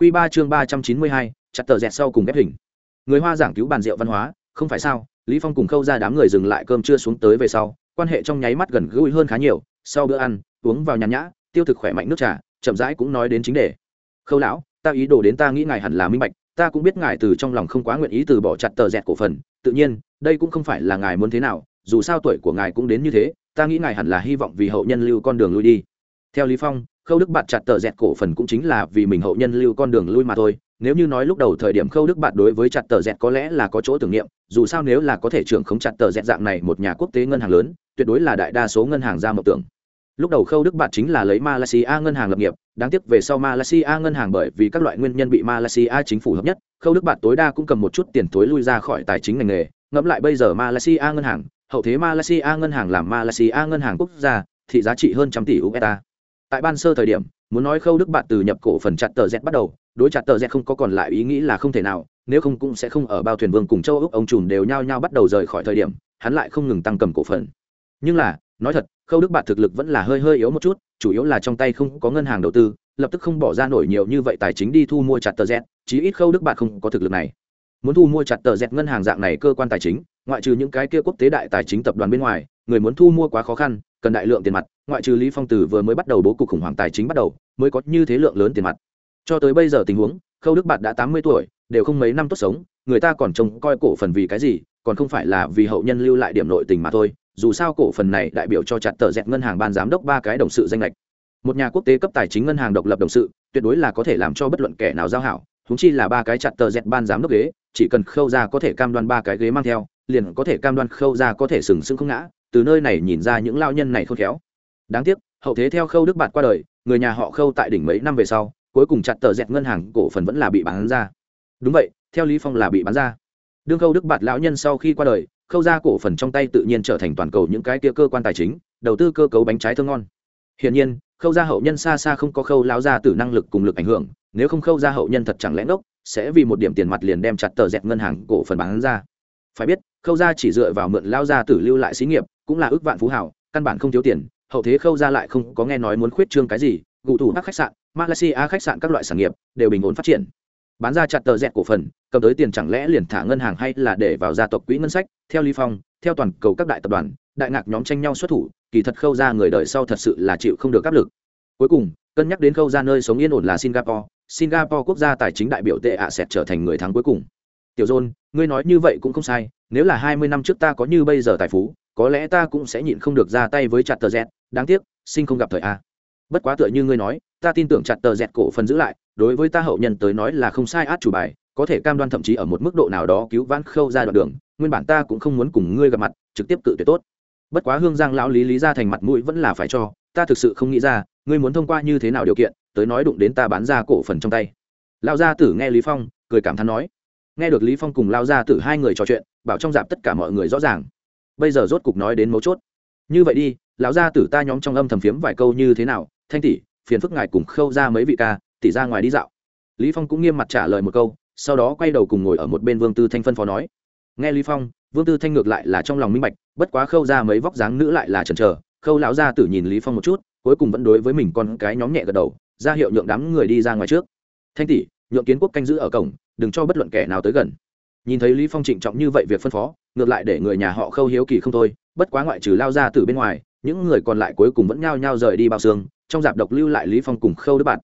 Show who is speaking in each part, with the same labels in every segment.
Speaker 1: Quy 3 chương 392, chặt tờ dẹt sau cùng ghép hình. Người Hoa giảng cứu bàn rượu văn hóa, không phải sao? Lý Phong cùng Khâu ra đám người dừng lại cơm trưa xuống tới về sau, quan hệ trong nháy mắt gần gũi hơn khá nhiều, sau bữa ăn, uống vào nhàn nhã, tiêu thực khỏe mạnh nước trà, chậm rãi cũng nói đến chính đề. Khâu lão, ta ý đồ đến ta nghĩ ngài hẳn là minh bạch, ta cũng biết ngài từ trong lòng không quá nguyện ý từ bỏ chặt tờ dẹt cổ phần, tự nhiên, đây cũng không phải là ngài muốn thế nào, dù sao tuổi của ngài cũng đến như thế, ta nghĩ ngài hẳn là hy vọng vì hậu nhân lưu con đường lui đi. Theo Lý Phong, khâu đức bạt chặt tờ dẹt cổ phần cũng chính là vì mình hậu nhân lưu con đường lui mà thôi. Nếu như nói lúc đầu thời điểm khâu đức bạt đối với chặt tờ dẹt có lẽ là có chỗ tưởng niệm, dù sao nếu là có thể trưởng không chặt tờ dẹt dạng này một nhà quốc tế ngân hàng lớn, tuyệt đối là đại đa số ngân hàng ra mộng tưởng. Lúc đầu khâu đức bạt chính là lấy malaysia ngân hàng lập nghiệp, đáng tiếc về sau malaysia ngân hàng bởi vì các loại nguyên nhân bị malaysia chính phủ hợp nhất, khâu đức bạt tối đa cũng cầm một chút tiền tối lui ra khỏi tài chính ngành nghề. Ngẫm lại bây giờ malaysia ngân hàng, hậu thế malaysia ngân hàng làm malaysia ngân hàng quốc gia thị giá trị hơn trăm tỷ usd tại ban sơ thời điểm, muốn nói khâu đức bạn từ nhập cổ phần chặt tờ z bắt đầu, đối chặt tờ z không có còn lại ý nghĩ là không thể nào, nếu không cũng sẽ không ở bao thuyền vương cùng châu úc ông trùm đều nhao nhao bắt đầu rời khỏi thời điểm, hắn lại không ngừng tăng cầm cổ phần. Nhưng là, nói thật, khâu đức bạn thực lực vẫn là hơi hơi yếu một chút, chủ yếu là trong tay không có ngân hàng đầu tư, lập tức không bỏ ra nổi nhiều như vậy tài chính đi thu mua chặt tờ z, chí ít khâu đức bạn không có thực lực này. Muốn thu mua chặt tờ z ngân hàng dạng này cơ quan tài chính, ngoại trừ những cái kia quốc tế đại tài chính tập đoàn bên ngoài, người muốn thu mua quá khó khăn cần đại lượng tiền mặt, ngoại trừ lý phong tử vừa mới bắt đầu bố cục khủng hoảng tài chính bắt đầu, mới có như thế lượng lớn tiền mặt. Cho tới bây giờ tình huống, khâu đức bạt đã tám mươi tuổi, đều không mấy năm tốt sống, người ta còn trông coi cổ phần vì cái gì, còn không phải là vì hậu nhân lưu lại điểm nội tình mà thôi, dù sao cổ phần này đại biểu cho chặt tờ dẹt ngân hàng ban giám đốc ba cái đồng sự danh lệch. Một nhà quốc tế cấp tài chính ngân hàng độc lập đồng sự, tuyệt đối là có thể làm cho bất luận kẻ nào giao hảo húng chi là ba cái chặt tờ dẹt ban giám đốc ghế, chỉ cần khâu ra có thể cam đoan ba cái ghế mang theo, liền có thể cam đoan khâu ra có thể sừng sững không ngã từ nơi này nhìn ra những lao nhân này khôn khéo. Đáng tiếc, hậu thế theo khâu đức bạt qua đời, người nhà họ khâu tại đỉnh mấy năm về sau, cuối cùng chặt tờ dẹt ngân hàng cổ phần vẫn là bị bán ra. Đúng vậy, theo lý phong là bị bán ra. Đương khâu đức bạt lão nhân sau khi qua đời, khâu ra cổ phần trong tay tự nhiên trở thành toàn cầu những cái kia cơ quan tài chính, đầu tư cơ cấu bánh trái thơm ngon. Hiển nhiên, khâu gia hậu nhân xa xa không có khâu lão gia tử năng lực cùng lực ảnh hưởng, nếu không khâu gia hậu nhân thật chẳng lẽ ngốc, sẽ vì một điểm tiền mặt liền đem chặt tờ dẹt ngân hàng cổ phần bán ra. Phải biết, khâu gia chỉ dựa vào mượn lão gia tử lưu lại xí nghiệp cũng là ước vạn phú hảo, căn bản không thiếu tiền, hậu thế khâu ra lại không có nghe nói muốn khuyết trương cái gì, gụ thủ các khách sạn, malaysia khách sạn các loại sản nghiệp đều bình ổn phát triển. Bán ra chặt tờ dẹt cổ phần, cầm tới tiền chẳng lẽ liền thả ngân hàng hay là để vào gia tộc quỹ ngân sách, theo ly phong, theo toàn cầu các đại tập đoàn, đại ngạc nhóm tranh nhau xuất thủ, kỳ thật khâu ra người đời sau thật sự là chịu không được áp lực. Cuối cùng, cân nhắc đến khâu ra nơi sống yên ổn là singapore singapore quốc gia tài chính đại biểu tệ ạ à sẹt trở thành người thắng cuối cùng. Tiểu dôn ngươi nói như vậy cũng không sai, nếu là hai mươi năm trước ta có như bây giờ tài phú có lẽ ta cũng sẽ nhịn không được ra tay với chặt tờ dẹt, đáng tiếc, sinh không gặp thời a. Bất quá tựa như ngươi nói, ta tin tưởng chặt tờ dẹt cổ phần giữ lại, đối với ta hậu nhân tới nói là không sai át chủ bài, có thể cam đoan thậm chí ở một mức độ nào đó cứu vãn khâu ra đoạn đường, nguyên bản ta cũng không muốn cùng ngươi gặp mặt, trực tiếp cự tuyệt tốt. Bất quá hương giang lão lý lý ra thành mặt mũi vẫn là phải cho, ta thực sự không nghĩ ra, ngươi muốn thông qua như thế nào điều kiện, tới nói đụng đến ta bán ra cổ phần trong tay. Lão gia tử nghe lý phong, cười cảm thán nói. Nghe được lý phong cùng lao gia tử hai người trò chuyện, bảo trong dạp tất cả mọi người rõ ràng bây giờ rốt cục nói đến mấu chốt. Như vậy đi, lão gia tử ta nhóm trong âm thầm phiếm vài câu như thế nào, thanh tỷ, phiền phức ngài cùng khâu ra mấy vị ca, tỷ ra ngoài đi dạo. Lý phong cũng nghiêm mặt trả lời một câu, sau đó quay đầu cùng ngồi ở một bên vương tư thanh phân phó nói. Nghe lý phong, vương tư thanh ngược lại là trong lòng minh bạch, bất quá khâu ra mấy vóc dáng nữ lại là chần chờ. Khâu lão gia tử nhìn lý phong một chút, cuối cùng vẫn đối với mình con cái nhóm nhẹ gật đầu, ra hiệu nhượng đám người đi ra ngoài trước. Thanh tỷ, nhượng kiến quốc canh giữ ở cổng, đừng cho bất luận kẻ nào tới gần. Nhìn thấy lý phong trịnh trọng như vậy việc phân phó ngược lại để người nhà họ khâu hiếu kỳ không thôi, bất quá ngoại trừ lao ra từ bên ngoài, những người còn lại cuối cùng vẫn nhao nhao rời đi bao xương, trong dạp độc lưu lại lý phong cùng khâu đức bạn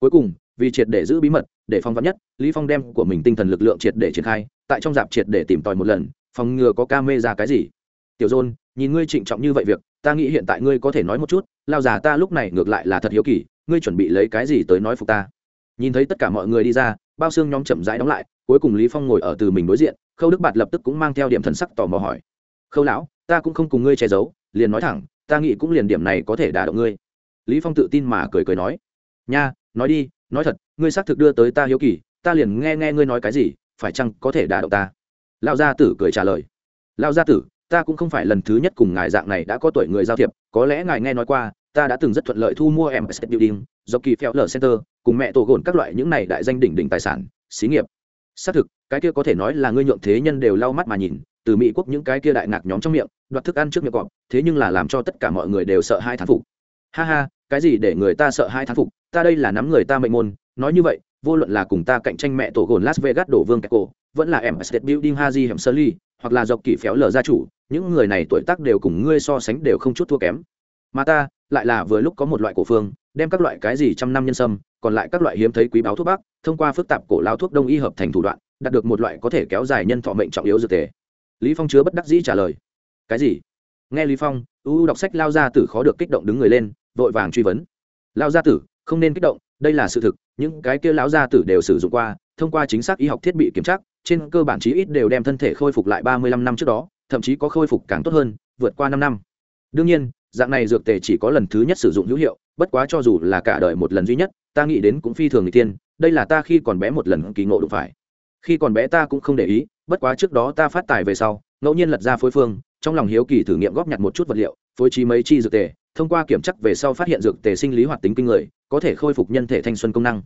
Speaker 1: cuối cùng, vì triệt để giữ bí mật, để phong vắn nhất, lý phong đem của mình tinh thần lực lượng triệt để triển khai, tại trong dạp triệt để tìm tòi một lần, phòng ngừa có ca mê ra cái gì. Tiểu dôn, nhìn ngươi trịnh trọng như vậy việc, ta nghĩ hiện tại ngươi có thể nói một chút, lao già ta lúc này ngược lại là thật hiếu kỳ, ngươi chuẩn bị lấy cái gì tới nói phục ta? Nhìn thấy tất cả mọi người đi ra, bao xương nhóm chậm rãi đóng lại, cuối cùng lý phong ngồi ở từ mình đối diện khâu đức bạt lập tức cũng mang theo điểm thần sắc tò mò hỏi. Khâu lão ta cũng không cùng ngươi che giấu liền nói thẳng ta nghĩ cũng liền điểm này có thể đả động ngươi. Lý phong tự tin mà cười cười nói. Nha nói đi nói thật ngươi xác thực đưa tới ta hiếu kỳ ta liền nghe nghe ngươi nói cái gì phải chăng có thể đả động ta? Lão gia tử cười trả lời. Lão gia tử ta cũng không phải lần thứ nhất cùng ngài dạng này đã có tuổi người giao thiệp có lẽ ngài nghe nói qua ta đã từng rất thuận lợi thu mua em Building, do kỳ phèo lở center, cùng mẹ tổ gồn các loại những này đại danh đỉnh đỉnh tài sản, xí nghiệp. Xác thực, cái kia có thể nói là ngươi nhượng thế nhân đều lau mắt mà nhìn, từ Mỹ quốc những cái kia đại ngạc nhóm trong miệng, đoạt thức ăn trước miệng cọp, thế nhưng là làm cho tất cả mọi người đều sợ hai thán phục. Ha ha, cái gì để người ta sợ hai thán phục, ta đây là nắm người ta mệnh môn, nói như vậy, vô luận là cùng ta cạnh tranh mẹ tổ gồn las vegas đổ vương cổ vẫn là em state building haji hẻm sơ ly hoặc là dọc kỳ phéo lờ gia chủ những người này tuổi tác đều cùng ngươi so sánh đều không chút thua kém mà ta lại là vừa lúc có một loại cổ phương đem các loại cái gì trăm năm nhân sâm, còn lại các loại hiếm thấy quý báo thuốc bắc, thông qua phức tạp cổ lao thuốc đông y hợp thành thủ đoạn, đạt được một loại có thể kéo dài nhân thọ mệnh trọng yếu dược tề. Lý phong chứa bất đắc dĩ trả lời. Cái gì? Nghe lý phong u đọc sách lao gia tử khó được kích động đứng người lên, vội vàng truy vấn. Lao gia tử, không nên kích động, đây là sự thực, những cái kia lão gia tử đều sử dụng qua, thông qua chính xác y học thiết bị kiểm tra, trên cơ bản chí ít đều đem thân thể khôi phục lại ba mươi lăm năm trước đó, thậm chí có khôi phục càng tốt hơn, vượt qua năm năm. Đương nhiên dạng này dược tề chỉ có lần thứ nhất sử dụng hữu hiệu, bất quá cho dù là cả đời một lần duy nhất, ta nghĩ đến cũng phi thường người tiên đây là ta khi còn bé một lần kỳ ngộ đụng phải. Khi còn bé ta cũng không để ý, bất quá trước đó ta phát tài về sau, ngẫu nhiên lật ra phối phương, trong lòng hiếu kỳ thử nghiệm góp nhặt một chút vật liệu, phối trí mấy chi dược tề, thông qua kiểm chắc về sau phát hiện dược tề sinh lý hoạt tính kinh người, có thể khôi phục nhân thể thanh xuân công năng.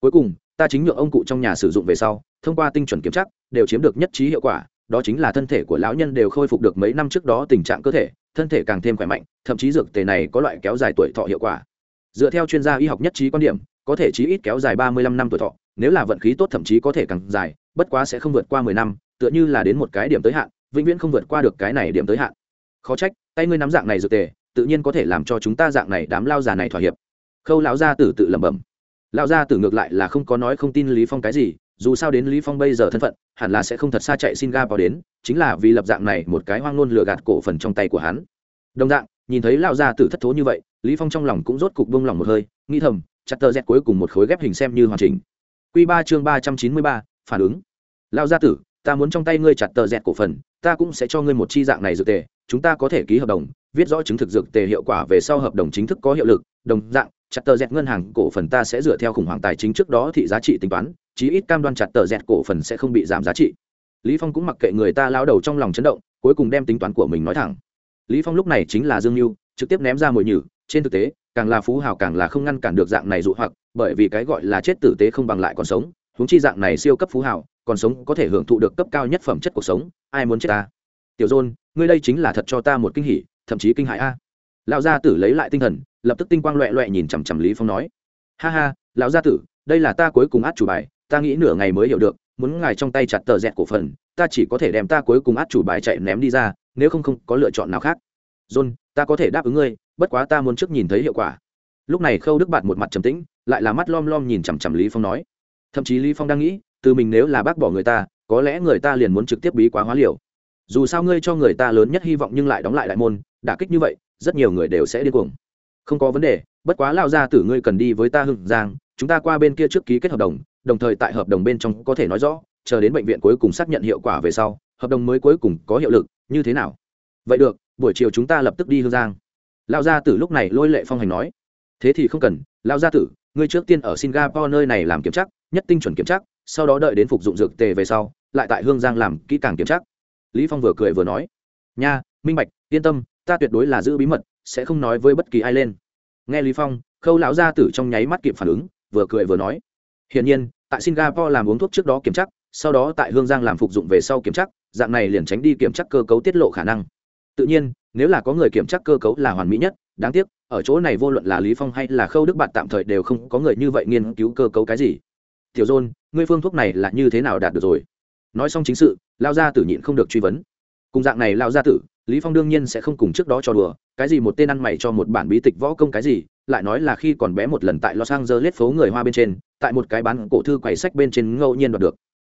Speaker 1: Cuối cùng, ta chính nhượng ông cụ trong nhà sử dụng về sau, thông qua tinh chuẩn kiểm chắc, đều chiếm được nhất trí hiệu quả, đó chính là thân thể của lão nhân đều khôi phục được mấy năm trước đó tình trạng cơ thể thân thể càng thêm khỏe mạnh, thậm chí dược tề này có loại kéo dài tuổi thọ hiệu quả. Dựa theo chuyên gia y học nhất trí quan điểm, có thể chí ít kéo dài ba mươi lăm năm tuổi thọ, nếu là vận khí tốt thậm chí có thể càng dài, bất quá sẽ không vượt qua mười năm, tựa như là đến một cái điểm tới hạn, vĩnh viễn không vượt qua được cái này điểm tới hạn. Khó trách, tay ngươi nắm dạng này dược tề, tự nhiên có thể làm cho chúng ta dạng này đám lao già này thỏa hiệp. Khâu lão gia tử tự lẩm bẩm. Lão gia tử ngược lại là không có nói không tin lý phong cái gì dù sao đến lý phong bây giờ thân phận, hẳn là sẽ không thật xa chạy singapore đến, chính là vì lập dạng này một cái hoang ngôn lừa gạt cổ phần trong tay của hắn. Đồng dạng, nhìn thấy lão gia tử thất thố như vậy, lý phong trong lòng cũng rốt cục buông lòng một hơi, nghĩ thầm, chặt tờ dẹt cuối cùng một khối ghép hình xem như hoàn chỉnh. Quy ba chương ba trăm chín mươi ba, phản ứng. Lão gia tử, ta muốn trong tay ngươi chặt tờ dẹt cổ phần, ta cũng sẽ cho ngươi một chi dạng này dược tề, chúng ta có thể ký hợp đồng, viết rõ chứng thực dược tề hiệu quả về sau hợp đồng chính thức có hiệu lực. Đồng dạng, chặt tờ dẹt ngân hàng cổ phần ta sẽ dựa theo khủng hoảng tài chính trước đó thị giá trị tính toán chí ít cam đoan chặt tờ dẹt cổ phần sẽ không bị giảm giá trị. Lý phong cũng mặc kệ người ta lao đầu trong lòng chấn động, cuối cùng đem tính toán của mình nói thẳng. Lý phong lúc này chính là dương lưu trực tiếp ném ra mồi nhử, trên thực tế, càng là phú hào càng là không ngăn cản được dạng này dụ hoặc, bởi vì cái gọi là chết tử tế không bằng lại còn sống, huống chi dạng này siêu cấp phú hào, còn sống có thể hưởng thụ được cấp cao nhất phẩm chất cuộc sống, ai muốn chết ta? Tiểu dôn, ngươi đây chính là thật cho ta một kinh hỉ, thậm chí kinh hại a. Lão gia tử lấy lại tinh thần, lập tức tinh quang loẹ loẹ nhìn chằm chằm lý phong nói. Ha ha, lão gia tử, đây là ta cuối cùng át chủ bài ta nghĩ nửa ngày mới hiểu được, muốn ngài trong tay chặt tờ dẹt cổ phần, ta chỉ có thể đem ta cuối cùng át chủ bài chạy ném đi ra, nếu không không có lựa chọn nào khác. John, ta có thể đáp ứng ngươi, bất quá ta muốn trước nhìn thấy hiệu quả. Lúc này khâu đức Bạt một mặt trầm tĩnh, lại là mắt lom lom nhìn chằm chằm lý phong nói. Thậm chí lý phong đang nghĩ, từ mình nếu là bác bỏ người ta, có lẽ người ta liền muốn trực tiếp bí quá hóa liều. Dù sao ngươi cho người ta lớn nhất hy vọng nhưng lại đóng lại đại môn, đả kích như vậy, rất nhiều người đều sẽ điên cuồng. Không có vấn đề, bất quá lao ra tử ngươi cần đi với ta hưng giang chúng ta qua bên kia trước ký kết hợp đồng đồng thời tại hợp đồng bên trong có thể nói rõ, chờ đến bệnh viện cuối cùng xác nhận hiệu quả về sau, hợp đồng mới cuối cùng có hiệu lực, như thế nào? Vậy được, buổi chiều chúng ta lập tức đi hương giang. Lao gia tử lúc này lôi lệ phong hành nói. Thế thì không cần lao gia tử, ngươi trước tiên ở singapore nơi này làm kiểm tra, nhất tinh chuẩn kiểm tra, sau đó đợi đến phục dụng dược tề về sau, lại tại hương giang làm kỹ càng kiểm tra. Lý phong vừa cười vừa nói. Nha, minh bạch, yên tâm, ta tuyệt đối là giữ bí mật, sẽ không nói với bất kỳ ai lên. Nghe lý phong, khâu lão gia tử trong nháy mắt kịp phản ứng vừa cười vừa nói. Hiển nhiên, tại singapore làm uống thuốc trước đó kiểm tra sau đó tại hương giang làm phục dụng về sau kiểm tra dạng này liền tránh đi kiểm tra cơ cấu tiết lộ khả năng. Tự nhiên, nếu là có người kiểm tra cơ cấu là hoàn mỹ nhất, đáng tiếc, ở chỗ này vô luận là lý phong hay là khâu đức bạt tạm thời đều không có người như vậy nghiên cứu cơ cấu cái gì. Tiểu dôn, ngươi phương thuốc này là như thế nào đạt được rồi? Nói xong chính sự, lao gia tử nhịn không được truy vấn. Cùng dạng này lao gia tử, lý phong đương nhiên sẽ không cùng trước đó cho đùa, cái gì một tên ăn mày cho một bản bí tịch võ công cái gì lại nói là khi còn bé một lần tại los angeles phố người hoa bên trên, tại một cái bán cổ thư quầy sách bên trên ngẫu nhiên đoạt được.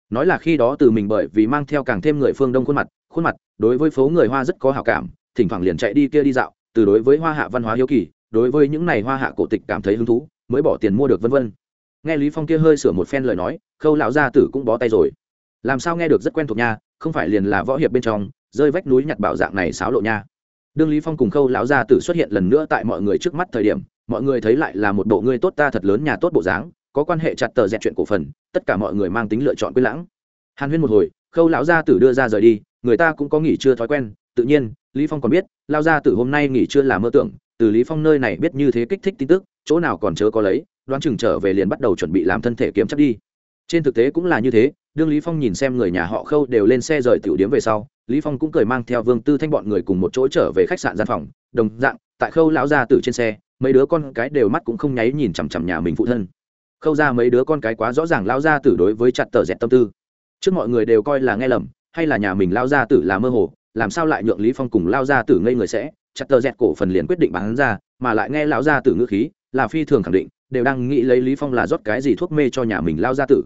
Speaker 1: Nói là khi đó từ mình bởi vì mang theo càng thêm người phương đông khuôn mặt khuôn mặt, đối với phố người hoa rất có hảo cảm, thỉnh thoảng liền chạy đi kia đi dạo, từ đối với hoa hạ văn hóa hiếu kỳ, đối với những này hoa hạ cổ tịch cảm thấy hứng thú, mới bỏ tiền mua được vân vân. Nghe lý phong kia hơi sửa một phen lời nói, khâu lão gia tử cũng bó tay rồi. Làm sao nghe được rất quen thuộc nha, không phải liền là võ hiệp bên trong, rơi vách núi nhặt bảo dạng này xáo lộ nha. Đương lý phong cùng khâu lão gia tử xuất hiện lần nữa tại mọi người trước mắt thời điểm mọi người thấy lại là một bộ ngươi tốt ta thật lớn nhà tốt bộ dáng, có quan hệ chặt tờ dẹt chuyện cổ phần, tất cả mọi người mang tính lựa chọn quyết lãng. Hàn huyên một hồi, khâu lão gia tử đưa ra rời đi, người ta cũng có nghỉ trưa thói quen, tự nhiên, lý phong còn biết lao gia tử hôm nay nghỉ trưa là mơ tưởng, từ lý phong nơi này biết như thế kích thích tin tức, chỗ nào còn chớ có lấy, đoán chừng trở về liền bắt đầu chuẩn bị làm thân thể kiếm chắc đi. Trên thực tế cũng là như thế, đương lý phong nhìn xem người nhà họ khâu đều lên xe rời tiểu điếm về sau, lý phong cũng cười mang theo vương tư thanh bọn người cùng một chỗ trở về khách sạn gian phòng, đồng dạng, tại khâu lão gia tử trên xe mấy đứa con cái đều mắt cũng không nháy nhìn chằm chằm nhà mình phụ thân. Khâu ra mấy đứa con cái quá rõ ràng lao ra tử đối với chặt tờ dẹt tâm tư. Trước mọi người đều coi là nghe lầm, hay là nhà mình lao ra tử là mơ hồ, làm sao lại nhượng lý phong cùng lao ra tử ngây người sẽ? Chặt tờ dẹt cổ phần liền quyết định bán ra, mà lại nghe lão ra tử ngữ khí, là phi thường khẳng định, đều đang nghĩ lấy lý phong là rót cái gì thuốc mê cho nhà mình lao ra tử.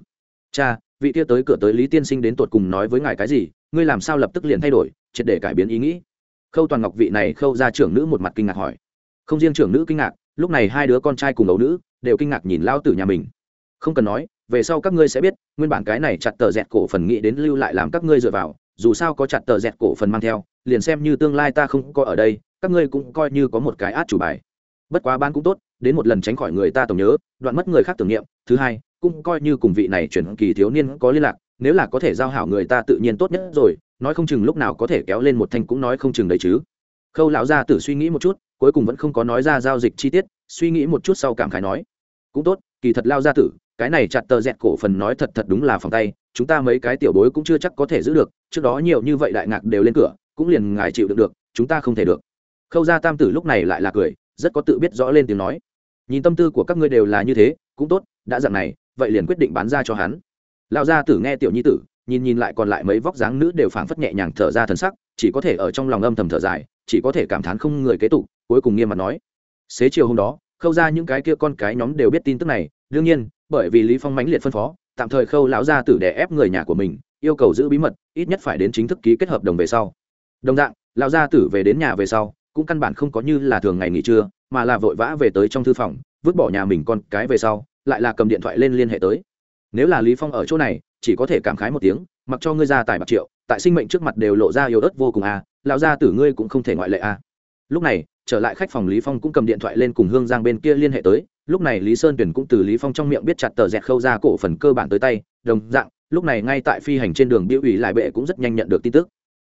Speaker 1: Cha, vị kia tới cửa tới lý tiên sinh đến tột cùng nói với ngài cái gì? Ngươi làm sao lập tức liền thay đổi, triệt để cải biến ý nghĩ. Khâu toàn ngọc vị này khâu ra trưởng nữ một mặt kinh ngạc hỏi không riêng trưởng nữ kinh ngạc, lúc này hai đứa con trai cùng ấu nữ đều kinh ngạc nhìn lao tử nhà mình. Không cần nói, về sau các ngươi sẽ biết, nguyên bản cái này chặt tờ dẹt cổ phần nghĩ đến lưu lại làm các ngươi dựa vào, dù sao có chặt tờ dẹt cổ phần mang theo, liền xem như tương lai ta không có ở đây, các ngươi cũng coi như có một cái át chủ bài. Bất quá ban cũng tốt, đến một lần tránh khỏi người ta tổng nhớ, đoạn mất người khác tưởng niệm, thứ hai, cũng coi như cùng vị này chuyển kỳ thiếu niên có liên lạc, nếu là có thể giao hảo người ta tự nhiên tốt nhất rồi, nói không chừng lúc nào có thể kéo lên một thanh cũng nói không chừng đấy chứ. Khâu lão gia tử suy nghĩ một chút cuối cùng vẫn không có nói ra giao dịch chi tiết, suy nghĩ một chút sau cảm khái nói, cũng tốt, kỳ thật lao gia tử, cái này chặt tờ dẹt cổ phần nói thật thật đúng là phòng tay, chúng ta mấy cái tiểu bối cũng chưa chắc có thể giữ được, trước đó nhiều như vậy đại ngạc đều lên cửa, cũng liền ngài chịu được được, chúng ta không thể được. Khâu gia tam tử lúc này lại là cười, rất có tự biết rõ lên tiếng nói, nhìn tâm tư của các ngươi đều là như thế, cũng tốt, đã dặn này, vậy liền quyết định bán ra cho hắn. Lão gia tử nghe tiểu nhi tử, nhìn nhìn lại còn lại mấy vóc dáng nữ đều phảng phất nhẹ nhàng thở ra thần sắc, chỉ có thể ở trong lòng âm thầm thở dài chỉ có thể cảm thán không người kế tục, cuối cùng nghiêm mặt nói. Xế chiều hôm đó, khâu ra những cái kia con cái nhóm đều biết tin tức này. Đương nhiên, bởi vì lý phong mãnh liệt phân phó, tạm thời khâu lão gia tử đè ép người nhà của mình, yêu cầu giữ bí mật, ít nhất phải đến chính thức ký kết hợp đồng về sau. Đồng dạng, lão gia tử về đến nhà về sau, cũng căn bản không có như là thường ngày nghỉ trưa, mà là vội vã về tới trong thư phòng, vứt bỏ nhà mình con cái về sau, lại là cầm điện thoại lên liên hệ tới. Nếu là lý phong ở chỗ này, chỉ có thể cảm khái một tiếng, mặc cho ngươi ra tài bạc triệu, tại sinh mệnh trước mặt đều lộ ra yếu ớt vô cùng à lão gia tử ngươi cũng không thể ngoại lệ à. Lúc này, trở lại khách phòng lý phong cũng cầm điện thoại lên cùng hương giang bên kia liên hệ tới. Lúc này lý sơn tuyển cũng từ lý phong trong miệng biết chặt tờ dẹt khâu ra cổ phần cơ bản tới tay. Đồng dạng, lúc này ngay tại phi hành trên đường biểu ủy lại bệ cũng rất nhanh nhận được tin tức.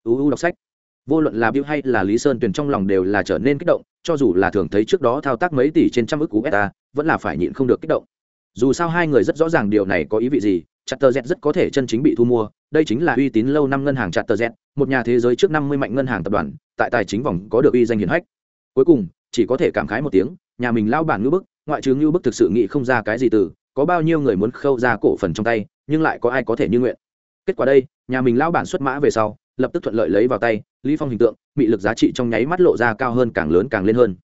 Speaker 1: Uu đọc sách. Vô luận là biểu hay là lý sơn tuyển trong lòng đều là trở nên kích động, cho dù là thường thấy trước đó thao tác mấy tỷ trên trăm ức cú beta vẫn là phải nhịn không được kích động dù sao hai người rất rõ ràng điều này có ý vị gì chặt tờ z rất có thể chân chính bị thu mua, đây chính là uy tín lâu năm ngân hàng chặt tờ z, một nhà thế giới trước năm mươi mạnh ngân hàng tập đoàn, tại tài chính vòng có được uy danh hiển hách. Cuối cùng, chỉ có thể cảm khái một tiếng, nhà mình lao bản ngữ bức, ngoại trừ ngữ bức thực sự nghĩ không ra cái gì từ, có bao nhiêu người muốn khâu ra cổ phần trong tay, nhưng lại có ai có thể như nguyện. Kết quả đây, nhà mình lao bản xuất mã về sau, lập tức thuận lợi lấy vào tay, lý phong hình tượng bị lực giá trị trong nháy mắt lộ ra cao hơn càng lớn càng lên hơn.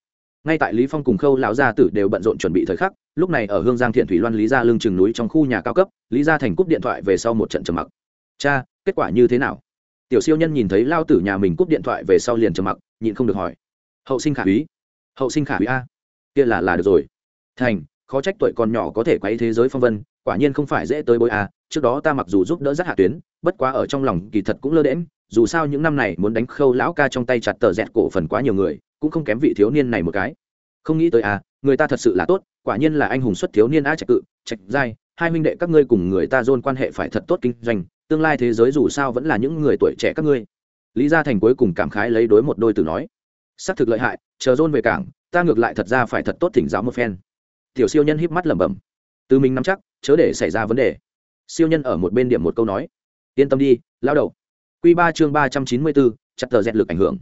Speaker 1: Ngay tại lý phong cùng khâu lão gia tử đều bận rộn chuẩn bị thời khắc lúc này ở hương giang thiện thủy loan lý gia lưng chừng núi trong khu nhà cao cấp, lý gia thành cúp điện thoại về sau một trận trầm mặc. Cha, kết quả như thế nào? Tiểu siêu nhân nhìn thấy lao tử nhà mình cúp điện thoại về sau liền trầm mặc, nhịn không được hỏi. Hậu sinh khả úy. Hậu sinh khả úy a. Kia là là được rồi. Thành, khó trách tuổi còn nhỏ có thể quấy thế giới phong vân, quả nhiên không phải dễ tới bối a. Trước đó ta mặc dù giúp đỡ rất hạ tuyến, bất quá ở trong lòng kỳ thật cũng lơ đễm dù sao những năm này muốn đánh khâu lão ca trong tay chặt tờ dẹt cổ phần quá nhiều người, cũng không kém vị thiếu niên này một cái. Không nghĩ tới à người ta thật sự là tốt quả nhiên là anh hùng xuất thiếu niên a trạch cự, trạch giai, hai huynh đệ các ngươi cùng người ta dôn quan hệ phải thật tốt kinh doanh, tương lai thế giới dù sao vẫn là những người tuổi trẻ các ngươi. Lý gia thành cuối cùng cảm khái lấy đối một đôi từ nói xác thực lợi hại, chờ dôn về cảng, ta ngược lại thật ra phải thật tốt thỉnh giáo một phen. Tiểu siêu nhân híp mắt lẩm bẩm từ mình nắm chắc, chớ để xảy ra vấn đề. Siêu nhân ở một bên điểm một câu nói, yên tâm đi, lao đầu. Q ba chương ba trăm chín mươi bốn, chặt tờ dẹt lực ảnh hưởng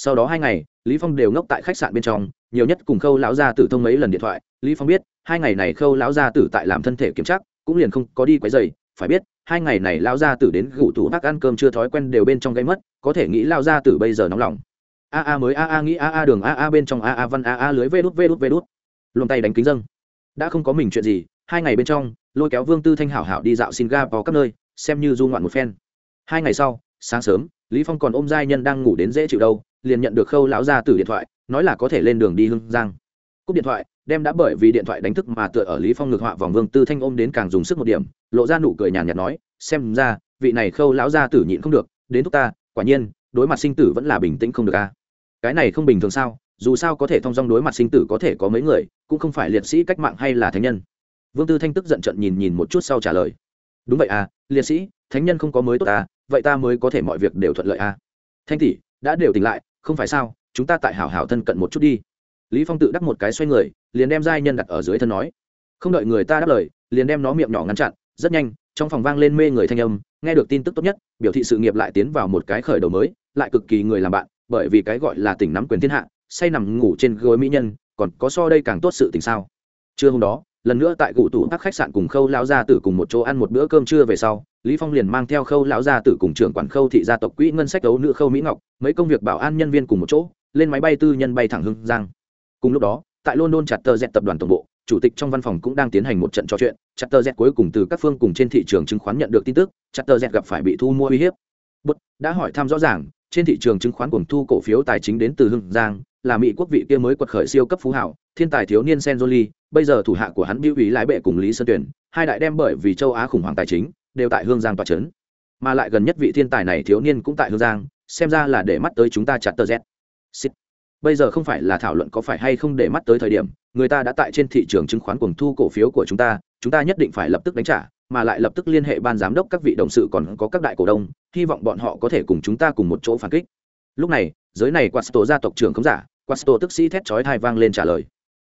Speaker 1: sau đó hai ngày, lý phong đều ngốc tại khách sạn bên trong, nhiều nhất cùng khâu lão gia tử thông mấy lần điện thoại. Lý phong biết, hai ngày này khâu lão gia tử tại làm thân thể kiểm tra, cũng liền không có đi quấy giày phải biết, hai ngày này lão gia tử đến gủ tủ bác ăn cơm chưa thói quen đều bên trong gây mất, có thể nghĩ lão gia tử bây giờ nóng lòng. A a mới a a nghĩ a a đường a a bên trong a a văn a a lưới vê đút vê đút vê đút. Luồng tay đánh kính dâng. Đã không có mình chuyện gì, hai ngày bên trong, lôi kéo vương tư thanh hảo hảo đi dạo singapore các nơi, xem như du ngoạn một phen. Hai ngày sau, sáng sớm, lý phong còn ôm giai nhân đang ngủ đến dễ chịu đâu liền nhận được khâu lão gia tử điện thoại, nói là có thể lên đường đi hưng giang. Cúp điện thoại, đem đã bởi vì điện thoại đánh thức mà tựa ở lý phong ngược họa vòng vương tư thanh ôm đến càng dùng sức một điểm, lộ ra nụ cười nhàn nhạt nói, xem ra, vị này khâu lão gia tử nhịn không được, đến thúc ta, quả nhiên, đối mặt sinh tử vẫn là bình tĩnh không được a. Cái này không bình thường sao? Dù sao có thể thông dong đối mặt sinh tử có thể có mấy người, cũng không phải liệt sĩ cách mạng hay là thánh nhân. Vương tư thanh tức giận trận nhìn nhìn một chút sau trả lời, đúng vậy à liệt sĩ, thánh nhân không có mới tốt à vậy ta mới có thể mọi việc đều thuận lợi à. Thanh tỷ đã đều tỉnh lại, không phải sao, chúng ta tại hảo hảo thân cận một chút đi. Lý phong tự đắc một cái xoay người, liền đem giai nhân đặt ở dưới thân nói. Không đợi người ta đáp lời, liền đem nó miệng nhỏ ngăn chặn, rất nhanh, trong phòng vang lên mê người thanh âm, nghe được tin tức tốt nhất, biểu thị sự nghiệp lại tiến vào một cái khởi đầu mới, lại cực kỳ người làm bạn, bởi vì cái gọi là tỉnh nắm quyền thiên hạ, say nằm ngủ trên gối mỹ nhân, còn có so đây càng tốt sự tình sao. Trưa hôm đó lần nữa tại cụ tủ các khách sạn cùng khâu lão gia tử cùng một chỗ ăn một bữa cơm trưa về sau, lý phong liền mang theo khâu lão gia tử cùng trưởng quản khâu thị gia tộc quỹ ngân sách đấu nữ khâu mỹ ngọc, mấy công việc bảo an nhân viên cùng một chỗ, lên máy bay tư nhân bay thẳng hưng giang. Cùng lúc đó, tại london chặt tờ dẹt tập đoàn tổng bộ, chủ tịch trong văn phòng cũng đang tiến hành một trận trò chuyện, chặt tờ dẹt cuối cùng từ các phương cùng trên thị trường chứng khoán nhận được tin tức, chặt tờ dẹt gặp phải bị thu mua uy hiếp. Bút đã hỏi thăm rõ ràng, trên thị trường chứng khoán cuồng thu cổ phiếu tài chính đến từ hưng giang là mỹ quốc vị kia mới quật khởi siêu cấp phú hảo thiên tài thiếu niên Senzoli, bây giờ thủ hạ của hắn biểu Ý lái bệ cùng Lý Sơn Tuyển, hai đại đem bởi vì châu Á khủng hoảng tài chính, đều tại Hương Giang tòa trấn. Mà lại gần nhất vị thiên tài này thiếu niên cũng tại Hương Giang, xem ra là để mắt tới chúng ta chặt tờ Z. Xịt. Bây giờ không phải là thảo luận có phải hay không để mắt tới thời điểm, người ta đã tại trên thị trường chứng khoán cuồng thu cổ phiếu của chúng ta, chúng ta nhất định phải lập tức đánh trả, mà lại lập tức liên hệ ban giám đốc các vị đồng sự còn có các đại cổ đông, hy vọng bọn họ có thể cùng chúng ta cùng một chỗ phản kích. Lúc này, giới này quạt tổ gia tộc trưởng không giả, Quasto tức sĩ thét chói tai vang lên trả lời.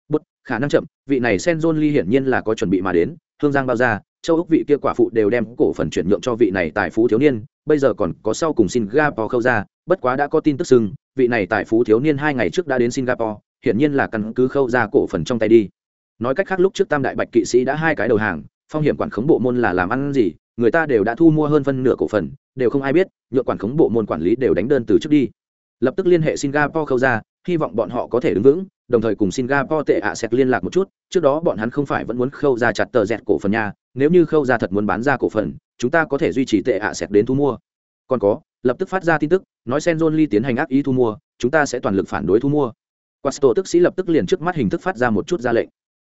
Speaker 1: Bút, khả năng chậm, vị này sen john lee hiển nhiên là có chuẩn bị mà đến, hương giang bao ra châu úc vị kia quả phụ đều đem cổ phần chuyển nhượng cho vị này tài phú thiếu niên, bây giờ còn có sau cùng singapore khâu ra, bất quá đã có tin tức sưng vị này tài phú thiếu niên hai ngày trước đã đến singapore, hiển nhiên là căn cứ khâu ra cổ phần trong tay đi. Nói cách khác lúc trước tam đại bạch kỵ sĩ đã hai cái đầu hàng, phong hiểm quản khống bộ môn là làm ăn gì, người ta đều đã thu mua hơn phân nửa cổ phần, đều không ai biết, nhượng quản khống bộ môn quản lý đều đánh đơn từ trước đi. Lập tức liên hệ singapore khâu ra hy vọng bọn họ có thể đứng vững, đồng thời cùng singapore tệ ạ à sẽ liên lạc một chút, trước đó bọn hắn không phải vẫn muốn khâu ra chặt tờ dẹt cổ phần nhà? nếu như khâu ra thật muốn bán ra cổ phần, chúng ta có thể duy trì tệ ạ à sẽ đến thu mua. Còn có, lập tức phát ra tin tức, nói sen john lee tiến hành ác ý thu mua, chúng ta sẽ toàn lực phản đối thu mua. Quasto tức sĩ lập tức liền trước mắt hình thức phát ra một chút ra lệnh.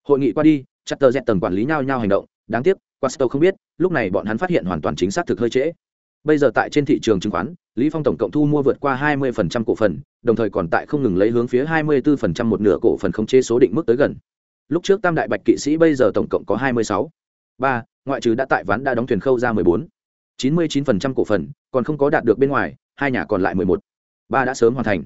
Speaker 1: Hội nghị qua đi, chặt tờ dẹt tầng quản lý nhau nhau hành động, đáng tiếc, quasto không biết, lúc này bọn hắn phát hiện hoàn toàn chính xác thực hơi trễ bây giờ tại trên thị trường chứng khoán lý phong tổng cộng thu mua vượt qua 20% cổ phần đồng thời còn tại không ngừng lấy hướng phía 24% một nửa cổ phần không chế số định mức tới gần lúc trước tam đại bạch kỵ sĩ bây giờ tổng cộng có 26. 3, ngoại trừ đã tại ván đã đóng thuyền khâu ra 14. 99% cổ phần còn không có đạt được bên ngoài hai nhà còn lại 11. 3 đã sớm hoàn thành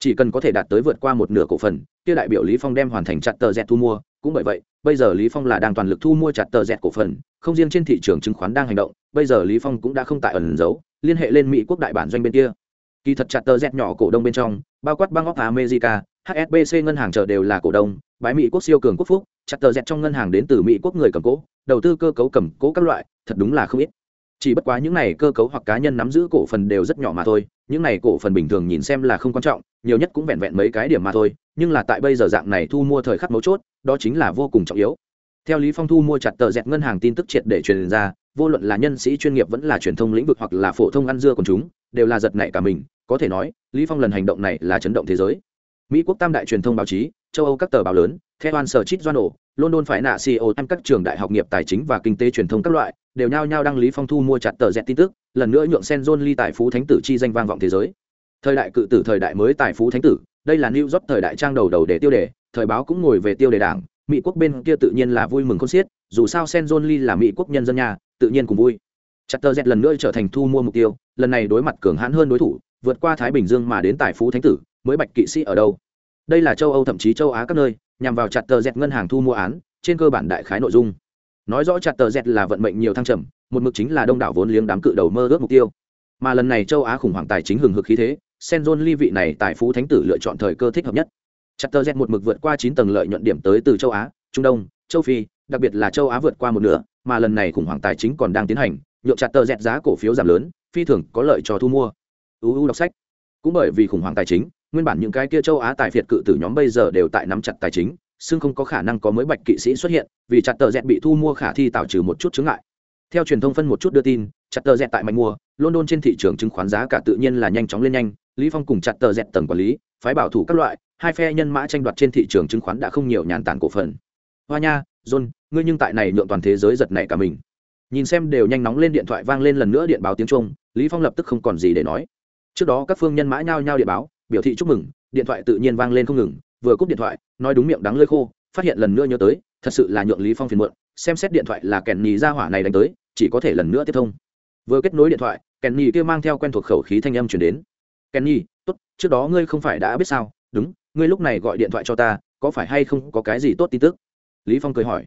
Speaker 1: chỉ cần có thể đạt tới vượt qua một nửa cổ phần kia đại biểu lý phong đem hoàn thành chặt tờ dẹt thu mua cũng bởi vậy bây giờ lý phong là đang toàn lực thu mua chặt tờ dẹt cổ phần, không riêng trên thị trường chứng khoán đang hành động, bây giờ lý phong cũng đã không tại ẩn giấu, liên hệ lên mỹ quốc đại bản doanh bên kia. Kỳ thật chặt tờ dẹt nhỏ cổ đông bên trong, bao quát bang of america hsbc ngân hàng chờ đều là cổ đông, bái mỹ quốc siêu cường quốc phúc, chặt tờ dẹt trong ngân hàng đến từ mỹ quốc người cầm cố, đầu tư cơ cấu cầm cố các loại, thật đúng là không ít chỉ bất quá những này cơ cấu hoặc cá nhân nắm giữ cổ phần đều rất nhỏ mà thôi, những này cổ phần bình thường nhìn xem là không quan trọng, nhiều nhất cũng vẹn vẹn mấy cái điểm mà thôi, nhưng là tại bây giờ dạng này thu mua thời khắc mấu chốt, đó chính là vô cùng trọng yếu. Theo lý phong thu mua chặt tờ dẹt ngân hàng tin tức triệt để truyền ra, vô luận là nhân sĩ chuyên nghiệp vẫn là truyền thông lĩnh vực hoặc là phổ thông ăn dưa của chúng, đều là giật nảy cả mình, có thể nói, lý phong lần hành động này là chấn động thế giới. Mỹ quốc tam đại truyền thông báo chí, châu âu các tờ báo lớn theo an sở chít doano london phải nạ ceo em các trường đại học nghiệp tài chính và kinh tế truyền thông các loại, đều nhao nhao đăng lý phong thu mua chặt tờ dẹt tin tức, lần nữa nhượng sen john Lee tài phú thánh tử chi danh vang vọng thế giới. Thời đại cự tử, thời đại mới tài phú thánh tử, đây là new york thời đại trang đầu đầu để tiêu đề, thời báo cũng ngồi về tiêu đề đảng, mỹ quốc bên kia tự nhiên là vui mừng con xiết, dù sao sen john Lee là mỹ quốc nhân dân nhà tự nhiên cùng vui. Chặt tờ dẹt lần nữa trở thành thu mua mục tiêu, lần này đối mặt cường hãn hơn đối thủ, vượt qua thái bình dương mà đến tài phú thánh tử, mới bạch kỵ sĩ ở đâu? Đây là châu âu, thậm chí châu á các nơi nhằm vào chặt tờ dẹt ngân hàng thu mua án, trên cơ bản đại khái nội dung. Nói rõ chặt tờ dẹt là vận mệnh nhiều thăng trầm, một mực chính là đông đảo vốn liếng đám cự đầu mơ ước mục tiêu. Mà lần này châu á khủng hoảng tài chính hừng hực khí thế, sen john ly vị này tài phú thánh tử lựa chọn thời cơ thích hợp nhất. Chặt tờ dẹt một mực vượt qua chín tầng lợi nhuận điểm tới từ châu á, trung đông, châu phi, đặc biệt là châu á vượt qua một nửa, mà lần này khủng hoảng tài chính còn đang tiến hành, nhượng chặt tờ dẹt giá cổ phiếu giảm lớn, phi thường có lợi cho thu mua. Uu đọc sách. Cũng bởi vì khủng hoảng tài chính nguyên bản những cái kia châu á tài phiệt cự tử nhóm bây giờ đều tại nắm chặt tài chính, xưng không có khả năng có mới bạch kỵ sĩ xuất hiện, vì chặt tờ dẹt bị thu mua khả thi tạo trừ một chút chứng ngại. Theo truyền thông phân một chút đưa tin, chặt tờ dẹt tại mạnh mua london trên thị trường chứng khoán giá cả tự nhiên là nhanh chóng lên nhanh, lý phong cùng chặt tờ dẹt tầng quản lý, phái bảo thủ các loại, hai phe nhân mã tranh đoạt trên thị trường chứng khoán đã không nhiều nhàn tản cổ phần. Hoa nha, john, ngươi nhưng tại này nhượng toàn thế giới giật nảy cả mình. Nhìn xem đều nhanh nóng lên điện thoại vang lên lần nữa điện báo tiếng trung, lý phong lập tức không còn gì để nói. Trước đó các phương nhân mã nhao nhao điện báo biểu thị chúc mừng, điện thoại tự nhiên vang lên không ngừng, vừa cúp điện thoại, nói đúng miệng đắng lơi khô, phát hiện lần nữa nhớ tới, thật sự là nhượng lý phong phiền muộn, xem xét điện thoại là kèn nhì ra hỏa này đánh tới, chỉ có thể lần nữa tiếp thông. Vừa kết nối điện thoại kèn nhì kia mang theo quen thuộc khẩu khí thanh âm chuyển đến. Kèn nhì tốt, trước đó ngươi không phải đã biết sao? Đúng, ngươi lúc này gọi điện thoại cho ta, có phải hay không có cái gì tốt tin tức? Lý phong cười hỏi.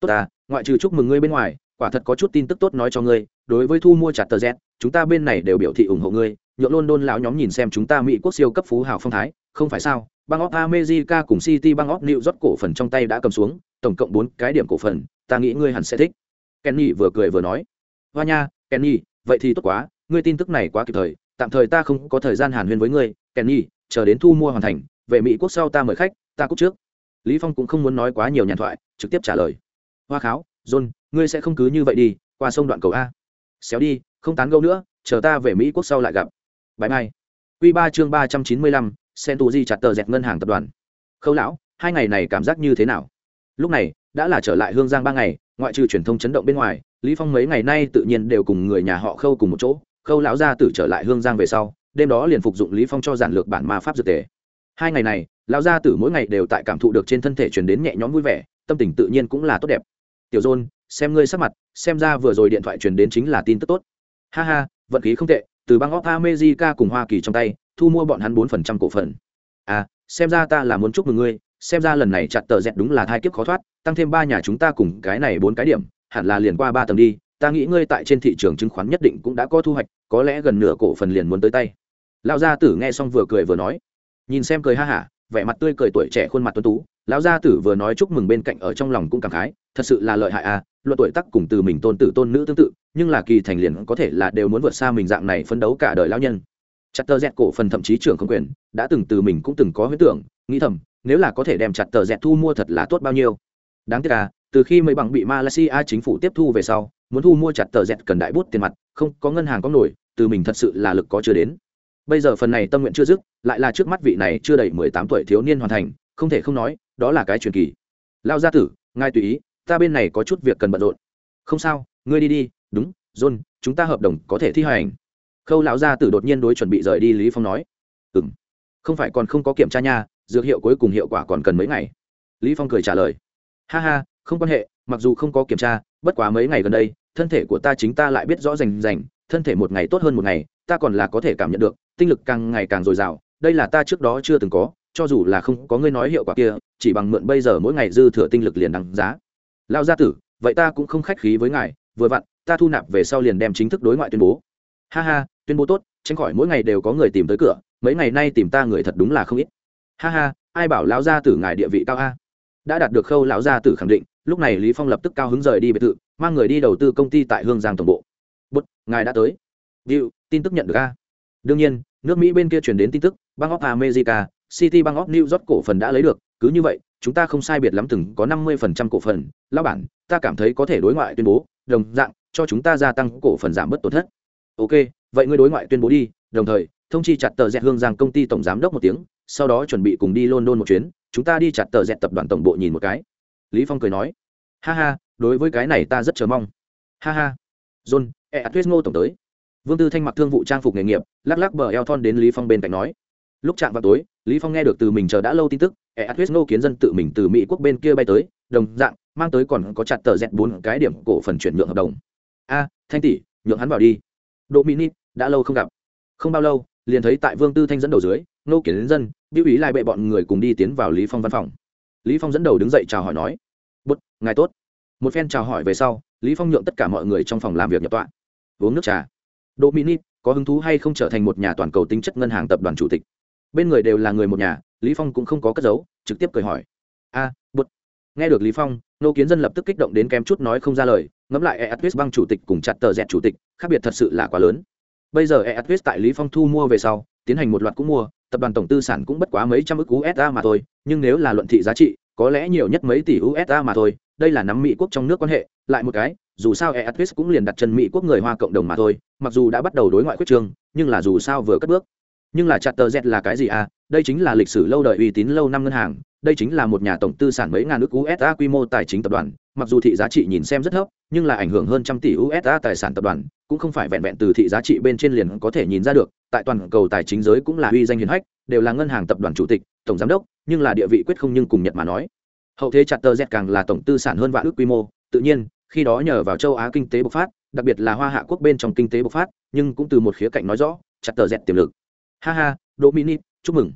Speaker 1: Tốt à ngoại trừ chúc mừng ngươi bên ngoài, quả thật có chút tin tức tốt nói cho ngươi, đối với thu mua chặt tờ z, chúng ta bên này đều biểu thị ủng hộ ngươi nhượng luôn lão nhóm nhìn xem chúng ta mỹ quốc siêu cấp phú hào phong thái, không phải sao? Bang of america cùng city bang of new york cổ phần trong tay đã cầm xuống, tổng cộng bốn cái điểm cổ phần, ta nghĩ ngươi hẳn sẽ thích. Kenny vừa cười vừa nói. Hoa nha, kenny, vậy thì tốt quá, ngươi tin tức này quá kịp thời, tạm thời ta không có thời gian hàn huyên với ngươi. Kenny, chờ đến thu mua hoàn thành, về mỹ quốc sau ta mời khách, ta cúc trước. Lý phong cũng không muốn nói quá nhiều nhàn thoại, trực tiếp trả lời. Hoa kháo, john, ngươi sẽ không cứ như vậy đi, qua sông đoạn cầu a. Xéo đi, không tán gẫu nữa, chờ ta về mỹ quốc sau lại gặp bãi mai Quy ba chương ba trăm chín mươi lăm Sentuji chặt tờ dẹt ngân hàng tập đoàn. Khâu lão, hai ngày này cảm giác như thế nào? Lúc này, đã là trở lại Hương Giang ba ngày, ngoại trừ truyền thông chấn động bên ngoài, Lý Phong mấy ngày nay tự nhiên đều cùng người nhà họ Khâu cùng một chỗ. Khâu lão gia tử trở lại Hương Giang về sau, đêm đó liền phục dụng Lý Phong cho giản lược bản ma pháp dược tề. Hai ngày này, lão gia tử mỗi ngày đều tại cảm thụ được trên thân thể truyền đến nhẹ nhõm vui vẻ, tâm tình tự nhiên cũng là tốt đẹp. Tiểu Dôn, xem ngươi sắc mặt, xem ra vừa rồi điện thoại truyền đến chính là tin tức tốt. Ha ha, vận khí không tệ, từ bang of America cùng Hoa Kỳ trong tay, thu mua bọn hắn bốn phần trăm cổ phần. À xem ra ta là muốn chúc mừng ngươi xem ra lần này chặt tờ dẹt đúng là thai kiếp khó thoát tăng thêm ba nhà chúng ta cùng cái này bốn cái điểm hẳn là liền qua ba tầng đi ta nghĩ ngươi tại trên thị trường chứng khoán nhất định cũng đã có thu hoạch có lẽ gần nửa cổ phần liền muốn tới tay. Lão gia tử nghe xong vừa cười vừa nói nhìn xem cười ha hả vẻ mặt tươi cười tuổi trẻ khuôn mặt tuấn tú lão gia tử vừa nói chúc mừng bên cạnh ở trong lòng cũng cảm khái, thật sự là lợi hại à luận tuổi tác cùng từ mình tôn tử tôn nữ tương tự, nhưng là kỳ thành liền có thể là đều muốn vượt xa mình dạng này phấn đấu cả đời lão nhân. Chặt tờ dẹt cổ phần thậm chí trưởng không quyền, đã từng từ mình cũng từng có huyết tưởng, nghĩ thầm, nếu là có thể đem chặt tờ dẹt thu mua thật là tốt bao nhiêu. Đáng tiếc à từ khi mấy bằng bị malaysia chính phủ tiếp thu về sau, muốn thu mua chặt tờ dẹt cần đại bút tiền mặt, không có ngân hàng có nổi, từ mình thật sự là lực có chưa đến. Bây giờ phần này tâm nguyện chưa dứt, lại là trước mắt vị này chưa đầy mười tám tuổi thiếu niên hoàn thành không thể không nói, đó là cái truyền kỳ. Lao gia tử, ngài tùy ý, ta bên này có chút việc cần bận rộn. Không sao, ngươi đi đi, đúng, john, chúng ta hợp đồng có thể thi hành. Khâu lão gia tử đột nhiên đối chuẩn bị rời đi lý phong nói. Ừm. Không phải còn không có kiểm tra nha, dược hiệu cuối cùng hiệu quả còn cần mấy ngày. Lý phong cười trả lời. Ha ha, không quan hệ, mặc dù không có kiểm tra, bất quá mấy ngày gần đây, thân thể của ta chính ta lại biết rõ rành rành, thân thể một ngày tốt hơn một ngày, ta còn là có thể cảm nhận được, tinh lực càng ngày càng dồi dào, đây là ta trước đó chưa từng có cho dù là không có ngươi nói hiệu quả kia, chỉ bằng mượn bây giờ mỗi ngày dư thừa tinh lực liền đằng giá. Lao gia tử, vậy ta cũng không khách khí với ngài, vừa vặn, ta thu nạp về sau liền đem chính thức đối ngoại tuyên bố. Ha ha, tuyên bố tốt, tránh khỏi mỗi ngày đều có người tìm tới cửa, mấy ngày nay tìm ta người thật đúng là không ít. Ha ha, ai bảo lão gia tử ngài địa vị cao a? Đã đạt được khâu, lão gia tử khẳng định, lúc này lý phong lập tức cao hứng rời đi biệt thự, mang người đi đầu tư công ty tại hương giang tổng bộ. Bút ngài đã tới. Điệu, tin tức nhận được a. Đương nhiên, nước mỹ bên kia truyền đến tin tức bang of america city bang of new york cổ phần đã lấy được, cứ như vậy, chúng ta không sai biệt lắm từng có 50% cổ phần. Lão bản, ta cảm thấy có thể đối ngoại tuyên bố, đồng dạng, cho chúng ta gia tăng cổ phần giảm bớt tổn thất. Ok, vậy ngươi đối ngoại tuyên bố đi, đồng thời, thông chi chặt tờ dẹt hương giang công ty tổng giám đốc một tiếng, sau đó chuẩn bị cùng đi london một chuyến, chúng ta đi chặt tờ dẹt tập đoàn tổng bộ nhìn một cái. Lý phong cười nói, ha ha, đối với cái này ta rất chờ mong. Ha ha. John e à, ngô tổng tới. Vương tư thanh mặc thương vụ trang phục nghề nghiệp, lắc lắc bờ eo thon đến lý phong bên cạnh nói lúc chạm vào tối lý phong nghe được từ mình chờ đã lâu tin tức e atwis ngô kiến dân tự mình từ mỹ quốc bên kia bay tới đồng dạng mang tới còn có chặt tờ dẹt bốn cái điểm cổ phần chuyển nhượng hợp đồng a thanh tỷ nhượng hắn vào đi Dominic, đã lâu không gặp. Không bao lâu, liền thấy tại Vương Tư Thanh dẫn đầu dưới, nô kiến dân, biểu ý lại bệ bọn người cùng đi tiến vào Lý Phong văn phòng. Lý Phong dẫn đầu đứng dậy chào hỏi nói: "Bút, ngài tốt." Một phen chào hỏi về sau, Lý Phong nhượng tất cả mọi người trong phòng làm việc nhập tọa. Uống nước trà. Dominic, có hứng thú hay không trở thành một nhà toàn cầu tính chất ngân hàng tập đoàn chủ tịch? Bên người đều là người một nhà, Lý Phong cũng không có cất giấu, trực tiếp cười hỏi: "A, à, Bút." Nghe được Lý Phong, nô kiến dân lập tức kích động đến kém chút nói không ra lời, ngẫm lại Eatwest băng chủ tịch cùng chặt tờ dẹt chủ tịch, khác biệt thật sự là quá lớn. Bây giờ Eatwest tại Lý Phong thu mua về sau, tiến hành một loạt cũng mua, tập đoàn tổng tư sản cũng bất quá mấy trăm ức USD mà thôi, nhưng nếu là luận thị giá trị, có lẽ nhiều nhất mấy tỷ USD mà thôi, đây là nắm Mỹ quốc trong nước quan hệ, lại một cái, dù sao Eatwest cũng liền đặt chân Mỹ quốc người Hoa cộng đồng mà thôi, mặc dù đã bắt đầu đối ngoại quyết trương, nhưng là dù sao vừa cất bước. Nhưng là chặt tờ Z là cái gì à? Đây chính là lịch sử lâu đời uy tín lâu năm ngân hàng, đây chính là một nhà tổng tư sản mấy ngàn nước USA quy mô tài chính tập đoàn, mặc dù thị giá trị nhìn xem rất thấp, nhưng là ảnh hưởng hơn trăm tỷ USD tài sản tập đoàn, cũng không phải vẹn vẹn từ thị giá trị bên trên liền có thể nhìn ra được, tại toàn cầu tài chính giới cũng là uy danh hiển hách, đều là ngân hàng tập đoàn chủ tịch, tổng giám đốc, nhưng là địa vị quyết không nhưng cùng Nhật mà nói. Hậu thế chặt tờ Z càng là tổng tư sản hơn vạn ước quy mô, tự nhiên, khi đó nhờ vào châu Á kinh tế bộc phát, đặc biệt là Hoa Hạ quốc bên trong kinh tế bộc phát, nhưng cũng từ một khía cạnh nói rõ, chặt tờ Z tiềm lực. Ha ha, đỗ mini chúc mừng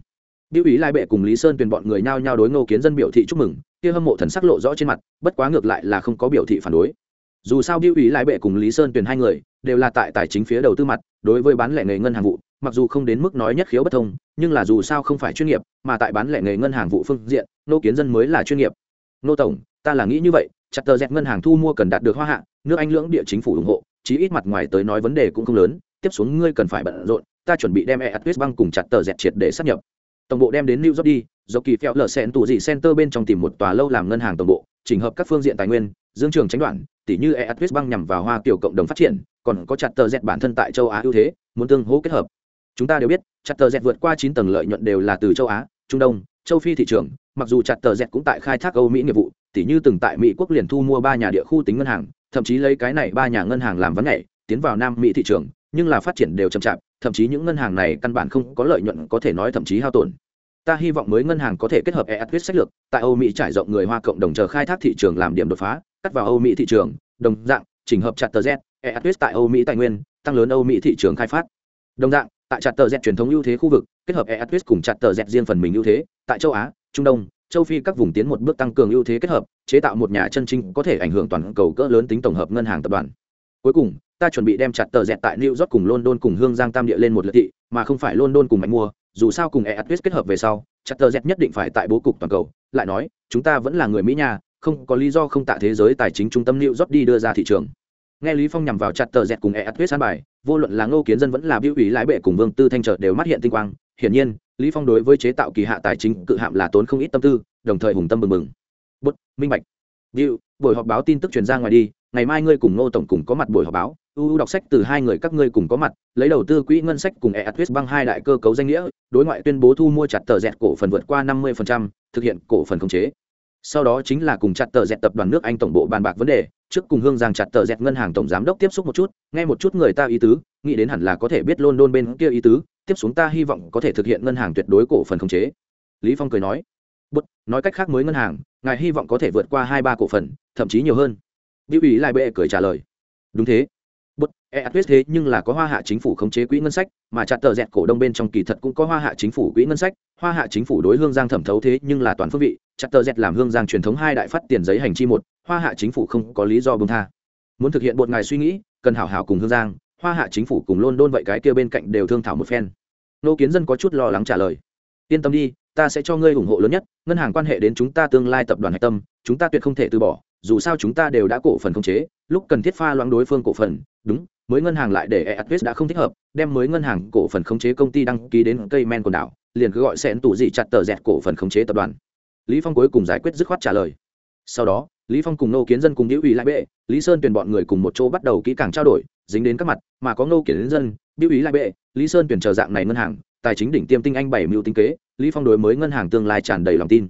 Speaker 1: Biểu ý Lai Bệ cùng Lý Sơn Tuyền bọn người nhao nhao đối Ngô Kiến Dân biểu thị chúc mừng, kia hâm mộ thần sắc lộ rõ trên mặt, bất quá ngược lại là không có biểu thị phản đối. Dù sao Biểu ý Lai Bệ cùng Lý Sơn Tuyền hai người đều là tại tài chính phía đầu tư mặt, đối với bán lẻ nghề ngân hàng vụ, mặc dù không đến mức nói nhất khiếu bất thông nhưng là dù sao không phải chuyên nghiệp mà tại bán lẻ nghề ngân hàng vụ phương diện Ngô kiến dân mới là chuyên nghiệp nô tổng ta là nghĩ như vậy chặt tờ dẹt ngân hàng thu mua cần đạt được hoa hạ nước anh lưỡng địa chính phủ ủng hộ chí ít mặt ngoài tới nói vấn đề cũng không lớn tiếp xuống ngươi cần phải bận rộn ta chuẩn bị đem e băng cùng chặt tờ dẹt triệt để sắp nhập. Tổng bộ đem đến new york đi, do kỳ phèo lở sen tù dị center bên trong tìm một tòa lâu làm ngân hàng tổng bộ, chỉnh hợp các phương diện tài nguyên, dương trường tránh đoạn, tỉ như e atwist băng nhằm vào hoa kiểu cộng đồng phát triển, còn có chặt tờ dẹt bản thân tại châu á ưu thế, muốn tương hỗ kết hợp. Chúng ta đều biết, chặt tờ dẹt vượt qua chín tầng lợi nhuận đều là từ châu á, trung đông, châu phi thị trường, mặc dù chặt tờ dẹt cũng tại khai thác âu mỹ nghiệp vụ, tỉ như từng tại mỹ quốc liền thu mua ba nhà địa khu tính ngân hàng, thậm chí lấy cái này ba nhà ngân hàng làm vấn nhảy, tiến vào nam mỹ thị trường, nhưng là phát triển đều chậm chạp thậm chí những ngân hàng này căn bản không có lợi nhuận có thể nói thậm chí hao tổn ta hy vọng mới ngân hàng có thể kết hợp EATWIS sách lược tại Âu Mỹ trải rộng người Hoa cộng đồng chờ khai thác thị trường làm điểm đột phá, cắt vào Âu Mỹ thị trường, đồng dạng, chỉnh hợp chặt tờ Z, EATWIS tại Âu Mỹ tài nguyên, tăng lớn Âu Mỹ thị trường khai phát. Đồng dạng, tại chặt tờ Z truyền thống ưu thế khu vực, kết hợp EATWIS cùng chặt tờ Z riêng phần mình ưu thế, tại châu Á, Trung Đông, châu Phi các vùng tiến một bước tăng cường ưu thế kết hợp, chế tạo một nhà chân chính có thể ảnh hưởng toàn cầu cỡ lớn tính tổng hợp ngân hàng tập đoàn. Cuối cùng, ta chuẩn bị đem chặt tờ dẹt tại New York cùng London cùng Hương Giang Tam địa lên một lượt thị, mà không phải London cùng mạnh mua, dù sao cùng EATWIS kết hợp về sau, chặt tờ dẹt nhất định phải tại bố cục toàn cầu, lại nói, chúng ta vẫn là người Mỹ nhà, không có lý do không tạ thế giới tài chính trung tâm New York đi đưa ra thị trường. Nghe Lý Phong nhằm vào chặt tờ dẹt cùng EATWIS san bài, vô luận là Ngô Kiến Dân vẫn là Biểu ủy lái bệ cùng Vương Tư Thanh trợ đều mắt hiện tinh quang, hiển nhiên, Lý Phong đối với chế tạo kỳ hạ tài chính cự hạm là tốn không ít tâm tư, đồng thời hùng tâm mừng mừng. Bút, minh bạch. Diệu, buổi họp báo tin tức truyền ra ngoài đi, ngày mai ngươi cùng Ngô tổng cùng có mặt buổi họp báo, uu đọc sách từ hai người các ngươi cùng có mặt lấy đầu tư quỹ ngân sách cùng eatwest băng hai đại cơ cấu danh nghĩa đối ngoại tuyên bố thu mua chặt tờ dẹt cổ phần vượt qua năm 50%, thực hiện cổ phần khống chế. Sau đó chính là cùng chặt tờ dẹt tập đoàn nước anh tổng bộ bàn bạc vấn đề trước cùng hương giang chặt tờ dẹt ngân hàng tổng giám đốc tiếp xúc một chút nghe một chút người ta ý tứ nghĩ đến hẳn là có thể biết london bên kia ý tứ tiếp xuống ta hy vọng có thể thực hiện ngân hàng tuyệt đối cổ phần khống chế. Lý phong cười nói bút nói cách khác mới ngân hàng ngài hy vọng có thể vượt qua hai ba cổ phần thậm chí nhiều hơn. Biểu ủy lại bệ cười trả lời đúng thế bút thế nhưng là có hoa hạ chính phủ khống chế quỹ ngân sách, mà chặt tờ dẹt cổ đông bên trong kỳ thật cũng có hoa hạ chính phủ quỹ ngân sách. Hoa hạ chính phủ đối hương giang thẩm thấu thế nhưng là toàn phương vị, chặt tờ dẹt làm hương giang truyền thống hai đại phát tiền giấy hành chi một, hoa hạ chính phủ không có lý do buông tha. Muốn thực hiện bột ngài suy nghĩ, cần hảo hảo cùng hương giang, hoa hạ chính phủ cùng luôn đôn vậy cái kia bên cạnh đều thương thảo một phen. Nô kiến dân có chút lo lắng trả lời. Yên tâm đi, ta sẽ cho ngươi ủng hộ lớn nhất, ngân hàng quan hệ đến chúng ta tương lai tập đoàn hải tâm, chúng ta tuyệt không thể từ bỏ, dù sao chúng ta đều đã cổ phần khống chế, lúc cần thiết pha loãng đối phương cổ phần, đúng mới ngân hàng lại để Eatwest đã không thích hợp, đem mới ngân hàng cổ phần khống chế công ty đăng ký đến cây men quần đảo, liền cứ gọi xén tủ gì chặt tờ dẹt cổ phần khống chế tập đoàn. Lý Phong cuối cùng giải quyết dứt khoát trả lời. Sau đó, Lý Phong cùng Nô Kiến Dân cùng Diễu ủy lại bệ, Lý Sơn tuyển bọn người cùng một chỗ bắt đầu kỹ càng trao đổi, dính đến các mặt, mà có Nô Kiến Dân, Diễu ủy lại bệ, Lý Sơn tuyển chờ dạng này ngân hàng, tài chính đỉnh tiêm tinh anh bảy mưu tính kế, Lý Phong đối mới ngân hàng tương lai tràn đầy lòng tin.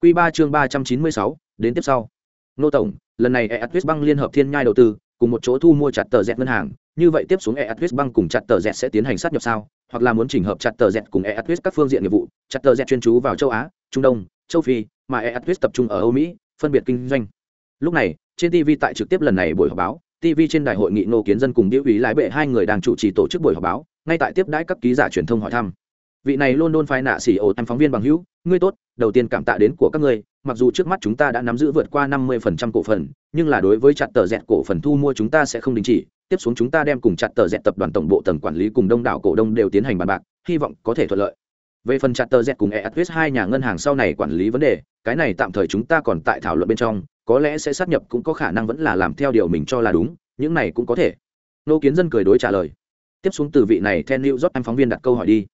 Speaker 1: Quy 3 chương 396, đến tiếp sau. Nô tổng, lần này Eatwest băng liên hợp thiên nhai đầu tư, cùng một chỗ thu mua chặt tờ dẹt ngân hàng, như vậy tiếp xuống EATWIS băng cùng chặt tờ dẹt sẽ tiến hành sát nhập sao? Hoặc là muốn chỉnh hợp chặt tờ dẹt cùng EATWIS các phương diện nghiệp vụ, chặt tờ dẹt chuyên trú vào châu á, trung đông, châu phi, mà EATWIS tập trung ở âu mỹ, phân biệt kinh doanh. Lúc này, trên tv tại trực tiếp lần này buổi họp báo tv trên đại hội nghị nô kiến dân cùng điệu ý lái bệ hai người đang chủ trì tổ chức buổi họp báo, ngay tại tiếp đãi các ký giả truyền thông hỏi thăm vị này luôn luôn phái nạ xỉ ổ em phóng viên bằng hữu, ngươi tốt, đầu tiên cảm tạ đến của các ngươi, mặc dù trước mắt chúng ta đã nắm giữ vượt qua năm mươi phần trăm cổ phần, nhưng là đối với chặt tờ dẹt cổ phần thu mua chúng ta sẽ không đình chỉ. Tiếp xuống chúng ta đem cùng chặt tờ dẹt tập đoàn tổng bộ tầng quản lý cùng đông đảo cổ đông đều tiến hành bàn bạc, hy vọng có thể thuận lợi. Về phần chặt tờ dẹt cùng EATWIS hai nhà ngân hàng sau này quản lý vấn đề, cái này tạm thời chúng ta còn tại thảo luận bên trong, có lẽ sẽ sát nhập cũng có khả năng vẫn là làm theo điều mình cho là đúng, những này cũng có thể. Nô kiến dân cười đối trả lời. Tiếp xuống từ vị này then lưu rót anh phóng viên đặt câu hỏi đi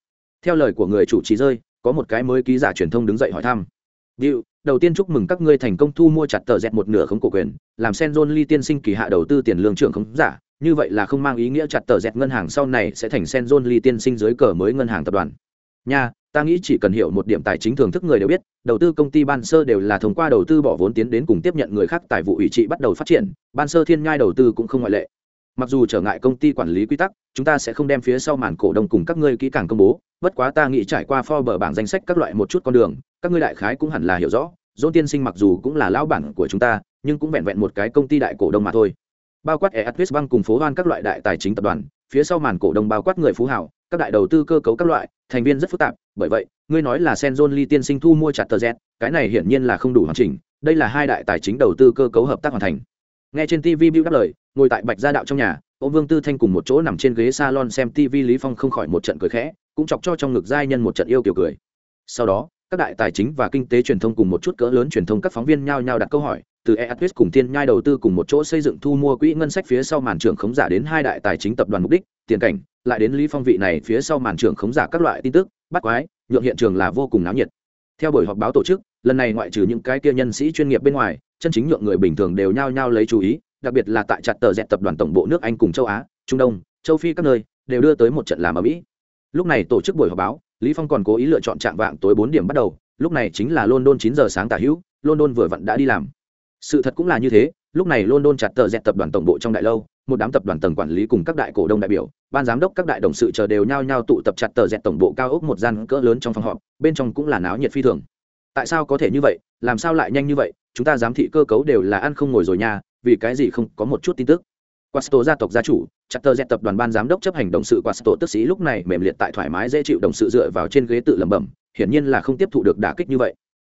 Speaker 1: theo lời của người chủ trì rơi có một cái mới ký giả truyền thông đứng dậy hỏi thăm Điệu, đầu tiên chúc mừng các ngươi thành công thu mua chặt tờ dẹt một nửa khống cổ quyền, làm Senzon Lee tiên sinh kỳ hạ đầu tư tiền lương trưởng khống giả, như vậy là không mang ý nghĩa chặt tờ dẹt ngân hàng sau này sẽ thành Senzon Lee tiên sinh dưới cờ mới ngân hàng tập đoàn. Nha, ta nghĩ chỉ cần hiểu một điểm tài chính thường thức người đều biết, đầu tư công ty ban sơ đều là thông qua đầu tư bỏ vốn tiến đến cùng tiếp nhận người khác tài vụ ủy trị bắt đầu phát triển, ban sơ thiên nhai đầu tư cũng không ngoại lệ mặc dù trở ngại công ty quản lý quy tắc chúng ta sẽ không đem phía sau màn cổ đông cùng các ngươi kỹ càng công bố bất quá ta nghĩ trải qua Forbes bảng danh sách các loại một chút con đường các ngươi đại khái cũng hẳn là hiểu rõ Dỗ tiên sinh mặc dù cũng là lão bản của chúng ta nhưng cũng vẹn vẹn một cái công ty đại cổ đông mà thôi. Bao quát Eatwest Bank cùng phố hoan các loại đại tài chính tập đoàn phía sau màn cổ đông bao quát người phú hảo các đại đầu tư cơ cấu các loại thành viên rất phức tạp bởi vậy ngươi nói là Senzon Lee tiên sinh thu mua chặt tờ Z, cái này hiển nhiên là không đủ hoàn chỉnh đây là hai đại tài chính đầu tư cơ cấu hợp tác hoàn thành. Nghe trên tv Bill đáp lời ngồi tại bạch gia đạo trong nhà ô vương tư thanh cùng một chỗ nằm trên ghế salon xem tv lý phong không khỏi một trận cười khẽ cũng chọc cho trong ngực giai nhân một trận yêu kiểu cười sau đó các đại tài chính và kinh tế truyền thông cùng một chút cỡ lớn truyền thông các phóng viên nhao nhao đặt câu hỏi từ Eatwest cùng Tiên Nhai đầu tư cùng một chỗ xây dựng thu mua quỹ ngân sách phía sau màn trưởng khống giả đến hai đại tài chính tập đoàn mục đích, tiền cảnh, lại đến Lý Phong vị này phía sau màn trưởng khống giả các loại tin tức, bắt quái, nhượng hiện trường là vô cùng náo nhiệt. Theo buổi họp báo tổ chức, lần này ngoại trừ những cái kia nhân sĩ chuyên nghiệp bên ngoài, chân chính nhượng người bình thường đều nhao nhao lấy chú ý, đặc biệt là tại chặt tờ dẹt tập đoàn tổng bộ nước Anh cùng châu Á, Trung Đông, châu Phi các nơi, đều đưa tới một trận làm ở Mỹ. Lúc này tổ chức buổi họp báo, Lý Phong còn cố ý lựa chọn trạng vạng tối bốn điểm bắt đầu, lúc này chính là London chín giờ sáng tả hữu, London vừa vặn đã đi làm sự thật cũng là như thế lúc này london chặt tờ dẹt tập đoàn tổng bộ trong đại lâu một đám tập đoàn tầng quản lý cùng các đại cổ đông đại biểu ban giám đốc các đại đồng sự chờ đều nhao nhao tụ tập chặt tờ dẹt tổng bộ cao ốc một gian cỡ lớn trong phòng họp bên trong cũng là náo nhiệt phi thường tại sao có thể như vậy làm sao lại nhanh như vậy chúng ta giám thị cơ cấu đều là ăn không ngồi rồi nha vì cái gì không có một chút tin tức Quasto gia tộc gia chủ, chặt tờ tập đoàn ban giám đốc chấp hành đồng sự Quasto tức sĩ lúc này mềm liệt tại thoải mái dễ chịu đồng sự dựa vào trên ghế tự lẩm bẩm, hiển nhiên là không tiếp thụ được đả kích như vậy.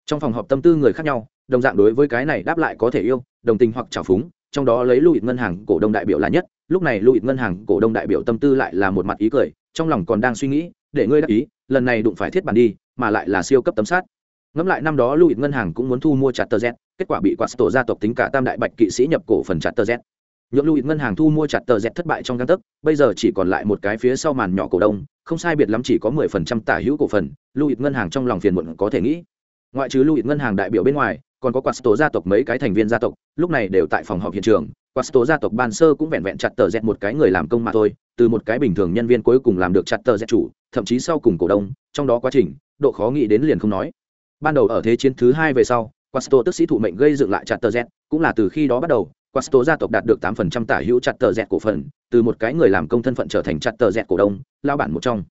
Speaker 1: Trong phòng họp tâm tư người khác nhau, đồng dạng đối với cái này đáp lại có thể yêu đồng tình hoặc trào phúng trong đó lấy lưu ngân hàng cổ đông đại biểu là nhất lúc này lưu ngân hàng cổ đông đại biểu tâm tư lại là một mặt ý cười trong lòng còn đang suy nghĩ để ngươi đắc ý lần này đụng phải thiết bản đi mà lại là siêu cấp tấm sát ngẫm lại năm đó lưu ngân hàng cũng muốn thu mua chặt tờ z kết quả bị quạt tổ gia tộc tính cả tam đại bạch kỵ sĩ nhập cổ phần chặt tờ z nhượng lưu ngân hàng thu mua chặt tờ z thất bại trong căn tấc bây giờ chỉ còn lại một cái phía sau màn nhỏ cổ đông không sai biệt lắm chỉ có mười phần trăm tả hữu cổ phần lưu ngân hàng trong lòng phiền muộn có thể nghĩ ngoại trừ lưu ngân hàng đại biểu bên ngoài còn có Quasto gia tộc mấy cái thành viên gia tộc, lúc này đều tại phòng họp hiện trường. Quasto gia tộc ban sơ cũng vẹn vẹn chặt tờ Z một cái người làm công mà thôi, từ một cái bình thường nhân viên cuối cùng làm được chặt tờ Z chủ, thậm chí sau cùng cổ đông, trong đó quá trình, độ khó nghĩ đến liền không nói. Ban đầu ở thế chiến thứ hai về sau, Quasto tức sĩ thụ mệnh gây dựng lại chặt tờ Z, cũng là từ khi đó bắt đầu, Quasto gia tộc đạt được 8% tả hữu chặt tờ Z cổ phần, từ một cái người làm công thân phận trở thành chặt tờ Z cổ đông, lao bản một trong.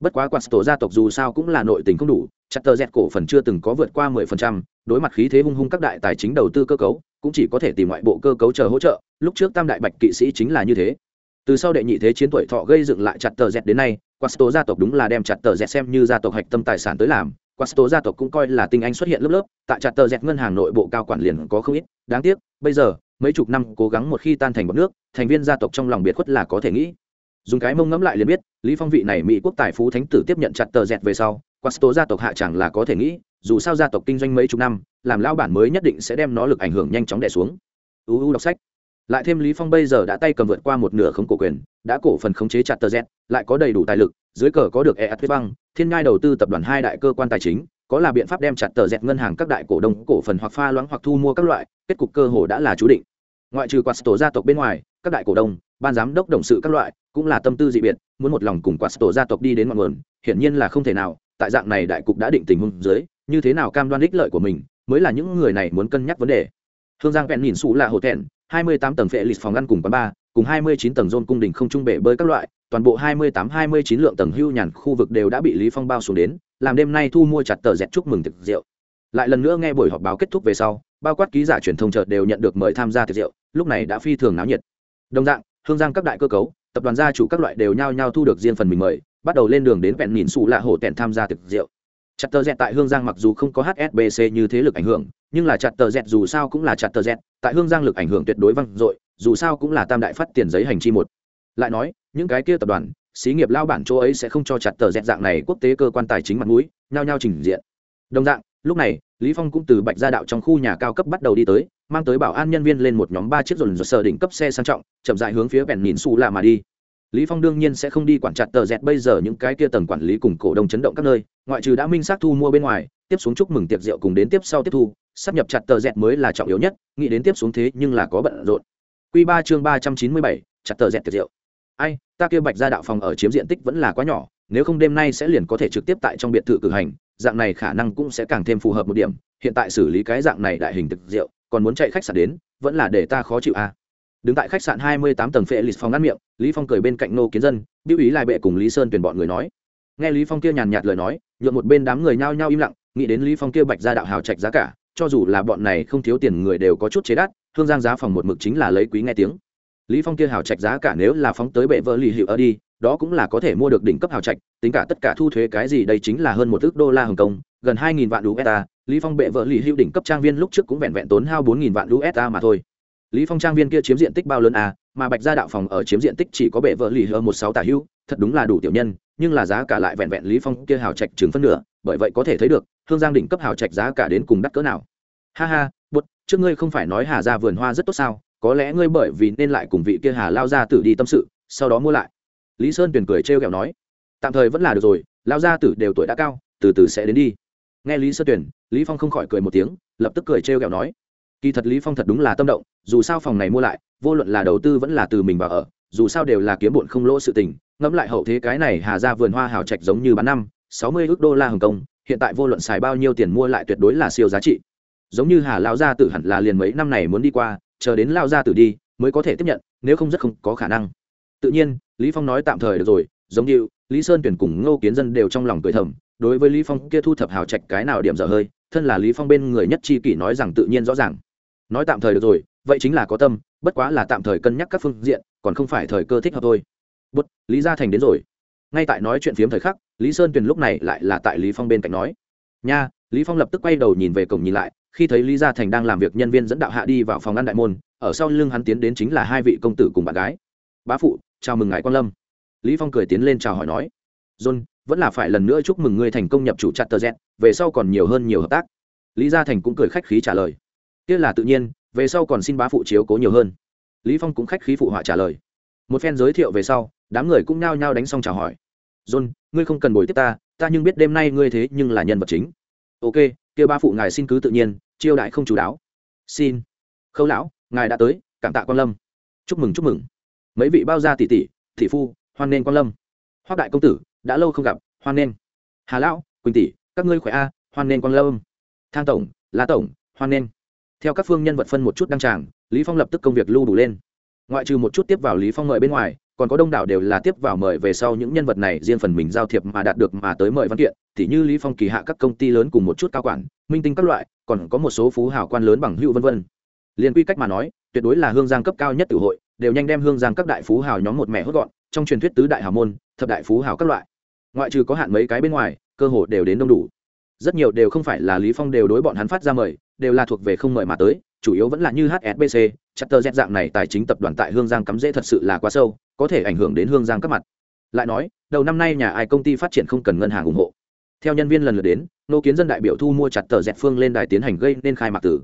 Speaker 1: Bất quá Quasto gia tộc dù sao cũng là nội tình không đủ, chặt tờ Z cổ phần chưa từng có vượt qua 10%, đối mặt khí thế hung hung các đại tài chính đầu tư cơ cấu cũng chỉ có thể tìm ngoại bộ cơ cấu chờ hỗ trợ lúc trước tam đại bạch kỵ sĩ chính là như thế từ sau đệ nhị thế chiến tuổi thọ gây dựng lại chặt tờ Z đến nay quasto gia tộc đúng là đem chặt tờ Z xem như gia tộc hạch tâm tài sản tới làm quasto gia tộc cũng coi là tinh anh xuất hiện lớp lớp, tại chặt tờ dẹt ngân hàng nội bộ cao quản liền có không ít. Đáng tiếc, bây giờ, mấy chục năm cố gắng một khi tan thành bọc nước, thành viên gia tộc trong lòng biệt khuất là có thể nghĩ. Dùng cái mông ngẫm lại liền biết, lý phong vị này mỹ quốc tài phú thánh tử tiếp nhận chặt tờ dẹt về sau, quasto gia tộc hạ chẳng là có thể nghĩ, dù sao gia tộc kinh doanh mấy chục năm, làm lão bản mới nhất định sẽ đem nó lực ảnh hưởng nhanh chóng đè xuống. Uu đọc sách lại thêm lý phong bây giờ đã tay cầm vượt qua một nửa không cổ quyền, đã cổ phần khống chế chặt tờ z, lại có đầy đủ tài lực, dưới cờ có được EAT băng thiên ngai đầu tư tập đoàn hai đại cơ quan tài chính, có là biện pháp đem chặt tờ dẹt ngân hàng các đại cổ đông, cổ phần hoặc pha loãng hoặc thu mua các loại, kết cục cơ hồ đã là chú định. Ngoại trừ quạt tổ gia tộc bên ngoài, các đại cổ đông, ban giám đốc đồng sự các loại, cũng là tâm tư dị biệt, muốn một lòng cùng quạt tổ gia tộc đi đến ngọn nguồn, hiển nhiên là không thể nào, tại dạng này đại cục đã định tình huống dưới, như thế nào cam đoan ích lợi của mình, mới là những người này muốn cân nhắc vấn đề. Hương giang vẹn nhìn xù là hổ thẹn hai mươi tám tầng phệ lịch phòng ăn cùng quán ba cùng hai mươi chín tầng zone cung đình không trung bể bơi các loại, toàn bộ hai mươi tám, hai mươi chín lượng tầng hưu nhàn khu vực đều đã bị lý phong bao xuống đến, làm đêm nay thu mua chặt tờ dẹt chúc mừng thực rượu. Lại lần nữa nghe buổi họp báo kết thúc về sau, bao quát ký giả truyền thông chợt đều nhận được mời tham gia thực rượu, lúc này đã phi thường náo nhiệt. Đồng dạng, hương giang các đại cơ cấu, tập đoàn gia chủ các loại đều nhao nhao thu được riêng phần mình mời, bắt đầu lên đường đến vẹn nhìn xù lạ hổ tẹn tham gia thực rượu chặt tờ dẹt tại hương giang mặc dù không có hsbc như thế lực ảnh hưởng, nhưng là chặt tờ dẹt dù sao cũng là chặt tờ dẹt tại hương giang lực ảnh hưởng tuyệt đối vang dội, dù sao cũng là tam đại phát tiền giấy hành chi một. Lại nói, những cái kia tập đoàn, xí nghiệp lao bản chỗ ấy sẽ không cho chặt tờ dẹt dạng này quốc tế cơ quan tài chính mặt mũi, nhao nhao trình diện. Đồng dạng, lúc này, lý phong cũng từ bạch gia đạo trong khu nhà cao cấp bắt đầu đi tới, mang tới bảo an nhân viên lên một nhóm ba chiếc dồn dồn sờ đỉnh cấp xe sang trọng, chậm rãi hướng phía bèn nhìn xù lạ mà đi lý phong đương nhiên sẽ không đi quản chặt tờ dẹt bây giờ những cái kia tầng quản lý cùng cổ đông chấn động các nơi, ngoại trừ đã minh xác thu mua bên ngoài, tiếp xuống chúc mừng tiệc rượu cùng đến tiếp sau tiếp thu, sắp nhập chặt tờ dẹt mới là trọng yếu nhất, nghĩ đến tiếp xuống thế nhưng là có bận rộn. Quy ba chương ba trăm chín mươi bảy, chặt tờ dẹt tiệc rượu. Ai, ta kia bạch ra đạo phòng ở chiếm diện tích vẫn là quá nhỏ, nếu không đêm nay sẽ liền có thể trực tiếp tại trong biệt thự cử hành, dạng này khả năng cũng sẽ càng thêm phù hợp một điểm, hiện tại xử lý cái dạng này đại hình thực rượu, còn muốn chạy khách sạn đến, vẫn là để ta khó chịu à đứng tại khách sạn hai mươi tám tầng phệ lịch phòng ngăn miệng, lý phong cười bên cạnh nô kiến dân biểu ý lại bệ cùng lý sơn tuyển bọn người nói. Nghe lý phong kia nhàn nhạt lời nói, nhượng một bên đám người nhao nhao im lặng, nghĩ đến lý phong kia bạch ra đạo hào trạch giá cả, cho dù là bọn này không thiếu tiền người đều có chút chế đắt, hương giang giá phòng một mực chính là lấy quý nghe tiếng. Lý phong kia hào trạch giá cả nếu là phóng tới bệ vợ lì hiệu ở đi, đó cũng là có thể mua được đỉnh cấp hào trạch, tính cả tất cả thu thuế cái gì đây chính là hơn một ước đô la hồng kông, gần hai nghìn vạn usd lý phong bệ vợ lì hiệu đỉnh cấp trang viên lúc trước cũng vẹn vẹn tốn hao bốn nghìn vạn usd mà thôi lý phong trang viên kia chiếm diện tích bao lớn à mà bạch gia đạo phòng ở chiếm diện tích chỉ có bệ vợ lì hơn một sáu tà hữu, thật đúng là đủ tiểu nhân, nhưng là giá cả lại vẹn vẹn lý phong kia hào trạch chừng phân nửa, bởi vậy có thể thấy được, hương giang đỉnh cấp hào trạch giá cả đến cùng đắt cỡ nào. Ha ha, bút, trước ngươi không phải nói hà ra vườn hoa rất tốt sao, có lẽ ngươi bởi vì nên lại cùng vị kia hà lao ra tử đi tâm sự, sau đó mua lại. Lý sơn tuyền cười trêu ghẹo nói, tạm thời vẫn là được rồi, lao gia tử đều tuổi đã cao, từ từ sẽ đến đi. Nghe lý sơn tuyền lý phong không khỏi cười một tiếng, lập tức cười trêu ghẹo nói kỳ thật lý phong thật đúng là tâm động, dù sao phòng này mua lại, vô luận là đầu tư vẫn là từ mình vào ở, dù sao đều là kiếm bổn không lỗ sự tình. Ngẫm lại hậu thế cái này hà ra vườn hoa hào trạch giống như bán năm, sáu mươi ước đô la hồng kông, hiện tại vô luận xài bao nhiêu tiền mua lại tuyệt đối là siêu giá trị. Giống như hà lão gia tử hẳn là liền mấy năm này muốn đi qua, chờ đến lao gia tử đi, mới có thể tiếp nhận, nếu không rất không có khả năng. Tự nhiên, lý phong nói tạm thời được rồi, giống như lý sơn tuyển cùng ngô kiến dân đều trong lòng cười thầm, đối với lý phong kia thu thập hào trạch cái nào điểm dở hơi, thân là lý phong bên người nhất chi kỷ nói rằng tự nhiên rõ ràng nói tạm thời được rồi, vậy chính là có tâm, bất quá là tạm thời cân nhắc các phương diện, còn không phải thời cơ thích hợp thôi. Bút, lý gia thành đến rồi. Ngay tại nói chuyện phiếm thời khắc, lý sơn tuyền lúc này lại là tại lý phong bên cạnh nói, nha. Lý phong lập tức quay đầu nhìn về cổng nhìn lại, khi thấy lý gia thành đang làm việc nhân viên dẫn đạo hạ đi vào phòng ăn đại môn, ở sau lưng hắn tiến đến chính là hai vị công tử cùng bạn gái. Bá phụ, chào mừng ngài quan lâm. Lý phong cười tiến lên chào hỏi nói, john, vẫn là phải lần nữa chúc mừng ngươi thành công nhập chủ chặt tờ z, về sau còn nhiều hơn nhiều hợp tác. Lý gia thành cũng cười khách khí trả lời kia là tự nhiên, về sau còn xin bá phụ chiếu cố nhiều hơn. Lý phong cũng khách khí phụ họa trả lời. Một phen giới thiệu về sau, đám người cũng nhao nhao đánh xong chào hỏi. John, ngươi không cần bồi tiếp ta ta nhưng biết đêm nay ngươi thế nhưng là nhân vật chính. Ok, kia ba phụ ngài xin cứ tự nhiên chiêu đại không chú đáo. Xin. Khâu lão, ngài đã tới, cảm tạ quan lâm. Chúc mừng chúc mừng. Mấy vị bao gia tỷ tỷ tỷ phu, hoan nên quan lâm. Hoác đại công tử, đã lâu không gặp, hoan nên hà lão, quỳnh tỷ, các ngươi khỏe a, hoan nên quan lâm. Thang tổng lá tổng, hoan nên theo các phương nhân vật phân một chút đăng tràng, lý phong lập tức công việc lưu đủ lên. Ngoại trừ một chút tiếp vào lý phong mời bên ngoài, còn có đông đảo đều là tiếp vào mời về sau những nhân vật này riêng phần mình giao thiệp mà đạt được mà tới mời văn kiện thì như lý phong kỳ hạ các công ty lớn cùng một chút cao quản, minh tinh các loại, còn có một số phú hào quan lớn bằng hữu vân vân. Liên quy cách mà nói, tuyệt đối là hương giang cấp cao nhất tử hội, đều nhanh đem hương giang các đại phú hào nhóm một mẹ hốt gọn, trong truyền thuyết tứ đại hào môn, thập đại phú hào các loại. Ngoại trừ có hạn mấy cái bên ngoài, cơ hội đều đến đông đủ. Rất nhiều đều không phải là lý phong đều đối bọn hắn phát ra mời đều là thuộc về không mời mà tới, chủ yếu vẫn là như hsbc chặt tờ z dạng này tài chính tập đoàn tại hương giang cắm rễ thật sự là quá sâu, có thể ảnh hưởng đến hương giang các mặt. Lại nói, đầu năm nay nhà ai công ty phát triển không cần ngân hàng ủng hộ. Theo nhân viên lần lượt đến, nô kiến dân đại biểu thu mua chặt tờ dẹt phương lên đài tiến hành gây nên khai mạc tử.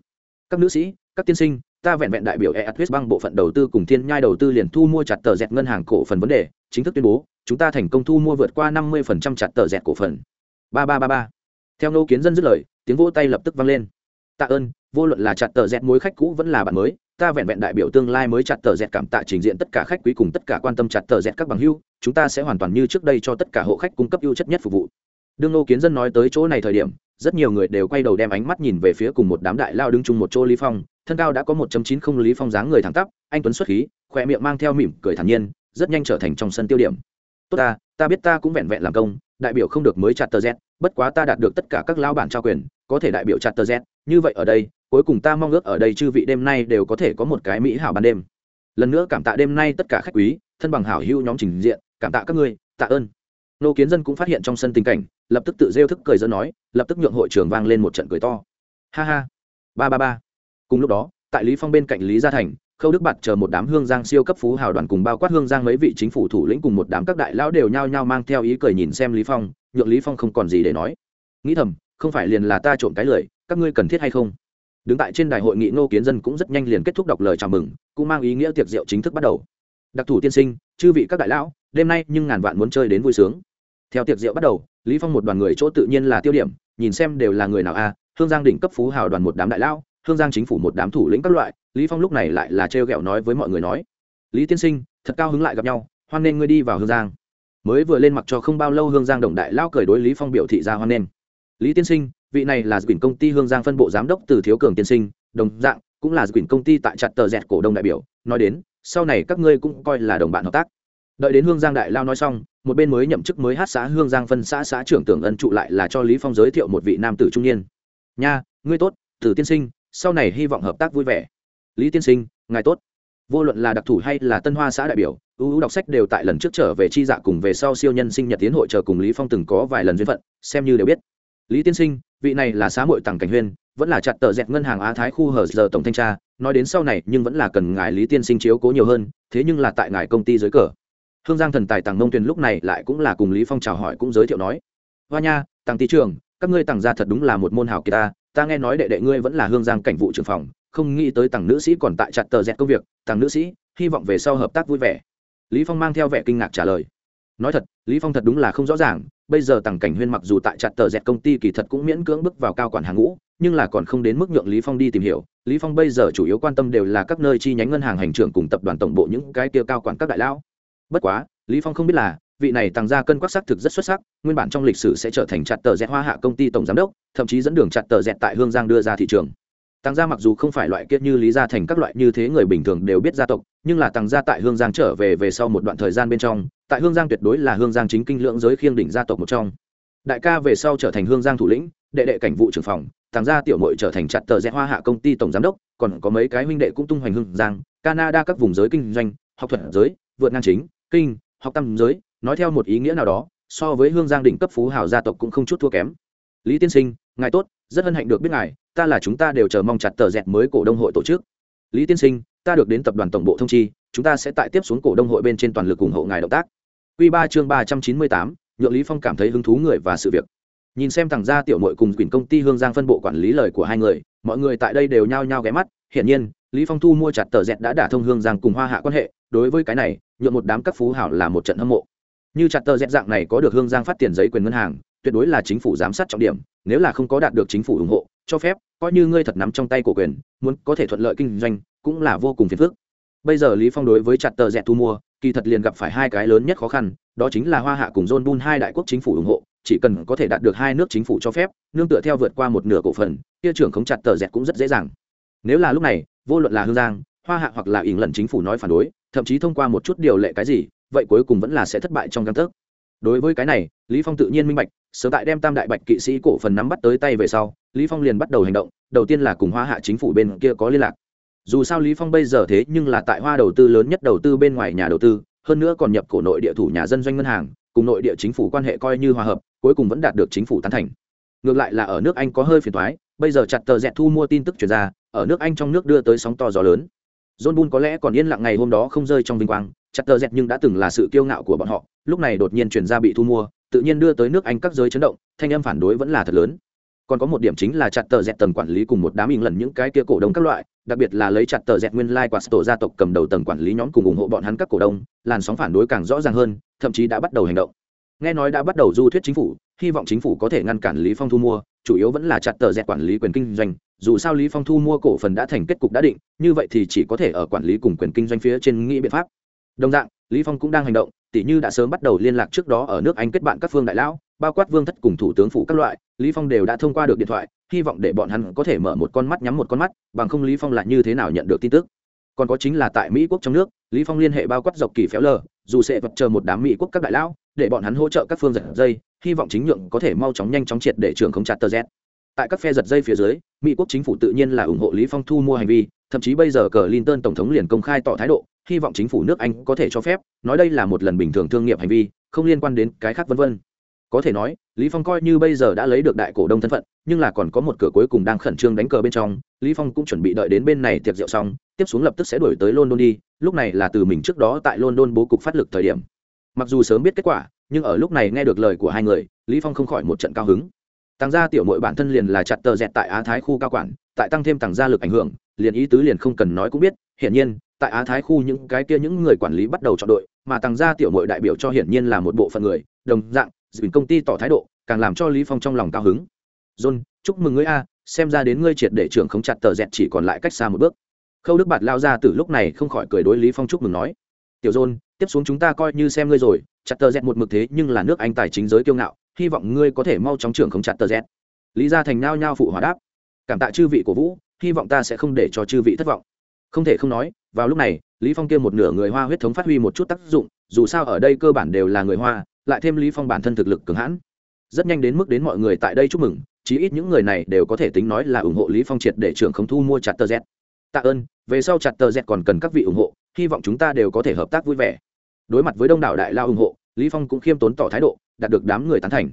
Speaker 1: Các nữ sĩ, các tiên sinh, ta vẹn vẹn đại biểu eatwest băng bộ phận đầu tư cùng thiên nhai đầu tư liền thu mua chặt tờ dẹt ngân hàng cổ phần vấn đề, chính thức tuyên bố, chúng ta thành công thu mua vượt qua năm mươi chặt tờ dẹt cổ phần. Ba ba ba ba. Theo nô kiến dân dứt lời, tiếng vỗ tay lập tức vang lên tạ ơn, vô luận là chặt tờ dẹt mối khách cũ vẫn là bạn mới, ta vẹn vẹn đại biểu tương lai mới chặt tờ dẹt cảm tạ trình diện tất cả khách quý cùng tất cả quan tâm chặt tờ dẹt các bằng hưu, chúng ta sẽ hoàn toàn như trước đây cho tất cả hộ khách cung cấp ưu chất nhất phục vụ. Đương nô kiến dân nói tới chỗ này thời điểm, rất nhiều người đều quay đầu đem ánh mắt nhìn về phía cùng một đám đại lao đứng chung một chỗ lý phong, thân cao đã có một chín không lý phong dáng người thẳng tắp, anh tuấn xuất khí khỏe miệng mang theo mỉm cười thản nhiên, rất nhanh trở thành trong sân tiêu điểm. Tốt ta ta biết ta cũng vẹn vẹn làm công, đại biểu không được mới chặt tờ z bất quá ta đạt được tất cả các lao bản trao quyền, có thể đại biểu chặt tờ z như vậy ở đây, cuối cùng ta mong ước ở đây chư vị đêm nay đều có thể có một cái mỹ hảo ban đêm. Lần nữa cảm tạ đêm nay tất cả khách quý, thân bằng hảo hữu nhóm trình diện, cảm tạ các ngươi, tạ ơn. Nô kiến dân cũng phát hiện trong sân tình cảnh, lập tức tự rêu thức cười dân nói, lập tức nhượng hội trường vang lên một trận cười to. Ha ha. Ba ba ba. Cùng lúc đó, tại lý phong bên cạnh lý gia thành, khâu đức bạt chờ một đám hương giang siêu cấp phú hào đoàn cùng bao quát hương giang mấy vị chính phủ thủ lĩnh cùng một đám các đại lão đều nhao nhao mang theo ý cười nhìn xem lý phong, nhượng lý phong không còn gì để nói. Nghĩ thầm, không phải liền là ta trộm cái lời các ngươi cần thiết hay không? Đứng tại trên đài hội nghị ngô kiến dân cũng rất nhanh liền kết thúc đọc lời chào mừng, cũng mang ý nghĩa tiệc rượu chính thức bắt đầu. Đặc thủ tiên sinh, chư vị các đại lão, đêm nay nhưng ngàn vạn muốn chơi đến vui sướng. Theo tiệc rượu bắt đầu, lý phong một đoàn người chỗ tự nhiên là tiêu điểm, nhìn xem đều là người nào a, hương giang đỉnh cấp phú hào đoàn một đám đại lão, hương giang chính phủ một đám thủ lĩnh các loại, lý phong lúc này lại là trêu ghẹo nói với mọi người nói, lý tiên sinh, thật cao hứng lại gặp nhau, hoan nên ngươi đi vào hương giang. Mới vừa lên mặc cho không bao lâu hương giang đồng đại lao cười đối lý phong biểu thị ra hoan nên lý tiên sinh vị này là quyền công ty hương giang phân bộ giám đốc từ thiếu cường tiên sinh, đồng dạng cũng là quyền công ty tại chặt tờ dẹt cổ đông đại biểu. Nói đến, sau này các ngươi cũng coi là đồng bạn hợp tác. Đợi đến hương giang đại lao nói xong, một bên mới nhậm chức mới hát xã hương giang phân xã xã trưởng tưởng ân trụ lại là cho lý phong giới thiệu một vị nam tử trung niên. Nha, ngươi tốt tử tiên sinh, sau này hy vọng hợp tác vui vẻ. Lý tiên sinh, ngài tốt. Vô luận là đặc thủ hay là tân hoa xã đại biểu ưu đọc sách đều tại lần trước trở về chi dạ cùng về sau siêu nhân sinh nhật tiến hội chờ cùng lý phong từng có vài lần duyên phận, xem như đều biết. Lý tiên sinh vị này là xã hội tặng cảnh huyên, vẫn là chặt tờ dẹt ngân hàng á thái khu hở giờ tổng thanh tra, nói đến sau này nhưng vẫn là cần ngài lý tiên sinh chiếu cố nhiều hơn, thế nhưng là tại ngài công ty dưới cờ. Hương giang thần tài tàng mông tuyền lúc này lại cũng là cùng lý phong chào hỏi cũng giới thiệu nói, hoa nha tàng tý trường các ngươi tàng gia thật đúng là một môn hào kỳ ta ta nghe nói đệ đệ ngươi vẫn là hương giang cảnh vụ trưởng phòng, không nghĩ tới tàng nữ sĩ còn tại chặt tờ dẹt công việc tàng nữ sĩ, hy vọng về sau hợp tác vui vẻ. Lý phong mang theo vẻ kinh ngạc trả lời, nói thật, lý phong thật đúng là không rõ ràng bây giờ tằng cảnh huyên mặc dù tại chặt tờ dẹt công ty kỳ thật cũng miễn cưỡng bước vào cao quản hàng ngũ, nhưng là còn không đến mức nhượng lý phong đi tìm hiểu. Lý phong bây giờ chủ yếu quan tâm đều là các nơi chi nhánh ngân hàng hành trưởng cùng tập đoàn tổng bộ những cái kia cao quản các đại lão. Bất quá, lý phong không biết là, vị này tăng gia cân quắc sắc thực rất xuất sắc, nguyên bản trong lịch sử sẽ trở thành chặt tờ dẹt hoa hạ công ty tổng giám đốc, thậm chí dẫn đường chặt tờ dẹt tại hương giang đưa ra thị trường. Tăng gia mặc dù không phải loại kiết như lý gia thành các loại như thế người bình thường đều biết gia tộc nhưng là tăng gia tại hương giang trở về về sau một đoạn thời gian bên trong, tại hương giang tuyệt đối là hương giang chính kinh lưỡng giới khiêng đỉnh gia tộc một trong. Đại ca về sau trở thành hương giang thủ lĩnh, đệ đệ cảnh vụ trưởng phòng tăng gia tiểu mội trở thành chặt tờ rẽ hoa hạ công ty tổng giám đốc, còn có mấy cái huynh đệ cũng tung hoành hương giang, canada các vùng giới kinh doanh, học thuật giới, vượt ngang chính, kinh, học tâm giới, nói theo một ý nghĩa nào đó, so với hương giang đỉnh cấp phú hào gia tộc cũng không chút thua kém. Lý tiên sinh, ngài tốt, rất hân hạnh được biết ngài, ta là chúng ta đều chờ mong chặt tờ rẽ mới cổ đông hội tổ chức. Lý tiên sinh ta được đến tập đoàn tổng bộ thông chi, chúng ta sẽ tại tiếp xuống cổ đông hội bên trên toàn lực ủng hộ ngài động tác. Quy ba chương ba trăm chín mươi tám, nhượng lý phong cảm thấy hứng thú người và sự việc. Nhìn xem thằng gia tiểu muội cùng quyền công ty hương giang phân bộ quản lý lời của hai người, mọi người tại đây đều nhao nhao ghé mắt. Hiển nhiên, lý phong thu mua chặt tờ dẹt đã đả thông hương giang cùng hoa hạ quan hệ, đối với cái này, nhượng một đám các phú hảo là một trận hâm mộ. Như chặt tờ dẹt dạng này có được hương giang phát tiền giấy quyền ngân hàng, tuyệt đối là chính phủ giám sát trọng điểm, nếu là không có đạt được chính phủ ủng hộ, cho phép, coi như ngươi thật nắm trong tay cổ quyền, muốn có thể thuận lợi kinh doanh cũng là vô cùng phiền phức. Bây giờ lý phong đối với chặt tờ rẹt thu mua, kỳ thật liền gặp phải hai cái lớn nhất khó khăn, đó chính là hoa hạ cùng john bun hai đại quốc chính phủ ủng hộ, chỉ cần có thể đạt được hai nước chính phủ cho phép, nương tựa theo vượt qua một nửa cổ phần, kia trưởng không chặt tờ rẹt cũng rất dễ dàng. Nếu là lúc này, vô luận là hương giang, hoa hạ hoặc là ỉng lần chính phủ nói phản đối, thậm chí thông qua một chút điều lệ cái gì, vậy cuối cùng vẫn là sẽ thất bại trong căn thức đối với cái này, lý phong tự nhiên minh bạch, sớm tại đem tam đại bạch kỵ sĩ cổ phần nắm bắt tới tay về sau, lý phong liền bắt đầu hành động, đầu tiên là cùng hoa hạ chính phủ bên kia có liên lạc dù sao lý phong bây giờ thế nhưng là tại hoa đầu tư lớn nhất đầu tư bên ngoài nhà đầu tư, hơn nữa còn nhập cổ nội địa thủ nhà dân doanh ngân hàng, cùng nội địa chính phủ quan hệ coi như hòa hợp, cuối cùng vẫn đạt được chính phủ tán thành. Ngược lại là ở nước anh có hơi phiền toái, bây giờ chặt tờ dẹt thu mua tin tức chuyển ra, ở nước anh trong nước đưa tới sóng to gió lớn. John bull có lẽ còn yên lặng ngày hôm đó không rơi trong vinh quang, chặt tờ dẹt nhưng đã từng là sự kiêu ngạo của bọn họ, lúc này đột nhiên chuyển ra bị thu mua, tự nhiên đưa tới nước anh các giới chấn động, thanh âm phản đối vẫn là thật lớn còn có một điểm chính là chặt tờ dẹt tầng quản lý cùng một đám ỉng lần những cái kia cổ đông các loại, đặc biệt là lấy chặt tờ dẹt nguyên lai、like、quả tổ gia tộc cầm đầu tầng quản lý nhóm cùng ủng hộ bọn hắn các cổ đông, làn sóng phản đối càng rõ ràng hơn, thậm chí đã bắt đầu hành động. Nghe nói đã bắt đầu du thuyết chính phủ, hy vọng chính phủ có thể ngăn cản lý phong thu mua, chủ yếu vẫn là chặt tờ dẹt quản lý quyền kinh doanh, dù sao lý phong thu mua cổ phần đã thành kết cục đã định, như vậy thì chỉ có thể ở quản lý cùng quyền kinh doanh phía trên nghĩ biện pháp đồng dạng, lý phong cũng đang hành động tỷ như đã sớm bắt đầu liên lạc trước đó ở nước anh kết bạn các phương đại lão, bao quát vương thất cùng thủ tướng phủ các loại, lý phong đều đã thông qua được điện thoại, hy vọng để bọn hắn có thể mở một con mắt nhắm một con mắt, bằng không lý phong lại như thế nào nhận được tin tức. Còn có chính là tại mỹ quốc trong nước, lý phong liên hệ bao quát dọc kỳ phéo lờ, dù sẽ vật chờ một đám mỹ quốc các đại lão, để bọn hắn hỗ trợ các phương giật dây, hy vọng chính nhượng có thể mau chóng nhanh chóng triệt để trường không chặt tờ z. Tại các phe giật dây phía dưới, mỹ quốc chính phủ tự nhiên là ủng hộ lý phong thu mua hành vi, thậm chí bây giờ cờ linton tổng thống liền công khai tỏ thái độ hy vọng chính phủ nước anh có thể cho phép, nói đây là một lần bình thường thương nghiệp hành vi, không liên quan đến cái khác vân vân. Có thể nói, lý phong coi như bây giờ đã lấy được đại cổ đông thân phận, nhưng là còn có một cửa cuối cùng đang khẩn trương đánh cờ bên trong, lý phong cũng chuẩn bị đợi đến bên này tiệc rượu xong, tiếp xuống lập tức sẽ đuổi tới london đi, lúc này là từ mình trước đó tại london bố cục phát lực thời điểm. Mặc dù sớm biết kết quả, nhưng ở lúc này nghe được lời của hai người, lý phong không khỏi một trận cao hứng. Tăng gia tiểu muội bản thân liền là chặt tờ dẹt tại á thái khu cao quản, tại tăng thêm tăng gia lực ảnh hưởng, liền ý tứ liền không cần nói cũng biết, hiển nhiên tại á thái khu những cái kia những người quản lý bắt đầu chọn đội, mà tăng gia tiểu muội đại biểu cho hiển nhiên là một bộ phận người, đồng dạng dùn công ty tỏ thái độ, càng làm cho lý phong trong lòng cao hứng. John, chúc mừng ngươi a, xem ra đến ngươi triệt để trưởng không chặt tờ dẹt chỉ còn lại cách xa một bước. Khâu đức bạt lao ra từ lúc này không khỏi cười đối lý phong chúc mừng nói, tiểu john, tiếp xuống chúng ta coi như xem ngươi rồi, chặt tờ dẹt một mực thế nhưng là nước anh tài chính giới kiêu ngạo, hy vọng ngươi có thể mau chóng trưởng không chặt tờ dẹt. Lý gia thành nao nhao phụ hòa đáp, cảm tạ chư vị của vũ, hy vọng ta sẽ không để cho chư vị thất vọng không thể không nói, vào lúc này, lý phong kia một nửa người hoa huyết thống phát huy một chút tác dụng, dù sao ở đây cơ bản đều là người hoa, lại thêm lý phong bản thân thực lực cường hãn. Rất nhanh đến mức đến mọi người tại đây chúc mừng, chí ít những người này đều có thể tính nói là ủng hộ lý phong triệt để trưởng không thu mua chặt tờ z tạ ơn, về sau chặt tờ z còn cần các vị ủng hộ, hy vọng chúng ta đều có thể hợp tác vui vẻ. Đối mặt với đông đảo đại lao ủng hộ, lý phong cũng khiêm tốn tỏ thái độ, đạt được đám người tán thành.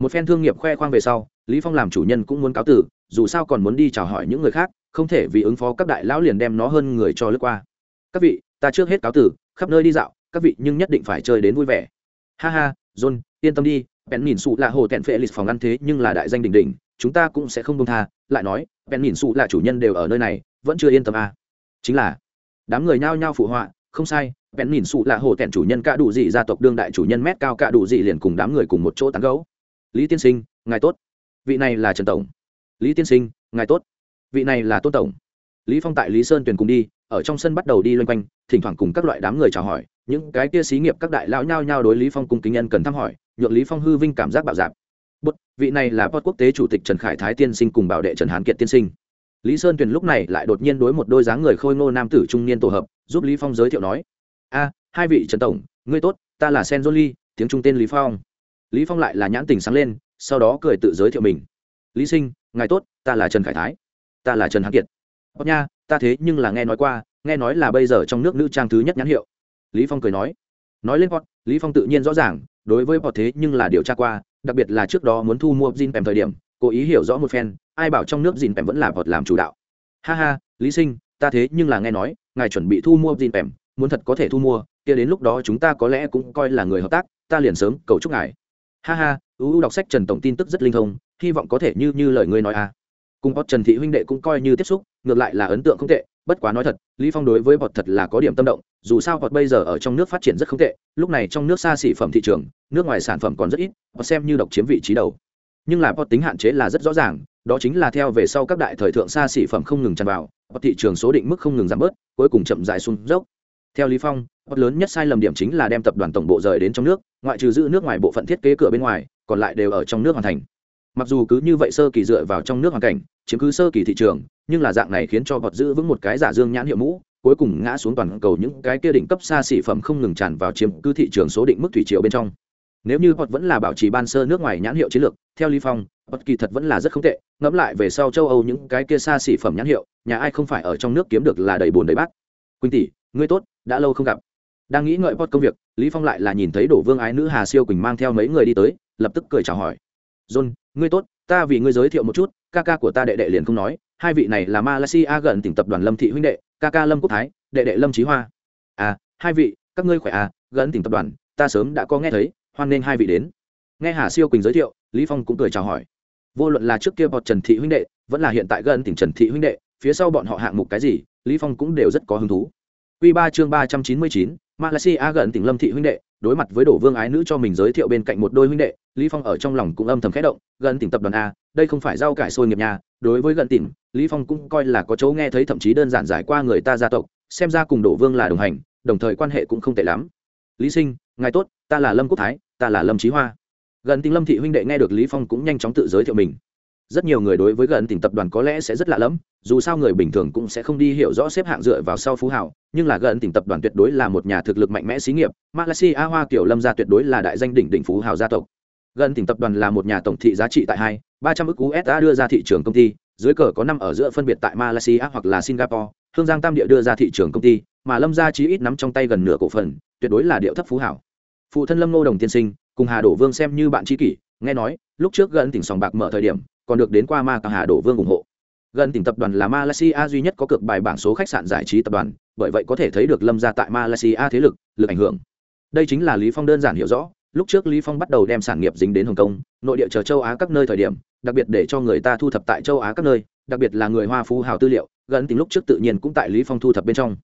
Speaker 1: Một phen thương nghiệp khoe khoang về sau, lý phong làm chủ nhân cũng muốn cáo tử dù sao còn muốn đi chào hỏi những người khác không thể vì ứng phó các đại lão liền đem nó hơn người cho lướt qua. Các vị, ta trước hết cáo tử, khắp nơi đi dạo, các vị nhưng nhất định phải chơi đến vui vẻ. Ha ha, john, yên tâm đi, bèn nhìn sụ là hồ tẹn phệ lịch phòng ăn thế nhưng là đại danh đỉnh đỉnh, chúng ta cũng sẽ không công tha, lại nói, bèn nhìn sụ là chủ nhân đều ở nơi này, vẫn chưa yên tâm à. chính là, đám người nhao nhao phụ họa, không sai, bèn nhìn sụ là hồ tẹn chủ nhân cả đủ gì gia tộc đương đại chủ nhân mét cao cả đủ gì liền cùng đám người cùng một chỗ tán gấu lý tiên sinh, ngài tốt. Vị này là trần tổng. Lý tiên sinh, ngài tốt vị này là tôn tổng. Lý phong tại lý sơn tuyền cùng đi, ở trong sân bắt đầu đi loanh quanh, thỉnh thoảng cùng các loại đám người chào hỏi, những cái kia xí nghiệp các đại lão nhao nhao đối lý phong cung kính nhân cần thăm hỏi, nhượng lý phong hư vinh cảm giác bạo dạp. Bút vị này là post quốc tế chủ tịch trần khải thái tiên sinh cùng bảo đệ trần hán kiệt tiên sinh. Lý sơn tuyền lúc này lại đột nhiên đối một đôi dáng người khôi ngô nam tử trung niên tổ hợp, giúp lý phong giới thiệu nói, a, hai vị trần tổng, ngươi tốt, ta là sen jolie tiếng trung tên lý phong. Lý phong lại là nhãn tình sáng lên, sau đó cười tự giới thiệu mình. Lý sinh, ngài tốt, ta là trần khải thái ta là trần hán kiệt. Bọc nha, ta thế nhưng là nghe nói qua, nghe nói là bây giờ trong nước nữ trang thứ nhất nhãn hiệu. Lý phong cười nói. Nói lên pot lý phong tự nhiên rõ ràng, đối với pot thế nhưng là điều tra qua, đặc biệt là trước đó muốn thu mua zin pèm thời điểm, cố ý hiểu rõ một phen, ai bảo trong nước zin pèm vẫn là pot làm chủ đạo. Ha ha, lý sinh, ta thế nhưng là nghe nói, ngài chuẩn bị thu mua zin pèm, muốn thật có thể thu mua, kia đến lúc đó chúng ta có lẽ cũng coi là người hợp tác, ta liền sớm cầu chúc ngài. Ha ha ưu đọc sách trần tổng tin tức rất linh thông, hy vọng có thể như như lời ngươi nói à cùng bọt trần thị huynh đệ cũng coi như tiếp xúc, ngược lại là ấn tượng không tệ, bất quá nói thật, lý phong đối với bọt thật là có điểm tâm động, dù sao bọt bây giờ ở trong nước phát triển rất không tệ, lúc này trong nước xa xỉ phẩm thị trường, nước ngoài sản phẩm còn rất ít, bọt xem như độc chiếm vị trí đầu. Nhưng là bọt tính hạn chế là rất rõ ràng, đó chính là theo về sau các đại thời thượng xa xỉ phẩm không ngừng tràn vào, bọt thị trường số định mức không ngừng giảm bớt, cuối cùng chậm dài xuống dốc. Theo lý phong, bọt lớn nhất sai lầm điểm chính là đem tập đoàn tổng bộ rời đến trong nước, ngoại trừ giữ nước ngoài bộ phận thiết kế cửa bên ngoài, còn lại đều ở trong nước hoàn thành mặc dù cứ như vậy sơ kỳ dựa vào trong nước hoàn cảnh, chiếm cứ sơ kỳ thị trường, nhưng là dạng này khiến cho bọt giữ vững một cái giả dương nhãn hiệu mũ, cuối cùng ngã xuống toàn cầu những cái kia đỉnh cấp xa xỉ phẩm không ngừng tràn vào chiếm cứ thị trường số định mức thủy triều bên trong. Nếu như bọt vẫn là bảo trì ban sơ nước ngoài nhãn hiệu chiến lược, theo lý phong, bọt kỳ thật vẫn là rất không tệ, ngẫm lại về sau châu âu những cái kia xa xỉ phẩm nhãn hiệu, nhà ai không phải ở trong nước kiếm được là đầy bồn đầy bát. Quỳnh tỷ, ngươi tốt, đã lâu không gặp. Đang nghĩ ngợi bọt công việc, lý phong lại là nhìn thấy đổ vương ái nữ hà siêu quỳnh mang theo mấy người đi tới, lập tức cười chào hỏi john ngươi tốt ta vì ngươi giới thiệu một chút ca ca của ta đệ đệ liền không nói hai vị này là malaysia gần tỉnh tập đoàn lâm thị huynh đệ ca ca lâm quốc thái đệ đệ lâm trí hoa. À hai vị các ngươi khỏe à gần tỉnh tập đoàn ta sớm đã có nghe thấy hoan nghênh hai vị đến. Nghe hà siêu quỳnh giới thiệu lý phong cũng cười chào hỏi. Vô luận là trước kia bọt trần thị huynh đệ vẫn là hiện tại gần tỉnh trần thị huynh đệ phía sau bọn họ hạng mục cái gì lý phong cũng đều rất có hứng thú. Quy 3 chương 399, Malaysia gần tỉnh Lâm thị huynh đệ, đối mặt với đổ vương ái nữ cho mình giới thiệu bên cạnh một đôi huynh đệ, lý phong ở trong lòng cũng âm thầm khẽ động, gần tỉnh tập đoàn a, đây không phải rau cải sôi nghiệp nhà, đối với gần tỉnh, lý phong cũng coi là có chỗ nghe thấy thậm chí đơn giản giải qua người ta gia tộc, xem ra cùng đổ vương là đồng hành, đồng thời quan hệ cũng không tệ lắm. Lý sinh, ngài tốt, ta là lâm quốc thái, ta là lâm chí hoa. Gần tỉnh lâm thị huynh đệ nghe được lý phong cũng nhanh chóng tự giới thiệu mình rất nhiều người đối với gần tỉnh tập đoàn có lẽ sẽ rất lạ lẫm, dù sao người bình thường cũng sẽ không đi hiểu rõ xếp hạng dựa vào sau phú hảo nhưng là gần tỉnh tập đoàn tuyệt đối là một nhà thực lực mạnh mẽ xí nghiệp, malaysia, hoa kiểu lâm gia tuyệt đối là đại danh đỉnh đỉnh phú hào gia tộc. Gần tỉnh tập đoàn là một nhà tổng thị giá trị tại hai, ba trăm ước usd đưa ra thị trường công ty, dưới cờ có năm ở giữa phân biệt tại malaysia hoặc là singapore, hương giang tam địa đưa ra thị trường công ty, mà lâm gia chí ít nắm trong tay gần nửa cổ phần, tuyệt đối là điệu thấp phú hảo phụ thân lâm ngô đồng tiên sinh, cùng hà đổ vương xem như bạn tri kỷ, nghe nói, lúc trước gần tỉnh sòng bạc mở thời điểm còn được đến qua ma cả hà đổ vương ủng hộ. Gần tỉnh tập đoàn là malaysia duy nhất có cược bài bảng số khách sạn giải trí tập đoàn, bởi vậy có thể thấy được lâm ra tại malaysia thế lực lực ảnh hưởng. Đây chính là lý phong đơn giản hiểu rõ, lúc trước lý phong bắt đầu đem sản nghiệp dính đến hồng kông, nội địa chờ châu á các nơi thời điểm, đặc biệt để cho người ta thu thập tại châu á các nơi, đặc biệt là người hoa phú hào tư liệu, gần tính lúc trước tự nhiên cũng tại lý phong thu thập bên trong.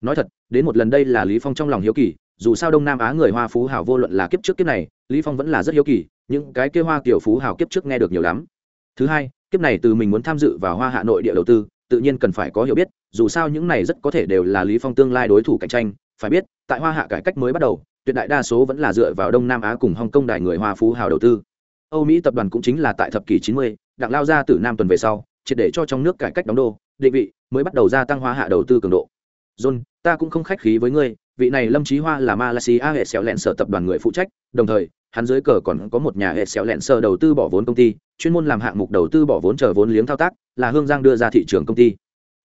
Speaker 1: Nói thật, đến một lần đây là lý phong trong lòng hiếu kỳ, dù sao đông nam á người hoa phú hào vô luận là kiếp trước kiếp này, lý phong vẫn là rất hiếu kỳ, những cái kia hoa kiểu phú hào kiếp trước nghe được nhiều lắm thứ hai kiếp này từ mình muốn tham dự vào hoa hạ nội địa đầu tư tự nhiên cần phải có hiểu biết dù sao những này rất có thể đều là lý phong tương lai đối thủ cạnh tranh. Phải biết tại hoa hạ cải cách mới bắt đầu tuyệt đại đa số vẫn là dựa vào đông nam á cùng hồng kông đại người hoa phú hào đầu tư. Âu mỹ tập đoàn cũng chính là tại thập kỷ 90, đặng lao ra từ nam tuần về sau triệt để cho trong nước cải cách đóng đô định vị mới bắt đầu gia tăng hoa hạ đầu tư cường độ. John ta cũng không khách khí với ngươi vị này lâm trí hoa là malaysia hệ xẻo lẹn sở tập đoàn người phụ trách đồng thời hắn dưới cờ còn có một nhà hệ xẹo lẹn sơ đầu tư bỏ vốn công ty, chuyên môn làm hạng mục đầu tư bỏ vốn chờ vốn liếng thao tác, là hương giang đưa ra thị trường công ty.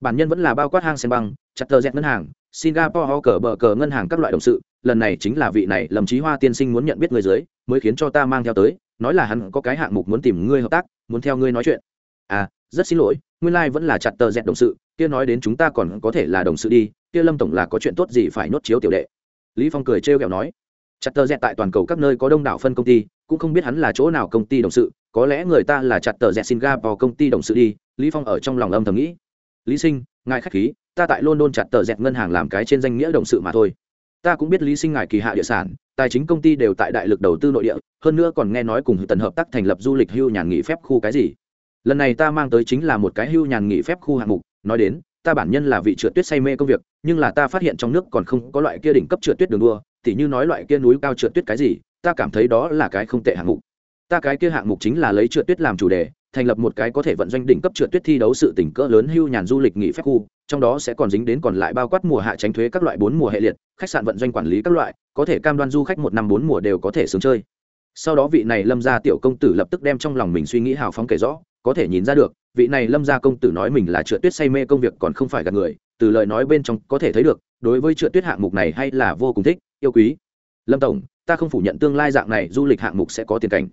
Speaker 1: Bản nhân vẫn là bao quát hang sen băng chặt tờ dẹt ngân hàng, singapore ho cờ bờ cờ ngân hàng các loại đồng sự, lần này chính là vị này lâm trí hoa tiên sinh muốn nhận biết người dưới, mới khiến cho ta mang theo tới, nói là hắn có cái hạng mục muốn tìm ngươi hợp tác, muốn theo ngươi nói chuyện. À rất xin lỗi, nguyên lai、like、vẫn là chặt tờ dẹt đồng sự, kia nói đến chúng ta còn có thể là đồng sự đi, kia lâm tổng là có chuyện tốt gì phải nốt chiếu tiểu đệ. Lý phong cười trêu ghẹo nói chặt tờ rẽ tại toàn cầu các nơi có đông đảo phân công ty, cũng không biết hắn là chỗ nào công ty đồng sự, có lẽ người ta là chặt tờ rẽ singapore công ty đồng sự đi, lý phong ở trong lòng âm thầm nghĩ. Lý sinh, ngài khách khí, ta tại london chặt tờ rẽ ngân hàng làm cái trên danh nghĩa đồng sự mà thôi. Ta cũng biết lý sinh ngài kỳ hạ địa sản, tài chính công ty đều tại đại lực đầu tư nội địa, hơn nữa còn nghe nói cùng tần hợp tác thành lập du lịch hưu nhàn nghỉ phép khu cái gì. Lần này ta mang tới chính là một cái hưu nhàn nghỉ phép khu hạng mục, nói đến, ta bản nhân là vị trượt tuyết say mê công việc, nhưng là ta phát hiện trong nước còn không có loại kia đỉnh cấp trượt tuyết đường đua tỉ như nói loại kia núi cao trượt tuyết cái gì, ta cảm thấy đó là cái không tệ hạng mục. Ta cái kia hạng mục chính là lấy trượt tuyết làm chủ đề, thành lập một cái có thể vận doanh đỉnh cấp trượt tuyết thi đấu sự tỉnh cỡ lớn hưu nhàn du lịch nghỉ phép khu, trong đó sẽ còn dính đến còn lại bao quát mùa hạ tránh thuế các loại bốn mùa hệ liệt, khách sạn vận doanh quản lý các loại, có thể cam đoan du khách một năm bốn mùa đều có thể sướng chơi. Sau đó vị này lâm gia tiểu công tử lập tức đem trong lòng mình suy nghĩ hào phóng kể rõ, có thể nhìn ra được, vị này lâm gia công tử nói mình là trượt tuyết say mê công việc còn không phải gạt người, từ lời nói bên trong có thể thấy được, đối với trượt tuyết hạng mục này hay là vô cùng thích yêu quý. Lâm tổng, ta không phủ nhận tương lai dạng này du lịch hạng mục sẽ có tiền cảnh.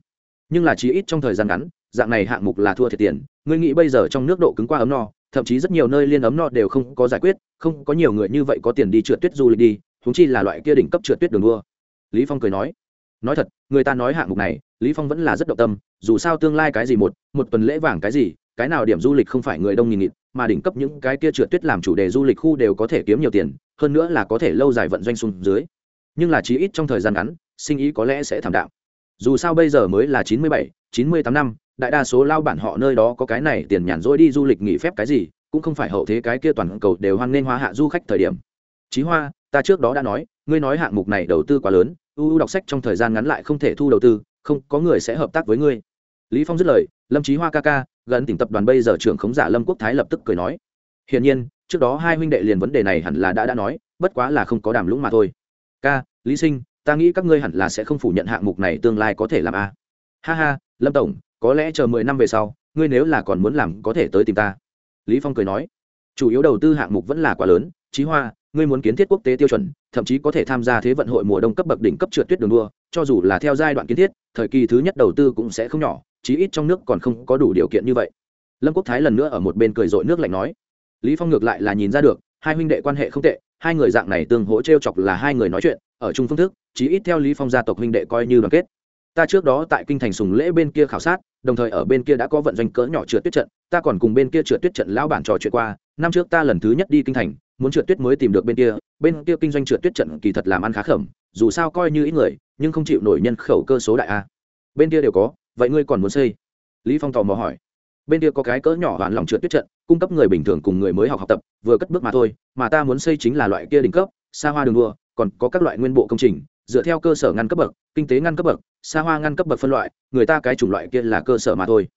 Speaker 1: Nhưng là chí ít trong thời gian ngắn, dạng này hạng mục là thua thiệt tiền. Ngươi nghĩ bây giờ trong nước độ cứng qua ấm no, thậm chí rất nhiều nơi liên ấm no đều không có giải quyết, không có nhiều người như vậy có tiền đi trượt tuyết du lịch đi thúng chi là loại kia đỉnh cấp trượt tuyết đường đua. Lý phong cười nói nói thật, người ta nói hạng mục này, lý phong vẫn là rất động tâm, dù sao tương lai cái gì một một tuần lễ vàng cái gì, cái nào điểm du lịch không phải người đông nghìn nghịt, mà đỉnh cấp những cái kia trượt tuyết làm chủ đề du lịch khu đều có thể kiếm nhiều tiền, hơn nữa là có thể lâu dài vận doanh xuống dưới nhưng là chí ít trong thời gian ngắn, sinh ý có lẽ sẽ thảm đạm. Dù sao bây giờ mới là chín mươi bảy, chín mươi tám năm, đại đa số lao bản họ nơi đó có cái này tiền nhàn rỗi đi du lịch nghỉ phép cái gì, cũng không phải hậu thế cái kia toàn cầu đều hoan nghênh hoa hạ du khách thời điểm. Chí hoa, ta trước đó đã nói, ngươi nói hạng mục này đầu tư quá lớn ưu đọc sách trong thời gian ngắn lại không thể thu đầu tư, không, có người sẽ hợp tác với ngươi. Lý phong dứt lời, lâm chí hoa ca ca, gần tỉnh tập đoàn bây giờ trưởng khống giả lâm quốc thái lập tức cười nói. Hiển nhiên, trước đó hai huynh đệ liền vấn đề này hẳn là đã đã nói, bất quá là không có đàm lũng mà thôi. Ca lý sinh, ta nghĩ các ngươi hẳn là sẽ không phủ nhận hạng mục này tương lai có thể làm a. Ha ha, lâm tổng, có lẽ chờ mười năm về sau, ngươi nếu là còn muốn làm có thể tới tìm ta. Lý phong cười nói. Chủ yếu đầu tư hạng mục vẫn là quá lớn, chí hoa, ngươi muốn kiến thiết quốc tế tiêu chuẩn, thậm chí có thể tham gia thế vận hội mùa đông cấp bậc đỉnh cấp trượt tuyết đường đua, cho dù là theo giai đoạn kiến thiết, thời kỳ thứ nhất đầu tư cũng sẽ không nhỏ, chí ít trong nước còn không có đủ điều kiện như vậy. Lâm quốc thái lần nữa ở một bên cười rội nước lạnh nói. Lý phong ngược lại là nhìn ra được, hai huynh đệ quan hệ không tệ, hai người dạng này tương hỗ trêu chọc là hai người nói chuyện ở chung phương thức, chí ít theo lý phong gia tộc huynh đệ coi như đoàn kết. Ta trước đó tại kinh thành sùng lễ bên kia khảo sát, đồng thời ở bên kia đã có vận doanh cỡ nhỏ trượt tuyết trận, ta còn cùng bên kia trượt tuyết trận lão bản trò chuyện qua, năm trước ta lần thứ nhất đi kinh thành, muốn trượt tuyết mới tìm được bên kia bên kia kinh doanh trượt tuyết trận kỳ thật làm ăn khá khẩm, dù sao coi như ít người, nhưng không chịu nổi nhân khẩu cơ số đại a. Bên kia đều có, vậy ngươi còn muốn xây? Lý phong tò mò hỏi. Bên kia có cái cỡ nhỏ hoàn lòng trượt tuyết trận, cung cấp người bình thường cùng người mới học học tập, vừa cất bước mà thôi, mà ta muốn xây chính là loại kia đỉnh cấp, xa hoa đường đua còn có các loại nguyên bộ công trình, dựa theo cơ sở ngăn cấp bậc, kinh tế ngăn cấp bậc, xa hoa ngăn cấp bậc phân loại, người ta cái chủng loại kia là cơ sở mà thôi.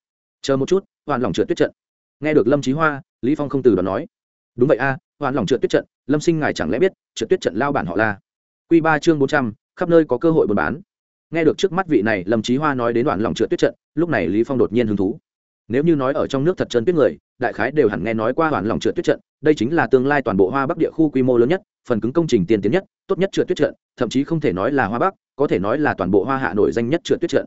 Speaker 1: Chờ một chút hoàn lòng trượt tuyết trận. Nghe được lâm trí hoa, lý phong không từ đó nói. Đúng vậy a hoàn lòng trượt tuyết trận, lâm sinh ngài chẳng lẽ biết, trượt tuyết trận lao bản họ la. Quy ba chương bốn trăm, khắp nơi có cơ hội buôn bán. Nghe được trước mắt vị này, lâm trí hoa nói đến đoạn lòng trượt tuyết trận, lúc này lý phong đột nhiên hứng thú. Nếu như nói ở trong nước thật chân tuyết người đại khái đều hẳn nghe nói qua hoàn lòng trượt tuyết trận, đây chính là tương lai toàn bộ hoa bắc địa khu quy mô lớn nhất, phần cứng công trình tiên tiến nhất, tốt nhất trượt tuyết trận, thậm chí không thể nói là hoa bắc, có thể nói là toàn bộ hoa hạ nổi danh nhất trượt tuyết trận.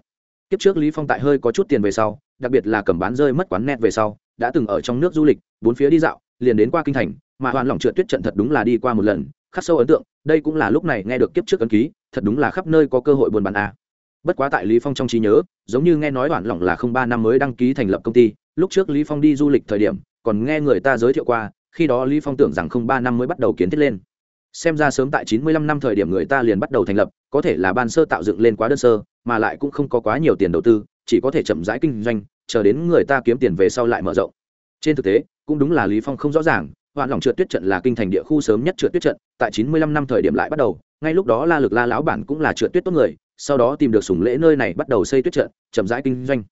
Speaker 1: Kiếp trước lý phong tại hơi có chút tiền về sau, đặc biệt là cầm bán rơi mất quán net về sau, đã từng ở trong nước du lịch, bốn phía đi dạo, liền đến qua kinh thành, mà hoàn lòng trượt tuyết trận thật đúng là đi qua một lần, khắc sâu ấn tượng, đây cũng là lúc này nghe được kiếp trước ấn ký, thật đúng là khắp nơi có cơ hội buôn bán a. Bất quá tại lý phong trong trí nhớ, giống như nghe nói hoàn lòng là không ba năm mới đăng ký thành lập công ty lúc trước lý phong đi du lịch thời điểm, còn nghe người ta giới thiệu qua, khi đó lý phong tưởng rằng không ba năm mới bắt đầu kiến thiết lên. Xem ra sớm tại 95 năm thời điểm người ta liền bắt đầu thành lập, có thể là ban sơ tạo dựng lên quá đơn sơ, mà lại cũng không có quá nhiều tiền đầu tư, chỉ có thể chậm rãi kinh doanh, chờ đến người ta kiếm tiền về sau lại mở rộng. Trên thực tế, cũng đúng là lý phong không rõ ràng, hoạn lòng trượt tuyết trận là kinh thành địa khu sớm nhất trượt tuyết trận, tại 95 năm thời điểm lại bắt đầu, ngay lúc đó la lực la lão bản cũng là trượt tuyết tốt người, sau đó tìm được sủng lễ nơi này bắt đầu xây tuyết trận, chậm rãi kinh doanh.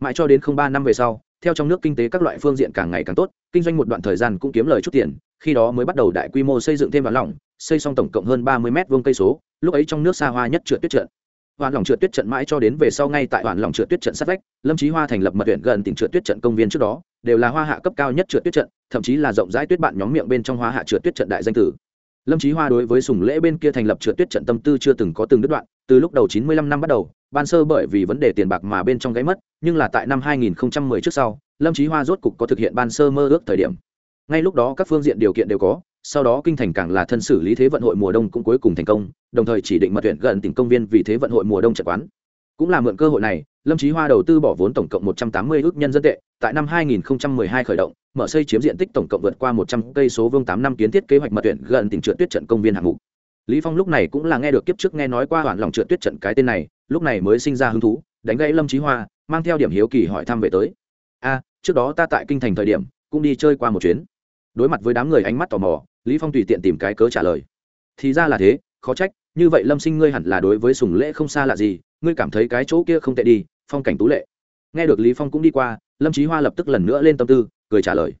Speaker 1: Mãi cho đến không ba năm về sau theo trong nước kinh tế các loại phương diện càng ngày càng tốt, kinh doanh một đoạn thời gian cũng kiếm lời chút tiền, khi đó mới bắt đầu đại quy mô xây dựng thêm vạn lỏng, xây xong tổng cộng hơn ba mươi m vuông cây số, lúc ấy trong nước xa hoa nhất trượt tuyết trận. Hoàn lòng trượt tuyết trận mãi cho đến về sau ngay tại hoàn lòng trượt tuyết trận sát vách, lâm trí hoa thành lập mật huyện gần tỉnh trượt tuyết trận công viên trước đó, đều là hoa hạ cấp cao nhất trượt tuyết trận, thậm chí là rộng rãi tuyết bạn nhóm miệng bên trong hoa hạ trượt tuyết trận đại danh tử lâm trí hoa đối với sùng lễ bên kia thành lập trượt tuyết trận tâm tư chưa từng có từng đứt đoạn, từ lúc đầu chín mươi lăm năm bắt đầu, ban sơ bởi vì vấn đề tiền bạc mà bên trong gáy mất, nhưng là tại năm 2010 trước sau, lâm trí hoa rốt cục có thực hiện ban sơ mơ ước thời điểm. Ngay lúc đó các phương diện điều kiện đều có, sau đó kinh thành càng là thân xử lý thế vận hội mùa đông cũng cuối cùng thành công, đồng thời chỉ định mật tuyển gần tỉnh công viên vì thế vận hội mùa đông trận quán. Cũng là mượn cơ hội này lâm Chí hoa đầu tư bỏ vốn tổng cộng một trăm tám mươi nhân dân tệ, tại năm 2012 khởi động, mở xây chiếm diện tích tổng cộng vượt qua một trăm cây số vương tám năm kiến thiết kế hoạch mật tuyển gần tỉnh trượt tuyết trận công viên hạng mục. Lý phong lúc này cũng là nghe được kiếp trước nghe nói qua hoạn lòng trượt tuyết trận cái tên này, lúc này mới sinh ra hứng thú, đánh gãy lâm Chí hoa, mang theo điểm hiếu kỳ hỏi thăm về tới. A, trước đó ta tại kinh thành thời điểm, cũng đi chơi qua một chuyến. Đối mặt với đám người ánh mắt tò mò, lý phong tùy tiện tìm cái cớ trả lời. Thì ra là thế, khó trách, như vậy lâm sinh ngươi hẳn là đối với sùng lễ không xa lạ gì ngươi cảm thấy cái chỗ kia không tệ đi, phong cảnh tú lệ. Nghe được lý phong cũng đi qua, lâm trí hoa lập tức lần nữa lên tâm tư, cười trả lời.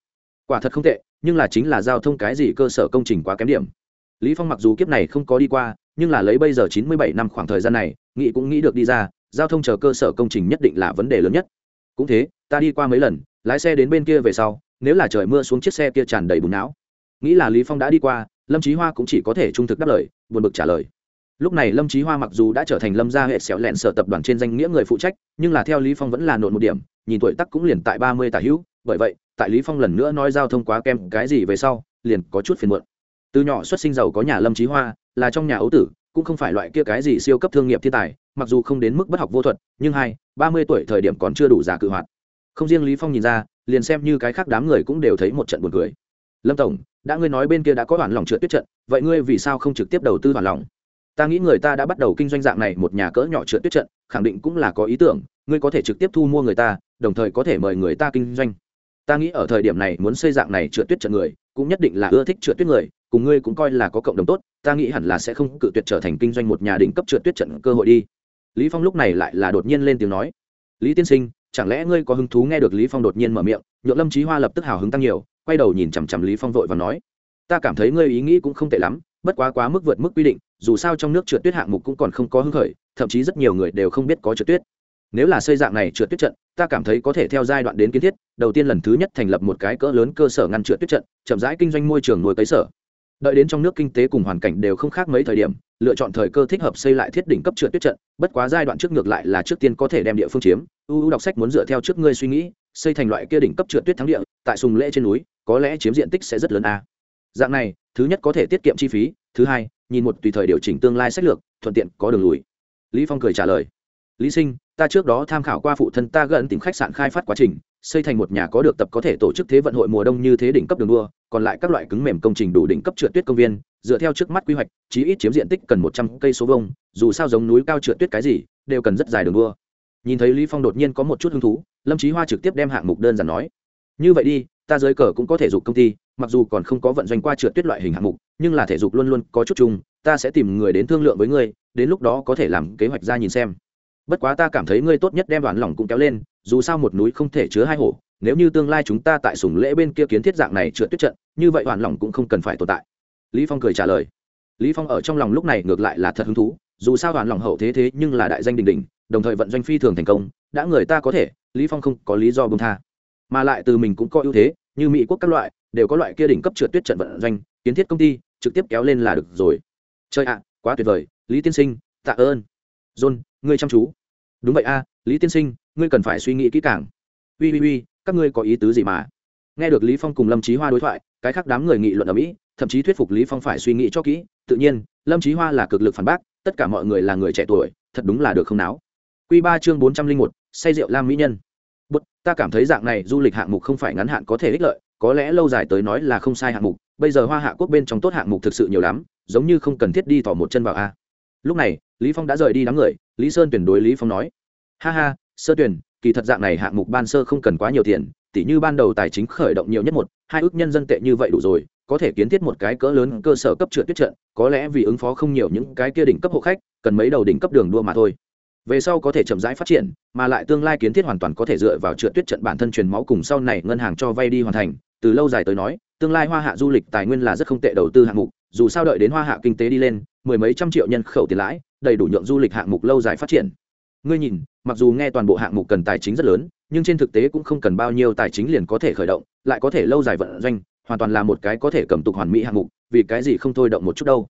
Speaker 1: Quả thật không tệ, nhưng là chính là giao thông cái gì cơ sở công trình quá kém điểm. Lý phong mặc dù kiếp này không có đi qua, nhưng là lấy bây giờ chín mươi bảy năm khoảng thời gian này, nghĩ cũng nghĩ được đi ra, giao thông chờ cơ sở công trình nhất định là vấn đề lớn nhất. Cũng thế, ta đi qua mấy lần, lái xe đến bên kia về sau, nếu là trời mưa xuống chiếc xe kia tràn đầy bùn não. Nghĩ là lý phong đã đi qua, lâm trí hoa cũng chỉ có thể trung thực đáp lời, buồn bực trả lời lúc này lâm trí hoa mặc dù đã trở thành lâm gia hệ xẻo lẹn sở tập đoàn trên danh nghĩa người phụ trách, nhưng là theo lý phong vẫn là nộn một điểm, nhìn tuổi tác cũng liền tại ba mươi tả hữu. Bởi vậy, tại lý phong lần nữa nói giao thông quá kem cái gì về sau, liền có chút phiền muộn. Từ nhỏ xuất sinh giàu có nhà lâm trí hoa, là trong nhà ấu tử, cũng không phải loại kia cái gì siêu cấp thương nghiệp thiên tài, mặc dù không đến mức bất học vô thuật, nhưng hai, ba mươi tuổi thời điểm còn chưa đủ già cự hoạt. Không riêng lý phong nhìn ra, liền xem như cái khác đám người cũng đều thấy một trận buồn cười. Lâm tổng, đã ngươi nói bên kia đã có đoàn lòng trượt tuyết trận, vậy ngươi vì sao không trực tiếp đầu tư đoàn lòng? Ta nghĩ người ta đã bắt đầu kinh doanh dạng này một nhà cỡ nhỏ trượt tuyết trận, khẳng định cũng là có ý tưởng, ngươi có thể trực tiếp thu mua người ta, đồng thời có thể mời người ta kinh doanh. Ta nghĩ ở thời điểm này muốn xây dạng này trượt tuyết trận người, cũng nhất định là ưa thích trượt tuyết người, cùng ngươi cũng coi là có cộng đồng tốt, ta nghĩ hẳn là sẽ không cự tuyệt trở thành kinh doanh một nhà đỉnh cấp trượt tuyết trận cơ hội đi. Lý phong lúc này lại là đột nhiên lên tiếng nói. Lý tiên sinh, chẳng lẽ ngươi có hứng thú nghe được lý phong đột nhiên mở miệng, nhượng lâm trí hoa lập tức hào hứng tăng nhiều, quay đầu nhìn chằm chằm lý phong vội và nói. Ta cảm thấy ngươi ý nghĩ cũng không tệ lắm bất quá quá mức vượt mức quy định, dù sao trong nước trượt tuyết hạng mục cũng còn không có hứng khởi, thậm chí rất nhiều người đều không biết có trượt tuyết. Nếu là xây dạng này trượt tuyết trận, ta cảm thấy có thể theo giai đoạn đến kiến thiết, đầu tiên lần thứ nhất thành lập một cái cỡ lớn cơ sở ngăn trượt tuyết trận, chậm rãi kinh doanh môi trường nuôi cấy sở. Đợi đến trong nước kinh tế cùng hoàn cảnh đều không khác mấy thời điểm, lựa chọn thời cơ thích hợp xây lại thiết đỉnh cấp trượt tuyết trận, bất quá giai đoạn trước ngược lại là trước tiên có thể đem địa phương chiếm. Uu đọc sách muốn dựa theo trước ngươi suy nghĩ, xây thành loại kia đỉnh cấp trượt tuyết thắng địa, tại sùng lễ trên núi, có lẽ chiếm diện tích sẽ rất lớn a dạng này, thứ nhất có thể tiết kiệm chi phí, thứ hai, nhìn một tùy thời điều chỉnh tương lai sách lược, thuận tiện có đường lùi. Lý phong cười trả lời. Lý sinh, ta trước đó tham khảo qua phụ thân ta gần tìm khách sạn khai phát quá trình, xây thành một nhà có được tập có thể tổ chức thế vận hội mùa đông như thế đỉnh cấp đường đua, còn lại các loại cứng mềm công trình đủ đỉnh cấp trượt tuyết công viên, dựa theo trước mắt quy hoạch, chí ít chiếm diện tích cần một trăm cây số vông dù sao giống núi cao trượt tuyết cái gì, đều cần rất dài đường đua. Nhìn thấy lý phong đột nhiên có một chút hứng thú, lâm chí hoa trực tiếp đem hạng mục đơn giản nói. Như vậy đi, ta dưới cờ cũng có thể dục công ty mặc dù còn không có vận doanh qua trượt tuyết loại hình hạng mục, nhưng là thể dục luôn luôn có chút chung, ta sẽ tìm người đến thương lượng với ngươi, đến lúc đó có thể làm kế hoạch ra nhìn xem. Bất quá ta cảm thấy ngươi tốt nhất đem đoàn lòng cũng kéo lên, dù sao một núi không thể chứa hai hổ, nếu như tương lai chúng ta tại sùng lễ bên kia kiến thiết dạng này trượt tuyết trận, như vậy đoàn lòng cũng không cần phải tồn tại. Lý phong cười trả lời. Lý phong ở trong lòng lúc này ngược lại là thật hứng thú, dù sao đoàn lòng hậu thế thế nhưng là đại danh đình đình đồng thời vận doanh phi thường thành công, đã người ta có thể, lý phong không có lý do buông tha. Mà lại từ mình cũng có ưu thế như mỹ quốc các loại, đều có loại kia đỉnh cấp trượt tuyết trận vận doanh, kiến thiết công ty, trực tiếp kéo lên là được rồi. Chơi ạ, quá tuyệt vời, lý tiên sinh, tạ ơn. John, ngươi chăm chú. Đúng vậy a, lý tiên sinh, ngươi cần phải suy nghĩ kỹ càng. Ui ui ui các ngươi có ý tứ gì mà? Nghe được lý phong cùng lâm trí hoa đối thoại, cái khác đám người nghị luận ở mỹ, thậm chí thuyết phục lý phong phải suy nghĩ cho kỹ. Tự nhiên, lâm trí hoa là cực lực phản bác, tất cả mọi người là người trẻ tuổi, thật đúng là được không náo. Quy ba chương bốn trăm linh một, say rượu lam mỹ nhân. Bất, ta cảm thấy dạng này du lịch hạng mục không phải ngắn hạn có thể ích lợi có lẽ lâu dài tới nói là không sai hạng mục bây giờ hoa hạ quốc bên trong tốt hạng mục thực sự nhiều lắm giống như không cần thiết đi tỏ một chân vào a. Lúc này lý phong đã rời đi đám người lý sơn tuyển đối lý phong nói ha ha sơ tuyển kỳ thật dạng này hạng mục ban sơ không cần quá nhiều tiền tỉ như ban đầu tài chính khởi động nhiều nhất một hai ước nhân dân tệ như vậy đủ rồi có thể kiến thiết một cái cỡ lớn cơ sở cấp trượt tuyết trận có lẽ vì ứng phó không nhiều những cái kia đỉnh cấp hộ khách cần mấy đầu đỉnh cấp đường đua mà thôi về sau có thể chậm rãi phát triển, mà lại tương lai kiến thiết hoàn toàn có thể dựa vào trượt tuyết trận bản thân truyền máu cùng sau này ngân hàng cho vay đi hoàn thành. Từ lâu dài tới nói, tương lai hoa hạ du lịch tài nguyên là rất không tệ đầu tư hạng mục, dù sao đợi đến hoa hạ kinh tế đi lên, mười mấy trăm triệu nhân khẩu tiền lãi, đầy đủ nhượng du lịch hạng mục lâu dài phát triển. Ngươi nhìn, mặc dù nghe toàn bộ hạng mục cần tài chính rất lớn, nhưng trên thực tế cũng không cần bao nhiêu tài chính liền có thể khởi động, lại có thể lâu dài vận doanh, hoàn toàn là một cái có thể cầm tục hoàn mỹ hạng mục, vì cái gì không thôi động một chút đâu.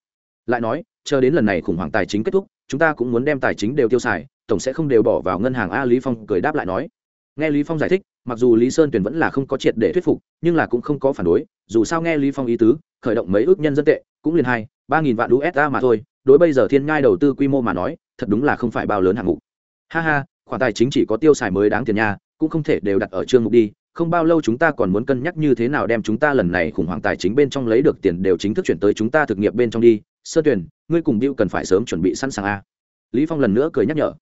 Speaker 1: Lại nói chờ đến lần này khủng hoảng tài chính kết thúc, chúng ta cũng muốn đem tài chính đều tiêu xài, tổng sẽ không đều bỏ vào ngân hàng a lý phong cười đáp lại nói. Nghe lý phong giải thích, mặc dù lý sơn tuyền vẫn là không có triệt để thuyết phục, nhưng là cũng không có phản đối, dù sao nghe lý phong ý tứ, khởi động mấy ước nhân dân tệ, cũng liền hai, ba nghìn vạn usd mà thôi, đối bây giờ thiên ngai đầu tư quy mô mà nói, thật đúng là không phải bao lớn hạng mục. Ha ha, khoản tài chính chỉ có tiêu xài mới đáng tiền nha, cũng không thể đều đặt ở trương mục đi, không bao lâu chúng ta còn muốn cân nhắc như thế nào đem chúng ta lần này khủng hoảng tài chính bên trong lấy được tiền đều chính thức chuyển tới chúng ta thực nghiệp bên trong đi sơ tuyển, ngươi cùng bill cần phải sớm chuẩn bị sẵn sàng a. Lý phong lần nữa cười nhắc nhở.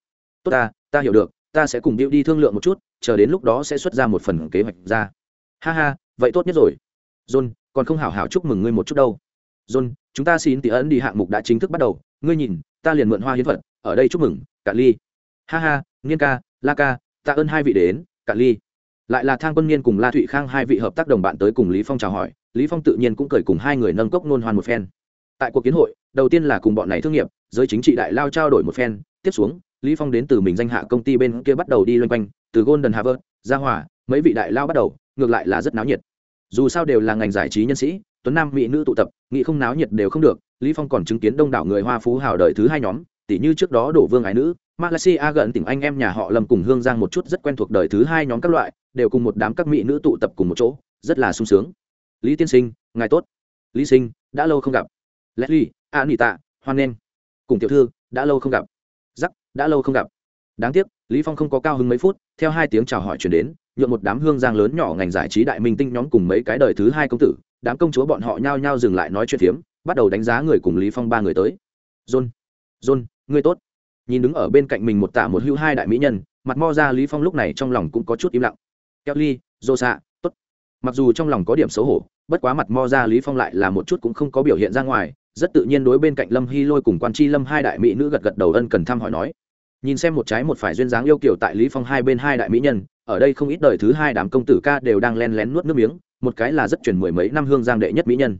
Speaker 1: Tốt ta ta hiểu được, ta sẽ cùng bill đi thương lượng một chút, chờ đến lúc đó sẽ xuất ra một phần kế hoạch ra. Ha ha, vậy tốt nhất rồi. John, còn không hảo hảo chúc mừng ngươi một chút đâu. John, chúng ta xin tỷ ấn đi hạng mục đã chính thức bắt đầu. Ngươi nhìn, ta liền mượn hoa hiến vật, ở đây chúc mừng, cả ly. Ha ha, nghiên ca, la ca, tạ ơn hai vị đến, cả ly. Lại là thang quân niên cùng la thụy khang hai vị hợp tác đồng bạn tới cùng lý phong chào hỏi. Lý phong tự nhiên cũng cười cùng hai người nâng cốc nôn hoan một phen tại cuộc kiến hội, đầu tiên là cùng bọn này thương nghiệp, giới chính trị đại lao trao đổi một phen, tiếp xuống, lý phong đến từ mình danh hạ công ty bên kia bắt đầu đi loanh quanh, từ golden harvard ra hòa, mấy vị đại lao bắt đầu, ngược lại là rất náo nhiệt. Dù sao đều là ngành giải trí nhân sĩ, tuấn nam mỹ nữ tụ tập, nghị không náo nhiệt đều không được, lý phong còn chứng kiến đông đảo người hoa phú hào đời thứ hai nhóm tỷ như trước đó đổ vương ái nữ, malaysia gần tỉnh anh em nhà họ lâm cùng hương giang một chút rất quen thuộc đời thứ hai nhóm các loại, đều cùng một đám các mỹ nữ tụ tập cùng một chỗ, rất là sung sướng. Lý tiên sinh, ngài tốt. Lý sinh, đã lâu không gặp leslie anita hoan nghênh. Cùng tiểu thư đã lâu không gặp. Giắc đã lâu không gặp. Đáng tiếc lý phong không có cao hứng mấy phút theo hai tiếng chào hỏi chuyển đến nhuộm một đám hương giang lớn nhỏ ngành giải trí đại minh tinh nhóm cùng mấy cái đời thứ hai công tử đám công chúa bọn họ nhao nhao dừng lại nói chuyện phiếm bắt đầu đánh giá người cùng lý phong ba người tới. John john ngươi tốt. Nhìn đứng ở bên cạnh mình một tạ một hưu hai đại mỹ nhân mặt mo ra lý phong lúc này trong lòng cũng có chút im lặng. Kelly Rosa, tốt. Mặc dù trong lòng có điểm xấu hổ bất quá mặt mo ra lý phong lại là một chút cũng không có biểu hiện ra ngoài rất tự nhiên đối bên cạnh lâm hy lôi cùng quan tri lâm hai đại mỹ nữ gật gật đầu ân cần thăm hỏi nói, nhìn xem một trái một phải duyên dáng yêu kiểu tại lý phong hai bên hai đại mỹ nhân, ở đây không ít đời thứ hai đám công tử ca đều đang len lén nuốt nước miếng, một cái là rất chuyển mười mấy năm hương giang đệ nhất mỹ nhân.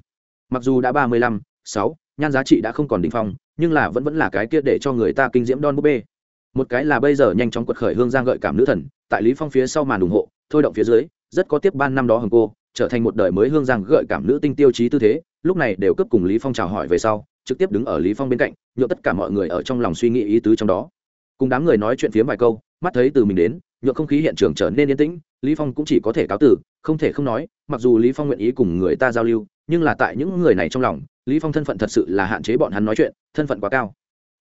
Speaker 1: Mặc dù đã ba mươi lăm, sáu, nhan giá trị đã không còn đỉnh phong, nhưng là vẫn vẫn là cái kia để cho người ta kinh diễm don búp bê. Một cái là bây giờ nhanh chóng quật khởi hương giang gợi cảm nữ thần, tại lý phong phía sau màn ủng hộ, thôi động phía dưới, rất có tiếp ban năm đó hồng cô trở thành một đời mới hương giang gợi cảm nữ tinh tiêu chí tư thế, lúc này đều cấp cùng lý phong chào hỏi về sau, trực tiếp đứng ở lý phong bên cạnh, nhượng tất cả mọi người ở trong lòng suy nghĩ ý tứ trong đó. Cùng đám người nói chuyện phía vài câu, mắt thấy từ mình đến, nhượng không khí hiện trường trở nên yên tĩnh, lý phong cũng chỉ có thể cáo từ, không thể không nói, mặc dù lý phong nguyện ý cùng người ta giao lưu, nhưng là tại những người này trong lòng, lý phong thân phận thật sự là hạn chế bọn hắn nói chuyện, thân phận quá cao.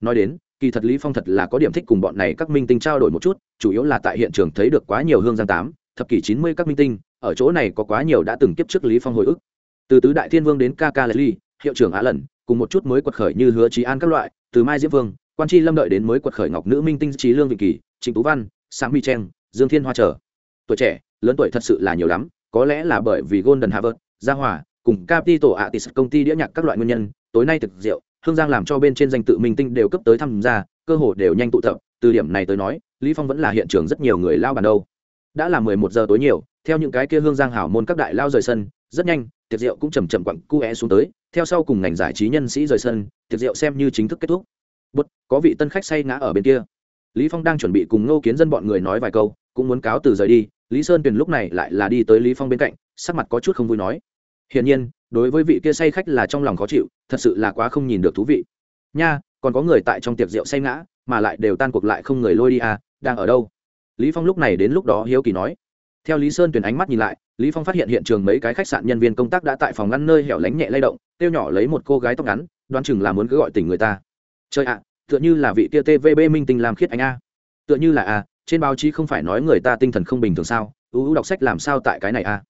Speaker 1: Nói đến, kỳ thật lý phong thật là có điểm thích cùng bọn này các minh tinh trao đổi một chút, chủ yếu là tại hiện trường thấy được quá nhiều hương giang tám, thập kỷ chín mươi các minh tinh ở chỗ này có quá nhiều đã từng kiếp trước lý phong hồi ức. Từ tứ đại thiên vương đến Kaka ca lê hiệu trưởng á lần, cùng một chút mới quật khởi như hứa trí an các loại, từ mai diễm vương, quan tri lâm đợi đến mới quật khởi ngọc nữ minh tinh trí lương vị kỳ, trịnh tú văn sáng mi Trang dương thiên hoa trở. Tuổi trẻ, lớn tuổi thật sự là nhiều lắm, có lẽ là bởi vì golden harvard gia hòa, cùng capital tỷ công ty đĩa nhạc các loại nguyên nhân, tối nay thực rượu, hương giang làm cho bên trên danh tự minh tinh đều cấp tới tham gia, cơ hội đều nhanh tụ tập, từ điểm này tới nói, lý phong vẫn là hiện trường rất nhiều người lao bàn đâu. Đã là mười một giờ tối nhiều theo những cái kia hương giang hảo môn các đại lao rời sân, rất nhanh, tiệc rượu cũng chầm chậm quặng cu é xuống tới. Theo sau cùng ngành giải trí nhân sĩ rời sân, tiệc rượu xem như chính thức kết thúc. Bút có vị tân khách say ngã ở bên kia. Lý phong đang chuẩn bị cùng ngô kiến dân bọn người nói vài câu, cũng muốn cáo từ rời đi. Lý sơn tuyền lúc này lại là đi tới lý phong bên cạnh, sắc mặt có chút không vui nói. Hiển nhiên, đối với vị kia say khách là trong lòng khó chịu, thật sự là quá không nhìn được thú vị. Nha, còn có người tại trong tiệc rượu say ngã, mà lại đều tan cuộc lại không người lôi đi à đang ở đâu? Lý phong lúc này đến lúc đó hiếu kỳ nói theo lý sơn tuyển ánh mắt nhìn lại, lý phong phát hiện hiện trường mấy cái khách sạn nhân viên công tác đã tại phòng ngăn nơi hẻo lánh nhẹ lay động tiêu nhỏ lấy một cô gái tóc ngắn, đoán chừng là muốn cứ gọi tỉnh người ta. Chơi ạ, tựa như là vị kia tvb minh tinh làm khiết anh a. Tựa như là a trên báo chí không phải nói người ta tinh thần không bình thường sao? Ưu đọc sách làm sao tại cái này a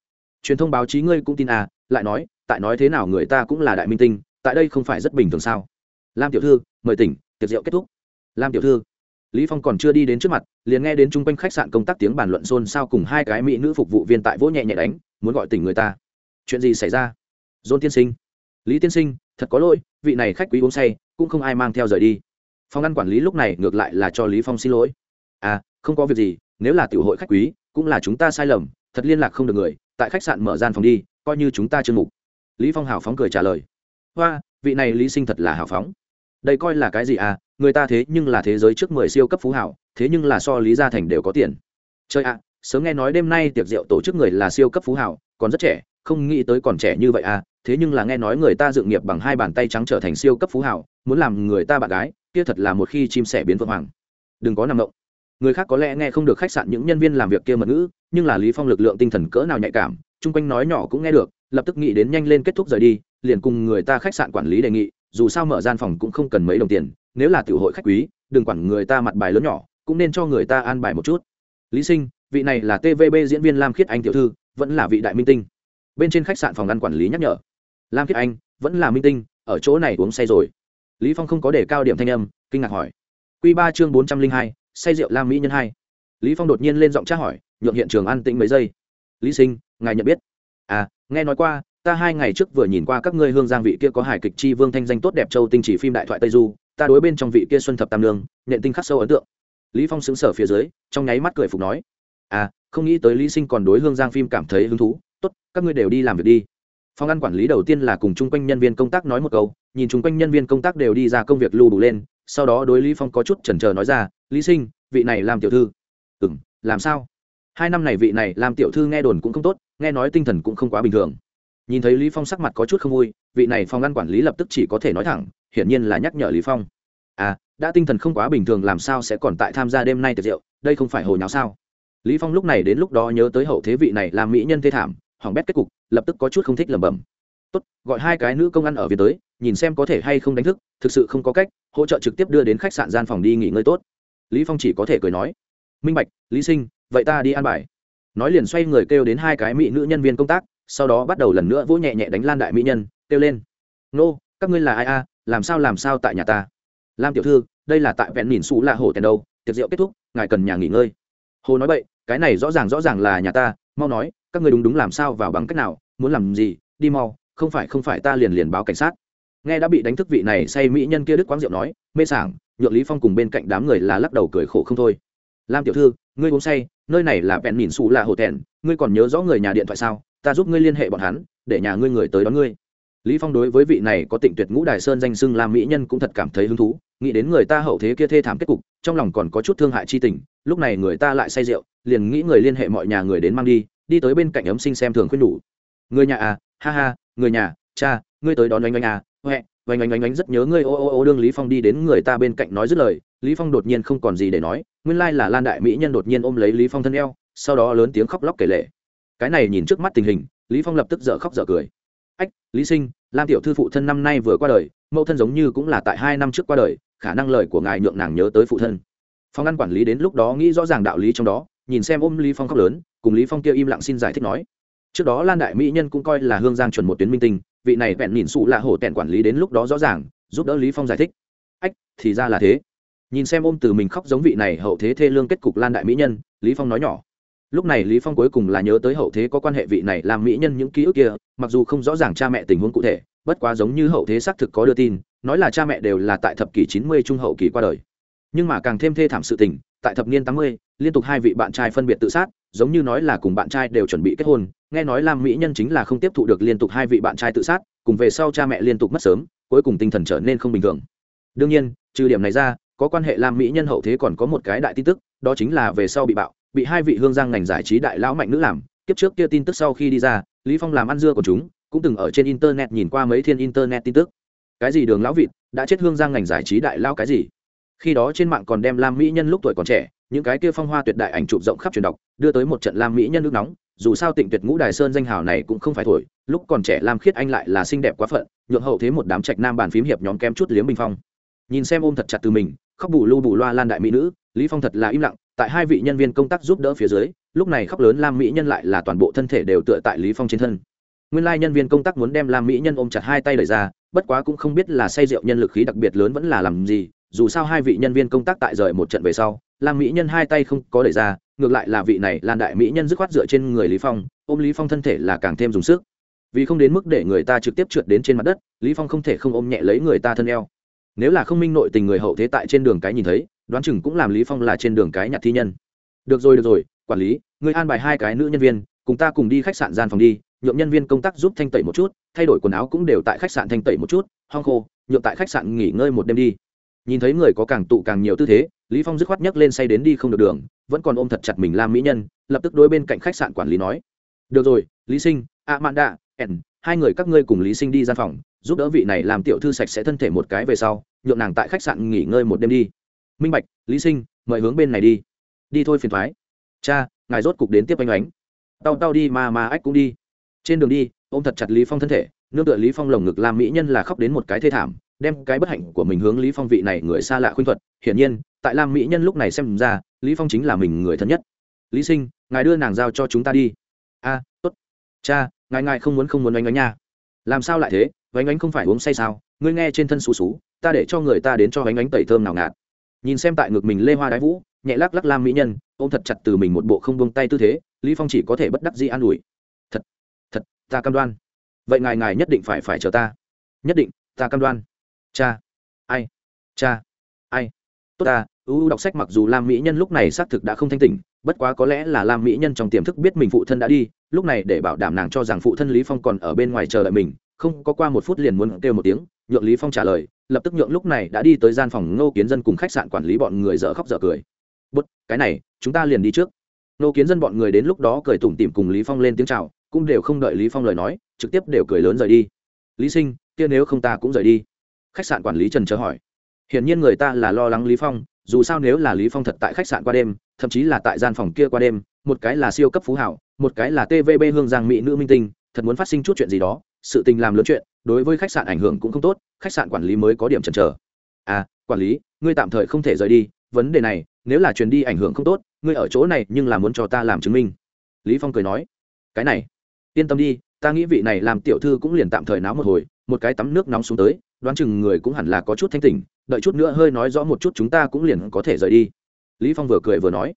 Speaker 1: truyền thông báo chí ngươi cũng tin a lại nói, tại nói thế nào người ta cũng là đại minh tinh, tại đây không phải rất bình thường sao? Lam tiểu thư, mời tỉnh, tiệc rượu kết thúc. Lam tiểu thư lý phong còn chưa đi đến trước mặt, liền nghe đến chung quanh khách sạn công tác tiếng bàn luận xôn xao cùng hai cái mỹ nữ phục vụ viên tại vỗ nhẹ nhẹ đánh, muốn gọi tỉnh người ta. Chuyện gì xảy ra? Dôn tiên sinh. Lý tiên sinh, thật có lỗi, vị này khách quý uống say, cũng không ai mang theo rời đi. Phòng ăn quản lý lúc này ngược lại là cho lý phong xin lỗi. À không có việc gì, nếu là tiểu hội khách quý, cũng là chúng ta sai lầm, thật liên lạc không được người, tại khách sạn mở gian phòng đi, coi như chúng ta chưa mục lý phong hào phóng cười trả lời. Hoa, vị này lý sinh thật là hào phóng đây coi là cái gì à? Người ta thế nhưng là thế giới trước mười siêu cấp phú hảo, thế nhưng là so lý gia thành đều có tiền. Chơi ạ, sớm nghe nói đêm nay tiệc rượu tổ chức người là siêu cấp phú hảo, còn rất trẻ, không nghĩ tới còn trẻ như vậy à? Thế nhưng là nghe nói người ta dựng nghiệp bằng hai bàn tay trắng trở thành siêu cấp phú hảo, muốn làm người ta bạn gái, kia thật là một khi chim sẻ biến vượng hoàng. Đừng có nằm động. Người khác có lẽ nghe không được khách sạn những nhân viên làm việc kia mật ngữ, nhưng là lý phong lực lượng tinh thần cỡ nào nhạy cảm, chung quanh nói nhỏ cũng nghe được, lập tức nghĩ đến nhanh lên kết thúc rời đi, liền cùng người ta khách sạn quản lý đề nghị dù sao mở gian phòng cũng không cần mấy đồng tiền, nếu là tiểu hội khách quý, đừng quản người ta mặt bài lớn nhỏ, cũng nên cho người ta an bài một chút. Lý sinh, vị này là tvb diễn viên lam khiết anh tiểu thư, vẫn là vị đại minh tinh. Bên trên khách sạn phòng ăn quản lý nhắc nhở. Lam khiết anh, vẫn là minh tinh, ở chỗ này uống say rồi. Lý phong không có để cao điểm thanh âm, kinh ngạc hỏi. Quy ba chương bốn trăm linh hai, say rượu lam mỹ nhân hai. Lý phong đột nhiên lên giọng tra hỏi, nhượng hiện trường an tĩnh mấy giây. Lý sinh, ngài nhận biết. À nghe nói qua ta hai ngày trước vừa nhìn qua các ngươi hương giang vị kia có hài kịch chi vương thanh danh tốt đẹp châu tinh chỉ phim đại thoại tây du, ta đối bên trong vị kia xuân thập tam lương nện tinh khắc sâu ấn tượng. Lý phong xứng sở phía dưới, trong nháy mắt cười phục nói à không nghĩ tới lý sinh còn đối hương giang phim cảm thấy hứng thú. Tốt, các ngươi đều đi làm việc đi. Phòng ăn quản lý đầu tiên là cùng chung quanh nhân viên công tác nói một câu, nhìn chung quanh nhân viên công tác đều đi ra công việc lưu đủ lên, sau đó đối lý phong có chút chần chờ nói ra, lý sinh, vị này làm tiểu thư. Ừm, làm sao? Hai năm này vị này làm tiểu thư nghe đồn cũng không tốt, nghe nói tinh thần cũng không quá bình thường nhìn thấy lý phong sắc mặt có chút không vui, vị này phòng ngăn quản lý lập tức chỉ có thể nói thẳng, hiển nhiên là nhắc nhở lý phong. À đã tinh thần không quá bình thường làm sao sẽ còn tại tham gia đêm nay tiệc rượu, đây không phải hồi nháo sao? Lý phong lúc này đến lúc đó nhớ tới hậu thế vị này làm mỹ nhân thê thảm, hỏng bét kết cục, lập tức có chút không thích lẩm bẩm. Tốt, gọi hai cái nữ công ăn ở phía tới, nhìn xem có thể hay không đánh thức, thực sự không có cách, hỗ trợ trực tiếp đưa đến khách sạn gian phòng đi nghỉ ngơi tốt. Lý phong chỉ có thể cười nói. Minh bạch, lý sinh, vậy ta đi ăn bài. Nói liền xoay người kêu đến hai cái mỹ nữ nhân viên công tác sau đó bắt đầu lần nữa vỗ nhẹ nhẹ đánh lan đại mỹ nhân, kêu lên, nô, các ngươi là ai a? Làm sao làm sao tại nhà ta? Lam tiểu thư, đây là tại vẹn nhìn xù là hồ tèn đâu, tiệc rượu kết thúc, ngài cần nhà nghỉ ngơi. Hồ nói vậy cái này rõ ràng rõ ràng là nhà ta, mau nói, các ngươi đúng đúng làm sao, vào bằng cách nào, muốn làm gì, đi mau, không phải không phải ta liền liền báo cảnh sát. Nghe đã bị đánh thức vị này say mỹ nhân kia đức quán rượu nói, mê sảng, nhượng lý phong cùng bên cạnh đám người là lắc đầu cười khổ không thôi. Lam tiểu thư, ngươi uống say, nơi này là vẹn nhìn xù là hồ tèn ngươi còn nhớ rõ người nhà điện thoại sao? Ta giúp ngươi liên hệ bọn hắn, để nhà ngươi người tới đón ngươi. Lý phong đối với vị này có tịnh tuyệt ngũ đài sơn danh xưng làm mỹ nhân cũng thật cảm thấy hứng thú, nghĩ đến người ta hậu thế kia thê thảm kết cục, trong lòng còn có chút thương hại chi tình, lúc này người ta lại say rượu, liền nghĩ người liên hệ mọi nhà người đến mang đi đi tới bên cạnh ấm sinh xem thường khuyên đủ người nhà à ha ha, người nhà, cha, ngươi tới đón oanh oanh à huệ oanh oanh oanh oanh rất nhớ ngươi, ô ô ô, đương lý phong đi đến người ta bên cạnh nói dứt lời, lý phong đột nhiên không còn gì để nói, nguyên lai là lan đại mỹ nhân đột nhiên ôm lấy lý phong thân eo, sau đó lớn tiếng khóc lóc kể lệ cái này nhìn trước mắt tình hình, lý phong lập tức dở khóc dở cười. Ách, lý sinh, lam tiểu thư phụ thân năm nay vừa qua đời, mẫu thân giống như cũng là tại hai năm trước qua đời, khả năng lời của ngài nhượng nàng nhớ tới phụ thân. Phong ăn quản lý đến lúc đó nghĩ rõ ràng đạo lý trong đó, nhìn xem ôm lý phong khóc lớn, cùng lý phong kia im lặng xin giải thích nói. Trước đó lan đại mỹ nhân cũng coi là hương giang chuẩn một tuyến minh tinh, vị này vẹn nhìn sụ là hổ tẹn quản lý đến lúc đó rõ ràng, giúp đỡ lý phong giải thích. Ách, thì ra là thế. Nhìn xem ôm từ mình khóc giống vị này hậu thế thê lương kết cục lan đại mỹ nhân, lý phong nói nhỏ lúc này lý phong cuối cùng là nhớ tới hậu thế có quan hệ vị này làm mỹ nhân những ký ức kia mặc dù không rõ ràng cha mẹ tình huống cụ thể bất quá giống như hậu thế xác thực có đưa tin nói là cha mẹ đều là tại thập kỷ 90 trung hậu kỳ qua đời. Nhưng mà càng thêm thê thảm sự tình tại thập niên 80, liên tục hai vị bạn trai phân biệt tự sát giống như nói là cùng bạn trai đều chuẩn bị kết hôn nghe nói làm mỹ nhân chính là không tiếp thụ được liên tục hai vị bạn trai tự sát cùng về sau cha mẹ liên tục mất sớm cuối cùng tinh thần trở nên không bình thường. Đương nhiên trừ điểm này ra có quan hệ làm mỹ nhân hậu thế còn có một cái đại tin tức đó chính là về sau bị bạo bị hai vị hương giang ngành giải trí đại lão mạnh nữ làm, kiếp trước kia tin tức sau khi đi ra, lý phong làm ăn dưa của chúng, cũng từng ở trên internet nhìn qua mấy thiên internet tin tức. Cái gì đường lão vịt, đã chết hương giang ngành giải trí đại lão cái gì? Khi đó trên mạng còn đem lam mỹ nhân lúc tuổi còn trẻ, những cái kia phong hoa tuyệt đại ảnh chụp rộng khắp truyền đọc, đưa tới một trận lam mỹ nhân nước nóng, dù sao tịnh tuyệt ngũ đài sơn danh hào này cũng không phải thổi, lúc còn trẻ lam khiết anh lại là xinh đẹp quá phận, nhượng hậu thế một đám trạch nam bàn phím hiệp nhóm kém chút liếm bình phong. Nhìn xem ôm thật chặt từ mình, khóc bù lu bù loa lan đại mỹ nữ, lý phong thật là im lặng tại hai vị nhân viên công tác giúp đỡ phía dưới, lúc này khóc lớn lam mỹ nhân lại là toàn bộ thân thể đều tựa tại lý phong trên thân. Nguyên lai nhân viên công tác muốn đem lam mỹ nhân ôm chặt hai tay đẩy ra, bất quá cũng không biết là say rượu nhân lực khí đặc biệt lớn vẫn là làm gì, dù sao hai vị nhân viên công tác tại rời một trận về sau, lam mỹ nhân hai tay không có đẩy ra, ngược lại là vị này lan đại mỹ nhân dứt khoát dựa trên người lý phong, ôm lý phong thân thể là càng thêm dùng sức. Vì không đến mức để người ta trực tiếp trượt đến trên mặt đất, lý phong không thể không ôm nhẹ lấy người ta thân eo nếu là không minh nội tình người hậu thế tại trên đường cái nhìn thấy, đoán chừng cũng làm lý phong là trên đường cái nhặt thi nhân. Được rồi được rồi, quản lý, người an bài hai cái nữ nhân viên, cùng ta cùng đi khách sạn gian phòng đi, nhượng nhân viên công tác giúp thanh tẩy một chút, thay đổi quần áo cũng đều tại khách sạn thanh tẩy một chút, hong khô, nhượng tại khách sạn nghỉ ngơi một đêm đi. Nhìn thấy người có càng tụ càng nhiều tư thế, lý phong dứt khoát nhấc lên say đến đi không được đường, vẫn còn ôm thật chặt mình làm mỹ nhân, lập tức đối bên cạnh khách sạn quản lý nói. Được rồi, lý sinh, ạ, mạn đạ ẻn hai người các ngươi cùng lý sinh đi gian phòng giúp đỡ vị này làm tiểu thư sạch sẽ thân thể một cái về sau, nhượng nàng tại khách sạn nghỉ ngơi một đêm đi. Minh bạch, lý sinh, mời hướng bên này đi. Đi thôi phiền thoái. Cha, ngài rốt cục đến tiếp anh oánh tao tao đi mà mà ách cũng đi. Trên đường đi, ôm thật chặt lý phong thân thể, nương tựa lý phong lồng ngực làm mỹ nhân là khóc đến một cái thê thảm, đem cái bất hạnh của mình hướng lý phong vị này người xa lạ khuyên thuật. Hiển nhiên, tại lam mỹ nhân lúc này xem ra, lý phong chính là mình người thân nhất. Lý sinh, ngài đưa nàng giao cho chúng ta đi. A, tốt. Cha, ngài ngài không muốn không muốn oanh oanh nha. Làm sao lại thế? Vánh ánh không phải uống say sao? Ngươi nghe trên thân xú xú, ta để cho người ta đến cho vánh ánh tẩy thơm nào ngạt. Nhìn xem tại ngực mình lê hoa đái vũ, nhẹ lắc lắc lam mỹ nhân, ôm thật chặt từ mình một bộ không buông tay tư thế, lý phong chỉ có thể bất đắc dĩ an ủi. Thật thật, ta cam đoan. Vậy ngài ngài nhất định phải phải chờ ta. Nhất định, ta cam đoan. Cha. Ai. Cha. Ai. Tốt ta ưu đọc sách mặc dù lam mỹ nhân lúc này xác thực đã không thanh tỉnh, bất quá có lẽ là lam mỹ nhân trong tiềm thức biết mình phụ thân đã đi, lúc này để bảo đảm nàng cho rằng phụ thân lý phong còn ở bên ngoài chờ đợi mình không có qua một phút liền muốn kêu một tiếng, nhượng lý phong trả lời, lập tức nhượng lúc này đã đi tới gian phòng ngô kiến dân cùng khách sạn quản lý bọn người dở khóc dở cười. Bút cái này, chúng ta liền đi trước. Ngô kiến dân bọn người đến lúc đó cười tủm tỉm cùng lý phong lên tiếng chào, cũng đều không đợi lý phong lời nói, trực tiếp đều cười lớn rời đi. Lý sinh, kia nếu không ta cũng rời đi. Khách sạn quản lý trần chờ hỏi. Hiển nhiên người ta là lo lắng lý phong, dù sao nếu là lý phong thật tại khách sạn qua đêm, thậm chí là tại gian phòng kia qua đêm, một cái là siêu cấp phú hảo, một cái là tvb hương giang mỹ nữ minh tinh, thật muốn phát sinh chút chuyện gì đó sự tình làm lớn chuyện, đối với khách sạn ảnh hưởng cũng không tốt, khách sạn quản lý mới có điểm chần chờ. À quản lý, ngươi tạm thời không thể rời đi, vấn đề này, nếu là chuyến đi ảnh hưởng không tốt, ngươi ở chỗ này nhưng là muốn cho ta làm chứng minh. Lý phong cười nói, cái này, yên tâm đi, ta nghĩ vị này làm tiểu thư cũng liền tạm thời náo một hồi, một cái tắm nước nóng xuống tới, đoán chừng người cũng hẳn là có chút thanh tỉnh, đợi chút nữa hơi nói rõ một chút chúng ta cũng liền có thể rời đi. Lý phong vừa cười vừa nói,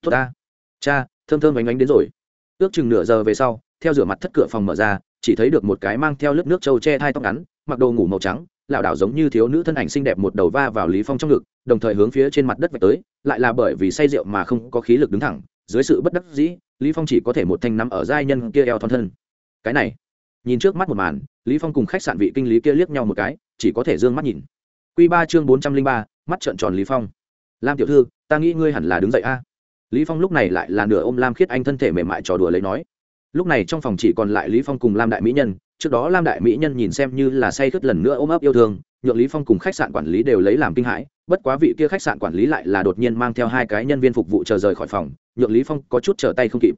Speaker 1: tốt ta, cha, thơm thơm ánh ánh đến rồi. Ước chừng nửa giờ về sau, theo rửa mặt thất cửa phòng mở ra chỉ thấy được một cái mang theo lớp nước trâu che thai tóc ngắn, mặc đồ ngủ màu trắng, lảo đảo giống như thiếu nữ thân ảnh xinh đẹp một đầu va vào lý phong trong ngực, đồng thời hướng phía trên mặt đất vạch tới, lại là bởi vì say rượu mà không có khí lực đứng thẳng, dưới sự bất đắc dĩ, lý phong chỉ có thể một thanh nắm ở giai nhân kia eo thon thân. Cái này, nhìn trước mắt một màn, lý phong cùng khách sạn vị kinh lý kia liếc nhau một cái, chỉ có thể dương mắt nhìn. Quy ba chương bốn trăm linh ba, mắt trợn tròn lý phong. Lam tiểu thư, ta nghĩ ngươi hẳn là đứng dậy a. Lý phong lúc này lại là nửa ôm lam khiết anh thân thể mềm mại trò đùa lấy nói lúc này trong phòng chỉ còn lại lý phong cùng lam đại mỹ nhân, trước đó lam đại mỹ nhân nhìn xem như là say khướt lần nữa ôm ấp yêu thương, nhượng lý phong cùng khách sạn quản lý đều lấy làm kinh hãi, bất quá vị kia khách sạn quản lý lại là đột nhiên mang theo hai cái nhân viên phục vụ chờ rời khỏi phòng, nhượng lý phong có chút trở tay không kịp.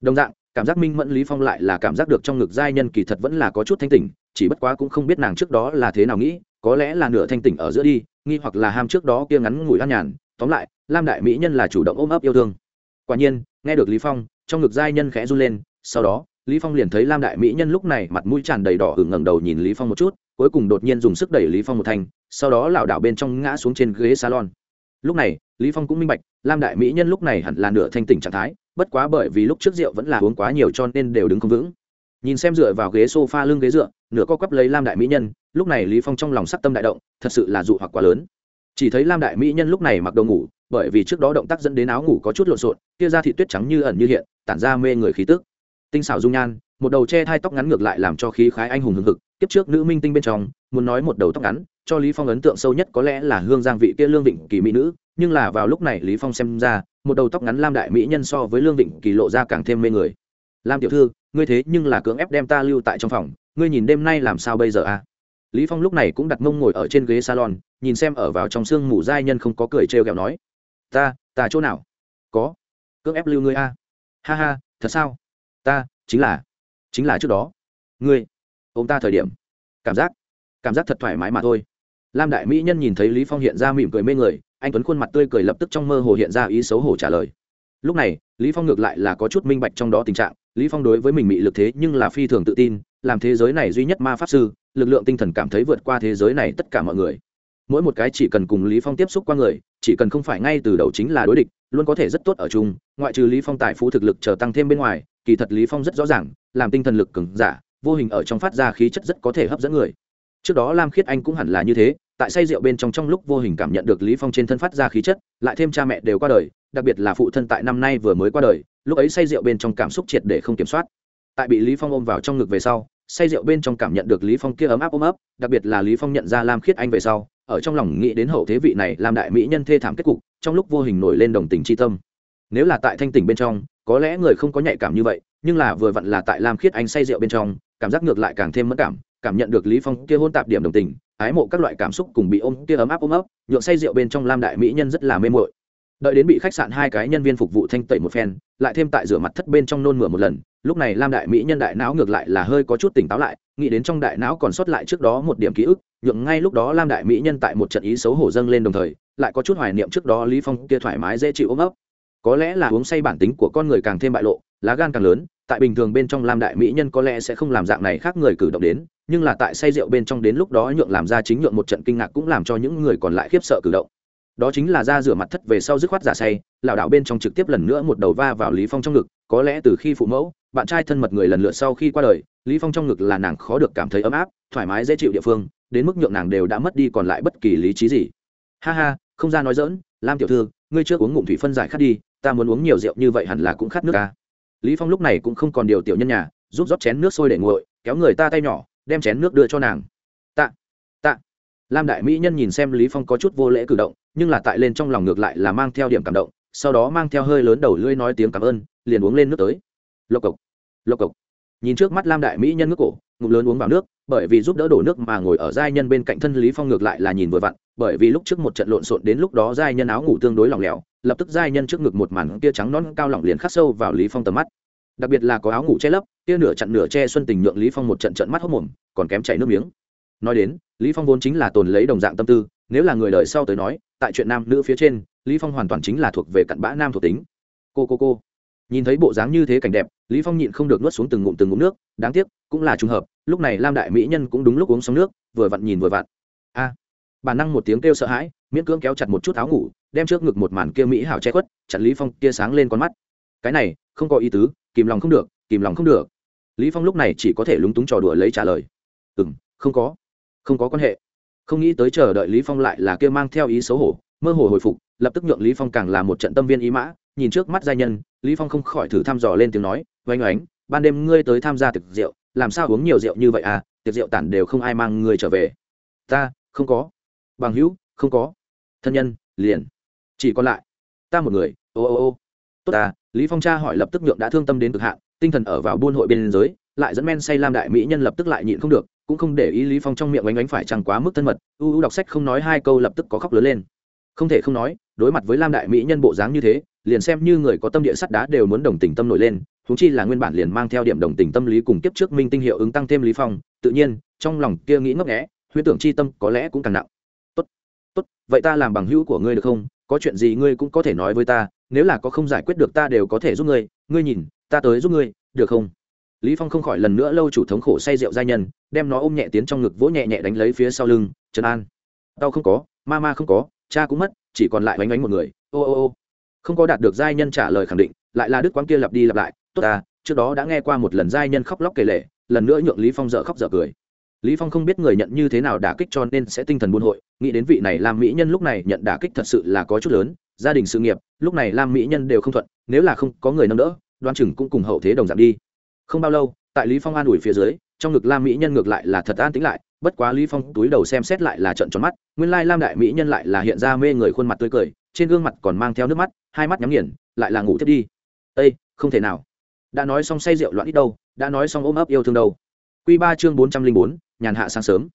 Speaker 1: Đồng dạng, cảm giác minh mẫn lý phong lại là cảm giác được trong ngực giai nhân kỳ thật vẫn là có chút thanh tỉnh, chỉ bất quá cũng không biết nàng trước đó là thế nào nghĩ, có lẽ là nửa thanh tỉnh ở giữa đi, nghi hoặc là ham trước đó kia ngắn ngủi an nhàn. Tóm lại, lam đại mỹ nhân là chủ động ôm ấp yêu thương. Quả nhiên, nghe được lý phong, trong ngực giai nhân khẽ run lên sau đó, lý phong liền thấy lam đại mỹ nhân lúc này mặt mũi tràn đầy đỏ hửng ngẩng đầu nhìn lý phong một chút, cuối cùng đột nhiên dùng sức đẩy lý phong một thành sau đó lảo đảo bên trong ngã xuống trên ghế salon. Lúc này, lý phong cũng minh bạch, lam đại mỹ nhân lúc này hẳn là nửa thanh tỉnh trạng thái, bất quá bởi vì lúc trước rượu vẫn là uống quá nhiều cho nên đều đứng không vững. Nhìn xem dựa vào ghế sofa lưng ghế dựa, nửa co quắp lấy lam đại mỹ nhân, lúc này lý phong trong lòng sắc tâm đại động, thật sự là dụ hoặc quá lớn. Chỉ thấy lam đại mỹ nhân lúc này mặc đồ ngủ, bởi vì trước đó động tác dẫn đến áo ngủ có chút lộn xộn, kia ra thị tuyết trắng như ẩn như hiện, tản ra mê người khí tức tinh xảo dung nhan, một đầu che thai tóc ngắn ngược lại làm cho khí khái anh hùng hừng hực, kiếp trước nữ minh tinh bên trong, muốn nói một đầu tóc ngắn, cho lý phong ấn tượng sâu nhất có lẽ là hương giang vị kia lương vịnh kỳ mỹ nữ, nhưng là vào lúc này lý phong xem ra, một đầu tóc ngắn lam đại mỹ nhân so với lương vịnh kỳ lộ ra càng thêm mê người. Lam tiểu thư, ngươi thế nhưng là cưỡng ép đem ta lưu tại trong phòng, ngươi nhìn đêm nay làm sao bây giờ à? Lý phong lúc này cũng đặt mông ngồi ở trên ghế salon, nhìn xem ở vào trong xương mù giai nhân không có cười trêu ghẹo nói, ta ta chỗ nào? Có. Cưỡng ép lưu ngươi a à? ha ha, thật sao? Ta, chính là chính là trước đó. Ngươi ông ta thời điểm. Cảm giác cảm giác thật thoải mái mà thôi. Lam đại mỹ nhân nhìn thấy lý phong hiện ra mỉm cười mê người, anh tuấn khuôn mặt tươi cười lập tức trong mơ hồ hiện ra ý xấu hổ trả lời. Lúc này, lý phong ngược lại là có chút minh bạch trong đó tình trạng. Lý phong đối với mình bị lực thế nhưng là phi thường tự tin, làm thế giới này duy nhất ma pháp sư, lực lượng tinh thần cảm thấy vượt qua thế giới này tất cả mọi người. Mỗi một cái chỉ cần cùng lý phong tiếp xúc qua người, chỉ cần không phải ngay từ đầu chính là đối địch, luôn có thể rất tốt ở chung, ngoại trừ lý phong tài phú thực lực chờ tăng thêm bên ngoài kỳ thật lý phong rất rõ ràng, làm tinh thần lực cường giả, vô hình ở trong phát ra khí chất rất có thể hấp dẫn người. Trước đó lam khiết anh cũng hẳn là như thế, tại say rượu bên trong trong lúc vô hình cảm nhận được lý phong trên thân phát ra khí chất, lại thêm cha mẹ đều qua đời, đặc biệt là phụ thân tại năm nay vừa mới qua đời, lúc ấy say rượu bên trong cảm xúc triệt để không kiểm soát. Tại bị lý phong ôm vào trong ngực về sau, say rượu bên trong cảm nhận được lý phong kia ấm áp ôm ấp, đặc biệt là lý phong nhận ra lam khiết anh về sau, ở trong lòng nghĩ đến hậu thế vị này làm đại mỹ nhân thê thảm kết cục, trong lúc vô hình nổi lên đồng tình chi tâm. Nếu là tại thanh tỉnh bên trong có lẽ người không có nhạy cảm như vậy, nhưng là vừa vặn là tại lam khiết anh say rượu bên trong, cảm giác ngược lại càng thêm mất cảm cảm nhận được lý phong kia hôn tạp điểm đồng tình, ái mộ các loại cảm xúc cùng bị ôm, kia ấm áp ôm ấp, nhượng say rượu bên trong lam đại mỹ nhân rất là mê muội. Đợi đến bị khách sạn hai cái nhân viên phục vụ thanh tẩy một phen, lại thêm tại rửa mặt thất bên trong nôn mửa một lần, lúc này lam đại mỹ nhân đại não ngược lại là hơi có chút tỉnh táo lại, nghĩ đến trong đại não còn sót lại trước đó một điểm ký ức, nhượng ngay lúc đó lam đại mỹ nhân tại một trận ý xấu hổ dâng lên đồng thời, lại có chút hoài niệm trước đó lý phong kia thoải mái dễ chịu ôm ấp có lẽ là uống say bản tính của con người càng thêm bại lộ, lá gan càng lớn, tại bình thường bên trong lam đại mỹ nhân có lẽ sẽ không làm dạng này khác người cử động đến, nhưng là tại say rượu bên trong đến lúc đó nhượng làm ra chính nhượng một trận kinh ngạc cũng làm cho những người còn lại khiếp sợ cử động. Đó chính là ra rửa mặt thất về sau dứt khoát giả say, lảo đảo bên trong trực tiếp lần nữa một đầu va vào lý phong trong ngực, có lẽ từ khi phụ mẫu, bạn trai thân mật người lần lượt sau khi qua đời, lý phong trong ngực là nàng khó được cảm thấy ấm áp, thoải mái dễ chịu địa phương, đến mức nhượng nàng đều đã mất đi còn lại bất kỳ lý trí gì. Ha ha, không ra nói dỡn lam tiểu thư, ngươi chưa uống ngụm thủy phân giải khát đi ta muốn uống nhiều rượu như vậy hẳn là cũng khát nước ca lý phong lúc này cũng không còn điều tiểu nhân nhà, giúp rót chén nước sôi để nguội, kéo người ta tay nhỏ, đem chén nước đưa cho nàng. Tạ tạ. Lam đại mỹ nhân nhìn xem lý phong có chút vô lễ cử động, nhưng là tại lên trong lòng ngược lại là mang theo điểm cảm động, sau đó mang theo hơi lớn đầu lưỡi nói tiếng cảm ơn, liền uống lên nước tới. Lộc cộc lộc cộc. Nhìn trước mắt lam đại mỹ nhân nước cổ, ngụm lớn uống vào nước, bởi vì giúp đỡ đổ nước mà ngồi ở giai nhân bên cạnh thân lý phong ngược lại là nhìn vừa vặn, bởi vì lúc trước một trận lộn xộn đến lúc đó giai nhân áo ngủ tương đối lỏng lẻo lập tức giai nhân trước ngực một màn kia trắng non cao lỏng liền khắc sâu vào lý phong tầm mắt. Đặc biệt là có áo ngủ che lấp kia nửa chặn nửa che xuân tình nhượng lý phong một trận trận mắt hốc mồm còn kém chảy nước miếng. Nói đến lý phong vốn chính là tồn lấy đồng dạng tâm tư nếu là người đời sau tới nói tại chuyện nam nữ phía trên lý phong hoàn toàn chính là thuộc về cặn bã nam thuộc tính. Cô cô cô. Nhìn thấy bộ dáng như thế cảnh đẹp lý phong nhịn không được nuốt xuống từng ngụm từng ngụm nước đáng tiếc cũng là trùng hợp lúc này lam đại mỹ nhân cũng đúng lúc uống xong nước vừa vặn nhìn vừa vặn. A. À, bản năng một tiếng kêu sợ hãi miễn cưỡng kéo chặt một chút áo ngủ đem trước ngực một màn kia mỹ hảo che khuất, chặn lý phong kia sáng lên con mắt. Cái này, không có ý tứ, kìm lòng không được, kìm lòng không được. Lý phong lúc này chỉ có thể lúng túng trò đùa lấy trả lời. Ừm, không có. Không có quan hệ. Không nghĩ tới chờ đợi lý phong lại là kia mang theo ý xấu hổ, mơ hồ hồi phục, lập tức nhượng lý phong càng là một trận tâm viên ý mã, nhìn trước mắt giai nhân, lý phong không khỏi thử thăm dò lên tiếng nói, oanh oánh, ban đêm ngươi tới tham gia tiệc rượu, làm sao uống nhiều rượu như vậy à? Tiệc rượu tản đều không ai mang ngươi trở về. Ta, không có. Bằng hữu, không có. Thân nhân, liền chỉ còn lại, ta một người. Ô ô ô. Tốt à lý phong cha hỏi lập tức nhượng đã thương tâm đến cực hạn, tinh thần ở vào buôn hội bên giới, lại dẫn men say lam đại mỹ nhân lập tức lại nhịn không được, cũng không để ý lý phong trong miệng oánh oánh phải chẳng quá mức thân mật, u u đọc sách không nói hai câu lập tức có khóc lớn lên. Không thể không nói, đối mặt với lam đại mỹ nhân bộ dáng như thế, liền xem như người có tâm địa sắt đá đều muốn đồng tình tâm nổi lên thúng chi là nguyên bản liền mang theo điểm đồng tình tâm lý cùng tiếp trước minh tinh hiệu ứng tăng thêm lý phong, tự nhiên, trong lòng kia nghĩ ngốc nghẽ huyễn tưởng chi tâm có lẽ cũng càng nặng. Tốt tốt, vậy ta làm bằng hữu của ngươi được không? Có chuyện gì ngươi cũng có thể nói với ta nếu là có không giải quyết được ta đều có thể giúp ngươi ngươi nhìn ta tới giúp ngươi được không? Lý phong không khỏi lần nữa lâu chủ thống khổ say rượu gia nhân đem nó ôm nhẹ tiến trong ngực vỗ nhẹ nhẹ đánh lấy phía sau lưng trấn an tao không có ma ma không có cha cũng mất chỉ còn lại oánh oánh một người ô ô ô. Không có đạt được giai nhân trả lời khẳng định lại là đức quán kia lặp đi lặp lại tốt ta trước đó đã nghe qua một lần giai nhân khóc lóc kể lệ, lần nữa nhượng lý phong dở khóc dở cười lý phong không biết người nhận như thế nào đả kích cho nên sẽ tinh thần buôn hội, nghĩ đến vị này làm mỹ nhân lúc này nhận đả kích thật sự là có chút lớn, gia đình sự nghiệp, lúc này làm mỹ nhân đều không thuận, nếu là không có người nâng đỡ, đoan chừng cũng cùng hậu thế đồng dạng đi. Không bao lâu, tại lý phong an ủi phía dưới, trong ngực lam mỹ nhân ngược lại là thật an tĩnh lại, bất quá lý phong túi đầu xem xét lại là trận tròn mắt, nguyên lai lam đại mỹ nhân lại là hiện ra mê người khuôn mặt tươi cười, trên gương mặt còn mang theo nước mắt, hai mắt nhắm nghiền, lại là ngủ thiết đi. Ây không thể nào. Đã nói xong say rượu loạn ít đâu, đã nói xong ôm ấp yêu thương đâu. Quy ba chương bốn trăm linh bốn nhàn hạ sáng sớm.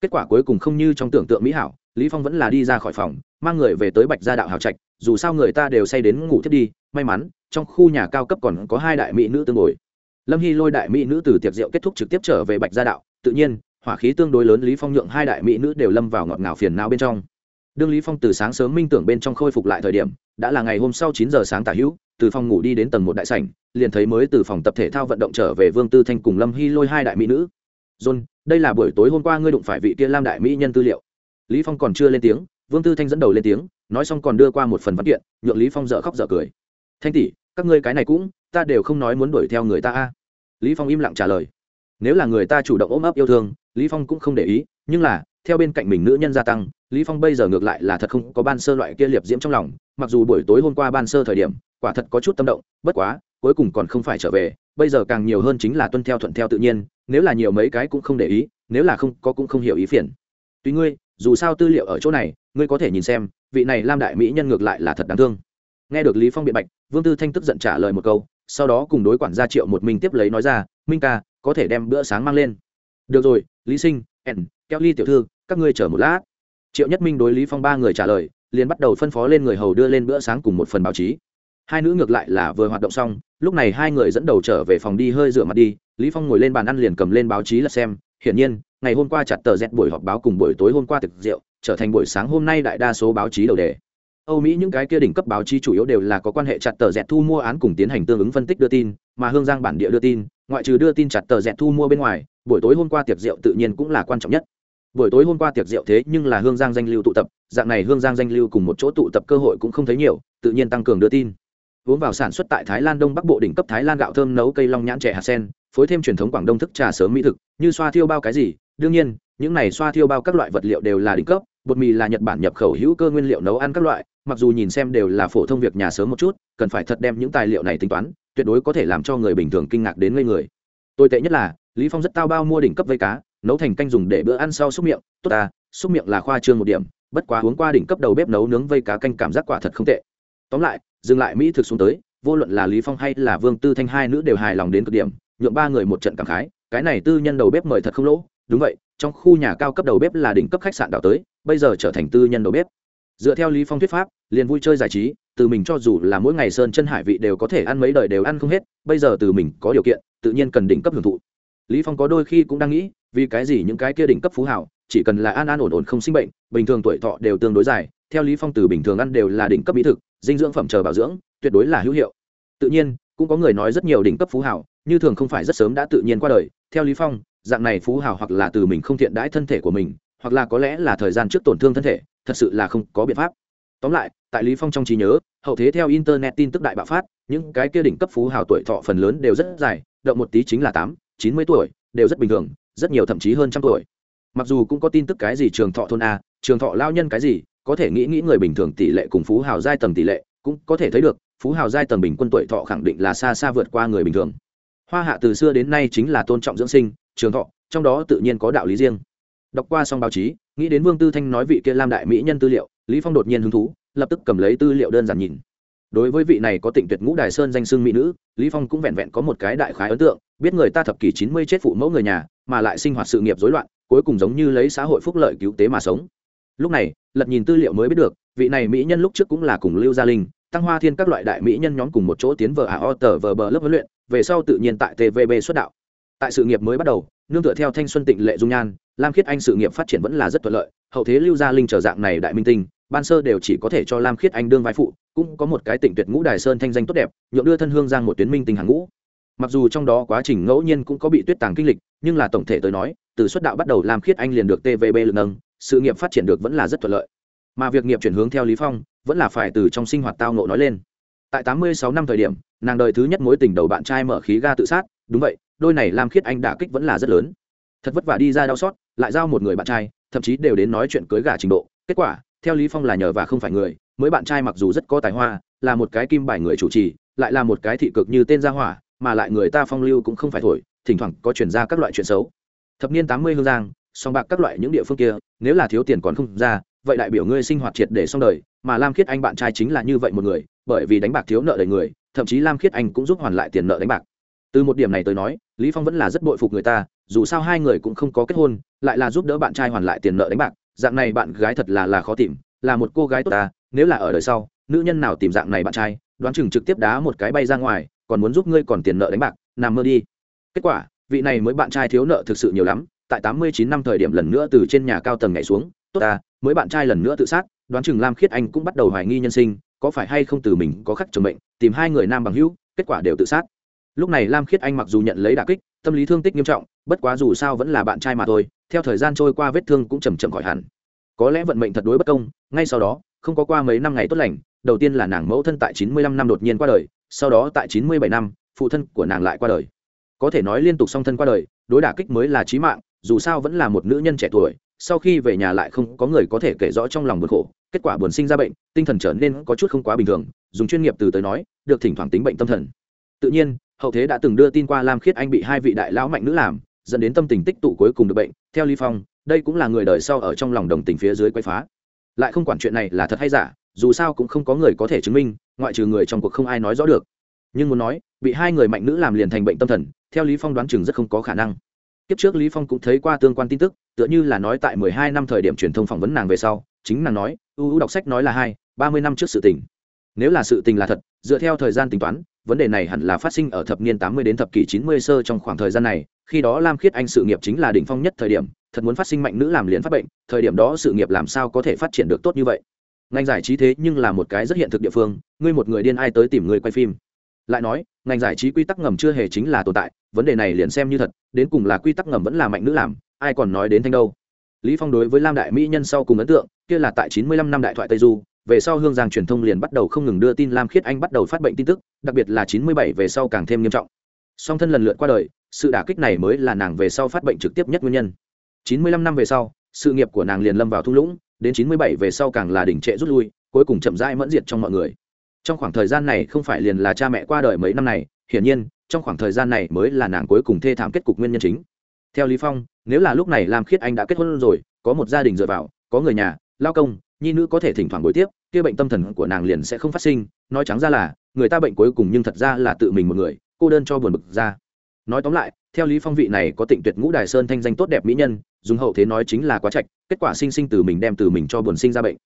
Speaker 1: Kết quả cuối cùng không như trong tưởng tượng mỹ hảo, lý phong vẫn là đi ra khỏi phòng, mang người về tới bạch gia đạo hào trạch, dù sao người ta đều say đến ngủ thiết đi, may mắn, trong khu nhà cao cấp còn có hai đại mỹ nữ tương ngồi lâm hy lôi đại mỹ nữ từ tiệc rượu kết thúc trực tiếp trở về bạch gia đạo, tự nhiên, hỏa khí tương đối lớn lý phong nhượng hai đại mỹ nữ đều lâm vào ngọt ngào phiền não bên trong. Đương lý phong từ sáng sớm minh tưởng bên trong khôi phục lại thời điểm, đã là ngày hôm sau chín giờ sáng tả hữu, từ phòng ngủ đi đến tầng một đại sảnh, liền thấy mới từ phòng tập thể thao vận động trở về vương tư thanh cùng lâm hy lôi hai đại mỹ nữ john, đây là buổi tối hôm qua ngươi đụng phải vị kia lam đại mỹ nhân tư liệu. Lý phong còn chưa lên tiếng, vương tư thanh dẫn đầu lên tiếng, nói xong còn đưa qua một phần văn kiện, nhượng lý phong dở khóc dở cười. Thanh tỷ, các ngươi cái này cũng, ta đều không nói muốn đuổi theo người ta a. Lý phong im lặng trả lời. Nếu là người ta chủ động ôm ấp yêu thương, lý phong cũng không để ý, nhưng là, theo bên cạnh mình nữ nhân gia tăng, lý phong bây giờ ngược lại là thật không có ban sơ loại kia liệp diễm trong lòng, mặc dù buổi tối hôm qua ban sơ thời điểm, quả thật có chút tâm động, bất quá, cuối cùng còn không phải trở về bây giờ càng nhiều hơn chính là tuân theo thuận theo tự nhiên, nếu là nhiều mấy cái cũng không để ý, nếu là không, có cũng không hiểu ý phiền. Tuy ngươi, dù sao tư liệu ở chỗ này, ngươi có thể nhìn xem, vị này lam đại mỹ nhân ngược lại là thật đáng thương. Nghe được lý phong biện bạch, vương tư thanh tức giận trả lời một câu, sau đó cùng đối quản gia triệu một mình tiếp lấy nói ra, minh ca, có thể đem bữa sáng mang lên. Được rồi, lý sinh, ẻn keo ly tiểu thư, các ngươi chờ một lát. Triệu nhất minh đối lý phong ba người trả lời, liền bắt đầu phân phó lên người hầu đưa lên bữa sáng cùng một phần báo chí hai nữ ngược lại là vừa hoạt động xong lúc này hai người dẫn đầu trở về phòng đi hơi rửa mặt đi lý phong ngồi lên bàn ăn liền cầm lên báo chí là xem hiển nhiên ngày hôm qua chặt tờ dẹt buổi họp báo cùng buổi tối hôm qua thực rượu trở thành buổi sáng hôm nay đại đa số báo chí đầu đề Âu Mỹ những cái kia đỉnh cấp báo chí chủ yếu đều là có quan hệ chặt tờ dẹt thu mua án cùng tiến hành tương ứng phân tích đưa tin, mà Hương Giang bản địa đưa tin, ngoại trừ đưa tin chặt tờ dẹt thu mua bên ngoài, buổi tối hôm qua tiệc rượu tự nhiên cũng là quan trọng nhất. Buổi tối hôm qua tiệc rượu thế nhưng là Hương Giang danh lưu tụ tập, dạng này Hương Giang danh lưu cùng một chỗ tụ tập cơ hội cũng không thấy nhiều, tự nhiên tăng cường đưa tin. Uống vào sản xuất tại Thái Lan Đông Bắc Bộ đỉnh cấp Thái Lan gạo thơm nấu cây long nhãn trẻ hạt sen, phối thêm truyền thống Quảng Đông thức trà sớm mỹ thực, như xoa thiêu bao cái gì, đương nhiên, những này xoa thiêu bao các loại vật liệu đều là đỉnh cấp, bột mì là Nhật Bản nhập khẩu hữu cơ nguyên liệu nấu ăn các loại, mặc dù nhìn xem đều là phổ thông việc nhà sớm một chút cần phải thật đem những tài liệu này tính toán tuyệt đối có thể làm cho người bình thường kinh ngạc đến ngây người. Tồi tệ nhất là lý phong rất tao bao mua đỉnh cấp vây cá nấu thành canh dùng để bữa ăn sau xúc miệng tốt à xúc miệng là khoa trương một điểm bất quá uống qua đỉnh cấp đầu bếp nấu nướng vây cá canh cảm giác quả thật không tệ. Tóm lại dừng lại mỹ thực xuống tới, vô luận là lý phong hay là vương tư thanh hai nữ đều hài lòng đến cực điểm, nhượng ba người một trận cảm khái, cái này tư nhân đầu bếp mời thật không lỗ. Đúng vậy, trong khu nhà cao cấp đầu bếp là đỉnh cấp khách sạn đào tới, bây giờ trở thành tư nhân đầu bếp. Dựa theo lý phong thuyết pháp, liền vui chơi giải trí, từ mình cho dù là mỗi ngày sơn chân hải vị đều có thể ăn mấy đời đều ăn không hết, bây giờ từ mình có điều kiện, tự nhiên cần đỉnh cấp hưởng thụ. Lý phong có đôi khi cũng đang nghĩ, vì cái gì những cái kia đỉnh cấp phú hảo, chỉ cần là an an ổn ổn không sinh bệnh, bình thường tuổi thọ đều tương đối dài theo lý phong từ bình thường ăn đều là đỉnh cấp mỹ thực, dinh dưỡng phẩm chờ bảo dưỡng, tuyệt đối là hữu hiệu. Tự nhiên, cũng có người nói rất nhiều đỉnh cấp phú hảo như thường không phải rất sớm đã tự nhiên qua đời. Theo lý phong, dạng này phú hảo hoặc là từ mình không thiện đãi thân thể của mình, hoặc là có lẽ là thời gian trước tổn thương thân thể, thật sự là không có biện pháp. Tóm lại, tại lý phong trong trí nhớ, hậu thế theo internet tin tức đại bạo phát, những cái kia đỉnh cấp phú hào tuổi thọ phần lớn đều rất dài, động một tí chính là tám, chín mươi tuổi, đều rất bình thường, rất nhiều thậm chí hơn trăm tuổi. Mặc dù cũng có tin tức cái gì trường thọ thôn a, trường thọ lao nhân cái gì có thể nghĩ nghĩ người bình thường tỷ lệ cùng phú hào giai tầng tỷ lệ, cũng có thể thấy được, phú hào giai tầng bình quân tuổi thọ khẳng định là xa xa vượt qua người bình thường. Hoa hạ từ xưa đến nay chính là tôn trọng dưỡng sinh, trường thọ, trong đó tự nhiên có đạo lý riêng. Đọc qua xong báo chí, nghĩ đến vương tư thanh nói vị kia lam đại mỹ nhân tư liệu, lý phong đột nhiên hứng thú, lập tức cầm lấy tư liệu đơn giản nhìn. Đối với vị này có tịnh tuyệt ngũ đài sơn danh xưng mỹ nữ, lý phong cũng vẹn vẹn có một cái đại khái ấn tượng, biết người ta thập kỷ 90 chết phụ mẫu người nhà, mà lại sinh hoạt sự nghiệp rối loạn, cuối cùng giống như lấy xã hội phúc lợi cứu tế mà sống. Lúc này lật nhìn tư liệu mới biết được, vị này mỹ nhân lúc trước cũng là cùng lưu gia linh, tăng hoa thiên các loại đại mỹ nhân nhóm cùng một chỗ tiến vờ ả à, o, tờ, vờ, bờ, lớp huấn luyện, về sau tự nhiên tại tvb xuất đạo. Tại sự nghiệp mới bắt đầu, nương tựa theo thanh xuân tịnh lệ dung nhan, lam khiết anh sự nghiệp phát triển vẫn là rất thuận lợi, hậu thế lưu gia linh trở dạng này đại minh tinh, ban sơ đều chỉ có thể cho lam khiết anh đương vai phụ, cũng có một cái tịnh tuyệt ngũ đài sơn thanh danh tốt đẹp, nhượng đưa thân hương giang một tuyến minh tinh hàng ngũ. Mặc dù trong đó quá trình ngẫu nhiên cũng có bị tuyết tàng kinh lịch, nhưng là tổng thể tới nói, từ xuất đạo bắt đầu lam khiết anh liền được tvb lực nâng sự nghiệp phát triển được vẫn là rất thuận lợi. Mà việc nghiệp chuyển hướng theo lý phong vẫn là phải từ trong sinh hoạt tao nộ nói lên. Tại tám mươi sáu năm thời điểm, nàng đời thứ nhất mối tình đầu bạn trai mở khí ga tự sát, đúng vậy, đôi này làm khiết anh đả kích vẫn là rất lớn. Thật vất vả đi ra đau xót, lại giao một người bạn trai, thậm chí đều đến nói chuyện cưới gả trình độ. Kết quả, theo lý phong là nhờ và không phải người, mới bạn trai mặc dù rất có tài hoa, là một cái kim bài người chủ trì, lại là một cái thị cực như tên gia hỏa, mà lại người ta phong lưu cũng không phải thổi, thỉnh thoảng có chuyển ra các loại chuyện xấu. Thập niên tám mươi hương giang song bạc các loại những địa phương kia, nếu là thiếu tiền còn không ra, vậy đại biểu ngươi sinh hoạt triệt để xong đời, mà lam khiết anh bạn trai chính là như vậy một người, bởi vì đánh bạc thiếu nợ đầy người, thậm chí lam khiết anh cũng giúp hoàn lại tiền nợ đánh bạc. Từ một điểm này tới nói, lý phong vẫn là rất bội phục người ta, dù sao hai người cũng không có kết hôn, lại là giúp đỡ bạn trai hoàn lại tiền nợ đánh bạc, dạng này bạn gái thật là là khó tìm, là một cô gái tốt ta, nếu là ở đời sau, nữ nhân nào tìm dạng này bạn trai, đoán chừng trực tiếp đá một cái bay ra ngoài, còn muốn giúp ngươi còn tiền nợ đánh bạc, nằm mơ đi. Kết quả, vị này mới bạn trai thiếu nợ thực sự nhiều lắm tại tám mươi chín năm thời điểm lần nữa từ trên nhà cao tầng nhảy xuống, tốt ta, mới bạn trai lần nữa tự sát, đoán chừng lam khiết anh cũng bắt đầu hoài nghi nhân sinh, có phải hay không từ mình có khắc chồng bệnh, tìm hai người nam bằng hữu, kết quả đều tự sát. Lúc này lam khiết anh mặc dù nhận lấy đà kích, tâm lý thương tích nghiêm trọng, bất quá dù sao vẫn là bạn trai mà thôi, theo thời gian trôi qua vết thương cũng chầm chậm khỏi hẳn. Có lẽ vận mệnh thật đối bất công, ngay sau đó, không có qua mấy năm ngày tốt lành, đầu tiên là nàng mẫu thân tại chín mươi lăm năm đột nhiên qua đời, sau đó tại chín mươi bảy năm, phụ thân của nàng lại qua đời. Có thể nói liên tục song thân qua đời, đối đả kích mới là trí mạng dù sao vẫn là một nữ nhân trẻ tuổi, sau khi về nhà lại không có người có thể kể rõ trong lòng buồn khổ, kết quả buồn sinh ra bệnh, tinh thần trở nên có chút không quá bình thường, dùng chuyên nghiệp từ tới nói, được thỉnh thoảng tính bệnh tâm thần. Tự nhiên, hậu thế đã từng đưa tin qua lam khiết anh bị hai vị đại lão mạnh nữ làm, dẫn đến tâm tình tích tụ cuối cùng được bệnh, theo ly phong, đây cũng là người đời sau ở trong lòng đồng tình phía dưới quay phá. Lại không quản chuyện này là thật hay giả, dù sao cũng không có người có thể chứng minh, ngoại trừ người trong cuộc không ai nói rõ được. Nhưng muốn nói, bị hai người mạnh nữ làm liền thành bệnh tâm thần, theo lý phong đoán chừng rất không có khả năng kiếp trước lý phong cũng thấy qua tương quan tin tức, tựa như là nói tại 12 năm thời điểm truyền thông phỏng vấn nàng về sau, chính nàng nói uu đọc sách nói là hai, ba mươi năm trước sự tình. Nếu là sự tình là thật, dựa theo thời gian tính toán, vấn đề này hẳn là phát sinh ở thập niên tám mươi đến thập kỷ chín mươi sơ trong khoảng thời gian này, khi đó lam khiết anh sự nghiệp chính là đỉnh phong nhất thời điểm, thật muốn phát sinh mạnh nữ làm liền phát bệnh, thời điểm đó sự nghiệp làm sao có thể phát triển được tốt như vậy? Ngành giải trí thế nhưng là một cái rất hiện thực địa phương, ngươi một người điên ai tới tìm người quay phim? Lại nói, ngành giải trí quy tắc ngầm chưa hề chính là tồn tại, vấn đề này liền xem như thật, đến cùng là quy tắc ngầm vẫn là mạnh nữ làm, ai còn nói đến thanh đâu. Lý phong đối với lam đại mỹ nhân sau cùng ấn tượng, kia là tại chín mươi lăm năm đại thoại tây du, về sau hương giang truyền thông liền bắt đầu không ngừng đưa tin lam khiết anh bắt đầu phát bệnh tin tức, đặc biệt là chín mươi bảy về sau càng thêm nghiêm trọng. Song thân lần lượt qua đời, sự đả kích này mới là nàng về sau phát bệnh trực tiếp nhất nguyên nhân. chín mươi lăm năm về sau, sự nghiệp của nàng liền lâm vào thung lũng, đến chín mươi bảy về sau càng là đỉnh trệ rút lui, cuối cùng chậm rãi mẫn diệt trong mọi người trong khoảng thời gian này không phải liền là cha mẹ qua đời mấy năm này, hiển nhiên, trong khoảng thời gian này mới là nàng cuối cùng thê thảm kết cục nguyên nhân chính. Theo lý phong, nếu là lúc này lam khiết anh đã kết hôn rồi, có một gia đình dựa vào, có người nhà, lao công, nhi nữ có thể thỉnh thoảng buổi tiếp, kia bệnh tâm thần của nàng liền sẽ không phát sinh, nói trắng ra là, người ta bệnh cuối cùng nhưng thật ra là tự mình một người, cô đơn cho buồn bực ra. Nói tóm lại, theo lý phong vị này có tịnh tuyệt ngũ đài sơn thanh danh tốt đẹp mỹ nhân, dùng hậu thế nói chính là quá trạch, kết quả sinh sinh từ mình đem từ mình cho buồn sinh ra bệnh.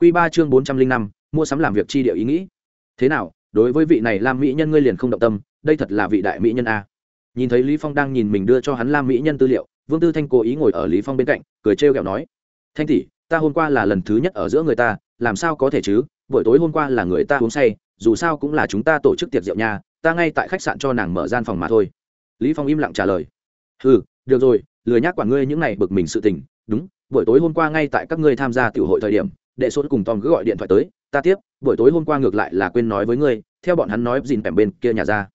Speaker 1: Quy ba chương bốn trăm linh năm, mua sắm làm việc chi địa ý nghĩ thế nào, đối với vị này lam mỹ nhân ngươi liền không động tâm, đây thật là vị đại mỹ nhân a. Nhìn thấy lý phong đang nhìn mình đưa cho hắn lam mỹ nhân tư liệu, vương tư thanh cố ý ngồi ở lý phong bên cạnh, cười trêu ghẹo nói, thanh tỷ, ta hôm qua là lần thứ nhất ở giữa người ta, làm sao có thể chứ? Buổi tối hôm qua là người ta uống say, dù sao cũng là chúng ta tổ chức tiệc rượu nha, ta ngay tại khách sạn cho nàng mở gian phòng mà thôi. Lý phong im lặng trả lời ừ được rồi, lười nhắc quản ngươi những này bực mình sự tình, đúng, buổi tối hôm qua ngay tại các ngươi tham gia tiểu hội thời điểm, đệ số cùng tom cứ gọi điện thoại tới, ta tiếp buổi tối hôm qua ngược lại là quên nói với ngươi, theo bọn hắn nói dìn bèm bên kia nhà ra.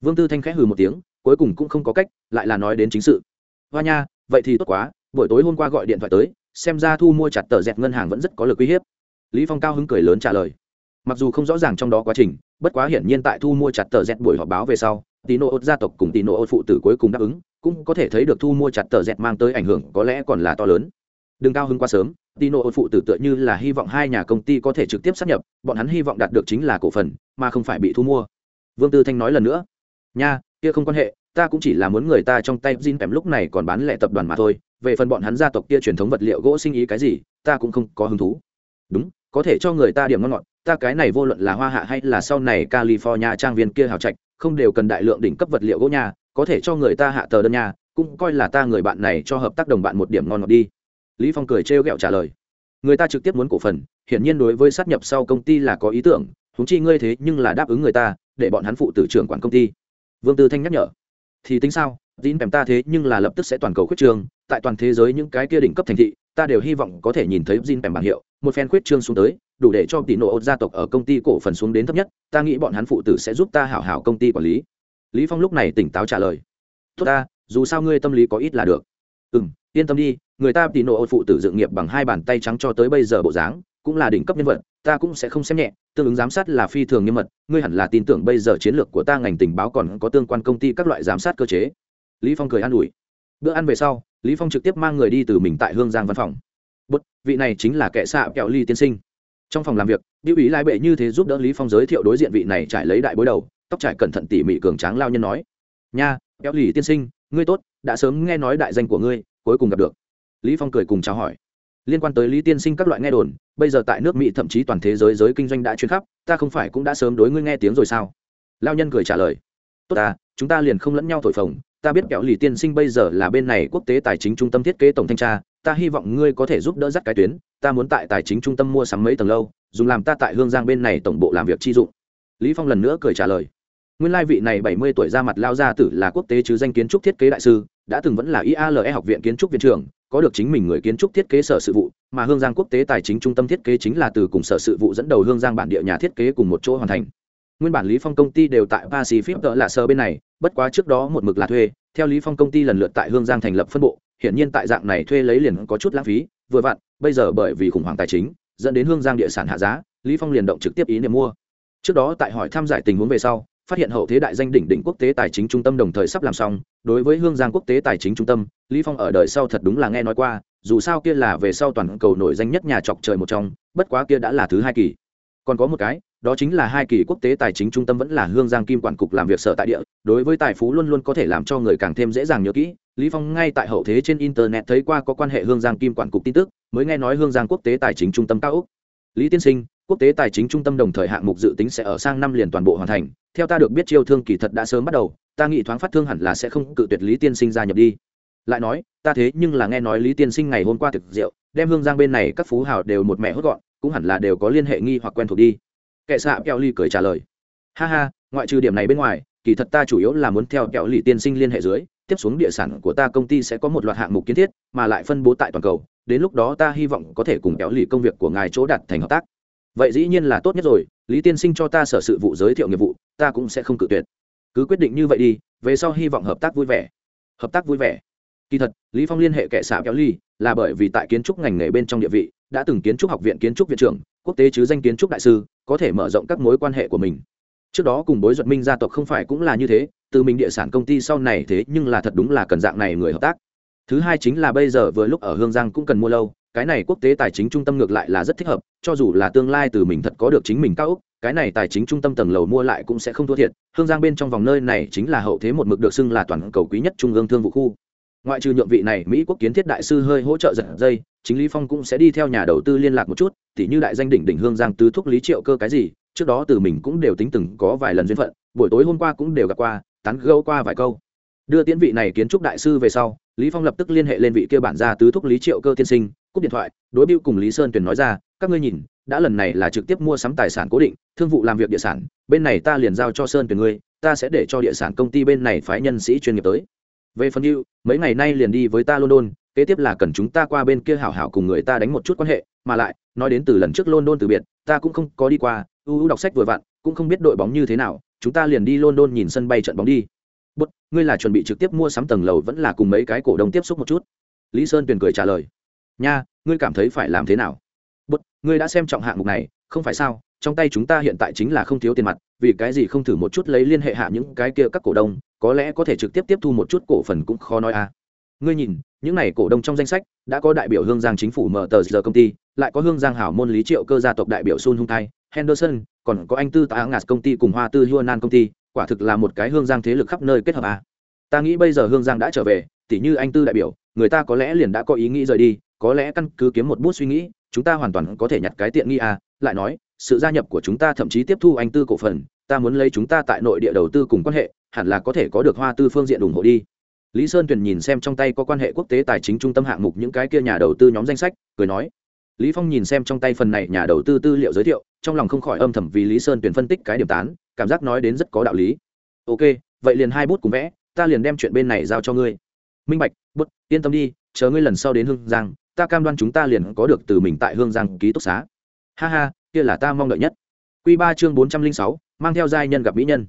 Speaker 1: Vương tư thanh khẽ hừ một tiếng, cuối cùng cũng không có cách, lại là nói đến chính sự. Hoa nha, vậy thì tốt quá, buổi tối hôm qua gọi điện thoại tới, xem ra thu mua chặt tờ dẹt ngân hàng vẫn rất có lực uy hiếp. Lý phong cao hứng cười lớn trả lời. Mặc dù không rõ ràng trong đó quá trình, bất quá hiển nhiên tại thu mua chặt tờ dẹt buổi họp báo về sau, tino ốt gia tộc cùng tino ốt phụ tử cuối cùng đáp ứng, cũng có thể thấy được thu mua chặt tờ dẹt mang tới ảnh hưởng có lẽ còn là to lớn đừng cao hứng quá sớm tino ốt phụ tử tựa như là hy vọng hai nhà công ty có thể trực tiếp sát nhập bọn hắn hy vọng đạt được chính là cổ phần mà không phải bị thu mua vương tư thanh nói lần nữa nha kia không quan hệ ta cũng chỉ là muốn người ta trong tay Jin Pem lúc này còn bán lẻ tập đoàn mà thôi, về phần bọn hắn gia tộc kia truyền thống vật liệu gỗ sinh ý cái gì, ta cũng không có hứng thú. Đúng, có thể cho người ta điểm ngon ngọt, ta cái này vô luận là hoa hạ hay là sau này California trang viên kia hào trạch, không đều cần đại lượng đỉnh cấp vật liệu gỗ nhà, có thể cho người ta hạ tờ đơn nhà, cũng coi là ta người bạn này cho hợp tác đồng bạn một điểm ngon ngọt đi. Lý Phong cười trêu ghẹo trả lời. Người ta trực tiếp muốn cổ phần, hiển nhiên đối với sát nhập sau công ty là có ý tưởng, huống chi ngươi thế nhưng là đáp ứng người ta, để bọn hắn phụ tử trưởng quản công ty. Vương Tư Thanh nhắc nhở. Thì tính sao? Dín kèm ta thế nhưng là lập tức sẽ toàn cầu khuyết trường, tại toàn thế giới những cái kia đỉnh cấp thành thị ta đều hy vọng có thể nhìn thấy dín kèm bảng hiệu một phen khuyết trương xuống tới đủ để cho tỷ nộ gia tộc ở công ty cổ phần xuống đến thấp nhất ta nghĩ bọn hắn phụ tử sẽ giúp ta hảo hảo công ty quản lý. Lý phong lúc này tỉnh táo trả lời. Tốt ta dù sao ngươi tâm lý có ít là được. Ừ yên tâm đi, người ta tỷ nộ phụ tử dựng nghiệp bằng hai bàn tay trắng cho tới bây giờ bộ dáng, cũng là đỉnh cấp nhân vật, ta cũng sẽ không xem nhẹ, tương ứng giám sát là phi thường nghiêm mật, ngươi hẳn là tin tưởng bây giờ chiến lược của ta ngành tình báo còn có tương quan công ty các loại giám sát cơ chế. Lý phong cười an ủi. Bữa ăn về sau, lý phong trực tiếp mang người đi từ mình tại hương giang văn phòng. Bút vị này chính là kẻ xạ kẹo ly tiên sinh. Trong phòng làm việc biểu ý lai bệ như thế giúp đỡ lý phong giới thiệu đối diện vị này trải lấy đại bối đầu, tóc trải cẩn thận tỉ mỉ cường tráng lao nhân nói, nha, kẹo ly tiên sinh, ngươi tốt, đã sớm nghe nói đại danh của ngươi cuối cùng gặp được. Lý phong cười cùng chào hỏi. Liên quan tới lý tiên sinh các loại nghe đồn, bây giờ tại nước mỹ thậm chí toàn thế giới giới kinh doanh đã chuyển khắp, ta không phải cũng đã sớm đối ngươi nghe tiếng rồi sao? Lao nhân cười trả lời. Tốt ta, chúng ta liền không lẫn nhau thổi phồng, ta biết kẹo lì tiên sinh bây giờ là bên này quốc tế tài chính trung tâm thiết kế tổng thanh tra, ta hy vọng ngươi có thể giúp đỡ dắt cái tuyến, ta muốn tại tài chính trung tâm mua sắm mấy tầng lâu, dùng làm ta tại hương giang bên này tổng bộ làm việc chi dụng. Lý phong lần nữa cười trả lời nguyên lai vị này bảy mươi tuổi ra mặt lao gia tử là quốc tế chứ danh kiến trúc thiết kế đại sư, đã từng vẫn là iale học viện kiến trúc viện trưởng, có được chính mình người kiến trúc thiết kế sở sự vụ, mà hương giang quốc tế tài chính trung tâm thiết kế chính là từ cùng sở sự vụ dẫn đầu hương giang bản địa nhà thiết kế cùng một chỗ hoàn thành. Nguyên bản lý phong công ty đều tại pacific tợ lạ sơ bên này, bất quá trước đó một mực là thuê, theo lý phong công ty lần lượt tại hương giang thành lập phân bộ hiện nhiên tại dạng này thuê lấy liền có chút lãng phí, vừa vặn, bây giờ bởi vì khủng hoảng tài chính, dẫn đến hương giang địa sản hạ giá, lý phong liền động trực tiếp ý niệm mua. Trước đó tại hỏi thăm giải tình huống về sau phát hiện hậu thế đại danh đỉnh đỉnh quốc tế tài chính trung tâm đồng thời sắp làm xong, đối với hương giang quốc tế tài chính trung tâm, lý phong ở đời sau thật đúng là nghe nói qua, dù sao kia là về sau toàn cầu nổi danh nhất nhà trọc trời một trong, bất quá kia đã là thứ hai kỳ. Còn có một cái, đó chính là hai kỳ quốc tế tài chính trung tâm vẫn là hương giang kim quản cục làm việc sở tại địa, đối với tài phú luôn luôn có thể làm cho người càng thêm dễ dàng nhớ kỹ, lý phong ngay tại hậu thế trên internet thấy qua có quan hệ hương giang kim quản cục tin tức, mới nghe nói hương giang quốc tế tài chính trung tâm cao úc. Lý tiên sinh quốc tế tài chính trung tâm đồng thời hạng mục dự tính sẽ ở sang năm liền toàn bộ hoàn thành. Theo ta được biết chiêu thương kỳ thật đã sớm bắt đầu, ta nghĩ thoáng phát thương hẳn là sẽ không cự tuyệt lý tiên sinh gia nhập đi. Lại nói, ta thế nhưng là nghe nói lý tiên sinh ngày hôm qua thực rượu, đem hương giang bên này các phú hào đều một mẹ hốt gọn, cũng hẳn là đều có liên hệ nghi hoặc quen thuộc đi. Kệ xạ kẹo ly cười trả lời. Ha ha, ngoại trừ điểm này bên ngoài, kỳ thật ta chủ yếu là muốn theo kẹo lì tiên sinh liên hệ dưới, tiếp xuống địa sản của ta công ty sẽ có một loạt hạng mục kiến thiết, mà lại phân bố tại toàn cầu, đến lúc đó ta hy vọng có thể cùng kẹo lì công việc của ngài chỗ đặt thành hợp tác vậy dĩ nhiên là tốt nhất rồi, lý tiên sinh cho ta sở sự vụ giới thiệu nghiệp vụ, ta cũng sẽ không cự tuyệt. Cứ quyết định như vậy đi, về sau hy vọng hợp tác vui vẻ. Hợp tác vui vẻ. Kỳ thật, lý phong liên hệ kẻ xạ kéo ly là bởi vì tại kiến trúc ngành nghề bên trong địa vị, đã từng kiến trúc học viện, kiến trúc viện trưởng, quốc tế chứ danh kiến trúc đại sư, có thể mở rộng các mối quan hệ của mình. Trước đó cùng bối duật minh gia tộc không phải cũng là như thế, từ mình địa sản công ty sau này thế nhưng là thật đúng là cần dạng này người hợp tác thứ hai chính là bây giờ vừa lúc ở hương giang cũng cần mua lâu, cái này quốc tế tài chính trung tâm ngược lại là rất thích hợp, cho dù là tương lai từ mình thật có được chính mình cao úc, cái này tài chính trung tâm tầng lầu mua lại cũng sẽ không thua thiệt. Hương giang bên trong vòng nơi này chính là hậu thế một mực được xưng là toàn cầu quý nhất trung ương thương vụ khu. Ngoại trừ nhượng vị này mỹ quốc kiến thiết đại sư hơi hỗ trợ giật dây, chính lý phong cũng sẽ đi theo nhà đầu tư liên lạc một chút, tỉ như đại danh đỉnh đỉnh hương giang tứ thúc lý triệu cơ cái gì, trước đó từ mình cũng đều tính từng có vài lần duyên phận, buổi tối hôm qua cũng đều gặp qua, tán gẫu qua vài câu. Đưa tiến vị này kiến trúc đại sư về sau lý phong lập tức liên hệ lên vị kia bản gia tứ thúc lý triệu cơ tiên sinh, cúp điện thoại, đối biêu cùng lý sơn tuyền nói ra, các ngươi nhìn, đã lần này là trực tiếp mua sắm tài sản cố định, thương vụ làm việc địa sản, bên này ta liền giao cho sơn tuyền ngươi, ta sẽ để cho địa sản công ty bên này phái nhân sĩ chuyên nghiệp tới. Về phần hữu mấy ngày nay liền đi với ta london, kế tiếp là cần chúng ta qua bên kia hảo hảo cùng người ta đánh một chút quan hệ, mà lại, nói đến từ lần trước london từ biệt, ta cũng không có đi qua ưu đọc sách vừa vặn, cũng không biết đội bóng như thế nào, chúng ta liền đi london nhìn sân bay trận bóng đi bút, ngươi là chuẩn bị trực tiếp mua sắm tầng lầu vẫn là cùng mấy cái cổ đông tiếp xúc một chút? Lý sơn tuyền cười trả lời. Nha, ngươi cảm thấy phải làm thế nào? Bút, ngươi đã xem trọng hạng mục này, không phải sao? Trong tay chúng ta hiện tại chính là không thiếu tiền mặt, vì cái gì không thử một chút lấy liên hệ hạ những cái kia các cổ đông, có lẽ có thể trực tiếp tiếp thu một chút cổ phần cũng khó nói à. Ngươi nhìn, những này cổ đông trong danh sách, đã có đại biểu hương giang chính phủ mở tờ giờ công ty, lại có hương giang hảo môn lý triệu cơ gia tộc đại biểu sun hung thai, henderson, còn có anh tư tá ngạt công ty cùng hoa tư huanan công ty quả thực là một cái hương giang thế lực khắp nơi kết hợp à. ta nghĩ bây giờ hương giang đã trở về, tỉ như anh tư đại biểu, người ta có lẽ liền đã có ý nghĩ rời đi, có lẽ căn cứ kiếm một bút suy nghĩ, chúng ta hoàn toàn có thể nhặt cái tiện nghi à lại nói, sự gia nhập của chúng ta thậm chí tiếp thu anh tư cổ phần, ta muốn lấy chúng ta tại nội địa đầu tư cùng quan hệ, hẳn là có thể có được hoa tư phương diện ủng hộ đi. Lý sơn tuyền nhìn xem trong tay có quan hệ quốc tế tài chính trung tâm hạng mục những cái kia nhà đầu tư nhóm danh sách, cười nói. Lý phong nhìn xem trong tay phần này nhà đầu tư tư liệu giới thiệu, trong lòng không khỏi âm thầm vì lý sơn tuyền phân tích cái điểm tán cảm giác nói đến rất có đạo lý. Ok, vậy liền hai bút cùng vẽ, ta liền đem chuyện bên này giao cho ngươi. Minh bạch, bút, yên tâm đi, chờ ngươi lần sau đến hương giang, ta cam đoan chúng ta liền có được từ mình tại hương giang ký túc xá. Ha ha, kia là ta mong đợi nhất. Q ba chương bốn trăm linh sáu, mang theo giai nhân gặp mỹ nhân.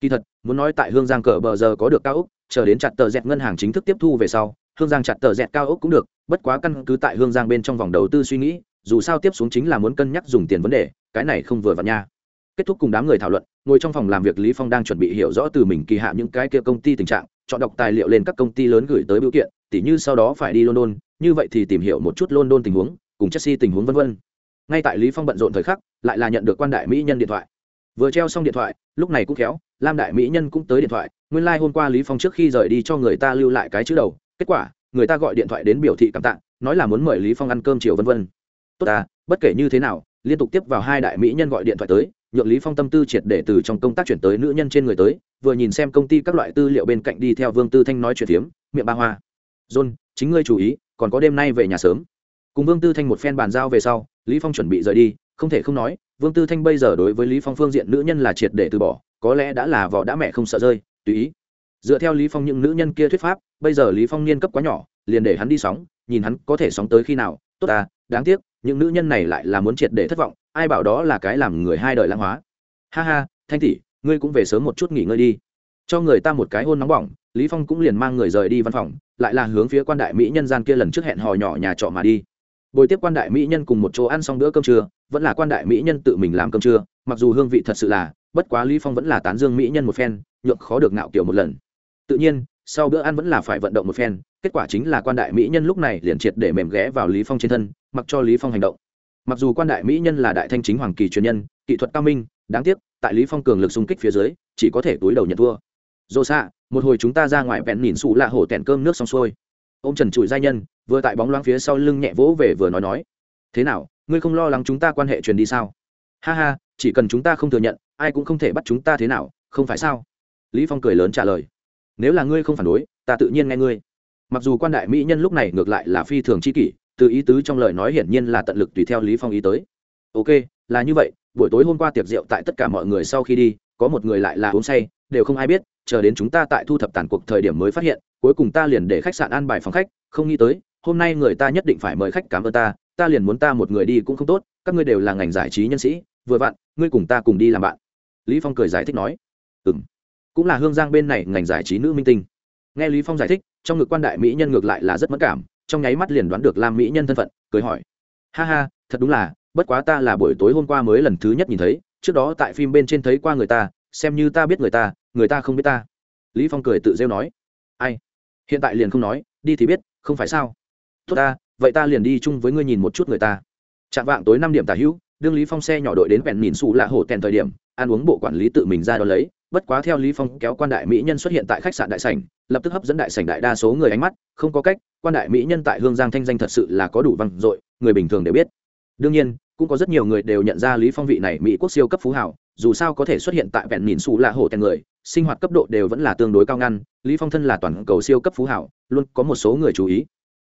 Speaker 1: Kỳ thật, muốn nói tại hương giang cờ bờ giờ có được cao ốc, chờ đến chặt tờ dẹt ngân hàng chính thức tiếp thu về sau, hương giang chặt tờ dẹt cao ốc cũng được, bất quá căn cứ tại hương giang bên trong vòng đầu tư suy nghĩ, dù sao tiếp xuống chính là muốn cân nhắc dùng tiền vấn đề, cái này không vừa vặn nha kết thúc cùng đám người thảo luận, ngồi trong phòng làm việc lý phong đang chuẩn bị hiểu rõ từ mình kỳ hạ những cái kia công ty tình trạng, chọn đọc tài liệu lên các công ty lớn gửi tới biểu kiện, tỉ như sau đó phải đi london, như vậy thì tìm hiểu một chút london tình huống, cùng chelsea tình huống vân vân. Ngay tại lý phong bận rộn thời khắc, lại là nhận được quan đại mỹ nhân điện thoại. Vừa treo xong điện thoại, lúc này cũng khéo, lam đại mỹ nhân cũng tới điện thoại, nguyên lai like hôm qua lý phong trước khi rời đi cho người ta lưu lại cái chữ đầu, kết quả, người ta gọi điện thoại đến biểu thị cảm tạ, nói là muốn mời lý phong ăn cơm chiều vân vân. Tốt à bất kể như thế nào, liên tục tiếp vào hai đại mỹ nhân gọi điện thoại tới nhượng lý phong tâm tư triệt để từ trong công tác chuyển tới nữ nhân trên người tới, vừa nhìn xem công ty các loại tư liệu bên cạnh đi theo vương tư thanh nói chuyện phiếm, miệng ba hoa. John, chính ngươi chú ý, còn có đêm nay về nhà sớm. Cùng vương tư thanh một phen bàn giao về sau, lý phong chuẩn bị rời đi, không thể không nói, vương tư thanh bây giờ đối với lý phong phương diện nữ nhân là triệt để từ bỏ, có lẽ đã là vỏ đã mẹ không sợ rơi, tùy ý. Dựa theo lý phong những nữ nhân kia thuyết pháp, bây giờ lý phong niên cấp quá nhỏ, liền để hắn đi sóng, nhìn hắn có thể sóng tới khi nào, tốt à đáng tiếc những nữ nhân này lại là muốn triệt để thất vọng, ai bảo đó là cái làm người hai đời lãng hóa. Ha ha, thanh tỷ, ngươi cũng về sớm một chút nghỉ ngơi đi. Cho người ta một cái hôn nóng bỏng, lý phong cũng liền mang người rời đi văn phòng, lại là hướng phía quan đại mỹ nhân gian kia lần trước hẹn hò nhỏ nhà trọ mà đi. Bồi tiếp quan đại mỹ nhân cùng một chỗ ăn xong bữa cơm trưa, vẫn là quan đại mỹ nhân tự mình làm cơm trưa, mặc dù hương vị thật sự là, bất quá lý phong vẫn là tán dương mỹ nhân một phen, nhượng khó được ngạo kiểu một lần. Tự nhiên sau bữa ăn vẫn là phải vận động một phen, kết quả chính là quan đại mỹ nhân lúc này liền triệt để mềm ghé vào lý phong trên thân, mặc cho lý phong hành động. Mặc dù quan đại mỹ nhân là đại thanh chính hoàng kỳ truyền nhân, kỹ thuật cao minh, đáng tiếc, tại lý phong cường lực xung kích phía dưới, chỉ có thể túi đầu nhận thua. Dô xạ một hồi chúng ta ra ngoài vẹn nhìn sụ lạ hổ tẹn cơm nước xong xuôi. Ô m trần trụi giai nhân, vừa tại bóng loáng phía sau lưng nhẹ vỗ về vừa nói nói. Thế nào, ngươi không lo lắng chúng ta quan hệ truyền đi sao? Ha ha, chỉ cần chúng ta không thừa nhận, ai cũng không thể bắt chúng ta thế nào, không phải sao? Lý phong cười lớn trả lời nếu là ngươi không phản đối, ta tự nhiên nghe ngươi. Mặc dù quan đại mỹ nhân lúc này ngược lại là phi thường chi kỷ, từ ý tứ trong lời nói hiển nhiên là tận lực tùy theo lý phong ý tới. Ok, là như vậy, buổi tối hôm qua tiệc rượu tại tất cả mọi người sau khi đi, có một người lại là uống say, đều không ai biết, chờ đến chúng ta tại thu thập tàn cuộc thời điểm mới phát hiện, cuối cùng ta liền để khách sạn an bài phòng khách, không nghĩ tới, hôm nay người ta nhất định phải mời khách cảm ơn ta ta liền muốn ta một người đi cũng không tốt, các ngươi đều là ngành giải trí nhân sĩ, vừa vặn, ngươi cùng ta cùng đi làm bạn. Lý phong cười giải thích nói. Ừm cũng là hương giang bên này ngành giải trí nữ minh tinh. Nghe lý phong giải thích, trong ngực quan đại mỹ nhân ngược lại là rất mất cảm, trong nháy mắt liền đoán được lam mỹ nhân thân phận, cười hỏi. Ha ha, thật đúng là, bất quá ta là buổi tối hôm qua mới lần thứ nhất nhìn thấy, trước đó tại phim bên trên thấy qua người ta, xem như ta biết người ta người ta không biết ta. Lý phong cười tự rêu nói. Ai? Hiện tại liền không nói, đi thì biết, không phải sao? Tốt ta, vậy ta liền đi chung với ngươi nhìn một chút người ta. Chạm vạng tối năm điểm tả hữu đương lý phong xe nhỏ đội đến vẹn nhìn xù lạ hổ tèn thời điểm, ăn uống bộ quản lý tự mình ra đó lấy, bất quá theo lý phong kéo quan đại mỹ nhân xuất hiện tại khách sạn đại sảnh, lập tức hấp dẫn đại sảnh đại đa số người ánh mắt, không có cách, quan đại mỹ nhân tại hương giang thanh danh thật sự là có đủ vang dội, người bình thường đều biết. Đương nhiên, cũng có rất nhiều người đều nhận ra lý phong vị này mỹ quốc siêu cấp phú hảo dù sao có thể xuất hiện tại vẹn nhìn xù lạ hổ tèn người, sinh hoạt cấp độ đều vẫn là tương đối cao ngăn, lý phong thân là toàn cầu siêu cấp phú hảo luôn có một số người chú ý.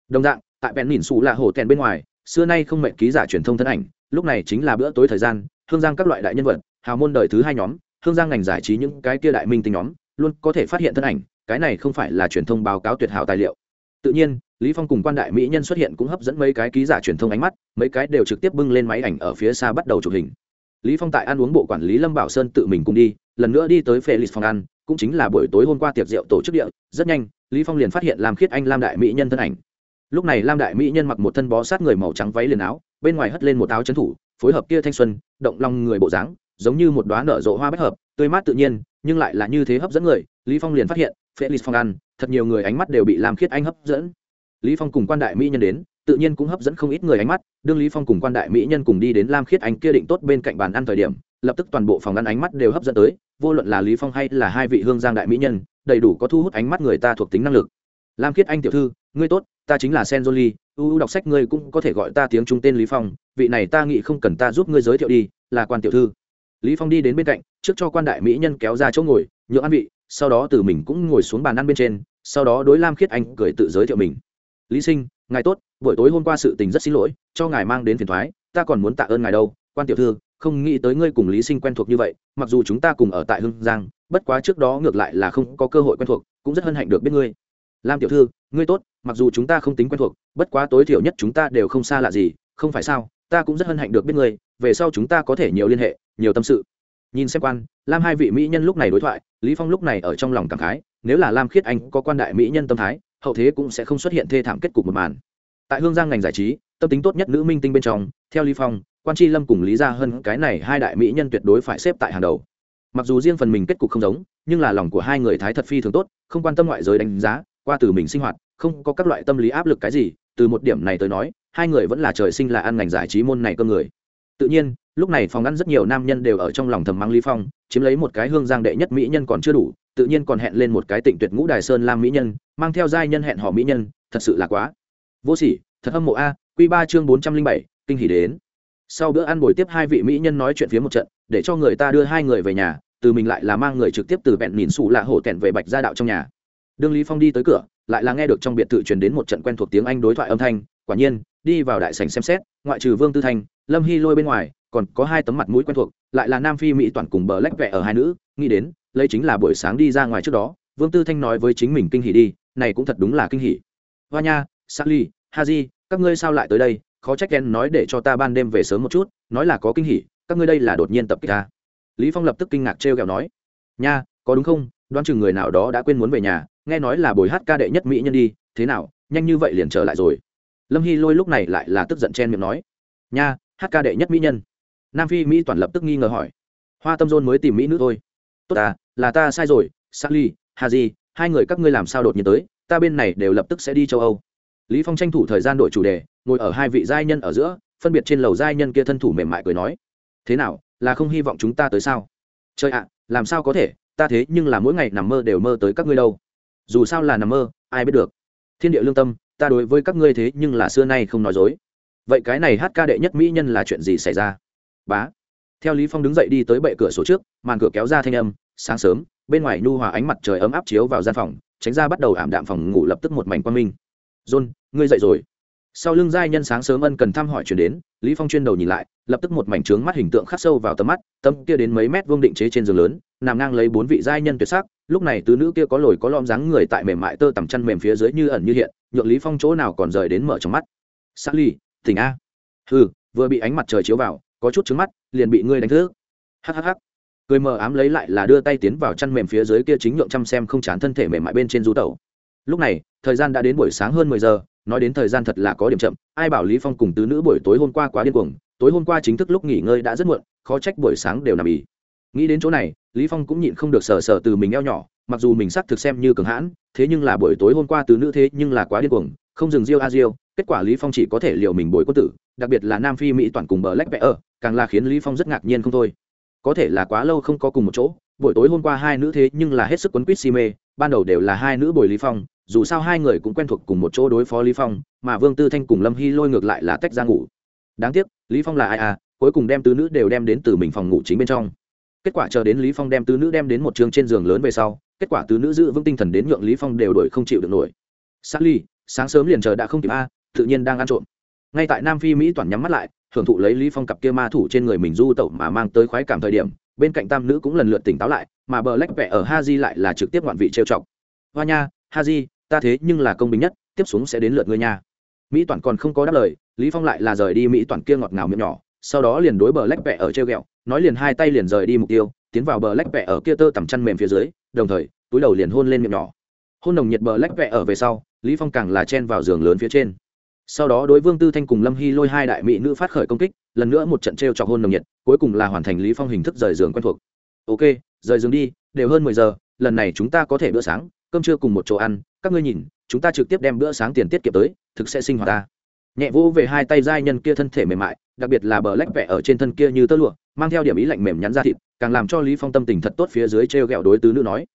Speaker 1: Đồng dạng, tại vẹn nhìn xù lạ hổ tèn bên ngoài, xưa nay không mệnh ký giả truyền thông thân ảnh lúc này chính là bữa tối thời gian, hương giang các loại đại nhân vật, hào môn đời thứ hai nhóm, hương giang ngành giải trí những cái kia đại minh tinh nhóm, luôn có thể phát hiện thân ảnh, cái này không phải là truyền thông báo cáo tuyệt hảo tài liệu. Tự nhiên, lý phong cùng quan đại mỹ nhân xuất hiện cũng hấp dẫn mấy cái ký giả truyền thông ánh mắt, mấy cái đều trực tiếp bưng lên máy ảnh ở phía xa bắt đầu chụp hình. Lý phong tại ăn uống bộ quản lý lâm bảo sơn tự mình cùng đi, lần nữa đi tới felix phòng ăn, cũng chính là buổi tối hôm qua tiệc rượu tổ chức địa, rất nhanh, lý phong liền phát hiện làm khiết anh lam đại mỹ nhân thân ảnh. Lúc này lam đại mỹ nhân mặc một thân bó sát người màu trắng váy liền áo bên ngoài hất lên một áo trấn thủ, phối hợp kia thanh xuân, động lòng người bộ dáng, giống như một đóa nở rộ hoa bách hợp, tươi mát tự nhiên, nhưng lại là như thế hấp dẫn người. Lý phong liền phát hiện, felix phòng ăn, thật nhiều người ánh mắt đều bị lam khiết anh hấp dẫn. Lý phong cùng quan đại mỹ nhân đến, tự nhiên cũng hấp dẫn không ít người ánh mắt, đương lý phong cùng quan đại mỹ nhân cùng đi đến lam khiết anh kia định tốt bên cạnh bàn ăn thời điểm, lập tức toàn bộ phòng ăn ánh mắt đều hấp dẫn tới, vô luận là lý phong hay là hai vị hương giang đại mỹ nhân, đầy đủ có thu hút ánh mắt người ta thuộc tính năng lực. Lam khiết anh tiểu thư, ngươi tốt ta chính là sen u u đọc sách ngươi cũng có thể gọi ta tiếng trung tên lý phong, vị này ta nghĩ không cần ta giúp ngươi giới thiệu đi, là quan tiểu thư. Lý phong đi đến bên cạnh, trước cho quan đại mỹ nhân kéo ra chỗ ngồi, nhượng ăn vị, sau đó từ mình cũng ngồi xuống bàn ăn bên trên, sau đó đối lam khiết anh cười tự giới thiệu mình. Lý sinh, ngài tốt, buổi tối hôm qua sự tình rất xin lỗi, cho ngài mang đến phiền thoái, ta còn muốn tạ ơn ngài đâu. Quan tiểu thư, không nghĩ tới ngươi cùng lý sinh quen thuộc như vậy, mặc dù chúng ta cùng ở tại hưng giang, bất quá trước đó ngược lại là không có cơ hội quen thuộc, cũng rất hân hạnh được biết ngươi. Lam tiểu thư, ngươi tốt mặc dù chúng ta không tính quen thuộc, bất quá tối thiểu nhất chúng ta đều không xa lạ gì, không phải sao? Ta cũng rất hân hạnh được biết ngươi, về sau chúng ta có thể nhiều liên hệ, nhiều tâm sự. Nhìn xem quan, lam hai vị mỹ nhân lúc này đối thoại, lý phong lúc này ở trong lòng cảm khái, nếu là lam khiết anh có quan đại mỹ nhân tâm thái, hậu thế cũng sẽ không xuất hiện thê thảm kết cục một màn. Tại hương giang ngành giải trí, tâm tính tốt nhất nữ minh tinh bên trong, theo lý phong, quan tri lâm cùng lý gia hơn cái này hai đại mỹ nhân tuyệt đối phải xếp tại hàng đầu. Mặc dù riêng phần mình kết cục không giống, nhưng là lòng của hai người thái thật phi thường tốt, không quan tâm ngoại giới đánh giá, qua từ mình sinh hoạt không có các loại tâm lý áp lực cái gì, từ một điểm này tới nói, hai người vẫn là trời sinh là ăn ngành giải trí môn này cơ người. Tự nhiên, lúc này phòng ăn rất nhiều nam nhân đều ở trong lòng thầm mắng lý phong, chiếm lấy một cái hương giang đệ nhất mỹ nhân còn chưa đủ, tự nhiên còn hẹn lên một cái tịnh tuyệt ngũ đài sơn lam mỹ nhân, mang theo giai nhân hẹn họ mỹ nhân, thật sự là quá. Vô sỉ, thật hâm mộ a, quy ba chương bốn trăm linh bảy, kinh hỉ đến. Sau bữa ăn buổi tiếp hai vị mỹ nhân nói chuyện phía một trận, để cho người ta đưa hai người về nhà, từ mình lại là mang người trực tiếp từ vẹn nhìn xù lạ hổ tẹn về bạch gia đạo trong nhà đương lý phong đi tới cửa lại là nghe được trong biệt thự truyền đến một trận quen thuộc tiếng anh đối thoại âm thanh quả nhiên đi vào đại sảnh xem xét ngoại trừ vương tư thanh lâm hy lôi bên ngoài còn có hai tấm mặt mũi quen thuộc lại là nam phi mỹ toàn cùng bờ lách vẹ ở hai nữ nghĩ đến lấy chính là buổi sáng đi ra ngoài trước đó vương tư thanh nói với chính mình kinh hỉ đi này cũng thật đúng là kinh hỉ hoa nha sally haji, các ngươi sao lại tới đây khó trách đen nói để cho ta ban đêm về sớm một chút nói là có kinh hỉ các ngươi đây là đột nhiên tập kích ta lý phong lập tức kinh ngạc trêu ghẹo nói nha có đúng không đoán chừng người nào đó đã quên muốn về nhà nghe nói là buổi hát ca đệ nhất mỹ nhân đi, thế nào, nhanh như vậy liền trở lại rồi? Lâm hy lôi lúc này lại là tức giận chen miệng nói. Nha, hát ca đệ nhất mỹ nhân. Nam phi mỹ toàn lập tức nghi ngờ hỏi. Hoa tâm dôn mới tìm mỹ nữ thôi. Tốt à là ta sai rồi, sally, haji, hai người các ngươi làm sao đột nhiên tới, ta bên này đều lập tức sẽ đi châu âu. Lý phong tranh thủ thời gian đổi chủ đề, ngồi ở hai vị giai nhân ở giữa, phân biệt trên lầu giai nhân kia thân thủ mềm mại cười nói. Thế nào, là không hy vọng chúng ta tới sao? Chơi ạ, làm sao có thể, ta thế nhưng là mỗi ngày nằm mơ đều mơ tới các ngươi đâu dù sao là nằm mơ, ai biết được. Thiên địa lương tâm, ta đối với các ngươi thế nhưng là xưa nay không nói dối. Vậy cái này hát ca đệ nhất mỹ nhân là chuyện gì xảy ra? Bá. Theo lý phong đứng dậy đi tới bệ cửa sổ trước, màn cửa kéo ra thanh âm, sáng sớm, bên ngoài nhu hòa ánh mặt trời ấm áp chiếu vào gian phòng, tránh ra bắt đầu ảm đạm phòng ngủ lập tức một mảnh quang minh. John, ngươi dậy rồi. Sau lưng giai nhân sáng sớm ân cần thăm hỏi chuyển đến, lý phong chuyên đầu nhìn lại, lập tức một mảnh trướng mắt hình tượng khắc sâu vào tầm mắt tâm kia đến mấy mét vuông định chế trên giường lớn nằm ngang lấy bốn vị giai nhân tuyệt sắc, lúc này tứ nữ kia có lồi có lõm dáng người tại mềm mại tơ tằm chăn mềm phía dưới như ẩn như hiện, nhượng lý phong chỗ nào còn rời đến mở trong mắt. Sắc ly, tỉnh a. Hừ, vừa bị ánh mặt trời chiếu vào, có chút trứng mắt, liền bị ngươi đánh thức. Hhh cười mờ ám lấy lại là đưa tay tiến vào chăn mềm phía dưới kia chính nhượng chăm xem không chán thân thể mềm mại bên trên du tẩu. Lúc này, thời gian đã đến buổi sáng hơn mười giờ, nói đến thời gian thật là có điểm chậm, ai bảo lý phong cùng tứ nữ buổi tối hôm qua quá điên cuồng, tối hôm qua chính thức lúc nghỉ ngơi đã rất muộn, khó trách buổi sáng đều nằm ỉ nghĩ đến chỗ này, lý phong cũng nhịn không được sờ sờ từ mình eo nhỏ, mặc dù mình sắc thực xem như cường hãn, thế nhưng là buổi tối hôm qua tứ nữ thế nhưng là quá điên cuồng, không dừng riêu a riêu kết quả lý phong chỉ có thể liệu mình bồi quân tử, đặc biệt là nam phi mỹ toàn cùng bờ lách vẽ ở, càng là khiến lý phong rất ngạc nhiên không thôi. Có thể là quá lâu không có cùng một chỗ, buổi tối hôm qua hai nữ thế nhưng là hết sức quấn quýt si mê, ban đầu đều là hai nữ bồi lý phong, dù sao hai người cũng quen thuộc cùng một chỗ đối phó lý phong, mà vương tư thanh cùng lâm hy lôi ngược lại là tách ra ngủ. Đáng tiếc, lý phong là ai à cuối cùng đem tứ nữ đều đem đến từ mình phòng ngủ chính bên trong kết quả chờ đến lý phong đem tứ nữ đem đến một trường trên giường lớn về sau kết quả tứ nữ giữ vững tinh thần đến nhượng lý phong đều đổi không chịu được nổi. Sally, sáng sớm liền chờ đã không kịp a tự nhiên đang ăn trộm. Ngay tại nam phi mỹ toàn nhắm mắt lại hưởng thụ lấy lý phong cặp kia ma thủ trên người mình du tẩu mà mang tới khoái cảm thời điểm bên cạnh tam nữ cũng lần lượt tỉnh táo lại mà bờ lách vẽ ở haji lại là trực tiếp ngoạn vị trêu chọc. Hoa nha haji ta thế nhưng là công bình nhất tiếp xuống sẽ đến lượt ngươi nha. Mỹ toàn còn không có đáp lời lý phong lại là rời đi mỹ toàn kia ngọt ngào miệng nhỏ sau đó liền đối bờ lách vẽ ở treo ghẹo nói liền hai tay liền rời đi mục tiêu, tiến vào bờ lách vẹ ở kia tơ tằm chăn mềm phía dưới, đồng thời, túi đầu liền hôn lên miệng nhỏ. Hôn nồng nhiệt bờ lách vẹ ở về sau, lý phong càng là chen vào giường lớn phía trên. Sau đó đối vương tư thanh cùng lâm hy lôi hai đại mỹ nữ phát khởi công kích, lần nữa một trận t r e o chọc hôn nồng nhiệt, cuối cùng là hoàn thành lý phong hình thức rời giường quen thuộc. Ok, rời giường đi, đều hơn mười giờ, lần này chúng ta có thể bữa sáng, cơm trưa cùng một chỗ ăn, các ngươi nhìn, chúng ta trực tiếp đem bữa sáng tiền tiết kiệm tới, thực sẽ sinh hoạt ta. Nhẹ vỗ về hai tay giai nhân kia thân thể mềm mại đặc biệt là bờ lách vẽ ở trên thân kia như tơ lụa, mang theo điểm ý lạnh mềm nhắn ra thịt, càng làm cho lý phong tâm tình thật tốt phía dưới treo gẹo đối tứ nữ nói.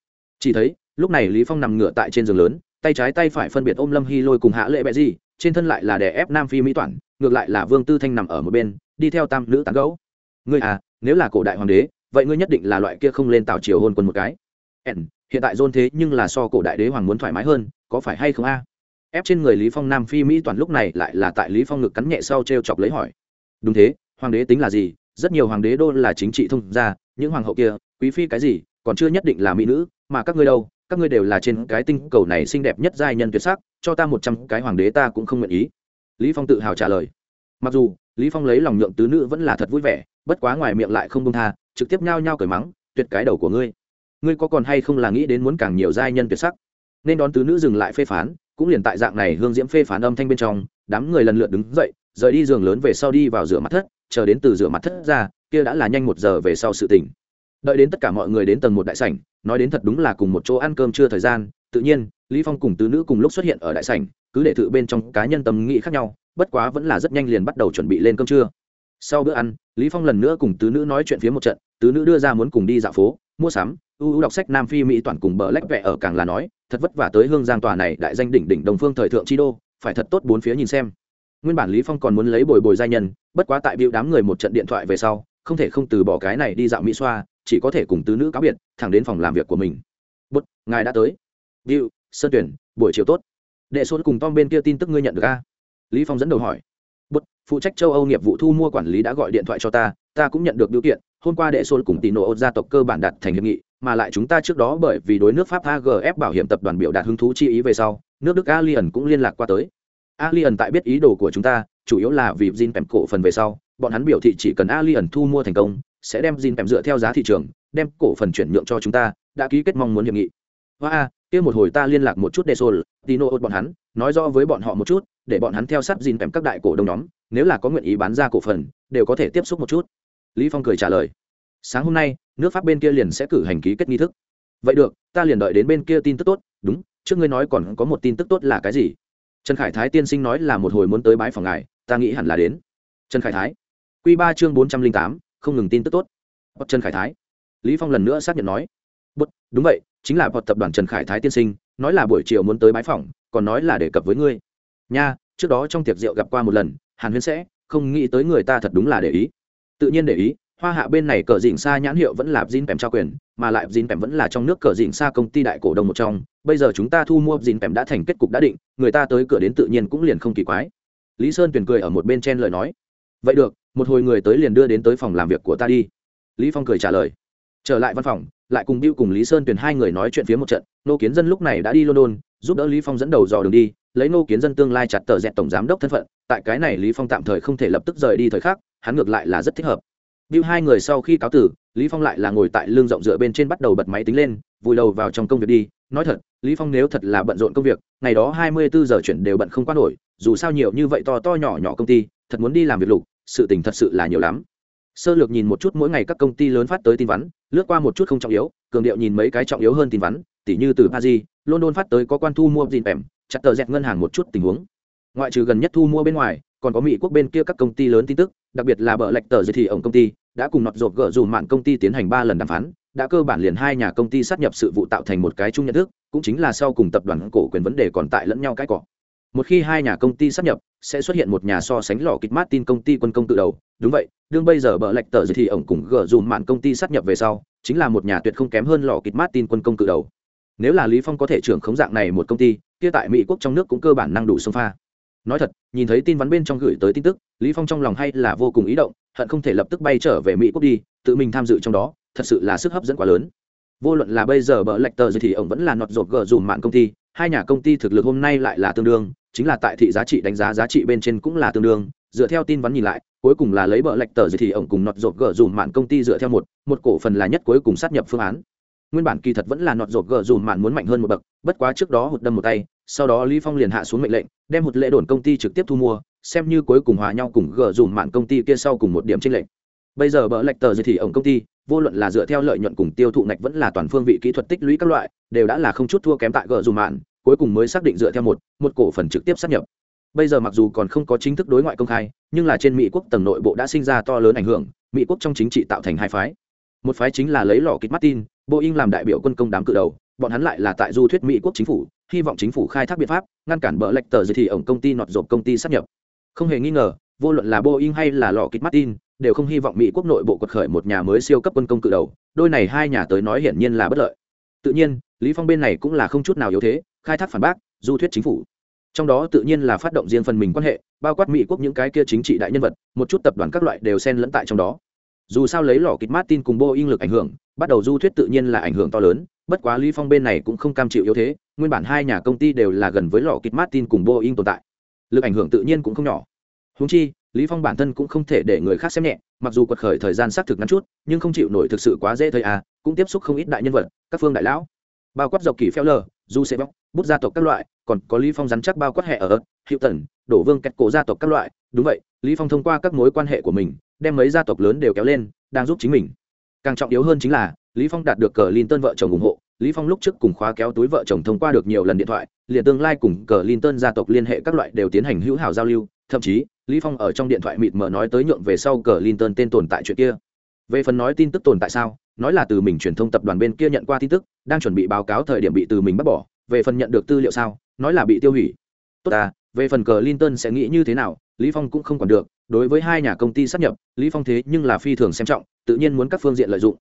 Speaker 1: Chỉ thấy, lúc này lý phong nằm ngửa tại trên giường lớn, tay trái tay phải phân biệt ôm lâm hy lôi cùng hạ lệ bẹ gì trên thân lại là đè ép nam phi mỹ toản, ngược lại là vương tư thanh nằm ở một bên, đi theo tam nữ tán gẫu. ngươi à nếu là cổ đại hoàng đế, vậy ngươi nhất định là loại kia không lên tào triều hôn quân một cái. Ẻn hiện tại dôn thế nhưng là so cổ đại đế hoàng muốn thoải mái hơn, có phải hay không a? Ép trên người lý phong nam phi mỹ toàn lúc này lại là tại lý phong ngực cắn nhẹ sau t chọc lấy hỏi đúng thế, hoàng đế tính là gì? Rất nhiều hoàng đế đô là chính trị thông gia, những hoàng hậu kia, quý phi cái gì, còn chưa nhất định là mỹ nữ, mà các ngươi đâu? Các ngươi đều là trên cái tinh cầu này xinh đẹp nhất giai nhân tuyệt sắc, cho ta một trăm cái hoàng đế ta cũng không nguyện ý. Lý phong tự hào trả lời. Mặc dù, lý phong lấy lòng nhượng tứ nữ vẫn là thật vui vẻ, bất quá ngoài miệng lại không buông tha, trực tiếp nhao nhao cởi mắng, tuyệt cái đầu của ngươi. Ngươi có còn hay không là nghĩ đến muốn càng nhiều giai nhân tuyệt sắc? Nên đón tứ nữ dừng lại phê phán, cũng liền tại dạng này hương diễm phê phán âm thanh bên trong, đám người lần lượt đứng dậy rời đi giường lớn về sau đi vào rửa mặt thất, chờ đến từ rửa mặt thất ra, kia đã là nhanh một giờ về sau sự tỉnh. Đợi đến tất cả mọi người đến tầng một đại sảnh, nói đến thật đúng là cùng một chỗ ăn cơm chưa thời gian, tự nhiên, lý phong cùng tứ nữ cùng lúc xuất hiện ở đại sảnh, cứ để thự bên trong cá nhân tâm nghĩ khác nhau, bất quá vẫn là rất nhanh liền bắt đầu chuẩn bị lên cơm trưa. Sau bữa ăn, lý phong lần nữa cùng tứ nữ nói chuyện phía một trận, tứ nữ đưa ra muốn cùng đi dạo phố, mua sắm ưu ưu đọc sách nam phi mỹ toàn cùng bờ lách vẽ ở càng là nói, thật vất vả tới hương giang tòa này đại danh đỉnh đỉnh đồng phương thời thượng chi đô, phải thật tốt bốn phía nhìn xem nguyên bản lý phong còn muốn lấy bồi bồi gia nhân bất quá tại biểu đám người một trận điện thoại về sau không thể không từ bỏ cái này đi dạo mỹ xoa chỉ có thể cùng tứ nữ cáo biệt thẳng đến phòng làm việc của mình. Bút ngài đã tới. Biểu, sơn tuyển buổi chiều tốt. Đệ số cùng tom bên kia tin tức ngươi nhận được a? Lý phong dẫn đầu hỏi. Bút phụ trách châu âu nghiệp vụ thu mua quản lý đã gọi điện thoại cho ta ta cũng nhận được điều kiện hôm qua đệ số cùng tỷ nộ gia tộc cơ bản đạt thành hiệp nghị mà lại chúng ta trước đó bởi vì đối nước pháp agf bảo hiểm tập đoàn biểu đạt hứng thú chi ý về sau nước đức alien cũng liên lạc qua tới alien tại biết ý đồ của chúng ta chủ yếu là vì Jin Pem cổ phần về sau, bọn hắn biểu thị chỉ cần Alien thu mua thành công, sẽ đem Jin Pem dựa theo giá thị trường, đem cổ phần chuyển nhượng cho chúng ta, đã ký kết mong muốn hiệp nghị. Hoa, kia một hồi ta liên lạc một chút Desol, Tino bọn hắn, nói rõ với bọn họ một chút, để bọn hắn theo sát Jin Pem các đại cổ đông nhóm, nếu là có nguyện ý bán ra cổ phần, đều có thể tiếp xúc một chút. Lý Phong cười trả lời. Sáng hôm nay, nước Pháp bên kia liền sẽ cử hành ký kết nghi thức. Vậy được, ta liền đợi đến bên kia tin tức tốt, đúng, trước ngươi nói còn có một tin tức tốt là cái gì? Trần khải thái tiên sinh nói là một hồi muốn tới bái phòng ngài, ta nghĩ hẳn là đến. Trần khải thái q ba chương bốn trăm linh tám, không ngừng tin tức tốt. Bật trần khải thái, lý phong lần nữa xác nhận nói. Bút đúng vậy, chính là bọn tập đoàn trần khải thái tiên sinh, nói là buổi chiều muốn tới bái phòng, còn nói là đề cập với ngươi. Nha, trước đó trong tiệc rượu gặp qua một lần, hàn huyên sẽ, không nghĩ tới người ta thật đúng là để ý. Tự nhiên để ý hoa hạ bên này cờ dịnh xa nhãn hiệu vẫn là dìn pèm trao quyền mà lại dìn pèm vẫn là trong nước cờ dịnh xa công ty đại cổ đông một trong. Bây giờ chúng ta thu mua dìn pèm đã thành kết cục đã định người ta tới cửa đến tự nhiên cũng liền không kỳ quái. Lý sơn Tuyền cười ở một bên chen lời nói. Vậy được một hồi người tới liền đưa đến tới phòng làm việc của ta đi. Lý phong cười trả lời. Trở lại văn phòng lại cùng Bill cùng Lý Sơn Tuyền hai người nói chuyện phía một trận, Nô Kiến Dân lúc này đã đi London, giúp đỡ Lý Phong dẫn đầu dò đường đi, lấy Nô Kiến Dân tương lai chặt tờ dẹt tổng giám đốc thân phận, tại cái này Lý Phong tạm thời không thể lập tức rời đi thời khắc, hắn ngược lại là rất thích hợp. Bưu hai người sau khi cáo tử, Lý Phong lại là ngồi tại lưng rộng dựa bên trên bắt đầu bật máy tính lên, vùi đầu vào trong công việc đi, nói thật, Lý Phong nếu thật là bận rộn công việc, ngày đó 24 giờ chuyển đều bận không qua nổi, dù sao nhiều như vậy to to nhỏ nhỏ công ty, thật muốn đi làm việc lục, sự tình thật sự là nhiều lắm. Sơ lược nhìn một chút mỗi ngày các công ty lớn phát tới tin vắn lướt qua một chút không trọng yếu cường điệu nhìn mấy cái trọng yếu hơn tin vắn tỉ như từ paris london phát tới có quan thu mua dìn pèm chặt tờ dẹt ngân hàng một chút tình huống. Ngoại trừ gần nhất thu mua bên ngoài còn có mỹ quốc bên kia các công ty lớn tin tức đặc biệt là bờ lệch tờ giới thì ổng công ty, đã cùng nọt rột gỡ dù mạng công ty tiến hành ba lần đàm phán, đã cơ bản liền hai nhà công ty sát nhập sự vụ tạo thành một cái chung nhận thức, cũng chính là sau cùng tập đoàn cổ quyền vấn đề còn tại lẫn nhau cái cỏ một khi hai nhà công ty sắp nhập, sẽ xuất hiện một nhà so sánh lò kịch tin công ty quân công tự đầu. Đúng vậy, đương bây giờ bờ lệch tờ thì ổng cùng gỡ dùm mạng công ty sắp nhập về sau, chính là một nhà tuyệt không kém hơn lò kịch tin quân công tự đầu. Nếu là lý phong có thể trưởng khống dạng này một công ty, kia tại mỹ quốc trong nước cũng cơ bản năng đủ sông pha nói thật, nhìn thấy tin vắn bên trong gửi tới tin tức, lý phong trong lòng hay là vô cùng ý động, hận không thể lập tức bay trở về mỹ quốc đi, tự mình tham dự trong đó, thật sự là sức hấp dẫn quá lớn. Vô luận là bây giờ bờ lệch tờ gì thì ông vẫn là nọt rột gờ dùm mạng công ty, hai nhà công ty thực lực hôm nay lại là tương đương, chính là tại thị giá trị đánh giá giá trị bên trên cũng là tương đương. Dựa theo tin vắn nhìn lại, cuối cùng là lấy bỡ lệch tờ gì thì ông cùng nọt rột gờ dùm mạng công ty dựa theo một một cổ phần là nhất cuối cùng sát nhập phương án. Nguyên bản kỳ thật vẫn là nọt rột gờ dùm mạng muốn mạnh hơn một bậc, bất quá trước đó hụt đâm một tay sau đó lý phong liền hạ xuống mệnh lệnh đem một lệ đồn công ty trực tiếp thu mua xem như cuối cùng hòa nhau cùng gờ dùm mạng công ty kia sau cùng một điểm trên lệnh bây giờ bỡ lệch tờ gì thì ổng công ty vô luận là dựa theo lợi nhuận cùng tiêu thụ ngạch vẫn là toàn phương vị kỹ thuật tích lũy các loại đều đã là không chút thua kém tại gờ dùm mạng, cuối cùng mới xác định dựa theo một một cổ phần trực tiếp sát nhập. Bây giờ mặc dù còn không có chính thức đối ngoại công khai nhưng là trên mỹ quốc tầng nội bộ đã sinh ra to lớn ảnh hưởng mỹ quốc trong chính trị tạo thành hai phái. Một phái chính là lấy lò kịch martin boeing làm đại biểu quân công đám cự đầu bọn hắn lại là tại du thuyết mỹ quốc chính phủ hy vọng chính phủ khai thác biện pháp, ngăn cản bờ lệch tờ gì thì ổng công ty nọt rộp công ty sắp nhập. Không hề nghi ngờ, vô luận là boeing hay là lò kịch martin, đều không hy vọng mỹ quốc nội bộ quật khởi một nhà mới siêu cấp quân công cự đầu, đôi này hai nhà tới nói hiển nhiên là bất lợi. Tự nhiên, lý phong bên này cũng là không chút nào yếu thế, khai thác phản bác, du thuyết chính phủ. Trong đó tự nhiên là phát động riêng phần mình quan hệ, bao quát mỹ quốc những cái kia chính trị đại nhân vật, một chút tập đoàn các loại đều xen lẫn tại trong đó. Dù sao lấy lò kịch martin cùng boeing lực ảnh hưởng, bắt đầu du thuyết tự nhiên là ảnh hưởng to lớn, bất quá lý phong bên này cũng không cam chịu yếu thế nguyên bản hai nhà công ty đều là gần với lò kịch martin cùng boeing tồn tại. Lực ảnh hưởng tự nhiên cũng không nhỏ. Húng chi, lý phong bản thân cũng không thể để người khác xem nhẹ, mặc dù quật khởi thời gian xác thực ngắn chút, nhưng không chịu nổi thực sự quá dễ thời à cũng tiếp xúc không ít đại nhân vật, các phương đại lão. Bao quát dọc kỳ phèo lờ du sẽ bóc bút gia tộc các loại, còn có lý phong rắn chắc bao quát hệ ở hiệu tần đổ vương kẹt cổ gia tộc các loại. Đúng vậy, lý phong thông qua các mối quan hệ của mình, đem mấy gia tộc lớn đều kéo lên, đang giúp chính mình. Càng trọng yếu hơn chính là, lý phong đạt được cờ linton vợ chồng ủng hộ lý phong lúc trước cùng khóa kéo túi vợ chồng thông qua được nhiều lần điện thoại, liền tương lai cùng cờ linton gia tộc liên hệ các loại đều tiến hành hữu hảo giao lưu, thậm chí, lý phong ở trong điện thoại mịt mờ nói tới nhượng về sau cờ linton tên tồn tại chuyện kia. Về phần nói tin tức tồn tại sao, nói là từ mình truyền thông tập đoàn bên kia nhận qua tin tức, đang chuẩn bị báo cáo thời điểm bị từ mình bắt bỏ, về phần nhận được tư liệu sao, nói là bị tiêu hủy. Tốt à về phần cờ linton sẽ nghĩ như thế nào, lý phong cũng không còn được, đối với hai nhà công ty sắp nhập, lý phong thế nhưng là phi thường xem trọng, tự nhiên muốn các phương diện lợi dụng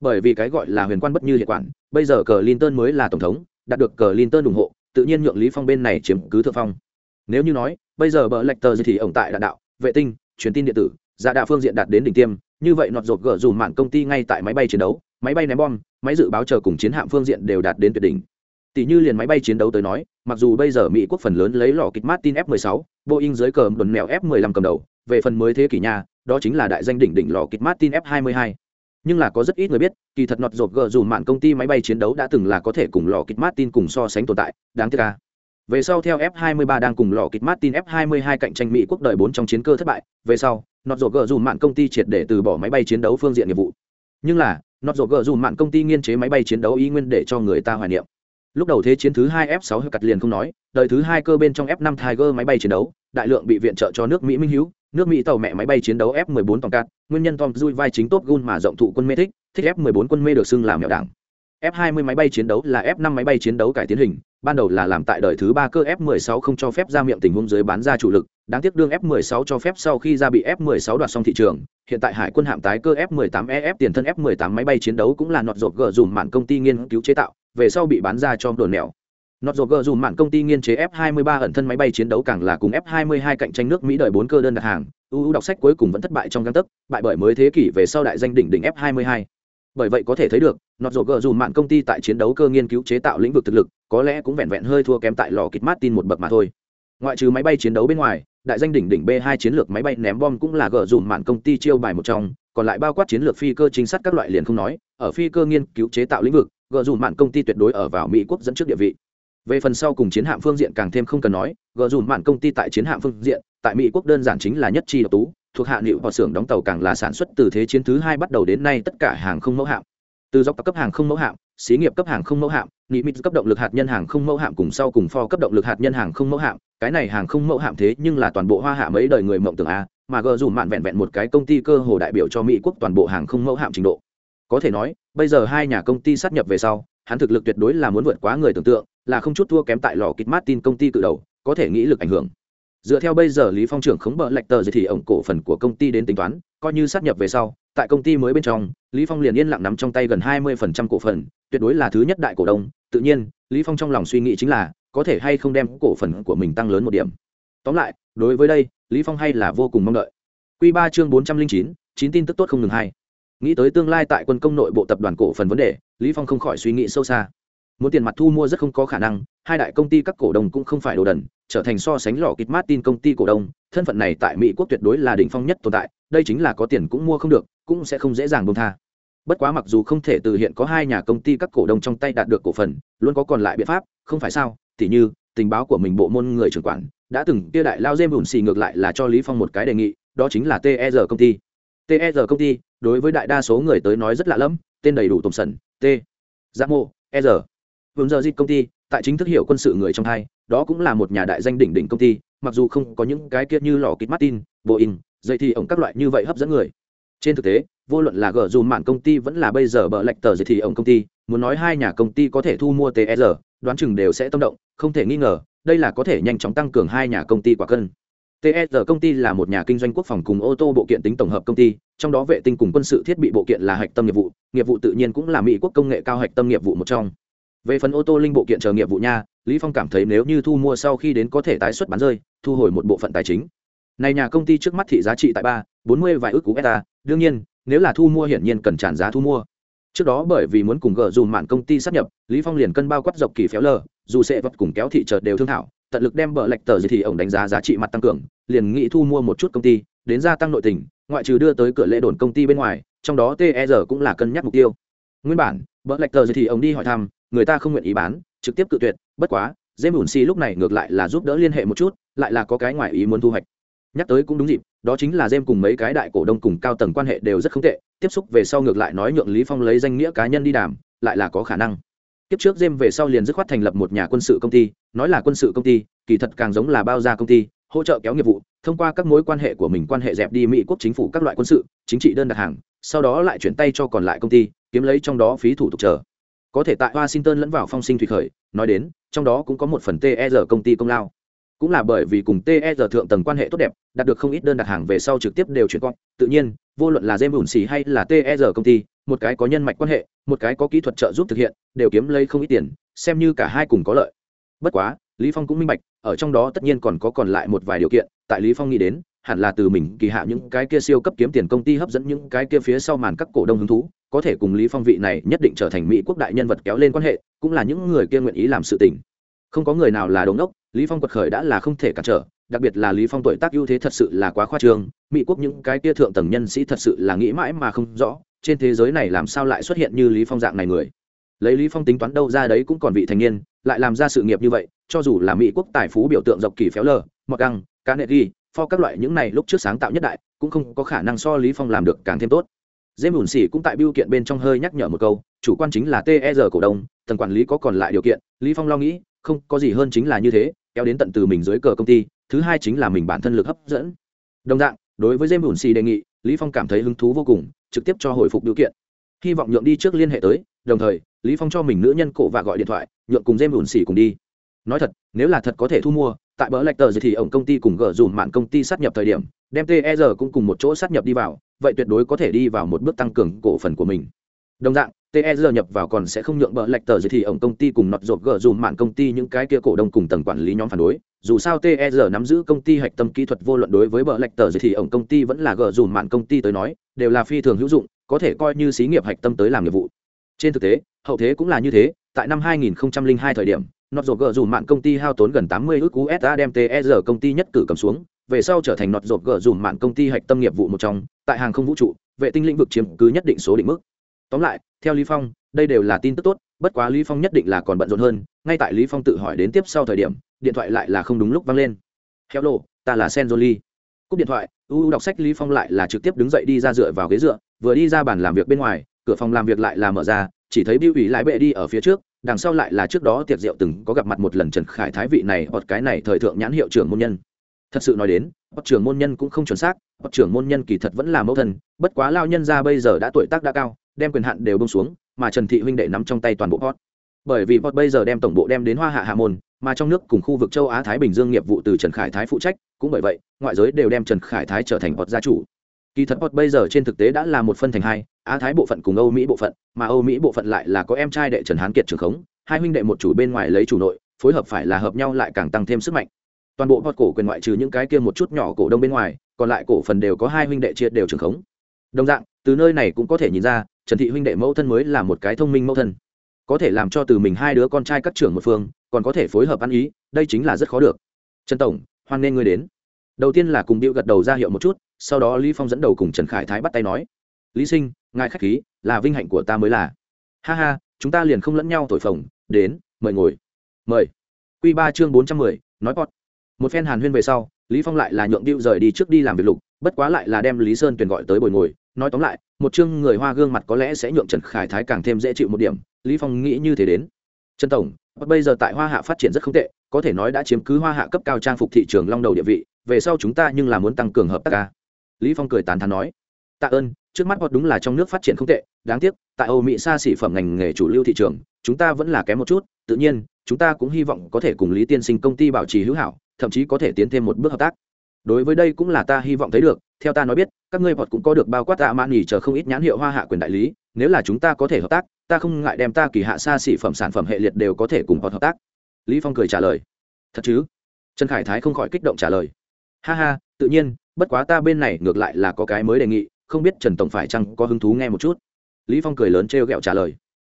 Speaker 1: bởi vì cái gọi là huyền quan bất như hiện quản, bây giờ cờ linton mới là tổng thống, đạt được cờ linton ủng hộ, tự nhiên nhượng lý phong bên này chiếm cứ thượng phong. Nếu như nói, bây giờ bờ lệch tờ gì thì ổng tại đạn đạo, vệ tinh, truyền tin điện tử, giả đạo phương diện đạt đến đỉnh tiêm, như vậy nọt rột gỡ dù mạng công ty ngay tại máy bay chiến đấu, máy bay ném bom, máy dự báo chờ cùng chiến hạm phương diện đều đạt đến tuyệt đỉnh. Tỷ như liền máy bay chiến đấu tới nói, mặc dù bây giờ mỹ quốc phần lớn lấy lò kịch martin f 16 boeing dưới cờ đồn mèo f 15 cầm đầu, về phần mới thế kỷ nhà, đó chính là đại danh đỉnh đỉnh lò kịch martin f 22 nhưng là có rất ít người biết, kỳ thật nọt rột gờ dù mạng công ty máy bay chiến đấu đã từng là có thể cùng lò kịch martin cùng so sánh tồn tại, đáng tiếc ca về sau theo f 23 đang cùng lò kịch martin f 22 cạnh tranh mỹ quốc đời bốn trong chiến cơ thất bại, về sau, nọt rột gờ dù mạng công ty triệt để từ bỏ máy bay chiến đấu phương diện nghiệp vụ. Nhưng là, nọt rột gờ dù mạng công ty nghiên chế máy bay chiến đấu ý nguyên để cho người ta hoài niệm. Lúc đầu thế chiến thứ hai f 6 hơi cặt liền không nói, đời thứ hai cơ bên trong f 5 tiger máy bay chiến đấu, đại lượng bị viện trợ cho nước mỹ minh hữu nước mỹ tàu mẹ máy bay chiến đấu f 14 tòng cát nguyên nhân tom dui vai chính tốt gun mà rộng thụ quân mê thích thích f 14 quân mê được xưng làm mẹo đảng. F 20 máy bay chiến đấu là f 5 máy bay chiến đấu cải tiến hình ban đầu là làm tại đời thứ ba cơ f 16 không cho phép ra miệng tình huống dưới bán ra chủ lực đáng tiếc đương F16 cho phép sau khi ra bị F16 đoạt xong thị trường, hiện tại Hải quân hạm tái cơ F18EF tiền thân F18 máy bay chiến đấu cũng là nọt rột gờ dùm mạn công ty nghiên cứu chế tạo, về sau bị bán ra cho đồn mèo. Nọt rột gờ dùm mạn công ty nghiên chế F23 ẩn thân máy bay chiến đấu càng là cùng F22 cạnh tranh nước Mỹ đợi bốn cơ đơn đặt hàng, ưu đọc sách cuối cùng vẫn thất bại trong găng tấc, bại bởi mới thế kỷ về sau đại danh đỉnh đỉnh F22. Bởi vậy có thể thấy được, nọt rột gờ dùm mạn công ty tại chiến đấu cơ nghiên cứu chế tạo lĩnh vực thực lực, có lẽ cũng vẹn vẹn hơi thua kém tại lò kịch Martin một bậc mà thôi. Ngoại trừ máy bay chiến đấu bên ngoài, đại danh đỉnh đỉnh b 2 chiến lược máy bay ném bom cũng là gỡ dùm mạn công ty chiêu bài một trong còn lại bao quát chiến lược phi cơ chính sát các loại liền không nói ở phi cơ nghiên cứu chế tạo lĩnh vực gỡ dùm mạn công ty tuyệt đối ở vào mỹ quốc dẫn trước địa vị về phần sau cùng chiến hạm phương diện càng thêm không cần nói, gờ dùm mạn công ty tại chiến hạm phương diện, tại mỹ quốc đơn giản chính là nhất chi độc tú, thuộc hạ liệu vào xưởng đóng tàu càng là sản xuất từ thế chiến thứ hai bắt đầu đến nay tất cả hàng không mẫu hạm. Từ dọc cấp hàng không mẫu hạm, xí nghiệp cấp hàng không mẫu hạm, nghị mít cấp động lực hạt nhân hàng không mẫu hạm cùng sau cùng pho cấp động lực hạt nhân hàng không mẫu hạm, cái này hàng không mẫu hạm thế nhưng là toàn bộ hoa hạ mấy đời người mộng tưởng a, mà gờ dùm mạn vẹn vẹn một cái công ty cơ hồ đại biểu cho mỹ quốc toàn bộ hàng không mẫu hạm trình độ. Có thể nói, bây giờ hai nhà công ty sát nhập về sau, hắn thực lực tuyệt đối là muốn vượt quá người tưởng tượng là không chút thua kém tại lò kịch martin công ty cự đầu có thể nghĩ lực ảnh hưởng. Dựa theo bây giờ lý phong trưởng khống bợ lệch tờ thì ổng cổ phần của công ty đến tính toán coi như sát nhập về sau tại công ty mới bên trong lý phong liền yên lặng nắm trong tay gần 20% cổ phần tuyệt đối là thứ nhất đại cổ đông. Tự nhiên lý phong trong lòng suy nghĩ chính là có thể hay không đem cổ phần của mình tăng lớn một điểm. Tóm lại đối với đây lý phong hay là vô cùng mong đợi. Quy 3 chương 409, chín tin tức tốt không ngừng hay. Nghĩ tới tương lai tại quân công nội bộ tập đoàn cổ phần vấn đề lý phong không khỏi suy nghĩ sâu xa muốn tiền mặt thu mua rất không có khả năng, hai đại công ty các cổ đông cũng không phải đồ đần, trở thành so sánh lò kịch martin công ty cổ đông, thân phận này tại mỹ quốc tuyệt đối là đỉnh phong nhất tồn tại, đây chính là có tiền cũng mua không được, cũng sẽ không dễ dàng buông tha. Bất quá mặc dù không thể từ hiện có hai nhà công ty các cổ đông trong tay đạt được cổ phần, luôn có còn lại biện pháp, không phải sao? Tỉ như, tình báo của mình bộ môn người trưởng quản, đã từng kia đại lao dêm bùn xì ngược lại là cho lý phong một cái đề nghị, đó chính là ter công ty. Ter công ty, đối với đại đa số người tới nói rất lạ lẫm, tên đầy đủ tổng sẩn t. Giác mô e r vườn giờ dịch công ty, tại chính thức hiểu quân sự người trong hai, đó cũng là một nhà đại danh đỉnh đỉnh công ty, mặc dù không có những cái kia như lò kít martin boeing dây thì ổng các loại như vậy hấp dẫn người. Trên thực tế, vô luận là gờ dùm mạn công ty vẫn là bây giờ bợ lệch tờ dây thì ổng công ty, muốn nói hai nhà công ty có thể thu mua tsr đoán chừng đều sẽ tâm động, không thể nghi ngờ, đây là có thể nhanh chóng tăng cường hai nhà công ty quả cân. Tsr công ty là một nhà kinh doanh quốc phòng cùng ô tô bộ kiện tính tổng hợp công ty, trong đó vệ tinh cùng quân sự thiết bị bộ kiện là hạch tâm nghiệp vụ nghiệp vụ tự nhiên cũng là mỹ quốc công nghệ cao hạch tâm nghiệp vụ một trong về phần ô tô linh bộ kiện chờ nghiệp vụ nha, lý phong cảm thấy nếu như thu mua sau khi đến có thể tái xuất bán rơi, thu hồi một bộ phận tài chính. Này nhà công ty trước mắt thị giá trị tại ba, bốn mươi vài ước cú beta đương nhiên, nếu là thu mua hiển nhiên cần trả giá thu mua. Trước đó bởi vì muốn cùng gỡ dùm mạn công ty sắp nhập, lý phong liền cân bao quát dọc kỳ phéo lờ, dù sẽ vật cùng kéo thị chợt đều thương thảo, tận lực đem bờ lệch tờ gì thì ổng đánh giá giá trị mặt tăng cường, liền nghĩ thu mua một chút công ty, đến gia tăng nội tình, ngoại trừ đưa tới cửa lễ đồn công ty bên ngoài, trong đó ter cũng là cân nhắc mục tiêu. Nguyên bản, bờ lệch tờ gì thì ổng đi hỏi thăm người ta không nguyện ý bán, trực tiếp cự tuyệt, bất quá dê bùn si lúc này ngược lại là giúp đỡ liên hệ một chút, lại là có cái ngoài ý muốn thu hoạch. Nhắc tới cũng đúng dịp, đó chính là dêm cùng mấy cái đại cổ đông cùng cao tầng quan hệ đều rất không tệ, tiếp xúc về sau ngược lại nói nhượng lý phong lấy danh nghĩa cá nhân đi đàm, lại là có khả năng. Tiếp trước dêm về sau liền dứt khoát thành lập một nhà quân sự công ty, nói là quân sự công ty, kỳ thật càng giống là bao gia công ty, hỗ trợ kéo nghiệp vụ, thông qua các mối quan hệ của mình quan hệ dẹp đi mỹ quốc chính phủ các loại quân sự, chính trị đơn đặt hàng, sau đó lại chuyển tay cho còn lại công ty, kiếm lấy trong đó phí thủ tục chờ có thể tại washington lẫn vào phong sinh thủy khởi, nói đến, trong đó cũng có một phần ter công ty công lao. Cũng là bởi vì cùng ter thượng tầng quan hệ tốt đẹp, đạt được không ít đơn đặt hàng về sau trực tiếp đều chuyển con tự nhiên, vô luận là jem ủn xì hay là ter công ty, một cái có nhân mạch quan hệ, một cái có kỹ thuật trợ giúp thực hiện, đều kiếm lấy không ít tiền, xem như cả hai cùng có lợi. Bất quá, lý phong cũng minh bạch, ở trong đó tất nhiên còn có còn lại một vài điều kiện, tại lý phong nghĩ đến hẳn là từ mình kỳ hạ những cái kia siêu cấp kiếm tiền công ty hấp dẫn những cái kia phía sau màn các cổ đông hứng thú, có thể cùng lý phong vị này nhất định trở thành mỹ quốc đại nhân vật kéo lên quan hệ, cũng là những người kia nguyện ý làm sự tình. Không có người nào là đống đốc lý phong quật khởi đã là không thể cản trở, đặc biệt là lý phong tuổi tác ưu thế thật sự là quá khoa trương, mỹ quốc những cái kia thượng tầng nhân sĩ thật sự là nghĩ mãi mà không rõ, trên thế giới này làm sao lại xuất hiện như lý phong dạng này người. Lấy lý phong tính toán đâu ra đấy cũng còn vị thành niên, lại làm ra sự nghiệp như vậy, cho dù là mỹ quốc tài phú biểu tượng dọc kỳ phéo lờ mặc găng cá nệ ghi pho các loại những này lúc trước sáng tạo nhất đại, cũng không có khả năng so lý phong làm được càng thêm tốt. Dêm ủn xỉ cũng tại biêu kiện bên trong hơi nhắc nhở một câu, chủ quan chính là ter cổ đông, tầng quản lý có còn lại điều kiện, lý phong lo nghĩ, không, có gì hơn chính là như thế, kéo đến tận từ mình dưới cờ công ty, thứ hai chính là mình bản thân lực hấp dẫn. Đồng dạng, đối với dêm ủn xỉ đề nghị, lý phong cảm thấy hứng thú vô cùng, trực tiếp cho hồi phục điều kiện. Hy vọng nhượng đi trước liên hệ tới, đồng thời, lý phong cho mình nữ nhân cổ và gọi điện thoại, nhượng cùng dêm ủn xỉ cùng đi. Nói thật, nếu là thật có thể thu mua tại bờ lạch tờ thì ổng công ty cùng gỡ dùm mạng công ty sát nhập thời điểm, đem ter cũng cùng một chỗ sát nhập đi vào, vậy tuyệt đối có thể đi vào một bước tăng cường cổ phần của mình. Đồng dạng ter nhập vào còn sẽ không nhượng bờ lạch tờ thì ổng công ty cùng nọt rộp gỡ dùm mạng công ty những cái kia cổ đông cùng tầng quản lý nhóm phản đối. Dù sao ter nắm giữ công ty hạch tâm kỹ thuật vô luận đối với bờ lạch tờ thì ổng công ty vẫn là gỡ dùm mạng công ty tới nói, đều là phi thường hữu dụng, có thể coi như xí nghiệp hạch tâm tới làm nghiệp vụ. Trên thực tế, hậu thế cũng là như thế, tại năm 2002 thời điểm nọt rột gờ dù mạng công ty hao tốn gần 80 ước usd đem TSR công ty nhất cử cầm xuống, về sau trở thành nọt rột gờ dù mạng công ty hạch tâm nghiệp vụ một trong, tại hàng không vũ trụ, vệ tinh lĩnh vực chiếm cứ nhất định số định mức. Tóm lại, theo lý phong, đây đều là tin tức tốt, bất quá lý phong nhất định là còn bận rộn hơn, ngay tại lý phong tự hỏi đến tiếp sau thời điểm, điện thoại lại là không đúng lúc vang lên. Hello, ta là senjoli cúp điện thoại, u đọc sách lý phong lại là trực tiếp đứng dậy đi ra dựa vào ghế dựa, vừa đi ra bàn làm việc bên ngoài, cửa phòng làm việc lại là mở ra, chỉ thấy biểu ủy lại bệ đi ở phía trước đằng sau lại là trước đó tiệc rượu từng có gặp mặt một lần trần khải thái vị này, hoặc cái này thời thượng nhãn hiệu trưởng môn nhân. Thật sự nói đến, hoặc trưởng môn nhân cũng không chuẩn xác, hoặc trưởng môn nhân kỳ thật vẫn là mẫu thân, bất quá lao nhân ra bây giờ đã tuổi tác đã cao, đem quyền hạn đều bông xuống, mà trần thị huynh đệ nắm trong tay toàn bộ pot. Bởi vì pot bây giờ đem tổng bộ đem đến hoa hạ hạ môn, mà trong nước cùng khu vực châu á thái bình dương nghiệp vụ từ trần khải thái phụ trách, cũng bởi vậy, ngoại giới đều đem trần khải thái trở thành pot gia chủ. Kỳ thật pot bây giờ trên thực tế đã là một phân thành hai á thái bộ phận cùng âu mỹ bộ phận, mà âu mỹ bộ phận lại là có em trai đệ trần hán kiệt trường khống, hai huynh đệ một chủ bên ngoài lấy chủ nội, phối hợp phải là hợp nhau lại càng tăng thêm sức mạnh. Toàn bộ pot cổ quyền ngoại trừ những cái kia một chút nhỏ cổ đông bên ngoài, còn lại cổ phần đều có hai huynh đệ chia đều trường khống. Đồng dạng, từ nơi này cũng có thể nhìn ra, trần thị huynh đệ mẫu thân mới là một cái thông minh mẫu thân. Có thể làm cho từ mình hai đứa con trai các trưởng một phương, còn có thể phối hợp ăn ý, đây chính là rất khó được. Trần tổng, hoan nghênh ngươi đến. Đầu tiên là cùng điệu gật đầu ra hiệu một chút, sau đó lý phong dẫn đầu cùng trần khải thái bắt tay nói. Lý sinh ngài khách khí, là vinh hạnh của ta mới là. Ha ha, chúng ta liền không lẫn nhau thổi phồng, đến, mời ngồi. Mời. Quy ba chương bốn trăm mười, nói pot một phen hàn huyên về sau, lý phong lại là nhượng điệu rời đi trước đi làm việc lục, bất quá lại là đem lý sơn tuyển gọi tới bồi ngồi. Nói tóm lại, một chương người hoa gương mặt có lẽ sẽ nhượng trần khải thái càng thêm dễ chịu một điểm, lý phong nghĩ như thế đến. Trần tổng, bây giờ tại hoa hạ phát triển rất không tệ, có thể nói đã chiếm cứ hoa hạ cấp cao trang phục thị trường long đầu địa vị, về sau chúng ta nhưng là muốn tăng cường hợp tác ca. Lý phong cười tán thán nói tạ ơn, trước mắt hoặc đúng là trong nước phát triển không tệ, đáng tiếc, tại âu mỹ xa xỉ phẩm ngành nghề chủ lưu thị trường, chúng ta vẫn là kém một chút, tự nhiên, chúng ta cũng hy vọng có thể cùng lý tiên sinh công ty bảo trì hữu hảo, thậm chí có thể tiến thêm một bước hợp tác. Đối với đây cũng là ta hy vọng thấy được, theo ta nói biết, các ngươi hoặc cũng có được bao quát tạ mãn nghỉ chờ không ít nhãn hiệu hoa hạ quyền đại lý, nếu là chúng ta có thể hợp tác, ta không ngại đem ta kỳ hạ xa xỉ phẩm sản phẩm hệ liệt đều có thể cùng họ hợp tác. Lý phong cười trả lời. Thật chứ? Trần khải thái không khỏi kích động trả lời. Ha ha, tự nhiên, bất quá ta bên này ngược lại là có cái mới đề nghị không biết trần tổng phải chăng có hứng thú nghe một chút. Lý phong cười lớn trêu ghẹo trả lời.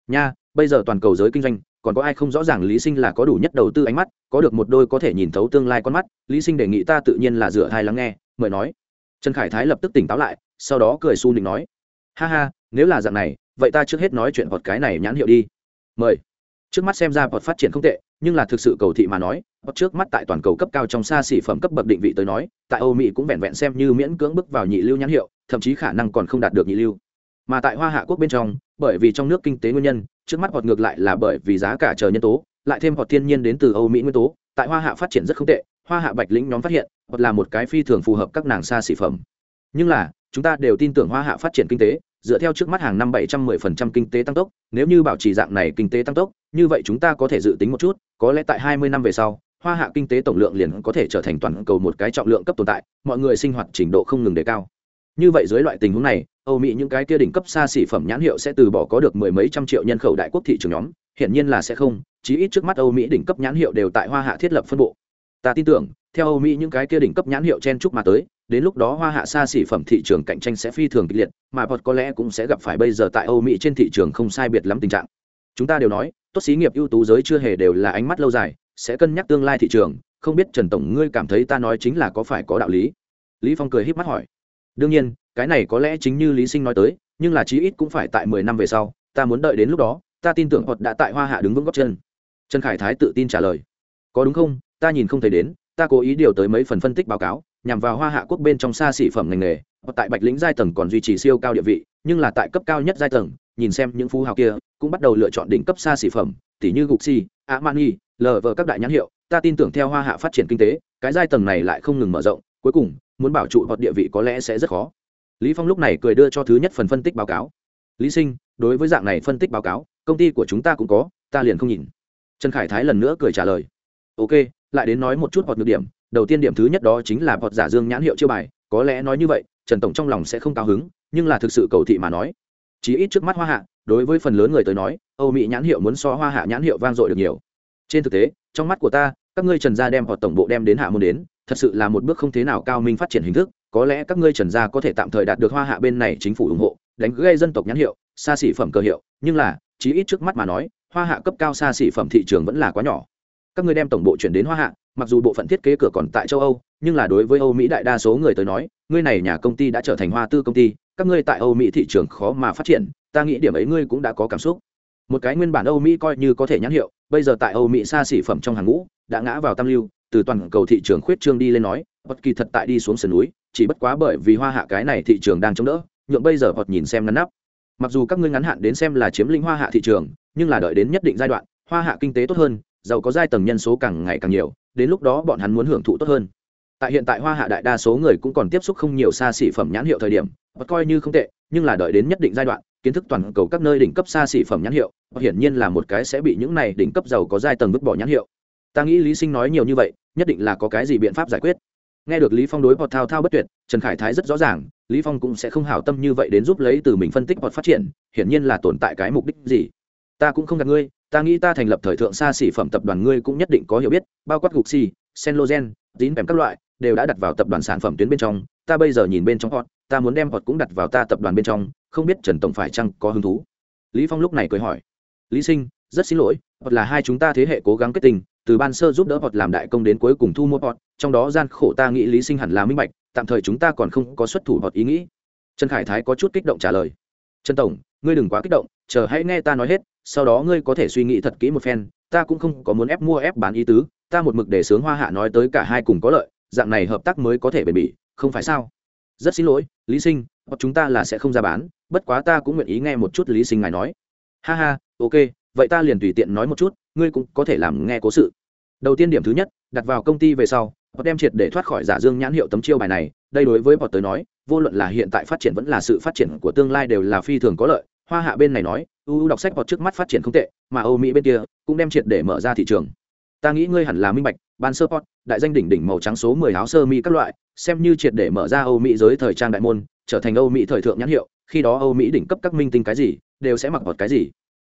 Speaker 1: Nha, bây giờ toàn cầu giới kinh doanh, còn có ai không rõ ràng lý sinh là có đủ nhất đầu tư ánh mắt, có được một đôi có thể nhìn thấu tương lai con mắt, lý sinh đề nghị ta tự nhiên là dựa thai lắng nghe, mời nói. Trần khải thái lập tức tỉnh táo lại, sau đó cười su nịnh nói. Ha ha, nếu là dạng này, vậy ta trước hết nói chuyện vọt cái này nhãn hiệu đi. Mời. Trước mắt xem ra vọt phát triển không tệ, nhưng là thực sự cầu thị mà nói, vọt trước mắt tại toàn cầu cấp cao trong xa xỉ phẩm cấp bậc định vị tới nói, tại âu mỹ cũng vẹn vẹn xem như miễn cưỡng bước vào nhị lưu nhãn hiệu thậm chí khả năng còn không đạt được nhị lưu. Mà tại hoa hạ quốc bên trong, bởi vì trong nước kinh tế nguyên nhân, trước mắt vọt ngược lại là bởi vì giá cả chờ nhân tố, lại thêm vọt thiên nhiên đến từ âu mỹ nguyên tố, tại hoa hạ phát triển rất không tệ, hoa hạ bạch lĩnh nhóm phát hiện, hoặc là một cái phi thường phù hợp các nàng xa xỉ phẩm. Nhưng là, chúng ta đều tin tưởng hoa hạ phát triển kinh tế, dựa theo trước mắt hàng năm bảy trăm mười phần trăm kinh tế tăng tốc, nếu như bảo trì dạng này kinh tế tăng tốc, như vậy chúng ta có thể dự tính một chút, có lẽ tại hai mươi năm về sau, hoa hạ kinh tế tổng lượng liền có thể trở thành toàn cầu một cái trọng lượng cấp tồn tại, mọi người sinh hoạt trình độ không ngừng đề cao như vậy dưới loại tình huống này, âu mỹ những cái kia đỉnh cấp xa xỉ phẩm nhãn hiệu sẽ từ bỏ có được mười mấy trăm triệu nhân khẩu đại quốc thị trường nhóm, hiển nhiên là sẽ không, chí ít trước mắt âu mỹ đỉnh cấp nhãn hiệu đều tại hoa hạ thiết lập phân bộ. Ta tin tưởng, theo âu mỹ những cái kia đỉnh cấp nhãn hiệu chen chúc mà tới, đến lúc đó hoa hạ xa xỉ phẩm thị trường cạnh tranh sẽ phi thường kịch liệt, mà bọt có lẽ cũng sẽ gặp phải bây giờ tại âu mỹ trên thị trường không sai biệt lắm tình trạng. Chúng ta đều nói, tốt xí nghiệp ưu tú giới chưa hề đều là ánh mắt lâu dài, sẽ cân nhắc tương lai thị trường, không biết trần tổng ngươi cảm thấy ta nói chính là có phải có đạo lý? Lý phong cười híp mắt hỏi đương nhiên, cái này có lẽ chính như lý sinh nói tới, nhưng là chí ít cũng phải tại mười năm về sau, ta muốn đợi đến lúc đó, ta tin tưởng họ đã tại hoa hạ đứng vững góc chân. Trần khải thái tự tin trả lời. Có đúng không? Ta nhìn không thấy đến, ta cố ý điều tới mấy phần phân tích báo cáo, nhằm vào hoa hạ quốc bên trong xa xỉ phẩm ngành nghề hoặc tại bạch lĩnh giai tầng còn duy trì siêu cao địa vị, nhưng là tại cấp cao nhất giai tầng, nhìn xem những phú hào kia, cũng bắt đầu lựa chọn đỉnh cấp xa xỉ phẩm tỉ như gục si amani lờ vờ các đại nhãn hiệu, ta tin tưởng theo hoa hạ phát triển kinh tế, cái giai tầng này lại không ngừng mở rộng, cuối cùng muốn bảo trụ hoặc địa vị có lẽ sẽ rất khó. Lý phong lúc này cười đưa cho thứ nhất phần phân tích báo cáo. Lý sinh, đối với dạng này phân tích báo cáo, công ty của chúng ta cũng có, ta liền không nhìn. Trần khải thái lần nữa cười trả lời. Ok, lại đến nói một chút hoặc nhược điểm. Đầu tiên điểm thứ nhất đó chính là hoặc giả dương nhãn hiệu chiêu bài. Có lẽ nói như vậy, trần tổng trong lòng sẽ không cao hứng, nhưng là thực sự cầu thị mà nói. Chỉ ít trước mắt hoa hạ, đối với phần lớn người tới nói, âu mỹ nhãn hiệu muốn so hoa hạ nhãn hiệu vang dội được nhiều. Trên thực tế, trong mắt của ta, các ngươi trần gia đem họ tổng bộ đem đến hạ môn đến thật sự là một bước không thế nào cao minh phát triển hình thức, có lẽ các ngươi trần gia có thể tạm thời đạt được hoa hạ bên này chính phủ ủng hộ, đánh gây dân tộc nhãn hiệu, xa xỉ phẩm cơ hiệu, nhưng là, chí ít trước mắt mà nói, hoa hạ cấp cao xa xỉ phẩm thị trường vẫn là quá nhỏ. Các ngươi đem tổng bộ chuyển đến hoa hạ, mặc dù bộ phận thiết kế cửa còn tại châu âu, nhưng là đối với âu mỹ đại đa số người tới nói, ngươi này nhà công ty đã trở thành hoa tư công ty, các ngươi tại âu mỹ thị trường khó mà phát triển, ta nghĩ điểm ấy ngươi cũng đã có cảm xúc. Một cái nguyên bản âu mỹ coi như có thể nhãn hiệu, bây giờ tại âu mỹ xa xỉ phẩm trong hàng ngũ, đã ngã vào tam lưu từ toàn cầu thị trường khuyết trương đi lên nói bất kỳ thật tại đi xuống sườn núi, chỉ bất quá bởi vì hoa hạ cái này thị trường đang chống đỡ, nhượng bây giờ hoặc nhìn xem ngắn nắp. Mặc dù các ngươi ngắn hạn đến xem là chiếm lĩnh hoa hạ thị trường, nhưng là đợi đến nhất định giai đoạn, hoa hạ kinh tế tốt hơn, giàu có giai tầng nhân số càng ngày càng nhiều, đến lúc đó bọn hắn muốn hưởng thụ tốt hơn. Tại hiện tại hoa hạ đại đa số người cũng còn tiếp xúc không nhiều xa xỉ phẩm nhãn hiệu thời điểm và coi như không tệ, nhưng là đợi đến nhất định giai đoạn, kiến thức toàn cầu các nơi đỉnh cấp xa xỉ phẩm nhãn hiệu hiển nhiên là một cái sẽ bị những này đỉnh cấp giàu có giai tầng vứt bỏ nhãn hiệu ta nghĩ lý sinh nói nhiều như vậy, nhất định là có cái gì biện pháp giải quyết. Nghe được lý phong đối bọt thao thao bất tuyệt, trần khải thái rất rõ ràng, lý phong cũng sẽ không hảo tâm như vậy đến giúp lấy từ mình phân tích bọt phát triển, hiển nhiên là tồn tại cái mục đích gì. Ta cũng không gạt ngươi, ta nghĩ ta thành lập thời thượng xa xỉ phẩm tập đoàn ngươi cũng nhất định có hiểu biết, bao quát gục xì senlogen dín kèm các loại, đều đã đặt vào tập đoàn sản phẩm tuyến bên trong, ta bây giờ nhìn bên trong họ ta muốn đem họ cũng đặt vào ta tập đoàn bên trong, không biết trần tổng phải chăng có hứng thú. Lý phong lúc này cười hỏi, lý sinh, rất xin lỗi hoặc là hai chúng ta thế hệ cố gắng kết tình từ ban sơ giúp đỡ hoặc làm đại công đến cuối cùng thu mua hoặc trong đó gian khổ ta nghĩ lý sinh hẳn là minh bạch, tạm thời chúng ta còn không có xuất thủ hoặc ý nghĩ. Trần khải thái có chút kích động trả lời. Trần tổng, ngươi đừng quá kích động, chờ hãy nghe ta nói hết, sau đó ngươi có thể suy nghĩ thật kỹ một phen, ta cũng không có muốn ép mua ép bán ý tứ, ta một mực để sướng hoa hạ nói tới cả hai cùng có lợi, dạng này hợp tác mới có thể bền bỉ, không phải sao? Rất xin lỗi, lý sinh hoặc chúng ta là sẽ không ra bán, bất quá ta cũng nguyện ý nghe một chút lý sinh ngài nói. Ha ha, ok, vậy ta liền tùy tiện nói một chút, ngươi cũng có thể làm nghe cố sự đầu tiên điểm thứ nhất, đặt vào công ty về sau họ đem triệt để thoát khỏi giả dương nhãn hiệu tấm chiêu bài này. Đây đối với bọn tới nói, vô luận là hiện tại phát triển vẫn là sự phát triển của tương lai đều là phi thường có lợi. Hoa hạ bên này nói ưu đọc sách họ trước mắt phát triển không tệ, mà âu mỹ bên kia cũng đem triệt để mở ra thị trường. Ta nghĩ ngươi hẳn là minh bạch, ban sơ pot đại danh đỉnh đỉnh màu trắng số mười áo sơ mi các loại, xem như triệt để mở ra âu mỹ giới thời trang đại môn, trở thành âu mỹ thời thượng nhãn hiệu, khi đó âu mỹ đỉnh cấp các minh tinh cái gì, đều sẽ mặc bọt cái gì.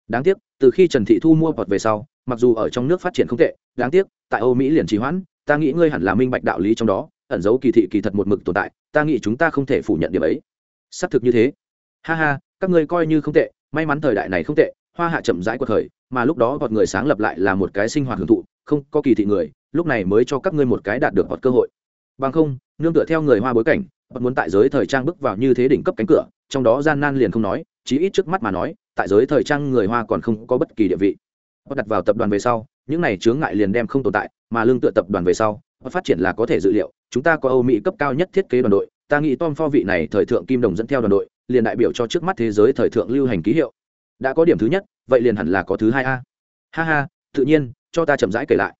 Speaker 1: Đáng tiếc, từ khi trần thị thu mua bọt về sau mặc dù ở trong nước phát triển không tệ, đáng tiếc, tại âu mỹ liền trì hoãn, ta nghĩ ngươi hẳn là minh bạch đạo lý trong đó, ẩn dấu kỳ thị kỳ thật một mực tồn tại, ta nghĩ chúng ta không thể phủ nhận điểm ấy. Xác thực như thế. Ha ha, các ngươi coi như không tệ, may mắn thời đại này không tệ, hoa hạ chậm rãi cuộc thời mà lúc đó gọt người sáng lập lại là một cái sinh hoạt hưởng thụ, không có kỳ thị người, lúc này mới cho các ngươi một cái đạt được gọt cơ hội. Bằng không, nương tựa theo người hoa bối cảnh gọt muốn tại giới thời trang bước vào như thế đỉnh cấp cánh cửa, trong đó gian nan liền không nói, chí ít trước mắt mà nói, tại giới thời trang người hoa còn không có bất kỳ địa vị bọt đặt vào tập đoàn về sau, những này chướng ngại liền đem không tồn tại, mà lương tựa tập đoàn về sau bọt phát triển là có thể dự liệu, chúng ta có âu mỹ cấp cao nhất thiết kế đoàn đội, ta nghĩ tom pho vị này thời thượng kim đồng dẫn theo đoàn đội, liền đại biểu cho trước mắt thế giới thời thượng lưu hành ký hiệu. Đã có điểm thứ nhất, vậy liền hẳn là có thứ hai a. Ha ha, tự nhiên, cho ta chậm rãi kể lại.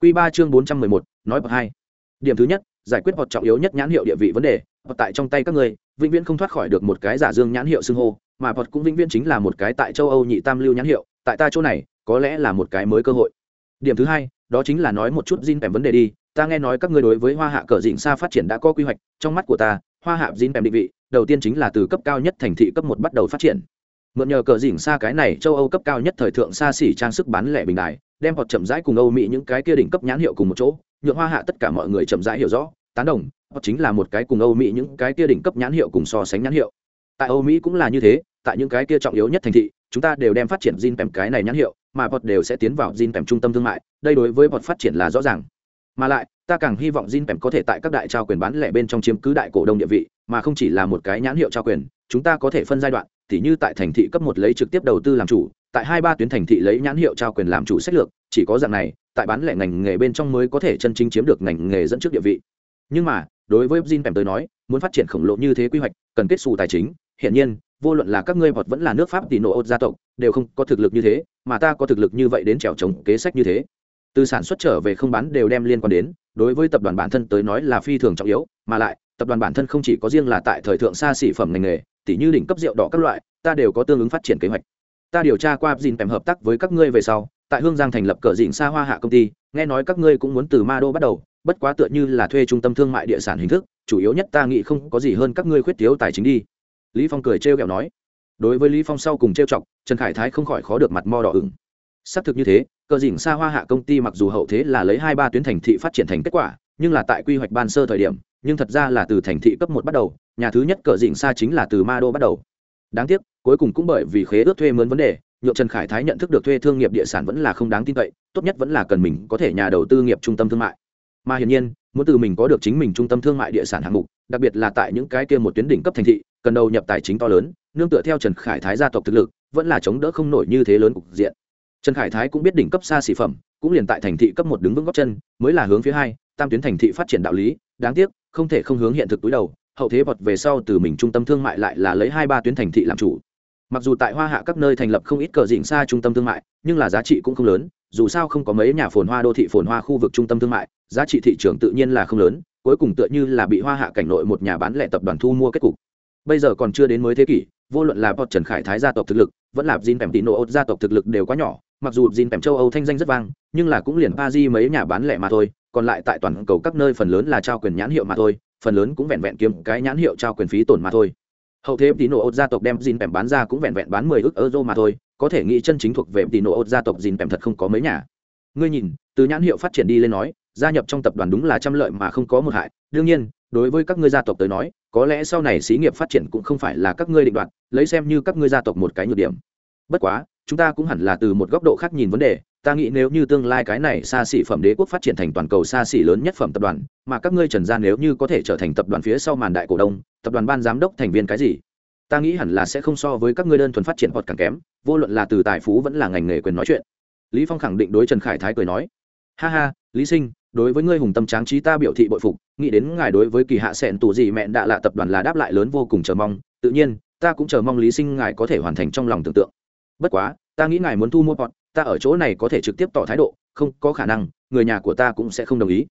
Speaker 1: Q ba chương bốn trăm mười một, nói bậc hai. Điểm thứ nhất, giải quyết hoặc trọng yếu nhất nhãn hiệu địa vị vấn đề hoặc tại trong tay các người, vĩnh viễn không thoát khỏi được một cái giả dương nhãn hiệu xưng hô, mà hoặc cũng vĩnh viễn chính là một cái tại châu âu nhị tam lưu nhãn hiệu, tại ta chỗ này có lẽ là một cái mới cơ hội. Điểm thứ hai, đó chính là nói một chút zin pèm vấn đề đi. Ta nghe nói các ngươi đối với hoa hạ cờ dĩnh xa phát triển đã có quy hoạch, trong mắt của ta, hoa hạ zin pèm định vị, đầu tiên chính là từ cấp cao nhất thành thị cấp một bắt đầu phát triển. Mượn nhờ cờ dĩnh xa cái này, châu âu cấp cao nhất thời thượng xa xỉ trang sức bán lẻ bình đại đem họ chậm rãi cùng âu mỹ những cái kia đỉnh cấp nhãn hiệu cùng một chỗ, nhượng hoa hạ tất cả mọi người chậm rãi hiểu rõ, tán đồng, họ chính là một cái cùng âu mỹ những cái kia đỉnh cấp nhãn hiệu cùng so sánh nhãn hiệu. Tại âu mỹ cũng là như thế, tại những cái kia trọng yếu nhất thành thị, chúng ta đều đem phát triển zin pèm cái này nhãn hiệu mà bọt đều sẽ tiến vào Jin pèm trung tâm thương mại đây đối với bọt phát triển là rõ ràng. Mà lại ta càng hy vọng Jin pèm có thể tại các đại trao quyền bán lẻ bên trong chiếm cứ đại cổ đông địa vị mà không chỉ là một cái nhãn hiệu trao quyền chúng ta có thể phân giai đoạn tỉ như tại thành thị cấp một lấy trực tiếp đầu tư làm chủ tại hai ba tuyến thành thị lấy nhãn hiệu trao quyền làm chủ sách lược chỉ có dạng này tại bán lẻ ngành nghề bên trong mới có thể chân chính chiếm được ngành nghề dẫn trước địa vị. Nhưng mà đối với Jin Pem tới nói, muốn phát triển khổng lồ như thế quy hoạch, cần kết xù tài chính, hiện nhiên, vô luận là các ngươi hoặc vẫn là nước Pháp tỷ nội ốt gia tộc, đều không có thực lực như thế, mà ta có thực lực như vậy đến trèo chống kế sách như thế. Từ sản xuất trở về không bán đều đem liên quan đến, đối với tập đoàn bản thân tới nói là phi thường trọng yếu, mà lại, tập đoàn bản thân không chỉ có riêng là tại thời thượng xa xỉ phẩm ngành nghề, tỷ như đỉnh cấp rượu đỏ các loại, ta đều có tương ứng phát triển kế hoạch. Ta điều tra qua dìn Pem hợp tác với các ngươi về sau, tại Hương Giang thành lập cờ dịnh xa hoa hạ công ty, nghe nói các ngươi cũng muốn từ ma đô bắt đầu bất quá tựa như là thuê trung tâm thương mại địa sản hình thức chủ yếu nhất ta nghĩ không có gì hơn các ngươi khuyết thiếu tài chính đi lý phong cười trêu ghẹo nói, đối với lý phong sau cùng trêu chọc, trần khải thái không khỏi khó được mặt mo đỏ ửng. Xác thực như thế, cờ dỉnh xa hoa hạ công ty mặc dù hậu thế là lấy hai ba tuyến thành thị phát triển thành kết quả, nhưng là tại quy hoạch ban sơ thời điểm, nhưng thật ra là từ thành thị cấp một bắt đầu, nhà thứ nhất cờ dỉnh xa chính là từ ma đô bắt đầu. Đáng tiếc, cuối cùng cũng bởi vì khế ước thuê mướn vấn đề, nhượng trần khải thái nhận thức được thuê thương nghiệp địa sản vẫn là không đáng tin cậy, tốt nhất vẫn là cần mình có thể nhà đầu tư nghiệp trung tâm thương mại. Mà hiển nhiên, muốn từ mình có được chính mình trung tâm thương mại địa sản hạng mục, đặc biệt là tại những cái kia một tuyến đỉnh cấp thành thị cần đầu nhập tài chính to lớn, nương tựa theo trần khải thái gia tộc thực lực, vẫn là chống đỡ không nổi như thế lớn cục diện. Trần khải thái cũng biết đỉnh cấp xa xỉ phẩm, cũng liền tại thành thị cấp một đứng vững góc chân, mới là hướng phía hai, tam tuyến thành thị phát triển đạo lý, đáng tiếc, không thể không hướng hiện thực túi đầu, hậu thế bọt về sau từ mình trung tâm thương mại lại là lấy hai ba tuyến thành thị làm chủ. Mặc dù tại hoa hạ các nơi thành lập không ít cờ dịnh xa trung tâm thương mại, nhưng là giá trị cũng không lớn, dù sao không có mấy nhà phồn hoa đô thị phồn hoa khu vực trung tâm thương mại, giá trị thị trường tự nhiên là không lớn, cuối cùng tựa như là bị hoa hạ cảnh nội một nhà bán lẻ tập đoàn thu mua kết cục bây giờ còn chưa đến mới thế kỷ, vô luận là bọt trần khải thái gia tộc thực lực, vẫn là jin pèm tị nộ gia tộc thực lực đều quá nhỏ, mặc dù jin pèm châu âu thanh danh rất vang, nhưng là cũng liền pa di mấy nhà bán lẻ mà thôi, còn lại tại toàn cầu các nơi phần lớn là trao quyền nhãn hiệu mà thôi, phần lớn cũng vẹn vẹn kiếm cái nhãn hiệu trao quyền phí tổn mà thôi. Hậu thế tín nổ ốt gia tộc đem jin pèm bán ra cũng vẹn vẹn bán mười ước euro mà thôi, có thể nghĩ chân chính thuộc về tín nổ ốt gia tộc jin pèm thật không có mấy nhà. Ngươi nhìn, từ nhãn hiệu phát triển đi lên nói, gia nhập trong tập đoàn đúng là trăm lợi mà không có một hại, đương nhiên đối với các ngươi gia tộc tới nói, có lẽ sau này xí nghiệp phát triển cũng không phải là các ngươi định đoạt, lấy xem như các ngươi gia tộc một cái nhược điểm. Bất quá, chúng ta cũng hẳn là từ một góc độ khác nhìn vấn đề, ta nghĩ nếu như tương lai cái này xa xỉ phẩm đế quốc phát triển thành toàn cầu xa xỉ lớn nhất phẩm tập đoàn, mà các ngươi trần gia nếu như có thể trở thành tập đoàn phía sau màn đại cổ đông, tập đoàn ban giám đốc thành viên cái gì, ta nghĩ hẳn là sẽ không so với các ngươi đơn thuần phát triển hoặc càng kém, vô luận là từ tài phú vẫn là ngành nghề quyền nói chuyện. Lý phong khẳng định đối trần khải thái cười nói, ha ha, lý sinh đối với ngươi hùng tâm tráng trí ta biểu thị bội phục, nghĩ đến ngài đối với kỳ hạ sẹn tù gì mẹn đạ lạ tập đoàn là đáp lại lớn vô cùng chờ mong, tự nhiên, ta cũng chờ mong lý sinh ngài có thể hoàn thành trong lòng tưởng tượng. Bất quá, ta nghĩ ngài muốn thu mua bọn, ta ở chỗ này có thể trực tiếp tỏ thái độ, không có khả năng, người nhà của ta cũng sẽ không đồng ý.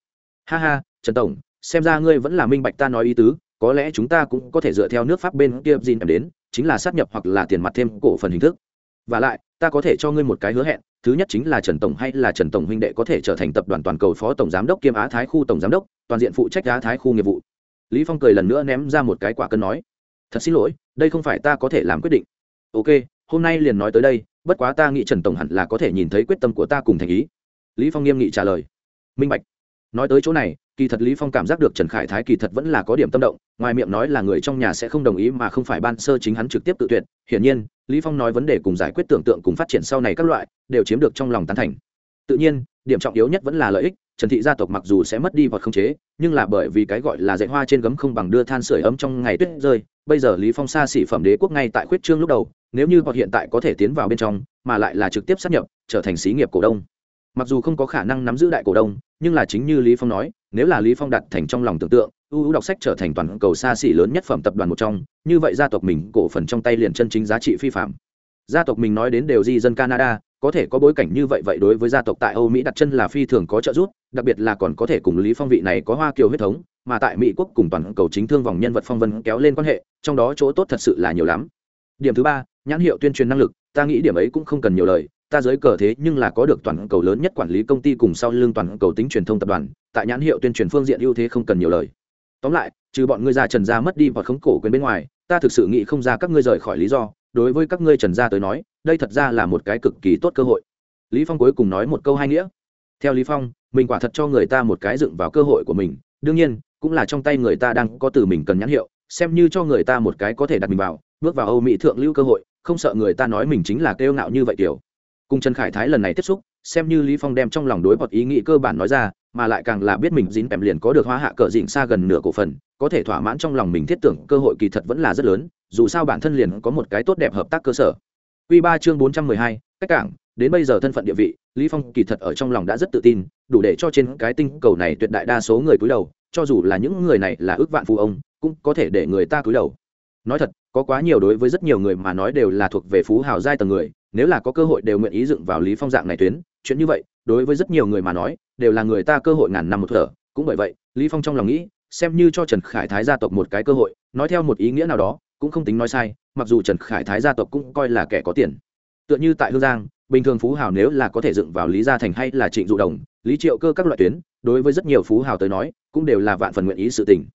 Speaker 1: Ha ha, trần tổng, xem ra ngươi vẫn là minh bạch ta nói ý tứ, có lẽ chúng ta cũng có thể dựa theo nước pháp bên kia gin đến, chính là sát nhập hoặc là tiền mặt thêm cổ phần hình thức. Và lại ta có thể cho ngươi một cái hứa hẹn, thứ nhất chính là trần tổng hay là trần tổng huynh đệ có thể trở thành tập đoàn toàn cầu phó tổng giám đốc kiêm á thái khu tổng giám đốc, toàn diện phụ trách á thái khu nghiệp vụ. Lý phong cười lần nữa ném ra một cái quả cân nói, thật xin lỗi, đây không phải ta có thể làm quyết định. Ok, hôm nay liền nói tới đây, bất quá ta nghĩ trần tổng hẳn là có thể nhìn thấy quyết tâm của ta cùng thành ý. Lý phong nghiêm nghị trả lời. Minh bạch. Nói tới chỗ này, kỳ thật lý phong cảm giác được trần khải thái kỳ thật vẫn là có điểm tâm động ngoài miệng nói là người trong nhà sẽ không đồng ý mà không phải ban sơ chính hắn trực tiếp tự tuyệt. Hiển nhiên, lý phong nói vấn đề cùng giải quyết tưởng tượng cùng phát triển sau này các loại, đều chiếm được trong lòng tán thành. Tự nhiên, điểm trọng yếu nhất vẫn là lợi ích, trần thị gia tộc mặc dù sẽ mất đi vật không chế, nhưng là bởi vì cái gọi là dạy hoa trên gấm không bằng đưa than sửa ấm trong ngày tuyết rơi, bây giờ lý phong xa xỉ phẩm đế quốc ngay tại khuyết trương lúc đầu, nếu như họ hiện tại có thể tiến vào bên trong, mà lại là trực tiếp sát nhập, trở thành xí nghiệp cổ đông. Mặc dù không có khả năng nắm giữ đại cổ đông, nhưng là chính như lý phong nói, nếu là lý phong đặt thành trong lòng tưởng tượng ưu đọc sách trở thành toàn cầu xa xỉ lớn nhất phẩm tập đoàn một trong, như vậy gia tộc mình cổ phần trong tay liền chân chính giá trị phi phạm. Gia tộc mình nói đến đều di dân canada, có thể có bối cảnh như vậy vậy đối với gia tộc tại âu mỹ đặt chân là phi thường có trợ giúp, đặc biệt là còn có thể cùng lý phong vị này có hoa kiều huyết thống, mà tại mỹ quốc cùng toàn cầu chính thương vòng nhân vật phong vân kéo lên quan hệ, trong đó chỗ tốt thật sự là nhiều lắm. Điểm thứ ba, nhãn hiệu tuyên truyền năng lực, ta nghĩ điểm ấy cũng không cần nhiều lời, ta giới cờ thế nhưng là có được toàn cầu lớn nhất quản lý công ty cùng sau lưng toàn cầu tính truyền thông tập đoàn, tại nhãn hiệu tuyên truyền phương diện ưu thế không cần nhiều lời tóm lại, trừ bọn ngươi ra trần gia mất đi và khống cổ quyền bên ngoài, ta thực sự nghĩ không ra các ngươi rời khỏi lý do. Đối với các ngươi trần gia tới nói, đây thật ra là một cái cực kỳ tốt cơ hội. Lý phong cuối cùng nói một câu hai nghĩa. Theo lý phong, mình quả thật cho người ta một cái dựng vào cơ hội của mình. Đương nhiên, cũng là trong tay người ta đang có từ mình cần nhãn hiệu, xem như cho người ta một cái có thể đặt mình vào, bước vào âu mỹ thượng lưu cơ hội, không sợ người ta nói mình chính là kêu ngạo như vậy tiểu. cùng trần khải thái lần này tiếp xúc, xem như lý phong đem trong lòng đối bọt ý nghĩ cơ bản nói ra mà lại càng là biết mình dính kèm liền có được hoa hạ cờ dịnh xa gần nửa cổ phần có thể thỏa mãn trong lòng mình thiết tưởng cơ hội kỳ thật vẫn là rất lớn dù sao bản thân liền có một cái tốt đẹp hợp tác cơ sở Quy 3 chương 412, cách cảng, đến bây giờ thân phận địa vị, Lý Phong kỳ thật ở trong lòng đã rất tự tin, đủ để cho trên cái tinh cầu này tuyệt đại đa số người cúi đầu, cho dù là những người này là ước vạn phú ông, cũng có thể để người ta cúi đầu. Nói thật, có quá nhiều đối với rất nhiều người mà nói đều là thuộc về phú hào giai tầng người, nếu là có cơ hội đều nguyện ý dựng vào Lý Phong dạng này tuyến, chuyện như vậy, đối với rất nhiều người mà nói, đều là người ta cơ hội ngàn năm một thở, cũng bởi vậy, Lý Phong trong lòng nghĩ, xem như cho Trần Khải Thái gia tộc một cái cơ hội, nói theo một ý nghĩa nào đó, cũng không tính nói sai, mặc dù Trần Khải Thái gia tộc cũng coi là kẻ có tiền. Tựa như tại Hương Giang, bình thường phú hào nếu là có thể dựng vào Lý gia thành hay là Trịnh Dụ Đồng, lý triệu cơ các loại tuyến đối với rất nhiều phú hào tới nói cũng đều là vạn phần nguyện ý sự tình.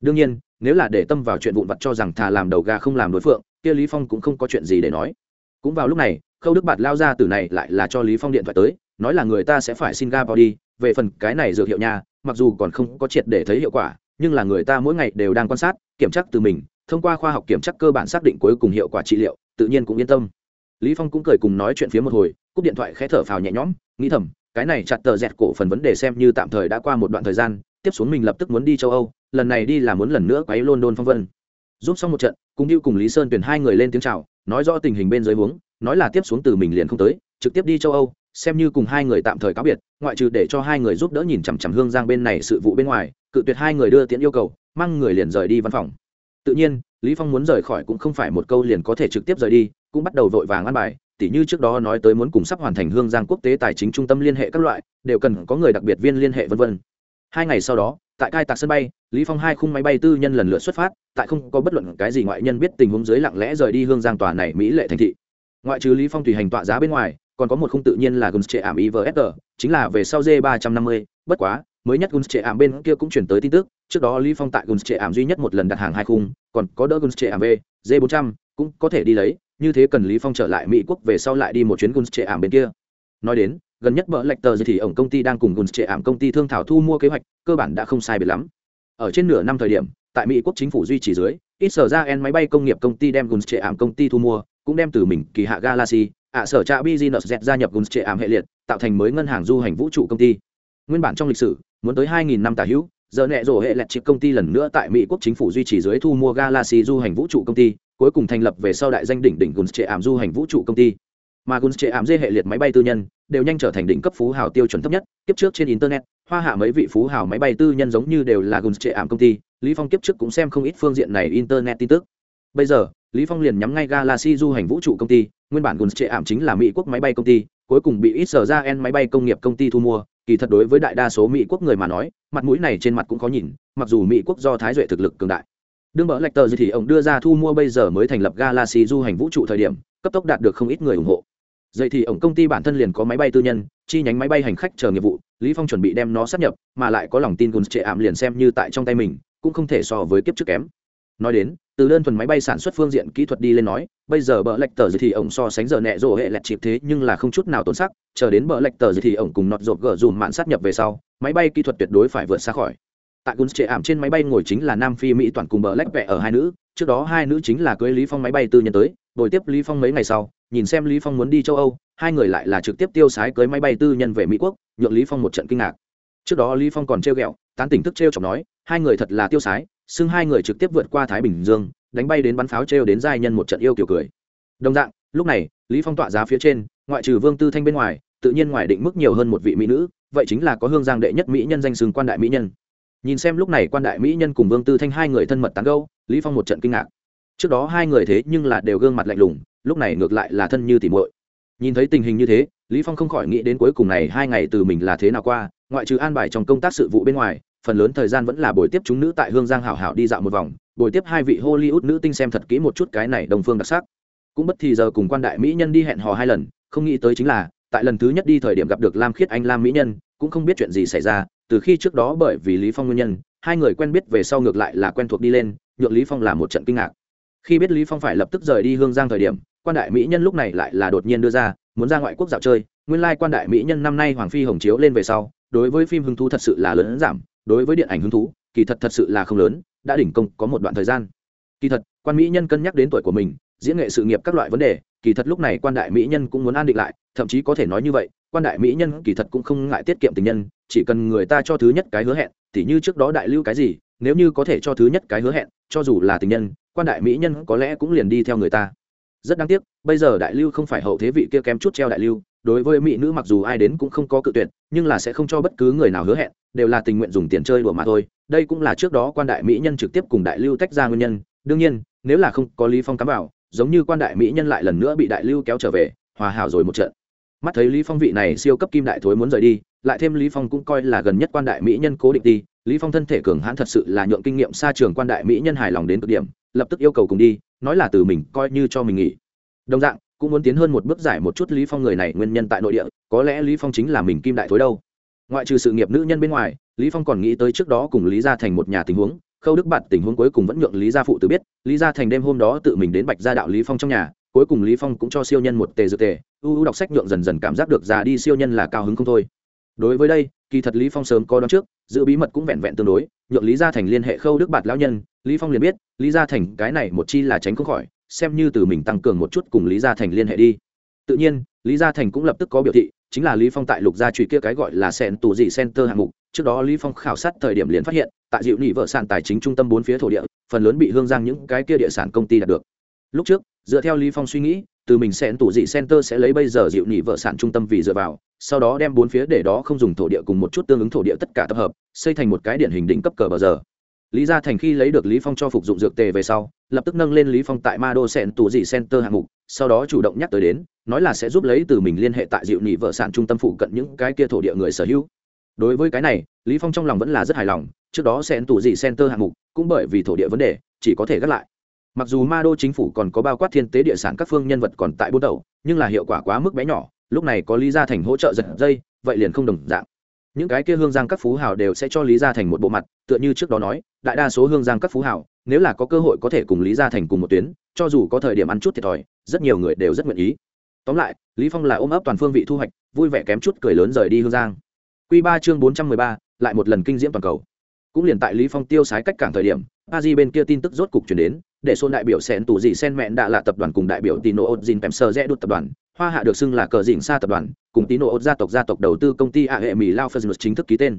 Speaker 1: Đương nhiên nếu là để tâm vào chuyện vụn vặt cho rằng thà làm đầu gà không làm đối phượng kia lý phong cũng không có chuyện gì để nói. Cũng vào lúc này khâu đức bạt lao ra từ này lại là cho lý phong điện thoại tới nói là người ta sẽ phải xin ga vào đi về phần cái này dược hiệu nha, mặc dù còn không có triệt để thấy hiệu quả, nhưng là người ta mỗi ngày đều đang quan sát, kiểm tra từ mình, thông qua khoa học kiểm tra cơ bản xác định cuối cùng hiệu quả trị liệu, tự nhiên cũng yên tâm. Lý phong cũng cười cùng nói chuyện phía một hồi, cúp điện thoại khẽ thở phào nhẹ nhõm, nghĩ thầm, cái này chặt tờ dẹt cổ phần vấn đề xem như tạm thời đã qua một đoạn thời gian, tiếp xuống mình lập tức muốn đi châu âu, lần này đi là muốn lần nữa quấy london phong vân. Giúp xong một trận, cùng đi cùng lý sơn tuyển hai người lên tiếng chào, nói rõ tình hình bên dưới huống, nói là tiếp xuống từ mình liền không tới, trực tiếp đi châu âu xem như cùng hai người tạm thời cáo biệt, ngoại trừ để cho hai người giúp đỡ nhìn chằm chằm hương giang bên này sự vụ bên ngoài, cự tuyệt hai người đưa tiễn yêu cầu, mang người liền rời đi văn phòng. Tự nhiên, lý phong muốn rời khỏi cũng không phải một câu liền có thể trực tiếp rời đi, cũng bắt đầu vội vàng ăn bài, tỉ như trước đó nói tới muốn cùng sắp hoàn thành hương giang quốc tế tài chính trung tâm liên hệ các loại, đều cần có người đặc biệt viên liên hệ vân vân. Hai ngày sau đó, tại cai tạc sân bay, lý phong hai khung máy bay tư nhân lần lượt xuất phát, tại không có bất luận cái gì ngoại nhân biết tình huống dưới lặng lẽ rời đi hương giang tòa này mỹ lệ thành thị. Ngoại trừ lý phong tùy hành tọa giá bên ngoài còn có một khung tự nhiên là guns trệ ảm ivsg chính là về sau g 350 bất quá, mới nhất guns trệ ảm bên kia cũng chuyển tới tin tức, trước đó lý phong tại guns trệ ảm duy nhất một lần đặt hàng hai khung, còn có đỡ guns trệ ảm v g 400 cũng có thể đi lấy, như thế cần lý phong trở lại mỹ quốc về sau lại đi một chuyến guns trệ ảm bên kia. Nói đến, gần nhất bỡ lệch tờ thì ổng công ty đang cùng guns trệ ảm công ty thương thảo thu mua kế hoạch, cơ bản đã không sai biệt lắm. Ở trên nửa năm thời điểm, tại mỹ quốc chính phủ duy trì dưới, ít sở ra en máy bay công nghiệp công ty đem guns trệ ảm công ty thu mua, cũng đem từ mình kỳ hạ galaxy ạ, sở trạ business z gia nhập guns trệ ảm hệ liệt, tạo thành mới ngân hàng du hành vũ trụ công ty. Nguyên bản trong lịch sử, muốn tới 2.000 năm tả hữu, giờ nẹ rổ hệ lẹt chip công ty lần nữa tại mỹ quốc chính phủ duy trì dưới thu mua galaxy du hành vũ trụ công ty, cuối cùng thành lập về sau đại danh đỉnh đỉnh guns trệ ảm du hành vũ trụ công ty. Mà guns trệ ảm dê hệ liệt máy bay tư nhân, đều nhanh trở thành đỉnh cấp phú hào tiêu chuẩn thấp nhất tiếp trước trên internet, hoa hạ mấy vị phú hào máy bay tư nhân giống như đều là guns trệ ảm công ty, lý phong kiếp trước cũng xem không ít phương diện này internet tin tức. Bây giờ, lý phong liền nhắm ngay galaxy du hành vũ trụ công ty nguyên bản guns trệ ảm chính là mỹ quốc máy bay công ty, cuối cùng bị ít sở ra en máy bay công nghiệp công ty thu mua. Kỳ thật đối với đại đa số mỹ quốc người mà nói, mặt mũi này trên mặt cũng có nhìn, mặc dù mỹ quốc do thái duệ thực lực cường đại. Đương bỡ lệch tờ gì thì ông đưa ra thu mua bây giờ mới thành lập galaxy du hành vũ trụ thời điểm, cấp tốc đạt được không ít người ủng hộ. Dậy thì ông công ty bản thân liền có máy bay tư nhân, chi nhánh máy bay hành khách chờ nghiệp vụ, lý phong chuẩn bị đem nó sát nhập, mà lại có lòng tin guns trệ ảm liền xem như tại trong tay mình, cũng không thể so với kiếp trước kém. Nói đến từ đơn thuần máy bay sản xuất phương diện kỹ thuật đi lên nói, bây giờ bờ lệch tờ gì thì ổng so sánh giờ nẹ rộ hệ lẹt chịp thế nhưng là không chút nào tốn sắc, chờ đến bờ lệch tờ gì thì ổng cùng nọt rột gờ dùm mạn sát nhập về sau, máy bay kỹ thuật tuyệt đối phải vượt xa khỏi. Tại guns trệ ảm trên máy bay ngồi chính là nam phi mỹ toàn cùng bờ lách vẽ ở hai nữ, trước đó hai nữ chính là cưới lý phong máy bay tư nhân tới đổi tiếp lý phong mấy ngày sau, nhìn xem lý phong muốn đi châu âu, hai người lại là trực tiếp tiêu sái cưới máy bay tư nhân về mỹ quốc, nhượng lý phong một trận kinh ngạc. Trước đó lý phong còn treo ghẹo, tán tỉnh thức treo chọc nói, hai người thật là tiêu sái xưng hai người trực tiếp vượt qua thái bình dương, đánh bay đến bắn pháo trêu đến giai nhân một trận yêu kiểu cười. Đồng dạng, lúc này, lý phong tọa giá phía trên, ngoại trừ vương tư thanh bên ngoài, tự nhiên ngoài định mức nhiều hơn một vị mỹ nữ, vậy chính là có hương giang đệ nhất mỹ nhân danh xưng quan đại mỹ nhân. Nhìn xem lúc này quan đại mỹ nhân cùng vương tư thanh hai người thân mật tán gâu lý phong một trận kinh ngạc. Trước đó hai người thế nhưng là đều gương mặt lạnh lùng, lúc này ngược lại là thân như tỉ muội. Nhìn thấy tình hình như thế, lý phong không khỏi nghĩ đến cuối cùng này hai ngày từ mình là thế nào qua, ngoại trừ an bài trong công tác sự vụ bên ngoài phần lớn thời gian vẫn là buổi tiếp chúng nữ tại hương giang hảo hảo đi dạo một vòng, buổi tiếp hai vị hollywood nữ tinh xem thật kỹ một chút cái này đồng phương đặc sắc. Cũng bất thì giờ cùng quan đại mỹ nhân đi hẹn hò hai lần, không nghĩ tới chính là, tại lần thứ nhất đi thời điểm gặp được lam khiết anh, lam mỹ nhân, cũng không biết chuyện gì xảy ra, từ khi trước đó bởi vì lý phong nguyên nhân, hai người quen biết về sau ngược lại là quen thuộc đi lên, nhượng lý phong là một trận kinh ngạc. Khi biết lý phong phải lập tức rời đi hương giang thời điểm, quan đại mỹ nhân lúc này lại là đột nhiên đưa ra, muốn ra ngoại quốc dạo chơi. Nguyên lai like quan đại mỹ nhân năm nay hoàng phi hồng chiếu lên về sau, đối với phim hứng thú thật sự là lớn giảm đối với điện ảnh hứng thú, kỳ thật thật sự là không lớn, đã đỉnh công có một đoạn thời gian. Kỳ thật, quan mỹ nhân cân nhắc đến tuổi của mình, diễn nghệ sự nghiệp các loại vấn đề, kỳ thật lúc này quan đại mỹ nhân cũng muốn an định lại, thậm chí có thể nói như vậy, quan đại mỹ nhân kỳ thật cũng không ngại tiết kiệm tình nhân, chỉ cần người ta cho thứ nhất cái hứa hẹn thì như trước đó đại lưu cái gì, nếu như có thể cho thứ nhất cái hứa hẹn, cho dù là tình nhân, quan đại mỹ nhân có lẽ cũng liền đi theo người ta. Rất đáng tiếc, bây giờ đại lưu không phải hậu thế vị kia kém chút treo đại lưu đối với mỹ nữ mặc dù ai đến cũng không có cự tuyệt, nhưng là sẽ không cho bất cứ người nào hứa hẹn, đều là tình nguyện dùng tiền chơi đùa mà thôi. Đây cũng là trước đó quan đại mỹ nhân trực tiếp cùng đại lưu tách ra nguyên nhân. Đương nhiên, nếu là không có lý phong cắm vào, giống như quan đại mỹ nhân lại lần nữa bị đại lưu kéo trở về, hòa hảo rồi một trận. Mắt thấy lý phong vị này siêu cấp kim đại thối muốn rời đi, lại thêm lý phong cũng coi là gần nhất quan đại mỹ nhân cố định đi, lý phong thân thể cường hãn thật sự là nhượng kinh nghiệm xa trường quan đại mỹ nhân hài lòng đến cực điểm, lập tức yêu cầu cùng đi, nói là từ mình coi như cho mình nghỉ. Đồng dạng cũng muốn tiến hơn một bước giải một chút lý phong người này nguyên nhân tại nội địa, có lẽ lý phong chính là mình kim đại thối đâu. Ngoại trừ sự nghiệp nữ nhân bên ngoài, lý phong còn nghĩ tới trước đó cùng lý gia thành một nhà tình huống, khâu đức bạt tình huống cuối cùng vẫn nhượng lý gia phụ tử biết, lý gia thành đêm hôm đó tự mình đến bạch gia đạo lý phong trong nhà, cuối cùng lý phong cũng cho siêu nhân một tề dự tề, u u đọc sách nhượng dần dần cảm giác được già đi siêu nhân là cao hứng không thôi. Đối với đây, kỳ thật lý phong sớm có đoán trước, giữ bí mật cũng vẹn vẹn tương đối, nhượng lý gia thành liên hệ khâu đức bạt lão nhân, lý phong liền biết, lý gia thành cái này một chi là tránh không khỏi xem như từ mình tăng cường một chút cùng lý gia thành liên hệ đi. Tự nhiên, lý gia thành cũng lập tức có biểu thị, chính là lý phong tại lục gia truy kia cái gọi là sen tù dị center hạng mục. Trước đó lý phong khảo sát thời điểm liền phát hiện, tại dịu nỉ vợ sản tài chính trung tâm bốn phía thổ địa, phần lớn bị hương giang những cái kia địa sản công ty đạt được. Lúc trước, dựa theo lý phong suy nghĩ, từ mình sen tù dị center sẽ lấy bây giờ dịu nỉ vợ sản trung tâm vì dựa vào, sau đó đem bốn phía để đó không dùng thổ địa cùng một chút tương ứng thổ địa tất cả tập hợp, xây thành một cái điển hình đỉnh cấp cờ bờ giờ lý gia thành khi lấy được lý phong cho phục dụng dược tề về sau, lập tức nâng lên lý phong tại ma đô sẹn tù dị center hạng mục, sau đó chủ động nhắc tới đến, nói là sẽ giúp lấy từ mình liên hệ tại dịu nị vợ sản trung tâm phụ cận những cái kia thổ địa người sở hữu. Đối với cái này, lý phong trong lòng vẫn là rất hài lòng, trước đó sẹn tù dị center hạng mục cũng bởi vì thổ địa vấn đề, chỉ có thể gác lại. Mặc dù ma đô chính phủ còn có bao quát thiên tế địa sản các phương nhân vật còn tại bốn đầu nhưng là hiệu quả quá mức bé nhỏ, lúc này có lý gia thành hỗ trợ giật dây, vậy liền không đồng dạng những cái kia hương giang các phú hào đều sẽ cho lý gia thành một bộ mặt tựa như trước đó nói đại đa số hương giang các phú hào nếu là có cơ hội có thể cùng lý gia thành cùng một tuyến cho dù có thời điểm ăn chút thiệt thòi rất nhiều người đều rất nguyện ý. Tóm lại lý phong là ôm ấp toàn phương vị thu hoạch vui vẻ kém chút cười lớn rời đi hương giang. Quy ba chương bốn trăm mười ba, lại một lần kinh diễm toàn cầu. Cũng liền tại lý phong tiêu sái cách cảng thời điểm a di bên kia tin tức rốt cục truyền đến để xôn đại biểu sen tù gì sen mẹn đã là tập đoàn cùng đại biểu tino ozin pemser rẽ đột tập đoàn hoa hạ được xưng là cờ dịnh xa tập đoàn, cùng tín đồ gia tộc gia tộc đầu tư công ty a hệ mỹ lao phân chính thức ký tên.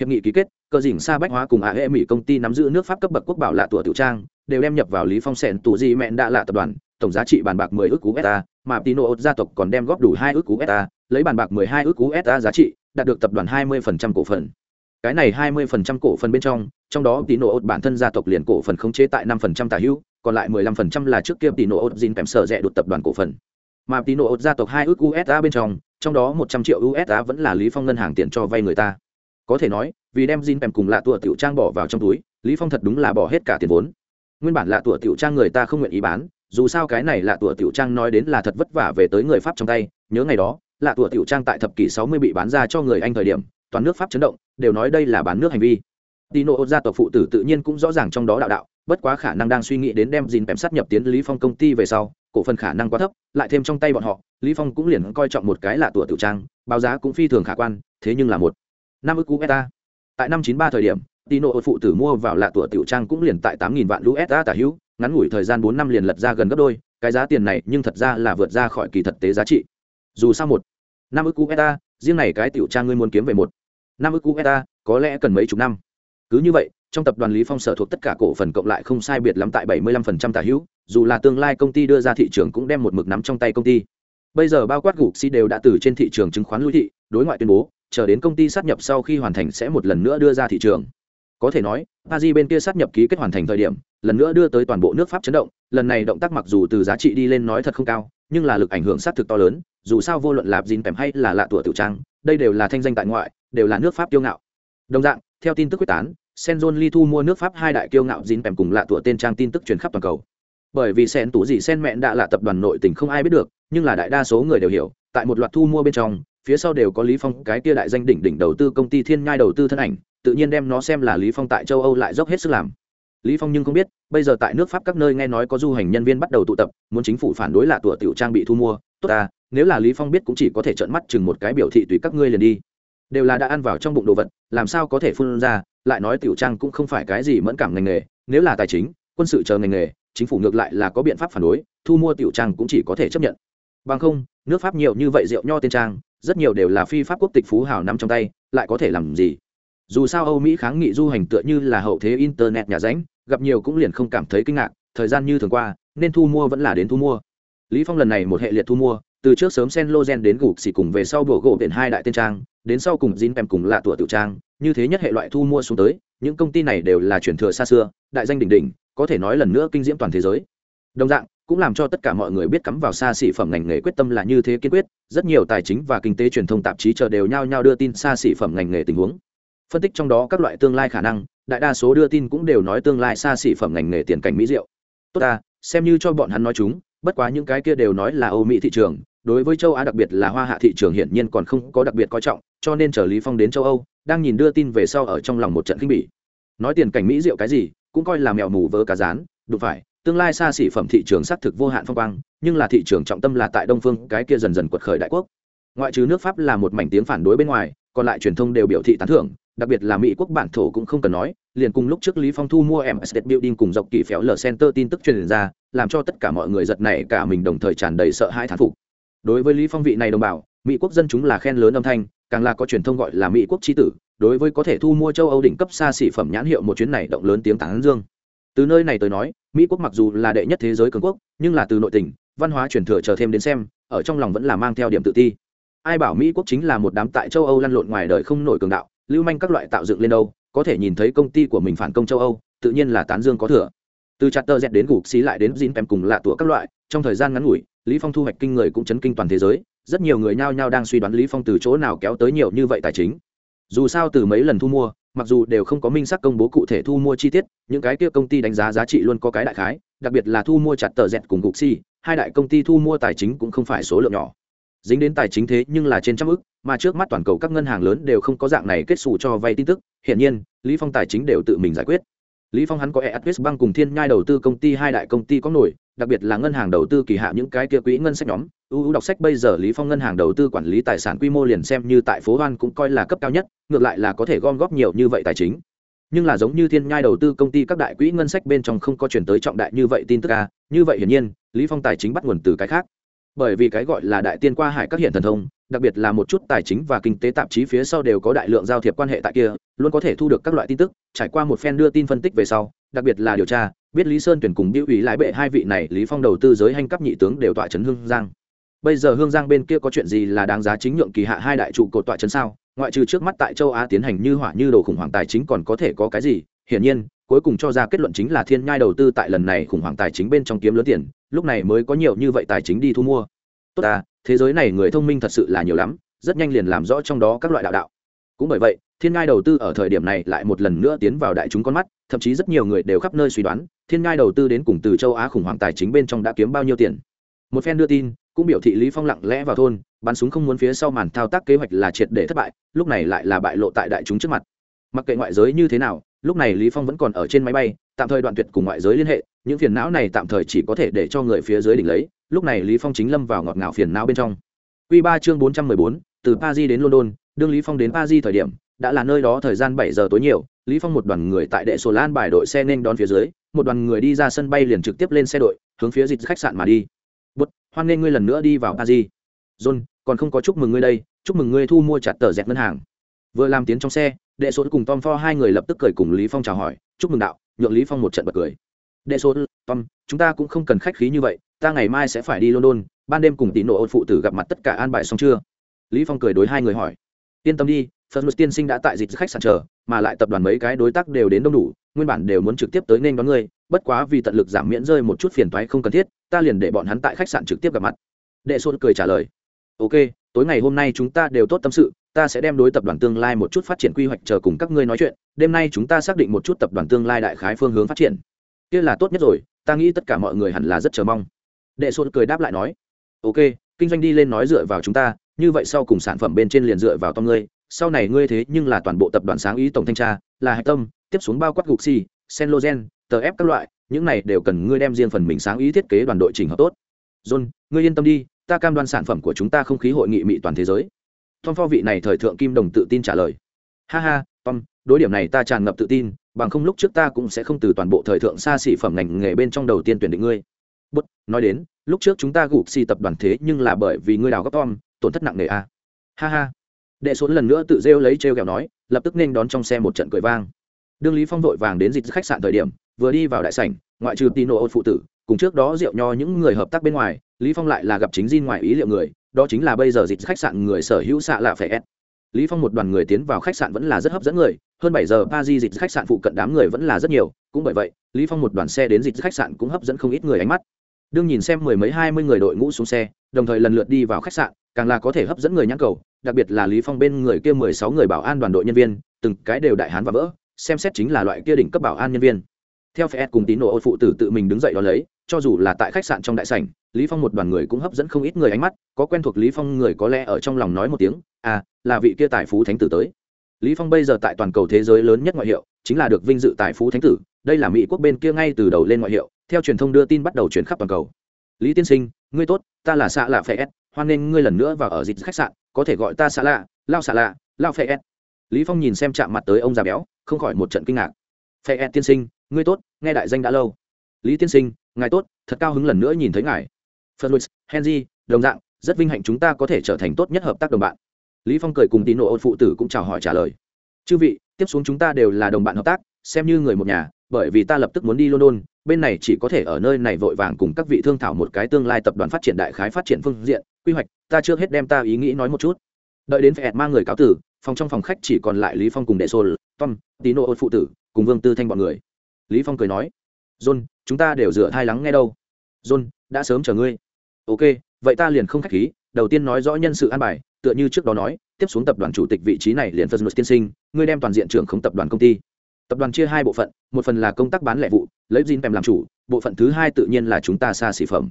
Speaker 1: Hiệp nghị ký kết, cờ dịnh Sa bách hóa cùng a hệ mỹ công ty nắm giữ nước pháp cấp bậc quốc bảo lạ tủa tiểu trang, đều đem nhập vào lý phong sen tù di mẹn đã lạ tập đoàn, tổng giá trị bàn bạc 10 ước cú beta mà tino gia tộc còn đem góp đủ hai ước cú beta lấy bàn bạc 12 ước cú beta giá trị, đạt được tập đoàn 20% cổ phần. Cái này 20% cổ phần bên trong trong đó tỷ bản thân gia tộc liền cổ phần khống chế tại 5% tả hữu, còn lại 15% là trước kia tỷ nổ ột kèm sở rẻ đột tập đoàn cổ phần mà tín nổ gia tộc hai ước usd bên trong trong đó 100 triệu usd vẫn là lý phong ngân hàng tiền cho vay người ta. Có thể nói vì đem Jin kèm cùng lạ tụa tiểu trang bỏ vào trong túi lý phong thật đúng là bỏ hết cả tiền vốn. Nguyên bản lạ tụa tiểu trang người ta không nguyện ý bán dù sao cái này lạ tụa tiểu trang nói đến là thật vất vả về tới người pháp trong tay nhớ ngày đó lạ tụa tiểu trang tại thập kỷ 60 bị bán ra cho người anh thời điểm toàn nước pháp chấn động đều nói đây là bán nước hành vi. Tino gia tộc phụ tử tự nhiên cũng rõ ràng trong đó đạo đạo, bất quá khả năng đang suy nghĩ đến đem gìn pèm sát nhập tiến Lý Phong công ty về sau, cổ phần khả năng quá thấp, lại thêm trong tay bọn họ, Lý Phong cũng liền coi trọng một cái là tuổi tiểu trang, báo giá cũng phi thường khả quan, thế nhưng là một năm ức USD. Tại năm 93 thời điểm, Tino phụ tử mua vào lạ tuổi tiểu trang cũng liền tại 8000 vạn USD tả hữu, ngắn ngủi thời gian 4 năm liền lật ra gần gấp đôi, cái giá tiền này nhưng thật ra là vượt ra khỏi kỳ thật tế giá trị. Dù sao một năm ức USD, riêng này cái tiểu trang ngươi muốn kiếm về một năm ức USD, có lẽ cần mấy chục năm cứ như vậy, trong tập đoàn lý phong sở thuộc tất cả cổ phần cộng lại không sai biệt lắm tại 75% tả hữu, dù là tương lai công ty đưa ra thị trường cũng đem một mực nắm trong tay công ty. Bây giờ bao quát gục si đều đã từ trên thị trường chứng khoán lưu thị, đối ngoại tuyên bố, chờ đến công ty sát nhập sau khi hoàn thành sẽ một lần nữa đưa ra thị trường. Có thể nói, Paris bên kia sát nhập ký kết hoàn thành thời điểm, lần nữa đưa tới toàn bộ nước pháp chấn động, lần này động tác mặc dù từ giá trị đi lên nói thật không cao, nhưng là lực ảnh hưởng sát thực to lớn, dù sao vô luận lạp dín pèm hay là lạ tủa tiểu trang, đây đều là thanh danh tại ngoại, đều là nước pháp tiêu ngạo. Đồng dạng theo tin tức quyết tán Senzon Lee thu mua nước Pháp hai đại kiêu ngạo dính pèm cùng lạ tụa tên trang tin tức truyền khắp toàn cầu. Bởi vì Sen tủ gì Sen mẹn đã là tập đoàn nội tình không ai biết được, nhưng là đại đa số người đều hiểu, tại một loạt thu mua bên trong, phía sau đều có Lý Phong cái kia đại danh đỉnh đỉnh đầu tư công ty Thiên Nhai đầu tư thân ảnh, tự nhiên đem nó xem là Lý Phong tại châu Âu lại dốc hết sức làm. Lý Phong nhưng không biết, bây giờ tại nước Pháp các nơi nghe nói có du hành nhân viên bắt đầu tụ tập, muốn chính phủ phản đối lạ tụa tiểu trang bị thu mua, tốt à, nếu là Lý Phong biết cũng chỉ có thể trợn mắt chừng một cái biểu thị tùy các ngươi liền đi đều là đã ăn vào trong bụng đồ vật, làm sao có thể phun ra, lại nói tiểu trang cũng không phải cái gì mẫn cảm ngành nghề, nếu là tài chính, quân sự chờ ngành nghề, chính phủ ngược lại là có biện pháp phản đối, thu mua tiểu trang cũng chỉ có thể chấp nhận. Bằng không, nước pháp nhiều như vậy rượu nho tên trang, rất nhiều đều là phi pháp quốc tịch phú hào nắm trong tay, lại có thể làm gì? Dù sao âu mỹ kháng nghị du hành tựa như là hậu thế internet nhà ránh, gặp nhiều cũng liền không cảm thấy kinh ngạc, thời gian như thường qua, nên thu mua vẫn là đến thu mua. Lý phong lần này một hệ liệt thu mua, từ trước sớm sen logen đến gục xỉ cùng về sau bổ gỗ biển hai đại tên trang đến sau cùng Jin Pem cùng lạ tủa tiểu trang, như thế nhất hệ loại thu mua xuống tới, những công ty này đều là truyền thừa xa xưa, đại danh đỉnh đỉnh, có thể nói lần nữa kinh diễm toàn thế giới. Đồng dạng, cũng làm cho tất cả mọi người biết cắm vào xa xỉ phẩm ngành nghề quyết tâm là như thế kiên quyết, rất nhiều tài chính và kinh tế truyền thông tạp chí chờ đều nhau nhau đưa tin xa xỉ phẩm ngành nghề tình huống. Phân tích trong đó các loại tương lai khả năng, đại đa số đưa tin cũng đều nói tương lai xa xỉ phẩm ngành nghề tiền cảnh mỹ diệu. Tốt ta, xem như cho bọn hắn nói chúng, bất quá những cái kia đều nói là Âu Mỹ thị trường, đối với châu á đặc biệt là hoa hạ thị trường hiển nhiên còn không có đặc biệt coi trọng, cho nên chờ lý phong đến châu âu, đang nhìn đưa tin về sau ở trong lòng một trận kinh bỉ. Nói tiền cảnh mỹ rượu cái gì, cũng coi là mèo mù vớ cá rán, đúng phải, tương lai xa xỉ phẩm thị trường xác thực vô hạn phong quang, nhưng là thị trường trọng tâm là tại đông phương, cái kia dần dần quật khởi đại quốc. Ngoại trừ nước pháp là một mảnh tiếng phản đối bên ngoài, còn lại truyền thông đều biểu thị tán thưởng, đặc biệt là mỹ quốc bản thổ cũng không cần nói, liền cùng lúc trước lý phong thu mua em building cùng dọc kỳ phéo lờ center tin tức truyền ra, làm cho tất cả mọi người giật này cả mình đồng thời tràn đầy sợ hãi thán phục đối với lý phong vị này đồng bào, mỹ quốc dân chúng là khen lớn âm thanh, càng là có truyền thông gọi là mỹ quốc chi tử, đối với có thể thu mua châu âu đỉnh cấp xa xỉ phẩm nhãn hiệu một chuyến này động lớn tiếng tán dương. Từ nơi này tới nói, mỹ quốc mặc dù là đệ nhất thế giới cường quốc, nhưng là từ nội tình, văn hóa truyền thừa chờ thêm đến xem, ở trong lòng vẫn là mang theo điểm tự ti. Ai bảo mỹ quốc chính là một đám tại châu âu lăn lộn ngoài đời không nổi cường đạo, lưu manh các loại tạo dựng lên đâu, có thể nhìn thấy công ty của mình phản công châu âu, tự nhiên là tán dương có thừa. Từ chặt tơ dẹt đến gục xí lại đến dín pem cùng lạ tủa các loại, trong thời gian ngắn ngủi lý phong thu hoạch kinh người cũng chấn kinh toàn thế giới, rất nhiều người nhao nhao đang suy đoán lý phong từ chỗ nào kéo tới nhiều như vậy tài chính. Dù sao từ mấy lần thu mua, mặc dù đều không có minh xác công bố cụ thể thu mua chi tiết, những cái kia công ty đánh giá giá trị luôn có cái đại khái, đặc biệt là thu mua chặt tờ dẹt cùng gục xi, hai đại công ty thu mua tài chính cũng không phải số lượng nhỏ. Dính đến tài chính thế nhưng là trên trăm ức, mà trước mắt toàn cầu các ngân hàng lớn đều không có dạng này kết xù cho vay tin tức hiện nhiên, lý phong tài chính đều tự mình giải quyết. Lý phong hắn có eatwest băng cùng thiên nhai đầu tư công ty, hai đại công ty có nổi đặc biệt là ngân hàng đầu tư kỳ hạ những cái kia quỹ ngân sách nhóm. Ưu đọc sách bây giờ lý phong ngân hàng đầu tư quản lý tài sản quy mô liền xem như tại phố hoan cũng coi là cấp cao nhất, ngược lại là có thể gom góp nhiều như vậy tài chính. Nhưng là giống như thiên nhai đầu tư công ty các đại quỹ ngân sách bên trong không có chuyển tới trọng đại như vậy tin tức a như vậy hiển nhiên, lý phong tài chính bắt nguồn từ cái khác. Bởi vì cái gọi là đại tiên qua hải các hiện thần thông, đặc biệt là một chút tài chính và kinh tế tạp chí phía sau đều có đại lượng giao thiệp quan hệ tại kia, luôn có thể thu được các loại tin tức, trải qua một phen đưa tin phân tích về sau, đặc biệt là điều tra biết lý sơn tuyển cùng biểu ủy lái bệ hai vị này, lý phong đầu tư giới hành cấp nhị tướng đều tọa trấn hương giang. Bây giờ hương giang bên kia có chuyện gì là đáng giá chính nhượng kỳ hạ hai đại trụ cột tọa trấn sao? Ngoại trừ trước mắt tại châu á tiến hành như hỏa như đồ khủng hoảng tài chính còn có thể có cái gì? Hiển nhiên, cuối cùng cho ra kết luận chính là thiên nhai đầu tư tại lần này khủng hoảng tài chính bên trong kiếm lớn tiền, lúc này mới có nhiều như vậy tài chính đi thu mua. Tốt ta, thế giới này người thông minh thật sự là nhiều lắm, rất nhanh liền làm rõ trong đó các loại đạo đạo. Cũng bởi vậy, thiên ngai đầu tư ở thời điểm này lại một lần nữa tiến vào đại chúng con mắt thậm chí rất nhiều người đều khắp nơi suy đoán thiên ngai đầu tư đến cùng từ châu á khủng hoảng tài chính bên trong đã kiếm bao nhiêu tiền. Một phen đưa tin cũng biểu thị lý phong lặng lẽ vào thôn bắn súng không muốn phía sau màn thao tác kế hoạch là triệt để thất bại lúc này lại là bại lộ tại đại chúng trước mặt. Mặc kệ ngoại giới như thế nào lúc này lý phong vẫn còn ở trên máy bay tạm thời đoạn tuyệt cùng ngoại giới liên hệ những phiền não này tạm thời chỉ có thể để cho người phía dưới đỉnh lấy lúc này lý phong chính lâm vào ngọt ngào phiền não bên trong. Quy ba chương bốn trăm mười bốn, từ paris đến london đương lý phong đến paris thời điểm đã là nơi đó thời gian bảy giờ tối nhiều, lý phong một đoàn người tại đệ sổ lan bài đội xe nên đón phía dưới, một đoàn người đi ra sân bay liền trực tiếp lên xe đội, hướng phía dịch khách sạn mà đi. Bút, hoan nên ngươi lần nữa đi vào paris. John, còn không có chúc mừng ngươi đây, chúc mừng ngươi thu mua chặt tờ dẹt ngân hàng. Vừa làm tiến trong xe, đệ số cùng tom for hai người lập tức cười cùng lý phong chào hỏi, chúc mừng đạo. Nhượng lý phong một trận bật cười. Đệ số tom, chúng ta cũng không cần khách khí như vậy, ta ngày mai sẽ phải đi london, ban đêm cùng tỷ nộ ôn phụ tử gặp mặt tất cả an bài xong chưa? Lý phong cười đối hai người hỏi. Yên tâm đi phật luật tiên sinh đã tại dịch khách sạn chờ, mà lại tập đoàn mấy cái đối tác đều đến đông đủ, nguyên bản đều muốn trực tiếp tới nên đón ngươi, bất quá vì tận lực giảm miễn rơi một chút phiền toái không cần thiết, ta liền để bọn hắn tại khách sạn trực tiếp gặp mặt. Đệ xuân cười trả lời. Ok, tối ngày hôm nay chúng ta đều tốt tâm sự, ta sẽ đem đối tập đoàn tương lai một chút phát triển quy hoạch chờ cùng các ngươi nói chuyện, đêm nay chúng ta xác định một chút tập đoàn tương lai đại khái phương hướng phát triển. Kia là tốt nhất rồi, ta nghĩ tất cả mọi người hẳn là rất chờ mong. Đệ xuân cười đáp lại nói. Ok, kinh doanh đi lên nói dựa vào chúng ta, như vậy sau cùng sản phẩm bên trên liền dựa vào tông ngươi sau này ngươi thế nhưng là toàn bộ tập đoàn sáng ý tổng thanh tra, là hạch tâm, tiếp xuống bao quát gục xi senlogen, tờ ép các loại, những này đều cần ngươi đem riêng phần mình sáng ý thiết kế đoàn đội trình hợp tốt. John, ngươi yên tâm đi, ta cam đoan sản phẩm của chúng ta không khí hội nghị mỹ toàn thế giới. Tom pho vị này thời thượng kim đồng tự tin trả lời. Ha ha, tom, đối điểm này ta tràn ngập tự tin, bằng không lúc trước ta cũng sẽ không từ toàn bộ thời thượng xa xỉ phẩm ngành nghề bên trong đầu tiên tuyển định ngươi. Bút, nói đến, lúc trước chúng ta gục xì tập đoàn thế nhưng là bởi vì ngươi đào gấp tom, tổn thất nặng nề a à. ha ha đệ số lần nữa tự rêu lấy trêu kẹo nói, lập tức nên đón trong xe một trận cười vang. Đương lý phong vội vàng đến dịch khách sạn thời điểm, vừa đi vào đại sảnh, ngoại trừ tino ôn phụ tử, cùng trước đó rượu nho những người hợp tác bên ngoài, lý phong lại là gặp chính di ngoài ý liệu người, đó chính là bây giờ dịch khách sạn người sở hữu xạ lạ phải ép. Lý phong một đoàn người tiến vào khách sạn vẫn là rất hấp dẫn người, hơn bảy giờ paris dịch khách sạn phụ cận đám người vẫn là rất nhiều, cũng bởi vậy, lý phong một đoàn xe đến dịch khách sạn cũng hấp dẫn không ít người ánh mắt. Đương nhìn xem mười mấy hai mươi người đội ngũ xuống xe, đồng thời lần lượt đi vào khách sạn càng là có thể hấp dẫn người nhãn cầu, đặc biệt là lý phong bên người kia mười sáu người bảo an đoàn đội nhân viên, từng cái đều đại hán và vỡ, xem xét chính là loại kia đỉnh cấp bảo an nhân viên. Theo phe cùng tín đồ ô phụ tử tự mình đứng dậy đó lấy, cho dù là tại khách sạn trong đại sảnh, lý phong một đoàn người cũng hấp dẫn không ít người ánh mắt, có quen thuộc lý phong người có lẽ ở trong lòng nói một tiếng à là vị kia tài phú thánh tử tới. Lý phong bây giờ tại toàn cầu thế giới lớn nhất ngoại hiệu, chính là được vinh dự tài phú thánh tử, đây là mỹ quốc bên kia ngay từ đầu lên ngoại hiệu, theo truyền thông đưa tin bắt đầu chuyển khắp toàn cầu. Lý tiên sinh, ngươi tốt, ta là xạ lạ phe hoan nghênh ngươi lần nữa vào ở dịch khách sạn, có thể gọi ta xạ lạ, lao xạ lạ, lao phê ed lý phong nhìn xem chạm mặt tới ông già béo, không khỏi một trận kinh ngạc. Phe ed tiên sinh, ngươi tốt, nghe đại danh đã lâu. Lý tiên sinh, ngài tốt, thật cao hứng lần nữa nhìn thấy ngài. Phật henry, đồng dạng, rất vinh hạnh chúng ta có thể trở thành tốt nhất hợp tác đồng bạn. Lý phong cười cùng tín nộ ôn phụ tử cũng chào hỏi trả lời. Chư vị, tiếp xuống chúng ta đều là đồng bạn hợp tác, xem như người một nhà, bởi vì ta lập tức muốn đi london, bên này chỉ có thể ở nơi này vội vàng cùng các vị thương thảo một cái tương lai tập đoàn phát triển đại khái phát triển phương diện quy hoạch, ta chưa hết đem ta ý nghĩ nói một chút. Đợi đến phẹt mang người cáo tử, phòng trong phòng khách chỉ còn lại lý phong cùng đệ sô tom, tino ôn phụ tử, cùng vương tư thanh bọn người. Lý phong cười nói, john, chúng ta đều dựa thai lắng nghe đâu. John, đã sớm chờ ngươi. Ok, vậy ta liền không khách khí, đầu tiên nói rõ nhân sự an bài, tựa như trước đó nói, tiếp xuống tập đoàn chủ tịch vị trí này liền phân tiên sinh, ngươi đem toàn diện trưởng không tập đoàn công ty. Tập đoàn chia hai bộ phận, một phần là công tác bán lẻ vụ, lấy Jin Pem làm chủ, bộ phận thứ hai tự nhiên là chúng ta xa xỉ phẩm.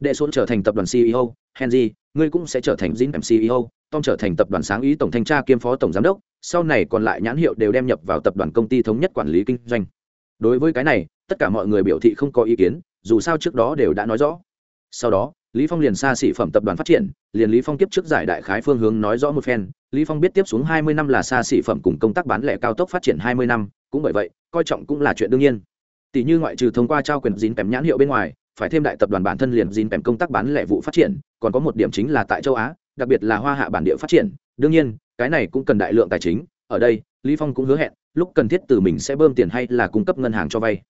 Speaker 1: Đệ số trở thành tập đoàn ceo henry, ngươi cũng sẽ trở thành Jin Pem ceo tom trở thành tập đoàn sáng ý tổng thanh tra kiêm phó tổng giám đốc, sau này còn lại nhãn hiệu đều đem nhập vào tập đoàn công ty thống nhất quản lý kinh doanh. Đối với cái này, tất cả mọi người biểu thị không có ý kiến, dù sao trước đó đều đã nói rõ. Sau đó, lý phong liền xa xỉ phẩm tập đoàn phát triển, liền lý phong tiếp trước giải đại khái phương hướng nói rõ một phen, lý phong biết tiếp xuống 20 năm là xa xỉ phẩm cùng công tác bán lẻ cao tốc phát triển 20 năm, cũng bởi vậy, coi trọng cũng là chuyện đương nhiên. Tỷ như ngoại trừ thông qua trao quyền dính pèm nhãn hiệu bên ngoài phải thêm đại tập đoàn bản thân liền dính kèm công tác bán lẻ vụ phát triển, còn có một điểm chính là tại châu á, đặc biệt là hoa hạ bản địa phát triển. Đương nhiên, cái này cũng cần đại lượng tài chính, ở đây, lý phong cũng hứa hẹn, lúc cần thiết từ mình sẽ bơm tiền hay là cung cấp ngân hàng cho vay.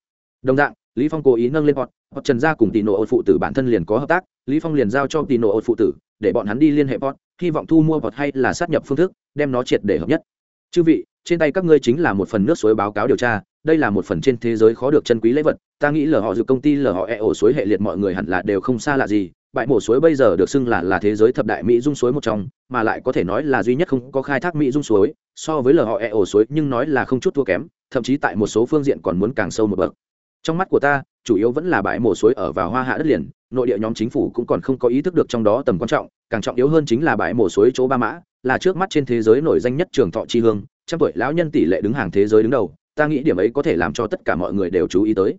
Speaker 1: Đồng dạng, lý phong cố ý nâng lên họ hoặc trần gia cùng tỷ nộ ột phụ tử bản thân liền có hợp tác, lý phong liền giao cho tỷ nộ ột phụ tử, để bọn hắn đi liên hệ bọn hy vọng thu mua bọn hay là sát nhập phương thức, đem nó triệt để hợp nhất. Chư vị, trên tay các ngươi chính là một phần nước suối báo cáo điều tra đây là một phần trên thế giới khó được chân quý lễ vật, ta nghĩ lờ họ dự công ty, lờ họ e ổ suối hệ liệt mọi người hẳn là đều không xa lạ gì, bãi mổ suối bây giờ được xưng là là thế giới thập đại mỹ dung suối một trong, mà lại có thể nói là duy nhất không có khai thác mỹ dung suối, so với lờ họ e ổ suối nhưng nói là không chút thua kém, thậm chí tại một số phương diện còn muốn càng sâu một bậc. Trong mắt của ta, chủ yếu vẫn là bãi mổ suối ở vào hoa hạ đất liền, nội địa nhóm chính phủ cũng còn không có ý thức được trong đó tầm quan trọng, càng trọng yếu hơn chính là bãi mổ suối chỗ ba mã, là trước mắt trên thế giới nổi danh nhất trường thọ chi hương, trăm tuổi lão nhân tỷ lệ đứng hàng thế giới đứng đầu ta nghĩ điểm ấy có thể làm cho tất cả mọi người đều chú ý tới.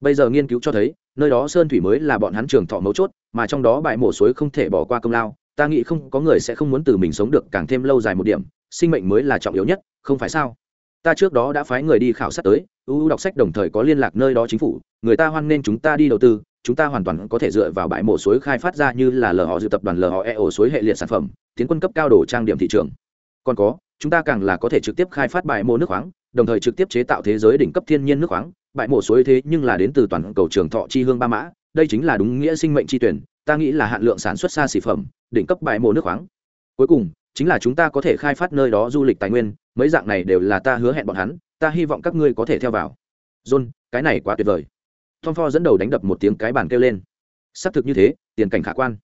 Speaker 1: Bây giờ nghiên cứu cho thấy, nơi đó sơn thủy mới là bọn hắn trường thọ mấu chốt, mà trong đó bãi mổ suối không thể bỏ qua công lao. Ta nghĩ không, có người sẽ không muốn từ mình sống được càng thêm lâu dài một điểm, sinh mệnh mới là trọng yếu nhất, không phải sao? Ta trước đó đã phái người đi khảo sát tới ưu đọc sách đồng thời có liên lạc nơi đó chính phủ, người ta hoan nên chúng ta đi đầu tư, chúng ta hoàn toàn có thể dựa vào bãi mổ suối khai phát ra như là lờ họ dự tập đoàn lờ họ e ổ suối hệ liệt sản phẩm, tiến quân cấp cao đồ trang điểm thị trường còn có, chúng ta càng là có thể trực tiếp khai phát bãi mô nước khoáng, đồng thời trực tiếp chế tạo thế giới đỉnh cấp thiên nhiên nước khoáng. Bãi mổ suối thế nhưng là đến từ toàn cầu trường thọ chi hương ba mã, đây chính là đúng nghĩa sinh mệnh chi tuyển, ta nghĩ là hạn lượng sản xuất xa xỉ phẩm, đỉnh cấp bãi mổ nước khoáng. Cuối cùng, chính là chúng ta có thể khai phát nơi đó du lịch tài nguyên, mấy dạng này đều là ta hứa hẹn bọn hắn, ta hy vọng các ngươi có thể theo vào. John, cái này quá tuyệt vời. Tom ford dẫn đầu đánh đập một tiếng cái bàn kêu lên. Xác thực như thế, tiền cảnh khả quan.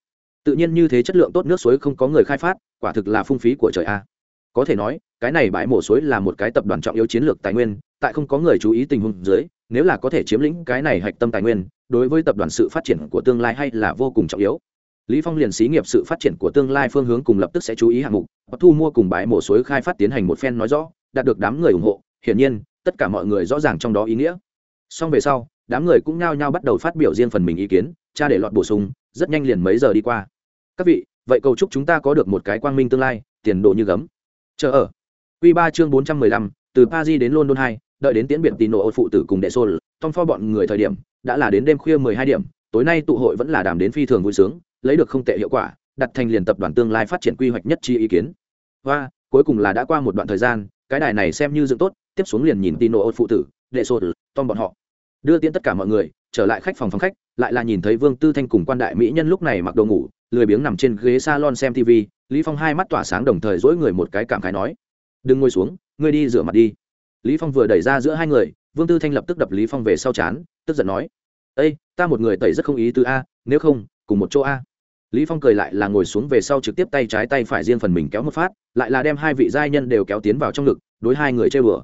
Speaker 1: Tự nhiên như thế chất lượng tốt nước suối không có người khai phát, quả thực là phung phí của trời a có thể nói, cái này bãi mổ suối là một cái tập đoàn trọng yếu chiến lược tài nguyên, tại không có người chú ý tình huống dưới, nếu là có thể chiếm lĩnh cái này hạch tâm tài nguyên, đối với tập đoàn sự phát triển của tương lai hay là vô cùng trọng yếu. Lý phong liền xí nghiệp sự phát triển của tương lai phương hướng cùng lập tức sẽ chú ý hạng mục thu mua cùng bãi mổ suối khai phát tiến hành một phen nói rõ, đạt được đám người ủng hộ, hiển nhiên, tất cả mọi người rõ ràng trong đó ý nghĩa. Xong về sau, đám người cũng nhao nhao bắt đầu phát biểu riêng phần mình ý kiến cha để lọt bổ sung, rất nhanh liền mấy giờ đi qua. Các vị, vậy cầu chúc chúng ta có được một cái quang minh tương lai, tiền đồ như gấm chờ ở Quy 3 chương 415, từ Paris đến London 2, đợi đến tiễn biệt tín nộ phụ tử cùng đệ sol Tom pho bọn người thời điểm, đã là đến đêm khuya 12 điểm, tối nay tụ hội vẫn là đàm đến phi thường vui sướng, lấy được không tệ hiệu quả, đặt thành liền tập đoàn tương lai phát triển quy hoạch nhất chi ý kiến. Và, cuối cùng là đã qua một đoạn thời gian, cái đài này xem như dựng tốt, tiếp xuống liền nhìn Tino nộ phụ tử, đệ xôn, Tom bọn họ. Đưa tiễn tất cả mọi người, trở lại khách phòng phòng khách, lại là nhìn thấy Vương Tư Thanh cùng quan đại mỹ nhân lúc này mặc đồ ngủ, lười biếng nằm trên ghế salon xem TV, Lý Phong hai mắt tỏa sáng đồng thời dỗi người một cái cảm khái nói: đừng ngồi xuống, ngươi đi rửa mặt đi. Lý phong vừa đẩy ra giữa hai người, vương tư thanh lập tức đập lý phong về sau chán, tức giận nói ây ta một người tẩy rất không ý tứ a, nếu không, cùng một chỗ a. Lý phong cười lại là ngồi xuống về sau trực tiếp tay trái tay phải riêng phần mình kéo một phát, lại là đem hai vị giai nhân đều kéo tiến vào trong ngực, đối hai người chơi bừa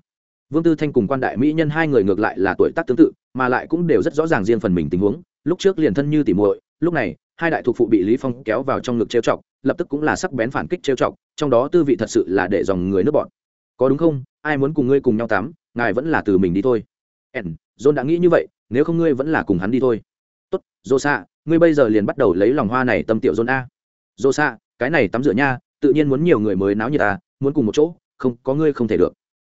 Speaker 1: vương tư thanh cùng quan đại mỹ nhân hai người ngược lại là tuổi tác tương tự, mà lại cũng đều rất rõ ràng riêng phần mình tình huống, lúc trước liền thân như tỉ muội, lúc này hai đại thuộc phụ bị lý phong kéo vào trong ngực trêu chọc, lập tức cũng là sắc bén phản kích trêu chọc, trong đó tư vị thật sự là để dòng người nước bọn có đúng không? Ai muốn cùng ngươi cùng nhau tắm, ngài vẫn là từ mình đi thôi. Ẻn john đã nghĩ như vậy, nếu không ngươi vẫn là cùng hắn đi thôi. Tốt dô xạ ngươi bây giờ liền bắt đầu lấy lòng hoa này tâm tiểu john a. Dô xạ cái này tắm rửa nha, tự nhiên muốn nhiều người mới náo như ta à, muốn cùng một chỗ, không, có ngươi không thể được.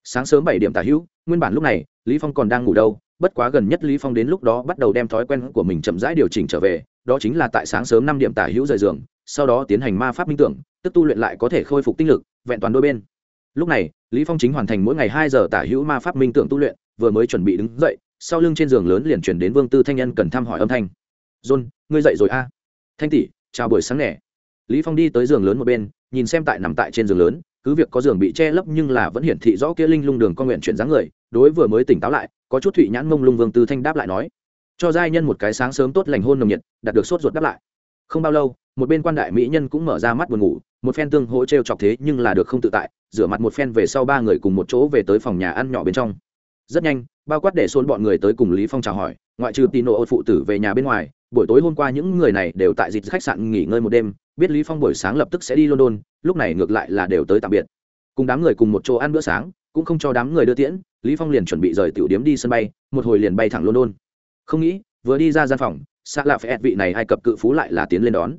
Speaker 1: Sáng sớm bảy điểm tả hữu, nguyên bản lúc này, lý phong còn đang ngủ đâu, bất quá gần nhất lý phong đến lúc đó bắt đầu đem thói quen của mình chậm rãi điều chỉnh trở về đó chính là tại sáng sớm năm điểm tả hữu rời giường, sau đó tiến hành ma pháp minh tưởng, tức tu luyện lại có thể khôi phục tinh lực, vẹn toàn đôi bên. Lúc này, lý phong chính hoàn thành mỗi ngày hai giờ tả hữu ma pháp minh tưởng tu luyện, vừa mới chuẩn bị đứng dậy, sau lưng trên giường lớn liền chuyển đến vương tư thanh nhân cần thăm hỏi âm thanh. John, ngươi dậy rồi a? Thanh tỷ, chào buổi sáng nè. Lý phong đi tới giường lớn một bên, nhìn xem tại nằm tại trên giường lớn, cứ việc có giường bị che lấp nhưng là vẫn hiển thị rõ kia linh lung đường con nguyện chuyển dáng người, đối vừa mới tỉnh táo lại, có chút thụy nhãn mông lung vương tư thanh đáp lại nói cho giai nhân một cái sáng sớm tốt lành hôn nồng nhiệt, đạt được sốt ruột đáp lại. Không bao lâu, một bên quan đại mỹ nhân cũng mở ra mắt buồn ngủ, một phen tương hỗ t chọc thế nhưng là được không tự tại, rửa mặt một phen về sau ba người cùng một chỗ về tới phòng nhà ăn nhỏ bên trong. Rất nhanh, bao quát để xôn bọn người tới cùng lý phong chào hỏi, ngoại trừ tino ô phụ tử về nhà bên ngoài, buổi tối hôm qua những người này đều tại dịch khách sạn nghỉ ngơi một đêm, biết lý phong buổi sáng lập tức sẽ đi london, lúc này ngược lại là đều tới tạm biệt. Cùng đám người cùng một chỗ ăn bữa sáng, cũng không cho đám người đưa tiễn, lý phong liền chuẩn bị rời tiểu điếm đi sân bay, một hồi liền bay thẳng london không nghĩ, vừa đi ra gian phòng xạ lạ phải vị này ai cập cự phú lại là tiến lên đón.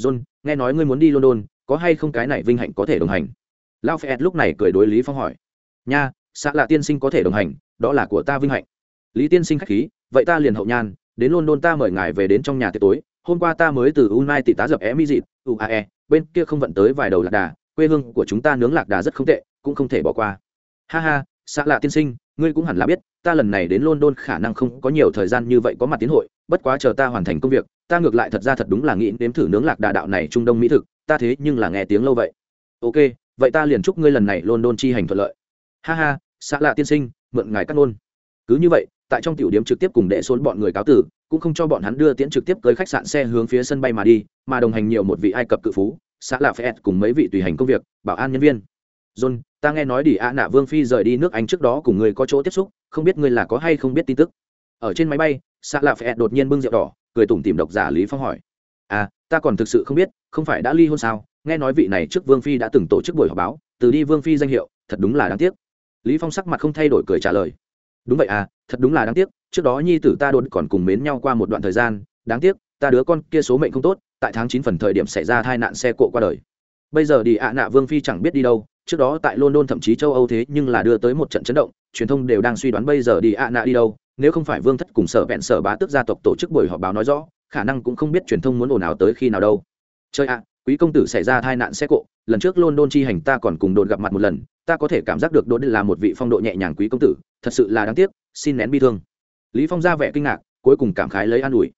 Speaker 1: John, nghe nói ngươi muốn đi london, có hay không cái này vinh hạnh có thể đồng hành? Lao phải lúc này cười đối lý phong hỏi. Nha xạ lạ tiên sinh có thể đồng hành, đó là của ta vinh hạnh. Lý tiên sinh khách khí, vậy ta liền hậu nhan, đến london ta mời ngài về đến trong nhà tiệc tối, hôm qua ta mới từ unai tị tá dập é mi dịt uae bên kia không vận tới vài đầu lạc đà, quê hương của chúng ta nướng lạc đà rất không tệ, cũng không thể bỏ qua. Ha ha xạ lạ tiên sinh, ngươi cũng hẳn là biết, ta lần này đến london khả năng không có nhiều thời gian như vậy có mặt tiến hội, bất quá chờ ta hoàn thành công việc, ta ngược lại thật ra thật đúng là nghĩ nếm thử nướng lạc đà đạo này trung đông mỹ thực, ta thế nhưng là nghe tiếng lâu vậy. Ok, vậy ta liền chúc ngươi lần này london chi hành thuận lợi. Ha ha, xạ lạ tiên sinh, mượn ngài cắt ngôn. Cứ như vậy, tại trong tiểu điểm trực tiếp cùng đệ xôn bọn người cáo tử, cũng không cho bọn hắn đưa tiễn trực tiếp tới khách sạn xe hướng phía sân bay mà đi, mà đồng hành nhiều một vị ai cập cự phú xã lạ phép cùng mấy vị tùy hành công việc, bảo an nhân viên john, ta nghe nói đi a nạ vương phi rời đi nước anh trước đó cùng người có chỗ tiếp xúc, không biết ngươi là có hay không biết tin tức. Ở trên máy bay xã Lạp Phệ đột nhiên bưng rượu đỏ, cười tủm tìm độc giả lý phong hỏi. À ta còn thực sự không biết, không phải đã ly hôn sao? Nghe nói vị này trước vương phi đã từng tổ chức buổi họp báo, từ đi vương phi danh hiệu, thật đúng là đáng tiếc. Lý phong sắc mặt không thay đổi cười trả lời. Đúng vậy à thật đúng là đáng tiếc, trước đó nhi tử ta đột còn cùng mến nhau qua một đoạn thời gian, đáng tiếc, ta đứa con kia số mệnh không tốt, tại tháng chín phần thời điểm xảy ra tai nạn xe cộ qua đời. Bây giờ đi ạ nạ vương phi chẳng biết đi đâu trước đó tại london thậm chí châu âu thế nhưng là đưa tới một trận chấn động, truyền thông đều đang suy đoán bây giờ đi ạ nạ đi đâu, nếu không phải vương thất cùng sở vẹn sở bá tước gia tộc tổ chức buổi họp báo nói rõ, khả năng cũng không biết truyền thông muốn ồn ào tới khi nào đâu. Chơi ạ, quý công tử xảy ra tai nạn xe cộ, lần trước london chi hành ta còn cùng đồn gặp mặt một lần, ta có thể cảm giác được đồn là một vị phong độ nhẹ nhàng quý công tử, thật sự là đáng tiếc, xin nén bi thương. Lý phong ra vẻ kinh ngạc, cuối cùng cảm khái lấy an ủi.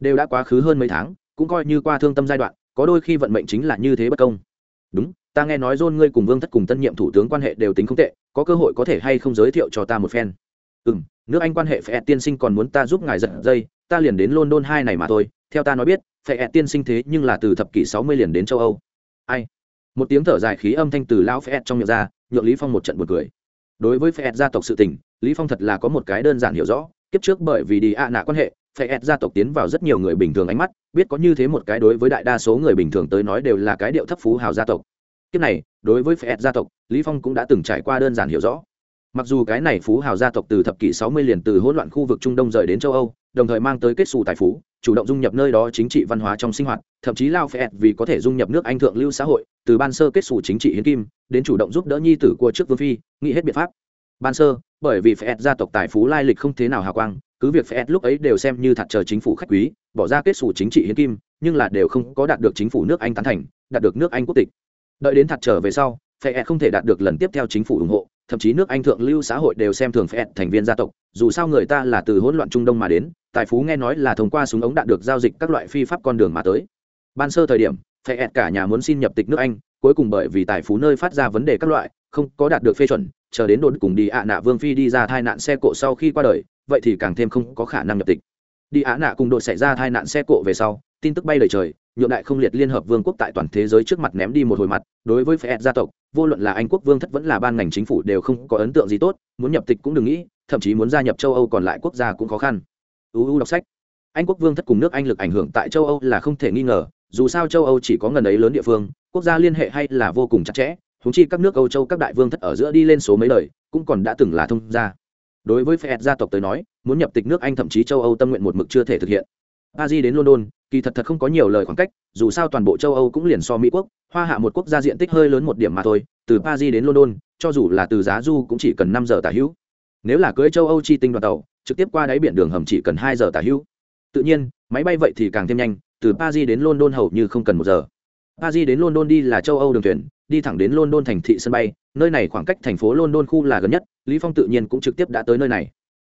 Speaker 1: Đều đã quá khứ hơn mấy tháng, cũng coi như qua thương tâm giai đoạn, có đôi khi vận mệnh chính là như thế bất công. Đúng ta nghe nói John ngươi cùng vương thất cùng tân nhiệm thủ tướng quan hệ đều tính không tệ, có cơ hội có thể hay không giới thiệu cho ta một phen? Ừ m nước anh quan hệ phải tiên sinh còn muốn ta giúp ngài giật dây, ta liền đến london hai này mà thôi, theo ta nói biết phải tiên sinh thế nhưng là từ thập kỷ sáu mươi liền đến châu âu. Ai? Một tiếng thở dài khí âm thanh từ lão phải trong miệng ra, nhượng lý phong một trận buồn cười. Đối với phải gia tộc sự tình, lý phong thật là có một cái đơn giản hiểu rõ, kiếp trước bởi vì đi ạ nạ quan hệ phải gia tộc tiến vào rất nhiều người bình thường ánh mắt, biết có như thế một cái đối với đại đa số người bình thường tới nói đều là cái điệu thấp phú hào gia tộc kiếp này, đối với phe gia tộc, lý phong cũng đã từng trải qua đơn giản hiểu rõ. Mặc dù cái này phú hào gia tộc từ thập kỷ 60 liền từ hỗn loạn khu vực trung đông rời đến châu âu, đồng thời mang tới kết xù tài phú, chủ động dung nhập nơi đó chính trị văn hóa trong sinh hoạt, thậm chí lao phe vì có thể dung nhập nước anh thượng lưu xã hội, từ ban sơ kết xù chính trị hiến kim, đến chủ động giúp đỡ nhi tử của trước vương phi, nghĩ hết biện pháp. Ban sơ, bởi vì phe gia tộc tài phú lai lịch không thế nào hào quang, cứ việc phe lúc ấy đều xem như thật chờ chính phủ khách quý, bỏ ra kết xù chính trị hiến kim, nhưng là đều không có đạt được chính phủ nước anh tán thành, đạt được nước anh quốc tịch đợi đến thật trở về sau phải không thể đạt được lần tiếp theo chính phủ ủng hộ, thậm chí nước anh thượng lưu xã hội đều xem thường phải thành viên gia tộc, dù sao người ta là từ hỗn loạn trung đông mà đến, tài phú nghe nói là thông qua súng ống đạn được giao dịch các loại phi pháp con đường mà tới. Ban sơ thời điểm phải cả nhà muốn xin nhập tịch nước anh, cuối cùng bởi vì tài phú nơi phát ra vấn đề các loại, không có đạt được phê chuẩn, chờ đến đồn cùng đi ạ nạ vương phi đi ra tai nạn xe cộ sau khi qua đời, vậy thì càng thêm không có khả năng nhập tịch. Đi ạ nạ cùng đội xảy ra tai nạn xe cộ về sau tin tức bay lời trời, nhượng đại không liệt liên hợp vương quốc tại toàn thế giới trước mặt ném đi một hồi mặt, đối với phe gia tộc, vô luận là anh quốc vương thất vẫn là ban ngành chính phủ đều không có ấn tượng gì tốt, muốn nhập tịch cũng đừng nghĩ, thậm chí muốn gia nhập châu âu còn lại quốc gia cũng khó khăn. Uu đọc sách. Anh quốc vương thất cùng nước anh lực ảnh hưởng tại châu âu là không thể nghi ngờ, dù sao châu âu chỉ có ngần ấy lớn địa phương, quốc gia liên hệ hay là vô cùng chặt chẽ húng chi các nước âu châu các đại vương thất ở giữa đi lên số mấy đời, cũng còn đã từng là thông gia. Đối với phe gia tộc tới nói, muốn nhập tịch nước anh thậm chí châu âu tâm nguyện một mực chưa thể thực hiện. A di đến london kỳ thật thật không có nhiều lời khoảng cách dù sao toàn bộ châu âu cũng liền so mỹ quốc hoa hạ một quốc gia diện tích hơi lớn một điểm mà thôi từ paris đến london cho dù là từ giá du cũng chỉ cần năm giờ tả hữu. Nếu là cưới châu âu chi tinh đoàn tàu trực tiếp qua đáy biển đường hầm chỉ cần hai giờ tả hữu. Tự nhiên máy bay vậy thì càng thêm nhanh từ paris đến london hầu như không cần một giờ. Paris đến london đi là châu âu đường thuyền đi thẳng đến london thành thị sân bay nơi này khoảng cách thành phố london khu là gần nhất lý phong tự nhiên cũng trực tiếp đã tới nơi này.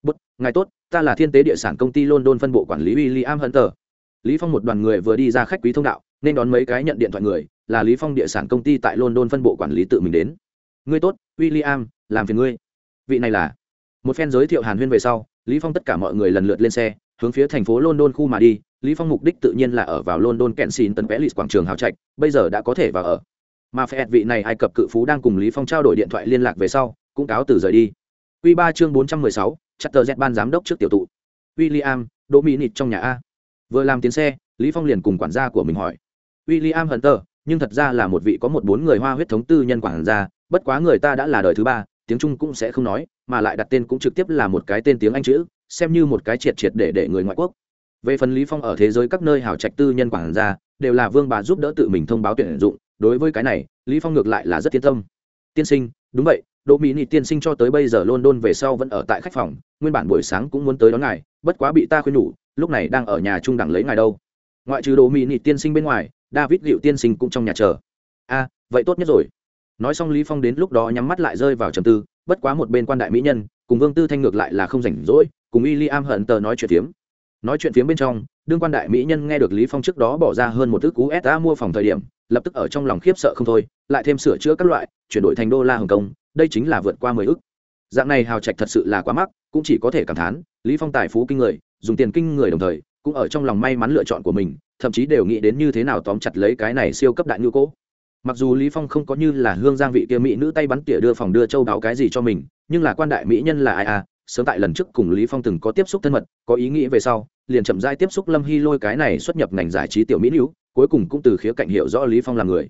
Speaker 1: Bất, ngài tốt ta là thiên tế địa sản công ty london phân bộ quản lý william hunter lý phong một đoàn người vừa đi ra khách quý thông đạo nên đón mấy cái nhận điện thoại người là lý phong địa sản công ty tại london phân bộ quản lý tự mình đến. Ngươi tốt william làm phiền ngươi. Vị này là? Một phen giới thiệu hàn huyên về sau lý phong tất cả mọi người lần lượt lên xe hướng phía thành phố london khu mà đi. Lý phong mục đích tự nhiên là ở vào london kensington palace quảng trường hào trạch bây giờ đã có thể vào ở. Mà phe vị này ai cập cự phú đang cùng lý phong trao đổi điện thoại liên lạc về sau cũng cáo từ rời đi. Quy 3 chương 416, chặt tờ z ban giám đốc trước tiểu tụ. William đỗ mỹ nịt trong nhà a vừa làm tiến xe, lý phong liền cùng quản gia của mình hỏi. William hunter, nhưng thật ra là một vị có một bốn người hoa huyết thống tư nhân quản gia, bất quá người ta đã là đời thứ ba, tiếng trung cũng sẽ không nói, mà lại đặt tên cũng trực tiếp là một cái tên tiếng anh chữ, xem như một cái triệt triệt để để người ngoại quốc. Về phần lý phong ở thế giới các nơi hảo trạch tư nhân quản gia, đều là vương bà giúp đỡ tự mình thông báo tuyển dụng, đối với cái này, lý phong ngược lại là rất yên tâm. Tiên sinh, đúng vậy đỗ mỹ nị tiên sinh cho tới bây giờ london về sau vẫn ở tại khách phòng, nguyên bản buổi sáng cũng muốn tới đón ngài, bất quá bị ta khuyên nhủ, lúc này đang ở nhà trung đẳng lấy ngài đâu. Ngoại trừ đỗ mỹ nị tiên sinh bên ngoài, david liệu tiên sinh cũng trong nhà chờ. A vậy tốt nhất rồi. Nói xong lý phong đến lúc đó nhắm mắt lại rơi vào trầm tư, bất quá một bên quan đại mỹ nhân, cùng vương tư thanh ngược lại là không rảnh rỗi, cùng y li am hận tờ nói chuyện phiếm. Nói chuyện phiếm bên trong, đương quan đại mỹ nhân nghe được lý phong trước đó bỏ ra hơn một thứ cú sa mua phòng thời điểm, lập tức ở trong lòng khiếp sợ không thôi, lại thêm sửa chữa các loại, chuyển đổi thành đô la hồng kông đây chính là vượt qua mười ức. Dạng này hào trạch thật sự là quá mắc, cũng chỉ có thể cảm thán, lý phong tài phú kinh người, dùng tiền kinh người đồng thời, cũng ở trong lòng may mắn lựa chọn của mình, thậm chí đều nghĩ đến như thế nào tóm chặt lấy cái này siêu cấp đại ngư cố. Mặc dù lý phong không có như là hương giang vị kia mỹ nữ tay bắn tỉa đưa phòng đưa châu đáo cái gì cho mình, nhưng là quan đại mỹ nhân là ai à? Sớm tại lần trước cùng lý phong từng có tiếp xúc thân mật, có ý nghĩ về sau, liền chậm rãi tiếp xúc lâm hy lôi cái này xuất nhập ngành giải trí tiểu mỹ nữ, cuối cùng cũng từ khía cạnh hiểu rõ lý phong là người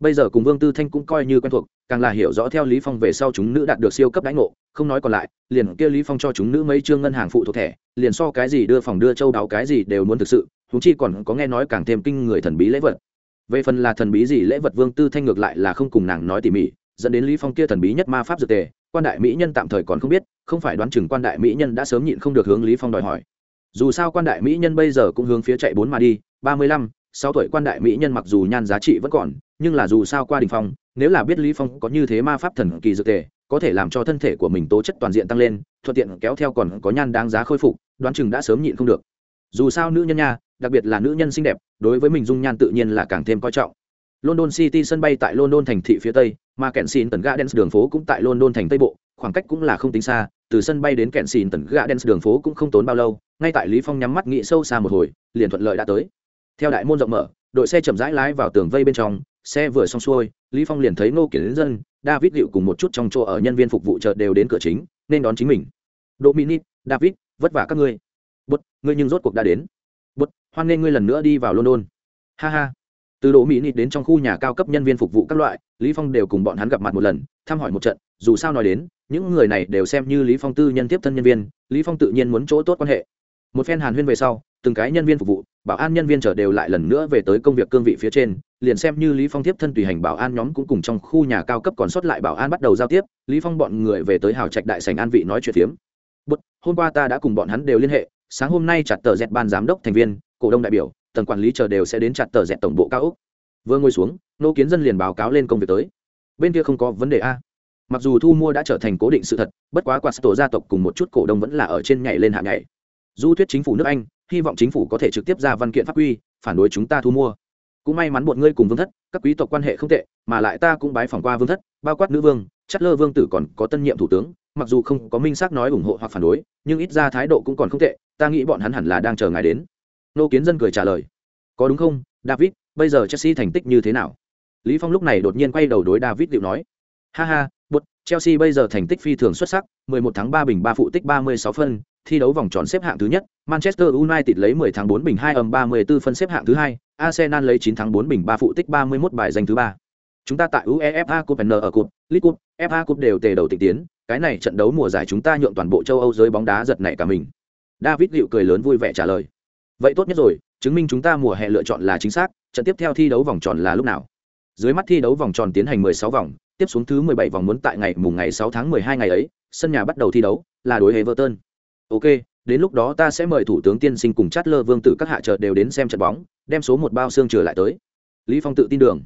Speaker 1: bây giờ cùng vương tư thanh cũng coi như quen thuộc, càng là hiểu rõ theo lý phong về sau chúng nữ đạt được siêu cấp đánh ngộ, không nói còn lại, liền kia lý phong cho chúng nữ mấy chương ngân hàng phụ thuộc thẻ, liền so cái gì đưa phòng đưa châu đáo cái gì đều muốn thực sự chúng chi còn có nghe nói càng thêm kinh người thần bí lễ vật. Về phần là thần bí gì lễ vật vương tư thanh ngược lại là không cùng nàng nói tỉ mỉ, dẫn đến lý phong kia thần bí nhất ma pháp dược tề, quan đại mỹ nhân tạm thời còn không biết, không phải đoán chừng quan đại mỹ nhân đã sớm nhịn không được hướng lý phong đòi hỏi. Dù sao quan đại mỹ nhân bây giờ cũng hướng phía chạy bốn mà đi, ba mươi lăm sáu tuổi quan đại mỹ nhân mặc dù nhan giá trị vẫn còn, nhưng là dù sao qua đình phong, nếu là biết lý phong có như thế ma pháp thần kỳ dược tề, có thể làm cho thân thể của mình tố chất toàn diện tăng lên, thuận tiện kéo theo còn có nhan đáng giá khôi phục, đoán chừng đã sớm nhịn không được. Dù sao nữ nhân nha, đặc biệt là nữ nhân xinh đẹp, đối với mình dung nhan tự nhiên là càng thêm coi trọng. London city sân bay tại london thành thị phía tây, mà kẹn xin tần gardens đường phố cũng tại london thành tây bộ, khoảng cách cũng là không tính xa, từ sân bay đến kẹn xin tần gardens đường phố cũng không tốn bao lâu, ngay tại lý phong nhắm mắt nghĩ sâu xa một hồi, liền thuận lợi đã tới theo đại môn rộng mở, đội xe chậm rãi lái vào tường vây bên trong, xe vừa xong xuôi, lý phong liền thấy nô kiến dân, david liệu cùng một chút trong chỗ ở nhân viên phục vụ chợ đều đến cửa chính, nên đón chính mình. Dominic david, vất vả các ngươi. Bút ngươi nhưng rốt cuộc đã đến. Bút hoan nên ngươi lần nữa đi vào london. Ha ha. Từ đỗ mỹ nịt đến trong khu nhà cao cấp nhân viên phục vụ các loại, lý phong đều cùng bọn hắn gặp mặt một lần, thăm hỏi một trận, dù sao nói đến, những người này đều xem như lý phong tư nhân tiếp thân nhân viên, lý phong tự nhiên muốn chỗ tốt quan hệ một phen hàn huyên về sau, từng cái nhân viên phục vụ, bảo an nhân viên trở đều lại lần nữa về tới công việc cương vị phía trên, liền xem như lý phong tiếp thân tùy hành bảo an nhóm cũng cùng trong khu nhà cao cấp còn sót lại bảo an bắt đầu giao tiếp, lý phong bọn người về tới hào trạch đại sảnh an vị nói chuyện phiếm. Bút hôm qua ta đã cùng bọn hắn đều liên hệ, sáng hôm nay chặt tờ dẹt ban giám đốc thành viên, cổ đông đại biểu, tầng quản lý chờ đều sẽ đến chặt tờ dẹt tổng bộ cao úc vừa ngồi xuống, nô kiến dân liền báo cáo lên công việc tới. Bên kia không có vấn đề a. Mặc dù thu mua đã trở thành cố định sự thật, bất quá quạt tổ gia tộc cùng một chút cổ đông vẫn là ở trên nhảy lên hạ nhảy du thuyết chính phủ nước anh, hy vọng chính phủ có thể trực tiếp ra văn kiện pháp quy, phản đối chúng ta thu mua. Cũng may mắn bọn ngươi cùng vương thất, các quý tộc quan hệ không tệ, mà lại ta cũng bái phỏng qua vương thất, bao quát nữ vương chất lơ vương tử còn có tân nhiệm thủ tướng, mặc dù không có minh xác nói ủng hộ hoặc phản đối, nhưng ít ra thái độ cũng còn không tệ, ta nghĩ bọn hắn hẳn là đang chờ ngài đến. Nô kiến dân cười trả lời. Có đúng không, david, bây giờ chelsea thành tích như thế nào? Lý phong lúc này đột nhiên quay đầu đối david điệu nói. Ha ha bột. chelsea bây giờ thành tích phi thường xuất sắc 11 tháng 3 bình 3 phụ tích 36 phân thi đấu vòng tròn xếp hạng thứ nhất, Manchester United lấy 10 tháng 4 bình 2 âm 34 phân xếp hạng thứ hai, Arsenal lấy 9 tháng 4 bình 3 phụ tích 31 bài giành thứ ba. Chúng ta tại UEFA Cup N ở Cup, League Cup, FA Cup đều tề đầu tịch tiến, cái này trận đấu mùa giải chúng ta nhượng toàn bộ châu Âu giới bóng đá giật nảy cả mình. David Liệu cười lớn vui vẻ trả lời. Vậy tốt nhất rồi, chứng minh chúng ta mùa hè lựa chọn là chính xác, trận tiếp theo thi đấu vòng tròn là lúc nào? Dưới mắt thi đấu vòng tròn tiến hành 16 vòng, tiếp xuống thứ 17 vòng muốn tại ngày mùng ngày 6 tháng 12 ngày ấy, sân nhà bắt đầu thi đấu, là đối Everton. Ok, đến lúc đó ta sẽ mời thủ tướng tiên sinh cùng Chatler Vương tử các hạ trợ đều đến xem trận bóng, đem số một bao xương trở lại tới. Lý Phong tự tin đường.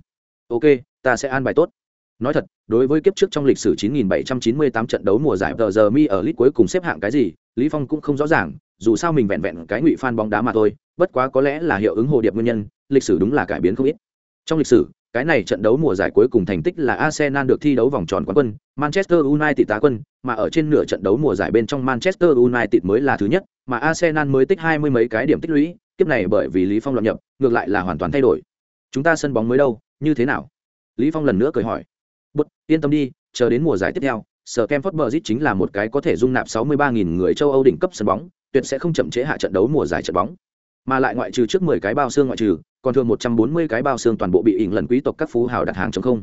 Speaker 1: Ok, ta sẽ an bài tốt. Nói thật, đối với kiếp trước trong lịch sử 9798 trận đấu mùa giải giờ mi ở lit cuối cùng xếp hạng cái gì, Lý Phong cũng không rõ ràng, dù sao mình vẹn vẹn cái ngụy fan bóng đá mà thôi, bất quá có lẽ là hiệu ứng hồ điệp nguyên nhân, lịch sử đúng là cải biến không ít. Trong lịch sử, cái này trận đấu mùa giải cuối cùng thành tích là Arsenal được thi đấu vòng tròn quán quân, Manchester United tá quân, mà ở trên nửa trận đấu mùa giải bên trong Manchester United mới là thứ nhất, mà Arsenal mới tích hai mươi mấy cái điểm tích lũy, kiếp này bởi vì Lý Phong lập nhập, ngược lại là hoàn toàn thay đổi. Chúng ta sân bóng mới đâu, như thế nào? Lý Phong lần nữa cười hỏi. Bất, yên tâm đi, chờ đến mùa giải tiếp theo, Sở Campfort Bridge chính là một cái có thể dung nạp 63.000 người châu Âu đỉnh cấp sân bóng, tuyệt sẽ không chậm trễ hạ trận đấu mùa giải trận bóng. Mà lại ngoại trừ trước 10 cái bao xương ngoại trừ, còn thường 140 cái bao xương toàn bộ bị ỉn lần quý tộc các phú hào đặt hàng trong không.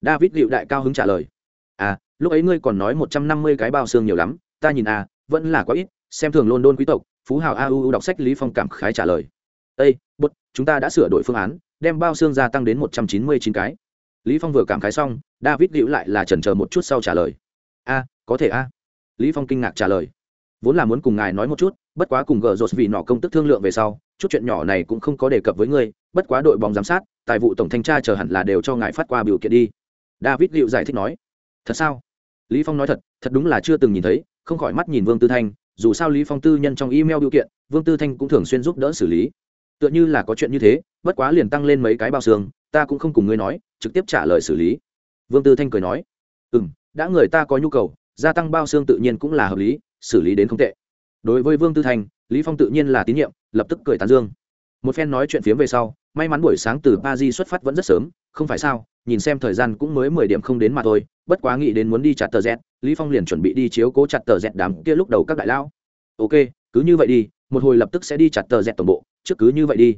Speaker 1: David Liệu đại cao hứng trả lời. À, lúc ấy ngươi còn nói 150 cái bao xương nhiều lắm, ta nhìn à, vẫn là quá ít, xem thường London quý tộc, phú hào AU đọc sách Lý Phong cảm khái trả lời. Ê, bút, chúng ta đã sửa đổi phương án, đem bao xương gia tăng đến 199 cái. Lý Phong vừa cảm khái xong, David Liệu lại là chần chờ một chút sau trả lời. A, có thể a. Lý Phong kinh ngạc trả lời. Vốn là muốn cùng ngài nói một chút, bất quá cùng gờ rột vì nọ công tức thương lượng về sau, chút chuyện nhỏ này cũng không có đề cập với ngươi, bất quá đội bóng giám sát, tài vụ tổng thanh tra chờ hẳn là đều cho ngài phát qua biểu kiện đi. David liệu giải thích nói. Thật sao? Lý phong nói thật thật đúng là chưa từng nhìn thấy, không khỏi mắt nhìn vương tư thanh, dù sao lý phong tư nhân trong email biểu kiện, vương tư thanh cũng thường xuyên giúp đỡ xử lý. Tựa như là có chuyện như thế, bất quá liền tăng lên mấy cái bao xương, ta cũng không cùng ngươi nói, trực tiếp trả lời xử lý. Vương tư thanh cười nói. Ừ đã người ta có nhu cầu, gia tăng bao xương tự nhiên cũng là hợp lý, xử lý đến không tệ đối với vương tư thành, lý phong tự nhiên là tín nhiệm, lập tức cười tán dương. Một phen nói chuyện phía về sau, may mắn buổi sáng từ paris xuất phát vẫn rất sớm, không phải sao, nhìn xem thời gian cũng mới mười điểm không đến mà thôi, bất quá nghĩ đến muốn đi chặt tờ z, lý phong liền chuẩn bị đi chiếu cố chặt tờ z đám kia lúc đầu các đại lao ok, cứ như vậy đi, một hồi lập tức sẽ đi chặt tờ z tổng bộ, trước cứ như vậy đi.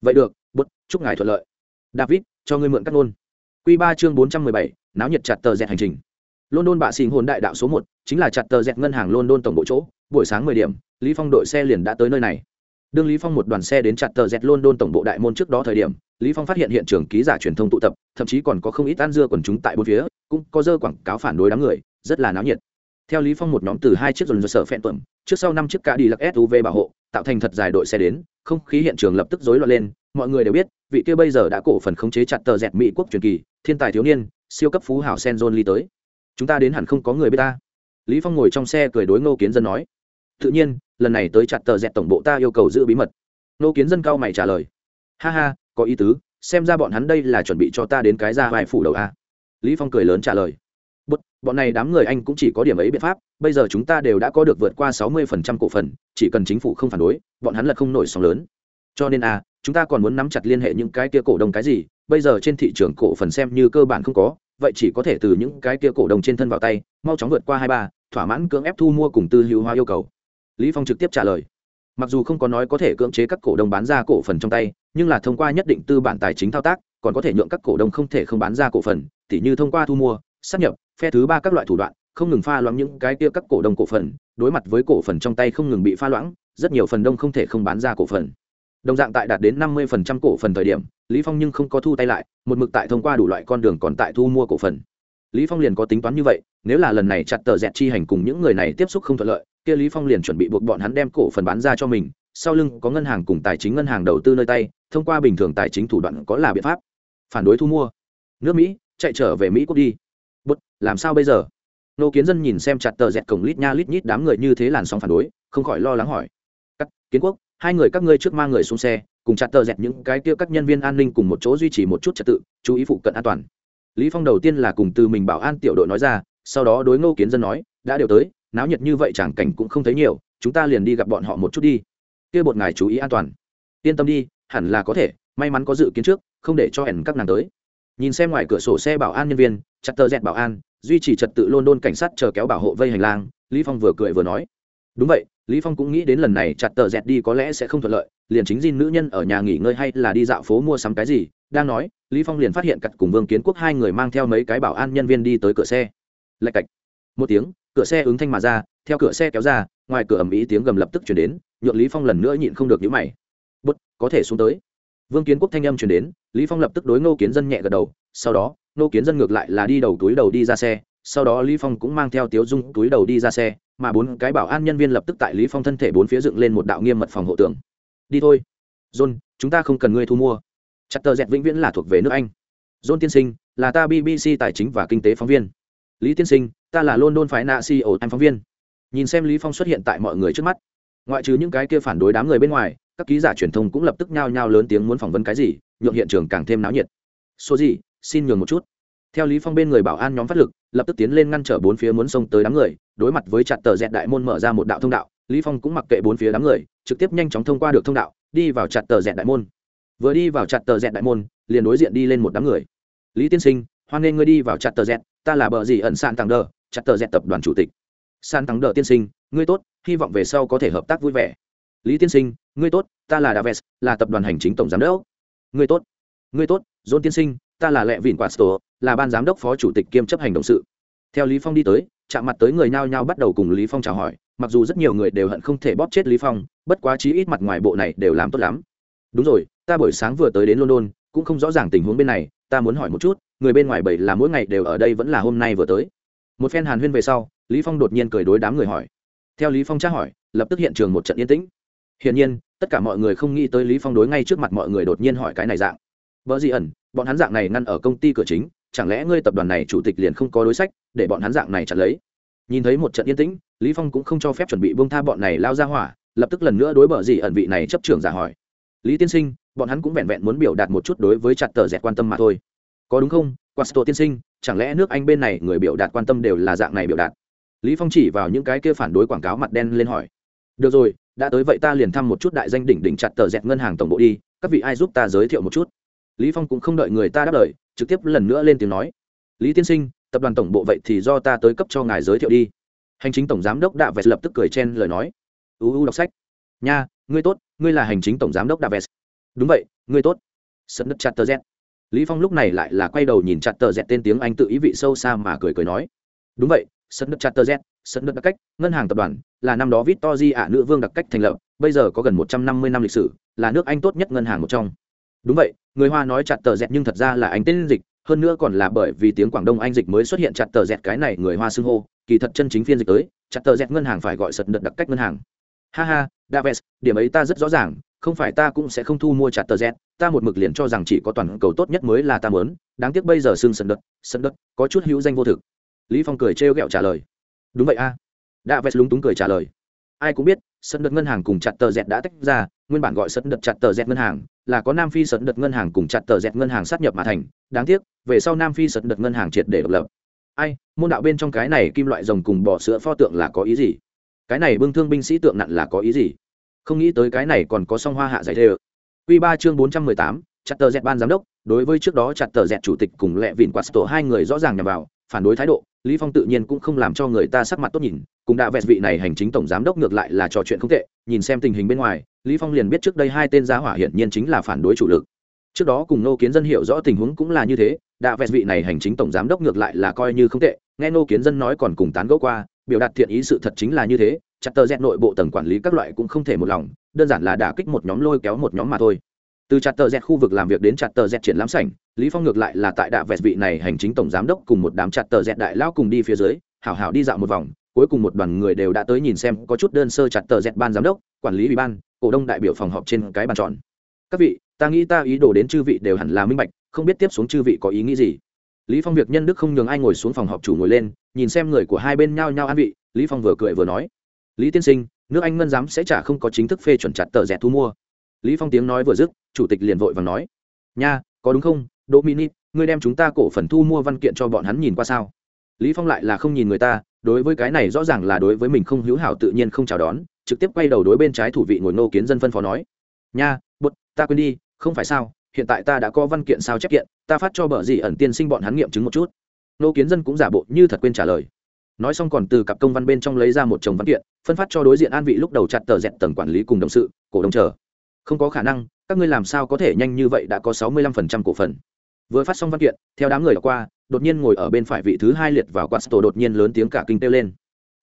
Speaker 1: Vậy được, bút, chúc ngài thuận lợi. David, cho ngươi mượn cắt ngôn. Quy ba chương bốn trăm mười bảy, náo nhiệt chặt tờ z hành trình london bạ xình hồn đại đạo số một, chính là chặt tờ dẹt ngân hàng london tổng bộ chỗ. Buổi sáng mười điểm, lý phong đội xe liền đã tới nơi này. Đương lý phong một đoàn xe đến chặt tờ dẹt london tổng bộ đại môn trước đó thời điểm, lý phong phát hiện hiện trường ký giả truyền thông tụ tập, thậm chí còn có không ít ăn dưa quần chúng tại bốn phía, cũng có dơ quảng cáo phản đối đám người, rất là náo nhiệt. Theo lý phong một nhóm từ hai chiếc dồn dơ sở phẹn tuẩm trước sau năm chiếc cả đi lặc suv bảo hộ, tạo thành thật dài đội xe đến, không khí hiện trường lập tức rối loạn lên, mọi người đều biết, vị kia bây giờ đã cổ phần khống chế chặt tờ dẹt mỹ quốc truyền kỳ, thiên tài thiếu niên, siêu cấp phú hảo Senzon Lee tới chúng ta đến hẳn không có người biết ta. Lý phong ngồi trong xe cười đối ngô kiến dân nói. Tự nhiên lần này tới chặt tờ dẹt tổng bộ ta yêu cầu giữ bí mật. Ngô kiến dân cao mày trả lời. Ha ha có ý tứ xem ra bọn hắn đây là chuẩn bị cho ta đến cái ra vài phủ đầu a. Lý phong cười lớn trả lời. Bút, bọn này đám người anh cũng chỉ có điểm ấy biện pháp bây giờ chúng ta đều đã có được vượt qua 60% cổ phần chỉ cần chính phủ không phản đối bọn hắn là không nổi sóng lớn. Cho nên a chúng ta còn muốn nắm chặt liên hệ những cái kia cổ đông cái gì bây giờ trên thị trường cổ phần xem như cơ bản không có vậy chỉ có thể từ những cái kia cổ đông trên thân vào tay, mau chóng vượt qua hai ba, thỏa mãn cưỡng ép thu mua cùng tư hữu hóa yêu cầu. Lý phong trực tiếp trả lời. Mặc dù không có nói có thể cưỡng chế các cổ đông bán ra cổ phần trong tay, nhưng là thông qua nhất định tư bản tài chính thao tác, còn có thể nhượng các cổ đông không thể không bán ra cổ phần, tỉ như thông qua thu mua sắp nhập, phe thứ ba các loại thủ đoạn, không ngừng pha loãng những cái kia các cổ đông cổ phần, đối mặt với cổ phần trong tay không ngừng bị pha loãng, rất nhiều phần đông không thể không bán ra cổ phần đồng dạng tại đạt đến năm 50% cổ phần thời điểm, lý phong nhưng không có thu tay lại, một mực tại thông qua đủ loại con đường còn tại thu mua cổ phần. Lý phong liền có tính toán như vậy, nếu là lần này chặt tờ dẹt chi hành cùng những người này tiếp xúc không thuận lợi, kia lý phong liền chuẩn bị buộc bọn hắn đem cổ phần bán ra cho mình, sau lưng có ngân hàng cùng tài chính ngân hàng đầu tư nơi tay, thông qua bình thường tài chính thủ đoạn có là biện pháp. Phản đối thu mua. Nước mỹ, chạy trở về mỹ quốc đi. Bút làm sao bây giờ? Nô kiến dân nhìn xem chặt tờ dẹt cổng lít nha lít nhít đám người như thế làn sóng phản đối, không khỏi lo lắng hỏi. Cắt, kiến quốc hai người các ngươi trước mang người xuống xe, cùng chặt tờ dẹt những cái kia các nhân viên an ninh cùng một chỗ duy trì một chút trật tự, chú ý phụ cận an toàn. Lý phong đầu tiên là cùng từ mình bảo an tiểu đội nói ra, sau đó đối ngô kiến dân nói, đã đều tới, náo nhiệt như vậy chẳng cảnh cũng không thấy nhiều, chúng ta liền đi gặp bọn họ một chút đi. Kia bột ngài chú ý an toàn. Yên tâm đi, hẳn là có thể, may mắn có dự kiến trước, không để cho ẻn các nàng tới. Nhìn xem ngoài cửa sổ xe bảo an nhân viên, chặt tờ dẹt bảo an, duy trì trật tự london cảnh sát chờ kéo bảo hộ vây hành lang, lý phong vừa cười vừa nói, đúng vậy lý phong cũng nghĩ đến lần này chặt tờ dẹt đi có lẽ sẽ không thuận lợi, liền chính Jin nữ nhân ở nhà nghỉ ngơi hay là đi dạo phố mua sắm cái gì, đang nói, lý phong liền phát hiện cặt cùng vương kiến quốc hai người mang theo mấy cái bảo an nhân viên đi tới cửa xe. Lạch cạch. Một tiếng, cửa xe ứng thanh mà ra, theo cửa xe kéo ra, ngoài cửa ầm ĩ tiếng gầm lập tức chuyển đến, nhượng lý phong lần nữa nhịn không được nhíu mày. Bút có thể xuống tới. Vương kiến quốc thanh âm chuyển đến, lý phong lập tức đối ngô kiến dân nhẹ gật đầu, sau đó, ngô kiến dân ngược lại là đi đầu túi đầu đi ra xe, sau đó lý phong cũng mang theo tiếu dung túi đầu đi ra xe mà bốn cái bảo an nhân viên lập tức tại lý phong thân thể bốn phía dựng lên một đạo nghiêm mật phòng hộ tường. Đi thôi. John, chúng ta không cần ngươi thu mua. Chặt tờ dẹt vĩnh viễn là thuộc về nước anh. John tiên sinh, là ta bbc tài chính và kinh tế phóng viên. Lý tiên sinh, ta là london phái nạ si em phóng viên. Nhìn xem lý phong xuất hiện tại mọi người trước mắt, ngoại trừ những cái kia phản đối đám người bên ngoài, các ký giả truyền thông cũng lập tức nhao nhao lớn tiếng muốn phỏng vấn cái gì, nhượng hiện trường càng thêm náo nhiệt. Số gì, xin nhường một chút. Theo lý phong bên người bảo an nhóm phát lực, lập tức tiến lên ngăn trở bốn phía muốn xông tới đám người đối mặt với chặt tờ dẹt đại môn mở ra một đạo thông đạo, lý phong cũng mặc kệ bốn phía đám người, trực tiếp nhanh chóng thông qua được thông đạo, đi vào chặt tờ dẹt đại môn. Vừa đi vào chặt tờ dẹt đại môn, liền đối diện đi lên một đám người. Lý tiên sinh, hoan nghênh ngươi đi vào chặt tờ dẹt, ta là bờ gì ẩn san tăng đờ, chặt tờ dẹt tập đoàn chủ tịch. San tăng đờ tiên sinh, ngươi tốt, hy vọng về sau có thể hợp tác vui vẻ. Lý tiên sinh, ngươi tốt, ta là daves, là tập đoàn hành chính tổng giám đốc. Ngươi tốt ngươi tốt, john tiên sinh, ta là lệ vịn quạt là ban giám đốc phó chủ tịch kiêm chấp hành động sự theo lý phong đi tới, chạm mặt tới người nhao nhao bắt đầu cùng lý phong chào hỏi, mặc dù rất nhiều người đều hận không thể bóp chết lý phong, bất quá chí ít mặt ngoài bộ này đều làm tốt lắm. Đúng rồi, ta buổi sáng vừa tới đến london, cũng không rõ ràng tình huống bên này, ta muốn hỏi một chút, người bên ngoài bảy là mỗi ngày đều ở đây vẫn là hôm nay vừa tới? Một phen hàn huyên về sau, lý phong đột nhiên cười đối đám người hỏi. Theo lý phong tra hỏi, lập tức hiện trường một trận yên tĩnh. Hiển nhiên, tất cả mọi người không nghĩ tới lý phong đối ngay trước mặt mọi người đột nhiên hỏi cái này dạng. Vợ gì ẩn, bọn hắn dạng này ngăn ở công ty cửa chính chẳng lẽ ngươi tập đoàn này chủ tịch liền không có đối sách, để bọn hắn dạng này chặt lấy? Nhìn thấy một trận yên tĩnh, lý phong cũng không cho phép chuẩn bị buông tha bọn này lao ra hỏa, lập tức lần nữa đối bờ gì ẩn vị này chấp trưởng giả hỏi. Lý tiên sinh, bọn hắn cũng vẹn vẹn muốn biểu đạt một chút đối với chặt tờ dẹt quan tâm mà thôi. Có đúng không, quasto tiên sinh, chẳng lẽ nước anh bên này người biểu đạt quan tâm đều là dạng này biểu đạt? Lý phong chỉ vào những cái kia phản đối quảng cáo mặt đen lên hỏi. Được rồi, đã tới vậy ta liền thăm một chút đại danh đỉnh đỉnh chặt tờ dẹt ngân hàng tổng bộ đi, các vị ai giúp ta giới thiệu một chút? Lý phong cũng không đợi người ta đáp lời, trực tiếp lần nữa lên tiếng nói. Lý tiên sinh, tập đoàn tổng bộ vậy thì do ta tới cấp cho ngài giới thiệu đi. Hành chính tổng giám đốc đạ vẹt lập tức cười chen lời nói. Uu đọc sách. Nha, ngươi tốt, ngươi là hành chính tổng giám đốc đạ vẹt. Đúng vậy, ngươi tốt. Sân đất chặt tờ z. Lý phong lúc này lại là quay đầu nhìn chặt tờ z tên tiếng anh tự ý vị sâu xa mà cười cười nói. Đúng vậy sân đất chặt tờ z sân đất đặc cách, ngân hàng tập đoàn, là năm đó victory ả nữ vương đặc cách thành lập, bây giờ có gần một trăm năm mươi năm lịch sử, là nước anh tốt nhất ngân hàng một trong. Đúng vậy người hoa nói chặt tờ dẹt nhưng thật ra là anh tên dịch, hơn nữa còn là bởi vì tiếng quảng đông anh dịch mới xuất hiện chặt tờ dẹt cái này người hoa xưng hô, kỳ thật chân chính phiên dịch tới, chặt tờ dẹt ngân hàng phải gọi sật đợt đặc cách ngân hàng. Ha ha, daves, điểm ấy ta rất rõ ràng, không phải ta cũng sẽ không thu mua chặt tờ dẹt, ta một mực liền cho rằng chỉ có toàn cầu tốt nhất mới là ta mớn đáng tiếc bây giờ xưng sật đợt sật đợt, có chút hữu danh vô thực. Lý phong cười trêu ghẹo trả lời. Đúng vậy a. À. daves lúng túng cười trả lời. Ai cũng biết sân đợt ngân hàng cùng chặt tờ dẹt đã tách ra nguyên bản gọi sấn đợt chặt tờ dẹt ngân hàng, là có nam phi sấn đợt ngân hàng cùng chặt tờ dẹt ngân hàng sát nhập mà thành. Đáng tiếc, về sau nam phi sấn đợt ngân hàng triệt để độc lập. Ai, môn đạo bên trong cái này kim loại rồng cùng bỏ sữa pho tượng là có ý gì? Cái này bưng thương binh sĩ tượng nặng là có ý gì? Không nghĩ tới cái này còn có song hoa hạ giải thê ơ q ba chương bốn trăm mười tám, chặt tờ dẹt ban giám đốc, đối với trước đó chặt tờ dẹt chủ tịch cùng lẹ vịn quạt tổ hai người rõ ràng nhằm vào phản đối thái độ, lý phong tự nhiên cũng không làm cho người ta sắc mặt tốt nhìn cùng đã vẹt vị này hành chính tổng giám đốc ngược lại là trò chuyện không tệ, nhìn xem tình hình bên ngoài, lý phong liền biết trước đây hai tên giá hỏa hiển nhiên chính là phản đối chủ lực. Trước đó cùng nô kiến dân hiểu rõ tình huống cũng là như thế, đã vẹt vị này hành chính tổng giám đốc ngược lại là coi như không tệ, nghe nô kiến dân nói còn cùng tán gẫu qua, biểu đạt thiện ý sự thật chính là như thế, chặt tờ dẹt nội bộ tầng quản lý các loại cũng không thể một lòng, đơn giản là đả kích một nhóm lôi kéo một nhóm mà thôi từ chặt tờ dẹt khu vực làm việc đến chặt tờ dẹt triển lãm sảnh, lý phong ngược lại là tại đạ vẹt vị này hành chính tổng giám đốc cùng một đám chặt tờ dẹt đại lao cùng đi phía dưới, hảo hảo đi dạo một vòng, cuối cùng một đoàn người đều đã tới nhìn xem có chút đơn sơ chặt tờ dẹt ban giám đốc, quản lý ủy ban, cổ đông đại biểu phòng họp trên cái bàn tròn. Các vị, ta nghĩ ta ý đồ đến chư vị đều hẳn là minh bạch, không biết tiếp xuống chư vị có ý nghĩ gì. Lý phong việc nhân đức không nhường ai ngồi xuống phòng họp chủ ngồi lên, nhìn xem người của hai bên nhau nhau an vị, lý phong vừa cười vừa nói, lý tiên sinh, nước anh ngân giám sẽ trả không có chính thức phê chuẩn chặt tờ dẹt thu mua lý phong tiếng nói vừa dứt, chủ tịch liền vội vàng nói, nha, có đúng không? Dominic, ngươi đem chúng ta cổ phần thu mua văn kiện cho bọn hắn nhìn qua sao? Lý phong lại là không nhìn người ta, đối với cái này rõ ràng là đối với mình không hữu hảo tự nhiên không chào đón, trực tiếp quay đầu đối bên trái thủ vị ngồi nô kiến dân phân phó nói, nha, bụt, ta quên đi, không phải sao, hiện tại ta đã có văn kiện sao chép kiện, ta phát cho bờ gì ẩn tiên sinh bọn hắn nghiệm chứng một chút. Nô kiến dân cũng giả bộ như thật quên trả lời. Nói xong còn từ cặp công văn bên trong lấy ra một chồng văn kiện, phân phát cho đối diện an vị lúc đầu chặt tờ dẹt tầng quản lý cùng đồng sự, cổ đông chờ không có khả năng, các ngươi làm sao có thể nhanh như vậy đã có sáu mươi lăm phần trăm cổ phần. Vừa phát xong văn kiện, theo đám người đọc qua, đột nhiên ngồi ở bên phải vị thứ hai liệt vào quạt tổ đột nhiên lớn tiếng cả kinh têu lên.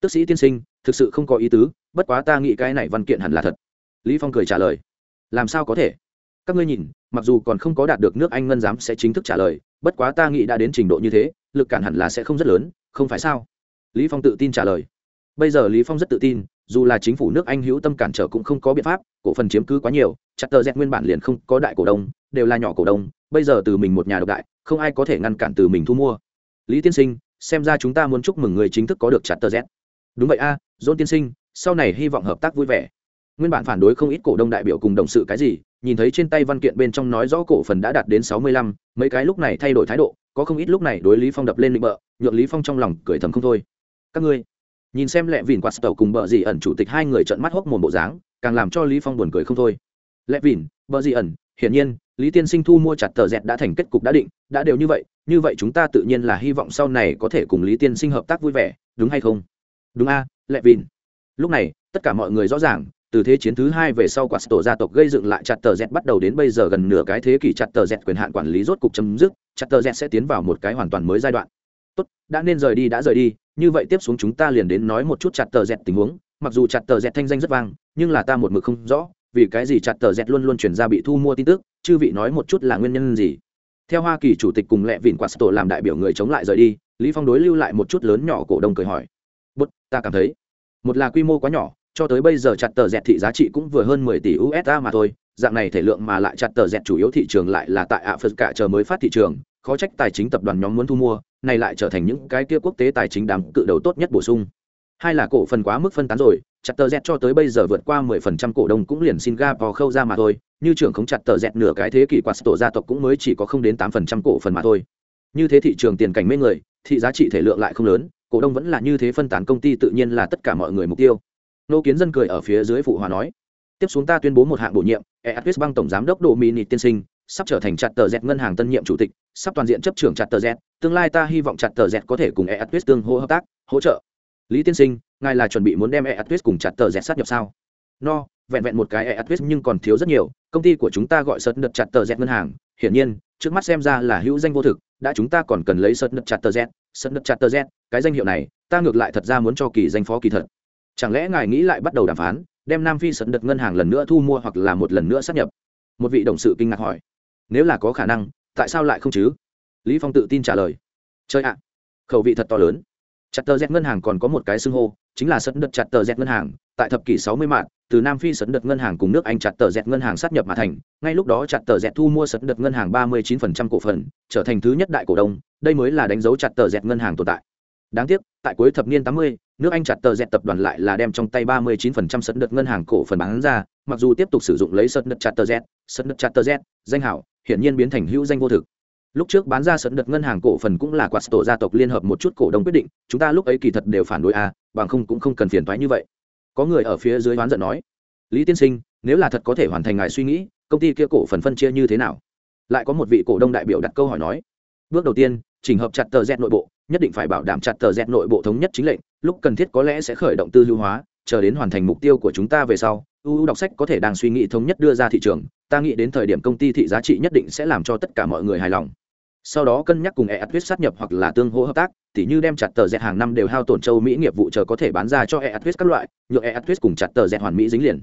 Speaker 1: Tức sĩ tiên sinh, thực sự không có ý tứ, bất quá ta nghĩ cái này văn kiện hẳn là thật. Lý phong cười trả lời. Làm sao có thể? Các ngươi nhìn, mặc dù còn không có đạt được nước anh ngân giám sẽ chính thức trả lời, bất quá ta nghĩ đã đến trình độ như thế, lực cản hẳn là sẽ không rất lớn, không phải sao? Lý phong tự tin trả lời. Bây giờ lý phong rất tự tin dù là chính phủ nước anh hữu tâm cản trở cũng không có biện pháp cổ phần chiếm cứ quá nhiều chặt tờ dẹt nguyên bản liền không có đại cổ đông đều là nhỏ cổ đông bây giờ từ mình một nhà độc đại không ai có thể ngăn cản từ mình thu mua. Lý tiên sinh xem ra chúng ta muốn chúc mừng người chính thức có được chặt tờ đúng vậy a à, tiên sinh sau này hy vọng hợp tác vui vẻ. Nguyên bản phản đối không ít cổ đông đại biểu cùng đồng sự cái gì nhìn thấy trên tay văn kiện bên trong nói rõ cổ phần đã đạt đến sáu mươi lăm mấy cái lúc này thay đổi thái độ có không ít lúc này đối lý phong đập lên định bợ nhượng lý phong trong lòng cười thầm không thôi. Các ngươi nhìn xem lẹ vỉn quạt tàu cùng bờ gì ẩn chủ tịch hai người trợn mắt hốc mồm bộ dáng, càng làm cho lý phong buồn cười không thôi. Lẹ vỉn bờ gì ẩn, hiển nhiên, lý tiên sinh thu mua chặt tờ dẹt đã thành kết cục đã định, đã đều như vậy như vậy chúng ta tự nhiên là hy vọng sau này có thể cùng lý tiên sinh hợp tác vui vẻ, đúng hay không? Đúng a lẹ vìn lúc này, tất cả mọi người rõ ràng, từ thế chiến thứ hai về sau quạt tổ gia tộc gây dựng lại chặt tờ dẹt bắt đầu đến bây giờ gần nửa cái thế kỷ chặt tờ dẹt quyền hạn quản lý rốt cục chấm dứt, chặt tờ dẹt sẽ tiến vào một cái hoàn toàn mới giai đoạn. Tốt, đã nên rời đi, đã rời đi như vậy tiếp xuống chúng ta liền đến nói một chút chặt tờ dẹt tình huống. Mặc dù chặt tờ dẹt thanh danh rất vang, nhưng là ta một mực không rõ, vì cái gì chặt tờ dẹt luôn luôn chuyển ra bị thu mua tin tức, chư vị nói một chút là nguyên nhân gì? Theo hoa kỳ chủ tịch cùng lẹ vịn quạt tổ làm đại biểu người chống lại rời đi, lý phong đối lưu lại một chút lớn nhỏ cổ đông cười hỏi. Bút, ta cảm thấy, một là quy mô quá nhỏ, cho tới bây giờ chặt tờ dẹt thị giá trị cũng vừa hơn 10 tỷ usd mà thôi, dạng này thể lượng mà lại chặt tờ dẹt chủ yếu thị trường lại là tại ạ phật cả chờ mới phát thị trường khó trách tài chính tập đoàn nhóm muốn thu mua, này lại trở thành những cái kia quốc tế tài chính đám cự đầu tốt nhất bổ sung. Hai là cổ phần quá mức phân tán rồi chặt tờ rẽ cho tới bây giờ vượt qua 10% cổ đông cũng liền singapore khâu ra mà thôi, như trưởng không chặt tờ rẽ nửa cái thế kỷ quạt tổ gia tộc cũng mới chỉ có không đến 8% cổ phần mà thôi. Như thế thị trường tiền cảnh mê người, thị giá trị thể lượng lại không lớn, cổ đông vẫn là như thế phân tán công ty tự nhiên là tất cả mọi người mục tiêu. Nô kiến dân cười ở phía dưới phụ hòa nói, tiếp xuống ta tuyên bố một hạng bổ nhiệm eatwis bang tổng giám đốc đồ mini tiên sinh sắp trở thành chặt tờ dẹt ngân hàng tân nhiệm chủ tịch, sắp toàn diện chấp trưởng chặt tờ dẹt tương lai ta hy vọng chặt tờ dẹt có thể cùng eatwis tương hô hợp tác, hỗ trợ. Lý tiên sinh, ngài là chuẩn bị muốn đem eatwis cùng chặt tờ z sát nhập sao? No, vẹn vẹn một cái eatwis nhưng còn thiếu rất nhiều, công ty của chúng ta gọi sợt đợt chặt tờ dẹt ngân hàng, hiển nhiên, trước mắt xem ra là hữu danh vô thực, đã chúng ta còn cần lấy sợt đợt chặt tờ dẹt sợt đợt chặt tờ dẹt cái danh hiệu này, ta ngược lại thật ra muốn cho kỳ danh phó kỳ thật. Chẳng lẽ ngài nghĩ lại bắt đầu đàm phán, đem nam phi sợt đợt ngân hàng lần nữa thu mua hoặc là một lần nữa sát nhập? Một vị đồng sự kinh ngạc hỏi nếu là có khả năng tại sao lại không chứ? Lý phong tự tin trả lời. Chơi ạ khẩu vị thật to lớn. Chặt tờ z ngân hàng còn có một cái xưng hô chính là sấn đợt chặt tờ z ngân hàng tại thập kỷ 60 mạng từ nam phi sấn đợt ngân hàng cùng nước anh chặt tờ z ngân hàng sát nhập mà thành ngay lúc đó chặt tờ z thu mua sấn đợt ngân hàng 39% cổ phần trở thành thứ nhất đại cổ đông đây mới là đánh dấu chặt tờ z ngân hàng tồn tại. Đáng tiếc tại cuối thập niên 80, nước anh chặt tờ z tập đoàn lại là đem trong tay 39% sấn đợt ngân hàng cổ phần bán ra mặc dù tiếp tục sử dụng lấy sấn đợt chặt tờ z sấn đợt chặt tờ z danh hảo hiển nhiên biến thành hữu danh vô thực. Lúc trước bán ra sật đợt ngân hàng cổ phần cũng là quạt tổ gia tộc liên hợp một chút cổ đông quyết định chúng ta lúc ấy kỳ thật đều phản đối a à, bằng không cũng không cần phiền toái như vậy. Có người ở phía dưới oán giận nói lý tiên sinh nếu là thật có thể hoàn thành ngài suy nghĩ công ty kia cổ phần phân chia như thế nào? Lại có một vị cổ đông đại biểu đặt câu hỏi nói bước đầu tiên chỉnh hợp chặt tờ z nội bộ nhất định phải bảo đảm chặt tờ z nội bộ thống nhất chính lệnh lúc cần thiết có lẽ sẽ khởi động tư lưu hóa chờ đến hoàn thành mục tiêu của chúng ta về sau uu đọc sách có thể đang suy nghĩ thống nhất đưa ra thị trường, ta nghĩ đến thời điểm công ty thị giá trị nhất định sẽ làm cho tất cả mọi người hài lòng. Sau đó cân nhắc cùng eatwis sát nhập hoặc là tương hỗ hợp tác, tỉ như đem chặt tờ rẽ hàng năm đều hao tổn châu mỹ nghiệp vụ chờ có thể bán ra cho eatwis các loại, nhượng eatwis cùng chặt tờ rẽ hoàn mỹ dính liền.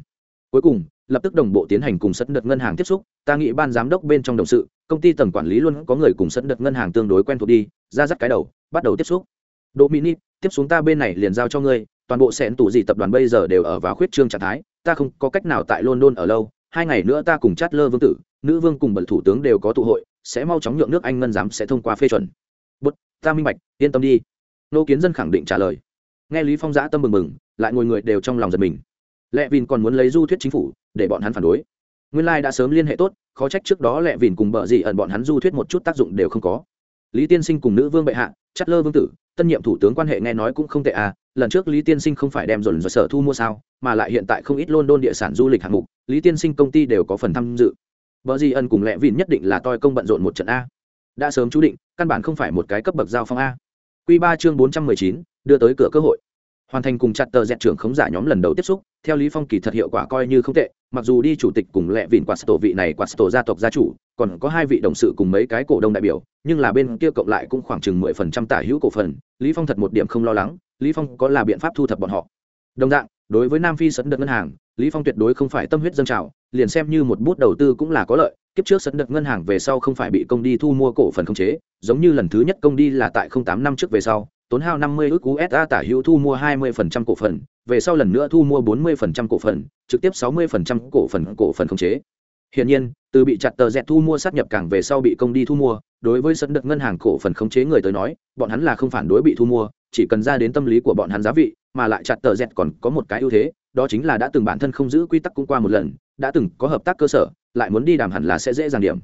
Speaker 1: Cuối cùng, lập tức đồng bộ tiến hành cùng sân đợt ngân hàng tiếp xúc, ta nghĩ ban giám đốc bên trong đồng sự, công ty tầng quản lý luôn có người cùng sân đợt ngân hàng tương đối quen thuộc đi, ra dắt cái đầu, bắt đầu tiếp xúc. Độ mini tiếp xuống ta bên này liền giao cho ngươi, toàn bộ sẹn tủ gì tập đoàn bây giờ đều ở vào khuyết trương trạng thái ta không có cách nào tại london ở lâu, hai ngày nữa ta cùng chát lơ vương tử, nữ vương cùng bậc thủ tướng đều có tụ hội, sẽ mau chóng nhượng nước anh ngân giám sẽ thông qua phê chuẩn. Bút ta minh bạch, yên tâm đi. Nô kiến dân khẳng định trả lời. Nghe lý phong giã tâm mừng mừng, lại ngồi người đều trong lòng giật mình. Lệ vìn còn muốn lấy du thuyết chính phủ, để bọn hắn phản đối. Nguyên lai đã sớm liên hệ tốt, khó trách trước đó lệ vìn cùng bợ gì ẩn bọn hắn du thuyết một chút tác dụng đều không có. Lý tiên sinh cùng nữ vương bệ hạ Chát lơ vương tử tân nhiệm thủ tướng quan hệ nghe nói cũng không tệ à lần trước lý tiên sinh không phải đem dồn dồn sở thu mua sao mà lại hiện tại không ít london địa sản du lịch hạng mục lý tiên sinh công ty đều có phần tham dự Bờ gì ân cùng lẹ vìn nhất định là toi công bận rộn một trận a. Đã sớm chú định, căn bản không phải một cái cấp bậc giao phong a. Quy ba chương bốn trăm mười chín đưa tới cửa cơ hội hoàn thành cùng chặt tờ dẹt trưởng khống giả nhóm lần đầu tiếp xúc theo lý phong kỳ thật hiệu quả coi như không tệ, mặc dù đi chủ tịch cùng lẹ vịn quạt tổ vị này quạt tổ gia tộc gia chủ, còn có hai vị đồng sự cùng mấy cái cổ đông đại biểu, nhưng là bên kia cộng lại cũng khoảng chừng mười phần trăm tả hữu cổ phần, lý phong thật một điểm không lo lắng, lý phong có là biện pháp thu thập bọn họ. Đồng dạng, đối với nam phi sấn đợt ngân hàng, lý phong tuyệt đối không phải tâm huyết dân trào, liền xem như một bút đầu tư cũng là có lợi, kiếp trước sấn đợt ngân hàng về sau không phải bị công đi thu mua cổ phần không chế, giống như lần thứ nhất công đi là tại 08 năm trước về sau tốn hao 50 ức USD tả hữu thu mua 20% cổ phần, về sau lần nữa thu mua 40% cổ phần, trực tiếp 60% cổ phần cổ phần khống chế. Hiển nhiên, từ bị chặt tờ dẹt thu mua sát nhập cảng về sau bị công đi thu mua, đối với sân đợt ngân hàng cổ phần khống chế người tới nói, bọn hắn là không phản đối bị thu mua, chỉ cần ra đến tâm lý của bọn hắn giá vị, mà lại chặt tờ dẹt còn có một cái ưu thế, đó chính là đã từng bản thân không giữ quy tắc cũng qua một lần, đã từng có hợp tác cơ sở, lại muốn đi đàm hẳn là sẽ dễ dàng điểm.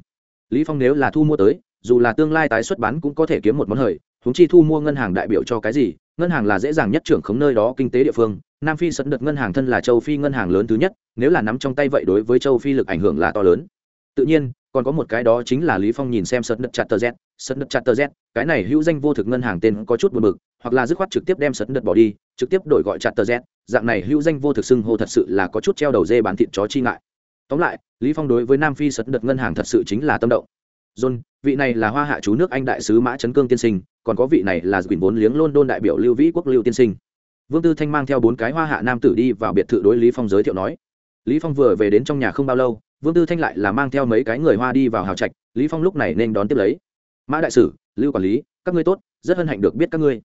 Speaker 1: Lý Phong nếu là thu mua tới, dù là tương lai tái xuất bán cũng có thể kiếm một món hời, huống chi thu mua ngân hàng đại biểu cho cái gì? Ngân hàng là dễ dàng nhất trưởng khống nơi đó kinh tế địa phương. Nam phi sẵn đợt ngân hàng thân là châu phi ngân hàng lớn thứ nhất nếu là nắm trong tay vậy đối với châu phi lực ảnh hưởng là to lớn. Tự nhiên còn có một cái đó chính là lý phong nhìn xem sật đợt chặt tờ z sật đợt chặt tờ z cái này hữu danh vô thực ngân hàng tên có chút buồn bực hoặc là dứt khoát trực tiếp đem sật đợt bỏ đi trực tiếp đổi gọi chặt tờ z dạng này hữu danh vô thực xưng hô thật sự là có chút treo đầu dê bán thịt chó chi ngại. Tóm lại lý phong đối với nam phi sật đợt ngân hàng thật sự chính là tâm động. John, vị này là hoa hạ chú nước Anh đại sứ Mã Trấn Cương tiên sinh, còn có vị này là quyền vốn liếng London đại biểu Lưu Vĩ Quốc Lưu tiên sinh. Vương Tư Thanh mang theo bốn cái hoa hạ nam tử đi vào biệt thự đối Lý Phong giới thiệu nói. Lý Phong vừa về đến trong nhà không bao lâu, Vương Tư Thanh lại là mang theo mấy cái người hoa đi vào hào trạch, Lý Phong lúc này nên đón tiếp lấy. Mã đại sử, Lưu quản lý, các ngươi tốt, rất hân hạnh được biết các ngươi.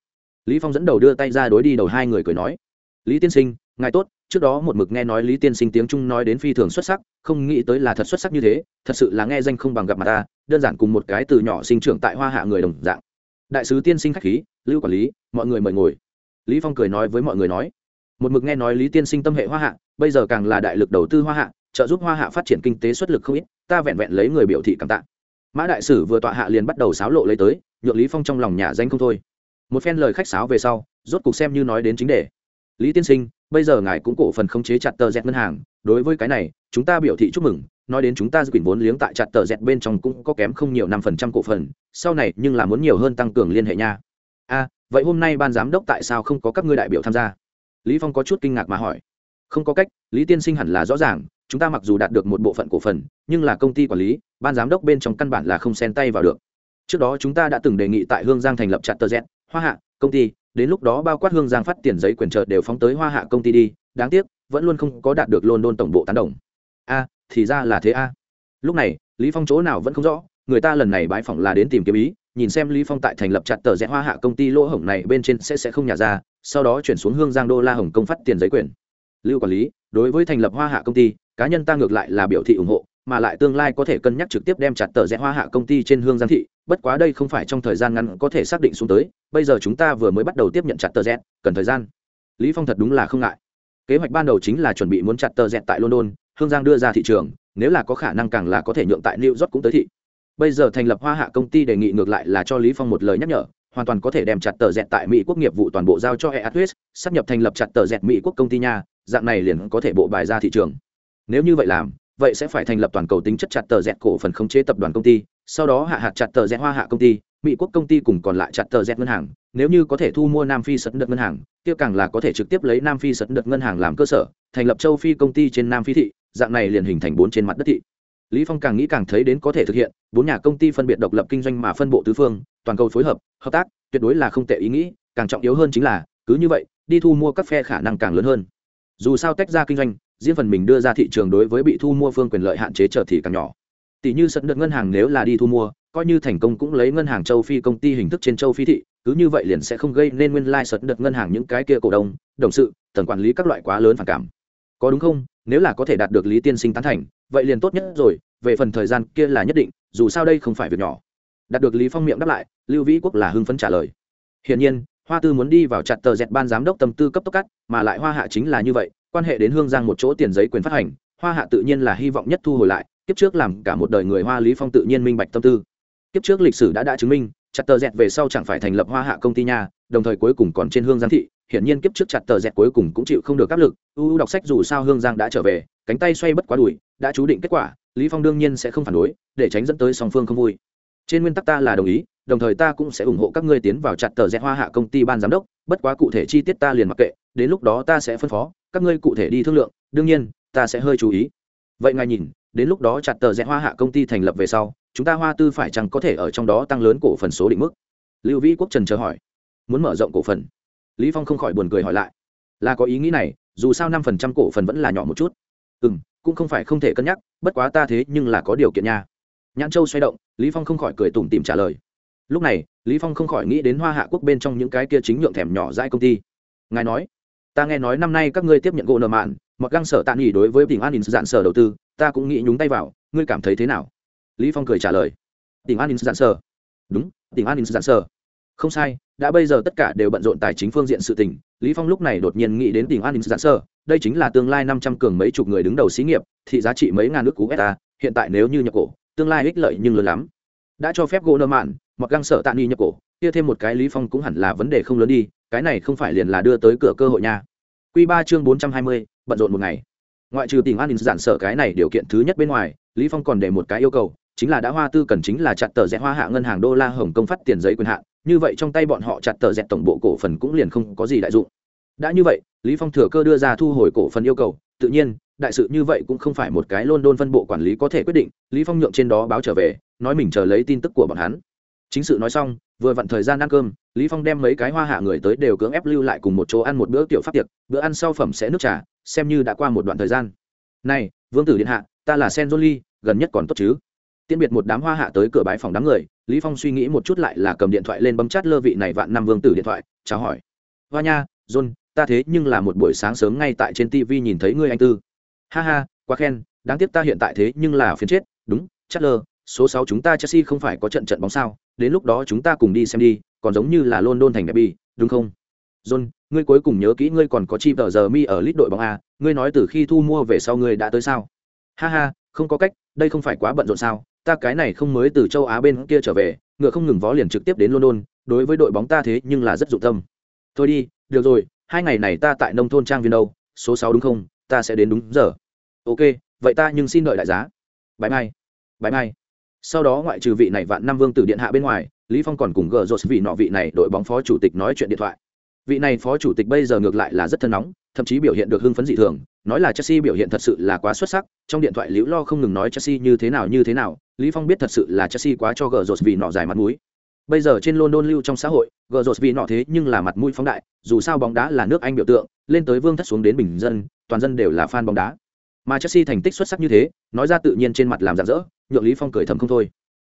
Speaker 1: Lý Phong dẫn đầu đưa tay ra đối đi đầu hai người cười nói. Lý tiên sinh, ngài tốt, trước đó một mực nghe nói lý tiên sinh tiếng trung nói đến phi thường xuất sắc không nghĩ tới là thật xuất sắc như thế thật sự là nghe danh không bằng gặp mặt ta đơn giản cùng một cái từ nhỏ sinh trưởng tại hoa hạ người đồng dạng đại sứ tiên sinh khách khí, lưu quản lý, mọi người mời ngồi. Lý phong cười nói với mọi người nói, một mực nghe nói lý tiên sinh tâm hệ hoa hạ, bây giờ càng là đại lực đầu tư hoa hạ, trợ giúp hoa hạ phát triển kinh tế xuất lực không ít, ta vẹn vẹn lấy người biểu thị cảm tạ. Mã đại sử vừa tọa hạ liền bắt đầu sáo lộ lấy tới, nhượng lý phong trong lòng nhà danh không thôi. Một phen lời khách sáo về sau, rốt cục xem như nói đến chính đề. Lý tiên sinh, bây giờ ngài cũng cổ phần khống chế chặt tờ dẹt ngân hàng đối với cái này, chúng ta biểu thị chúc mừng, nói đến chúng ta quyền vốn liếng tại chặt tờ dẹt bên trong cũng có kém không nhiều năm phần trăm cổ phần, sau này nhưng là muốn nhiều hơn tăng cường liên hệ nha. A, vậy hôm nay ban giám đốc tại sao không có các ngươi đại biểu tham gia? Lý phong có chút kinh ngạc mà hỏi. Không có cách, lý tiên sinh hẳn là rõ ràng, chúng ta mặc dù đạt được một bộ phận cổ phần, nhưng là công ty quản lý, ban giám đốc bên trong căn bản là không xen tay vào được. Trước đó chúng ta đã từng đề nghị tại hương giang thành lập chặt tờ dẹt, hoa hạ, công ty, đến lúc đó bao quát hương giang phát tiền giấy quyền trợ đều phóng tới hoa hạ công ty đi, đáng tiếc vẫn luôn không có đạt được london tổng bộ tán đồng. A, thì ra là thế a. Lúc này, lý phong chỗ nào vẫn không rõ, người ta lần này bãi phỏng là đến tìm kiếm ý, nhìn xem lý phong tại thành lập chặt tờ rẽ hoa hạ công ty lỗ hổng này bên trên sẽ sẽ không nhả ra, sau đó chuyển xuống hương giang đô la hồng công phát tiền giấy quyền. Lưu quản lý, đối với thành lập hoa hạ công ty, cá nhân ta ngược lại là biểu thị ủng hộ, mà lại tương lai có thể cân nhắc trực tiếp đem chặt tờ rẽ hoa hạ công ty trên hương giang thị, bất quá đây không phải trong thời gian ngắn có thể xác định xuống tới, bây giờ chúng ta vừa mới bắt đầu tiếp nhận chặt tờ rẽ, cần thời gian. Lý phong thật đúng là không ngại kế hoạch ban đầu chính là chuẩn bị muốn chặt tờ z tại london, hương giang đưa ra thị trường, nếu là có khả năng càng là có thể nhượng tại new york cũng tới thị. Bây giờ thành lập hoa hạ công ty đề nghị ngược lại là cho lý phong một lời nhắc nhở, hoàn toàn có thể đem chặt tờ dẹt tại mỹ quốc nghiệp vụ toàn bộ giao cho eatwest sắp nhập thành lập chặt tờ dẹt mỹ quốc công ty nha, dạng này liền có thể bộ bài ra thị trường. Nếu như vậy làm, vậy sẽ phải thành lập toàn cầu tính chất chặt tờ dẹt cổ phần khống chế tập đoàn công ty, sau đó hạ hạt chặt tờ dẹt hoa hạ công ty mỹ quốc công ty cùng còn lại chặt tờ z ngân hàng, nếu như có thể thu mua nam phi sật đợt ngân hàng, kia càng là có thể trực tiếp lấy nam phi sật đợt ngân hàng làm cơ sở, thành lập châu phi công ty trên nam phi thị, dạng này liền hình thành bốn trên mặt đất thị. Lý phong càng nghĩ càng thấy đến có thể thực hiện, bốn nhà công ty phân biệt độc lập kinh doanh mà phân bộ tứ phương, toàn cầu phối hợp hợp tác, tuyệt đối là không tệ ý nghĩ, càng trọng yếu hơn chính là, cứ như vậy, đi thu mua các phe khả năng càng lớn hơn. Dù sao tách ra kinh doanh, riêng phần mình đưa ra thị trường đối với bị thu mua phương quyền lợi hạn chế trở thì càng nhỏ. Tỷ như sật đợt ngân hàng nếu là đi thu mua coi như thành công cũng lấy ngân hàng châu phi công ty hình thức trên châu phi thị, cứ như vậy liền sẽ không gây nên nguyên lai đợt ngân hàng những cái kia cổ đông, đồng sự, tầng quản lý các loại quá lớn phản cảm. Có đúng không? Nếu là có thể đạt được lý tiên sinh tán thành, vậy liền tốt nhất rồi, về phần thời gian kia là nhất định, dù sao đây không phải việc nhỏ. Đạt được lý phong miệng đáp lại, lưu vĩ quốc là hưng phấn trả lời. Hiển nhiên, hoa tư muốn đi vào chặt tờ dẹt ban giám đốc tâm tư cấp tốc cắt, mà lại hoa hạ chính là như vậy, quan hệ đến hương giang một chỗ tiền giấy quyền phát hành, hoa hạ tự nhiên là hy vọng nhất thu hồi lại, kiếp trước làm cả một đời người hoa lý phong tự nhiên minh bạch tâm tư kiếp trước lịch sử đã đã chứng minh, chặt tờ dẹt về sau chẳng phải thành lập hoa hạ công ty nha, đồng thời cuối cùng còn trên hương giang thị, hiển nhiên kiếp trước chặt tờ dẹt cuối cùng cũng chịu không được áp lực, u đọc sách dù sao hương giang đã trở về, cánh tay xoay bất quá đuổi đã chú định kết quả, lý phong đương nhiên sẽ không phản đối, để tránh dẫn tới song phương không vui. Trên nguyên tắc ta là đồng ý, đồng thời ta cũng sẽ ủng hộ các ngươi tiến vào chặt tờ rẽ hoa hạ công ty ban giám đốc, bất quá cụ thể chi tiết ta liền mặc kệ, đến lúc đó ta sẽ phân phó, các ngươi cụ thể đi thương lượng, đương nhiên, ta sẽ hơi chú ý. Vậy ngài nhìn đến lúc đó chặt tờ rẽ hoa hạ công ty thành lập về sau, chúng ta hoa tư phải chăng có thể ở trong đó tăng lớn cổ phần số định mức? Lưu vĩ quốc trần chờ hỏi. Muốn mở rộng cổ phần. Lý phong không khỏi buồn cười hỏi lại. Là có ý nghĩ này, dù sao năm phần trăm cổ phần vẫn là nhỏ một chút. Ừ m cũng không phải không thể cân nhắc, bất quá ta thế nhưng là có điều kiện nha. Nhãn châu xoay động, lý phong không khỏi cười tủm tìm trả lời. Lúc này, lý phong không khỏi nghĩ đến hoa hạ quốc bên trong những cái kia chính nhượng thèm nhỏ dãi công ty. Ngài nói, ta nghe nói năm nay các ngươi tiếp nhận gỗ nợ mạn, mặc găng sở tạm nghỉ đối với tỉnh an dạn sở đầu tư ta cũng nghĩ nhúng tay vào, ngươi cảm thấy thế nào? Lý phong cười trả lời. Tỉnh an in dạn sờ. Đúng, tỉnh an in dạn sờ. Không sai, đã bây giờ tất cả đều bận rộn tài chính phương diện sự tình, lý phong lúc này đột nhiên nghĩ đến tỉnh an in dạn sờ, đây chính là tương lai năm trăm cường mấy chục người đứng đầu xí nghiệp thị giá trị mấy ngàn nước cú ta hiện tại nếu như nhập cổ, tương lai ích lợi nhưng lớn lắm. Đã cho phép gỗ nơ mạn, mặc găng sở tạ ni nhập cổ, kia thêm một cái lý phong cũng hẳn là vấn đề không lớn đi, cái này không phải liền là đưa tới cửa cơ hội nha. Quy ba chương bốn trăm hai mươi, bận rộn một ngày ngoại trừ tình an ninh giản sở cái này điều kiện thứ nhất bên ngoài, lý phong còn để một cái yêu cầu, chính là đã hoa tư cần chính là chặt tờ rẽ hoa hạ ngân hàng đô la hồng công phát tiền giấy quyền hạn, như vậy trong tay bọn họ chặt tờ rẽ tổng bộ cổ phần cũng liền không có gì đại dụng. Đã như vậy, lý phong thừa cơ đưa ra thu hồi cổ phần yêu cầu, tự nhiên, đại sự như vậy cũng không phải một cái london phân bộ quản lý có thể quyết định, lý phong nhượng trên đó báo trở về, nói mình chờ lấy tin tức của bọn hắn. Chính sự nói xong, vừa vặn thời gian ăn cơm, lý phong đem mấy cái hoa hạ người tới đều cưỡng ép lưu lại cùng một chỗ ăn một bữa tiểu pháp tiệc, bữa ăn sau phẩm sẽ nước trà xem như đã qua một đoạn thời gian. Này vương tử điện hạ ta là sen Jolie, gần nhất còn tốt chứ? Tiễn biệt một đám hoa hạ tới cửa bái phòng đám người lý phong suy nghĩ một chút lại là cầm điện thoại lên bấm chat lơ vị này vạn năm vương tử điện thoại chào hỏi. Hoa nha john ta thế nhưng là một buổi sáng sớm ngay tại trên tv nhìn thấy ngươi anh tư. Ha ha quá khen đáng tiếc ta hiện tại thế nhưng là phiền chết. Đúng chat lơ số sáu chúng ta chelsea không phải có trận trận bóng sao đến lúc đó chúng ta cùng đi xem đi còn giống như là london thành derby đúng không? John, ngươi cuối cùng nhớ kỹ ngươi còn có chi tờ giờ mi ở lít đội bóng a, ngươi nói từ khi thu mua về sau ngươi đã tới sao? Ha ha, không có cách, đây không phải quá bận rộn sao? Ta cái này không mới từ châu á bên kia trở về, ngựa không ngừng vó liền trực tiếp đến london, đối với đội bóng ta thế nhưng là rất dụng tâm. Thôi đi, được rồi, hai ngày này ta tại nông thôn trang viên đâu số sáu đúng không? Ta sẽ đến đúng giờ. Ok, vậy ta nhưng xin đợi đại giá. Bãi mai bãi mai. Sau đó ngoại trừ vị này vạn năm vương tử điện hạ bên ngoài, lý phong còn cùng gờ rột vị nọ vị này đội bóng phó chủ tịch nói chuyện điện thoại vị này phó chủ tịch bây giờ ngược lại là rất thân nóng, thậm chí biểu hiện được hưng phấn dị thường, nói là chelsea biểu hiện thật sự là quá xuất sắc, trong điện thoại liễu lo không ngừng nói chelsea như thế nào, như thế nào, lý phong biết thật sự là chelsea quá cho gờ rột vì nọ dài mặt mũi. Bây giờ trên london lưu trong xã hội, gờ rột vì nọ thế nhưng là mặt mũi phóng đại, dù sao bóng đá là nước anh biểu tượng, lên tới vương thất xuống đến bình dân, toàn dân đều là fan bóng đá. Mà chelsea thành tích xuất sắc như thế, nói ra tự nhiên trên mặt làm rạng rỡ, nhượng lý phong cười thầm không thôi.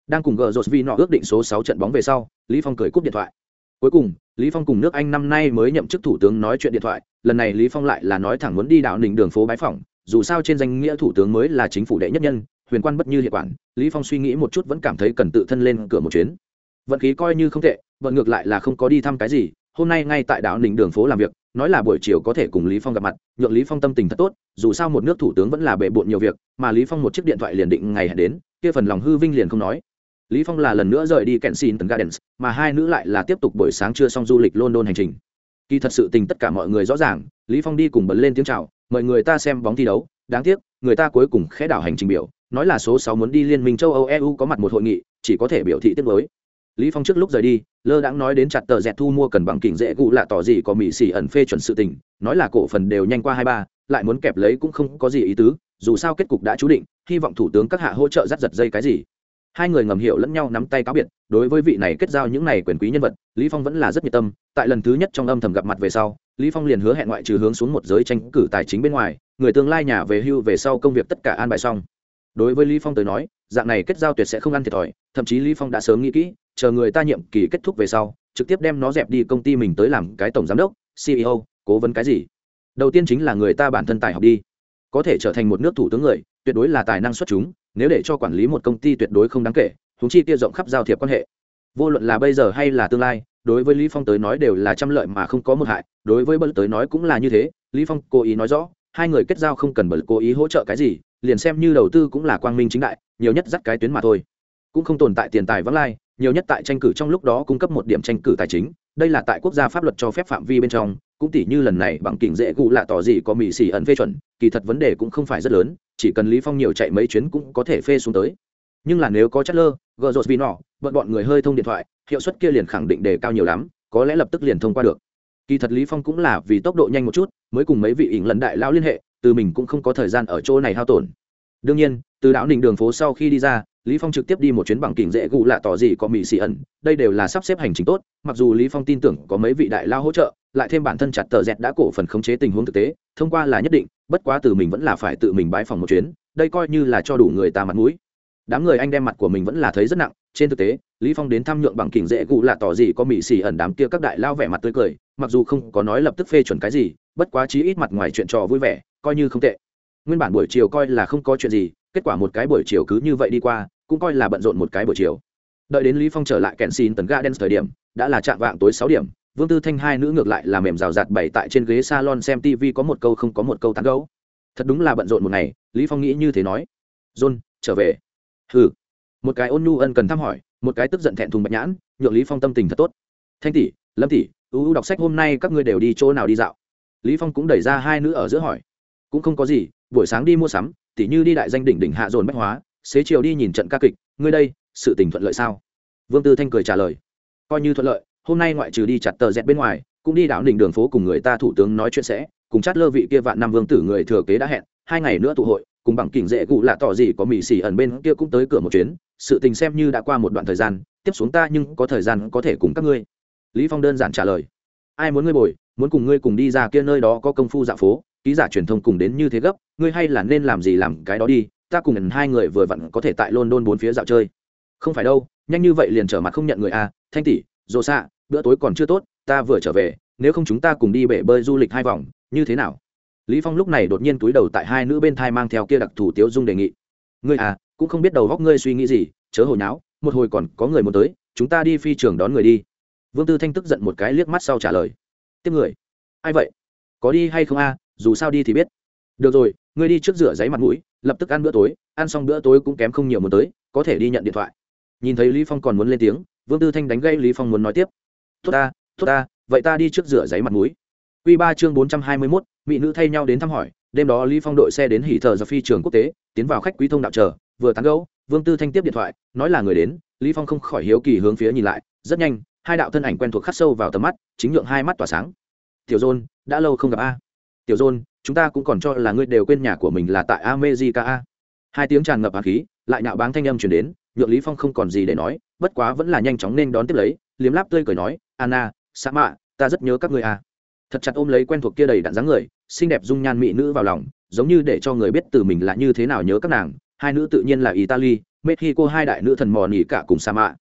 Speaker 1: Đang cùng gờ rột vì nọ ước định số sáu trận bóng về sau, lý phong cười cúp điện thoại cuối cùng, lý phong cùng nước anh năm nay mới nhậm chức thủ tướng nói chuyện điện thoại, lần này lý phong lại là nói thẳng muốn đi đạo nình đường phố bái phỏng, dù sao trên danh nghĩa thủ tướng mới là chính phủ đệ nhất nhân, huyền quan bất như hiệu quản, lý phong suy nghĩ một chút vẫn cảm thấy cần tự thân lên cửa một chuyến. Vận khí coi như không tệ, vận ngược lại là không có đi thăm cái gì, hôm nay ngay tại đạo nình đường phố làm việc, nói là buổi chiều có thể cùng lý phong gặp mặt, nhượng lý phong tâm tình thật tốt, dù sao một nước thủ tướng vẫn là bệ bộn nhiều việc, mà lý phong một chiếc điện thoại liền định ngày hẹn đến, kia phần lòng hư vinh liền không nói lý phong là lần nữa rời đi kensington gardens, mà hai nữ lại là tiếp tục buổi sáng trưa xong du lịch london hành trình. Kỳ thật sự tình tất cả mọi người rõ ràng, lý phong đi cùng bật lên tiếng chào, mời người ta xem bóng thi đấu, đáng tiếc, người ta cuối cùng khẽ đảo hành trình biểu, nói là số 6 muốn đi liên minh châu âu eu có mặt một hội nghị, chỉ có thể biểu thị tiếc nuối. Lý phong trước lúc rời đi, lơ đãng nói đến chặt tờ dẹt thu mua cần bằng kỉnh dễ cụ lạ tỏ gì có mỹ xỉ ẩn phê chuẩn sự tình, nói là cổ phần đều nhanh qua hai ba, lại muốn kẹp lấy cũng không có gì ý tứ, dù sao kết cục đã chú định, hy vọng thủ tướng các hạ hỗ trợ dắt giật dây cái gì hai người ngầm hiểu lẫn nhau nắm tay cáo biệt, đối với vị này kết giao những này quyền quý nhân vật, lý phong vẫn là rất nhiệt tâm, tại lần thứ nhất trong âm thầm gặp mặt về sau, lý phong liền hứa hẹn ngoại trừ hướng xuống một giới tranh cử tài chính bên ngoài, người tương lai nhà về hưu về sau công việc tất cả an bài xong. Đối với lý phong tới nói, dạng này kết giao tuyệt sẽ không ăn thiệt thòi, thậm chí lý phong đã sớm nghĩ kỹ, chờ người ta nhiệm kỳ kết thúc về sau, trực tiếp đem nó dẹp đi công ty mình tới làm cái tổng giám đốc ceo cố vấn cái gì. Đầu tiên chính là người ta bản thân tài học đi. Có thể trở thành một nước thủ tướng người, tuyệt đối là tài năng xuất chúng nếu để cho quản lý một công ty tuyệt đối không đáng kể húng chi kia rộng khắp giao thiệp quan hệ. Vô luận là bây giờ hay là tương lai, đối với lý phong tới nói đều là trăm lợi mà không có một hại, đối với Bất tới nói cũng là như thế, lý phong cố ý nói rõ, hai người kết giao không cần bận cố ý hỗ trợ cái gì, liền xem như đầu tư cũng là quang minh chính đại, nhiều nhất dắt cái tuyến mà thôi. Cũng không tồn tại tiền tài vắng lai, nhiều nhất tại tranh cử trong lúc đó cung cấp một điểm tranh cử tài chính, đây là tại quốc gia pháp luật cho phép phạm vi bên trong cũng tỷ như lần này bằng kỉnh dễ cụ lạ tỏ gì có mỹ xỉ ẩn phê chuẩn, kỳ thật vấn đề cũng không phải rất lớn, chỉ cần lý phong nhiều chạy mấy chuyến cũng có thể phê xuống tới. Nhưng là nếu có chất lơ, gờ rột vì nọ, bận bọn người hơi thông điện thoại, hiệu suất kia liền khẳng định đề cao nhiều lắm, có lẽ lập tức liền thông qua được. Kỳ thật lý phong cũng là vì tốc độ nhanh một chút, mới cùng mấy vị ỉn lần đại lao liên hệ, từ mình cũng không có thời gian ở chỗ này hao tổn. Đương nhiên, từ đảo đỉnh đường phố sau khi đi ra, lý phong trực tiếp đi một chuyến bằng kỉnh dễ gù lạ tỏ gì có mỹ xì ẩn, đây đều là sắp xếp hành trình tốt, mặc dù lý phong tin tưởng có mấy vị đại lao hỗ trợ lại thêm bản thân chặt tờ dẹt đã cổ phần khống chế tình huống thực tế, thông qua là nhất định, bất quá từ mình vẫn là phải tự mình bái phòng một chuyến, đây coi như là cho đủ người ta mặt mũi. Đám người anh đem mặt của mình vẫn là thấy rất nặng, trên thực tế, lý phong đến thăm nhượng bằng kỉnh dễ cụ là tỏ gì có mỹ xì ẩn đám kia các đại lao vẻ mặt tươi cười, mặc dù không có nói lập tức phê chuẩn cái gì, bất quá chí ít mặt ngoài chuyện trò vui vẻ, coi như không tệ. Nguyên bản buổi chiều coi là không có chuyện gì, kết quả một cái buổi chiều cứ như vậy đi qua, cũng coi là bận rộn một cái buổi chiều. Đợi đến lý phong trở lại kèn xin tần đen thời điểm, đã là chạm vạng tối sáu điểm vương tư thanh hai nữ ngược lại là mềm rào rạt bày tại trên ghế salon xem tv có một câu không có một câu tán gấu thật đúng là bận rộn một ngày, lý phong nghĩ như thế nói. John, trở về. Hừ. Một cái ôn nhu ân cần thăm hỏi, một cái tức giận thẹn thùng bạch nhãn, nhượng lý phong tâm tình thật tốt. Thanh tỷ, lâm tỷ ưu đọc sách hôm nay các ngươi đều đi chỗ nào đi dạo? Lý phong cũng đẩy ra hai nữ ở giữa hỏi. Cũng không có gì, buổi sáng đi mua sắm, tỷ như đi đại danh đỉnh đỉnh hạ dồn bách hóa, xế chiều đi nhìn trận ca kịch, ngươi đây, sự tình thuận lợi sao? Vương tư thanh cười trả lời. Coi như thuận lợi hôm nay ngoại trừ đi chặt tờ dẹt bên ngoài, cũng đi đảo đỉnh đường phố cùng người ta thủ tướng nói chuyện sẽ, cùng chát lơ vị kia vạn năm vương tử người thừa kế đã hẹn, hai ngày nữa tụ hội, cùng bằng kỉnh dễ cụ lạ tỏ gì có mỹ xỉ ẩn bên kia cũng tới cửa một chuyến, sự tình xem như đã qua một đoạn thời gian, tiếp xuống ta nhưng có thời gian có thể cùng các ngươi. Lý phong đơn giản trả lời. Ai muốn ngươi bồi, muốn cùng ngươi cùng đi ra kia nơi đó có công phu dạ phố, ký giả truyền thông cùng đến như thế gấp, ngươi hay là nên làm gì làm cái đó đi, ta cùng hai người vừa vặn có thể tại london bốn phía dạo chơi. Không phải đâu, nhanh như vậy liền trở mặt không nhận người à thanh tỷ dồ xạ bữa tối còn chưa tốt, ta vừa trở về, nếu không chúng ta cùng đi bể bơi du lịch hai vòng, như thế nào? Lý phong lúc này đột nhiên túi đầu tại hai nữ bên thai mang theo kia đặc thủ tiếu dung đề nghị. Ngươi à cũng không biết đầu góc ngươi suy nghĩ gì, chớ hồi nháo, một hồi còn có người muốn tới, chúng ta đi phi trường đón người đi. Vương tư thanh tức giận một cái liếc mắt sau trả lời. Tiếp người? Ai vậy? Có đi hay không a, dù sao đi thì biết. Được rồi, ngươi đi trước rửa giấy mặt mũi, lập tức ăn bữa tối, ăn xong bữa tối cũng kém không nhiều muốn tới, có thể đi nhận điện thoại. Nhìn thấy lý phong còn muốn lên tiếng, vương tư thanh đánh gây lý phong muốn nói tiếp tốt ta tốt ta, vậy ta đi trước rửa giấy mặt mũi. Q ba chương bốn trăm hai mươi mốt, mỹ nữ thay nhau đến thăm hỏi, đêm đó lý phong đội xe đến hỉ thờ do phi trường quốc tế, tiến vào khách quý thông đạo chờ, vừa tán gẫu, vương tư thanh tiếp điện thoại, nói là người đến, lý phong không khỏi hiếu kỳ hướng phía nhìn lại, rất nhanh, hai đạo thân ảnh quen thuộc khắc sâu vào tầm mắt, chính nhượng hai mắt tỏa sáng. Tiểu dôn, đã lâu không gặp a. Tiểu dôn, chúng ta cũng còn cho là ngươi đều quên nhà của mình là tại america a. Hai tiếng tràn ngập hạt khí, lại nạo báng thanh âm truyền đến, nhượng lý phong không còn gì để nói, bất quá vẫn là nhanh chóng nên đón tiếp lấy liếm láp tươi cười nói anna sa mạ ta rất nhớ các người à. thật chặt ôm lấy quen thuộc kia đầy đặn dáng người xinh đẹp dung nhan mỹ nữ vào lòng giống như để cho người biết từ mình là như thế nào nhớ các nàng hai nữ tự nhiên là italy mexico hai đại nữ thần mò nỉ cả cùng sa mạ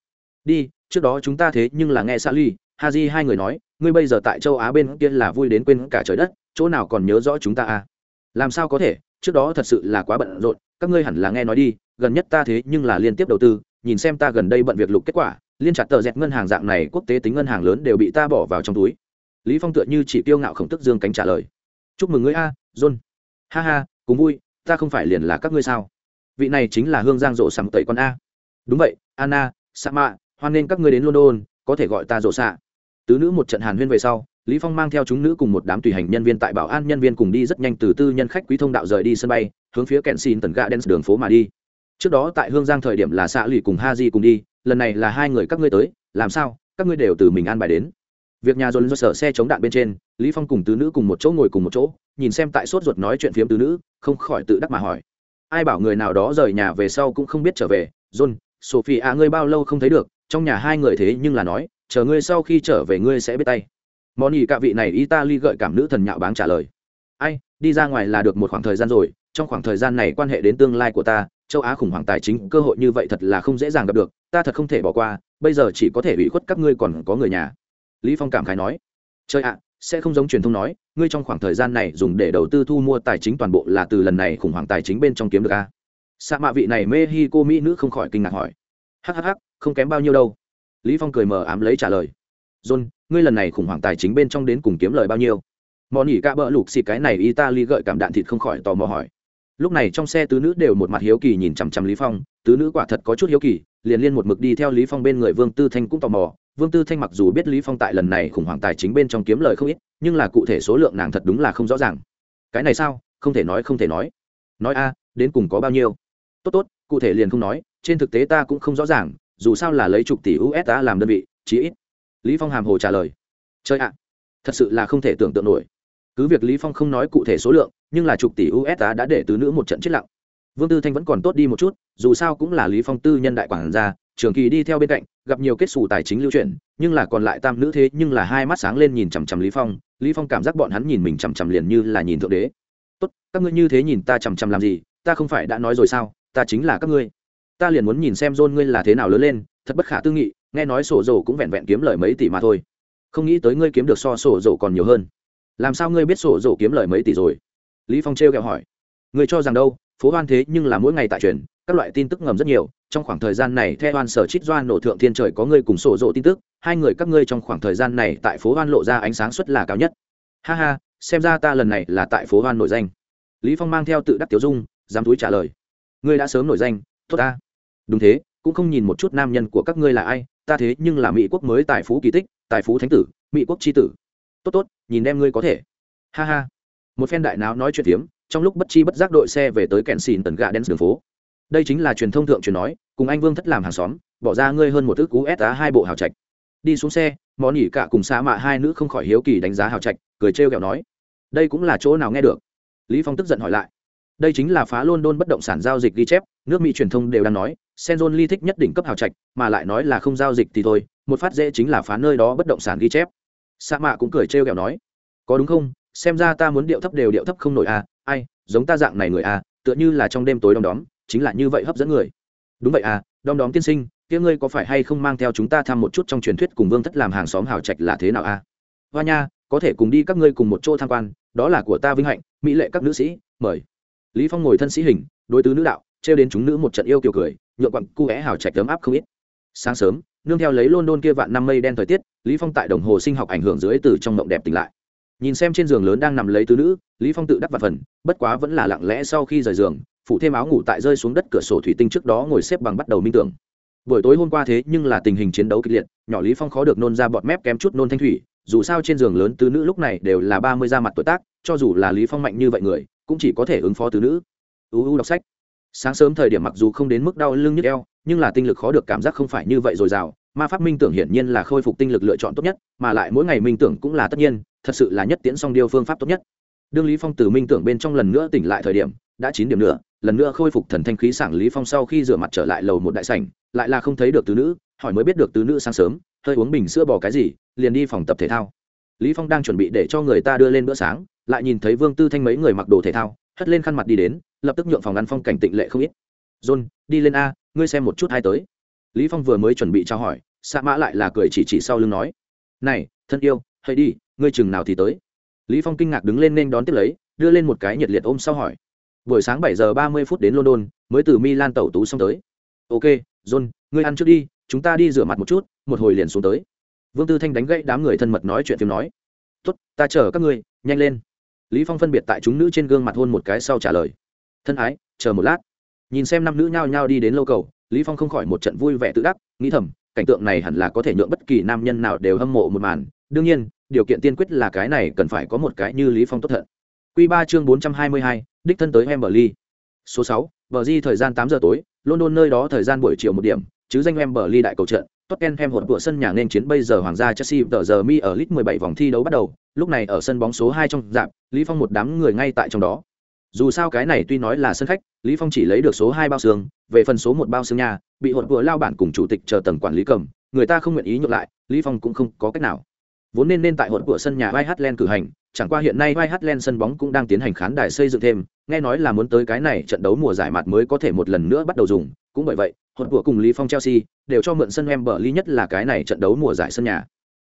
Speaker 1: đi trước đó chúng ta thế nhưng là nghe Sa Li, Haji hai người nói, ngươi bây giờ tại châu Á bên kia là vui đến quên cả trời đất, chỗ nào còn nhớ rõ chúng ta à? Làm sao có thể, trước đó thật sự là quá bận rộn, các ngươi hẳn là nghe nói đi, gần nhất ta thế nhưng là liên tiếp đầu tư, nhìn xem ta gần đây bận việc lục kết quả, liên chặt tờ dẹt ngân hàng dạng này quốc tế tính ngân hàng lớn đều bị ta bỏ vào trong túi. Lý Phong tựa như chỉ tiêu ngạo khổng tức dương cánh trả lời. Chúc mừng ngươi a, John. Ha ha, cùng vui, ta không phải liền là các ngươi sao? Vị này chính là Hương Giang rộ sắm tẩy con a. Đúng vậy, Anna, Sama, hoan nên các ngươi đến london có thể gọi ta rộ xạ tứ nữ một trận hàn huyên về sau lý phong mang theo chúng nữ cùng một đám tùy hành nhân viên tại bảo an nhân viên cùng đi rất nhanh từ tư nhân khách quý thông đạo rời đi sân bay hướng phía kẹn xin tần gà đen đường phố mà đi trước đó tại hương giang thời điểm là xạ lì cùng ha di cùng đi lần này là hai người các ngươi tới, làm sao, các ngươi đều từ mình an bài đến. Việc nhà dồn do sở xe chống đạn bên trên, lý phong cùng tứ nữ cùng một chỗ ngồi cùng một chỗ, nhìn xem tại sốt ruột nói chuyện phiếm tứ nữ, không khỏi tự đắc mà hỏi. Ai bảo người nào đó rời nhà về sau cũng không biết trở về, john sophie à ngươi bao lâu không thấy được, trong nhà hai người thế nhưng là nói, chờ ngươi sau khi trở về ngươi sẽ biết tay. Món nhì cạ vị này italy gợi cảm nữ thần nhạo báng trả lời. Ai, đi ra ngoài là được một khoảng thời gian rồi, trong khoảng thời gian này quan hệ đến tương lai của ta châu á khủng hoảng tài chính cơ hội như vậy thật là không dễ dàng gặp được, ta thật không thể bỏ qua, bây giờ chỉ có thể bị khuất các ngươi còn có người nhà. Lý phong cảm khái nói. Chơi ạ, sẽ không giống truyền thông nói, ngươi trong khoảng thời gian này dùng để đầu tư thu mua tài chính toàn bộ là từ lần này khủng hoảng tài chính bên trong kiếm được a. Sa mạ vị này mexico mỹ nữ không khỏi kinh ngạc hỏi. Hhh không kém bao nhiêu đâu. Lý phong cười mờ ám lấy trả lời. John, ngươi lần này khủng hoảng tài chính bên trong đến cùng kiếm lời bao nhiêu? Món nhỉ cả bỡ lục xịt cái này italy gợi cảm đạn thịt không khỏi tò mò hỏi lúc này trong xe tứ nữ đều một mặt hiếu kỳ nhìn chằm chằm lý phong, tứ nữ quả thật có chút hiếu kỳ, liền liên một mực đi theo lý phong bên người vương tư thanh cũng tò mò. Vương tư thanh mặc dù biết lý phong tại lần này khủng hoảng tài chính bên trong kiếm lời không ít, nhưng là cụ thể số lượng nàng thật đúng là không rõ ràng. Cái này sao? Không thể nói, không thể nói. Nói a, đến cùng có bao nhiêu? Tốt tốt, cụ thể liền không nói, trên thực tế ta cũng không rõ ràng, dù sao là lấy chục tỷ usd làm đơn vị, chí ít. Lý phong hàm hồ trả lời. Chơi ạ, thật sự là không thể tưởng tượng nổi cứ việc lý phong không nói cụ thể số lượng, nhưng là chục tỷ usd đã để tứ nữ một trận chết lặng. Vương tư thanh vẫn còn tốt đi một chút, dù sao cũng là lý phong tư nhân đại quản gia, trường kỳ đi theo bên cạnh, gặp nhiều kết xù tài chính lưu chuyển, nhưng là còn lại tam nữ thế nhưng là hai mắt sáng lên nhìn chằm chằm lý phong lý phong cảm giác bọn hắn nhìn mình chằm chằm liền như là nhìn thượng đế. Tốt, các ngươi như thế nhìn ta chằm chằm làm gì, ta không phải đã nói rồi sao, ta chính là các ngươi. Ta liền muốn nhìn xem john ngươi là thế nào lớn lên, thật bất khả tư nghị, nghe nói sổ dầu cũng vẹn vẹn kiếm lời mấy tỷ mà thôi. Không nghĩ tới ngươi kiếm được so sổ dầu còn nhiều hơn làm sao ngươi biết sổ dỗ kiếm lời mấy tỷ rồi? Lý phong trêu ghẹo hỏi. Ngươi cho rằng đâu, phố hoan thế nhưng là mỗi ngày tại truyền, các loại tin tức ngầm rất nhiều, trong khoảng thời gian này theo hoan sở trích doan nổ thượng thiên trời có ngươi cùng sổ dỗ tin tức, hai người các ngươi trong khoảng thời gian này tại phố hoan lộ ra ánh sáng suất là cao nhất. Ha ha, xem ra ta lần này là tại phố hoan nổi danh. Lý phong mang theo tự đắc tiểu dung, dám túi trả lời. Ngươi đã sớm nổi danh, tốt ta. Đúng thế, cũng không nhìn một chút nam nhân của các ngươi là ai, ta thế nhưng là mỹ quốc mới tài phú kỳ tích, tài phú thánh tử, mỹ quốc tri tử. Tốt tốt nhìn em ngươi có thể. Ha ha. Một phen đại náo nói chuyện tiếm, trong lúc bất chi bất giác đội xe về tới kèn xìn tần gà đen đường phố. Đây chính là truyền thông thượng truyền nói cùng anh vương thất làm hàng xóm bỏ ra ngươi hơn một ước cú sa hai bộ hào trạch. Đi xuống xe món nhỉ cả cùng xa mạ hai nữ không khỏi hiếu kỳ đánh giá hào trạch cười trêu ghẹo nói đây cũng là chỗ nào nghe được? Lý phong tức giận hỏi lại đây chính là phá luôn đôn bất động sản giao dịch ghi chép nước mỹ truyền thông đều đang nói senzon ly thích nhất đỉnh cấp hào trạch mà lại nói là không giao dịch thì thôi một phát dễ chính là phá nơi đó bất động sản ghi chép sa mạ cũng cười trêu ghẹo nói, có đúng không? Xem ra ta muốn điệu thấp đều điệu thấp không nổi à ai, giống ta dạng này người à tựa như là trong đêm tối đom đóm, chính là như vậy hấp dẫn người. Đúng vậy à đom đóm tiên sinh, kia ngươi có phải hay không mang theo chúng ta thăm một chút trong truyền thuyết cùng vương thất làm hàng xóm hào trạch là thế nào à? Hoa nha, có thể cùng đi các ngươi cùng một chỗ tham quan, đó là của ta vinh hạnh, mỹ lệ các nữ sĩ, mời. Lý phong ngồi thân sĩ hình, đối tứ nữ đạo, trêu đến chúng nữ một trận yêu kiều cười, nhượng quặng cu é hào trạch ấm áp không ít. Sáng sớm nương theo lấy london kia vạn năm mây đen thời tiết, lý phong tại đồng hồ sinh học ảnh hưởng dưới từ trong mộng đẹp tỉnh lại. Nhìn xem trên giường lớn đang nằm lấy tứ nữ, lý phong tự đắc vặt phần, bất quá vẫn là lặng lẽ sau khi rời giường, phủ thêm áo ngủ tại rơi xuống đất cửa sổ thủy tinh trước đó ngồi xếp bằng bắt đầu minh tưởng. Buổi tối hôm qua thế nhưng là tình hình chiến đấu kịch liệt, nhỏ lý phong khó được nôn ra bọt mép kém chút nôn thanh thủy, dù sao trên giường lớn tứ nữ lúc này đều là ba mươi ra mặt tuổi tác, cho dù là lý phong mạnh như vậy người, cũng chỉ có thể ứng phó tứ nữ. Uu đọc sách. Sáng sớm thời điểm mặc dù không đến mức đau lưng nhức eo nhưng là tinh lực khó được cảm giác không phải như vậy dồi dào, ma pháp minh tưởng hiển nhiên là khôi phục tinh lực lựa chọn tốt nhất, mà lại mỗi ngày minh tưởng cũng là tất nhiên, thật sự là nhất tiễn song điêu phương pháp tốt nhất. Đương lý phong từ minh tưởng bên trong lần nữa tỉnh lại thời điểm, đã chín điểm nữa, lần nữa khôi phục thần thanh khí sảng lý phong sau khi rửa mặt trở lại lầu một đại sảnh, lại là không thấy được tứ nữ, hỏi mới biết được tứ nữ sáng sớm, hơi uống bình sữa bò cái gì, liền đi phòng tập thể thao. Lý phong đang chuẩn bị để cho người ta đưa lên bữa sáng, lại nhìn thấy vương tư thanh mấy người mặc đồ thể thao, hất lên khăn mặt đi đến, lập tức nhượng phòng ăn phong cảnh tịnh lệ không ít john, đi lên a, ngươi xem một chút hai tới. Lý phong vừa mới chuẩn bị trao hỏi, sa mã lại là cười chỉ chỉ sau lưng nói, này, thân yêu, hãy đi, ngươi chừng nào thì tới. Lý phong kinh ngạc đứng lên nên đón tiếp lấy, đưa lên một cái nhiệt liệt ôm sau hỏi, buổi sáng bảy giờ ba mươi phút đến london, mới từ milan tẩu tú xong tới. Ok, john, ngươi ăn trước đi, chúng ta đi rửa mặt một chút, một hồi liền xuống tới. Vương tư thanh đánh gãy đám người thân mật nói chuyện phim nói, tốt, ta chờ các ngươi, nhanh lên. Lý phong phân biệt tại chúng nữ trên gương mặt hôn một cái sau trả lời, thân ái, chờ một lát nhìn xem năm nữ nhao nhao đi đến lâu cầu lý phong không khỏi một trận vui vẻ tự đắc nghĩ thầm cảnh tượng này hẳn là có thể nhượng bất kỳ nam nhân nào đều hâm mộ một màn. Đương nhiên điều kiện tiên quyết là cái này cần phải có một cái như lý phong tốt thận quy ba chương bốn trăm hai mươi hai, đích thân tới Wembley. Số sáu, bờ di thời gian tám giờ tối london nơi đó thời gian buổi chiều một điểm chứ danh Wembley đại cầu trận Tottenham hột của sân nhà nên chiến bây giờ hoàng gia Chelsea tờ giờ mi ở lit 17 vòng thi đấu bắt đầu, lúc này ở sân bóng số 2 trong dạp, Lý Phong một đám người ngay tại trong đó. Dù sao cái này tuy nói là sân khách, Lý Phong chỉ lấy được số 2 bao xương, về phần số 1 bao xương nhà, bị hột vừa lao bản cùng chủ tịch chờ tầng quản lý cầm, người ta không nguyện ý nhượng lại, Lý Phong cũng không có cách nào. Vốn nên nên tại hột của sân nhà White cử hành, chẳng qua hiện nay White sân bóng cũng đang tiến hành khán đài xây dựng thêm, nghe nói là muốn tới cái này trận đấu mùa giải mặt mới có thể một lần nữa bắt đầu dùng, cũng bởi vậy, hột của cùng Lý Phong Chelsea đều cho mượn sân em vợ Lý nhất là cái này trận đấu mùa giải sân nhà.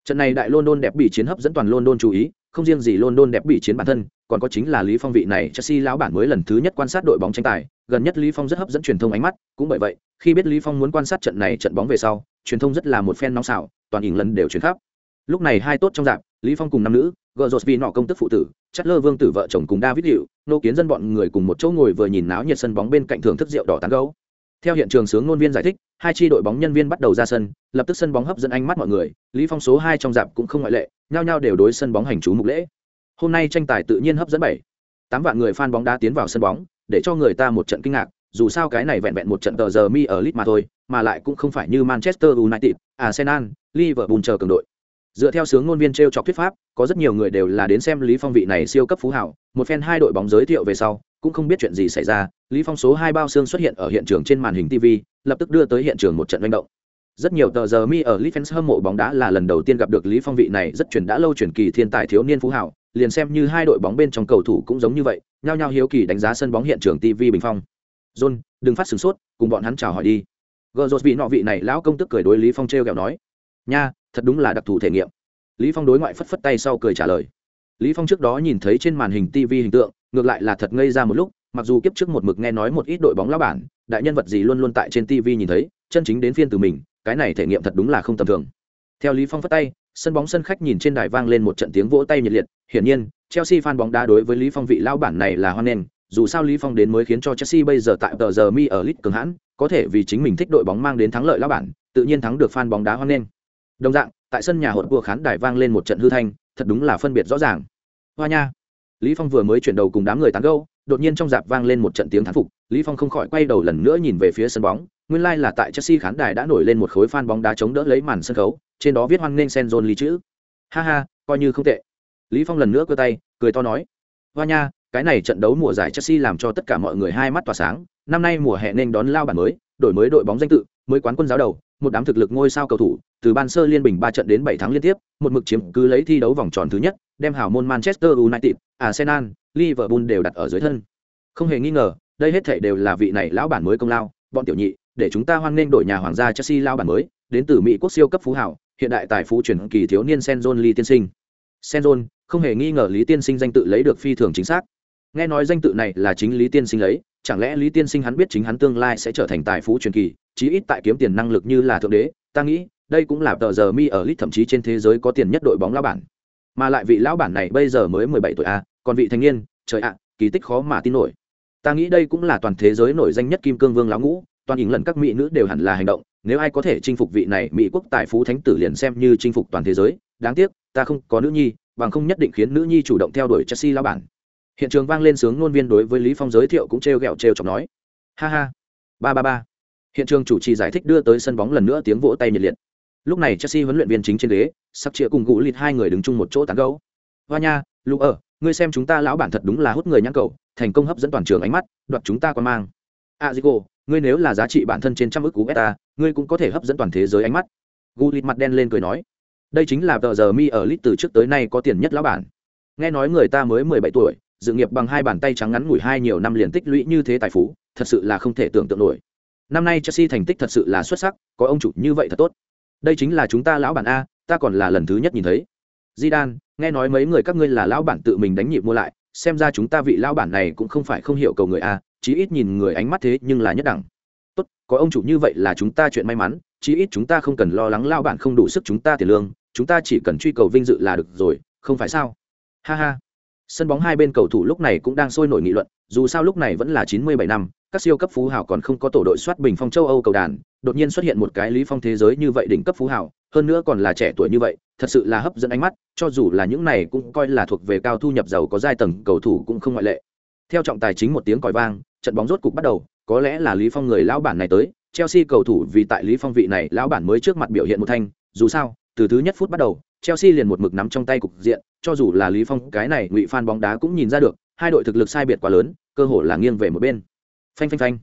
Speaker 1: Trận này đại London đẹp bị chiến hấp dẫn toàn London chú ý, không riêng gì London đẹp bị chiến bản thân, còn có chính là Lý Phong vị này Chelsea lão bản mới lần thứ nhất quan sát đội bóng tranh tài, gần nhất Lý Phong rất hấp dẫn truyền thông ánh mắt, cũng bởi vậy, khi biết Lý Phong muốn quan sát trận này trận bóng về sau, truyền thông rất là một fan nóng xạo, toàn hình lần đều truyền khắp. Lúc này hai tốt trong dạng, Lý Phong cùng năm nữ, Gojosvi nọ công tức phụ tử, Lơ Vương tử vợ chồng cùng David Liễu, nô kiến dân bọn người cùng một chỗ ngồi vừa nhìn náo nhiệt sân bóng bên cạnh thưởng thức rượu đỏ tán gấu. Theo hiện trường sướng ngôn viên giải thích, hai chi đội bóng nhân viên bắt đầu ra sân, lập tức sân bóng hấp dẫn ánh mắt mọi người, Lý Phong số hai trong dạp cũng không ngoại lệ, nhao nhao đều đối sân bóng hành chú mục lễ. Hôm nay tranh tài tự nhiên hấp dẫn bảy, tám vạn người fan bóng đá tiến vào sân bóng, để cho người ta một trận kinh ngạc, dù sao cái này vẹn vẹn một trận tờ giờ mi ở lit mà thôi mà lại cũng không phải như manchester united arsenal liverpool chờ cường đội. Dựa theo sướng ngôn viên t r e o chọc thuyết pháp có rất nhiều người đều là đến xem lý phong vị này siêu cấp phú hảo một phen hai đội bóng giới thiệu về sau cũng không biết chuyện gì xảy ra lý phong số hai bao xương xuất hiện ở hiện trường trên màn hình tv lập tức đưa tới hiện trường một trận manh động rất nhiều tờ giờ mi ở Leeds fans hâm mộ bóng đá là lần đầu tiên gặp được Lý Phong vị này rất truyền đã lâu truyền kỳ thiên tài thiếu niên phú hảo, liền xem như hai đội bóng bên trong cầu thủ cũng giống như vậy, nhao nhao hiếu kỳ đánh giá sân bóng hiện trường TV bình phong. John, đừng phát sửng sốt, cùng bọn hắn chào hỏi đi. Gozos vị nọ vị này lão công tức cười đối Lý Phong treo kẹo nói, nha, thật đúng là đặc thù thể nghiệm. Lý Phong đối ngoại phất phất tay sau cười trả lời. Lý Phong trước đó nhìn thấy trên màn hình TV hình tượng, ngược lại là thật ngây ra một lúc, mặc dù kiếp trước một mực nghe nói một ít đội bóng lão bản, đại nhân vật gì luôn luôn tại trên TV nhìn thấy, chân chính đến phiên từ mình, cái này thể nghiệm thật đúng là không tầm thường. Theo lý phong phất tay, sân bóng sân khách nhìn trên đài vang lên một trận tiếng vỗ tay nhiệt liệt. Hiển nhiên, chelsea fan bóng đá đối với lý phong vị lao bản này là hoan nghênh, dù sao lý phong đến mới khiến cho chelsea bây giờ tại tờ giờ mi ở lit cường hãn, có thể vì chính mình thích đội bóng mang đến thắng lợi lao bản, tự nhiên thắng được fan bóng đá hoan nghênh. Đồng dạng, tại sân nhà hột của khán đài vang lên một trận hư thanh, thật đúng là phân biệt rõ ràng. Hoa nha! Lý phong vừa mới chuyển đầu cùng đám người tán gẫu, đột nhiên trong dạp vang lên một trận tiếng thán phục lý phong không khỏi quay đầu lần nữa nhìn về phía sân bóng, nguyên lai like là tại chelsea khán đài đã nổi lên một khối fan bóng đá chống đỡ lấy màn sân khấu, trên đó viết hoan nghênh sen lý chữ. Ha ha, coi như không tệ. Lý phong lần nữa cơ tay, cười to nói, hoa nha, cái này trận đấu mùa giải chelsea làm cho tất cả mọi người hai mắt tỏa sáng. Năm nay mùa hè nên đón lao bản mới, đổi mới đội bóng danh tự, mới quán quân giáo đầu, một đám thực lực ngôi sao cầu thủ, từ ban sơ liên bình ba trận đến bảy tháng liên tiếp, một mực chiếm cứ lấy thi đấu vòng tròn thứ nhất, đem hào môn manchester united, arsenal, liverpool đều đặt ở dưới thân. Không hề nghi ngờ đây hết thảy đều là vị này lão bản mới công lao bọn tiểu nhị để chúng ta hoan nghênh đổi nhà hoàng gia chelsea lão bản mới đến từ mỹ quốc siêu cấp phú hảo hiện đại tài phú truyền kỳ thiếu niên Senzon Lee tiên sinh. Senzon, không hề nghi ngờ Lý tiên sinh danh tự lấy được phi thường chính xác. Nghe nói danh tự này là chính Lý tiên sinh lấy, chẳng lẽ Lý tiên sinh hắn biết chính hắn tương lai sẽ trở thành tài phú truyền kỳ, chí ít tại kiếm tiền năng lực như là thượng đế, ta nghĩ, đây cũng là tờ giờ mi ở list thậm chí trên thế giới có tiền nhất đội bóng lão bản. Mà lại vị lão bản này bây giờ mới mười bảy tuổi a, còn vị thanh niên, trời ạ, kỳ tích khó mà tin nổi. Ta nghĩ đây cũng là toàn thế giới nổi danh nhất kim cương vương lão ngũ, toàn ý lần các mỹ nữ đều hẳn là hành động, nếu ai có thể chinh phục vị này mỹ quốc tài phú thánh tử liền xem như chinh phục toàn thế giới đáng tiếc ta không có nữ nhi bằng không nhất định khiến nữ nhi chủ động theo đuổi chelsea lao bản. Hiện trường vang lên sướng ngôn viên đối với lý phong giới thiệu cũng trêu ghẹo trêu chọc nói. Ha ha ba ba ba. Hiện trường chủ trì giải thích đưa tới sân bóng lần nữa tiếng vỗ tay nhiệt liệt. Lúc này chelsea huấn luyện viên chính trên ghế sắp chia cùng gũ lịt hai người đứng chung một chỗ tán gấu hoa nha lục ở ngươi xem chúng ta lão bản thật đúng là hút người nhãn cầu thành công hấp dẫn toàn trường ánh mắt đoạt chúng ta quan mang. À, a ngươi nếu là giá trị bản thân trên trăm ước cú beta ngươi cũng có thể hấp dẫn toàn thế giới ánh mắt. Gulit mặt đen lên cười nói đây chính là tờ giờ mi ở lit từ trước tới nay có tiền nhất lão bản. Nghe nói người ta mới mười bảy tuổi dự nghiệp bằng hai bàn tay trắng ngắn ngủi hai nhiều năm liền tích lũy như thế tài phú thật sự là không thể tưởng tượng nổi. Năm nay chelsea thành tích thật sự là xuất sắc có ông chủ như vậy thật tốt. Đây chính là chúng ta lão bản a ta còn là lần thứ nhất nhìn thấy. Zidane, nghe nói mấy người các ngươi là lão bản tự mình đánh nhịp mua lại xem ra chúng ta vị lão bản này cũng không phải không hiểu cầu người a, chí ít nhìn người ánh mắt thế nhưng là nhất đẳng. Tốt, có ông chủ như vậy là chúng ta chuyện may mắn, chí ít chúng ta không cần lo lắng lao bản không đủ sức chúng ta tiền lương, chúng ta chỉ cần truy cầu vinh dự là được rồi, không phải sao? Ha ha. Sân bóng hai bên cầu thủ lúc này cũng đang sôi nổi nghị luận, dù sao lúc này vẫn là chín mươi bảy năm các siêu cấp phú hào còn không có tổ đội soát bình phong châu âu cầu đàn đột nhiên xuất hiện một cái lý phong thế giới như vậy đỉnh cấp phú hào hơn nữa còn là trẻ tuổi như vậy thật sự là hấp dẫn ánh mắt cho dù là những này cũng coi là thuộc về cao thu nhập giàu có giai tầng cầu thủ cũng không ngoại lệ theo trọng tài chính một tiếng còi vang trận bóng rốt cục bắt đầu, có lẽ là Lý Phong người lão bản này tới, Chelsea cầu thủ vì tại Lý Phong vị này lão bản mới trước mặt biểu hiện một thanh, dù sao, từ thứ nhất phút bắt đầu, Chelsea liền một mực nắm trong tay cục diện, cho dù là Lý Phong cái này ngụy fan bóng đá cũng nhìn ra được, hai đội thực lực sai biệt quá lớn, cơ hội là nghiêng về một bên. Phanh phanh phanh.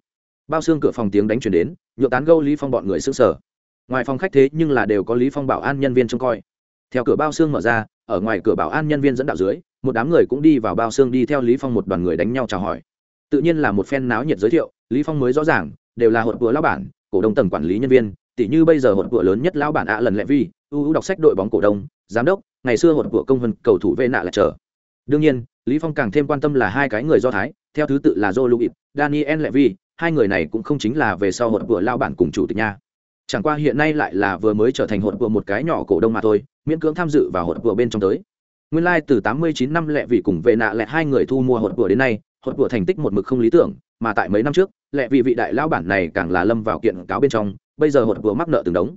Speaker 1: Bao xương cửa phòng tiếng đánh truyền đến, nhượng tán gâu Lý Phong bọn người sững sờ. Ngoài phòng khách thế nhưng là đều có Lý Phong bảo an nhân viên trông coi. Theo cửa bao xương mở ra, ở ngoài cửa bảo an nhân viên dẫn đạo dưới, một đám người cũng đi vào bao xương đi theo Lý Phong một đoàn người đánh nhau chào hỏi tự nhiên là một phen náo nhiệt giới thiệu lý phong mới rõ ràng đều là hội vừa lão bản cổ đông tầng quản lý nhân viên tỷ như bây giờ hội vừa lớn nhất lão bản ạ lần lệ vi ưu đọc sách đội bóng cổ đông giám đốc ngày xưa hội vừa công vân cầu thủ vệ nạ là chờ đương nhiên lý phong càng thêm quan tâm là hai cái người do thái theo thứ tự là joe louis daniel levy hai người này cũng không chính là về sau hội vừa lao bản cùng chủ tịch nha. Chẳng qua hiện nay lại là vừa mới trở thành hội vừa một cái nhỏ cổ đông mà thôi miễn cưỡng tham dự vào hội vừa bên trong tới. Nguyên lai like từ 89 năm lệ vị cùng về nạ lệ hai người thu mua hội vừa đến nay hội vừa thành tích một mực không lý tưởng mà tại mấy năm trước lệ vị vị đại lao bản này càng là lâm vào kiện cáo bên trong bây giờ hội vừa mắc nợ từng đống.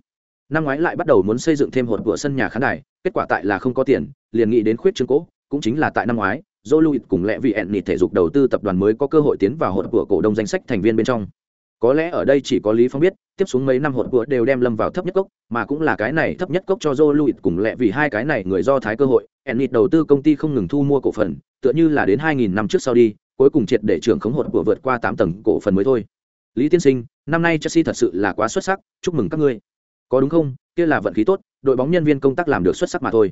Speaker 1: Năm ngoái lại bắt đầu muốn xây dựng thêm hội vừa sân nhà khán đài kết quả tại là không có tiền liền nghĩ đến khuyết trương cố, cũng chính là tại năm ngoái dô luis cùng lẽ vì ẹn nịt thể dục đầu tư tập đoàn mới có cơ hội tiến vào hội của cổ đông danh sách thành viên bên trong. Có lẽ ở đây chỉ có lý phong biết, tiếp xuống mấy năm hội của đều đem lâm vào thấp nhất cốc, mà cũng là cái này thấp nhất cốc cho dô luis cùng lẽ vì hai cái này người do thái cơ hội. Ẹn nịt đầu tư công ty không ngừng thu mua cổ phần, tựa như là đến 2000 năm trước sau đi, cuối cùng triệt để trưởng khống hội của vượt qua 8 tầng cổ phần mới thôi. Lý tiên sinh, năm nay chelsea thật sự là quá xuất sắc, chúc mừng các ngươi. Có đúng không? Kia là vận khí tốt, đội bóng nhân viên công tác làm được xuất sắc mà thôi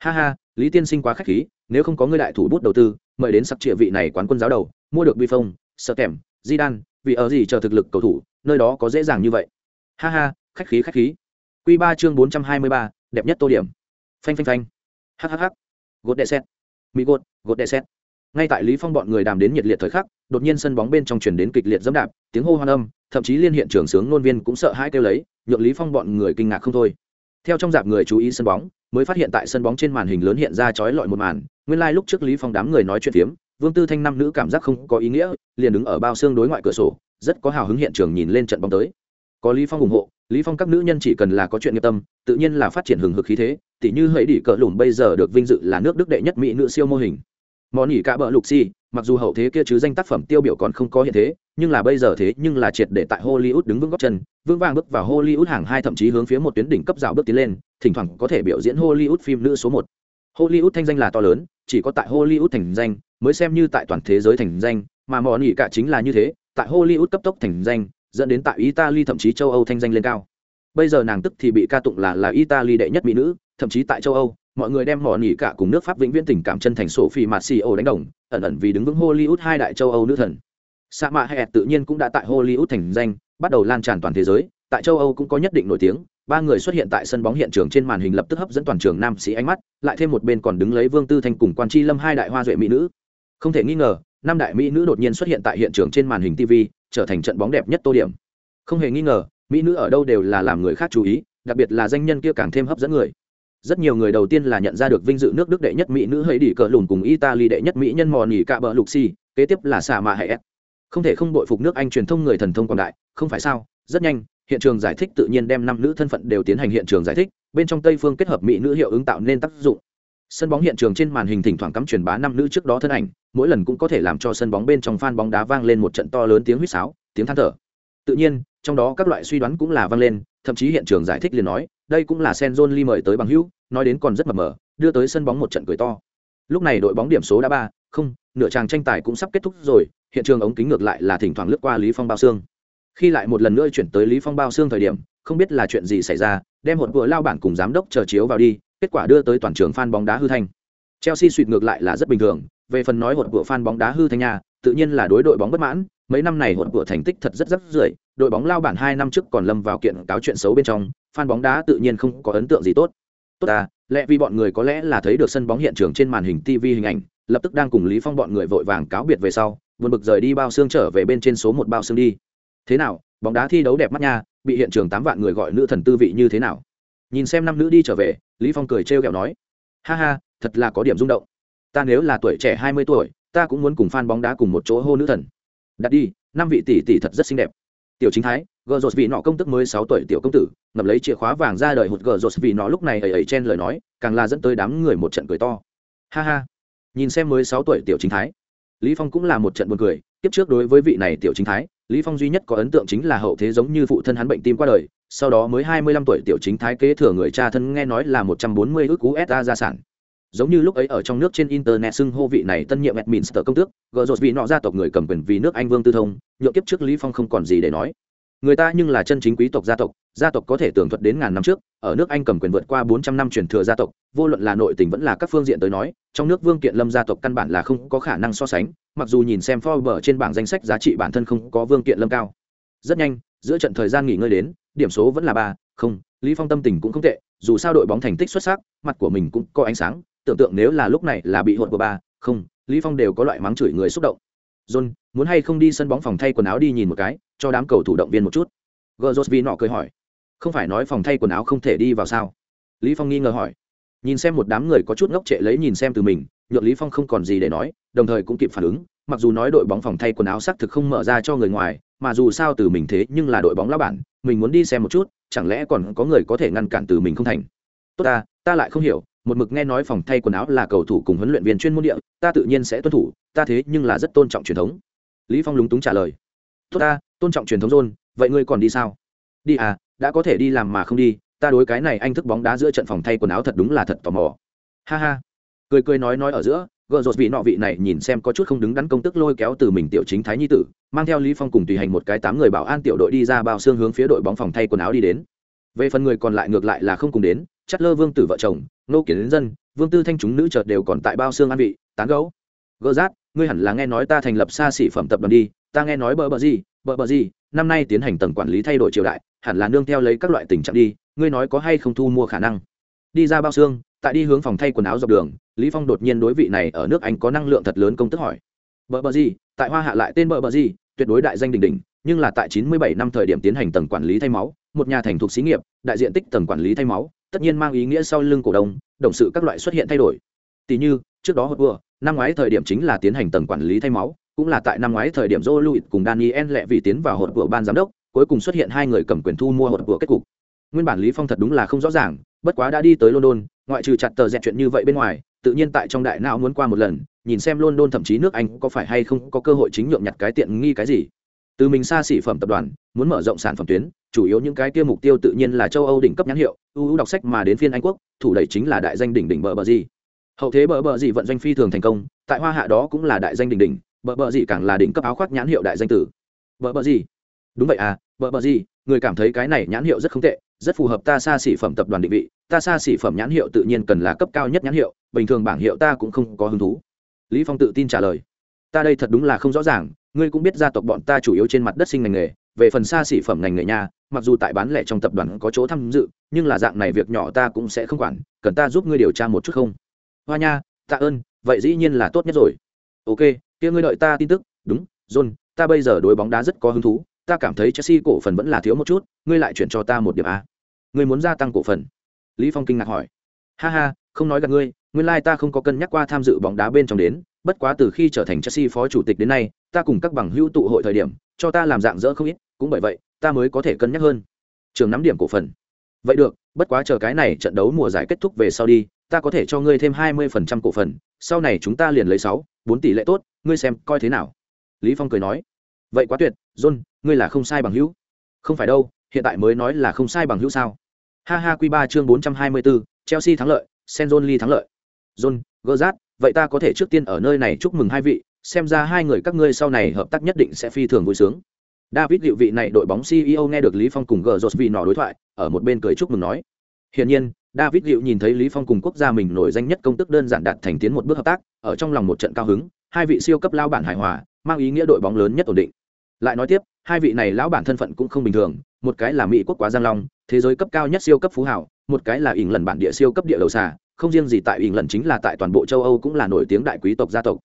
Speaker 1: ha ha, lý tiên sinh quá khách khí, nếu không có ngươi đại thủ bút đầu tư, mời đến sặc trịa vị này quán quân giáo đầu, mua được bi phong sợ kèm di đan, vì ở gì chờ thực lực cầu thủ, nơi đó có dễ dàng như vậy. Ha ha, khách khí khách khí. Q ba chương bốn trăm hai mươi ba, đẹp nhất tô điểm. Phanh phanh phanh. Hhh gột đệ xét mỹ gột gột đệ xét ngay tại lý phong bọn người đàm đến nhiệt liệt thời khắc, đột nhiên sân bóng bên trong chuyển đến kịch liệt dẫm đạp, tiếng hô hoan âm, thậm chí liên hiện trường sướng nôn viên cũng sợ hãi kêu lấy, nhượng lý phong bọn người kinh ngạc không thôi theo trong dạp người chú ý sân bóng, mới phát hiện tại sân bóng trên màn hình lớn hiện ra chói lọi một màn. Nguyên lai lúc trước lý phong đám người nói chuyện phiếm, vương tư thanh năm nữ cảm giác không có ý nghĩa, liền đứng ở bao xương đối ngoại cửa sổ, rất có hào hứng hiện trường nhìn lên trận bóng tới. Có lý phong ủng hộ, lý phong các nữ nhân chỉ cần là có chuyện nghiệp tâm, tự nhiên là phát triển hừng hực khí thế tỷ như hãy đỉ cỡ lùm bây giờ được vinh dự là nước đức đệ nhất mỹ nữ siêu mô hình. Món nhỉ cả bờ lục si mặc dù hậu thế kia chứ danh tác phẩm tiêu biểu còn không có hiện thế, nhưng là bây giờ thế nhưng là triệt để tại hollywood đứng vững góc chân, vững vàng bước vào hollywood hàng hai thậm chí hướng phía một tuyến đỉnh cấp rào bước tiến lên, thỉnh thoảng có thể biểu diễn hollywood phim nữ số một. Hollywood thanh danh là to lớn, chỉ có tại hollywood thành danh, mới xem như tại toàn thế giới thành danh, mà mọi nhỉ cả chính là như thế, tại hollywood cấp tốc thành danh, dẫn đến tại italy thậm chí châu âu thanh danh lên cao. Bây giờ nàng tức thì bị ca tụng là là italy đệ nhất mỹ nữ, thậm chí tại châu âu mọi người đem mỏ nỉ cả cùng nước pháp vĩnh viễn tình cảm chân thành sổ phi mạt xì ô đánh đồng, ẩn ẩn vì đứng vững hollywood hai đại châu âu nữ thần. Sa mạ hẹ tự nhiên cũng đã tại hollywood thành danh, bắt đầu lan tràn toàn thế giới, tại châu âu cũng có nhất định nổi tiếng, ba người xuất hiện tại sân bóng hiện trường trên màn hình lập tức hấp dẫn toàn trường nam sĩ ánh mắt, lại thêm một bên còn đứng lấy vương tư thanh cùng quan tri lâm hai đại hoa duệ mỹ nữ. Không thể nghi ngờ, năm đại mỹ nữ đột nhiên xuất hiện tại hiện trường trên màn hình tv trở thành trận bóng đẹp nhất tô điểm. Không hề nghi ngờ, mỹ nữ ở đâu đều là làm người khác chú ý, đặc biệt là danh nhân kia càng thêm hấp dẫn người rất nhiều người đầu tiên là nhận ra được vinh dự nước đức đệ nhất mỹ nữ hơi đi cờ lùn cùng italy đệ nhất mỹ nhân mò nỉ cạ bờ lục xì, kế tiếp là xà mạ hệ không thể không bội phục nước anh truyền thông người thần thông quảng đại, không phải sao? Rất nhanh, hiện trường giải thích tự nhiên đem năm nữ thân phận đều tiến hành hiện trường giải thích, bên trong tây phương kết hợp mỹ nữ hiệu ứng tạo nên tác dụng. Sân bóng hiện trường trên màn hình thỉnh thoảng cắm truyền bá năm nữ trước đó thân ảnh, mỗi lần cũng có thể làm cho sân bóng bên trong phan bóng đá vang lên một trận to lớn tiếng huýt sáo, tiếng than thở. Tự nhiên, trong đó các loại suy đoán cũng là vang lên thậm chí hiện trường giải thích liền nói, đây cũng là sen john lee mời tới bằng hữu, nói đến còn rất mập mờ, đưa tới sân bóng một trận cười to. Lúc này đội bóng điểm số đã ba, không, nửa tràng tranh tài cũng sắp kết thúc rồi, hiện trường ống kính ngược lại là thỉnh thoảng lướt qua lý phong bao xương khi lại một lần nữa chuyển tới lý phong bao xương thời điểm, không biết là chuyện gì xảy ra, đem một vừa lao bản cùng giám đốc chờ chiếu vào đi, kết quả đưa tới toàn trường fan bóng đá hư thanh. Chelsea suýt ngược lại là rất bình thường, về phần nói hột của fan bóng đá hư thanh nhà, tự nhiên là đối đội bóng bất mãn mấy năm này hột của thành tích thật rất rất rưỡi, đội bóng lao bản hai năm trước còn lâm vào kiện cáo chuyện xấu bên trong, fan bóng đá tự nhiên không có ấn tượng gì tốt. Tốt ta lẽ vì bọn người có lẽ là thấy được sân bóng hiện trường trên màn hình tv hình ảnh, lập tức đang cùng lý phong bọn người vội vàng cáo biệt về sau, buồn bực rời đi bao xương trở về bên trên số một bao xương đi. Thế nào, bóng đá thi đấu đẹp mắt nha, bị hiện trường tám vạn người gọi nữ thần tư vị như thế nào? Nhìn xem năm nữ đi trở về, lý phong cười trêu ghẹo nói, ha ha, thật là có điểm rung động. Ta nếu là tuổi trẻ hai mươi tuổi, ta cũng muốn cùng fan bóng đá cùng một chỗ hô nữ thần đặt đi, năm vị tỷ tỷ thật rất xinh đẹp. Tiểu chính thái, gờ rột vì nọ công tức mới sáu tuổi tiểu công tử, ngập lấy chìa khóa vàng ra đời hụt gờ rột vì nọ lúc này ẩy ẩy chen lời nói, càng là dẫn tới đám người một trận cười to. Ha ha. Nhìn xem mới sáu tuổi tiểu chính thái. Lý phong cũng là một trận buồn cười tiếp trước đối với vị này tiểu chính thái, lý phong duy nhất có ấn tượng chính là hậu thế giống như phụ thân hắn bệnh tim qua đời, sau đó mới hai mươi lăm tuổi tiểu chính thái kế thừa người cha thân nghe nói là một trăm bốn mươi ước usd gia sản giống như lúc ấy ở trong nước trên internet xưng hô vị này tân nhiệm Westminster công tước, gỡ rột vì nọ gia tộc người cầm quyền vì nước Anh Vương Tư Thông, nhượng kiếp trước Lý Phong không còn gì để nói. Người ta nhưng là chân chính quý tộc gia tộc, gia tộc có thể tưởng thuật đến ngàn năm trước, ở nước Anh cầm quyền vượt qua 400 năm truyền thừa gia tộc, vô luận là nội tình vẫn là các phương diện tới nói, trong nước Vương Kiện Lâm gia tộc căn bản là không có khả năng so sánh, mặc dù nhìn xem Forbes trên bảng danh sách giá trị bản thân không có Vương Kiện Lâm cao. Rất nhanh, giữa trận thời gian nghỉ ngơi đến, điểm số vẫn là ba, không, Lý Phong tâm tình cũng không tệ, dù sao đội bóng thành tích xuất sắc, mặt của mình cũng có ánh sáng, tưởng tượng nếu là lúc này là bị hụt của ba không, lý phong đều có loại mắng chửi người xúc động. John, muốn hay không đi sân bóng phòng thay quần áo đi nhìn một cái, cho đám cầu thủ động viên một chút. Gờ vì nọ cười hỏi. Không phải nói phòng thay quần áo không thể đi vào sao? Lý phong nghi ngờ hỏi. Nhìn xem một đám người có chút ngốc trệ lấy nhìn xem từ mình, nhượng lý phong không còn gì để nói, đồng thời cũng kịp phản ứng, mặc dù nói đội bóng phòng thay quần áo xác thực không mở ra cho người ngoài, mà dù sao từ mình thế nhưng là đội bóng lá bản, mình muốn đi xem một chút, chẳng lẽ còn có người có thể ngăn cản từ mình không thành? Tốt ta ta lại không hiểu một mực nghe nói phòng thay quần áo là cầu thủ cùng huấn luyện viên chuyên môn địa, ta tự nhiên sẽ tuân thủ, ta thế nhưng là rất tôn trọng truyền thống. Lý phong lúng túng trả lời. Tốt ta, tôn trọng truyền thống rôn vậy ngươi còn đi sao? Đi à đã có thể đi làm mà không đi, ta đối cái này anh thức bóng đá giữa trận phòng thay quần áo thật đúng là thật tò mò. Ha ha. Cười cười nói nói ở giữa gợ rột vị nọ vị này nhìn xem có chút không đứng đắn công tức lôi kéo từ mình tiểu chính thái nhi tử, mang theo lý phong cùng tùy hành một cái tám người bảo an tiểu đội đi ra bao xương hướng phía đội bóng phòng thay quần áo đi đến. Về phần người còn lại ngược lại là không cùng đến, chất lơ vương tử vợ chồng nô kiến đến dân, vương tư thanh chúng nữ chợt đều còn tại bao xương an vị, tán gấu gỡ rát, ngươi hẳn là nghe nói ta thành lập xa xỉ phẩm tập đoàn đi, ta nghe nói bờ bờ gì bờ bờ gì, năm nay tiến hành tầng quản lý thay đổi triều đại, hẳn là nương theo lấy các loại tình trạng đi, ngươi nói có hay không thu mua khả năng? Đi ra bao xương, tại đi hướng phòng thay quần áo dọc đường, lý phong đột nhiên đối vị này ở nước anh có năng lượng thật lớn công tức hỏi. Bờ bờ gì, tại hoa hạ lại tên bờ bờ gì, tuyệt đối đại danh đỉnh đỉnh, nhưng là tại 97 năm thời điểm tiến hành tầng quản lý thay máu, một nhà thành thuộc xí nghiệp, đại diện tích tầng quản lý thay máu tất nhiên mang ý nghĩa sau lưng cổ đông, đồng sự các loại xuất hiện thay đổi. Tỷ như, trước đó hột vừa năm ngoái thời điểm chính là tiến hành tầng quản lý thay máu, cũng là tại năm ngoái thời điểm Joe Louis cùng Daniel lẹ vì tiến vào hột vừa ban giám đốc, cuối cùng xuất hiện hai người cầm quyền thu mua hột vừa kết cục. Nguyên bản lý phong thật đúng là không rõ ràng, bất quá đã đi tới london, ngoại trừ chặt tờ dẹt chuyện như vậy bên ngoài, tự nhiên tại trong đại não muốn qua một lần, nhìn xem london thậm chí nước anh có phải hay không có cơ hội chính nhượng nhặt cái tiện nghi cái gì từ mình xa xỉ phẩm tập đoàn, muốn mở rộng sản phẩm tuyến, chủ yếu những cái tiêu mục tiêu tự nhiên là châu âu đỉnh cấp nhãn hiệu ưu đọc sách mà đến phiên anh quốc, thủ đẩy chính là đại danh đỉnh đỉnh bờ bờ gì. Hậu thế bờ bờ gì vận doanh phi thường thành công, tại hoa hạ đó cũng là đại danh đỉnh đỉnh, bờ bờ gì càng là đỉnh cấp áo khoác nhãn hiệu đại danh tử. Bờ bờ gì? Đúng vậy à bờ bờ gì, người cảm thấy cái này nhãn hiệu rất không tệ, rất phù hợp ta xa xỉ phẩm tập đoàn định vị, ta xa xỉ phẩm nhãn hiệu tự nhiên cần là cấp cao nhất nhãn hiệu, bình thường bảng hiệu ta cũng không có hứng thú. Lý phong tự tin trả lời. Ta đây thật đúng là không rõ ràng ngươi cũng biết gia tộc bọn ta chủ yếu trên mặt đất sinh ngành nghề, về phần xa xỉ phẩm ngành nghề nha, mặc dù tại bán lẻ trong tập đoàn có chỗ tham dự, nhưng là dạng này việc nhỏ ta cũng sẽ không quản, cần ta giúp ngươi điều tra một chút không? Hoa nha, tạ ơn, vậy dĩ nhiên là tốt nhất rồi. Ok, kia ngươi đợi ta tin tức. Đúng, john, ta bây giờ đối bóng đá rất có hứng thú, ta cảm thấy chelsea cổ phần vẫn là thiếu một chút, ngươi lại chuyển cho ta một điểm a. Ngươi muốn gia tăng cổ phần? Lý phong kinh ngạc hỏi. Ha ha, không nói gặp ngươi, nguyên lai ta không có cân nhắc qua tham dự bóng đá bên trong đến, bất quá từ khi trở thành chelsea phó chủ tịch đến nay ta cùng các bằng hữu tụ hội thời điểm, cho ta làm dạng dỡ không ít, cũng bởi vậy, ta mới có thể cân nhắc hơn. Trường nắm điểm cổ phần. Vậy được, bất quá chờ cái này trận đấu mùa giải kết thúc về sau đi, ta có thể cho ngươi thêm hai mươi phần trăm cổ phần, sau này chúng ta liền lấy sáu, bốn tỷ lệ tốt, ngươi xem coi thế nào. Lý phong cười nói. Vậy quá tuyệt, john, ngươi là không sai bằng hữu. Không phải đâu, hiện tại mới nói là không sai bằng hữu sao? Ha ha q ba chương bốn trăm hai mươi bốn chelsea thắng lợi, sen john lee thắng lợi. John gỡ rát vậy ta có thể trước tiên ở nơi này chúc mừng hai vị xem ra hai người các ngươi sau này hợp tác nhất định sẽ phi thường vui sướng. David liệu vị này đội bóng ceo nghe được lý phong cùng gờ rột vì nọ đối thoại, ở một bên cười chúc mừng nói. Hiển nhiên, david liệu nhìn thấy lý phong cùng quốc gia mình nổi danh nhất công tức đơn giản đạt thành tiến một bước hợp tác, ở trong lòng một trận cao hứng, hai vị siêu cấp lao bản hài hòa, mang ý nghĩa đội bóng lớn nhất ổn định. Lại nói tiếp, hai vị này lão bản thân phận cũng không bình thường, một cái là mỹ quốc quá giang long, thế giới cấp cao nhất siêu cấp phú hảo một cái là ỉng lần bản địa siêu cấp địa đầu xà, không riêng gì tại ỉng lần chính là tại toàn bộ châu âu cũng là nổi tiếng đại quý tộc gia tộc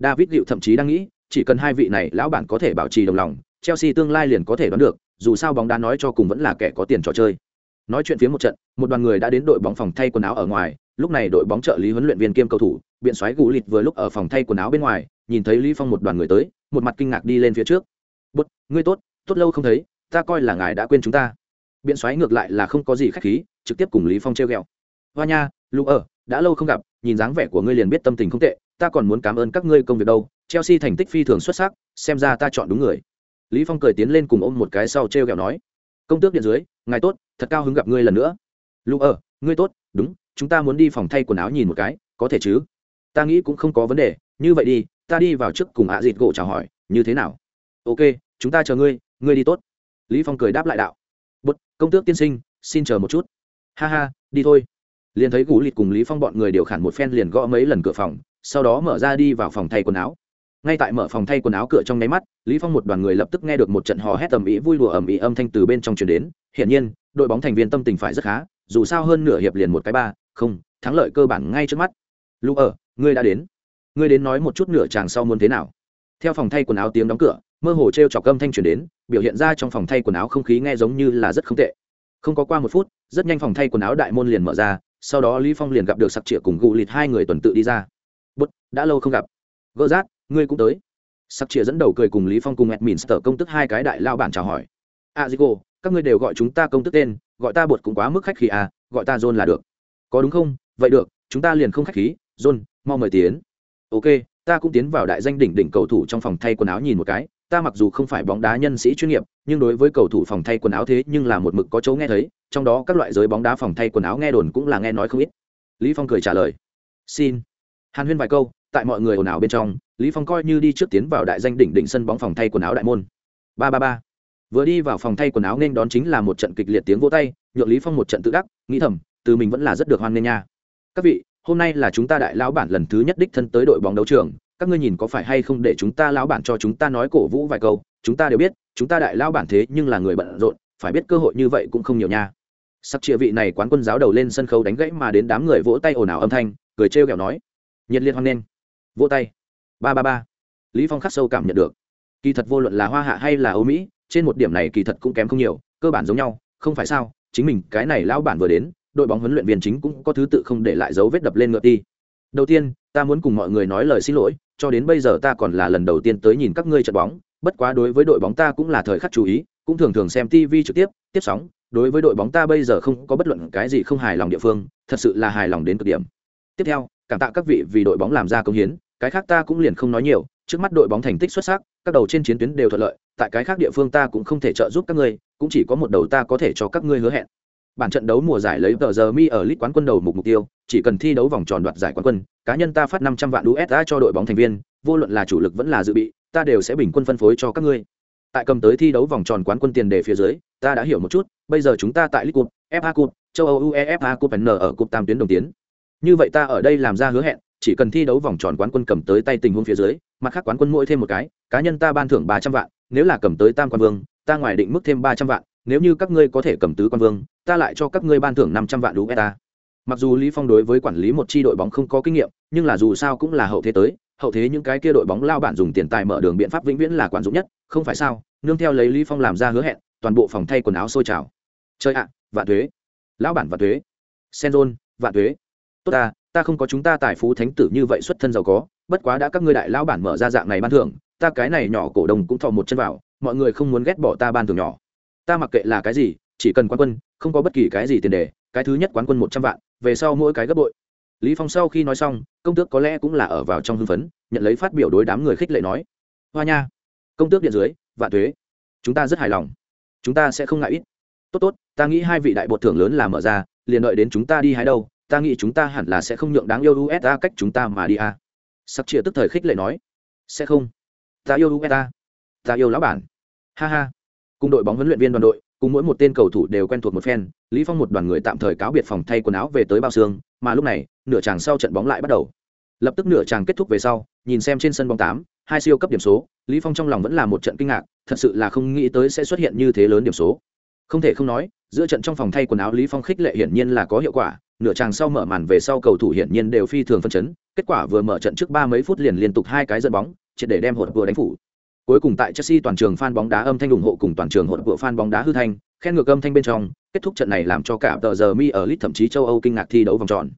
Speaker 1: david liệu thậm chí đang nghĩ, chỉ cần hai vị này lão bản có thể bảo trì đồng lòng, chelsea tương lai liền có thể đoán được, dù sao bóng đá nói cho cùng vẫn là kẻ có tiền trò chơi. Nói chuyện phía một trận, một đoàn người đã đến đội bóng phòng thay quần áo ở ngoài, lúc này đội bóng trợ lý huấn luyện viên kiêm cầu thủ, biện xoáy gù lịt vừa lúc ở phòng thay quần áo bên ngoài, nhìn thấy lý phong một đoàn người tới, một mặt kinh ngạc đi lên phía trước. Bút, ngươi tốt tốt lâu không thấy, ta coi là ngài đã quên chúng ta. Biện xoáy ngược lại là không có gì khách khí, trực tiếp cùng lý phong treo ghẹo. Hoa nha lục ở, đã lâu không gặp, nhìn dáng vẻ của ngươi liền biết tâm tình không tệ ta còn muốn cảm ơn các ngươi công việc đâu, chelsea thành tích phi thường xuất sắc, xem ra ta chọn đúng người. Lý phong cười tiến lên cùng ôm một cái sau treo kẹo nói, công tước điện dưới, ngài tốt, thật cao hứng gặp ngươi lần nữa. Lục ở ờ, ngươi tốt, đúng, chúng ta muốn đi phòng thay quần áo nhìn một cái, có thể chứ? Ta nghĩ cũng không có vấn đề, như vậy đi, ta đi vào trước cùng ạ à dịt gỗ chào hỏi, như thế nào? Ok, chúng ta chờ ngươi ngươi đi tốt. Lý phong cười đáp lại đạo. Bút công tước tiên sinh, xin chờ một chút. Ha ha, đi thôi. Liền thấy gù lịt cùng lý phong bọn người điều khản một phen liền gõ mấy lần cửa phòng sau đó mở ra đi vào phòng thay quần áo. Ngay tại mở phòng thay quần áo cửa trong nháy mắt, lý phong một đoàn người lập tức nghe được một trận hò hét tầm ý vui đùa ầm ĩ âm thanh từ bên trong truyền đến. Hiển nhiên, đội bóng thành viên tâm tình phải rất khá, dù sao hơn nửa hiệp liền một cái ba, không, thắng lợi cơ bản ngay trước mắt. Lúc ở, ngươi đã đến. Ngươi đến nói một chút nửa chàng sau muốn thế nào. Theo phòng thay quần áo tiếng đóng cửa, mơ hồ treo chọc âm thanh truyền đến, biểu hiện ra trong phòng thay quần áo không khí nghe giống như là rất không tệ. Không có qua một phút, rất nhanh phòng thay quần áo đại môn liền mở ra, sau đó lý phong liền gặp được sặc trịa cùng gù lịt hai người tuần tự đi ra bút đã lâu không gặp. Gỡ rát ngươi cũng tới. Sắc chia dẫn đầu cười cùng lý phong cùng edminster công tức hai cái đại lao bản chào hỏi. A à, zico các ngươi đều gọi chúng ta công tức tên gọi ta bột cũng quá mức khách khí à gọi ta john là được. Có đúng không? Vậy được chúng ta liền không khách khí john mau mời tiến. Ok ta cũng tiến vào đại danh đỉnh đỉnh cầu thủ trong phòng thay quần áo nhìn một cái. Ta mặc dù không phải bóng đá nhân sĩ chuyên nghiệp nhưng đối với cầu thủ phòng thay quần áo thế nhưng là một mực có chỗ nghe thấy trong đó các loại giới bóng đá phòng thay quần áo nghe đồn cũng là nghe nói không ít. Lý phong cười trả lời. Xin hàn huyên vài câu, tại mọi người ồn ào bên trong, lý phong coi như đi trước tiến vào đại danh đỉnh đỉnh sân bóng phòng thay quần áo đại môn. Ba ba ba. Vừa đi vào phòng thay quần áo nên đón chính là một trận kịch liệt tiếng vỗ tay, nhượng lý phong một trận tự đắc, nghĩ thầm, từ mình vẫn là rất được hoan nghênh nha. Các vị, hôm nay là chúng ta đại lão bản lần thứ nhất đích thân tới đội bóng đấu trường, các ngươi nhìn có phải hay không để chúng ta lão bản cho chúng ta nói cổ vũ vài câu, chúng ta đều biết, chúng ta đại lão bản thế nhưng là người bận rộn, phải biết cơ hội như vậy cũng không nhiều nha. Sắc chia vị này quán quân giáo đầu lên sân khấu đánh gãy mà đến đám người vỗ tay ồn ào âm thanh, cười trêu ghẹo nói nhiệt liệt hoan nghênh. Vỗ tay. Ba ba ba. Lý phong khắc sâu cảm nhận được. Kỳ thật vô luận là hoa hạ hay là âu mỹ, trên một điểm này kỳ thật cũng kém không nhiều, cơ bản giống nhau, không phải sao, chính mình, cái này lão bản vừa đến, đội bóng huấn luyện viên chính cũng có thứ tự không để lại dấu vết đập lên ngựa ti. Đầu tiên, ta muốn cùng mọi người nói lời xin lỗi, cho đến bây giờ ta còn là lần đầu tiên tới nhìn các ngươi trận bóng, bất quá đối với đội bóng ta cũng là thời khắc chú ý, cũng thường thường xem tv trực tiếp tiếp sóng, đối với đội bóng ta bây giờ không có bất luận cái gì không hài lòng địa phương, thật sự là hài lòng đến cực điểm. Tiếp theo cảm tạ các vị vì đội bóng làm ra công hiến, cái khác ta cũng liền không nói nhiều, trước mắt đội bóng thành tích xuất sắc, các đầu trên chiến tuyến đều thuận lợi, tại cái khác địa phương ta cũng không thể trợ giúp các ngươi, cũng chỉ có một đầu ta có thể cho các ngươi hứa hẹn. Bản trận đấu mùa giải lấy tờ giờ mi ở lit quán quân đầu mục mục tiêu, chỉ cần thi đấu vòng tròn đoạt giải quán quân, cá nhân ta phát năm trăm vạn usd cho đội bóng thành viên, vô luận là chủ lực vẫn là dự bị, ta đều sẽ bình quân phân phối cho các ngươi. Tại cầm tới thi đấu vòng tròn quán quân tiền đề phía dưới, ta đã hiểu một chút, bây giờ chúng ta tại league cup fa cup, châu âu uefa cup n ở cup tam tuyến đồng tiến như vậy ta ở đây làm ra hứa hẹn, chỉ cần thi đấu vòng tròn quán quân cầm tới tay tình huống phía dưới, mặt khác quán quân mỗi thêm một cái, cá nhân ta ban thưởng ba trăm vạn, nếu là cầm tới tam quan vương, ta ngoài định mức thêm ba trăm vạn, nếu như các ngươi có thể cầm tứ quan vương, ta lại cho các ngươi ban thưởng năm trăm vạn đú beta mặc dù lý phong đối với quản lý một chi đội bóng không có kinh nghiệm, nhưng là dù sao cũng là hậu thế tới, hậu thế những cái kia đội bóng lao bản dùng tiền tài mở đường biện pháp vĩnh viễn là quản dụng nhất, không phải sao? Nương theo lấy lý phong làm ra hứa hẹn, toàn bộ phòng thay quần áo sôi trào. Chơi ạ, vạn thuế. Lão bản vạn thuế. Senzon, vạn thuế tốt ta ta không có chúng ta tài phú thánh tử như vậy xuất thân giàu có, bất quá đã các ngươi đại lão bản mở ra dạng này ban thưởng, ta cái này nhỏ cổ đồng cũng thò một chân vào, mọi người không muốn ghét bỏ ta ban thưởng nhỏ. Ta mặc kệ là cái gì, chỉ cần quán quân, không có bất kỳ cái gì tiền đề, cái thứ nhất quán quân một trăm vạn, về sau mỗi cái gấp bội. Lý phong sau khi nói xong, công tước có lẽ cũng là ở vào trong hưng phấn, nhận lấy phát biểu đối đám người khích lệ nói, hoa nha, công tước điện dưới, vạn thuế, chúng ta rất hài lòng, chúng ta sẽ không ngại ít. Tốt tốt, ta nghĩ hai vị đại bột thưởng lớn là mở ra, liền đợi đến chúng ta đi hái đâu ta nghĩ chúng ta hẳn là sẽ không nhượng đáng yêu usa cách chúng ta mà đi a à. sắc chia tức thời khích lệ nói. Sẽ không. Ta yêu usa ta yêu lão bản. Ha ha. Cùng đội bóng huấn luyện viên đoàn đội, cùng mỗi một tên cầu thủ đều quen thuộc một phen, lý phong một đoàn người tạm thời cáo biệt phòng thay quần áo về tới bao xương, mà lúc này, nửa chàng sau trận bóng lại bắt đầu. Lập tức nửa chàng kết thúc về sau, nhìn xem trên sân bóng tám, hai siêu cấp điểm số, lý phong trong lòng vẫn là một trận kinh ngạc, thật sự là không nghĩ tới sẽ xuất hiện như thế lớn điểm số. Không thể không nói, giữa trận trong phòng thay quần áo lý phong khích lệ hiển nhiên là có hiệu quả nửa chàng sau mở màn về sau cầu thủ hiển nhiên đều phi thường phân chấn, kết quả vừa mở trận trước ba mấy phút liền liên tục hai cái dẫn bóng chỉ để đem hột vừa đánh phủ. Cuối cùng tại chelsea toàn trường fan bóng đá âm thanh ủng hộ cùng toàn trường hột vừa fan bóng đá hư thanh, khen ngược âm thanh bên trong, kết thúc trận này làm cho cả tờ giờ mi ở lit thậm chí châu âu kinh ngạc thi đấu vòng tròn.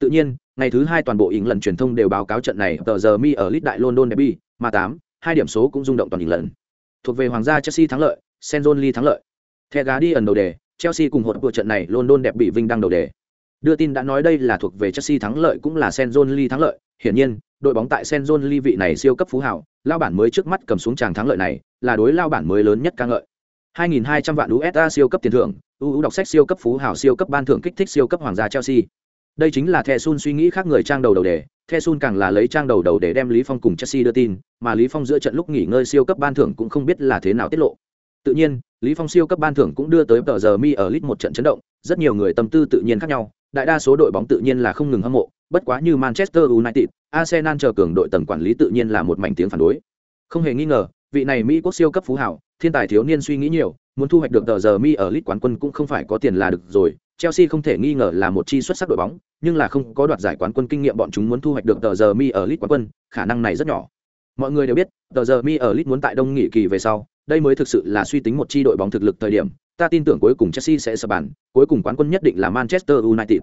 Speaker 1: Tự nhiên, ngày thứ hai toàn bộ ỉng lần truyền thông đều báo cáo trận này tờ giờ mi ở lit đại london derby, mà tám, hai điểm số cũng rung động toàn ỉng lần thuộc về hoàng gia chelsea thắng lợi senzon lee thắng lợi. The gá đi ẩn đầu đề, chelsea cùng hột vừa trận này london đẹp bị vinh đăng đầu đề đưa tin đã nói đây là thuộc về chelsea thắng lợi cũng là senzon lee thắng lợi hiển nhiên đội bóng tại senzon lee vị này siêu cấp phú hảo lao bản mới trước mắt cầm xuống tràng thắng lợi này là đối lao bản mới lớn nhất ca ngợi 2200 vạn USD siêu cấp tiền thưởng, ưu đọc sách siêu cấp phú hảo siêu cấp ban thưởng kích thích siêu cấp hoàng gia Chelsea. Đây chính là The Sun suy nghĩ khác người trang đầu đầu đề, The Sun càng là lấy trang đầu đầu để đem Lý Phong cùng Chelsea đưa tin, mà Lý Phong giữa trận lúc nghỉ ngơi siêu cấp ban thưởng cũng không biết là thế nào tiết lộ. Tự nhiên, Lý Phong siêu cấp ban thưởng cũng đưa tới tờ giờ mi ở lit một trận chấn động, rất nhiều người tâm tư tự nhiên khác nhau, đại đa số đội bóng tự nhiên là không ngừng hâm mộ, bất quá như Manchester United, Arsenal chờ cường đội tầng quản lý tự nhiên là một mảnh tiếng phản đối. Không hề nghi ngờ, vị này Mỹ quốc siêu cấp phú hảo, thiên tài thiếu niên suy nghĩ nhiều, muốn thu hoạch được tờ giờ mi ở lit quán quân cũng không phải có tiền là được rồi. Chelsea không thể nghi ngờ là một chi xuất sắc đội bóng, nhưng là không có đoạt giải quán quân kinh nghiệm bọn chúng muốn thu hoạch được tờ giờ mi ở lit quán quân, khả năng này rất nhỏ. Mọi người đều biết, tờ giờ mi ở lit muốn tại đông nghỉ kỳ về sau, đây mới thực sự là suy tính một chi đội bóng thực lực thời điểm. Ta tin tưởng cuối cùng Chelsea sẽ sập bàn, cuối cùng quán quân nhất định là Manchester United.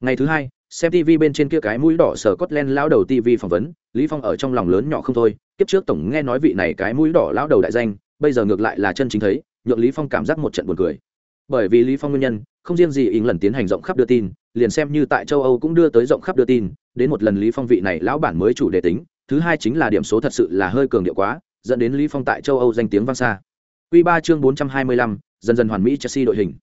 Speaker 1: Ngày thứ hai, xem TV bên trên kia cái mũi đỏ sở Scotland lão đầu TV phỏng vấn, Lý Phong ở trong lòng lớn nhỏ không thôi, kiếp trước tổng nghe nói vị này cái mũi đỏ lão đầu đại danh, bây giờ ngược lại là chân chính thấy, nhượng Lý Phong cảm giác một trận buồn cười. Bởi vì Lý Phong nguyên nhân, không riêng gì ỉng lần tiến hành rộng khắp đưa tin liền xem như tại châu âu cũng đưa tới rộng khắp đưa tin đến một lần lý phong vị này lão bản mới chủ đề tính thứ hai chính là điểm số thật sự là hơi cường điệu quá dẫn đến lý phong tại châu âu danh tiếng vang xa Quy 3 chương 425, dần dần hoàn mỹ Chelsea đội hình.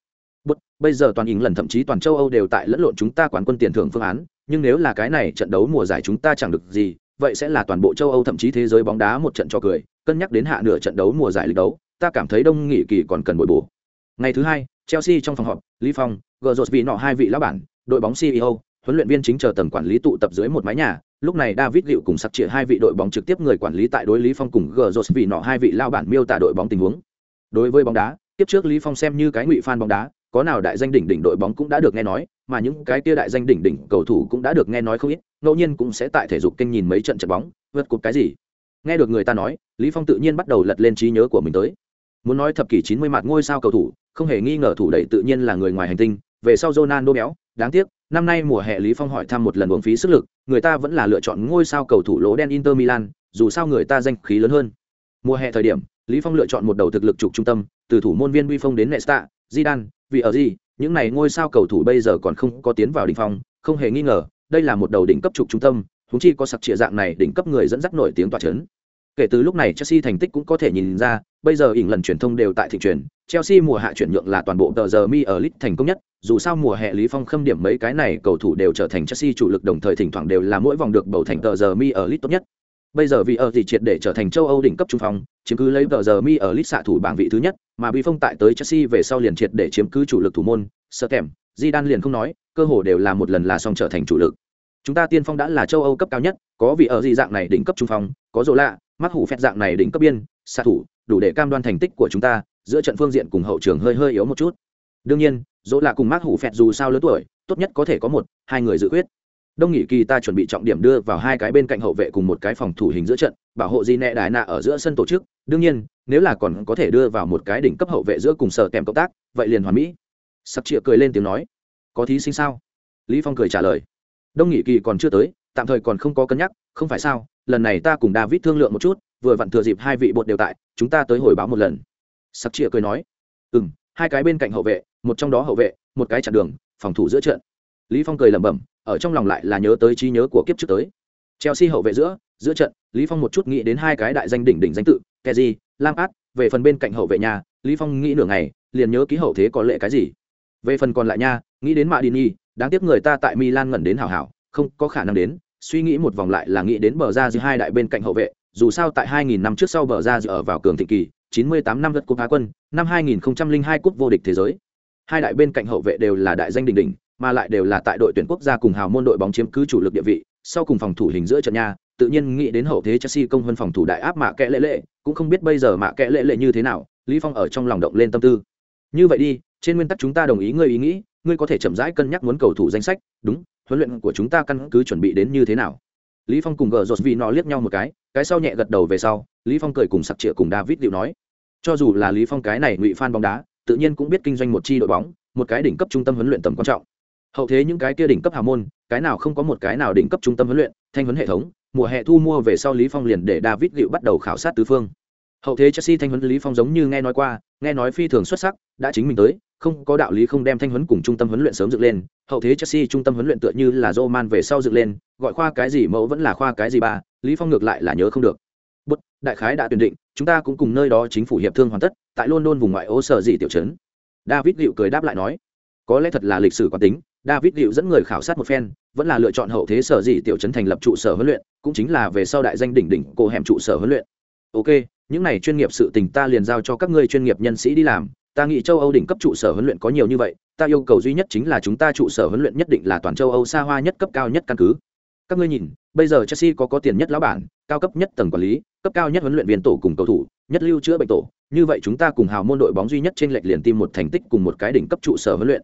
Speaker 1: Bất, bây giờ toàn Ỉng lần thậm chí toàn châu Âu đều tại lẫn lộn chúng ta quán quân tiền thưởng phương án, nhưng nếu là cái này trận đấu mùa giải chúng ta chẳng được gì, vậy sẽ là toàn bộ châu Âu thậm chí thế giới bóng đá một trận cho cười, cân nhắc đến hạ nửa trận đấu mùa giải lịch đấu, ta cảm thấy đông nghị kỳ còn cần bồi bổ. Ngày thứ hai, Chelsea trong phòng họp, Lý Phong, Gerrard vì nọ hai vị lão bản, đội bóng CEO, huấn luyện viên chính chờ tầng quản lý tụ tập dưới một mái nhà, lúc này David Liệu cùng sặc trịa hai vị đội bóng trực tiếp người quản lý tại đối Lý Phong cùng Gerrard vì nọ hai vị lão bản miêu tả đội bóng tình huống. Đối với bóng đá, tiếp trước Lý Phong xem như cái ngụy fan bóng đá, có nào đại danh đỉnh đỉnh đội bóng cũng đã được nghe nói, mà những cái kia đại danh đỉnh đỉnh cầu thủ cũng đã được nghe nói không ít, ngẫu nhiên cũng sẽ tại thể dục kênh nhìn mấy trận trận bóng, vượt cột cái gì. Nghe được người ta nói, Lý Phong tự nhiên bắt đầu lật lên trí nhớ của mình tới. Muốn nói thập kỷ 90 mặt ngôi sao cầu thủ, không hề nghi ngờ thủ đẩy tự nhiên là người ngoài hành tinh, về sau Ronaldo béo, đáng tiếc, năm nay mùa hè Lý Phong hỏi thăm một lần uống phí sức lực, người ta vẫn là lựa chọn ngôi sao cầu thủ lỗ đen Inter Milan, dù sao người ta danh khí lớn hơn. Mùa hè thời điểm, Lý Phong lựa chọn một đầu thực lực trục trung tâm, từ thủ môn viên Uy Phong đến Nesta, Zidane, vì ở gì, những này ngôi sao cầu thủ bây giờ còn không có tiến vào đỉnh phong, không hề nghi ngờ, đây là một đầu đỉnh cấp trục trung tâm, huống chi có sặc trịa dạng này đỉnh cấp người dẫn dắt nổi tiếng tỏa chấn. Kể từ lúc này Chelsea thành tích cũng có thể nhìn ra, bây giờ ỉn lần truyền thông đều tại thị truyền, Chelsea mùa hạ chuyển nhượng là toàn bộ tờ giờ mi ở Leeds thành công nhất, dù sao mùa hè Lý Phong khâm điểm mấy cái này cầu thủ đều trở thành Chelsea chủ lực đồng thời thỉnh thoảng đều là mỗi vòng được bầu thành tờ giờ mi ở Leeds tốt nhất. Bây giờ vì ở thì triệt để trở thành châu Âu đỉnh cấp trung phong, chiếm cứ lấy tờ giờ mi ở lít xạ thủ bảng vị thứ nhất, mà Bi Phong tại tới Chelsea về sau liền triệt để chiếm cứ chủ lực thủ môn, sợ kèm, Zidane liền không nói, cơ hồ đều là một lần là xong trở thành chủ lực. Chúng ta tiên phong đã là châu Âu cấp cao nhất, có vị ở gì dạng này đỉnh cấp trung phong, có rộ lạ, mắt hủ phép dạng này đỉnh cấp biên, xạ thủ, đủ để cam đoan thành tích của chúng ta, giữa trận phương diện cùng hậu trường hơi hơi yếu một chút. Đương nhiên, dỗ là cùng mác hủ phẹt dù sao lớn tuổi tốt nhất có thể có một hai người dự quyết đông nghị kỳ ta chuẩn bị trọng điểm đưa vào hai cái bên cạnh hậu vệ cùng một cái phòng thủ hình giữa trận bảo hộ di nẹ đại nạ ở giữa sân tổ chức. Đương nhiên nếu là còn có thể đưa vào một cái đỉnh cấp hậu vệ giữa cùng sở kèm cộng tác vậy liền hoàn mỹ. Sắc chĩa cười lên tiếng nói. Có thí sinh sao? Lý phong cười trả lời. Đông nghị kỳ còn chưa tới tạm thời còn không có cân nhắc không phải sao? Lần này ta cùng david thương lượng một chút vừa vặn thừa dịp hai vị bột đều tại chúng ta tới hồi báo một lần. Sắc chĩa cười nói. Ừm, hai cái bên cạnh hậu vệ một trong đó hậu vệ một cái chặn đường phòng thủ giữa trận. Lý phong cười lẩm bẩm ở trong lòng lại là nhớ tới trí nhớ của kiếp trước tới chelsea hậu vệ giữa giữa trận lý phong một chút nghĩ đến hai cái đại danh đỉnh đỉnh danh tự keji lampard về phần bên cạnh hậu vệ nhà lý phong nghĩ nửa ngày liền nhớ ký hậu thế có lệ cái gì về phần còn lại nha nghĩ đến Madini, đáng tiếc người ta tại Milan ngẩn đến hảo hảo, không có khả năng đến, suy nghĩ một vòng lại là nghĩ đến bờ ra giữa hai đại bên cạnh hậu vệ, dù sao tại 2000 năm trước sau bờ ra ở vào cường thịnh kỳ, 98 năm đất cúp Á quân, năm 2002 cúp vô địch thế giới. Hai đại bên cạnh hậu vệ đều là đại danh đỉnh đỉnh, mà lại đều là tại đội tuyển quốc gia cùng hào môn đội bóng chiếm cứ chủ lực địa vị, sau cùng phòng thủ hình giữa trận nha, tự nhiên nghĩ đến hậu thế Chelsea công hơn phòng thủ đại áp mạ kẽ lệ lệ, cũng không biết bây giờ mạ kẽ lệ lệ như thế nào, Lý Phong ở trong lòng động lên tâm tư. Như vậy đi, trên nguyên tắc chúng ta đồng ý ngươi ý nghĩ, ngươi có thể chậm rãi cân nhắc muốn cầu thủ danh sách, đúng, huấn luyện của chúng ta căn cứ chuẩn bị đến như thế nào. Lý Phong cùng gờ rột vì nó liếc nhau một cái, cái sau nhẹ gật đầu về sau, Lý Phong cười cùng sặc trịa cùng David liệu nói cho dù là lý phong cái này ngụy fan bóng đá tự nhiên cũng biết kinh doanh một chi đội bóng một cái đỉnh cấp trung tâm huấn luyện tầm quan trọng hậu thế những cái kia đỉnh cấp hào môn, cái nào không có một cái nào đỉnh cấp trung tâm huấn luyện, thanh huấn hệ thống, mùa hè thu mua về sau lý phong liền để david liệu bắt đầu khảo sát tứ phương. Hậu thế chelsea thanh huấn lý phong giống như nghe nói qua, nghe nói phi thường xuất sắc, đã chính mình tới, không có đạo lý không đem thanh huấn cùng trung tâm huấn luyện sớm dựng lên. Hậu thế chelsea trung tâm huấn luyện tựa như là roman về sau dựng lên, gọi khoa cái gì mẫu vẫn là khoa cái gì ba, lý phong ngược lại là nhớ không được. Bút, đại khái đã tuyển định, chúng ta cũng cùng nơi đó chính phủ hiệp thương hoàn tất, tại london vùng ngoại ô sở dị tiểu trấn. David liệu cười đáp lại nói, có lẽ thật là lịch sử quán tính david liệu dẫn người khảo sát một phen, vẫn là lựa chọn hậu thế sở dị tiểu trấn thành lập trụ sở huấn luyện, cũng chính là về sau đại danh đỉnh đỉnh cô hẻm trụ sở huấn luyện. Ok, những này chuyên nghiệp sự tình ta liền giao cho các ngươi chuyên nghiệp nhân sĩ đi làm, ta nghĩ châu âu đỉnh cấp trụ sở huấn luyện có nhiều như vậy, ta yêu cầu duy nhất chính là chúng ta trụ sở huấn luyện nhất định là toàn châu âu xa hoa nhất cấp cao nhất căn cứ. Các ngươi nhìn, bây giờ chelsea có có tiền nhất lão bản, cao cấp nhất tầng quản lý, cấp cao nhất huấn luyện viên tổ cùng cầu thủ, nhất lưu chữa bệnh tổ, như vậy chúng ta cùng hào môn đội bóng duy nhất trên lệch liền tìm một thành tích cùng một cái đỉnh cấp trụ sở huấn luyện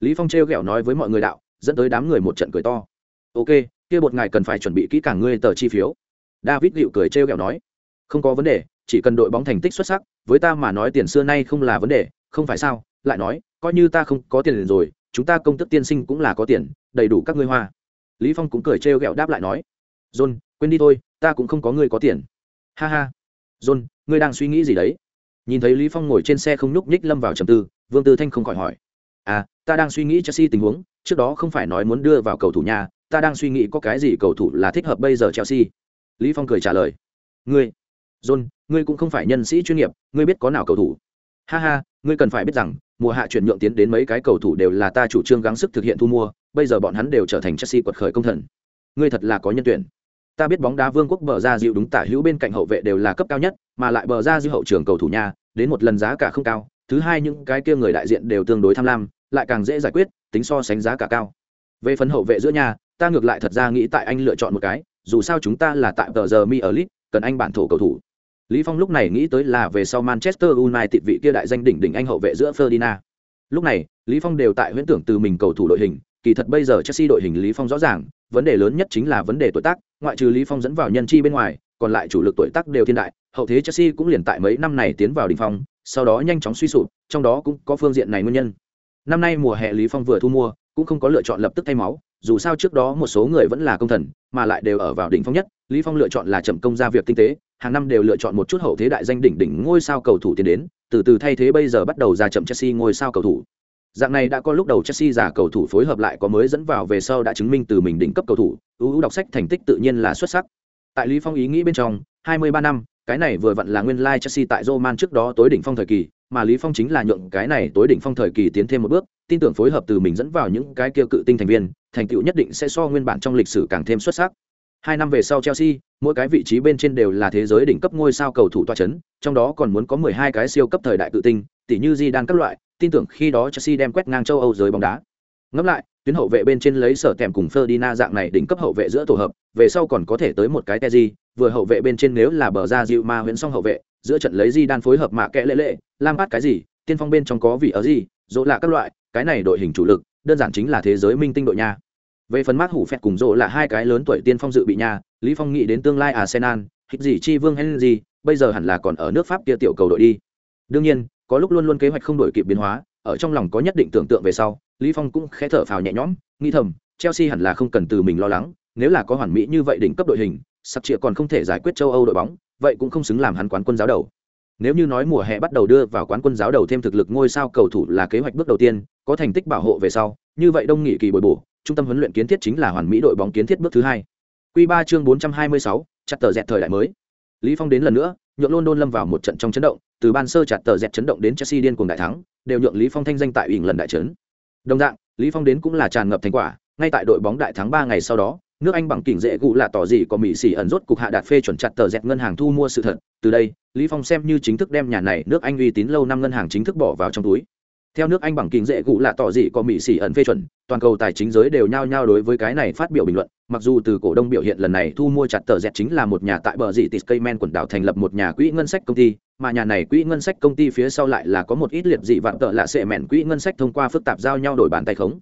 Speaker 1: lý phong treo gẹo nói với mọi người đạo, dẫn tới đám người một trận cười to. Ok, kia bột ngài cần phải chuẩn bị kỹ càng ngươi tờ chi phiếu. David Liệu cười treo gẹo nói, không có vấn đề, chỉ cần đội bóng thành tích xuất sắc, với ta mà nói tiền xưa nay không là vấn đề, không phải sao? Lại nói, coi như ta không có tiền rồi, chúng ta công tức tiên sinh cũng là có tiền, đầy đủ các ngươi hoa. Lý phong cũng cười trêu ghẹo đáp lại nói, john, quên đi thôi, ta cũng không có người có tiền. Ha ha. John, ngươi đang suy nghĩ gì đấy? Nhìn thấy lý phong ngồi trên xe không nhúc nhích lâm vào trầm tư, vương tư thanh không khỏi hỏi. À, ta đang suy nghĩ Chelsea tình huống, trước đó không phải nói muốn đưa vào cầu thủ nhà, ta đang suy nghĩ có cái gì cầu thủ là thích hợp bây giờ Chelsea. Lý Phong cười trả lời. Ngươi, John, ngươi cũng không phải nhân sĩ chuyên nghiệp, ngươi biết có nào cầu thủ? Ha ha, ngươi cần phải biết rằng, mùa hạ chuyển nhượng tiến đến mấy cái cầu thủ đều là ta chủ trương gắng sức thực hiện thu mua, bây giờ bọn hắn đều trở thành Chelsea quật khởi công thần. Ngươi thật là có nhân tuyển. Ta biết bóng đá vương quốc bờ ra dịu đúng tả hữu bên cạnh hậu vệ đều là cấp cao nhất, mà lại bờ ra dịu hậu trường cầu thủ nhà, đến một lần giá cả không cao, thứ hai những cái kia người đại diện đều tương đối tham lam, lại càng dễ giải quyết, tính so sánh giá cả cao. Về phần hậu vệ giữa nhà, ta ngược lại thật ra nghĩ tại anh lựa chọn một cái, dù sao chúng ta là tại tờ giờ mi ở lit, cần anh bản thổ cầu thủ. Lý Phong lúc này nghĩ tới là về sau Manchester United vị kia đại danh đỉnh đỉnh anh hậu vệ giữa Ferdinand. Lúc này, Lý Phong đều tại huyễn tưởng từ mình cầu thủ đội hình, kỳ thật bây giờ Chelsea đội hình Lý Phong rõ ràng, vấn đề lớn nhất chính là vấn đề tuổi tác, ngoại trừ Lý Phong dẫn vào nhân chi bên ngoài, còn lại chủ lực tuổi tác đều thiên đại, hậu thế Chelsea cũng liền tại mấy năm này tiến vào đỉnh phong, sau đó nhanh chóng suy sụp, trong đó cũng có phương diện này nguyên nhân. Năm nay mùa hè Lý Phong vừa thu mua, cũng không có lựa chọn lập tức thay máu, dù sao trước đó một số người vẫn là công thần, mà lại đều ở vào đỉnh phong nhất, Lý Phong lựa chọn là chậm công ra việc tinh tế, hàng năm đều lựa chọn một chút hậu thế đại danh đỉnh đỉnh ngôi sao cầu thủ tiến đến, từ từ thay thế bây giờ bắt đầu ra chậm Chelsea ngôi sao cầu thủ. Dạng này đã có lúc đầu Chelsea giả cầu thủ phối hợp lại có mới dẫn vào về sau đã chứng minh từ mình đỉnh cấp cầu thủ, ưu đọc sách thành tích tự nhiên là xuất sắc. Tại Lý Phong ý nghĩ bên trong, 23 năm, cái này vừa vặn là nguyên lai like Chelsea tại Roman trước đó tối đỉnh phong thời kỳ, mà Lý Phong chính là nhượng cái này tối đỉnh phong thời kỳ tiến thêm một bước, tin tưởng phối hợp từ mình dẫn vào những cái kia cự tinh thành viên, thành tựu nhất định sẽ so nguyên bản trong lịch sử càng thêm xuất sắc. Hai năm về sau Chelsea, mỗi cái vị trí bên trên đều là thế giới đỉnh cấp ngôi sao cầu thủ toa chấn, trong đó còn muốn có 12 cái siêu cấp thời đại cự tinh, tỷ như di đang các loại, tin tưởng khi đó Chelsea đem quét ngang châu Âu giới bóng đá. Ngẫm lại, tuyến hậu vệ bên trên lấy sở tèm cùng Ferdinand dạng này đỉnh cấp hậu vệ giữa tổ hợp, về sau còn có thể tới một cái Teji, vừa hậu vệ bên trên nếu là bờ ra dịu ma huyễn song hậu vệ, giữa trận lấy di đan phối hợp mạ kẽ lễ lệ, lam bát cái gì, tiên phong bên trong có vị ở gì, dỗ là các loại, cái này đội hình chủ lực, đơn giản chính là thế giới minh tinh đội nha. Về phần mát hủ phẹt cùng dỗ là hai cái lớn tuổi tiên phong dự bị nhà, Lý Phong nghĩ đến tương lai Arsenal, hít gì chi vương Henry, bây giờ hẳn là còn ở nước Pháp kia tiểu cầu đội đi. Đương nhiên, có lúc luôn luôn kế hoạch không đổi kịp biến hóa, ở trong lòng có nhất định tưởng tượng về sau, Lý Phong cũng khẽ thở phào nhẹ nhõm, nghĩ thầm, Chelsea hẳn là không cần từ mình lo lắng, nếu là có hoàn mỹ như vậy đỉnh cấp đội hình, sắp chia còn không thể giải quyết châu Âu đội bóng, vậy cũng không xứng làm hắn quán quân giáo đầu. Nếu như nói mùa hè bắt đầu đưa vào quán quân giáo đầu thêm thực lực ngôi sao cầu thủ là kế hoạch bước đầu tiên, có thành tích bảo hộ về sau, như vậy đông nghị kỳ bồi bổ, trung tâm huấn luyện kiến thiết chính là hoàn mỹ đội bóng kiến thiết bước thứ hai. Quy ba chương 426, chặt tờ dẹt thời đại mới. Lý Phong đến lần nữa, nhượng London lâm vào một trận trong chấn động, từ ban sơ chặt tờ dẹt chấn động đến Chelsea điên cuồng đại thắng, đều nhượng Lý Phong thanh danh tại ỉn lần đại trấn. Đồng dạng, Lý Phong đến cũng là tràn ngập thành quả, ngay tại đội bóng đại thắng ba ngày sau đó, nước Anh bằng kỉnh dễ gụ là tỏ gì có mỹ xỉ ẩn rốt cục hạ đạt phê chuẩn chặt tờ dẹt ngân hàng thu mua sự thật, từ đây, Lý Phong xem như chính thức đem nhà này nước Anh uy tín lâu năm ngân hàng chính thức bỏ vào trong túi. Theo nước anh bằng kỉnh dễ cụ là tỏ gì? có mỹ xỉ ẩn phê chuẩn toàn cầu tài chính giới đều nhao nhao đối với cái này phát biểu bình luận. Mặc dù từ cổ đông biểu hiện lần này thu mua chặt tờ dẹt chính là một nhà tại bờ dị tịt cây men quần đảo thành lập một nhà quỹ ngân sách công ty mà nhà này quỹ ngân sách công ty phía sau lại là có một ít liệt dị vạn tợ là sệ mẹn quỹ ngân sách thông qua phức tạp giao nhau đổi bàn tay khống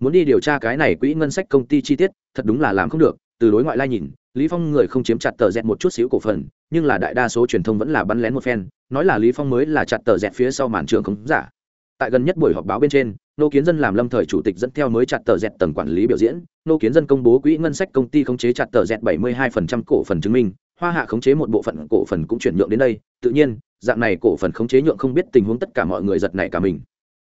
Speaker 1: muốn đi điều tra cái này quỹ ngân sách công ty chi tiết, thật đúng là làm không được, từ đối ngoại lai nhìn, lý phong người không chiếm chặt tờ dẹt một chút xíu cổ phần, nhưng là đại đa số truyền thông vẫn là bắn lén một phen, nói là lý phong mới là chặt tờ dẹt phía sau màn trường không giả. Tại gần nhất buổi họp báo bên trên, nô kiến dân làm lâm thời chủ tịch dẫn theo mới chặt tờ dẹt tầng quản lý biểu diễn, nô kiến dân công bố quỹ ngân sách công ty khống chế chặt tờ dẹt 72% cổ phần chứng minh, hoa hạ khống chế một bộ phận cổ phần cũng chuyển nhượng đến đây, tự nhiên, dạng này cổ phần khống chế nhượng không biết tình huống tất cả mọi người giật nảy cả mình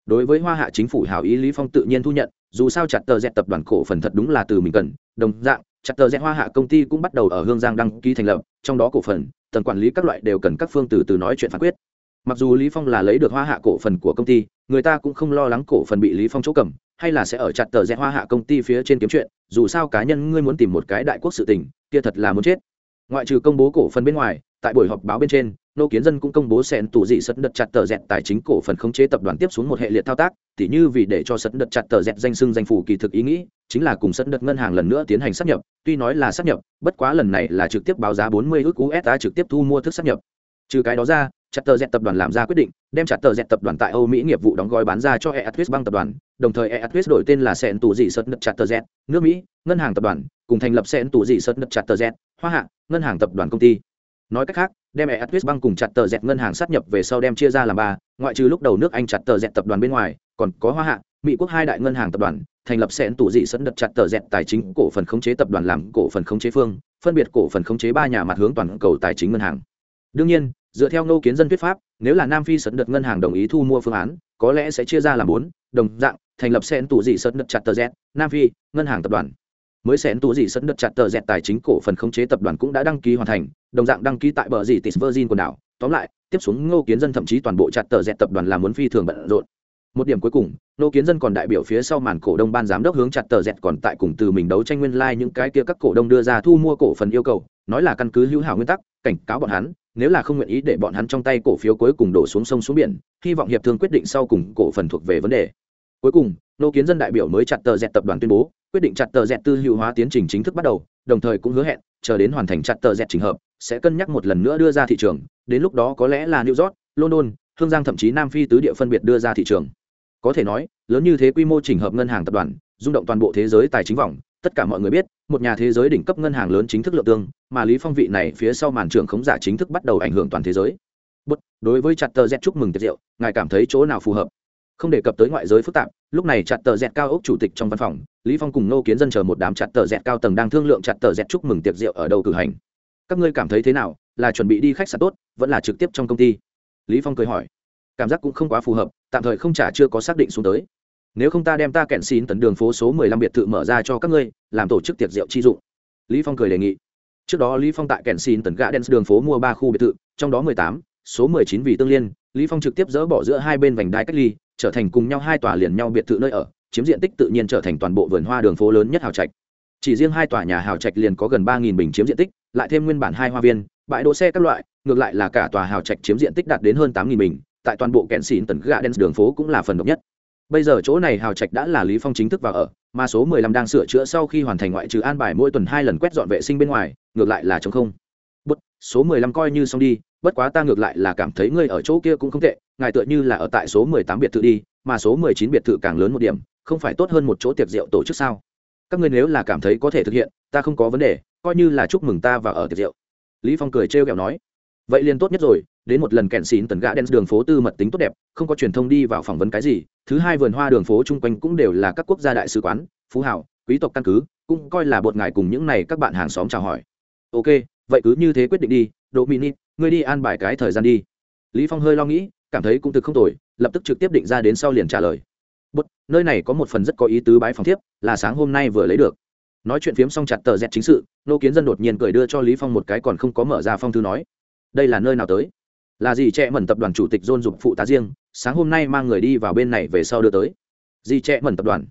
Speaker 1: đối với hoa hạ chính phủ hảo ý lý phong tự nhiên thu nhận, dù sao chặt tờ dẹt tập đoàn cổ phần thật đúng là từ mình cần. Đồng dạng, chặt tờ dẹt hoa hạ công ty cũng bắt đầu ở hương giang đăng ký thành lập, trong đó cổ phần, tầng quản lý các loại đều cần các phương từ từ nói chuyện phán quyết. Mặc dù lý phong là lấy được hoa hạ cổ phần của công ty, người ta cũng không lo lắng cổ phần bị lý phong chỗ cầm, hay là sẽ ở chặt tờ rẽ hoa hạ công ty phía trên kiếm chuyện, dù sao cá nhân ngươi muốn tìm một cái đại quốc sự tình, kia thật là muốn chết. Ngoại trừ công bố cổ phần bên ngoài, tại buổi họp báo bên trên nô kiến dân cũng công bố sẹn tủ dị sật đợt chặt tờ dẹt tài chính cổ phần khống chế tập đoàn tiếp xuống một hệ liệt thao tác, tỉ như vì để cho sật đợt chặt tờ dẹt danh sưng danh phủ kỳ thực ý nghĩ, chính là cùng sật đợt ngân hàng lần nữa tiến hành sắp nhập, tuy nói là sắp nhập, bất quá lần này là trực tiếp báo giá 40 ước USD trực tiếp thu mua thức sắp nhập. Trừ cái đó ra, chặt tờ dẹt tập đoàn làm ra quyết định, đem chặt tờ dẹt tập đoàn tại âu mỹ nghiệp vụ đóng gói bán ra cho eatwis băng tập đoàn, đồng thời eatwis đổi tên là sẹn tù dị sật nật chặt tờ dẹt, nước mỹ, ngân hàng tập đoàn, cùng thành lập sẹn tù dị sật nật chặt tờ dẹt, hoa hạ, ngân hàng tập đoàn công ty. Nói cách khác đem eatwis băng cùng chặt tờ dẹt ngân hàng sát nhập về sau đem chia ra làm ba, ngoại trừ lúc đầu nước anh chặt tờ dẹt tập đoàn bên ngoài, còn có hoa hạ, mỹ quốc hai đại ngân hàng tập đoàn, thành lập sẹn tủ dị sẫn đập chặt tờ dẹt tài chính cổ phần khống chế tập đoàn làm cổ phần khống chế phương, phân biệt cổ phần khống chế ba nhà mặt hướng toàn cầu tài chính ngân hàng. Đương nhiên, dựa theo nô kiến dân thuyết pháp, nếu là nam phi sẫn đợt ngân hàng đồng ý thu mua phương án, có lẽ sẽ chia ra làm bốn, đồng dạng, thành lập sen tủ dị sẫn đập chặt tờ z nam phi, ngân hàng tập đoàn mới xén tù gì sân đất chặt tờ dẹt tài chính cổ phần khống chế tập đoàn cũng đã đăng ký hoàn thành, đồng dạng đăng ký tại bờ gì tis virgin quần đảo. Tóm lại, tiếp xuống ngô kiến dân thậm chí toàn bộ chặt tờ dẹt tập đoàn là muốn phi thường bận rộn. Một điểm cuối cùng, Ngô kiến dân còn đại biểu phía sau màn cổ đông ban giám đốc hướng chặt tờ dẹt còn tại cùng từ mình đấu tranh nguyên lai những cái kia các cổ đông đưa ra thu mua cổ phần yêu cầu, nói là căn cứ hữu hảo nguyên tắc, cảnh cáo bọn hắn, nếu là không nguyện ý để bọn hắn trong tay cổ phiếu cuối cùng đổ xuống sông xuống biển, hy vọng hiệp thương quyết định sau cùng cổ phần thuộc về vấn đề cuối cùng nô kiến dân đại biểu mới chặt tờ dẹt tập đoàn tuyên bố quyết định chặt tờ dẹt tư hữu hóa tiến trình chính thức bắt đầu đồng thời cũng hứa hẹn chờ đến hoàn thành chặt tờ dẹt trình hợp sẽ cân nhắc một lần nữa đưa ra thị trường. Đến lúc đó có lẽ là new york london hương giang thậm chí nam phi tứ địa phân biệt đưa ra thị trường. Có thể nói lớn như thế quy mô chỉnh hợp ngân hàng tập đoàn rung động toàn bộ thế giới tài chính vòng tất cả mọi người biết một nhà thế giới đỉnh cấp ngân hàng lớn chính thức lượng tương mà lý phong vị này phía sau màn trưởng khống giả chính thức bắt đầu ảnh hưởng toàn thế giới. Bất, đối với chặt tờ z chúc mừng tiệc rượu ngài cảm thấy chỗ nào phù hợp? Không đề cập tới ngoại giới phức tạp, lúc này chặt tờ z cao ốc chủ tịch trong văn phòng, lý phong cùng nô kiến dân chờ một đám chặt tờ z cao tầng đang thương lượng chặt tờ z chúc mừng tiệc rượu ở đâu cử hành. Các ngươi cảm thấy thế nào? Là chuẩn bị đi khách sạn tốt, vẫn là trực tiếp trong công ty? Lý phong cười hỏi. Cảm giác cũng không quá phù hợp, tạm thời không trả chưa có xác định xuống tới. Nếu không ta đem ta kẹn xin tận đường phố số mười lăm biệt thự mở ra cho các ngươi, làm tổ chức tiệc rượu chi dụng. Lý phong cười đề nghị. Trước đó lý phong tại kẹn xin tấn gã đen đường phố mua ba khu biệt thự, trong đó mười tám, số mười chín vì tương liên, lý phong trực tiếp dỡ bỏ giữa hai bên vành đai cách ly trở thành cùng nhau hai tòa liền nhau biệt thự nơi ở, chiếm diện tích tự nhiên trở thành toàn bộ vườn hoa đường phố lớn nhất hào trạch. Chỉ riêng hai tòa nhà hào trạch liền có gần ba nghìn bình chiếm diện tích, lại thêm nguyên bản hai hoa viên, bãi đỗ xe các loại, ngược lại là cả tòa hào trạch chiếm diện tích đạt đến hơn tám nghìn bình, tại toàn bộ kẹn xỉn tần gà đen đường phố cũng là phần độc nhất. Bây giờ chỗ này hào trạch đã là lý phong chính thức vào ở, mà số 15 đang sửa chữa sau khi hoàn thành ngoại trừ an bài mỗi tuần hai lần quét dọn vệ sinh bên ngoài, ngược lại là trống không bất số 15 coi như xong đi, bất quá ta ngược lại là cảm thấy ngươi ở chỗ kia cũng không tệ, ngài tựa như là ở tại số 18 biệt thự đi, mà số 19 biệt thự càng lớn một điểm, không phải tốt hơn một chỗ tiệc rượu tổ chức sao? Các ngươi nếu là cảm thấy có thể thực hiện, ta không có vấn đề, coi như là chúc mừng ta và ở tiệc rượu. Lý phong cười trêu ghẹo nói. Vậy liền tốt nhất rồi, đến một lần kẹn xín tần gã đen đường phố tư mật tính tốt đẹp, không có truyền thông đi vào phỏng vấn cái gì, thứ hai vườn hoa đường phố chung quanh cũng đều là các quốc gia đại sứ quán, phú hảo quý tộc căn cứ, cũng coi là bột ngài cùng những này các bạn hàng xóm chào hỏi. Ok vậy cứ như thế quyết định đi độ mini ngươi đi an bài cái thời gian đi. Lý phong hơi lo nghĩ, cảm thấy cũng thực không tồi, lập tức trực tiếp định ra đến sau liền trả lời. Bút nơi này có một phần rất có ý tứ bái phòng tiếp là sáng hôm nay vừa lấy được. Nói chuyện phiếm xong chặt tờ dẹt chính sự, nô kiến dân đột nhiên cười đưa cho lý phong một cái còn không có mở ra phong thư nói. Đây là nơi nào tới? Là gì trẻ mẩn tập đoàn chủ tịch dôn dục phụ tá riêng, sáng hôm nay mang người đi vào bên này về sau đưa tới. Gì trẻ mẩn tập đoàn?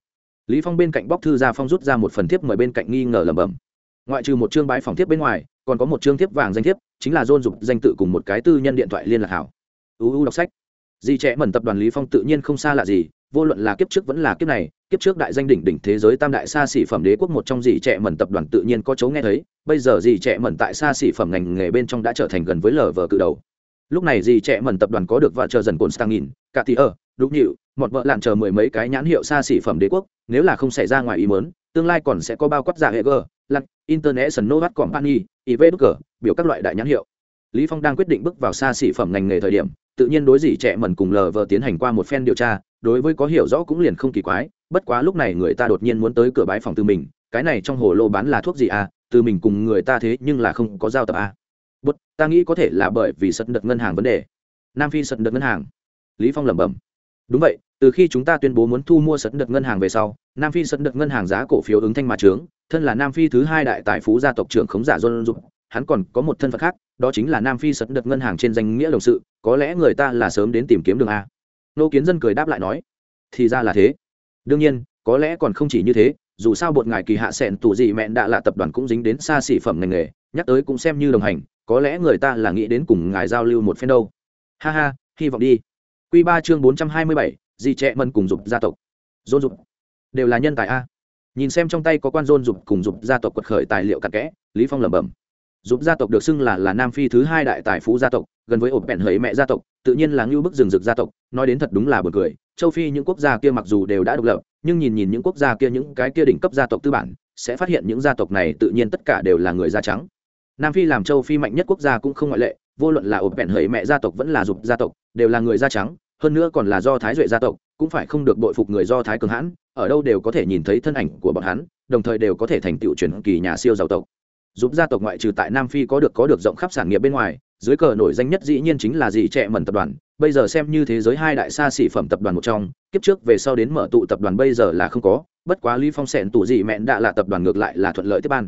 Speaker 1: Lý phong bên cạnh bóc thư ra phong rút ra một phần thiếp mời bên cạnh nghi ngờ lẩm bẩm ngoại trừ một chương bái phòng thiếp bên ngoài, còn có một chương thiếp vàng danh thiếp, chính là dôn dục danh tự cùng một cái tư nhân điện thoại liên lạc hảo. Uu đọc sách. Di trẻ mẩn tập đoàn lý phong tự nhiên không xa lạ gì, vô luận là kiếp trước vẫn là kiếp này, kiếp trước đại danh đỉnh đỉnh thế giới tam đại xa xỉ phẩm đế quốc một trong dì trẻ mẩn tập đoàn tự nhiên có chấu nghe thấy, bây giờ dì trẻ mẩn tại xa xỉ phẩm ngành nghề bên trong đã trở thành gần với lờ vờ cự đầu. Lúc này dì trẻ mẩn tập đoàn có được và chờ dần cồn stang nghìn, cả tỷ ở đúng nhịu, một vợ lạn chờ mười mấy cái nhãn hiệu xa xỉ phẩm đế quốc, nếu là không xảy ra ngoài ý mớn tương lai còn sẽ có bao quát giả hệ gờ lặn international novat company ivg biểu các loại đại nhãn hiệu. Lý phong đang quyết định bước vào xa xỉ phẩm ngành nghề thời điểm, tự nhiên đối gì trẻ mẩn cùng lờ vờ tiến hành qua một phen điều tra, đối với có hiểu rõ cũng liền không kỳ quái, bất quá lúc này người ta đột nhiên muốn tới cửa bái phòng từ mình, cái này trong hồ lô bán là thuốc gì à từ mình cùng người ta thế nhưng là không có giao tập à. Bất ta nghĩ có thể là bởi vì sật đợt ngân hàng vấn đề. Nam phi sật đợt ngân hàng. Lý phong lẩm bẩm. Đúng vậy từ khi chúng ta tuyên bố muốn thu mua sấn đợt ngân hàng về sau, nam phi sấn đợt ngân hàng giá cổ phiếu ứng thanh mà trướng, thân là nam phi thứ hai đại tài phú gia tộc trưởng khống giả john dục, hắn còn có một thân phận khác, đó chính là nam phi sấn đợt ngân hàng trên danh nghĩa đồng sự, có lẽ người ta là sớm đến tìm kiếm đường a. Nô kiến dân cười đáp lại nói, thì ra là thế. Đương nhiên, có lẽ còn không chỉ như thế, dù sao bột ngài kỳ hạ sẹn tù gì mẹn đã là tập đoàn cũng dính đến xa xỉ phẩm ngành nghề, nhắc tới cũng xem như đồng hành, có lẽ người ta là nghĩ đến cùng ngài giao lưu một phen đâu. Ha ha, hy vọng đi. Q ba chương bốn trăm hai mươi bảy di trẻ mân cùng dục gia tộc. Dôn dục đều là nhân tài a. Nhìn xem trong tay có quan dôn dục cùng dục gia tộc quật khởi tài liệu cặn kẽ, lý phong lẩm bẩm. Dục gia tộc được xưng là là nam phi thứ hai đại tài phú gia tộc, gần với ổ bẹn hấy mẹ gia tộc, tự nhiên là ngưu bức rừng rực gia tộc, nói đến thật đúng là buồn cười. Châu phi những quốc gia kia mặc dù đều đã độc lập, nhưng nhìn nhìn những quốc gia kia, những cái kia đỉnh cấp gia tộc tư bản, sẽ phát hiện những gia tộc này tự nhiên tất cả đều là người da trắng. Nam phi làm châu phi mạnh nhất quốc gia cũng không ngoại lệ, vô luận là ổ bẹn hấy mẹ gia tộc vẫn là dục gia tộc, đều là người da trắng hơn nữa còn là do thái duệ gia tộc, cũng phải không được bội phục người do thái cường hãn, ở đâu đều có thể nhìn thấy thân ảnh của bọn hắn, đồng thời đều có thể thành tựu truyền kỳ nhà siêu giàu tộc. Giúp gia tộc ngoại trừ tại nam phi có được có được rộng khắp sản nghiệp bên ngoài, dưới cờ nổi danh nhất dĩ nhiên chính là dì trẻ mẩn tập đoàn, bây giờ xem như thế giới hai đại xa xỉ phẩm tập đoàn một trong, kiếp trước về sau đến mở tụ tập đoàn bây giờ là không có, bất quá lý phong sẹn tủ dị mẹn đã là tập đoàn ngược lại là thuận lợi tiếp ban.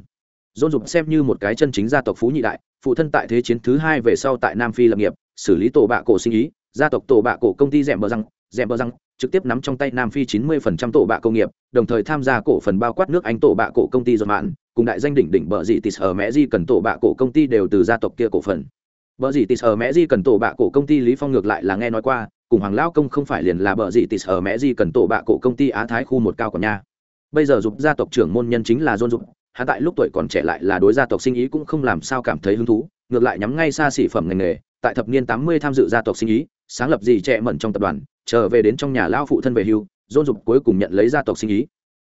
Speaker 1: Dôn dục xem như một cái chân chính gia tộc phú nhị đại, phụ thân tại thế chiến thứ hai về sau tại nam phi lập nghiệp, xử lý tổ bạ cổ sinh ý gia tộc tổ bạ cổ công ty rèm bờ răng. Rèm bờ răng trực tiếp nắm trong tay nam phi 90% tổ bạ công nghiệp, đồng thời tham gia cổ phần bao quát nước anh tổ bạ cổ công ty giọt mạn cùng đại danh đỉnh đỉnh bờ dị tis ở mẹ di cần tổ bạ cổ công ty đều từ gia tộc kia cổ phần. Bờ dị tis ở mẹ di cần tổ bạ cổ công ty lý phong ngược lại là nghe nói qua, cùng hoàng lão công không phải liền là bờ dị tis ở mẹ di cần tổ bạ cổ công ty á thái khu một cao của nha bây giờ dục gia tộc trưởng môn nhân chính là john dục hạ tại lúc tuổi còn trẻ lại là đối gia tộc sinh ý cũng không làm sao cảm thấy hứng thú, ngược lại nhắm ngay xa xỉ phẩm ngành nghề, tại thập niên tám mươi tham dự gia tộc sinh ý sáng lập gì trẻ mẩn trong tập đoàn, trở về đến trong nhà lao phụ thân về hưu, dôn dục cuối cùng nhận lấy gia tộc sinh ý.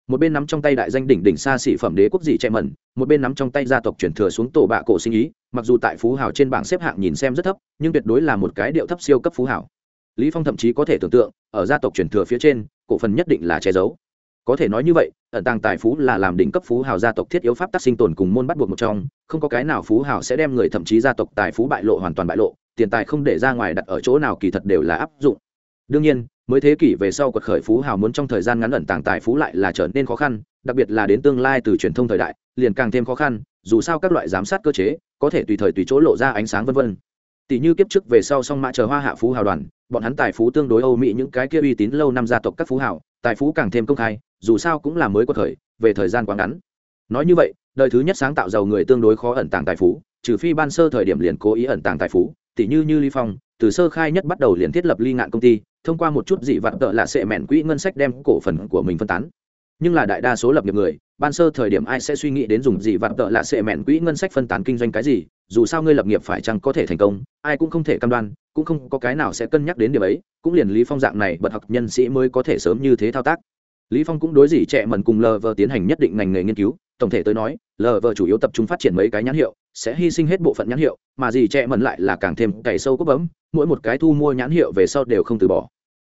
Speaker 1: Một bên nắm trong tay đại danh đỉnh đỉnh xa xỉ phẩm đế quốc dị trẻ mẩn, một bên nắm trong tay gia tộc chuyển thừa xuống tổ bạ cổ sinh ý, mặc dù tại phú hào trên bảng xếp hạng nhìn xem rất thấp, nhưng tuyệt đối là một cái điệu thấp siêu cấp phú hào. Lý phong thậm chí có thể tưởng tượng, ở gia tộc chuyển thừa phía trên, cổ phần nhất định là che giấu. Có thể nói như vậy, ẩn tàng tài phú là làm đỉnh cấp phú hào gia tộc thiết yếu pháp tác sinh tồn cùng môn bắt buộc một trong, không có cái nào phú hào sẽ đem người thậm chí gia tộc tài phú bại lộ hoàn toàn bại lộ tiền tài không để ra ngoài đặt ở chỗ nào kỳ thật đều là áp dụng. Đương nhiên, mới thế kỷ về sau quật khởi phú hào muốn trong thời gian ngắn ẩn tàng tài phú lại là trở nên khó khăn, đặc biệt là đến tương lai từ truyền thông thời đại, liền càng thêm khó khăn, dù sao các loại giám sát cơ chế, có thể tùy thời tùy chỗ lộ ra ánh sáng vân vân. Tỷ như kiếp trước về sau song mã chờ hoa hạ phú hào đoàn, bọn hắn tài phú tương đối âu mỹ những cái kia uy tín lâu năm gia tộc các phú hào, tài phú càng thêm công khai, dù sao cũng là mới quật thời về thời gian quá ngắn. Nói như vậy, đời thứ nhất sáng tạo giàu người tương đối khó ẩn tàng tài phú, trừ phi ban sơ thời điểm liền cố ý ẩn tàng tài phú tỉ như như ly phong, từ sơ khai nhất bắt đầu liền thiết lập ly ngạn công ty, thông qua một chút dị vặt tợ là sẽ mẹn quỹ ngân sách đem cổ phần của mình phân tán. Nhưng là đại đa số lập nghiệp người, ban sơ thời điểm ai sẽ suy nghĩ đến dùng gì vặt tợ là sẽ mẹn quỹ ngân sách phân tán kinh doanh cái gì, dù sao ngươi lập nghiệp phải chăng có thể thành công, ai cũng không thể cam đoan, cũng không có cái nào sẽ cân nhắc đến điểm ấy, cũng liền lý phong dạng này bật học nhân sĩ mới có thể sớm như thế thao tác lý phong cũng đối gì trẻ mần cùng lờ vờ tiến hành nhất định ngành nghề nghiên cứu, tổng thể tới nói, lờ vờ chủ yếu tập trung phát triển mấy cái nhãn hiệu, sẽ hy sinh hết bộ phận nhãn hiệu, mà gì trẻ mần lại là càng thêm cày sâu cốc bấm, mỗi một cái thu mua nhãn hiệu về sau đều không từ bỏ.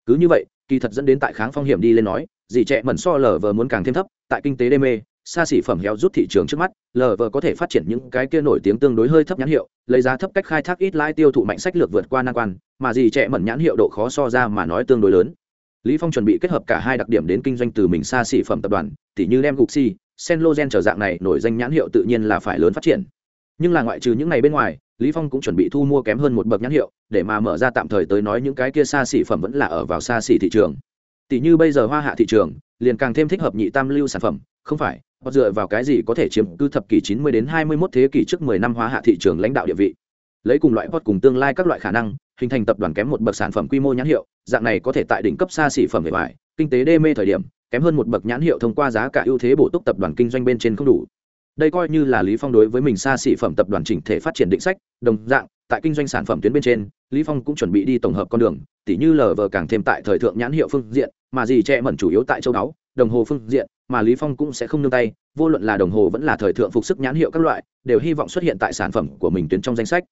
Speaker 1: Cứ như vậy, kỳ thật dẫn đến tại kháng phong hiểm đi lên nói gì trẻ mần so lờ vờ muốn càng thêm thấp, tại kinh tế đê mê, xa xỉ phẩm héo rút thị trường trước mắt, lờ vờ có thể phát triển những cái kia nổi tiếng tương đối hơi thấp nhãn hiệu, lấy giá thấp cách khai thác ít lãi tiêu thụ mạnh sách lược vượt qua nan quan, mà gì trẻ mẩn nhãn hiệu độ khó so ra mà nói tương đối lớn lý phong chuẩn bị kết hợp cả hai đặc điểm đến kinh doanh từ mình xa xỉ phẩm tập đoàn, tỉ như đem gucci senlogen trở dạng này nổi danh nhãn hiệu tự nhiên là phải lớn phát triển. Nhưng là ngoại trừ những này bên ngoài, lý phong cũng chuẩn bị thu mua kém hơn một bậc nhãn hiệu, để mà mở ra tạm thời tới nói những cái kia xa xỉ phẩm vẫn là ở vào xa xỉ thị trường. Tỷ như bây giờ hoa hạ thị trường, liền càng thêm thích hợp nhị tam lưu sản phẩm, không phải, họ dựa vào cái gì có thể chiếm cứ thập kỷ 90 đến 21 thế kỷ trước 10 năm hoa hạ thị trường lãnh đạo địa vị. Lấy cùng loại pot cùng tương lai các loại khả năng hình thành tập đoàn kém một bậc sản phẩm quy mô nhãn hiệu, dạng này có thể tại đỉnh cấp xa xỉ phẩm về ngoài, kinh tế đê mê thời điểm, kém hơn một bậc nhãn hiệu thông qua giá cả ưu thế bổ túc tập đoàn kinh doanh bên trên không đủ. Đây coi như là lý phong đối với mình xa xỉ phẩm tập đoàn chỉnh thể phát triển định sách, đồng dạng, tại kinh doanh sản phẩm tuyến bên trên, lý phong cũng chuẩn bị đi tổng hợp con đường, tỉ như lờ vờ càng thêm tại thời thượng nhãn hiệu phương diện, mà gì che mẩn chủ yếu tại châu đáo, đồng hồ phương diện, mà lý phong cũng sẽ không nương tay, vô luận là đồng hồ vẫn là thời thượng phục sức nhãn hiệu các loại, đều hy vọng xuất hiện tại sản phẩm của mình tuyến trong danh sách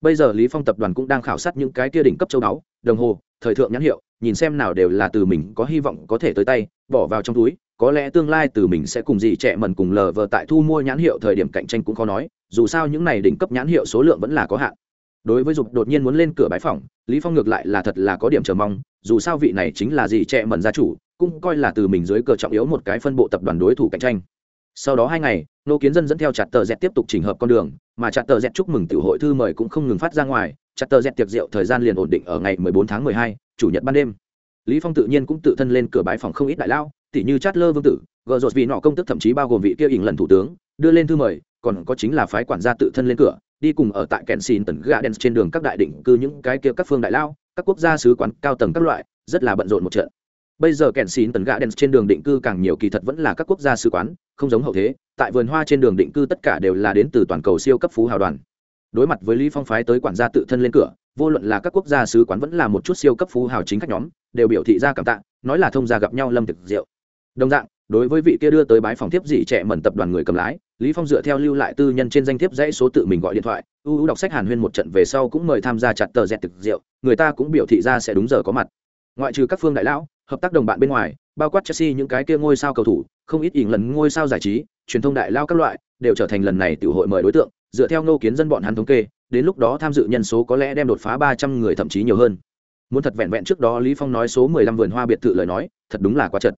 Speaker 1: bây giờ lý phong tập đoàn cũng đang khảo sát những cái kia đỉnh cấp châu đáo đồng hồ, thời thượng nhãn hiệu, nhìn xem nào đều là từ mình có hy vọng có thể tới tay, bỏ vào trong túi, có lẽ tương lai từ mình sẽ cùng gì trẻ mần cùng lờ vờ tại thu mua nhãn hiệu thời điểm cạnh tranh cũng khó nói, dù sao những này đỉnh cấp nhãn hiệu số lượng vẫn là có hạn. Đối với dục đột nhiên muốn lên cửa bãi phòng, lý phong ngược lại là thật là có điểm chờ mong, dù sao vị này chính là gì trẻ mần gia chủ, cũng coi là từ mình dưới cờ trọng yếu một cái phân bộ tập đoàn đối thủ cạnh tranh sau đó hai ngày nô kiến dân dẫn theo chặt tờ dẹt tiếp tục chỉnh hợp con đường mà chặt tờ dẹt chúc mừng tiểu hội thư mời cũng không ngừng phát ra ngoài. Chặt tờ dẹt tiệc rượu thời gian liền ổn định ở ngày 14 tháng 12, chủ nhật ban đêm. Lý phong tự nhiên cũng tự thân lên cửa bái phòng không ít đại lao tỷ như chát lơ vương tử gờ rột vì nọ công tức thậm chí bao gồm vị kia ỉn lần thủ tướng đưa lên thư mời còn có chính là phái quản gia tự thân lên cửa đi cùng ở tại kẹn xin tần gardens trên đường các đại định cư những cái kia các phương đại lao các quốc gia sứ quán cao tầng các loại rất là bận rộn một trận bây giờ kẹn xín tần gardens trên đường định cư càng nhiều kỳ thật vẫn là các quốc gia sứ quán, không giống hậu thế, tại vườn hoa trên đường định cư tất cả đều là đến từ toàn cầu siêu cấp phú hào đoàn. Đối mặt với lý phong phái tới quản gia tự thân lên cửa, vô luận là các quốc gia sứ quán vẫn là một chút siêu cấp phú hào chính khách nhóm, đều biểu thị ra cảm tạ, nói là thông gia gặp nhau lâm thực rượu. Đồng dạng, đối với vị kia đưa tới bái phòng tiếp dị trẻ mẩn tập đoàn người cầm lái, lý phong dựa theo lưu lại tư nhân trên danh thiếp dãy số tự mình gọi điện thoại ưu đọc sách hàn huyên một trận về sau cũng mời tham gia chặt tờ dẹt thực rượu, người ta cũng biểu thị ra sẽ đúng giờ có mặt. Ngoại trừ các phương đại lão hợp tác đồng bạn bên ngoài, bao quát chelsea những cái kia ngôi sao cầu thủ, không ít ỉn lần ngôi sao giải trí, truyền thông đại lao các loại, đều trở thành lần này tiểu hội mời đối tượng, dựa theo nô kiến dân bọn hắn thống kê, đến lúc đó tham dự nhân số có lẽ đem đột phá ba trăm người thậm chí nhiều hơn. Muốn thật vẹn vẹn trước đó lý phong nói số mười lăm vườn hoa biệt thự lời nói, thật đúng là quá chật.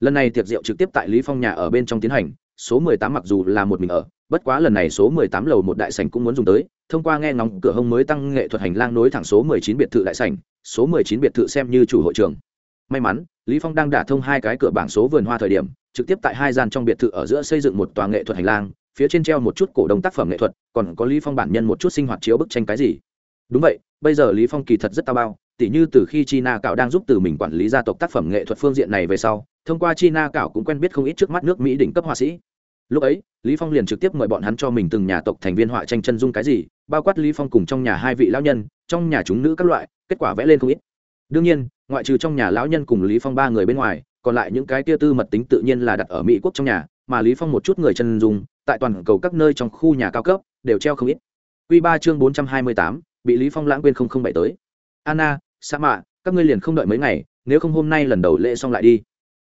Speaker 1: Lần này tiệc rượu trực tiếp tại lý phong nhà ở bên trong tiến hành, số mười tám mặc dù là một mình ở, bất quá lần này số mười tám lầu một đại sảnh cũng muốn dùng tới, thông qua nghe ngóng cửa hông mới tăng nghệ thuật hành lang nối thẳng số mười chín biệt thự đại sảnh, số mười chín biệt thự xem như chủ hội trường may mắn, lý phong đang đả thông hai cái cửa bảng số vườn hoa thời điểm, trực tiếp tại hai gian trong biệt thự ở giữa xây dựng một tòa nghệ thuật hành lang, phía trên treo một chút cổ đông tác phẩm nghệ thuật, còn có lý phong bản nhân một chút sinh hoạt chiếu bức tranh cái gì. Đúng vậy, bây giờ lý phong kỳ thật rất tao bao, tỉ như từ khi china cạo đang giúp từ mình quản lý gia tộc tác phẩm nghệ thuật phương diện này về sau, thông qua china cạo cũng quen biết không ít trước mắt nước mỹ đỉnh cấp họa sĩ. Lúc ấy, lý phong liền trực tiếp mời bọn hắn cho mình từng nhà tộc thành viên họa tranh chân dung cái gì, bao quát lý phong cùng trong nhà hai vị lão nhân, trong nhà chúng nữ các loại, kết quả vẽ lên không ít đương nhiên, ngoại trừ trong nhà lão nhân cùng lý phong ba người bên ngoài, còn lại những cái tia tư mật tính tự nhiên là đặt ở mỹ quốc trong nhà, mà lý phong một chút người chân dùng tại toàn cầu các nơi trong khu nhà cao cấp, đều treo không ít. Quy ba chương bốn trăm hai mươi tám, bị lý phong lãng quên không không bảy tới. Anna, sa mạ, các ngươi liền không đợi mấy ngày, nếu không hôm nay lần đầu lễ xong lại đi.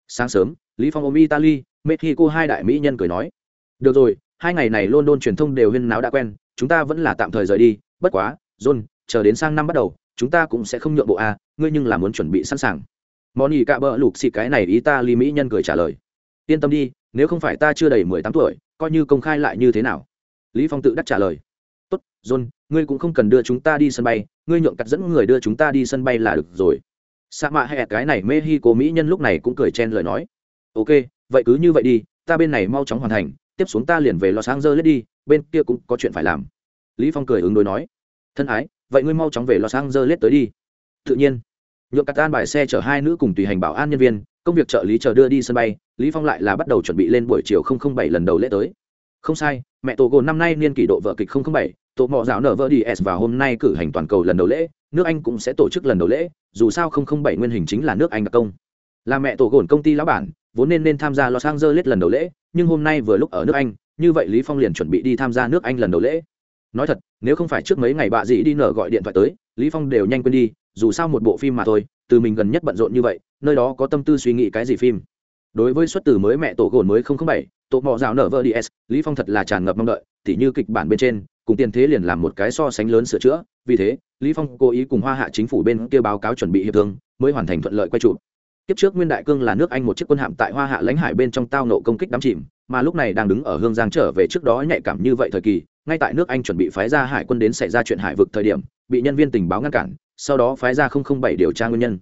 Speaker 1: Sáng sớm, lý phong ôm italy, mexico hai đại mỹ nhân cười nói. Được rồi, hai ngày này london truyền thông đều huyên náo đã quen, chúng ta vẫn là tạm thời rời đi, bất quá, john, chờ đến sang năm bắt đầu, chúng ta cũng sẽ không nhượng bộ a ngươi nhưng là muốn chuẩn bị sẵn sàng. Món ý cạ bỡ lục xị cái này Ý ta ly mỹ nhân cười trả lời. Yên tâm đi, nếu không phải ta chưa đầy mười tám tuổi, coi như công khai lại như thế nào? Lý phong tự đắc trả lời. Tốt, john, ngươi cũng không cần đưa chúng ta đi sân bay, ngươi nhượng cắt dẫn người đưa chúng ta đi sân bay là được rồi. Sa mạ hay cái này mê hi cô mỹ nhân lúc này cũng cười chen lời nói. Ok, vậy cứ như vậy đi, ta bên này mau chóng hoàn thành, tiếp xuống ta liền về los angeles đi, bên kia cũng có chuyện phải làm. Lý phong cười ứng đối nói. Thân ái, vậy ngươi mau chóng về los angeles tới đi. Tự nhiên nhượng cắt an bài xe chở hai nữ cùng tùy hành bảo an nhân viên công việc trợ lý chờ đưa đi sân bay lý phong lại là bắt đầu chuẩn bị lên buổi chiều 007 lần đầu lễ tới. Không sai mẹ tổ gồn năm nay niên kỷ độ vợ kịch 007, tổ mọ rào nở vợ đi s và hôm nay cử hành toàn cầu lần đầu lễ nước anh cũng sẽ tổ chức lần đầu lễ dù sao 007 nguyên hình chính là nước anh đặc công. Là mẹ tổ gồn công ty lão bản vốn nên nên tham gia los angeles lần đầu lễ nhưng hôm nay vừa lúc ở nước anh như vậy lý phong liền chuẩn bị đi tham gia nước anh lần đầu lễ. Nói thật nếu không phải trước mấy ngày bà dĩ đi nở gọi điện thoại tới lý phong đều nhanh quên đi dù sao một bộ phim mà thôi, từ mình gần nhất bận rộn như vậy, nơi đó có tâm tư suy nghĩ cái gì phim đối với xuất từ mới mẹ tổ gồn mới không không bảy, tổ mọ rào nở vợ ds lý phong thật là tràn ngập mong đợi, tỉ như kịch bản bên trên, cùng tiền thế liền làm một cái so sánh lớn sửa chữa, vì thế, lý phong cố ý cùng hoa hạ chính phủ bên kia báo cáo chuẩn bị hiệp thương, mới hoàn thành thuận lợi quay trụ. kiếp trước nguyên đại cương là nước anh một chiếc quân hạm tại hoa hạ lãnh hải bên trong tao nộ công kích đắm chìm, mà lúc này đang đứng ở hương giang trở về trước đó nhạy cảm như vậy thời kỳ, ngay tại nước anh chuẩn bị phái ra hải quân đến xảy ra chuyện hải vực thời điểm, bị nhân viên tình báo ngăn cản sau đó phái ra bảy điều tra nguyên nhân.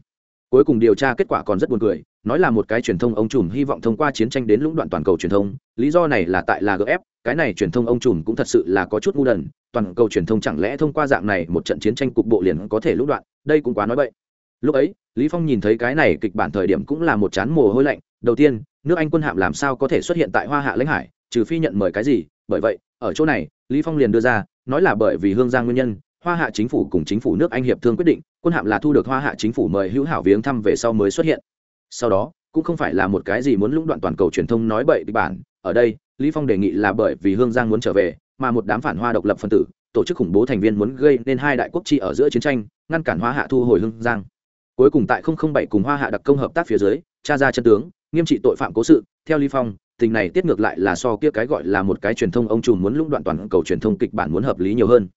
Speaker 1: Cuối cùng điều tra kết quả còn rất buồn cười, nói là một cái truyền thông ông trùm hy vọng thông qua chiến tranh đến lũng đoạn toàn cầu truyền thông, lý do này là tại là gf cái này truyền thông ông trùm cũng thật sự là có chút ngu đần, toàn cầu truyền thông chẳng lẽ thông qua dạng này một trận chiến tranh cục bộ liền có thể lũng đoạn, đây cũng quá nói vậy lúc ấy, lý phong nhìn thấy cái này kịch bản thời điểm cũng là một chán mồ hôi lạnh, đầu tiên, nước anh quân hạm làm sao có thể xuất hiện tại hoa hạ lãnh hải, trừ phi nhận mời cái gì, bởi vậy, ở chỗ này, lý phong liền đưa ra, nói là bởi vì hương giang nguyên nhân hoa hạ chính phủ cùng chính phủ nước anh hiệp thương quyết định, quân hạm là thu được hoa hạ chính phủ mời hữu hảo viếng thăm về sau mới xuất hiện. Sau đó, cũng không phải là một cái gì muốn lũng đoạn toàn cầu truyền thông nói bậy kịch bản. Ở đây, lý phong đề nghị là bởi vì hương giang muốn trở về, mà một đám phản hoa độc lập phân tử, tổ chức khủng bố thành viên muốn gây nên hai đại quốc chi ở giữa chiến tranh, ngăn cản hoa hạ thu hồi hương giang. Cuối cùng tại 007 cùng hoa hạ đặc công hợp tác phía dưới, tra ra chân tướng, nghiêm trị tội phạm cố sự. Theo lý phong, tình này tiết ngược lại là so kia cái gọi là một cái truyền thông ông trùm muốn lũng đoạn toàn cầu truyền thông kịch bản muốn hợp lý nhiều hơn.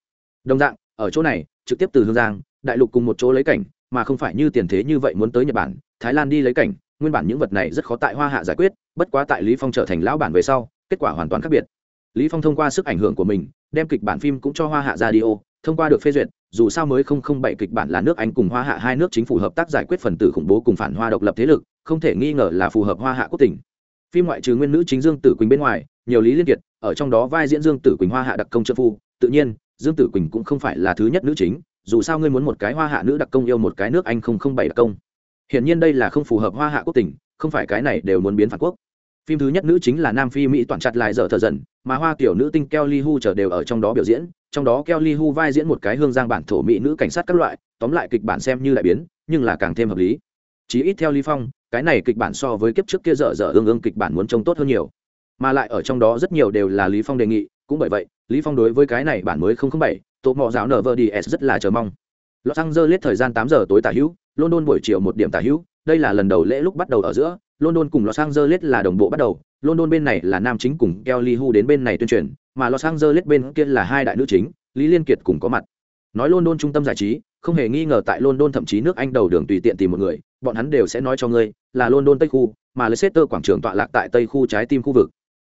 Speaker 1: Đồng dạng ở chỗ này, trực tiếp từ hương giang, đại lục cùng một chỗ lấy cảnh, mà không phải như tiền thế như vậy muốn tới nhật bản, thái lan đi lấy cảnh, nguyên bản những vật này rất khó tại hoa hạ giải quyết, bất quá tại lý phong trở thành lão bản về sau, kết quả hoàn toàn khác biệt. Lý phong thông qua sức ảnh hưởng của mình, đem kịch bản phim cũng cho hoa hạ ra đi ô, thông qua được phê duyệt, dù sao mới không không bảy kịch bản là nước anh cùng hoa hạ hai nước chính phủ hợp tác giải quyết phần tử khủng bố cùng phản hoa độc lập thế lực, không thể nghi ngờ là phù hợp hoa hạ quốc tỉnh phim ngoại trừ nguyên nữ chính dương tử quỳnh bên ngoài, nhiều lý liên kiệt, ở trong đó vai diễn dương tử quỳnh hoa hạ đặc công trợ phu, tự nhiên dương tử quỳnh cũng không phải là thứ nhất nữ chính dù sao ngươi muốn một cái hoa hạ nữ đặc công yêu một cái nước anh không không bảy đặc công. Hiển nhiên đây là không phù hợp hoa hạ quốc tình, không phải cái này đều muốn biến phản quốc. Phim thứ nhất nữ chính là nam phi mỹ toàn chặt lại dở thợ dần mà hoa kiểu nữ tinh kelly hu chờ đều ở trong đó biểu diễn trong đó kelly hu vai diễn một cái hương giang bản thổ mỹ nữ cảnh sát các loại tóm lại kịch bản xem như đại biến nhưng là càng thêm hợp lý. Chí ít theo ly phong cái này kịch bản so với kiếp trước kia dở dở ương ương kịch bản muốn trông tốt hơn nhiều. Mà lại ở trong đó rất nhiều đều là lý phong đề nghị cũng bởi vậy, lý phong đối với cái này bản mới không không bảy, tổ mò giáo nở vờ đi s rất là chờ mong. Los angeles thời gian tám giờ tối tả hữu, london buổi chiều một điểm tả hữu, đây là lần đầu lễ lúc bắt đầu ở giữa, london cùng los angeles là đồng bộ bắt đầu, london bên này là nam chính cùng kelly hu đến bên này tuyên truyền, mà los angeles bên kia là hai đại nữ chính, lý liên kiệt cùng có mặt. Nói london trung tâm giải trí, không hề nghi ngờ tại london thậm chí nước anh đầu đường tùy tiện tìm một người, bọn hắn đều sẽ nói cho ngươi, là london tây khu, mà leicester quảng trường tọa lạc tại tây khu trái tim khu vực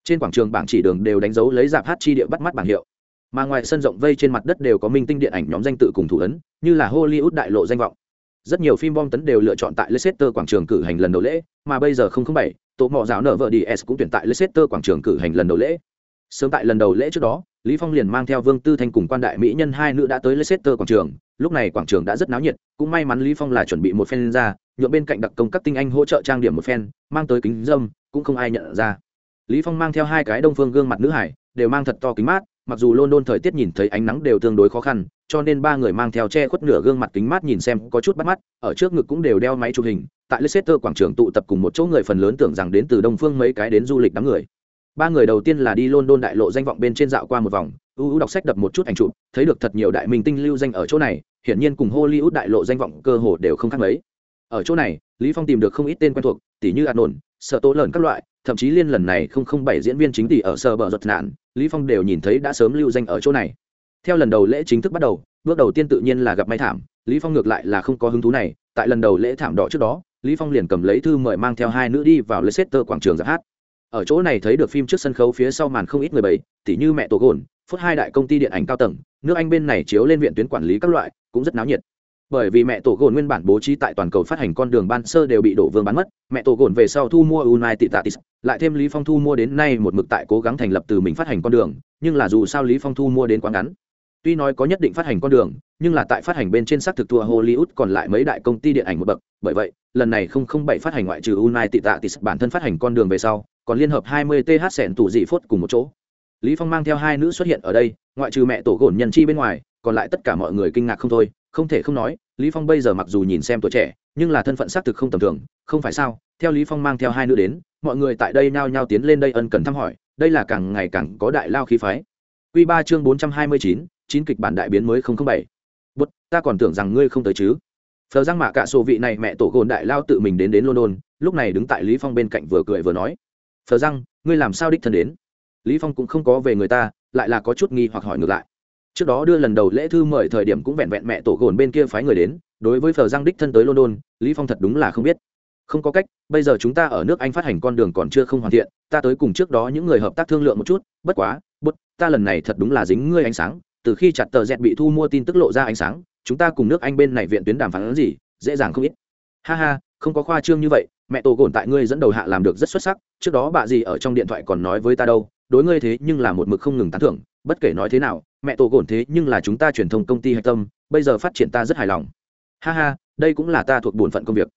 Speaker 1: trên quảng trường bảng chỉ đường đều đánh dấu lấy dạp hát chi địa bắt mắt bảng hiệu. Mà ngoài sân rộng vây trên mặt đất đều có minh tinh điện ảnh nhóm danh tự cùng thủ ấn, như là hollywood đại lộ danh vọng. Rất nhiều phim bom tấn đều lựa chọn tại leicester quảng trường cử hành lần đầu lễ, mà bây giờ không không bảy, tổ mọ giáo nở vợ đi cũng tuyển tại leicester quảng trường cử hành lần đầu lễ. Sớm tại lần đầu lễ trước đó, lý phong liền mang theo vương tư thanh cùng quan đại mỹ nhân hai nữ đã tới leicester quảng trường. Lúc này quảng trường đã rất náo nhiệt, cũng may mắn lý phong là chuẩn bị một phen ra, nhượng bên cạnh đặc công các tinh anh hỗ trợ trang điểm một phen, mang tới kính dâm, cũng không ai nhận ra lý phong mang theo hai cái đông phương gương mặt nữ hải, đều mang thật to kính mát, mặc dù london thời tiết nhìn thấy ánh nắng đều tương đối khó khăn, cho nên ba người mang theo che khuất nửa gương mặt kính mát nhìn xem có chút bắt mắt, ở trước ngực cũng đều đeo máy chụp hình, tại leicester quảng trường tụ tập cùng một chỗ người phần lớn tưởng rằng đến từ đông phương mấy cái đến du lịch đám người. Ba người đầu tiên là đi london đại lộ danh vọng bên trên dạo qua một vòng ưu ưu đọc sách đập một chút ảnh chụp, thấy được thật nhiều đại minh tinh lưu danh ở chỗ này, hiển nhiên cùng hollywood đại lộ danh vọng cơ hồ đều không khác mấy. Ở chỗ này, lý phong tìm được không ít tên quen thuộc tỷ như ạt nổn sợ tố lợn các loại, thậm chí liên lần này không không bảy diễn viên chính tỷ ở sở bờ giật nạn, lý phong đều nhìn thấy đã sớm lưu danh ở chỗ này. Theo lần đầu lễ chính thức bắt đầu, bước đầu tiên tự nhiên là gặp may thảm, lý phong ngược lại là không có hứng thú này, tại lần đầu lễ thảm đỏ trước đó, lý phong liền cầm lấy thư mời mang theo hai nữ đi vào leicester quảng trường giáp hát. Ở chỗ này thấy được phim trước sân khấu phía sau màn không ít người bày tỷ như mẹ tổ gồn, phút hai đại công ty điện ảnh cao tầng, nước anh bên này chiếu lên viện tuyến quản lý các loại, cũng rất náo nhiệt bởi vì mẹ tổ gồn nguyên bản bố trí tại toàn cầu phát hành con đường ban sơ đều bị đổ vương bán mất. Mẹ tổ gồn về sau thu mua united tatis lại thêm lý phong thu mua đến nay một mực tại cố gắng thành lập từ mình phát hành con đường, nhưng là dù sao lý phong thu mua đến quá ngắn. Tuy nói có nhất định phát hành con đường, nhưng là tại phát hành bên trên xác thực thua hollywood còn lại mấy đại công ty điện ảnh một bậc. Bởi vậy, lần này không không bảy phát hành ngoại trừ united tatis bản thân phát hành con đường về sau, còn liên hợp 20 th sẹn tủ dị phốt cùng một chỗ. Lý phong mang theo hai nữ xuất hiện ở đây, ngoại trừ mẹ tổ gồn nhân chi bên ngoài, còn lại tất cả mọi người kinh ngạc không thôi không thể không nói, lý phong bây giờ mặc dù nhìn xem tuổi trẻ, nhưng là thân phận xác thực không tầm thường, không phải sao? Theo lý phong mang theo hai nữ đến, mọi người tại đây nhao nhao tiến lên đây ân cần thăm hỏi, đây là càng ngày càng có đại lao khí phái. Quy ba chương bốn trăm hai mươi chín chín kịch bản đại biến mới không không bảy. Bút ta còn tưởng rằng ngươi không tới chứ. Phờ giang mạ cả sổ vị này mẹ tổ gồn đại lao tự mình đến đến london, lúc này đứng tại lý phong bên cạnh vừa cười vừa nói. Phờ giang, ngươi làm sao đích thân đến? Lý phong cũng không có về người ta, lại là có chút nghi hoặc hỏi ngược lại trước đó đưa lần đầu lễ thư mời thời điểm cũng vẹn vẹn mẹ tổ gồn bên kia phái người đến, đối với phờ giang đích thân tới london, lý phong thật đúng là không biết. Không có cách, bây giờ chúng ta ở nước anh phát hành con đường còn chưa không hoàn thiện, ta tới cùng trước đó những người hợp tác thương lượng một chút, bất quá bất ta lần này thật đúng là dính ngươi ánh sáng, từ khi chặt tờ dẹt bị thu mua tin tức lộ ra ánh sáng, chúng ta cùng nước anh bên này viện tuyến đàm phán gì, dễ dàng không ít. Ha ha, không có khoa trương như vậy, mẹ tổ gồn tại ngươi dẫn đầu hạ làm được rất xuất sắc, trước đó bà gì ở trong điện thoại còn nói với ta đâu, đối ngươi thế nhưng là một mực không ngừng tán thưởng bất kể nói thế nào, mẹ tổ gồn thế nhưng là chúng ta truyền thông công ty hạch tâm, bây giờ phát triển ta rất hài lòng. Ha ha, đây cũng là ta thuộc bổn phận công việc.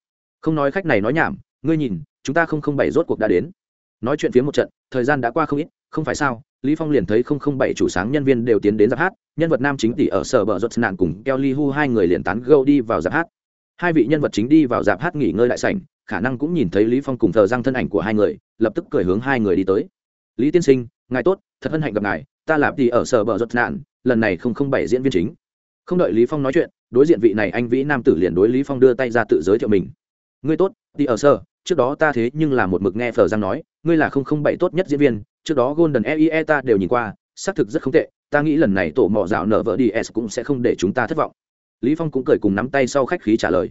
Speaker 1: Không nói khách này nói nhảm, ngươi nhìn, chúng ta không không bảy rốt cuộc đã đến. Nói chuyện phía một trận, thời gian đã qua không ít, không phải sao, lý phong liền thấy không không bảy chủ sáng nhân viên đều tiến đến giáp hát, nhân vật nam chính tỷ ở sở bờ rốt nạn cùng kelly hu hai người liền tán gâu đi vào giáp hát. Hai vị nhân vật chính đi vào giáp hát nghỉ ngơi lại sảnh, khả năng cũng nhìn thấy lý phong cùng thờ răng thân ảnh của hai người, lập tức cười hướng hai người đi tới. Lý tiên sinh, ngài tốt, thật hân hạnh gặp ngài ta làm tỷ ở sở bờ rốt nạn, lần này không không bảy diễn viên chính. Không đợi lý phong nói chuyện, đối diện vị này anh vĩ nam tử liền đối lý phong đưa tay ra tự giới thiệu mình. Ngươi tốt, thì ở sở, trước đó ta thế nhưng là một mực nghe phở giang nói, ngươi là không không bảy tốt nhất diễn viên, trước đó golden eie ta đều nhìn qua, xác thực rất không tệ, ta nghĩ lần này tổ mỏ dạo nở vợ đi s cũng sẽ không để chúng ta thất vọng. Lý phong cũng cười cùng nắm tay sau khách khí trả lời.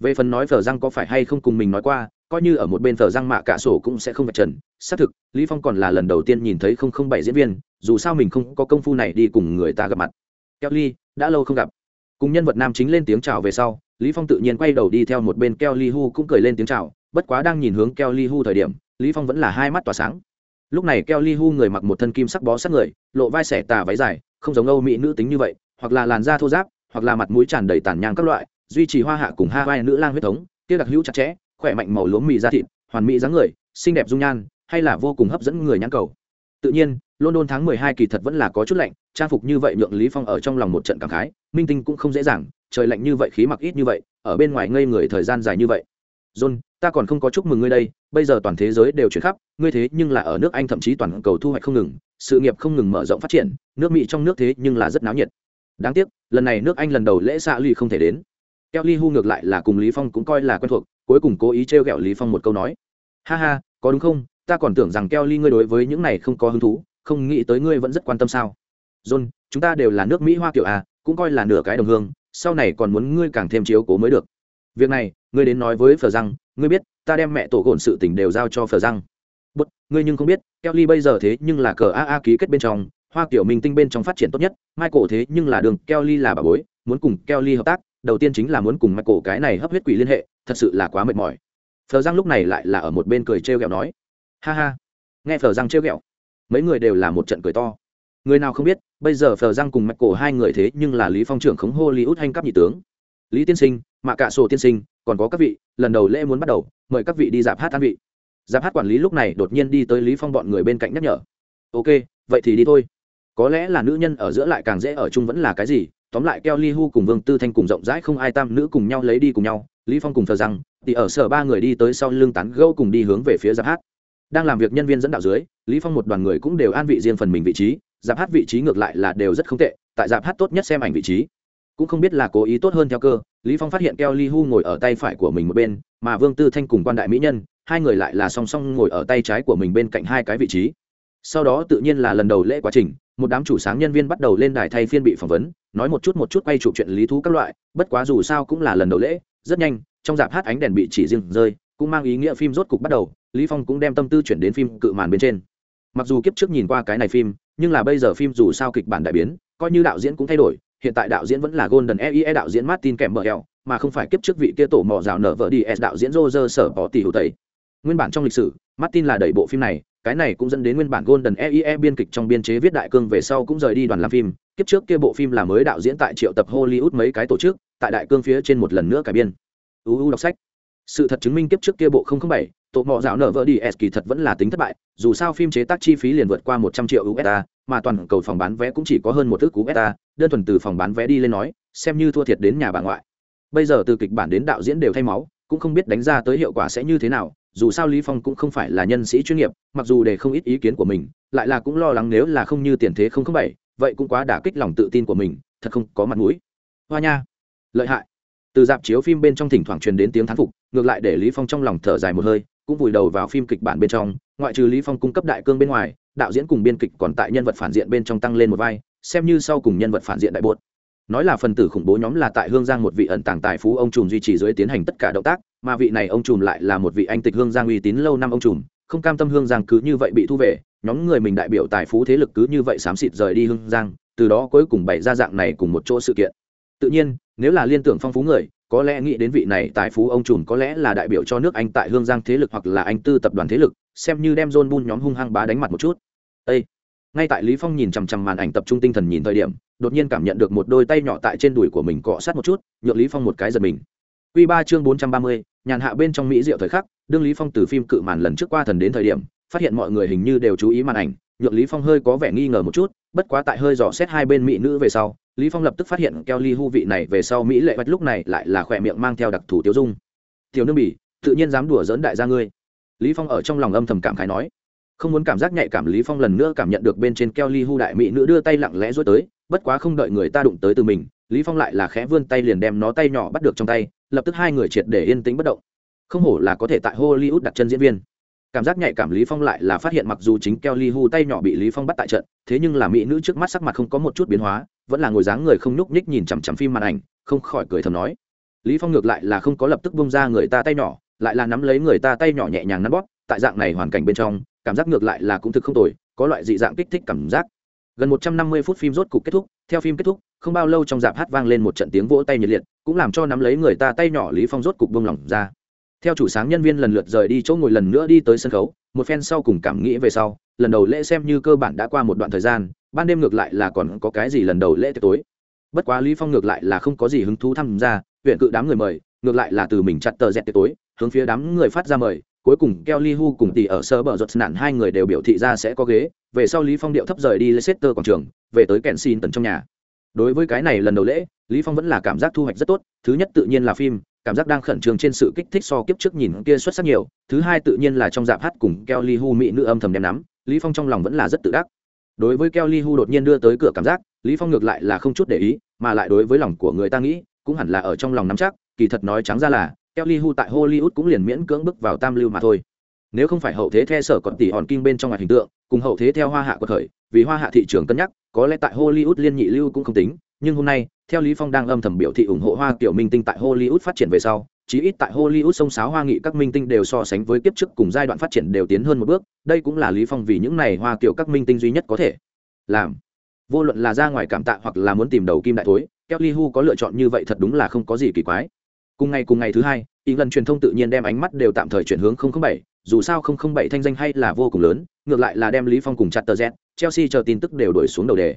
Speaker 1: Về phần nói phở giang có phải hay không cùng mình nói qua coi như ở một bên thờ răng mạ cả sổ cũng sẽ không vạch trần. Xác thực, lý phong còn là lần đầu tiên nhìn thấy không không bảy diễn viên, dù sao mình không có công phu này đi cùng người ta gặp mặt. Kelly đã lâu không gặp. Cùng nhân vật nam chính lên tiếng chào về sau, lý phong tự nhiên quay đầu đi theo một bên Kelly hu cũng cười lên tiếng chào, bất quá đang nhìn hướng Kelly hu thời điểm, lý phong vẫn là hai mắt tỏa sáng. Lúc này Kelly hu người mặc một thân kim sắc bó sát người, lộ vai xẻ tà váy dài, không giống âu mỹ nữ tính như vậy, hoặc là làn da thô ráp, hoặc là mặt mũi tràn đầy tàn nhang các loại, duy trì hoa hạ cùng hai vai nữ lang huyết thống tiêu đặc hữu chặt chẽ khỏe mạnh màu lúa mì da thịt, hoàn mỹ dáng người, xinh đẹp dung nhan, hay là vô cùng hấp dẫn người nhãn cầu. Tự nhiên, london tháng 12 kỳ thật vẫn là có chút lạnh, trang phục như vậy nhượng lý phong ở trong lòng một trận cảm khái, minh tinh cũng không dễ dàng, trời lạnh như vậy, khí mặc ít như vậy, ở bên ngoài ngây người thời gian dài như vậy. John, ta còn không có chúc mừng ngươi đây, bây giờ toàn thế giới đều chuyển khắp, ngươi thế nhưng là ở nước anh thậm chí toàn cầu thu hoạch không ngừng, sự nghiệp không ngừng mở rộng phát triển, nước mỹ trong nước thế nhưng là rất náo nhiệt. Đáng tiếc, lần này nước anh lần đầu lễ xạ ly không thể đến. Kelly hu ngược lại là cùng lý phong cũng coi là quen thuộc cuối cùng cố ý trêu ghẹo lý phong một câu nói. Ha ha, có đúng không? Ta còn tưởng rằng kelly ngươi đối với những này không có hứng thú, không nghĩ tới ngươi vẫn rất quan tâm sao? John, chúng ta đều là nước mỹ hoa kiểu à cũng coi là nửa cái đồng hương, sau này còn muốn ngươi càng thêm chiếu cố mới được. Việc này, ngươi đến nói với phờ răng, ngươi biết, ta đem mẹ tổ gồn sự tình đều giao cho phờ răng. Bất ngươi nhưng không biết, kelly bây giờ thế nhưng là cờ aa ký kết bên trong, hoa kiểu minh tinh bên trong phát triển tốt nhất, michael thế nhưng là đường kelly là bà bối, muốn cùng kelly hợp tác đầu tiên chính là muốn cùng michael cái này hấp huyết quỷ liên hệ, thật sự là quá mệt mỏi. Phờ răng lúc này lại là ở một bên cười trêu ghẹo nói, ha ha, nghe phờ răng trêu ghẹo, mấy người đều là một trận cười to. Người nào không biết, bây giờ phờ răng cùng michael hai người thế nhưng là lý phong trưởng khống hollywood hành cấp nhị tướng. Lý tiên sinh, mạ cạ sổ tiên sinh, còn có các vị, lần đầu lễ muốn bắt đầu, mời các vị đi dạp hát an vị. Dạp hát quản lý lúc này đột nhiên đi tới lý phong bọn người bên cạnh nhắc nhở, ok, vậy thì đi thôi. Có lẽ là nữ nhân ở giữa lại càng dễ ở chung vẫn là cái gì tóm lại keo ly hu cùng vương tư thanh cùng rộng rãi không ai tam nữ cùng nhau lấy đi cùng nhau, lý phong cùng thờ rằng, thì ở sở ba người đi tới sau lưng tán gâu cùng đi hướng về phía giáp hát. Đang làm việc nhân viên dẫn đạo dưới, lý phong một đoàn người cũng đều an vị riêng phần mình vị trí, giáp hát vị trí ngược lại là đều rất không tệ, tại giáp hát tốt nhất xem ảnh vị trí. Cũng không biết là cố ý tốt hơn theo cơ, lý phong phát hiện keo ly hu ngồi ở tay phải của mình một bên, mà vương tư thanh cùng quan đại mỹ nhân, hai người lại là song song ngồi ở tay trái của mình bên cạnh hai cái vị trí. Sau đó tự nhiên là lần đầu lễ quá trình một đám chủ sáng nhân viên bắt đầu lên đài thay phiên bị phỏng vấn, nói một chút một chút quay chụp chuyện lý thú các loại, bất quá dù sao cũng là lần đầu lễ, rất nhanh, trong dạp hát ánh đèn bị chỉ riêng rơi, cũng mang ý nghĩa phim rốt cục bắt đầu, lý phong cũng đem tâm tư chuyển đến phim cự màn bên trên. Mặc dù kiếp trước nhìn qua cái này phim, nhưng là bây giờ phim dù sao kịch bản đại biến, coi như đạo diễn cũng thay đổi, hiện tại đạo diễn vẫn là golden eie đạo diễn martin kèm mờ mà không phải kiếp trước vị kia tổ mò rào nở vợ đi s đạo diễn roger sở bỏ tỷ hữu tẩy. Nguyên bản trong lịch sử, martin là đẩy bộ phim này cái này cũng dẫn đến nguyên bản golden eie biên kịch trong biên chế viết đại cương về sau cũng rời đi đoàn làm phim. Kiếp trước kia bộ phim là mới đạo diễn tại triệu tập hollywood mấy cái tổ chức tại đại cương phía trên một lần nữa cải biên. Uu đọc sách. Sự thật chứng minh kiếp trước kia bộ 007, tổ mọ dạo nở vỡ đi s kỳ thật vẫn là tính thất bại dù sao phim chế tác chi phí liền vượt qua 100 triệu usd mà toàn cầu phòng bán vé cũng chỉ có hơn một ước usd đơn thuần từ phòng bán vé đi lên nói xem như thua thiệt đến nhà bà ngoại. Bây giờ từ kịch bản đến đạo diễn đều thay máu cũng không biết đánh ra tới hiệu quả sẽ như thế nào dù sao lý phong cũng không phải là nhân sĩ chuyên nghiệp, mặc dù để không ít ý kiến của mình, lại là cũng lo lắng nếu là không như tiền thế không không bảy, vậy cũng quá đả kích lòng tự tin của mình, thật không có mặt mũi. Hoa nha, lợi hại. Từ dạp chiếu phim bên trong thỉnh thoảng truyền đến tiếng thán phục, ngược lại để lý phong trong lòng thở dài một hơi, cũng vùi đầu vào phim kịch bản bên trong, ngoại trừ lý phong cung cấp đại cương bên ngoài, đạo diễn cùng biên kịch còn tại nhân vật phản diện bên trong tăng lên một vai, xem như sau cùng nhân vật phản diện đại bột nói là phần tử khủng bố nhóm là tại hương giang một vị ẩn tàng tài phú ông trùm duy trì dưới tiến hành tất cả động tác, mà vị này ông trùm lại là một vị anh tịch hương giang uy tín lâu năm ông trùm, không cam tâm hương giang cứ như vậy bị thu về, nhóm người mình đại biểu tài phú thế lực cứ như vậy xám xịt rời đi hương giang, từ đó cuối cùng bày ra dạng này cùng một chỗ sự kiện tự nhiên, nếu là liên tưởng phong phú người, có lẽ nghĩ đến vị này tài phú ông trùm có lẽ là đại biểu cho nước anh tại hương giang thế lực hoặc là anh tư tập đoàn thế lực, xem như đem john bull nhóm hung hăng bá đánh mặt một chút Ê! ngay tại lý phong nhìn chằm chằm màn ảnh tập trung tinh thần nhìn thời điểm đột nhiên cảm nhận được một đôi tay nhỏ tại trên đùi của mình cọ sát một chút nhượng lý phong một cái giật mình. Quy 3 chương 430, nhàn hạ bên trong mỹ diệu thời khắc đương lý phong từ phim cự màn lần trước qua thần đến thời điểm phát hiện mọi người hình như đều chú ý màn ảnh nhượng lý phong hơi có vẻ nghi ngờ một chút bất quá tại hơi dò xét hai bên mỹ nữ về sau lý phong lập tức phát hiện Kelly hu vị này về sau mỹ lệ bạch lúc này lại là khỏe miệng mang theo đặc thù tiêu dung. Tiểu nương bỉ tự nhiên dám đùa giỡn đại gia ngươi. Lý phong ở trong lòng âm thầm cảm khái nói. Không muốn cảm giác nhạy cảm lý phong lần nữa cảm nhận được bên trên Kelly hu đại mỹ nữ đưa tay lặng lẽ duỗi tới bất quá không đợi người ta đụng tới từ mình, lý phong lại là khẽ vươn tay liền đem nó tay nhỏ bắt được trong tay, lập tức hai người triệt để yên tĩnh bất động. Không hổ là có thể tại hollywood đặt chân diễn viên. Cảm giác nhạy cảm lý phong lại là phát hiện mặc dù chính keo ly hu tay nhỏ bị lý phong bắt tại trận, thế nhưng là mỹ nữ trước mắt sắc mặt không có một chút biến hóa, vẫn là ngồi dáng người không nhúc nhích nhìn chằm chằm phim màn ảnh, không khỏi cười thầm nói. Lý phong ngược lại là không có lập tức bung ra người ta tay nhỏ, lại là nắm lấy người ta tay nhỏ nhẹ nhàng nắn bóp, tại dạng này hoàn cảnh bên trong, cảm giác ngược lại là cũng thực không tồi, có loại dị dạng kích thích cảm giác gần một trăm năm mươi phút phim rốt cục kết thúc, theo phim kết thúc, không bao lâu trong dạp hát vang lên một trận tiếng vỗ tay nhiệt liệt, cũng làm cho nắm lấy người ta tay nhỏ lý phong rốt cục buông lỏng ra. Theo chủ sáng nhân viên lần lượt rời đi chỗ ngồi lần nữa đi tới sân khấu, một phen sau cùng cảm nghĩ về sau, lần đầu lễ xem như cơ bản đã qua một đoạn thời gian, ban đêm ngược lại là còn có cái gì lần đầu lễ tối. Bất quá lý phong ngược lại là không có gì hứng thú tham gia, huyện cự đám người mời, ngược lại là từ mình chặt tờ dẹt tối, hướng phía đám người phát ra mời cuối cùng Kelly Hu cùng tỷ ở sơ bờ rột nạn hai người đều biểu thị ra sẽ có ghế, về sau Lý Phong điệu thấp rời đi Leicester quảng trường, về tới Kensington trong nhà. Đối với cái này lần đầu lễ, Lý Phong vẫn là cảm giác thu hoạch rất tốt, thứ nhất tự nhiên là phim, cảm giác đang khẩn trương trên sự kích thích so kiếp trước nhìn kia xuất sắc nhiều, thứ hai tự nhiên là trong dạp hát cùng Kelly Hu mỹ nữ âm thầm đem nắm, Lý Phong trong lòng vẫn là rất tự đắc. Đối với Kelly Hu đột nhiên đưa tới cửa cảm giác, Lý Phong ngược lại là không chút để ý, mà lại đối với lòng của người ta nghĩ, cũng hẳn là ở trong lòng nắm chắc, kỳ thật nói trắng ra là, Kelly Hu tại Hollywood cũng liền miễn cưỡng bước vào tam lưu mà thôi. Nếu không phải hậu thế theo sở còn tỷ hòn kinh bên trong ngoài hình tượng, cùng hậu thế theo hoa hạ của thời, vì hoa hạ thị trường cân nhắc, có lẽ tại Hollywood liên nhị lưu cũng không tính, nhưng hôm nay theo lý phong đang âm thầm biểu thị ủng hộ hoa kiểu minh tinh tại hollywood phát triển về sau chí ít tại hollywood sông sáo hoa nghị các minh tinh đều so sánh với kiếp trước cùng giai đoạn phát triển đều tiến hơn một bước đây cũng là lý phong vì những này hoa kiểu các minh tinh duy nhất có thể làm vô luận là ra ngoài cảm tạ hoặc là muốn tìm đầu kim đại thối kelly hu có lựa chọn như vậy thật đúng là không có gì kỳ quái cùng ngày cùng ngày thứ hai ý lần truyền thông tự nhiên đem ánh mắt đều tạm thời chuyển hướng 007, dù sao 007 thanh danh hay là vô cùng lớn ngược lại là đem lý phong cùng chặt tờ z chelsea chờ tin tức đều đổi xuống đầu đề.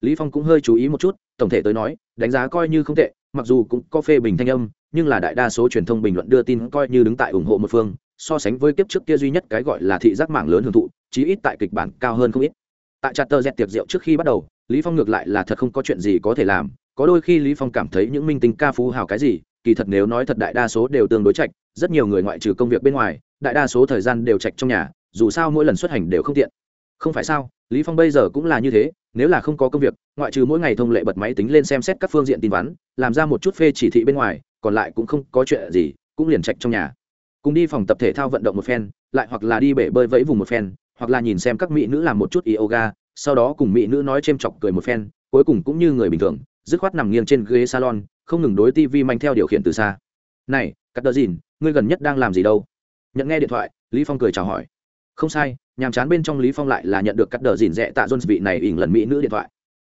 Speaker 1: Lý phong cũng hơi chú ý một chút tổng thể tới nói đánh giá coi như không tệ mặc dù cũng có phê bình thanh âm nhưng là đại đa số truyền thông bình luận đưa tin coi như đứng tại ủng hộ một phương so sánh với kiếp trước kia duy nhất cái gọi là thị giác mạng lớn hưởng thụ chí ít tại kịch bản cao hơn không ít. Tại chặt tờ dẹt tiệc rượu trước khi bắt đầu lý phong ngược lại là thật không có chuyện gì có thể làm có đôi khi lý phong cảm thấy những minh tinh ca phú hào cái gì kỳ thật nếu nói thật đại đa số đều tương đối trạch, rất nhiều người ngoại trừ công việc bên ngoài, đại đa số thời gian đều trạch trong nhà, dù sao mỗi lần xuất hành đều không tiện. Không phải sao, lý phong bây giờ cũng là như thế, nếu là không có công việc, ngoại trừ mỗi ngày thông lệ bật máy tính lên xem xét các phương diện tin vắn, làm ra một chút phê chỉ thị bên ngoài, còn lại cũng không có chuyện gì, cũng liền trạch trong nhà. Cùng đi phòng tập thể thao vận động một phen, lại hoặc là đi bể bơi vẫy vùng một phen, hoặc là nhìn xem các mỹ nữ làm một chút yoga, sau đó cùng mỹ nữ nói chêm chọc cười một phen, cuối cùng cũng như người bình thường, dứt khoát nằm nghiêng trên ghế salon không ngừng đối tivi manh theo điều khiển từ xa. Này cắt đờ dìn ngươi gần nhất đang làm gì đâu? Nhận nghe điện thoại, lý phong cười chào hỏi. Không sai, nhàm chán bên trong lý phong lại là nhận được cắt đờ dìn rẽ tạ jones vị này ỉn lần mỹ nữ điện thoại.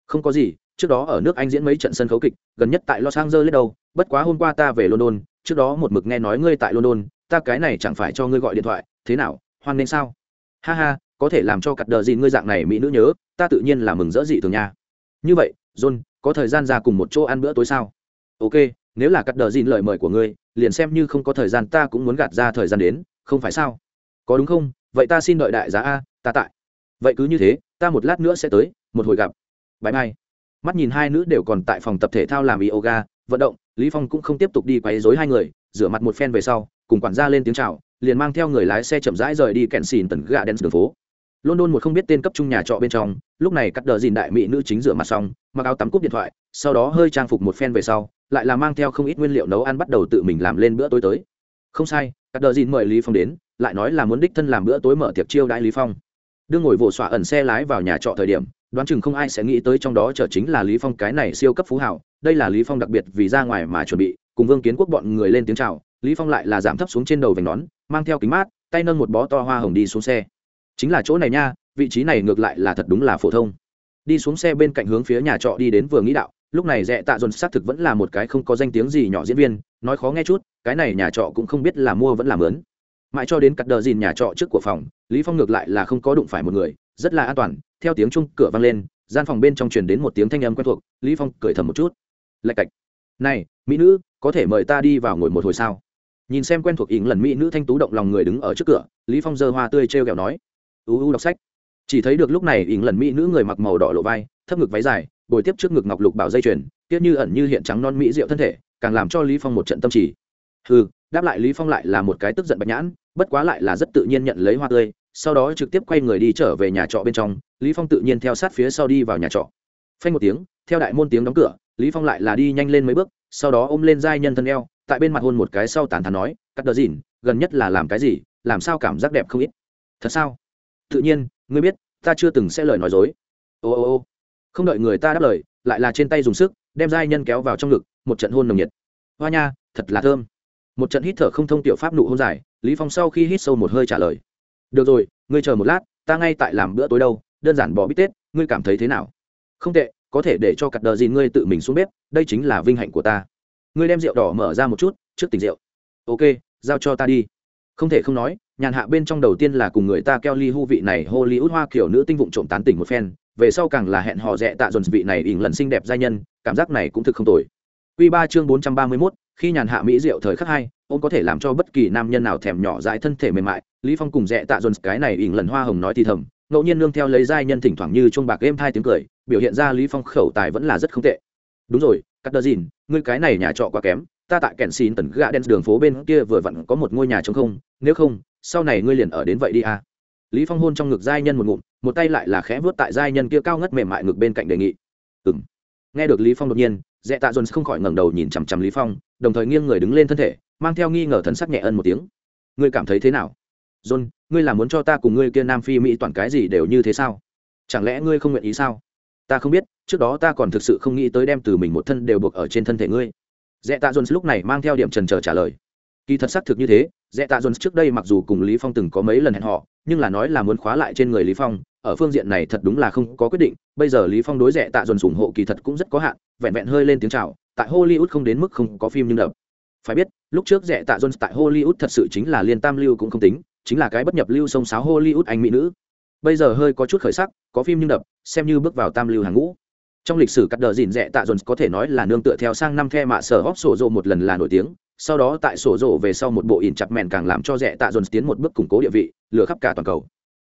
Speaker 1: Không có gì, trước đó ở nước anh diễn mấy trận sân khấu kịch, gần nhất tại los angeles đâu, bất quá hôm qua ta về london, trước đó một mực nghe nói ngươi tại london, ta cái này chẳng phải cho ngươi gọi điện thoại, thế nào, hoan nên sao? Ha ha, có thể làm cho cắt đờ dìn ngươi dạng này mỹ nữ nhớ, ta tự nhiên là mừng rỡ dị thường nha. Như vậy john có thời gian ra cùng một chỗ ăn bữa tối sao? Ok, nếu là cắt đờ dìn lời mời của ngươi, liền xem như không có thời gian ta cũng muốn gạt ra thời gian đến, không phải sao? Có đúng không? Vậy ta xin đợi đại giá a, ta tại. Vậy cứ như thế, ta một lát nữa sẽ tới, một hồi gặp. Bãi mai mắt nhìn hai nữ đều còn tại phòng tập thể thao làm yoga, vận động, lý phong cũng không tiếp tục đi quấy rối hai người, rửa mặt một phen về sau, cùng quản gia lên tiếng chào, liền mang theo người lái xe chậm rãi rời đi kẹn xìn tần gà đen đường phố. London một không biết tên cấp trung nhà trọ bên trong, lúc này cắt đờ dìn đại mỹ nữ chính rửa mặt xong, mặc áo tắm cúp điện thoại, sau đó hơi trang phục một phen về sau lại là mang theo không ít nguyên liệu nấu ăn bắt đầu tự mình làm lên bữa tối tới. Không sai các đờ dìn mời lý phong đến, lại nói là muốn đích thân làm bữa tối mở tiệc chiêu đãi lý phong. Đương ngồi vỗ xoa ẩn xe lái vào nhà trọ thời điểm, đoán chừng không ai sẽ nghĩ tới trong đó trở chính là lý phong cái này siêu cấp phú hảo đây là lý phong đặc biệt vì ra ngoài mà chuẩn bị, cùng vương kiến quốc bọn người lên tiếng chào, lý phong lại là giảm thấp xuống trên đầu vành nón, mang theo kính mát, tay nâng một bó to hoa hồng đi xuống xe. Chính là chỗ này nha, vị trí này ngược lại là thật đúng là phổ thông. Đi xuống xe bên cạnh hướng phía nhà trọ đi đến vừa nghĩ đạo lúc này rẽ tạ dồn xác thực vẫn là một cái không có danh tiếng gì nhỏ diễn viên, nói khó nghe chút, cái này nhà trọ cũng không biết là mua vẫn là mướn. Mãi cho đến cắt đờ dìn nhà trọ trước của phòng, lý phong ngược lại là không có đụng phải một người, rất là an toàn, theo tiếng chung cửa vang lên, gian phòng bên trong truyền đến một tiếng thanh âm quen thuộc, lý phong cười thầm một chút. Lạch cạch. Này, mỹ nữ, có thể mời ta đi vào ngồi một hồi sao? Nhìn xem quen thuộc ỉng lần mỹ nữ thanh tú động lòng người đứng ở trước cửa, lý phong giơ hoa tươi treo kẹo nói. U u đọc sách. Chỉ thấy được lúc này ỉng lần mỹ nữ người mặc màu đỏ lộ vai thấp ngực váy dài bồi tiếp trước ngực ngọc lục bảo dây chuyền tiếc như ẩn như hiện trắng non mỹ diệu thân thể càng làm cho lý phong một trận tâm trì. Hừ đáp lại lý phong lại là một cái tức giận bạch nhãn bất quá lại là rất tự nhiên nhận lấy hoa tươi sau đó trực tiếp quay người đi trở về nhà trọ bên trong lý phong tự nhiên theo sát phía sau đi vào nhà trọ. Phanh một tiếng theo đại môn tiếng đóng cửa lý phong lại là đi nhanh lên mấy bước sau đó ôm lên giai nhân thân eo tại bên mặt hôn một cái sau tàn thán nói cắt đờ dỉn, gần nhất là làm cái gì làm sao cảm giác đẹp không ít? Thật sao? Tự nhiên ngươi biết ta chưa từng sẽ lời nói dối. Ô ô ô không đợi người ta đáp lời, lại là trên tay dùng sức, đem giai nhân kéo vào trong ngực, một trận hôn nồng nhiệt. Hoa nha, thật là thơm. Một trận hít thở không thông tiểu pháp nụ hôn dài, lý phong sau khi hít sâu một hơi trả lời. Được rồi, ngươi chờ một lát, ta ngay tại làm bữa tối đâu, đơn giản bỏ bít tết, ngươi cảm thấy thế nào? Không tệ, có thể để cho cặp đờ gì ngươi tự mình xuống bếp, đây chính là vinh hạnh của ta. Ngươi đem rượu đỏ mở ra một chút, trước tình rượu. Ok, giao cho ta đi. Không thể không nói, nhàn hạ bên trong đầu tiên là cùng người ta keo ly hu vị này hollywood hoa kiểu nữ tinh vụng trộm tán tỉnh một phen về sau càng là hẹn hò rẻ tạ dồn vị này ỉn lần xinh đẹp giai nhân cảm giác này cũng thực không tồi Quy 3 chương 431, khi nhàn hạ mỹ rượu thời khắc hai, ông có thể làm cho bất kỳ nam nhân nào thèm nhỏ dãi thân thể mềm mại, Lý Phong cùng rẻ tạ dồn cái này ỉn lần hoa hồng nói thì thầm, ngẫu nhiên nương theo lấy giai nhân thỉnh thoảng như chuông bạc êm hai tiếng cười, biểu hiện ra Lý Phong khẩu tài vẫn là rất không tệ. Đúng rồi, cắt đờ dìn, ngươi cái này nhà trọ quá kém, ta tại kèn xin tần gạ đen đường phố bên kia vừa vặn có một ngôi nhà trống không, nếu không, sau này ngươi liền ở đến vậy đi à. Lý Phong hôn trong ngực giai nhân một ngụm, một tay lại là khẽ vuốt tại giai nhân kia cao ngất mềm mại ngực bên cạnh đề nghị. Ừm. Nghe được Lý Phong đột nhiên, dẹ tạ dồn không khỏi ngẩng đầu nhìn chằm chằm lý phong đồng thời nghiêng người đứng lên thân thể mang theo nghi ngờ thần sắc nhẹ ân một tiếng. Ngươi cảm thấy thế nào? John ngươi là muốn cho ta cùng ngươi kia nam phi mỹ toàn cái gì đều như thế sao? Chẳng lẽ ngươi không nguyện ý sao? Ta không biết trước đó ta còn thực sự không nghĩ tới đem từ mình một thân đều buộc ở trên thân thể ngươi. Dẹ tạ dồn lúc này mang theo điểm trần trờ trả lời. Kỳ thật xác thực như thế dẹ tạ dồn trước đây mặc dù cùng lý phong từng có mấy lần hẹn họ nhưng là nói là muốn khóa lại trên người lý phong, ở phương diện này thật đúng là không có quyết định. Bây giờ lý phong đối rẻ tạ Dồn ủng hộ kỳ thật cũng rất có hạn, vẹn vẹn hơi lên tiếng chào, tại hollywood không đến mức không có phim nhưng đập. Phải biết, lúc trước rẻ tạ Dồn tại hollywood thật sự chính là liên tam lưu cũng không tính, chính là cái bất nhập lưu sông sáo hollywood anh mỹ nữ. Bây giờ hơi có chút khởi sắc, có phim nhưng đập, xem như bước vào tam lưu hàng ngũ. Trong lịch sử cắt đờ dìn rẻ tạ dồn có thể nói là nương tựa theo sang năm the mạ sở hóc sổ rộ một lần là nổi tiếng sau đó tại sổ rộ về sau một bộ in chặt mẹn càng làm cho rẻ tạ dồn tiến một bước củng cố địa vị, lừa khắp cả toàn cầu.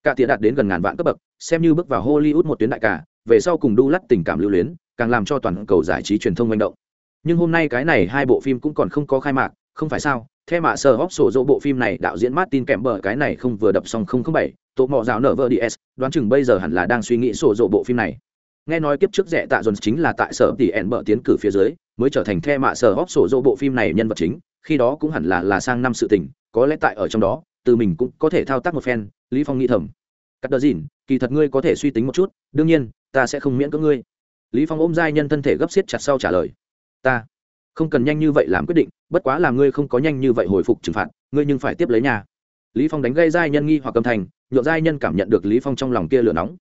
Speaker 1: Cả tỉa đạt đến gần ngàn vạn cấp bậc, xem như bước vào hollywood một tuyến đại cả, về sau cùng đu lắt tình cảm lưu luyến, càng làm cho toàn cầu giải trí truyền thông manh động. Nhưng hôm nay cái này hai bộ phim cũng còn không có khai mạc, không phải sao? Theo mạ sờ hóc sổ dỗ bộ phim này đạo diễn martin kèm bờ cái này không vừa đập xong không không bảy, tổ mò rào nở vợ ds đoán chừng bây giờ hẳn là đang suy nghĩ sổ dỗ bộ phim này. Nghe nói kiếp trước rẻ tạ dồn chính là tại sở tỷ ẻn bờ tiến cử phía dưới mới trở thành the mạ sở hóp sổ dỗ bộ phim này nhân vật chính, khi đó cũng hẳn là là sang năm sự tình, có lẽ tại ở trong đó, từ mình cũng có thể thao tác một phen, lý phong nghĩ thầm. Cắt đờ dìn, kỳ thật ngươi có thể suy tính một chút, đương nhiên, ta sẽ không miễn cưỡng ngươi. Lý phong ôm giai nhân thân thể gấp xiết chặt sau trả lời. Ta không cần nhanh như vậy làm quyết định, bất quá là ngươi không có nhanh như vậy hồi phục trừng phạt, ngươi nhưng phải tiếp lấy nhà lý phong đánh gây giai nhân nghi hoặc âm thành nhượng giai nhân cảm nhận được lý phong trong lòng kia lửa nóng.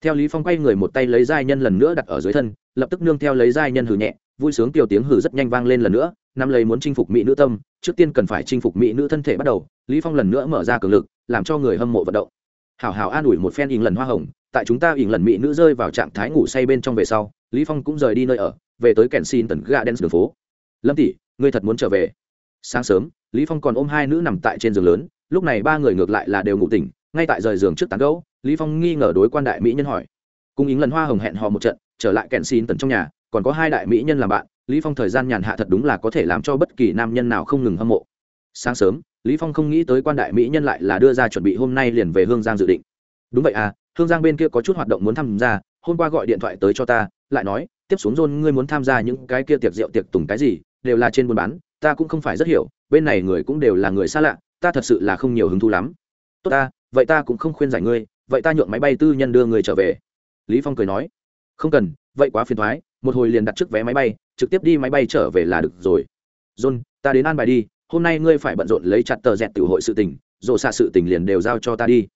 Speaker 1: Theo lý phong quay người một tay lấy giai nhân lần nữa đặt ở dưới thân, lập tức nương theo lấy giai nhân hừ nhẹ vui sướng tiểu tiếng hừ rất nhanh vang lên lần nữa, năm lấy muốn chinh phục mỹ nữ tâm, trước tiên cần phải chinh phục mỹ nữ thân thể bắt đầu, lý phong lần nữa mở ra cường lực, làm cho người hâm mộ vận động. Hảo hảo an ủi một phen ỉn lần hoa hồng, tại chúng ta ỉn lần mỹ nữ rơi vào trạng thái ngủ say bên trong về sau, lý phong cũng rời đi nơi ở, về tới kèn xin tần ga đen đường phố. Lâm tỷ, ngươi thật muốn trở về? Sáng sớm, lý phong còn ôm hai nữ nằm tại trên giường lớn, lúc này ba người ngược lại là đều ngủ tỉnh, ngay tại rời giường trước tán gấu lý phong nghi ngờ đối quan đại mỹ nhân hỏi. Cung yến lần hoa hồng hẹn hò một trận, trở lại kẹn xin tần trong nhà còn có hai đại mỹ nhân làm bạn, lý phong thời gian nhàn hạ thật đúng là có thể làm cho bất kỳ nam nhân nào không ngừng hâm mộ. Sáng sớm, lý phong không nghĩ tới quan đại mỹ nhân lại là đưa ra chuẩn bị hôm nay liền về hương giang dự định. Đúng vậy à hương giang bên kia có chút hoạt động muốn tham gia, hôm qua gọi điện thoại tới cho ta, lại nói, tiếp xuống rôn ngươi muốn tham gia những cái kia tiệc rượu, tiệc tùng cái gì, đều là trên buôn bán, ta cũng không phải rất hiểu, bên này người cũng đều là người xa lạ, ta thật sự là không nhiều hứng thú lắm. Tốt ta, vậy ta cũng không khuyên giải ngươi, vậy ta nhượng máy bay tư nhân đưa người trở về. Lý phong cười nói. Không cần vậy quá phiền thoái, một hồi liền đặt trước vé máy bay, trực tiếp đi máy bay trở về là được rồi. John, ta đến an bài đi, hôm nay ngươi phải bận rộn lấy chặt tờ dẹt tiểu hội sự tình rộ xạ sự tình liền đều giao cho ta đi.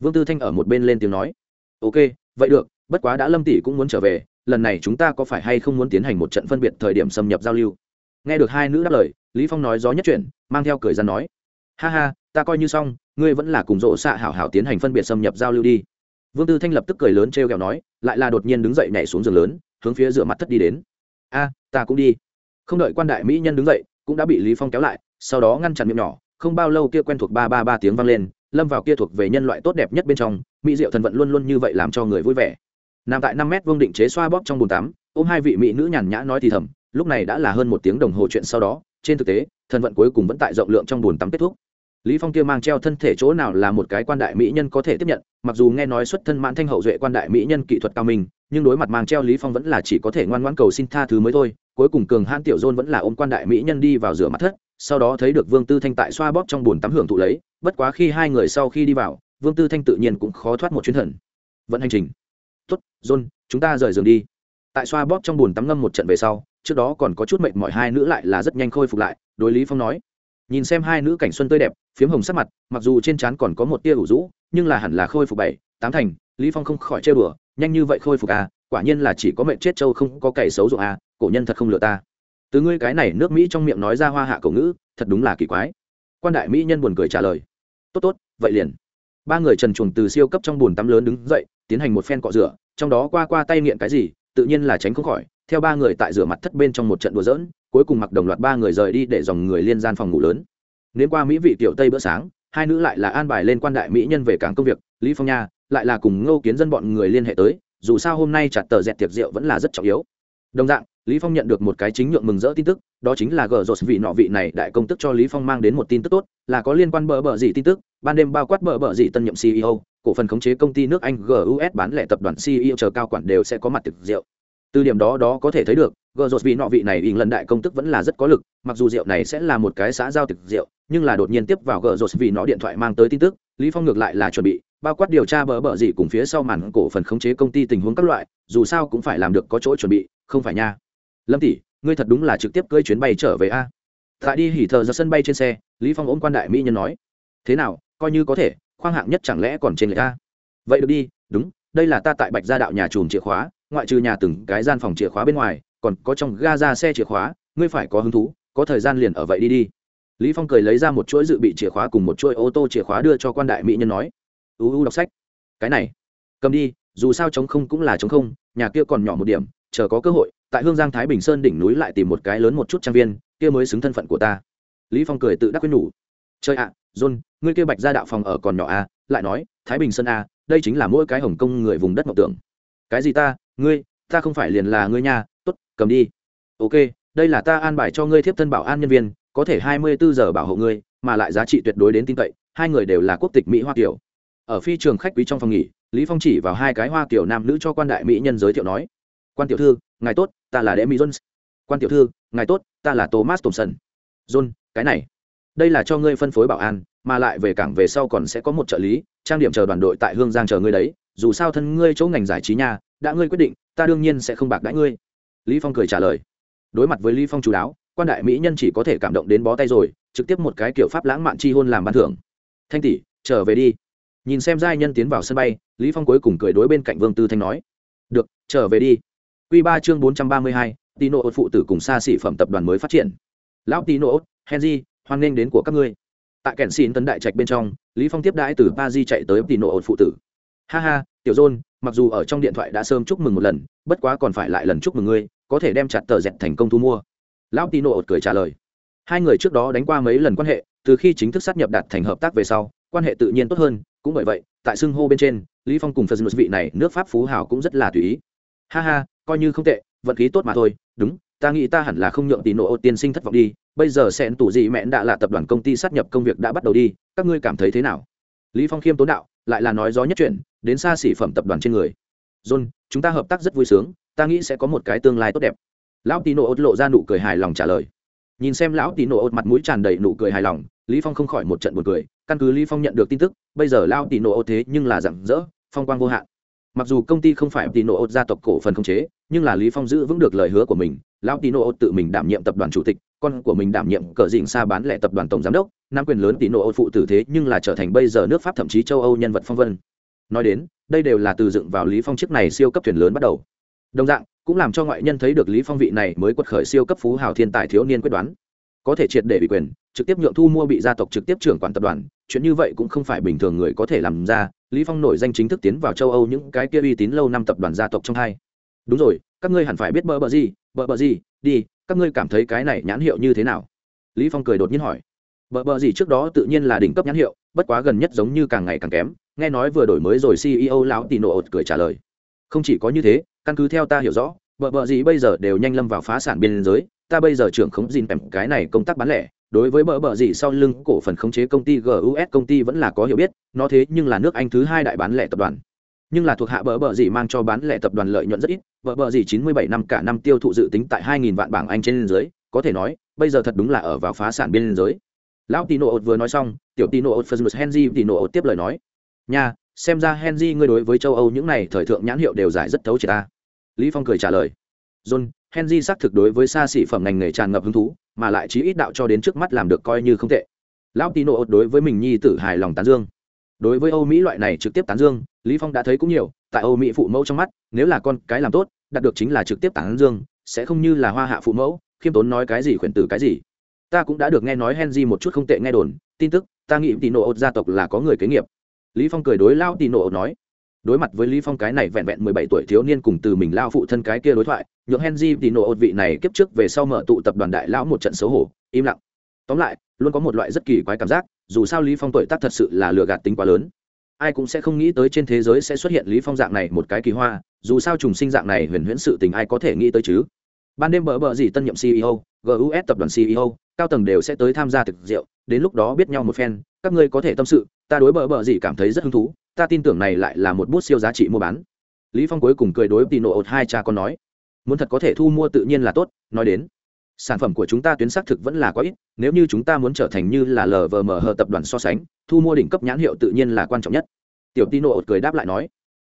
Speaker 1: Vương tư thanh ở một bên lên tiếng nói. Ok, vậy được, bất quá đã lâm tỷ cũng muốn trở về, lần này chúng ta có phải hay không muốn tiến hành một trận phân biệt thời điểm xâm nhập giao lưu? Nghe được hai nữ đáp lời, lý phong nói gió nhất chuyển, mang theo cười ra nói. Ha ha, ta coi như xong, ngươi vẫn là cùng rộ xạ hảo hảo tiến hành phân biệt xâm nhập giao lưu đi vương tư thanh lập tức cười lớn t r e o kẹo nói, lại là đột nhiên đứng dậy nhảy xuống giường lớn, hướng phía dựa mặt thất đi đến. A, ta cũng đi. Không đợi quan đại mỹ nhân đứng dậy, cũng đã bị lý phong kéo lại, sau đó ngăn chặn miệng nhỏ, không bao lâu kia quen thuộc ba ba ba tiếng vang lên, lâm vào kia thuộc về nhân loại tốt đẹp nhất bên trong, mỹ diệu thần vận luôn luôn như vậy làm cho người vui vẻ. Nằm tại năm mét vương định chế xoa bóp trong bồn tắm, ôm hai vị mỹ nữ nhàn nhã nói thì thầm, lúc này đã là hơn một tiếng đồng hồ chuyện sau đó, trên thực tế, thần vận cuối cùng vẫn tại rộng lượng trong bồn tắm kết thúc lý phong kia mang treo thân thể chỗ nào là một cái quan đại mỹ nhân có thể tiếp nhận, mặc dù nghe nói xuất thân mãn thanh hậu duệ quan đại mỹ nhân kỹ thuật cao minh, nhưng đối mặt mang treo lý phong vẫn là chỉ có thể ngoan ngoãn cầu xin tha thứ mới thôi, cuối cùng cường hãn tiểu dôn vẫn là ôm quan đại mỹ nhân đi vào rửa mặt thất, sau đó thấy được vương tư thanh tại xoa bóp trong bồn tắm hưởng thụ lấy, bất quá khi hai người sau khi đi vào, vương tư thanh tự nhiên cũng khó thoát một chuyến thần vẫn hành trình. Tốt, dôn, chúng ta rời giường đi. Tại xoa bóp trong bồn tắm ngâm một trận về sau, trước đó còn có chút mệt mỏi hai nữ lại là rất nhanh khôi phục lại, đối lý phong nói nhìn xem hai nữ cảnh xuân tươi đẹp, phiếm hồng sắc mặt, mặc dù trên trán còn có một tia ủ rũ, nhưng là hẳn là khôi phục bảy, tám thành, lý phong không khỏi chơi bừa nhanh như vậy khôi phục à quả nhiên là chỉ có mệnh chết châu không có cày xấu ruộng à cổ nhân thật không lừa ta. Từ ngươi cái này nước mỹ trong miệng nói ra hoa hạ cổ ngữ, thật đúng là kỳ quái. Quan đại mỹ nhân buồn cười trả lời. Tốt tốt, vậy liền. Ba người trần chuồng từ siêu cấp trong bồn tắm lớn đứng dậy, tiến hành một phen cọ rửa, trong đó qua qua tay nghiện cái gì, tự nhiên là tránh không khỏi, theo ba người tại rửa mặt thất bên trong một trận đùa giỡn cuối cùng mặc đồng loạt ba người rời đi để dòng người liên gian phòng ngủ lớn. Nếu qua mỹ vị tiểu tây bữa sáng, hai nữ lại là an bài lên quan đại mỹ nhân về cảng công việc, lý phong nha lại là cùng ngô kiến dân bọn người liên hệ tới, dù sao hôm nay chặt tờ dẹt tiệc rượu vẫn là rất trọng yếu. Đồng dạng, lý phong nhận được một cái chính nhượng mừng rỡ tin tức, đó chính là gờ rột vị nọ vị này đại công tức cho lý phong mang đến một tin tức tốt, là có liên quan bờ bờ gì tin tức, ban đêm bao quát bờ bờ gì tân nhậm ceo cổ phần khống chế công ty nước anh gus bán lẻ tập đoàn ceo chờ cao quản đều sẽ có mặt tiệc rượu. Từ điểm đó đó có thể thấy được gờ rột vị nọ vị này ỉn lần đại công tức vẫn là rất có lực, mặc dù rượu này sẽ là một cái xã giao thực rượu, nhưng là đột nhiên tiếp vào gờ rột vị nọ điện thoại mang tới tin tức, lý phong ngược lại là chuẩn bị, bao quát điều tra bỡ bỡ gì cùng phía sau màn cổ phần khống chế công ty tình huống các loại, dù sao cũng phải làm được có chỗ chuẩn bị, không phải nha. Lâm tỷ, ngươi thật đúng là trực tiếp cưỡi chuyến bay trở về a. Tại đi hỉ thờ ra sân bay trên xe, lý phong ôm quan đại mỹ nhân nói, thế nào, coi như có thể, khoang hạng nhất chẳng lẽ còn trên người ta? Vậy được đi, đúng, đây là ta tại bạch gia đạo nhà chùm chìa khóa, ngoại trừ nhà từng cái gian phòng chìa khóa bên ngoài còn có trong ga ra xe chìa khóa, ngươi phải có hứng thú, có thời gian liền ở vậy đi đi. Lý phong cười lấy ra một chuỗi dự bị chìa khóa cùng một chuỗi ô tô chìa khóa đưa cho quan đại mỹ nhân nói uu đọc sách. Cái này, cầm đi, dù sao chống không cũng là chống không, nhà kia còn nhỏ một điểm, chờ có cơ hội, tại hương giang thái bình sơn đỉnh núi lại tìm một cái lớn một chút trang viên, kia mới xứng thân phận của ta. Lý phong cười tự đắc quyết nhủ chơi ạ, john, ngươi kia bạch gia đạo phòng ở còn nhỏ a lại nói, thái bình sơn a đây chính là mỗi cái hồng kông người vùng đất mộng tưởng. Cái gì ta? Ngươi, ta không phải liền là ngươi nha cầm đi. Ok, đây là ta an bài cho ngươi thiếp thân bảo an nhân viên, có thể hai mươi bốn giờ bảo hộ ngươi, mà lại giá trị tuyệt đối đến tin cậy, hai người đều là quốc tịch mỹ hoa kiều. Ở phi trường khách quý trong phòng nghỉ, lý phong chỉ vào hai cái hoa kiều nam nữ cho quan đại mỹ nhân giới thiệu nói, quan tiểu thư, ngài tốt, ta là demi jones. Quan tiểu thư, ngài tốt, ta là thomas thompson. John, cái này, đây là cho ngươi phân phối bảo an, mà lại về cảng về sau còn sẽ có một trợ lý, trang điểm chờ đoàn đội tại hương giang chờ ngươi đấy, dù sao thân ngươi chỗ ngành giải trí nha, đã ngươi quyết định, ta đương nhiên sẽ không bạc đãi ngươi lý phong cười trả lời. Đối mặt với lý phong chú đáo, quan đại mỹ nhân chỉ có thể cảm động đến bó tay rồi, trực tiếp một cái kiểu pháp lãng mạn chi hôn làm ban thưởng. Thanh tỷ, trở về đi. Nhìn xem giai nhân tiến vào sân bay, lý phong cuối cùng cười đối bên cạnh vương tư thanh nói. Được, trở về đi. Quy ba chương bốn trăm ba mươi hai, tino phụ tử cùng xa xỉ phẩm tập đoàn mới phát triển. Lão tino henry, hoan nghênh đến của các ngươi. Tại kẻn xin tấn đại trạch bên trong, lý phong tiếp đãi từ ba di chạy tới tino phụ tử. Ha ha, tiểu John mặc dù ở trong điện thoại đã sớm chúc mừng một lần, bất quá còn phải lại lần chúc mừng ngươi, có thể đem chặt tờ dẹt thành công thu mua. Lão tino ột cười trả lời. Hai người trước đó đánh qua mấy lần quan hệ, từ khi chính thức sát nhập đạt thành hợp tác về sau, quan hệ tự nhiên tốt hơn, cũng bởi vậy, tại xưng hô bên trên, lý phong cùng phật vị này nước pháp phú hào cũng rất là tùy ý. Ha ha, coi như không tệ, vận khí tốt mà thôi, đúng, ta nghĩ ta hẳn là không nhượng tỷ nộ tiên sinh thất vọng đi, bây giờ sẽ tủ gì mẹn đã là tập đoàn công ty sát nhập công việc đã bắt đầu đi, các ngươi cảm thấy thế nào? Lý phong khiêm tốn đạo lại là nói gió nhất chuyện đến xa xỉ phẩm tập đoàn trên người. John, chúng ta hợp tác rất vui sướng, ta nghĩ sẽ có một cái tương lai tốt đẹp. Lão Tino ốt lộ ra nụ cười hài lòng trả lời. Nhìn xem lão Tino ốt mặt mũi tràn đầy nụ cười hài lòng, lý phong không khỏi một trận buồn cười, căn cứ lý phong nhận được tin tức, bây giờ lão Tino ốt thế nhưng là rạng rỡ, phong quang vô hạn. Mặc dù công ty không phải Tino ốt gia tộc cổ phần không chế, nhưng là lý phong giữ vững được lời hứa của mình, lão Tino ốt tự mình đảm nhiệm tập đoàn chủ tịch con của mình đảm nhiệm cờ dịnh xa bán lẻ tập đoàn tổng giám đốc nam quyền lớn tỷ nộ phụ tử thế nhưng là trở thành bây giờ nước pháp thậm chí châu âu nhân vật phong vân. Nói đến, đây đều là từ dựng vào lý phong chiếc này siêu cấp thuyền lớn bắt đầu. Đồng dạng, cũng làm cho ngoại nhân thấy được lý phong vị này mới quật khởi siêu cấp phú hào thiên tài thiếu niên quyết đoán. Có thể triệt để bị quyền, trực tiếp nhượng thu mua bị gia tộc trực tiếp trưởng quản tập đoàn, chuyện như vậy cũng không phải bình thường người có thể làm ra, lý phong nổi danh chính thức tiến vào châu âu những cái kia uy tín lâu năm tập đoàn gia tộc trong hai. Đúng rồi, các ngươi hẳn phải biết bờ bờ gì bờ bờ gì, đi các ngươi cảm thấy cái này nhãn hiệu như thế nào? Lý phong cười đột nhiên hỏi. Bờ bờ gì trước đó tự nhiên là đỉnh cấp nhãn hiệu, bất quá gần nhất giống như càng ngày càng kém, nghe nói vừa đổi mới rồi ceo lão tì nộ ột cười trả lời. Không chỉ có như thế, căn cứ theo ta hiểu rõ, bờ bờ gì bây giờ đều nhanh lâm vào phá sản biên giới, ta bây giờ trưởng khống gìn pèm, cái này công tác bán lẻ, đối với bờ bờ gì sau lưng cổ phần khống chế công ty gus công ty vẫn là có hiểu biết, nó thế nhưng là nước anh thứ hai đại bán lẻ tập đoàn nhưng là thuộc hạ bờ bờ gì mang cho bán lẻ tập đoàn lợi nhuận rất ít bờ bờ gì chín mươi bảy năm cả năm tiêu thụ dự tính tại hai nghìn vạn bảng anh trên dưới có thể nói, bây giờ thật đúng là ở vào phá sản biên giới. Lão tino ột vừa nói xong, tiểu tino ột first henry tino ột tiếp lời nói, nha, xem ra henry ngươi đối với châu âu những này thời thượng nhãn hiệu đều giải rất thấu chỉ ta. Lý phong cười trả lời, john, henry xác thực đối với xa xỉ phẩm ngành nghề tràn ngập hứng thú, mà lại chí ít đạo cho đến trước mắt làm được coi như không tệ. Lão tino ột đối với mình nhi tử hài lòng tán dương. Đối với âu mỹ loại này trực tiếp tán dương lý phong đã thấy cũng nhiều, tại âu mỹ phụ mẫu trong mắt, nếu là con cái làm tốt, đạt được chính là trực tiếp tán dương, sẽ không như là hoa hạ phụ mẫu, khiêm tốn nói cái gì khuyển tử cái gì. Ta cũng đã được nghe nói henry một chút không tệ nghe đồn, tin tức, ta nghĩ tì nộ ột gia tộc là có người kế nghiệp. Lý phong cười đối lao tì nộ ột nói. Đối mặt với lý phong cái này vẹn vẹn mười bảy tuổi thiếu niên cùng từ mình lao phụ thân cái kia đối thoại, nhượng henry tì nộ ột vị này kiếp trước về sau mở tụ tập đoàn đại lão một trận xấu hổ, im lặng. Tóm lại, luôn có một loại rất kỳ quái cảm giác, dù sao lý phong tuổi tác thật sự là lừa gạt tính quá lớn ai cũng sẽ không nghĩ tới trên thế giới sẽ xuất hiện lý phong dạng này một cái kỳ hoa, dù sao trùng sinh dạng này huyền huyễn sự tình ai có thể nghĩ tới chứ? Ban đêm bỡ bỡ gì tân nhậm ceo gus tập đoàn ceo cao tầng đều sẽ tới tham gia thực rượu, đến lúc đó biết nhau một phen, các ngươi có thể tâm sự, ta đối bỡ bỡ gì cảm thấy rất hứng thú, ta tin tưởng này lại là một bút siêu giá trị mua bán. Lý phong cuối cùng cười đối tì nộ ột hai cha con nói, muốn thật có thể thu mua tự nhiên là tốt, nói đến, sản phẩm của chúng ta tuyến xác thực vẫn là quá ít, nếu như chúng ta muốn trở thành như là lvmh tập đoàn so sánh thu mua đỉnh cấp nhãn hiệu tự nhiên là quan trọng nhất. Tiểu tino ột cười đáp lại nói,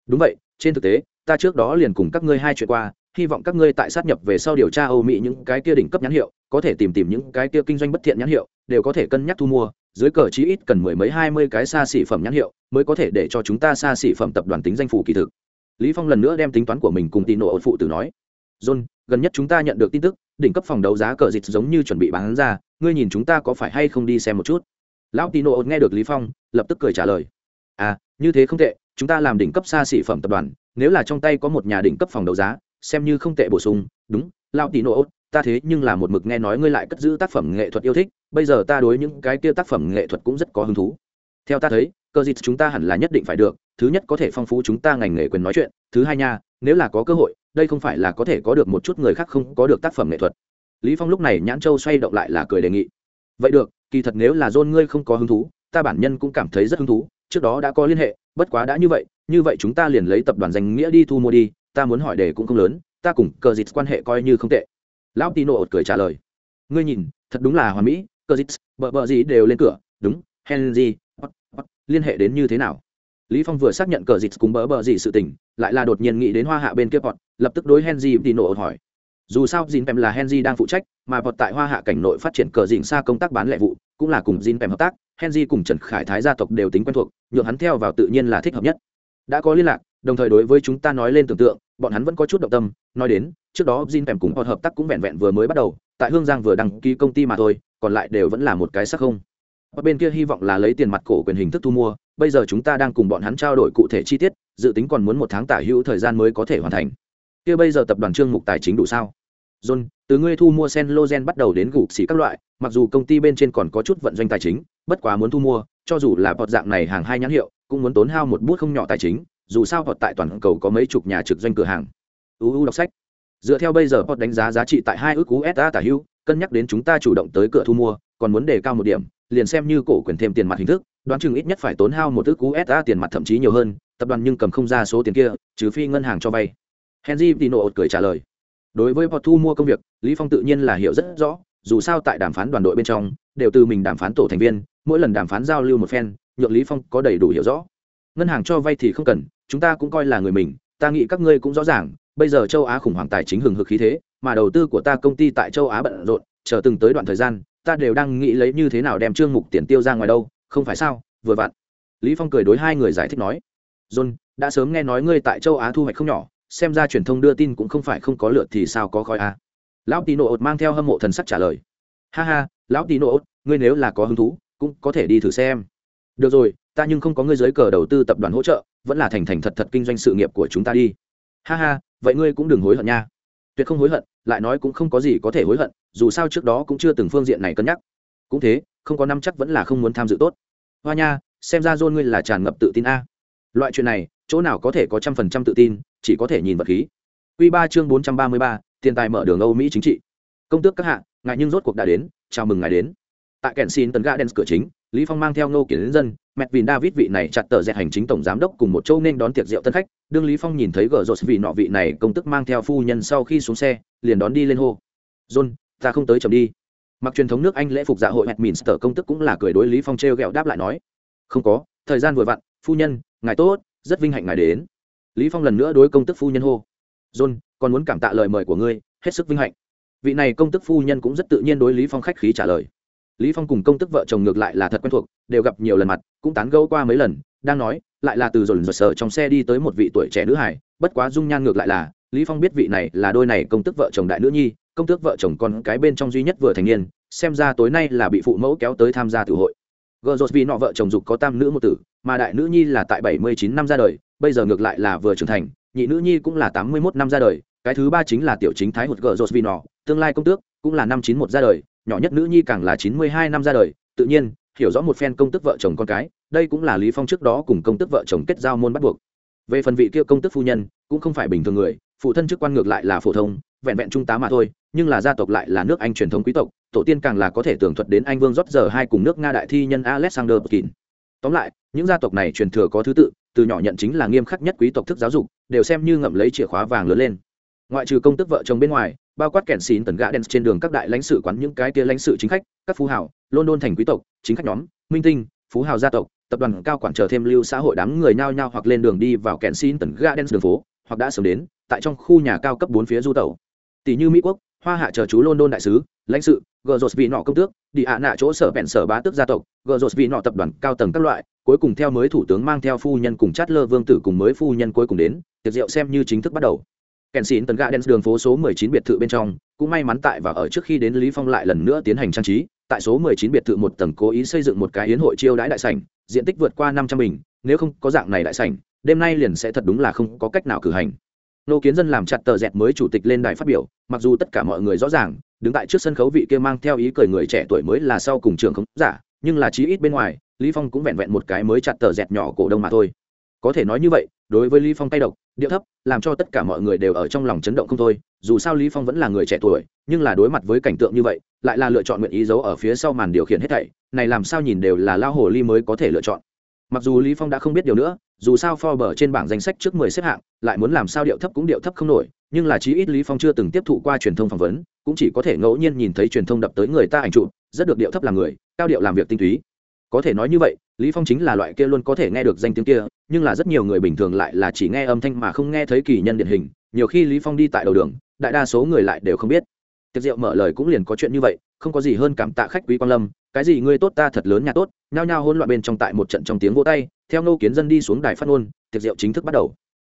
Speaker 1: đúng vậy, trên thực tế, ta trước đó liền cùng các ngươi hai chuyện qua, hy vọng các ngươi tại sát nhập về sau điều tra âu mỹ những cái kia đỉnh cấp nhãn hiệu, có thể tìm tìm những cái kia kinh doanh bất thiện nhãn hiệu, đều có thể cân nhắc thu mua, dưới cờ chí ít cần mười mấy hai mươi cái xa xỉ phẩm nhãn hiệu mới có thể để cho chúng ta xa xỉ phẩm tập đoàn tính danh phủ kỳ thực. Lý phong lần nữa đem tính toán của mình cùng tino ột phụ tử nói, john, gần nhất chúng ta nhận được tin tức, đỉnh cấp phòng đấu giá cờ dịch giống như chuẩn bị bán ra, ngươi nhìn chúng ta có phải hay không đi xem một chút? Lão tino ột nghe được lý phong, lập tức cười trả lời. À như thế không tệ, chúng ta làm đỉnh cấp xa xỉ phẩm tập đoàn, nếu là trong tay có một nhà đỉnh cấp phòng đấu giá, xem như không tệ bổ sung. Đúng, lão tino nổ ta thế nhưng là một mực nghe nói ngươi lại cất giữ tác phẩm nghệ thuật yêu thích, bây giờ ta đối những cái kia tác phẩm nghệ thuật cũng rất có hứng thú. Theo ta thấy, cơ dịch chúng ta hẳn là nhất định phải được, thứ nhất có thể phong phú chúng ta ngành nghề quyền nói chuyện, thứ hai nha, nếu là có cơ hội, đây không phải là có thể có được một chút người khác không có được tác phẩm nghệ thuật. Lý phong lúc này nhãn châu xoay động lại là cười đề nghị vậy được, kỳ thật nếu là dôn ngươi không có hứng thú, ta bản nhân cũng cảm thấy rất hứng thú, trước đó đã có liên hệ, bất quá đã như vậy như vậy chúng ta liền lấy tập đoàn danh nghĩa đi thu mua đi, ta muốn hỏi đề cũng không lớn, ta cùng cờ dịt quan hệ coi như không tệ. Lão tino ột cười trả lời. Ngươi nhìn, thật đúng là hoàn mỹ cờ dịt bợ bợ gì đều lên cửa, đúng, henry liên hệ đến như thế nào? Lý phong vừa xác nhận cờ dịt cùng bỡ bờ gì sự tình, lại là đột nhiên nghĩ đến hoa hạ bên kia bọn lập tức đối henry tino ột hỏi dù sao dìn Pem là Henry đang phụ trách, mà vọt tại Hoa Hạ cảnh nội phát triển cờ dìn xa công tác bán lẻ vụ, cũng là cùng dìn Pem hợp tác, Henry cùng Trần Khải Thái gia tộc đều tính quen thuộc, nhượng hắn theo vào tự nhiên là thích hợp nhất. Đã có liên lạc, đồng thời đối với chúng ta nói lên tưởng tượng, bọn hắn vẫn có chút động tâm, nói đến, trước đó Jin Pem cùng họ hợp tác cũng vẹn vẹn vừa mới bắt đầu, tại Hương Giang vừa đăng ký công ty mà thôi, còn lại đều vẫn là một cái sắc không. Ở bên kia hy vọng là lấy tiền mặt cổ quyền hình thức thu mua, bây giờ chúng ta đang cùng bọn hắn trao đổi cụ thể chi tiết, dự tính còn muốn một tháng tả hữu thời gian mới có thể hoàn thành. Kia bây giờ tập đoàn trương mục tài chính đủ sao? John, từ ngươi thu mua Senlogen bắt đầu đến gục xỉ các loại, mặc dù công ty bên trên còn có chút vận doanh tài chính, bất quá muốn thu mua, cho dù là bọt dạng này hàng hai nhãn hiệu, cũng muốn tốn hao một bút không nhỏ tài chính, dù sao bọt tại toàn cầu có mấy chục nhà trực doanh cửa hàng. UU đọc sách. Dựa theo bây giờ bọt đánh giá giá trị tại hai ước USD tả hữu, cân nhắc đến chúng ta chủ động tới cửa thu mua, còn muốn đề cao một điểm, liền xem như cổ quyền thêm tiền mặt hình thức, đoán chừng ít nhất phải tốn hao một ước USD tiền mặt thậm chí nhiều hơn, tập đoàn nhưng cầm không ra số tiền kia, trừ phi ngân hàng cho vay. Henry Tino cười trả lời đối với họ thu mua công việc, lý phong tự nhiên là hiểu rất rõ, dù sao tại đàm phán đoàn đội bên trong, đều từ mình đàm phán tổ thành viên, mỗi lần đàm phán giao lưu một phen, nhượng lý phong có đầy đủ hiểu rõ. Ngân hàng cho vay thì không cần, chúng ta cũng coi là người mình, ta nghĩ các ngươi cũng rõ ràng, bây giờ châu á khủng hoảng tài chính hừng hực khí thế, mà đầu tư của ta công ty tại châu á bận rộn, chờ từng tới đoạn thời gian, ta đều đang nghĩ lấy như thế nào đem trương mục tiền tiêu ra ngoài đâu, không phải sao, vừa vặn. Lý phong cười đối hai người giải thích nói, john, đã sớm nghe nói ngươi tại châu á thu hoạch không nhỏ xem ra truyền thông đưa tin cũng không phải không có lượt thì sao có khói a à. lão tì nộ ột mang theo hâm mộ thần sắc trả lời. Ha ha, lão tì nộ ột, ngươi nếu là có hứng thú, cũng có thể đi thử xem. Được rồi, ta nhưng không có ngươi giới cờ đầu tư tập đoàn hỗ trợ, vẫn là thành thành thật thật kinh doanh sự nghiệp của chúng ta đi. Ha ha, vậy ngươi cũng đừng hối hận nha. Tuyệt không hối hận, lại nói cũng không có gì có thể hối hận, dù sao trước đó cũng chưa từng phương diện này cân nhắc. Cũng thế, không có năm chắc vẫn là không muốn tham dự tốt. Hoa nha, xem ra dôn ngươi là tràn ngập tự tin a. Loại chuyện này, chỗ nào có thể có trăm phần trăm tự tin chỉ có thể nhìn vật khí Quy 3 chương 433, tiền tài mở đường Âu Mỹ chính trị. Công tước các hạ, ngài nhưng rốt cuộc đã đến, chào mừng ngài đến. Tại Kensington Gardens cửa chính, Lý Phong mang theo Ngô Kiến dân, Mẹt Vin David vị này chặt tờ dẹt hành chính tổng giám đốc cùng một châu nên đón tiệc rượu tân khách, đương Lý Phong nhìn thấy gở rột vị nọ vị này công tước mang theo phu nhân sau khi xuống xe, liền đón đi lên hô. "John, ta không tới chậm đi." Mặc truyền thống nước Anh lễ phục dạ hội Westminster công tước cũng là cười đối Lý Phong trêu ghẹo đáp lại nói: "Không có, thời gian vừa vặn, phu nhân, ngài tốt, rất vinh hạnh ngài đến." Lý phong lần nữa đối công tức phu nhân hô, john, còn muốn cảm tạ lời mời của ngươi, hết sức vinh hạnh vị này công tức phu nhân cũng rất tự nhiên đối lý phong khách khí trả lời lý phong cùng công tức vợ chồng ngược lại là thật quen thuộc, đều gặp nhiều lần mặt, cũng tán gẫu qua mấy lần, đang nói, lại là từ dồn dồn sờ trong xe đi tới một vị tuổi trẻ nữ hài. bất quá dung nhan ngược lại là, lý phong biết vị này là đôi này công tức vợ chồng đại nữ nhi, công tước vợ chồng con cái bên trong duy nhất vừa thành niên, xem ra tối nay là bị phụ mẫu kéo tới tham gia tử hội gờ rột vì nọ vợ chồng dục có tam nữ một tử, mà đại nữ nhi là tại bảy mươi chín năm ra đời bây giờ ngược lại là vừa trưởng thành, nhị nữ nhi cũng là tám mươi mốt năm ra đời, cái thứ ba chính là tiểu chính thái hụt gờ rột vì nọ, tương lai công tước cũng là năm chín một ra đời, nhỏ nhất nữ nhi càng là chín mươi hai năm ra đời, tự nhiên, hiểu rõ một phen công tức vợ chồng con cái, đây cũng là lý phong trước đó cùng công tức vợ chồng kết giao môn bắt buộc về phần vị kia công tức phu nhân, cũng không phải bình thường người, phụ thân chức quan ngược lại là phổ thông, vẹn vẹn trung tá mà thôi, nhưng là gia tộc lại là nước anh truyền thống quý tộc, tổ tiên càng là có thể tường thuật đến anh vương rót giờ hai cùng nước nga đại thi nhân alexander Putin. tóm lại, những gia tộc này truyền thừa có thứ tự từ nhỏ nhận chính là nghiêm khắc nhất quý tộc thức giáo dục, đều xem như ngậm lấy chìa khóa vàng lớn lên. Ngoại trừ công tức vợ chồng bên ngoài, bao quát kẻn xín tần gã đen trên đường các đại lãnh sự quán những cái kia lãnh sự chính khách, các phú hào, london thành quý tộc, chính khách nhóm, minh tinh, phú hào gia tộc, tập đoàn cao quản trở thêm lưu xã hội đám người nhao nhao hoặc lên đường đi vào kẻn xín tần đen đường phố, hoặc đã sớm đến, tại trong khu nhà cao cấp bốn phía du tàu tỷ như mỹ quốc, hoa hạ chờ chú london đại sứ, lãnh sự gờ rột vị nọ công tước, đi hạ nạ chỗ sở bẹn sở bá tước gia tộc gờ rột vị nọ tập đoàn cao tầng các loại cuối cùng theo mới thủ tướng mang theo phu nhân cùng chát lơ vương tử cùng mới phu nhân cuối cùng đến, tiệc rượu xem như chính thức bắt đầu. Kèn xín tấn gà đen đường phố số 19 biệt thự bên trong, cũng may mắn tại và ở trước khi đến lý phong lại lần nữa tiến hành trang trí, tại số 19 biệt thự một tầng cố ý xây dựng một cái yến hội chiêu đãi đại sảnh, diện tích vượt qua 500 bình, nếu không có dạng này đại sảnh, đêm nay liền sẽ thật đúng là không có cách nào cử hành. Nô kiến dân làm chặt tờ dẹt mới chủ tịch lên đài phát biểu, mặc dù tất cả mọi người rõ ràng, đứng tại trước sân khấu vị kia mang theo ý cười người trẻ tuổi mới là sau cùng trường không giả, nhưng là chí ít bên ngoài lý phong cũng vẹn vẹn một cái mới chặt tờ dẹt nhỏ cổ đông mà thôi. Có thể nói như vậy, đối với lý phong tay độc điệu thấp, làm cho tất cả mọi người đều ở trong lòng chấn động không thôi. Dù sao lý phong vẫn là người trẻ tuổi, nhưng là đối mặt với cảnh tượng như vậy, lại là lựa chọn nguyện ý giấu ở phía sau màn điều khiển hết thảy. Này làm sao nhìn đều là lao hồ ly mới có thể lựa chọn. Mặc dù lý phong đã không biết điều nữa, dù sao Forbes trên bảng danh sách trước 10 xếp hạng, lại muốn làm sao điệu thấp cũng điệu thấp không nổi, nhưng là chí ít lý phong chưa từng tiếp thụ qua truyền thông phỏng vấn, cũng chỉ có thể ngẫu nhiên nhìn thấy truyền thông đập tới người ta ảnh chụp, rất được điệu thấp là người, cao điệu làm việc tinh túy có thể nói như vậy, lý phong chính là loại kia luôn có thể nghe được danh tiếng kia, nhưng là rất nhiều người bình thường lại là chỉ nghe âm thanh mà không nghe thấy kỳ nhân điển hình, nhiều khi lý phong đi tại đầu đường, đại đa số người lại đều không biết. Tiệc rượu mở lời cũng liền có chuyện như vậy, không có gì hơn cảm tạ khách quý quan lâm, cái gì ngươi tốt ta thật lớn nhà tốt, nhao nhao hỗn loạn bên trong tại một trận trong tiếng vỗ tay, theo nô kiến dân đi xuống đài phát ngôn, tiệc rượu chính thức bắt đầu.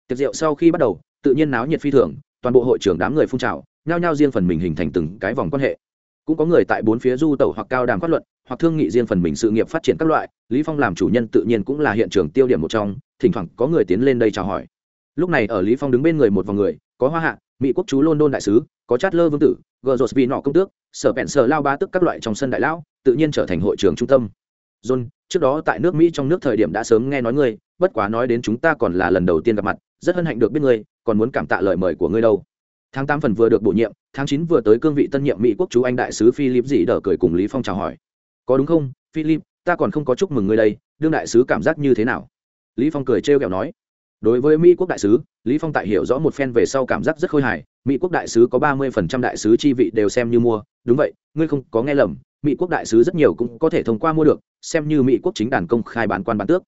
Speaker 1: Tiệc rượu sau khi bắt đầu, tự nhiên náo nhiệt phi thường, toàn bộ hội trưởng đám người phun trào, nhao nhao riêng phần mình hình thành từng cái vòng quan hệ cũng có người tại bốn phía du tẩu hoặc cao đàm phát luận, hoặc thương nghị riêng phần mình sự nghiệp phát triển các loại, lý phong làm chủ nhân tự nhiên cũng là hiện trường tiêu điểm một trong, thỉnh thoảng có người tiến lên đây chào hỏi. Lúc này ở lý phong đứng bên người một vòng người, có hoa hạ, mỹ quốc chú london đại sứ, có chát lơ vương tử gờ rột vì nọ công tước, sở bẹn sở lao ba tức các loại trong sân đại lão, tự nhiên trở thành hội trường trung tâm. John, trước đó tại nước mỹ trong nước thời điểm đã sớm nghe nói ngươi, bất quá nói đến chúng ta còn là lần đầu tiên gặp mặt, rất hân hạnh được biết ngươi, còn muốn cảm tạ lời mời của ngươi đâu tháng tám phần vừa được bổ nhiệm, tháng chín vừa tới cương vị tân nhiệm mỹ quốc chú anh đại sứ philip dĩ đỡ cười cùng lý phong chào hỏi. Có đúng không, philip, ta còn không có chúc mừng ngươi đây, đương đại sứ cảm giác như thế nào? Lý phong cười trêu ghẹo nói. Đối với mỹ quốc đại sứ, lý phong tại hiểu rõ một phen về sau cảm giác rất khôi hài. Mỹ quốc đại sứ có ba mươi phần trăm đại sứ chi vị đều xem như mua. Đúng vậy, ngươi không có nghe lầm, mỹ quốc đại sứ rất nhiều cũng có thể thông qua mua được, xem như mỹ quốc chính đàn công khai bán quan bán tước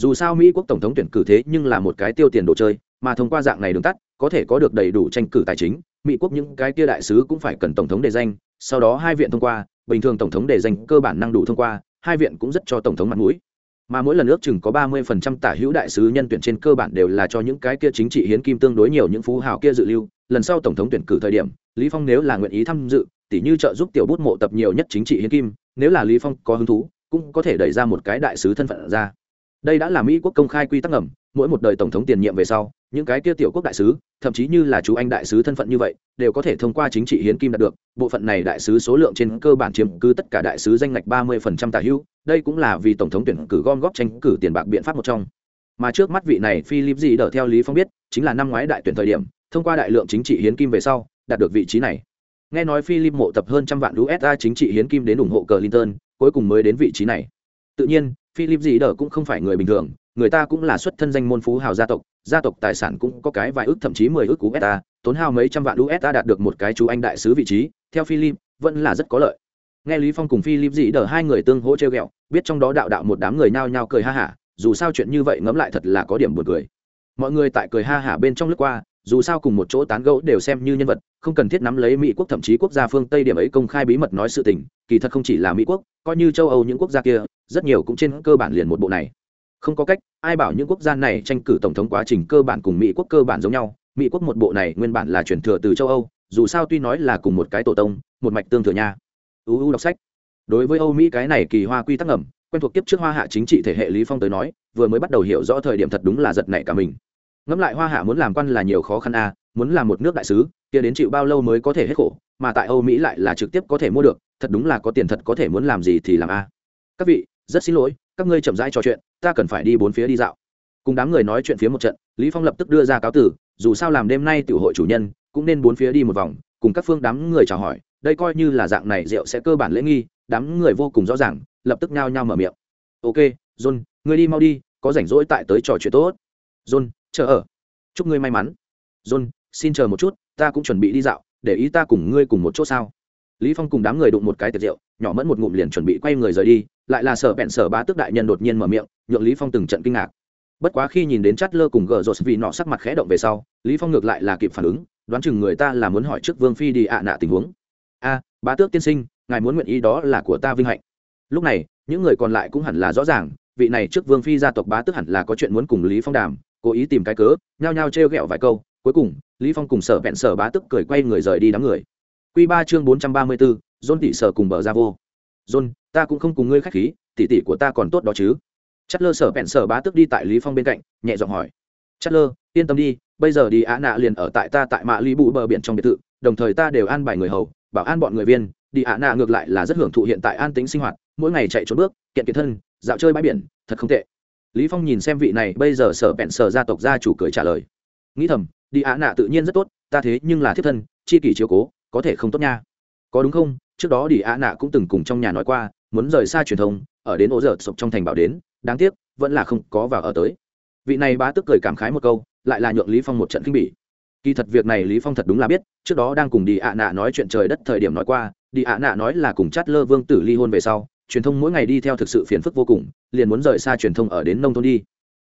Speaker 1: dù sao mỹ quốc tổng thống tuyển cử thế nhưng là một cái tiêu tiền đồ chơi, mà thông qua dạng này đường tắt, có thể có được đầy đủ tranh cử tài chính, mỹ quốc những cái kia đại sứ cũng phải cần tổng thống đề danh, sau đó hai viện thông qua, bình thường tổng thống đề danh cơ bản năng đủ thông qua, hai viện cũng rất cho tổng thống mặt mũi. Mà mỗi lần ước chừng có ba mươi phần trăm tả hữu đại sứ nhân tuyển trên cơ bản đều là cho những cái kia chính trị hiến kim tương đối nhiều những phú hào kia dự lưu, lần sau tổng thống tuyển cử thời điểm, lý phong nếu là nguyện ý tham dự, tỉ như trợ giúp tiểu bút mộ tập nhiều nhất chính trị hiến kim, nếu là lý phong có hứng thú, cũng có thể đẩy ra một cái đại sứ thân phận ra đây đã là mỹ quốc công khai quy tắc ngầm, mỗi một đời tổng thống tiền nhiệm về sau, những cái kia tiểu quốc đại sứ, thậm chí như là chú anh đại sứ thân phận như vậy, đều có thể thông qua chính trị hiến kim đạt được. Bộ phận này đại sứ số lượng trên cơ bản chiếm cứ tất cả đại sứ danh ngạch ba mươi phần trăm tả hữu, đây cũng là vì tổng thống tuyển cử gom góp tranh cử tiền bạc biện pháp một trong. Mà trước mắt vị này philip gì đỡ theo lý phong biết, chính là năm ngoái đại tuyển thời điểm, thông qua đại lượng chính trị hiến kim về sau, đạt được vị trí này. Nghe nói philip mộ tập hơn trăm vạn usd chính trị hiến kim đến ủng hộ cờ cuối cùng mới đến vị trí này. Tự nhiên philip gì đỡ cũng không phải người bình thường, người ta cũng là xuất thân danh môn phú hào gia tộc gia tộc tài sản cũng có cái vài ước, thậm chí mười ước cú beta, tốn hao mấy trăm vạn usd đạt được một cái chú anh đại sứ vị trí, theo philip, vẫn là rất có lợi. Nghe lý phong cùng philip dĩ đờ hai người tương hỗ treo ghẹo, biết trong đó đạo đạo một đám người nhao nhao cười ha hả, dù sao chuyện như vậy ngẫm lại thật là có điểm buồn cười. Mọi người tại cười ha hả bên trong lướt qua dù sao cùng một chỗ tán gẫu đều xem như nhân vật, không cần thiết nắm lấy mỹ quốc thậm chí quốc gia phương tây điểm ấy công khai bí mật nói sự tình, kỳ thật không chỉ là mỹ quốc, coi như châu âu những quốc gia kia, rất nhiều cũng trên cơ bản liền một bộ này. Không có cách, ai bảo những quốc gia này tranh cử tổng thống quá trình cơ bản cùng mỹ quốc cơ bản giống nhau, mỹ quốc một bộ này nguyên bản là chuyển thừa từ châu âu, dù sao tuy nói là cùng một cái tổ tông, một mạch tương thừa nha. Uu đọc sách. Đối với âu mỹ cái này kỳ hoa quy tắc ngầm, quen thuộc kiếp trước hoa hạ chính trị thể hệ lý phong tới nói, vừa mới bắt đầu hiểu rõ thời điểm thật đúng là giật nảy cả mình ngẫm lại hoa hạ muốn làm quan là nhiều khó khăn a à, muốn làm một nước đại sứ kia đến chịu bao lâu mới có thể hết khổ mà tại âu mỹ lại là trực tiếp có thể mua được thật đúng là có tiền thật có thể muốn làm gì thì làm a. À. các vị rất xin lỗi các ngươi chậm rãi trò chuyện ta cần phải đi bốn phía đi dạo. Cùng đám người nói chuyện phía một trận lý phong lập tức đưa ra cáo tử dù sao làm đêm nay tiểu hội chủ nhân cũng nên bốn phía đi một vòng cùng các phương đám người chào hỏi đây coi như là dạng này rượu sẽ cơ bản lễ nghi đám người vô cùng rõ ràng lập tức nhao nhao mở miệng. Ok john ngươi đi mau đi có rảnh rỗi tại tới trò chuyện tốt. John chờ ở. Chúc ngươi may mắn. John, xin chờ một chút, ta cũng chuẩn bị đi dạo, để ý ta cùng ngươi cùng một chỗ sao? Lý phong cùng đám người đụng một cái tiệc rượu, nhỏ mẫn một ngụm liền chuẩn bị quay người rời đi, lại là sở bẹn sở bá tước đại nhân đột nhiên mở miệng, nhượng lý phong từng trận kinh ngạc. Bất quá khi nhìn đến chát lơ cùng gờ rột vì nọ sắc mặt khẽ động về sau, lý phong ngược lại là kịp phản ứng, đoán chừng người ta là muốn hỏi trước vương phi đi ạ nạ tình huống. A, bá tước tiên sinh, ngài muốn nguyện ý đó là của ta vinh hạnh. Lúc này, những người còn lại cũng hẳn là rõ ràng, vị này trước vương phi gia tộc bá tước hẳn là có chuyện muốn cùng lý phong đàm cố ý tìm cái cớ nhao nhao trêu ghẹo vài câu cuối cùng lý phong cùng sở vẹn sở bá Tức cười quay người rời đi đám người. Quy ba chương bốn trăm ba mươi 434, John tỷ sở cùng bờ ra vô. John, ta cũng không cùng ngươi khách khí tỷ tỷ của ta còn tốt đó chứ. Chất lơ sở vẹn sở bá Tức đi tại lý phong bên cạnh nhẹ giọng hỏi. Chất lơ yên tâm đi bây giờ đi á nạ liền ở tại ta tại mạ lý bụ bờ biển trong biệt thự đồng thời ta đều an bài người hầu bảo an bọn người viên. Đi ạ nạ ngược lại là rất hưởng thụ hiện tại an tính sinh hoạt mỗi ngày chạy trốn bước kiện kiện thân dạo chơi bãi biển thật không tệ lý phong nhìn xem vị này, bây giờ sở bẹn sở gia tộc gia chủ cười trả lời. Nghĩ thầm, đi ạ nạ tự nhiên rất tốt, ta thế nhưng là thiết thân, chi kỷ chiếu cố, có thể không tốt nha. Có đúng không? Trước đó đi ạ nạ cũng từng cùng trong nhà nói qua, muốn rời xa truyền thông, ở đến ổ dở sụp trong thành bảo đến, đáng tiếc, vẫn là không có vào ở tới. Vị này bá tức cười cảm khái một câu, lại là nhượng lý phong một trận kinh bỉ. Kỳ thật việc này lý phong thật đúng là biết, trước đó đang cùng đi ạ nạ nói chuyện trời đất thời điểm nói qua, đi ạ nạ nói là cùng chát lơ vương tử ly hôn về sau truyền thông mỗi ngày đi theo thực sự phiền phức vô cùng, liền muốn rời xa truyền thông ở đến nông thôn đi.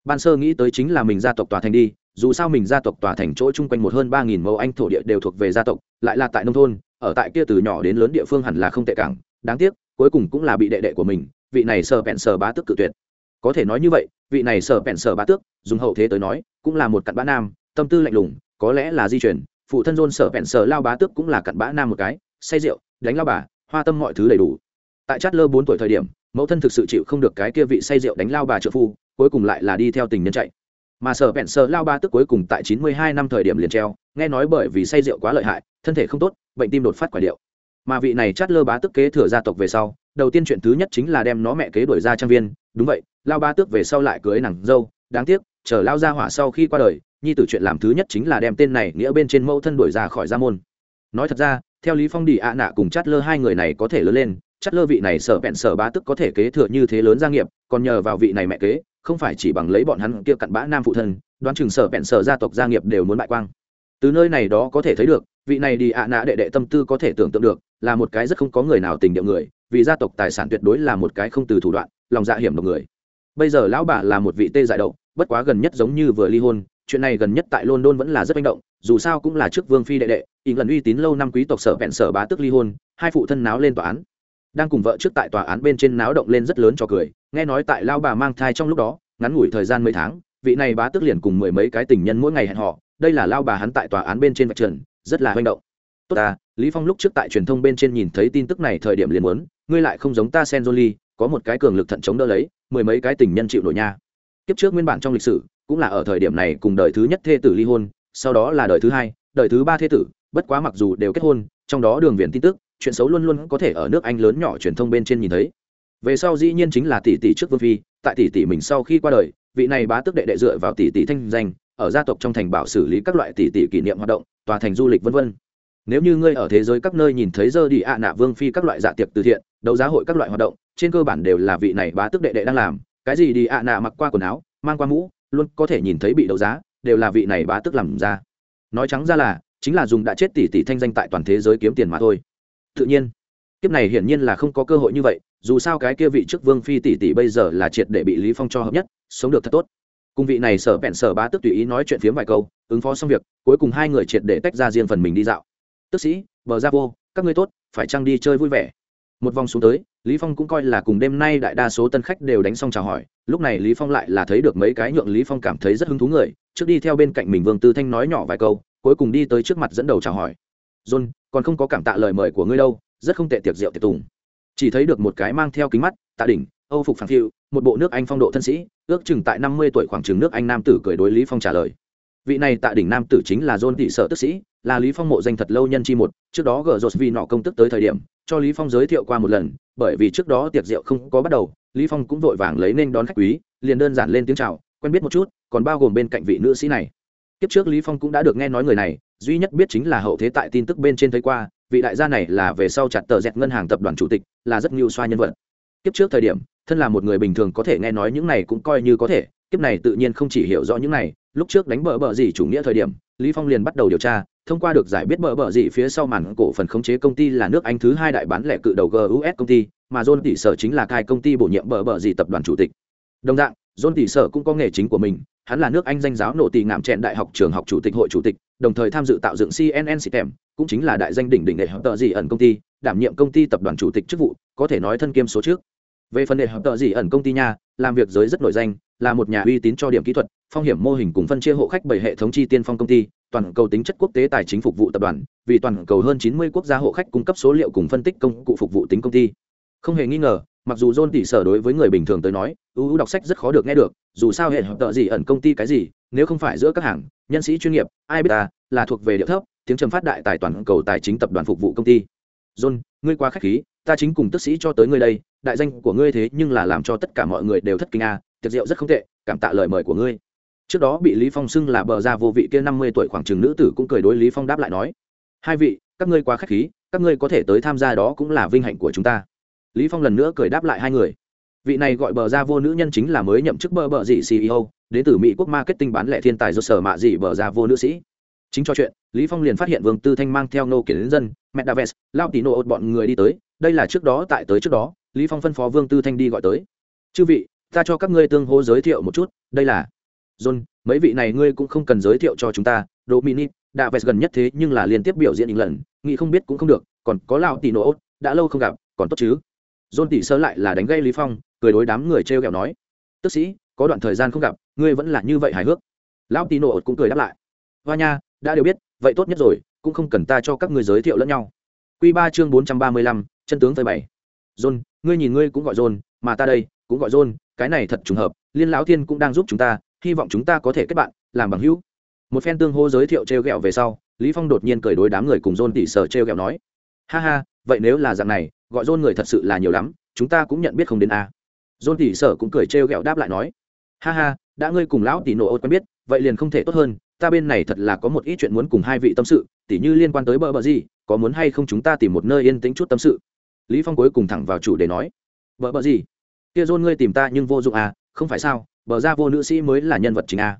Speaker 1: Ban sơ nghĩ tới chính là mình gia tộc tòa thành đi, dù sao mình gia tộc tòa thành chỗ chung quanh một hơn ba nghìn mẫu anh thổ địa đều thuộc về gia tộc, lại là tại nông thôn, ở tại kia từ nhỏ đến lớn địa phương hẳn là không tệ cảng, đáng tiếc, cuối cùng cũng là bị đệ đệ của mình, vị này sờ bẹn sờ bá tước cự tuyệt. Có thể nói như vậy, vị này sờ bẹn sờ bá tước, dùng hậu thế tới nói, cũng là một cặn bã nam, tâm tư lạnh lùng, có lẽ là di chuyển phụ thân dôn sờ bẹn sờ lao bá tước cũng là cặn bã nam một cái, say rượu, đánh lao bà, hoa tâm mọi thứ đầy đủ tại chát lơ bốn tuổi thời điểm, mẫu thân thực sự chịu không được cái kia vị say rượu đánh lao bà trợ phu, cuối cùng lại là đi theo tình nhân chạy. Mà sở vẹn sơ lao ba tức cuối cùng tại chín mươi hai năm thời điểm liền treo, nghe nói bởi vì say rượu quá lợi hại, thân thể không tốt, bệnh tim đột phát quả điệu. Mà vị này chát lơ bá tức kế thừa gia tộc về sau, đầu tiên chuyện thứ nhất chính là đem nó mẹ kế đuổi ra trang viên, đúng vậy, lao ba tước về sau lại cưới nàng dâu, đáng tiếc, chờ lao ra hỏa sau khi qua đời, nhi tử chuyện làm thứ nhất chính là đem tên này nghĩa bên trên mẫu thân đuổi ra khỏi gia môn. Nói thật ra, theo lý phong đi ạ nạ cùng chát lơ hai người này có thể lớn lên Chắc lơ vị này sở bẹn sở bá tức có thể kế thừa như thế lớn gia nghiệp, còn nhờ vào vị này mẹ kế, không phải chỉ bằng lấy bọn hắn kia cặn bã nam phụ thân, đoán chừng sở bẹn sở gia tộc gia nghiệp đều muốn bại quang. Từ nơi này đó có thể thấy được, vị này đi ạ nạ đệ đệ tâm tư có thể tưởng tượng được, là một cái rất không có người nào tình điệu người, vì gia tộc tài sản tuyệt đối là một cái không từ thủ đoạn, lòng dạ hiểm độc người. Bây giờ lão bà là một vị tê giải đậu, bất quá gần nhất giống như vừa ly hôn, chuyện này gần nhất tại london vẫn là rất manh động, dù sao cũng là trước vương phi đệ đệ ý lần uy tín lâu năm quý tộc sở vẹn sở bá tức ly hôn, hai phụ thân náo lên tòa án đang cùng vợ trước tại tòa án bên trên náo động lên rất lớn cho cười, nghe nói tại lao bà mang thai trong lúc đó, ngắn ngủi thời gian mấy tháng, vị này bá tức liền cùng mười mấy cái tình nhân mỗi ngày hẹn họ đây là lao bà hắn tại tòa án bên trên vạch trần, rất là manh động. Tốt ta, lý phong lúc trước tại truyền thông bên trên nhìn thấy tin tức này thời điểm liền muốn, ngươi lại không giống ta sen jolie có một cái cường lực thận chống đỡ lấy, mười mấy cái tình nhân chịu nổi nha. Kiếp trước nguyên bản trong lịch sử, cũng là ở thời điểm này cùng đời thứ nhất thê tử ly hôn, sau đó là đời thứ hai, đời thứ ba thê tử, bất quá mặc dù đều kết hôn, trong đó đường viền tin tức chuyện xấu luôn luôn có thể ở nước anh lớn nhỏ truyền thông bên trên nhìn thấy. Về sau dĩ nhiên chính là tỷ tỷ trước vương phi, tại tỷ tỷ mình sau khi qua đời, vị này bá tước đệ đệ dựa vào tỷ tỷ thanh danh, ở gia tộc trong thành bảo xử lý các loại tỷ tỷ kỷ niệm hoạt động, tòa thành du lịch vân vân. Nếu như ngươi ở thế giới các nơi nhìn thấy dơ đi ạ nạ vương phi các loại dạ tiệc từ thiện, đấu giá hội các loại hoạt động, trên cơ bản đều là vị này bá tước đệ đệ đang làm, cái gì đi ạ nạ mặc qua quần áo, mang qua mũ, luôn có thể nhìn thấy bị đấu giá, đều là vị này bá tước làm ra. Nói trắng ra là, chính là dùng đã chết tỷ tỷ thanh danh tại toàn thế giới kiếm tiền mà thôi tự nhiên. Kiếp này hiển nhiên là không có cơ hội như vậy, dù sao cái kia vị trước vương phi tỷ tỷ bây giờ là triệt để bị lý phong cho hợp nhất, sống được thật tốt. Cùng vị này sở bẹn sở bá tức tùy ý nói chuyện phiếm vài câu, ứng phó xong việc, cuối cùng hai người triệt để tách ra riêng phần mình đi dạo. Tức sĩ, bờ ra vô, các ngươi tốt, phải chăng đi chơi vui vẻ? Một vòng xuống tới, lý phong cũng coi là cùng đêm nay đại đa số tân khách đều đánh xong chào hỏi, lúc này lý phong lại là thấy được mấy cái nhượng lý phong cảm thấy rất hứng thú người, trước đi theo bên cạnh mình vương tư thanh nói nhỏ vài câu, cuối cùng đi tới trước mặt dẫn đầu chào hỏi john, còn không có cảm tạ lời mời của ngươi đâu, rất không tệ tiệc rượu tiệc tùng. Chỉ thấy được một cái mang theo kính mắt, tạ đỉnh, âu phục phản phiu, một bộ nước anh phong độ thân sĩ, ước chừng tại năm mươi tuổi khoảng chừng nước anh nam tử cười đối lý phong trả lời. Vị này tạ đỉnh nam tử chính là john thị sở tức sĩ, là lý phong mộ danh thật lâu nhân chi một, trước đó gờ rột vì nọ công tức tới thời điểm, cho lý phong giới thiệu qua một lần, bởi vì trước đó tiệc rượu không có bắt đầu, lý phong cũng vội vàng lấy nên đón khách quý, liền đơn giản lên tiếng chào, quen biết một chút, còn bao gồm bên cạnh vị nữ sĩ này kiếp trước lý phong cũng đã được nghe nói người này, duy nhất biết chính là hậu thế tại tin tức bên trên thấy qua, vị đại gia này là về sau chặt tờ dẹt ngân hàng tập đoàn chủ tịch, là rất nhiều xoa nhân vật. Kiếp trước thời điểm, thân là một người bình thường có thể nghe nói những này cũng coi như có thể, kiếp này tự nhiên không chỉ hiểu rõ những này, lúc trước đánh bờ bờ gì chủ nghĩa thời điểm, lý phong liền bắt đầu điều tra, thông qua được giải biết bờ bờ gì phía sau màn cổ phần khống chế công ty là nước anh thứ hai đại bán lẻ cự đầu gus công ty, mà john tỷ sở chính là cai công ty bổ nhiệm bờ bờ gì tập đoàn chủ tịch. Đồng dạng, john tỷ sở cũng có nghề chính của mình hắn là nước anh danh giáo nổ tì ngạm trẹn đại học trường học chủ tịch hội chủ tịch, đồng thời tham dự tạo dựng cnn system, cũng chính là đại danh đỉnh đỉnh hệ hợp tợ gì ẩn công ty, đảm nhiệm công ty tập đoàn chủ tịch chức vụ, có thể nói thân kiêm số trước. Về phần đệ hợp tợ gì ẩn công ty nha, làm việc giới rất nổi danh, là một nhà uy tín cho điểm kỹ thuật, phong hiểm mô hình cùng phân chia hộ khách bảy hệ thống chi tiên phong công ty, toàn cầu tính chất quốc tế tài chính phục vụ tập đoàn, vì toàn cầu hơn 90 quốc gia hộ khách cung cấp số liệu cùng phân tích công cụ phục vụ tính công ty. Không hề nghi ngờ mặc dù john tỷ sở đối với người bình thường tới nói, ưu đọc sách rất khó được nghe được, dù sao hệ hợp tợ gì ẩn công ty cái gì, nếu không phải giữa các hàng, nhân sĩ chuyên nghiệp, ai biết ta, là thuộc về địa thấp, tiếng trầm phát đại tài toàn cầu tài chính tập đoàn phục vụ công ty. John, ngươi quá khách khí, ta chính cùng tức sĩ cho tới ngươi đây, đại danh của ngươi thế nhưng là làm cho tất cả mọi người đều thất kinh a, tiệc rượu rất không tệ, cảm tạ lời mời của ngươi. Trước đó bị lý phong xưng là bờ ra vô vị kia năm mươi tuổi khoảng chừng nữ tử cũng cười đối lý phong đáp lại nói, hai vị, các ngươi quá khách khí, các ngươi có thể tới tham gia đó cũng là vinh hạnh của chúng ta lý phong lần nữa cười đáp lại hai người. Vị này gọi bờ ra vô nữ nhân chính là mới nhậm chức bờ bờ dị ceo đến từ mỹ quốc marketing bán lẻ thiên tài do sở mạ dị bờ ra vô nữ sĩ. Chính cho chuyện, lý phong liền phát hiện vương tư thanh mang theo nô kiến dân metaverse lao tì nô bọn người đi tới. Đây là trước đó, tại tới trước đó, lý phong phân phó vương tư thanh đi gọi tới. Chư vị, ta cho các ngươi tương hô giới thiệu một chút, đây là john, mấy vị này ngươi cũng không cần giới thiệu cho chúng ta, dominic đã vẹt gần nhất thế nhưng là liên tiếp biểu diễn những lần, nghĩ không biết cũng không được, còn có lão tỷ nô đã lâu không gặp, còn tốt chứ? John tỷ sơ lại là đánh gây lý phong, cười đối đám người treo kẹo nói, tức sĩ, có đoạn thời gian không gặp, ngươi vẫn là như vậy hài hước. Lão tỷ nổ cũng cười đáp lại, hoa nha, đã đều biết, vậy tốt nhất rồi, cũng không cần ta cho các ngươi giới thiệu lẫn nhau. Quy ba chương bốn trăm ba mươi lăm, chân tướng phơi bảy john, ngươi nhìn ngươi cũng gọi john, mà ta đây cũng gọi john, cái này thật trùng hợp, liên lão thiên cũng đang giúp chúng ta, hy vọng chúng ta có thể kết bạn, làm bằng hữu. Một phen tương hô giới thiệu treo gẹo về sau, lý phong đột nhiên cười đối đám người cùng John tỉ sở treo gẹo nói, ha ha, vậy nếu là dạng này gọi dôn người thật sự là nhiều lắm, chúng ta cũng nhận biết không đến a. Dôn tỉ sở cũng cười trêu r g ẹ o đáp lại nói, ha ha, đã ngươi cùng lão tỉ nộ ôi quen biết, vậy liền không thể tốt hơn, ta bên này thật là có một ít chuyện muốn cùng hai vị tâm sự, tỉ như liên quan tới bờ bờ gì, có muốn hay không chúng ta tìm một nơi yên tĩnh chút tâm sự? Lý phong cuối cùng thẳng vào chủ để nói, bờ bờ gì? Kia dôn ngươi tìm ta nhưng vô dụng à không phải sao, bờ ra vô nữ sĩ mới là nhân vật chính a.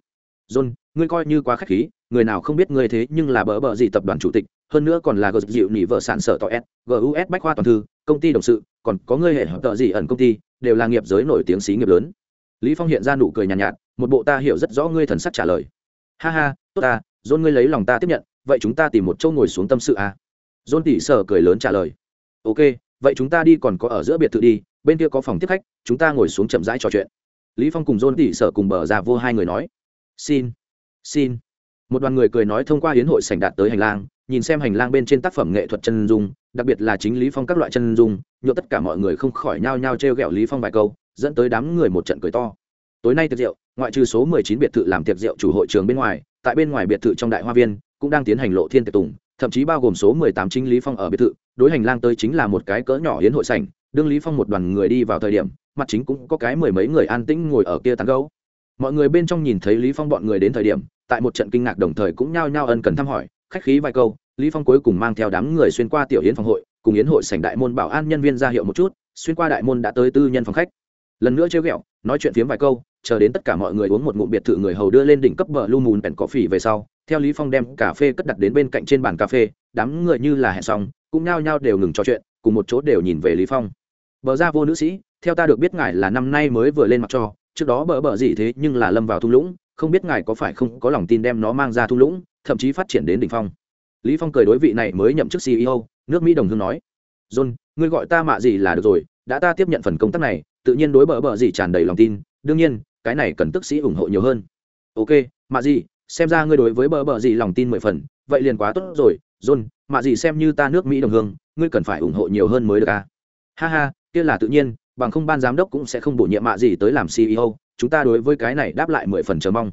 Speaker 1: John, ngươi coi như quá k h á c h khí, người nào không biết ngươi thế nhưng là bờ bờ gì tập đoàn chủ tịch hơn nữa còn là gờ dịu nỉ vợ sản sở tỏ s gus bách khoa toàn thư công ty đồng sự còn có người hệ hợp tợ gì ẩn công ty đều là nghiệp giới nổi tiếng xí nghiệp lớn. Lý phong hiện ra nụ cười nhàn nhạt, nhạt một bộ ta hiểu rất rõ ngươi thần sắc trả lời. Ha ha tốt ta john ngươi lấy lòng ta tiếp nhận vậy chúng ta tìm một chỗ ngồi xuống tâm sự à? john tỉ sở cười lớn trả lời. Ok vậy chúng ta đi còn có ở giữa biệt thự đi bên kia có phòng tiếp khách chúng ta ngồi xuống chậm rãi trò chuyện. Lý phong cùng john tỉ sở cùng bờ ra vô hai người nói. Xin xin. Một đoàn người cười nói thông qua hiến hội sảnh đạt tới hành lang nhìn xem hành lang bên trên tác phẩm nghệ thuật chân dung, đặc biệt là chính lý phong các loại chân dung nhộn tất cả mọi người không khỏi nhao nhao trêu ghẹo lý phong vài câu, dẫn tới đám người một trận cười to tối nay tiệc rượu, ngoại trừ số 19 biệt thự làm tiệc rượu chủ hội trường bên ngoài, tại bên ngoài biệt thự trong đại hoa viên, cũng đang tiến hành lộ thiên tiệc tùng, thậm chí bao gồm số 18 chính lý phong ở biệt thự, đối hành lang tới chính là một cái cỡ nhỏ hiến hội sảnh, đương lý phong một đoàn người đi vào thời điểm, mặt chính cũng có cái mười mấy người an tĩnh ngồi ở kia tán gẫu. mọi người bên trong nhìn thấy lý phong bọn người đến thời điểm, tại một trận kinh ngạc đồng thời cũng nhao nhao ân cần thăm hỏi khách khí vài câu, lý phong cuối cùng mang theo đám người xuyên qua tiểu yến phòng hội, cùng yến hội sảnh đại môn bảo an nhân viên ra hiệu một chút, xuyên qua đại môn đã tới tư nhân phòng khách. Lần nữa trêu ghẹo, nói chuyện phiếm vài câu, chờ đến tất cả mọi người uống một ngụm biệt thự người hầu đưa lên đỉnh cấp bờ lu mùn bèn cỏ phỉ về sau, theo lý phong đem cà phê cất đặt đến bên cạnh trên bàn cà phê, đám người như là hẹn xong, cũng nhao nhao đều ngừng trò chuyện, cùng một chỗ đều nhìn về lý phong. Bờ ra vô nữ sĩ, theo ta được biết ngài là năm nay mới vừa lên mặt cho trước đó bờ bờ gì thế nhưng là lâm vào thung lũng, không biết ngài có phải không có lòng tin đem nó mang ra thung lũng thậm chí phát triển đến đỉnh phong. Lý phong cười đối vị này mới nhậm chức ceo nước mỹ đồng hương nói, john, ngươi gọi ta mạ gì là được rồi, đã ta tiếp nhận phần công tác này, tự nhiên đối bờ bờ gì tràn đầy lòng tin, đương nhiên, cái này cần tức sĩ ủng hộ nhiều hơn. Ok, mạ gì, xem ra ngươi đối với bờ bờ gì lòng tin mười phần, vậy liền quá tốt rồi, john, mạ gì xem như ta nước mỹ đồng hương, ngươi cần phải ủng hộ nhiều hơn mới được à? Ha ha, kia là tự nhiên, bằng không ban giám đốc cũng sẽ không bổ nhiệm mạ gì tới làm ceo chúng ta đối với cái này đáp lại mười phần chờ mong.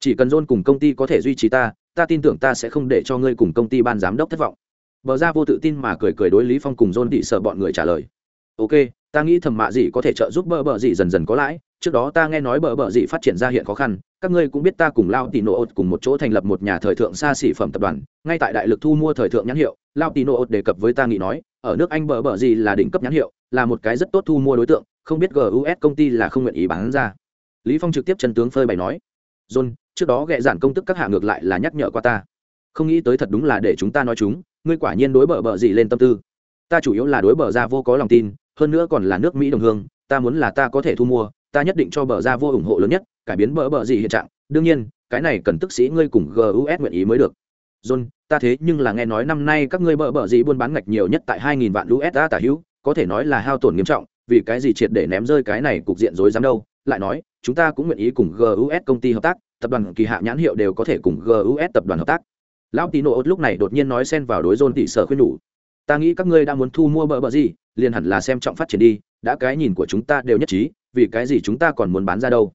Speaker 1: Chỉ cần john cùng công ty có thể duy trì ta ta tin tưởng ta sẽ không để cho ngươi cùng công ty ban giám đốc thất vọng. Bờ ra vô tự tin mà cười cười đối lý phong cùng john thị sợ bọn người trả lời. Ok, ta nghĩ thầm mạ gì có thể trợ giúp bờ bờ gì dần dần có lãi. Trước đó ta nghe nói bờ bờ gì phát triển ra hiện khó khăn. Các ngươi cũng biết ta cùng lao tì nổ cùng một chỗ thành lập một nhà thời thượng xa xỉ phẩm tập đoàn. Ngay tại đại lực thu mua thời thượng nhãn hiệu, lao tì nổ đề cập với ta nghĩ nói, ở nước anh bờ bờ gì là đỉnh cấp nhãn hiệu, là một cái rất tốt thu mua đối tượng, không biết gus công ty là không nguyện ý bán ra. Lý phong trực tiếp chân tướng phơi bày nói, john trước đó ghẹ giản công tức các hạ ngược lại là nhắc nhở qua ta. Không nghĩ tới thật đúng là để chúng ta nói chúng, ngươi quả nhiên đối bờ bờ gì lên tâm tư. Ta chủ yếu là đối bờ ra vô có lòng tin, hơn nữa còn là nước mỹ đồng hương, ta muốn là ta có thể thu mua, ta nhất định cho bờ ra vô ủng hộ lớn nhất, cải biến bờ bờ gì hiện trạng. Đương nhiên, cái này cần tức sĩ ngươi cùng gus nguyện ý mới được. John, ta thế nhưng là nghe nói năm nay các ngươi bờ bờ gì buôn bán ngạch nhiều nhất tại hai nghìn vạn usd tả hữu, có thể nói là hao tổn nghiêm trọng, vì cái gì triệt để ném rơi cái này cục diện rối rắm đâu? Lại nói, chúng ta cũng nguyện ý cùng gus công ty hợp tác tập đoàn kỳ hạ nhãn hiệu đều có thể cùng gus tập đoàn hợp tác. Lão tino lúc này đột nhiên nói xen vào đối dôn tỷ sở khuyên nhủ. Ta nghĩ các ngươi đã muốn thu mua bờ bờ gì, liền hẳn là xem trọng phát triển đi, đã cái nhìn của chúng ta đều nhất trí, vì cái gì chúng ta còn muốn bán ra đâu?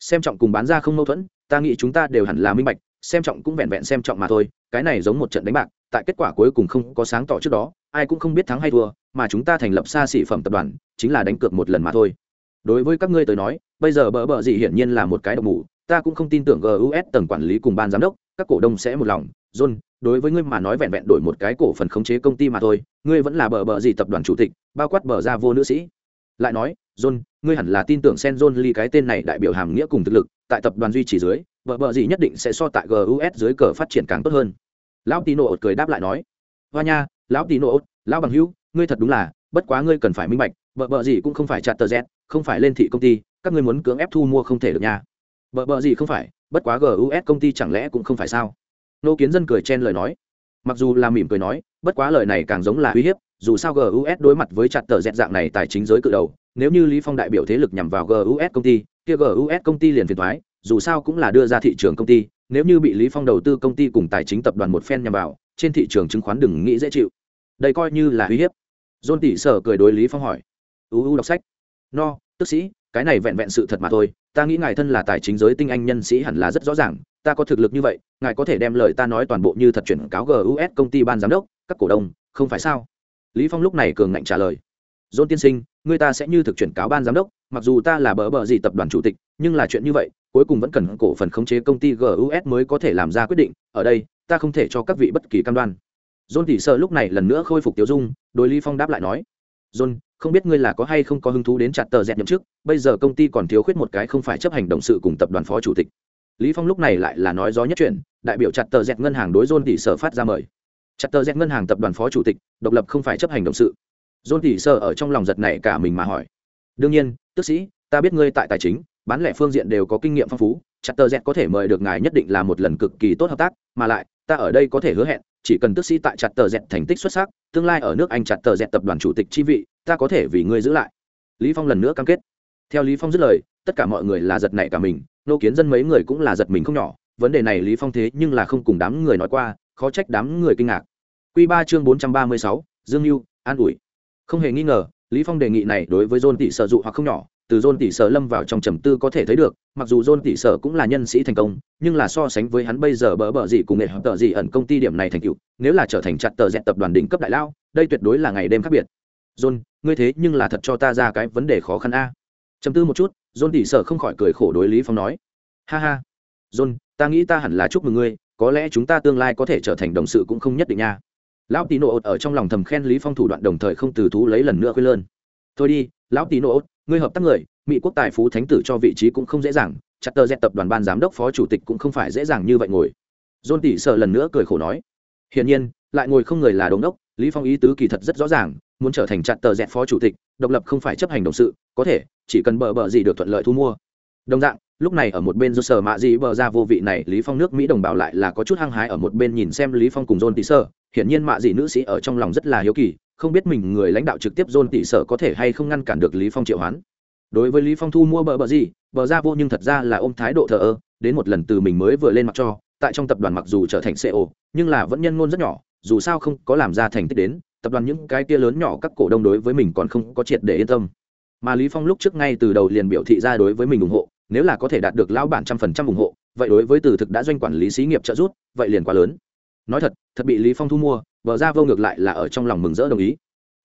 Speaker 1: Xem trọng cùng bán ra không mâu thuẫn, ta nghĩ chúng ta đều hẳn là minh bạch, xem trọng cũng vẹn vẹn xem trọng mà thôi, cái này giống một trận đánh bạc, tại kết quả cuối cùng không có sáng tỏ trước đó, ai cũng không biết thắng hay thua, mà chúng ta thành lập xa xỉ phẩm tập đoàn, chính là đánh cược một lần mà thôi. Đối với các ngươi tới nói, bây giờ bỡ bỡ gì hiển nhiên là một cái độc mù ta cũng không tin tưởng gus tầng quản lý cùng ban giám đốc, các cổ đông sẽ một lòng. John, đối với ngươi mà nói vẹn vẹn đổi một cái cổ phần khống chế công ty mà thôi, ngươi vẫn là bờ bờ gì tập đoàn chủ tịch, bao quát bờ ra vô nữ sĩ. Lại nói, john, ngươi hẳn là tin tưởng sen john lee cái tên này đại biểu hàm nghĩa cùng thực lực, tại tập đoàn duy trì dưới, bờ bờ gì nhất định sẽ so tại gus dưới cờ phát triển càng tốt hơn. Lão tino ột cười đáp lại nói, hoa nha, lão tino ột, lão bằng hữu, ngươi thật đúng là, bất quá ngươi cần phải minh bạch, bờ bờ gì cũng không phải chặt tờ z không phải lên thị công ty, các ngươi muốn cưỡng ép thu mua không thể được nha bợ bợ gì không phải, bất quá gus công ty chẳng lẽ cũng không phải sao? Nô kiến dân cười chen lời nói. Mặc dù là mỉm cười nói, bất quá lời này càng giống là uy hiếp, dù sao gus đối mặt với chặt tờ dẹt dạng này tài chính giới cự đầu, nếu như lý phong đại biểu thế lực nhằm vào gus công ty, kia gus công ty liền phiền thoái dù sao cũng là đưa ra thị trường công ty, nếu như bị lý phong đầu tư công ty cùng tài chính tập đoàn một phen nhằm vào, trên thị trường chứng khoán đừng nghĩ dễ chịu. Đây coi như là uy hiếp. John tỷ sở cười đối lý phong hỏi. Uu đọc sách. No, tức sĩ cái này vẹn vẹn sự thật mà thôi ta nghĩ ngài thân là tài chính giới tinh anh nhân sĩ hẳn là rất rõ ràng ta có thực lực như vậy ngài có thể đem lời ta nói toàn bộ như thật chuyển cáo gus công ty ban giám đốc các cổ đông không phải sao? Lý phong lúc này cường ngạnh trả lời. Dôn tiên sinh người ta sẽ như thực chuyển cáo ban giám đốc mặc dù ta là bỡ bỡ gì tập đoàn chủ tịch nhưng là chuyện như vậy cuối cùng vẫn cần cổ phần khống chế công ty gus mới có thể làm ra quyết định ở đây ta không thể cho các vị bất kỳ cam đoan. John tỷ sợ lúc này lần nữa khôi phục tiêu dung, đối Lý Phong đáp lại nói: "John, không biết ngươi là có hay không có hứng thú đến chặt tờ dẹt nhậm chức, bây giờ công ty còn thiếu khuyết một cái không phải chấp hành động sự cùng tập đoàn phó chủ tịch." Lý Phong lúc này lại là nói gió nhất chuyện, đại biểu chặt tờ dẹt ngân hàng đối John tỷ sở phát ra mời. Chặt tờ dẹt ngân hàng tập đoàn phó chủ tịch, độc lập không phải chấp hành động sự. John tỷ sở ở trong lòng giật này cả mình mà hỏi: "Đương nhiên, tức sĩ, ta biết ngươi tại tài chính, bán lẻ phương diện đều có kinh nghiệm phong phú, chặt tờ dẹt có thể mời được ngài nhất định là một lần cực kỳ tốt hợp tác, mà lại, ta ở đây có thể hứa hẹn, chỉ cần tức sĩ tại chặt tờ dẹt thành tích xuất sắc tương lai ở nước anh chặt tờ dẹt tập đoàn chủ tịch chi vị ta có thể vì ngươi giữ lại. Lý phong lần nữa cam kết. Theo lý phong dứt lời tất cả mọi người là giật nảy cả mình nô kiến dân mấy người cũng là giật mình không nhỏ vấn đề này lý phong thế nhưng là không cùng đám người nói qua khó trách đám người kinh ngạc. Quy ba chương bốn trăm ba mươi sáu, dương lưu an ủi. Không hề nghi ngờ lý phong đề nghị này đối với john tỷ sở dụ hoặc không nhỏ từ John tỷ sở lâm vào trong trầm tư có thể thấy được, mặc dù John tỷ sở cũng là nhân sĩ thành công, nhưng là so sánh với hắn bây giờ bỡ bỡ gì cùng nghệ hợp tờ gì ẩn công ty điểm này thành tựu, nếu là trở thành chặt tờ dẹt tập đoàn đỉnh cấp đại lao, đây tuyệt đối là ngày đêm khác biệt. John, ngươi thế nhưng là thật cho ta ra cái vấn đề khó khăn a. Trầm tư một chút, John tỷ sở không khỏi cười khổ đối Lý Phong nói, ha ha, John, ta nghĩ ta hẳn là chúc mừng ngươi, có lẽ chúng ta tương lai có thể trở thành đồng sự cũng không nhất định nha. Lão Tino ở trong lòng thầm khen Lý Phong thủ đoạn đồng thời không từ thú lấy lần nữa khuyên lơn. Thôi đi, lão Tino, ngươi hợp tác người, mỹ quốc tài phú thánh tử cho vị trí cũng không dễ dàng, chặt tờ dẹt tập đoàn ban giám đốc phó chủ tịch cũng không phải dễ dàng như vậy ngồi. John tỷ sợ lần nữa cười khổ nói. Hiển nhiên, lại ngồi không người là đống đốc, lý phong ý tứ kỳ thật rất rõ ràng, muốn trở thành chặt tờ dẹt phó chủ tịch, độc lập không phải chấp hành đồng sự, có thể, chỉ cần bờ bờ gì được thuận lợi thu mua. Đồng dạng, lúc này ở một bên do sở mạ gì bờ ra vô vị này, lý phong nước mỹ đồng bào lại là có chút hăng hái ở một bên nhìn xem lý phong cùng john tỷ sơ hiển nhiên mạ gì nữ sĩ ở trong lòng rất là hiếu kỳ không biết mình người lãnh đạo trực tiếp John tỷ sở có thể hay không ngăn cản được Lý Phong triệu hoán. Đối với Lý Phong thu mua bờ bờ gì, bờ ra vô nhưng thật ra là ôm thái độ thờ ơ, đến một lần từ mình mới vừa lên mặt cho, tại trong tập đoàn mặc dù trở thành CEO, nhưng là vẫn nhân ngôn rất nhỏ, dù sao không có làm ra thành tích đến, tập đoàn những cái kia lớn nhỏ các cổ đông đối với mình còn không có triệt để yên tâm. Mà Lý Phong lúc trước ngay từ đầu liền biểu thị ra đối với mình ủng hộ, nếu là có thể đạt được lão bản trăm phần trăm ủng hộ, vậy đối với từ thực đã doanh quản lý xí nghiệp trợ giúp, vậy liền quá lớn. Nói thật, thật bị Lý Phong thu mua, vợ ra vô ngược lại là ở trong lòng mừng rỡ đồng ý.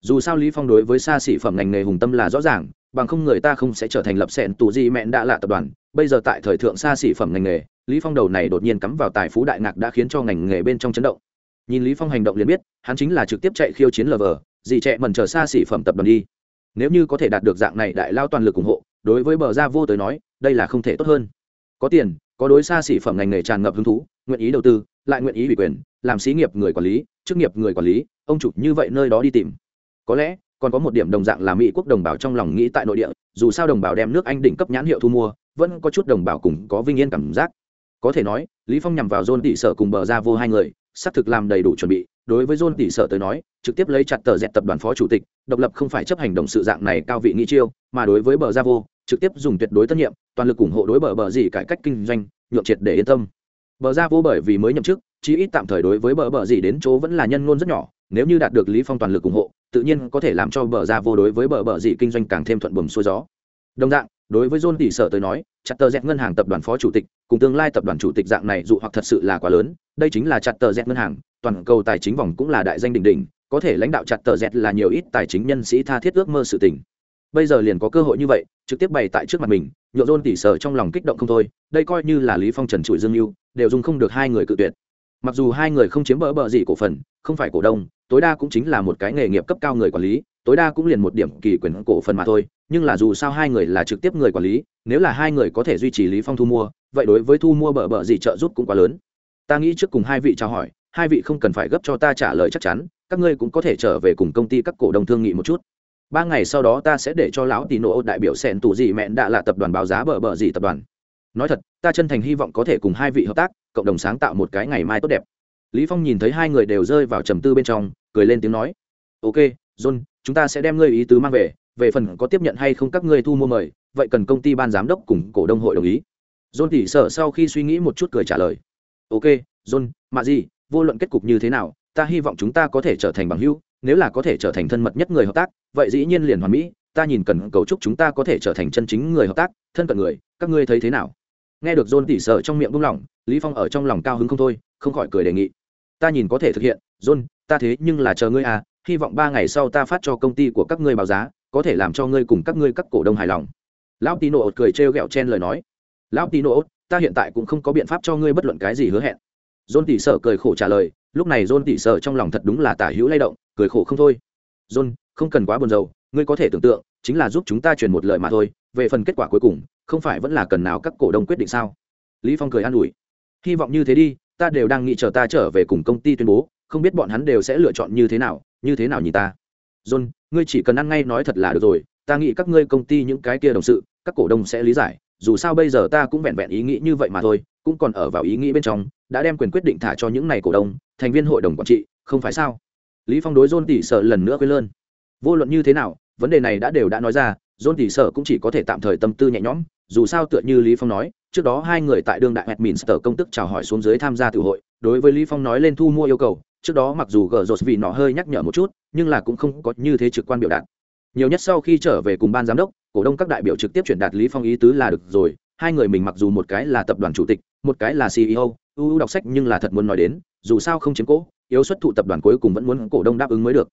Speaker 1: Dù sao lý phong đối với xa xỉ phẩm ngành nghề hùng tâm là rõ ràng, bằng không người ta không sẽ trở thành lập sẹn tù gì mẹn đã lạ tập đoàn. Bây giờ tại thời thượng xa xỉ phẩm ngành nghề, lý phong đầu này đột nhiên cắm vào tài phú đại ngạc đã khiến cho ngành nghề bên trong chấn động. Nhìn lý phong hành động liền biết, hắn chính là trực tiếp chạy khiêu chiến lờ vờ gì trẻ mần chờ xa xỉ phẩm tập đoàn đi. Nếu như có thể đạt được dạng này đại lao toàn lực ủng hộ, đối với bờ gia vô tới nói, đây là không thể tốt hơn. Có tiền, có đối xa xỉ phẩm ngành nghề tràn ngập hứng thú, nguyện ý đầu tư, lại nguyện ý ủy quyền, làm xí nghiệp người quản lý chức nghiệp người quản lý, ông chủ như vậy nơi đó đi tìm. Có lẽ, còn có một điểm đồng dạng là mỹ quốc đồng bào trong lòng nghĩ tại nội địa, dù sao đồng bào đem nước anh đỉnh cấp nhãn hiệu thu mua, vẫn có chút đồng bào cùng có vinh yên cảm giác. Có thể nói, lý phong nhằm vào john tỷ sở cùng bờ ra vô hai người, xác thực làm đầy đủ chuẩn bị. Đối với john tỷ sở tới nói, trực tiếp lấy chặt tờ dẹt tập đoàn phó chủ tịch, độc lập không phải chấp hành động sự dạng này cao vị nghĩ chiêu, mà đối với bờ ra vô, trực tiếp dùng tuyệt đối tân nhiệm, toàn lực ủng hộ đối bờ bờ gì cải cách kinh doanh, nhượng triệt để yên tâm. Bờ ra vô bởi vì mới nhậm chức chí ít tạm thời đối với bờ bờ gì đến chỗ vẫn là nhân ngôn rất nhỏ, nếu như đạt được lý phong toàn lực ủng hộ, tự nhiên có thể làm cho bờ ra vô đối với bờ bờ gì kinh doanh càng thêm thuận buồm xuôi gió. Đồng dạng, đối với john tỷ sở tới nói chặt tờ dẹt ngân hàng tập đoàn phó chủ tịch, cùng tương lai tập đoàn chủ tịch dạng này dụ hoặc thật sự là quá lớn, đây chính là chặt tờ dẹt ngân hàng, toàn cầu tài chính vòng cũng là đại danh đỉnh đỉnh, có thể lãnh đạo chặt tờ dẹt là nhiều ít tài chính nhân sĩ tha thiết ước mơ sự tình. Bây giờ liền có cơ hội như vậy, trực tiếp bày tại trước mặt mình nhộn john tỉ sở trong lòng kích động không thôi, đây coi như là lý phong trần trụi dương lưu đều dùng không được hai người cự tuyệt mặc dù hai người không chiếm bỡ bờ gì cổ phần, không phải cổ đông, tối đa cũng chính là một cái nghề nghiệp cấp cao người quản lý, tối đa cũng liền một điểm kỳ quyền cổ phần mà thôi, nhưng là dù sao hai người là trực tiếp người quản lý, nếu là hai người có thể duy trì lý phong thu mua, vậy đối với thu mua bờ bờ gì trợ giúp cũng quá lớn. Ta nghĩ trước cùng hai vị trao hỏi, hai vị không cần phải gấp cho ta trả lời chắc chắn, các ngươi cũng có thể trở về cùng công ty các cổ đông thương nghị một chút. Ba ngày sau đó ta sẽ để cho lão tì nộ đại biểu sẹn tù gì mẹn đã là tập đoàn báo giá bờ bờ gì tập đoàn nói thật, ta chân thành hy vọng có thể cùng hai vị hợp tác, cộng đồng sáng tạo một cái ngày mai tốt đẹp. Lý phong nhìn thấy hai người đều rơi vào trầm tư bên trong, cười lên tiếng nói. Ok, john, chúng ta sẽ đem ngươi ý tứ mang về về phần có tiếp nhận hay không các ngươi thu mua mời, vậy cần công ty ban giám đốc cùng cổ đông hội đồng ý. John tỉ sợ sau khi suy nghĩ một chút cười trả lời. Ok, john, mà gì, vô luận kết cục như thế nào, ta hy vọng chúng ta có thể trở thành bằng hữu, nếu là có thể trở thành thân mật nhất người hợp tác, vậy dĩ nhiên liền hoàn mỹ, ta nhìn cần cấu trúc chúng ta có thể trở thành chân chính người hợp tác, thân cận người, các ngươi thấy thế nào? Nghe được john tỉ sợ trong miệng buông lỏng, lý phong ở trong lòng cao hứng không thôi, không khỏi cười đề nghị. Ta nhìn có thể thực hiện, john, ta thế nhưng là chờ ngươi à hy vọng ba ngày sau ta phát cho công ty của các ngươi báo giá, có thể làm cho ngươi cùng các ngươi các cổ đông hài lòng. Lão tino ột cười trêu ghẹo chen lời nói. Lão tino ột ta hiện tại cũng không có biện pháp cho ngươi bất luận cái gì hứa hẹn. John tỉ sợ cười khổ trả lời, lúc này john tỉ sợ trong lòng thật đúng là tả hữu lay động, cười khổ không thôi. John, không cần quá buồn rầu, ngươi có thể tưởng tượng, chính là giúp chúng ta truyền một lời mà thôi, về phần kết quả cuối cùng không phải vẫn là cần nào các cổ đông quyết định sao? Lý phong cười an ủi. Hy vọng như thế đi, ta đều đang nghĩ chờ ta trở về cùng công ty tuyên bố, không biết bọn hắn đều sẽ lựa chọn như thế nào, như thế nào nhìn ta. John, ngươi chỉ cần ăn ngay nói thật là được rồi, ta nghĩ các ngươi công ty những cái kia đồng sự, các cổ đông sẽ lý giải, dù sao bây giờ ta cũng vẹn vẹn ý nghĩ như vậy mà thôi, cũng còn ở vào ý nghĩ bên trong, đã đem quyền quyết định thả cho những này cổ đông, thành viên hội đồng quản trị, không phải sao? Lý phong đối john tỷ sợ lần nữa quên lơn. Vô luận như thế nào, vấn đề này đã đều đã nói ra, john tỷ sợ cũng chỉ có thể tạm thời tâm tư nhẹ nhõm dù sao tựa như lý phong nói, trước đó hai người tại đương đại Westminster công tức chào hỏi xuống dưới tham gia tiểu hội, đối với lý phong nói lên thu mua yêu cầu, trước đó mặc dù gờ rột vì nó hơi nhắc nhở một chút, nhưng là cũng không có như thế trực quan biểu đạt. Nhiều nhất sau khi trở về cùng ban giám đốc, cổ đông các đại biểu trực tiếp chuyển đạt lý phong ý tứ là được rồi, hai người mình mặc dù một cái là tập đoàn chủ tịch, một cái là ceo ưu đọc sách nhưng là thật muốn nói đến, dù sao không chiếm cố, yếu xuất thụ tập đoàn cuối cùng vẫn muốn cổ đông đáp ứng mới được.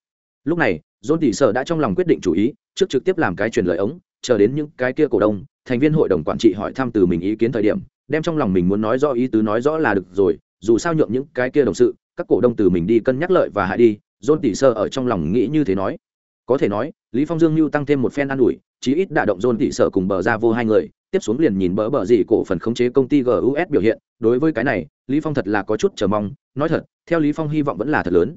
Speaker 1: Lúc này, john tỷ sở đã trong lòng quyết định chủ ý, trước trực tiếp làm cái truyền lời ống chờ đến những cái kia cổ đông, thành viên hội đồng quản trị hỏi thăm từ mình ý kiến thời điểm, đem trong lòng mình muốn nói rõ ý tứ nói rõ là được rồi, dù sao nhượng những cái kia đồng sự, các cổ đông từ mình đi cân nhắc lợi và hại đi, john tỷ sơ ở trong lòng nghĩ như thế nói. Có thể nói, lý phong dương lưu tăng thêm một phen an ủi, chí ít đả động john tỷ sở cùng bờ ra vô hai người, tiếp xuống liền nhìn bỡ bờ gì cổ phần khống chế công ty gus biểu hiện, đối với cái này, lý phong thật là có chút chờ mong, nói thật, theo lý phong hy vọng vẫn là thật lớn.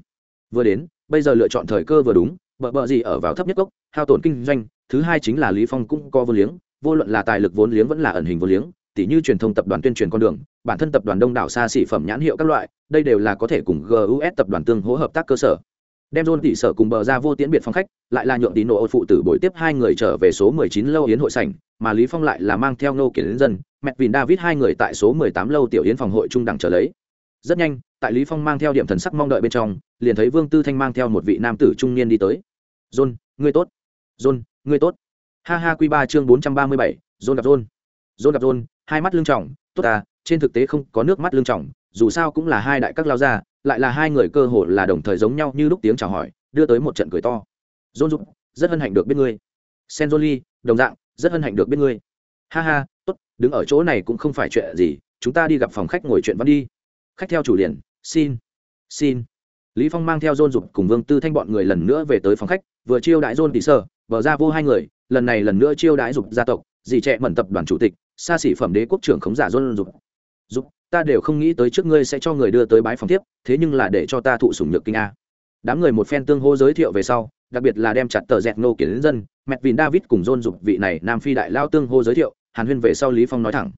Speaker 1: Vừa đến, bây giờ lựa chọn thời cơ vừa đúng bờ bờ gì ở vào thấp nhất gốc hao tổn kinh doanh thứ hai chính là lý phong cũng có vốn liếng vô luận là tài lực vốn liếng vẫn là ẩn hình vốn liếng tỉ như truyền thông tập đoàn tuyên truyền con đường bản thân tập đoàn đông đảo xa xỉ phẩm nhãn hiệu các loại đây đều là có thể cùng gus tập đoàn tương hỗ hợp tác cơ sở đem John tỷ sở cùng bờ ra vô tiễn biệt phong khách, lại là nhượng tín nộ phụ tử buổi tiếp hai người trở về số 19 lâu yến hội sảnh, mà Lý Phong lại là mang theo Ngô Kiến dân, Mẹ vìn David hai người tại số 18 lâu tiểu yến phòng hội trung đẳng trở lấy. Rất nhanh, tại Lý Phong mang theo điểm thần sắc mong đợi bên trong, liền thấy Vương Tư Thanh mang theo một vị nam tử trung niên đi tới. "John, ngươi tốt." "John, ngươi tốt." Ha ha quy 3 chương 437, John gặp John. John gặp John, hai mắt lưng trọng, tốt à, trên thực tế không có nước mắt lưng trọng, dù sao cũng là hai đại các lao gia, lại là hai người cơ hồ là đồng thời giống nhau như lúc tiếng chào hỏi đưa tới một trận cười to. Dôn dục rất hân hạnh được biết ngươi. Sen jolie đồng dạng rất hân hạnh được biết ngươi. Ha ha tốt đứng ở chỗ này cũng không phải chuyện gì chúng ta đi gặp phòng khách ngồi chuyện văn đi. Khách theo chủ liền xin xin. Lý phong mang theo dôn dục cùng vương tư thanh bọn người lần nữa về tới phòng khách vừa chiêu đãi dôn tỷ sơ vợ ra vô hai người, lần này lần nữa chiêu đãi dục gia tộc, dì trẻ mẩn tập đoàn chủ tịch, xa xỉ phẩm đế quốc trưởng khống giả dôn dục. Dục, ta đều không nghĩ tới trước ngươi sẽ cho người đưa tới bái phòng tiếp thế nhưng là để cho ta thụ sủng nhược kinh a. Đám người một phen tương hô giới thiệu về sau, đặc biệt là đem chặt tờ dẹt nô kiến dân, mẹt vì david cùng john dục vị này nam phi đại lao tương hô giới thiệu, hàn huyên về sau lý phong nói thẳng.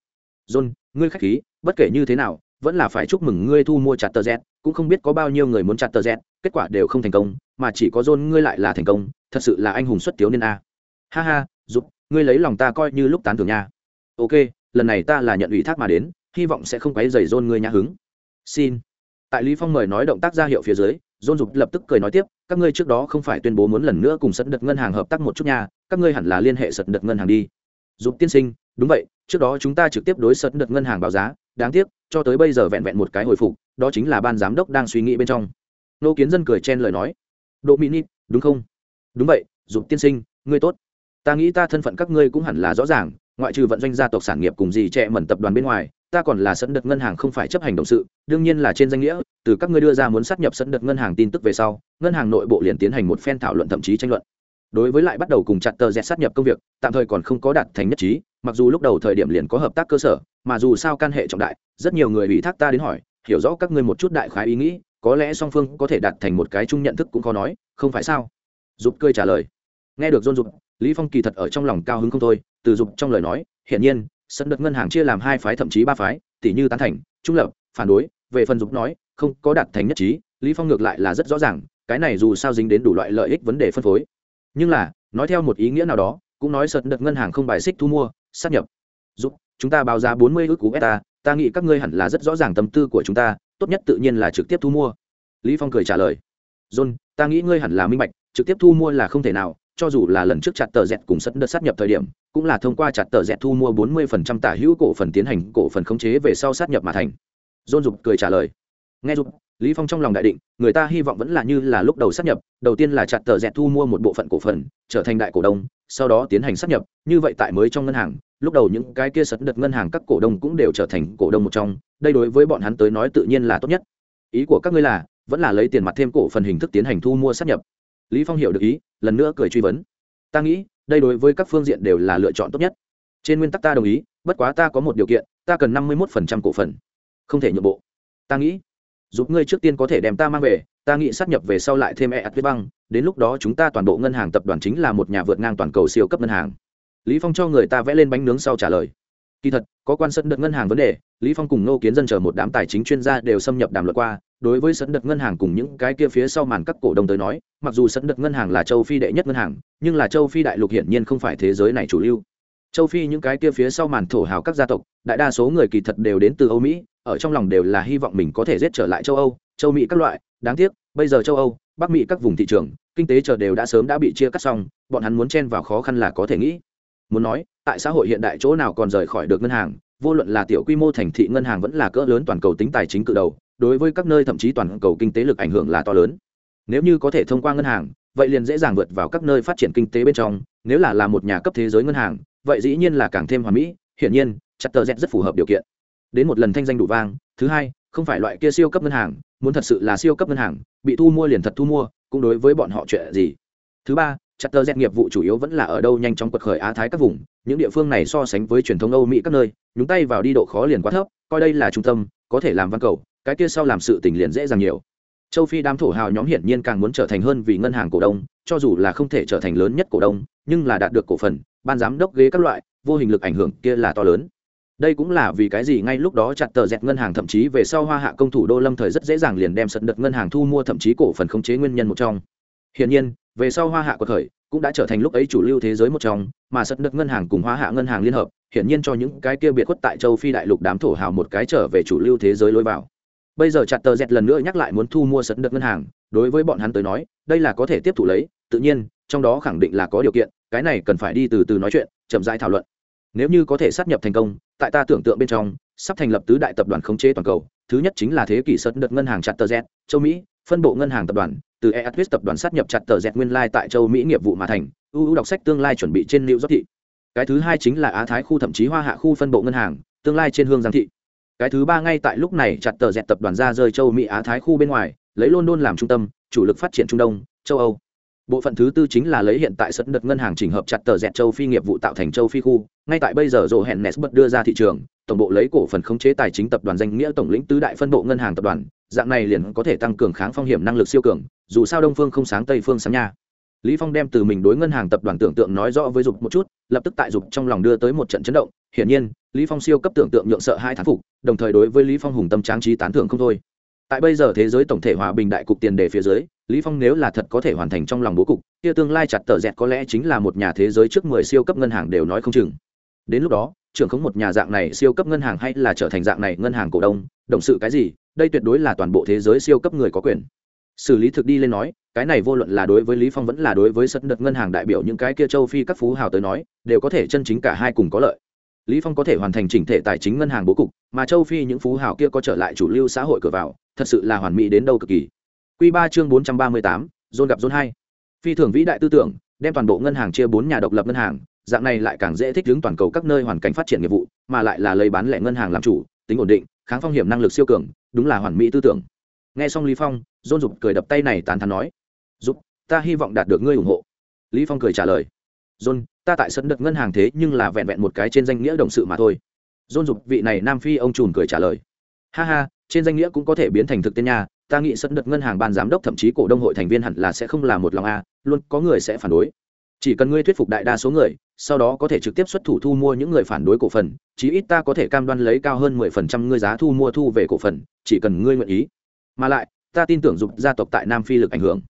Speaker 1: John, ngươi khách khí, bất kể như thế nào, vẫn là phải chúc mừng ngươi thu mua chặt tờ dẹt, cũng không biết có bao nhiêu người muốn chặt tờ dẹt kết quả đều không thành công, mà chỉ có john ngươi lại là thành công, thật sự là anh hùng xuất tiếu niên a. Ha ha giúp ngươi lấy lòng ta coi như lúc tán thưởng nha. Ok, lần này ta là nhận ủy thác mà đến, hy vọng sẽ không quấy dày john ngươi nhã hứng. Xin. Tại lý phong mời nói động tác ra hiệu phía dưới, john dục lập tức cười nói tiếp, các ngươi trước đó không phải tuyên bố muốn lần nữa cùng sật đợt ngân hàng hợp tác một chút nha, các ngươi hẳn là liên hệ sật đợt ngân hàng đi. Dục tiên sinh, đúng vậy, trước đó chúng ta trực tiếp đối sật đợt ngân hàng báo giá, đáng tiếc, cho tới bây giờ vẹn vẹn một cái hồi phục, đó chính là ban giám đốc đang suy nghĩ bên trong nô kiến dân cười chen lời nói. Đỗ mỹ nít, đúng không? Đúng vậy, dục tiên sinh, ngươi tốt. Ta nghĩ ta thân phận các ngươi cũng hẳn là rõ ràng, ngoại trừ vận doanh gia tộc sản nghiệp cùng gì trẻ mẩn tập đoàn bên ngoài, ta còn là sân đợt ngân hàng không phải chấp hành động sự, đương nhiên là trên danh nghĩa, từ các ngươi đưa ra muốn sát nhập sân đợt ngân hàng tin tức về sau, ngân hàng nội bộ liền tiến hành một phen thảo luận thậm chí tranh luận. Đối với lại bắt đầu cùng chặt tờ dẹt sát nhập công việc, tạm thời còn không có đạt thành nhất trí, mặc dù lúc đầu thời điểm liền có hợp tác cơ sở, mà dù sao can hệ trọng đại, rất nhiều người ủy thác ta đến hỏi, hiểu rõ các ngươi một chút đại khái ý nghĩ có lẽ song phương có thể đạt thành một cái chung nhận thức cũng khó nói, không phải sao? Dục cười trả lời. Nghe được dôn dục, lý phong kỳ thật ở trong lòng cao hứng không thôi, từ dục trong lời nói, hiển nhiên, sân đợt ngân hàng chia làm hai phái thậm chí ba phái tỷ như tán thành, trung lập, phản đối, về phần dục nói, không có đạt thành nhất trí, lý phong ngược lại là rất rõ ràng, cái này dù sao dính đến đủ loại lợi ích vấn đề phân phối. Nhưng là, nói theo một ý nghĩa nào đó, cũng nói sân đợt ngân hàng không bài xích thu mua sát nhập. Giúp chúng ta báo giá 40 ước cú beta ta nghĩ các ngươi hẳn là rất rõ ràng tâm tư của chúng ta tốt nhất tự nhiên là trực tiếp thu mua. Lý phong cười trả lời, john, ta nghĩ ngươi hẳn là minh bạch, trực tiếp thu mua là không thể nào, cho dù là lần trước chặt tờ dẹt cùng sân đợt sát nhập thời điểm, cũng là thông qua chặt tờ dẹt thu mua 40% tả hữu cổ phần tiến hành cổ phần khống chế về sau sát nhập mà thành. John dục cười trả lời, nghe dục, lý phong trong lòng đại định, người ta hy vọng vẫn là như là lúc đầu sát nhập, đầu tiên là chặt tờ dẹt thu mua một bộ phận cổ phần, trở thành đại cổ đông, sau đó tiến hành sát nhập, như vậy tại mới trong ngân hàng lúc đầu những cái kia sật đợt ngân hàng các cổ đông cũng đều trở thành cổ đông một trong, đây đối với bọn hắn tới nói tự nhiên là tốt nhất. Ý của các ngươi là, vẫn là lấy tiền mặt thêm cổ phần hình thức tiến hành thu mua sát nhập. Lý phong hiểu được ý, lần nữa cười truy vấn. Ta nghĩ, đây đối với các phương diện đều là lựa chọn tốt nhất. Trên nguyên tắc ta đồng ý, bất quá ta có một điều kiện, ta cần năm mươi một cổ phần. Không thể nhượng bộ. Ta nghĩ, giúp ngươi trước tiên có thể đem ta mang về, ta nghĩ sát nhập về sau lại thêm e ạt băng, đến lúc đó chúng ta toàn bộ ngân hàng tập đoàn chính là một nhà vượt ngang toàn cầu siêu cấp ngân hàng lý phong cho người ta vẽ lên bánh nướng sau trả lời. Kỳ thật, có quan sân đợt ngân hàng vấn đề, lý phong cùng nô kiến dân chờ một đám tài chính chuyên gia đều xâm nhập đàm luận qua, đối với sân đợt ngân hàng cùng những cái kia phía sau màn các cổ đông tới nói, mặc dù sân đợt ngân hàng là châu phi đệ nhất ngân hàng, nhưng là châu phi đại lục hiển nhiên không phải thế giới này chủ lưu. Châu phi những cái kia phía sau màn thổ hào các gia tộc, đại đa số người kỳ thật đều đến từ âu mỹ, ở trong lòng đều là hy vọng mình có thể giết trở lại châu âu, châu mỹ các loại, đáng tiếc, bây giờ châu âu, bắc mỹ các vùng thị trường, kinh tế chờ đều đã sớm đã bị chia cắt xong, bọn hắn muốn chen vào khó khăn là có thể nghĩ muốn nói, tại xã hội hiện đại chỗ nào còn rời khỏi được ngân hàng, vô luận là tiểu quy mô thành thị ngân hàng vẫn là cỡ lớn toàn cầu tính tài chính cự đầu, đối với các nơi thậm chí toàn cầu kinh tế lực ảnh hưởng là to lớn. Nếu như có thể thông qua ngân hàng, vậy liền dễ dàng vượt vào các nơi phát triển kinh tế bên trong, nếu là là một nhà cấp thế giới ngân hàng, vậy dĩ nhiên là càng thêm hoàn mỹ, hiển nhiên chặt tờ z rất phù hợp điều kiện. Đến một lần thanh danh đủ vang, thứ hai, không phải loại kia siêu cấp ngân hàng, muốn thật sự là siêu cấp ngân hàng, bị thu mua liền thật thu mua, cũng đối với bọn họ chuyện gì? Thứ ba chặt tờ dẹt nghiệp vụ chủ yếu vẫn là ở đâu nhanh chóng quật khởi á thái các vùng, những địa phương này so sánh với truyền thống âu mỹ các nơi, nhúng tay vào đi độ khó liền quá thấp, coi đây là trung tâm, có thể làm văn cầu, cái kia sau làm sự tình liền dễ dàng nhiều. Châu phi đám thổ hào nhóm hiển nhiên càng muốn trở thành hơn vì ngân hàng cổ đông, cho dù là không thể trở thành lớn nhất cổ đông, nhưng là đạt được cổ phần, ban giám đốc ghế các loại, vô hình lực ảnh hưởng kia là to lớn. Đây cũng là vì cái gì ngay lúc đó chặt tờ dẹt ngân hàng thậm chí về sau hoa hạ công thủ đô lâm thời rất dễ dàng liền đem sật đợt ngân hàng thu mua thậm chí cổ phần khống chế nguyên nhân một trong hiển nhiên, về sau hoa hạ của thời cũng đã trở thành lúc ấy chủ lưu thế giới một trong, mà sật đợt ngân hàng cùng hoa hạ ngân hàng liên hợp, hiển nhiên cho những cái kia biệt khuất tại châu phi đại lục đám thổ hào một cái trở về chủ lưu thế giới lối vào. Bây giờ chặt tờ dẹt lần nữa nhắc lại muốn thu mua sật đợt ngân hàng, đối với bọn hắn tới nói, đây là có thể tiếp thụ lấy, tự nhiên, trong đó khẳng định là có điều kiện, cái này cần phải đi từ từ nói chuyện, chậm rãi thảo luận. Nếu như có thể sát nhập thành công, tại ta tưởng tượng bên trong, sắp thành lập tứ đại tập đoàn khống chế toàn cầu, thứ nhất chính là thế kỷ sật đợt ngân hàng chặt tờ z châu mỹ phân bộ ngân hàng tập đoàn, từ eatwis tập đoàn sát nhập chặt tờ dẹt nguyên lai tại châu mỹ nghiệp vụ mà thành ưu đọc sách tương lai chuẩn bị trên liệu giáp thị. Cái thứ hai chính là á thái khu thậm chí hoa hạ khu phân bộ ngân hàng, tương lai trên hương giang thị. Cái thứ ba ngay tại lúc này chặt tờ dẹt tập đoàn ra rơi châu mỹ á thái khu bên ngoài, lấy london làm trung tâm, chủ lực phát triển trung đông, châu âu. Bộ phận thứ tư chính là lấy hiện tại sân đợt ngân hàng chỉnh hợp chặt tờ dẹt châu phi nghiệp vụ tạo thành châu phi khu. Ngay tại bây giờ rộ hẹn nesbert đưa ra thị trường, tổng bộ lấy cổ phần khống chế tài chính tập đoàn danh nghĩa tổng lĩnh tứ đại phân bộ ngân hàng tập đoàn dạng này liền có thể tăng cường kháng phong hiểm năng lực siêu cường, dù sao đông phương không sáng tây phương sáng nha. Lý phong đem từ mình đối ngân hàng tập đoàn tưởng tượng nói rõ với dục một chút, lập tức tại dục trong lòng đưa tới một trận chấn động, hiển nhiên, lý phong siêu cấp tưởng tượng nhượng sợ hai thán phục, đồng thời đối với lý phong hùng tâm tráng trí tán thưởng không thôi. Tại bây giờ thế giới tổng thể hòa bình đại cục tiền đề phía dưới, lý phong nếu là thật có thể hoàn thành trong lòng bố cục, kia tương lai chặt tờ dẹt có lẽ chính là một nhà thế giới trước 10 siêu cấp ngân hàng đều nói không chừng. Đến lúc đó trưởng không một nhà dạng này siêu cấp ngân hàng hay là trở thành dạng này ngân hàng cổ đông đồng sự cái gì đây tuyệt đối là toàn bộ thế giới siêu cấp người có quyền. Xử lý thực đi lên nói cái này vô luận là đối với lý phong vẫn là đối với sân đợt ngân hàng đại biểu những cái kia châu phi các phú hào tới nói đều có thể chân chính cả hai cùng có lợi. Lý phong có thể hoàn thành chỉnh thể tài chính ngân hàng bố cục mà châu phi những phú hào kia có trở lại chủ lưu xã hội cửa vào thật sự là hoàn mỹ đến đâu cực kỳ. Quy 3 chương 438, zone gặp zone 2. phi thường vĩ đại tư tưởng đem toàn bộ ngân hàng chia bốn nhà độc lập ngân hàng dạng này lại càng dễ thích ứng toàn cầu các nơi hoàn cảnh phát triển nghiệp vụ, mà lại là lấy bán lẻ ngân hàng làm chủ, tính ổn định, kháng phong hiểm năng lực siêu cường, đúng là hoàn mỹ tư tưởng. Nghe xong lý phong, dôn dục cười đập tay này tán thán nói giúp ta hy vọng đạt được ngươi ủng hộ. Lý phong cười trả lời, dôn, ta tại sân đợt ngân hàng thế nhưng là vẹn vẹn một cái trên danh nghĩa đồng sự mà thôi. Dôn dục, vị này nam phi ông trùn cười trả lời, ha ha, trên danh nghĩa cũng có thể biến thành thực tên nhà ta nghĩ sân đợt ngân hàng ban giám đốc thậm chí cổ đông hội thành viên hẳn là sẽ không là một lòng a, luôn có người sẽ phản đối. Chỉ cần ngươi thuyết phục đại đa số người sau đó có thể trực tiếp xuất thủ thu mua những người phản đối cổ phần, chí ít ta có thể cam đoan lấy cao hơn mười phần trăm ngươi giá thu mua thu về cổ phần, chỉ cần ngươi nguyện ý. Mà lại, ta tin tưởng dục gia tộc tại nam phi lực ảnh hưởng.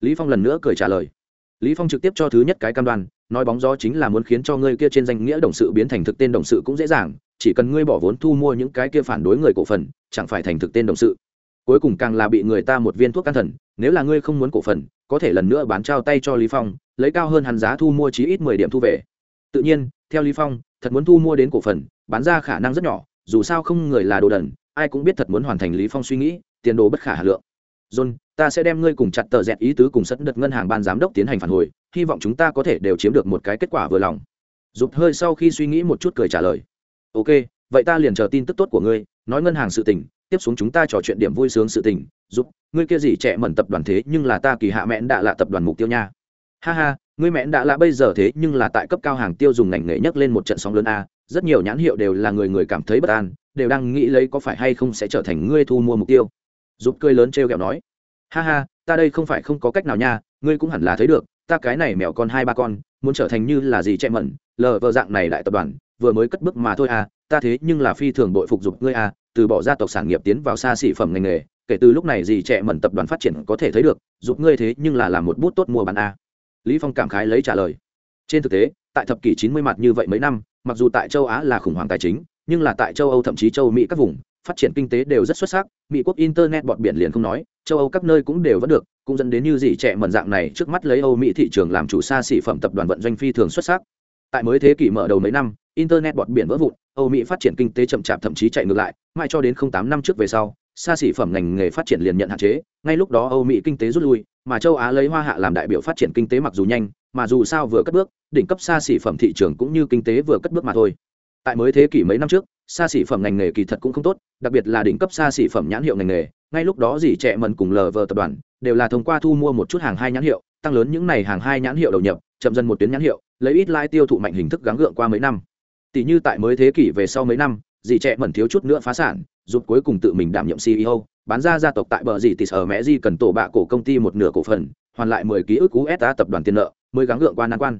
Speaker 1: Lý phong lần nữa cười trả lời. Lý phong trực tiếp cho thứ nhất cái cam đoan, nói bóng gió chính là muốn khiến cho ngươi kia trên danh nghĩa đồng sự biến thành thực tên đồng sự cũng dễ dàng, chỉ cần ngươi bỏ vốn thu mua những cái kia phản đối người cổ phần, chẳng phải thành thực tên đồng sự. Cuối cùng càng là bị người ta một viên thuốc can thần, nếu là ngươi không muốn cổ phần, có thể lần nữa bán trao tay cho lý phong, lấy cao hơn hắn giá thu mua chí ít mười điểm thu về tự nhiên theo lý phong thật muốn thu mua đến cổ phần bán ra khả năng rất nhỏ dù sao không người là đồ đần ai cũng biết thật muốn hoàn thành lý phong suy nghĩ tiền đồ bất khả hà lượng. John ta sẽ đem ngươi cùng chặt tờ dẹt ý tứ cùng sẵn đợt ngân hàng ban giám đốc tiến hành phản hồi hy vọng chúng ta có thể đều chiếm được một cái kết quả vừa lòng. Dục hơi sau khi suy nghĩ một chút cười trả lời. Ok vậy ta liền chờ tin tức tốt của ngươi nói ngân hàng sự tình tiếp xuống chúng ta trò chuyện điểm vui sướng sự tình. Dục, ngươi kia gì trẻ mẩn tập đoàn thế nhưng là ta kỳ hạ mẹn đã là tập đoàn mục tiêu nha. Ha ha ngươi mẹn đã là bây giờ thế, nhưng là tại cấp cao hàng tiêu dùng ngành nghề nhất lên một trận sóng lớn a, rất nhiều nhãn hiệu đều là người người cảm thấy bất an, đều đang nghĩ lấy có phải hay không sẽ trở thành ngươi thu mua mục tiêu giúp cười lớn trêu ghẹo nói, ha ha, ta đây không phải không có cách nào nha, ngươi cũng hẳn là thấy được, ta cái này mèo con hai ba con, muốn trở thành như là gì chạy mẩn, lờ vợ dạng này đại tập đoàn, vừa mới cất bước mà thôi à ta thế nhưng là phi thường bội phục dục ngươi à từ bỏ gia tộc sản nghiệp tiến vào xa xỉ phẩm ngành nghề, kể từ lúc này gì trẻ mẩn tập đoàn phát triển có thể thấy được giúp ngươi thế nhưng là làm một bút tốt mua bán à lý phong cảm khái lấy trả lời. Trên thực tế, tại thập kỷ 90 mặt như vậy mấy năm, mặc dù tại châu á là khủng hoảng tài chính, nhưng là tại châu âu thậm chí châu mỹ các vùng, phát triển kinh tế đều rất xuất sắc. Mỹ quốc internet bọn biển liền không nói, châu âu các nơi cũng đều vẫn được, cũng dẫn đến như gì trẻ mẩn dạng này trước mắt lấy âu mỹ thị trường làm chủ xa xỉ phẩm tập đoàn vận doanh phi thường xuất sắc. Tại mới thế kỷ mở đầu mấy năm, internet bọn biển vỡ vụn, âu mỹ phát triển kinh tế chậm chạp thậm chí chạy ngược lại, mãi cho đến không tám năm trước về sau xa xỉ phẩm ngành nghề phát triển liền nhận hạn chế, ngay lúc đó âu mỹ kinh tế rút lui, mà châu á lấy hoa hạ làm đại biểu phát triển kinh tế mặc dù nhanh, mà dù sao vừa cất bước, đỉnh cấp xa xỉ phẩm thị trường cũng như kinh tế vừa cất bước mà thôi. Tại mới thế kỷ mấy năm trước xa xỉ phẩm ngành nghề kỳ thật cũng không tốt, đặc biệt là đỉnh cấp xa xỉ phẩm nhãn hiệu ngành nghề, ngay lúc đó dì trẻ mần cùng lờ vờ tập đoàn đều là thông qua thu mua một chút hàng hai nhãn hiệu, tăng lớn những này hàng hai nhãn hiệu đầu nhập, chậm dần một tuyến nhãn hiệu, lấy ít lai tiêu thụ mạnh hình thức gắng gượng qua mấy năm. Tỷ như tại mới thế kỷ về sau mấy năm, dì trẻ mần thiếu chút nữa phá sản rụt cuối cùng tự mình đảm nhiệm ceo bán ra gia tộc tại bờ gì thì ở mẹ di cần tổ bạ cổ công ty một nửa cổ phần, hoàn lại mười ký ức cú sa tập đoàn tiền nợ, mới gắng gượng qua nan quan.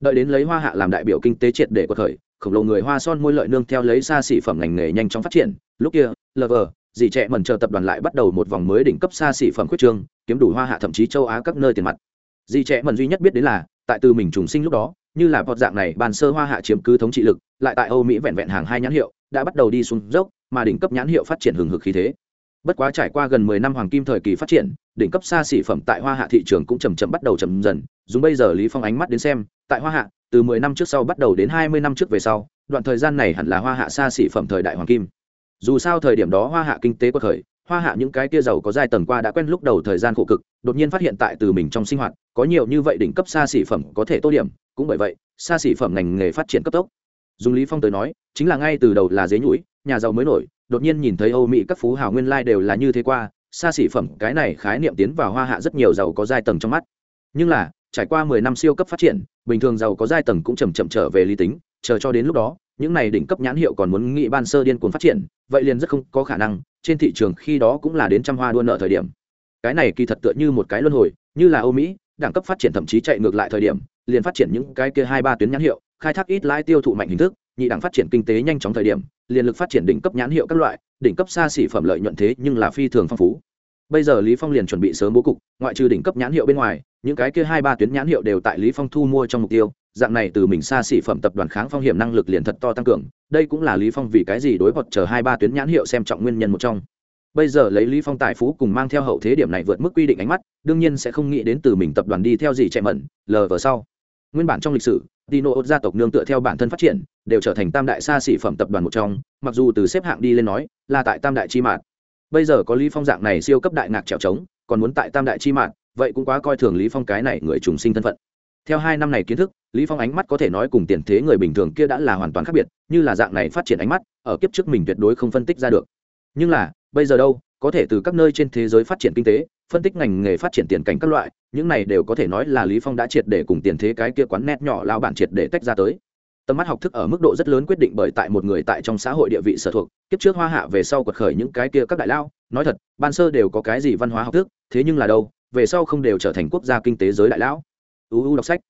Speaker 1: Đợi đến lấy hoa hạ làm đại biểu kinh tế triệt để của thời, khổng lồ người hoa son môi lợi nương theo lấy xa xỉ phẩm ngành nghề nhanh chóng phát triển. Lúc kia lờ dì trẻ mần chờ tập đoàn lại bắt đầu một vòng mới đỉnh cấp xa xỉ phẩm quyết trương, kiếm đủ hoa hạ thậm chí châu á các nơi tiền mặt. Dì trẻ mần duy nhất biết đến là, tại từ mình trùng sinh lúc đó, như là vọt dạng này, bàn sơ hoa hạ chiếm cứ thống trị lực, lại tại âu mỹ vẹn vẹn hàng hai nhãn hiệu, đã bắt đầu đi xuống dốc mà đỉnh cấp nhãn hiệu phát triển hừng hực khí thế. Bất quá trải qua gần mười năm hoàng kim thời kỳ phát triển đỉnh cấp xa xỉ phẩm tại hoa hạ thị trường cũng chầm chậm bắt đầu chậm dần. Dùng bây giờ lý phong ánh mắt đến xem tại hoa hạ từ mười năm trước sau bắt đầu đến hai mươi năm trước về sau đoạn thời gian này hẳn là hoa hạ xa xỉ phẩm thời đại hoàng kim. Dù sao thời điểm đó hoa hạ kinh tế có khởi, hoa hạ những cái kia giàu có giai tầng qua đã quen lúc đầu thời gian khổ cực đột nhiên phát hiện tại từ mình trong sinh hoạt có nhiều như vậy đỉnh cấp xa xỉ phẩm có thể tô điểm. Cũng bởi vậy xa xỉ phẩm ngành nghề phát triển cấp tốc. Dùng lý phong tới nói chính là ngay từ đầu là dế nhũi nhà giàu mới nổi, đột nhiên nhìn thấy âu mỹ các phú hào nguyên lai đều là như thế qua, xa xỉ phẩm, cái này khái niệm tiến vào hoa hạ rất nhiều giàu có giai tầng trong mắt. Nhưng là, trải qua mười năm siêu cấp phát triển, bình thường giàu có giai tầng cũng chầm chậm trở về lý tính, chờ cho đến lúc đó, những này đỉnh cấp nhãn hiệu còn muốn nghĩ ban sơ điên cuồng phát triển, vậy liền rất không có khả năng, trên thị trường khi đó cũng là đến trăm hoa đua nợ thời điểm. Cái này kỳ thật tựa như một cái luân hồi, như là âu mỹ, đẳng cấp phát triển thậm chí chạy ngược lại thời điểm, liền phát triển những cái kia hai ba tuyến nhãn hiệu, khai thác ít lãi tiêu thụ mạnh hình thức, nhị đẳng phát triển kinh tế nhanh chóng thời điểm liền lực phát triển đỉnh cấp nhãn hiệu các loại, đỉnh cấp xa xỉ phẩm lợi nhuận thế nhưng là phi thường phong phú. Bây giờ lý phong liền chuẩn bị sớm bố cục, ngoại trừ đỉnh cấp nhãn hiệu bên ngoài, những cái kia hai ba tuyến nhãn hiệu đều tại lý phong thu mua trong mục tiêu, dạng này từ mình xa xỉ phẩm tập đoàn kháng phong hiểm năng lực liền thật to tăng cường, đây cũng là lý phong vì cái gì đối bọt chờ hai ba tuyến nhãn hiệu xem trọng nguyên nhân một trong. Bây giờ lấy lý phong tài phú cùng mang theo hậu thế điểm này vượt mức quy định ánh mắt, đương nhiên sẽ không nghĩ đến từ mình tập đoàn đi theo gì chạy mẩn, lờ vờ sau nguyên bản trong lịch sử, dino gia tộc nương tựa theo bản thân phát triển, đều trở thành tam đại xa xỉ phẩm tập đoàn một trong, mặc dù từ xếp hạng đi lên nói, là tại tam đại chi mạt. Bây giờ có lý phong dạng này siêu cấp đại ngạc trèo trống, còn muốn tại tam đại chi mạt, vậy cũng quá coi thường lý phong cái này người trùng sinh thân phận. Theo hai năm này kiến thức, lý phong ánh mắt có thể nói cùng tiền thế người bình thường kia đã là hoàn toàn khác biệt, như là dạng này phát triển ánh mắt, ở kiếp trước mình tuyệt đối không phân tích ra được. Nhưng là, bây giờ đâu, có thể từ các nơi trên thế giới phát triển kinh tế phân tích ngành nghề phát triển tiền cảnh các loại, những này đều có thể nói là lý phong đã triệt để cùng tiền thế cái kia quán nét nhỏ lao bản triệt để tách ra tới. Tầm mắt học thức ở mức độ rất lớn quyết định bởi tại một người tại trong xã hội địa vị sở thuộc, kiếp trước hoa hạ về sau quật khởi những cái kia các đại lao, nói thật, ban sơ đều có cái gì văn hóa học thức, thế nhưng là đâu, về sau không đều trở thành quốc gia kinh tế giới đại lão. Uu đọc sách.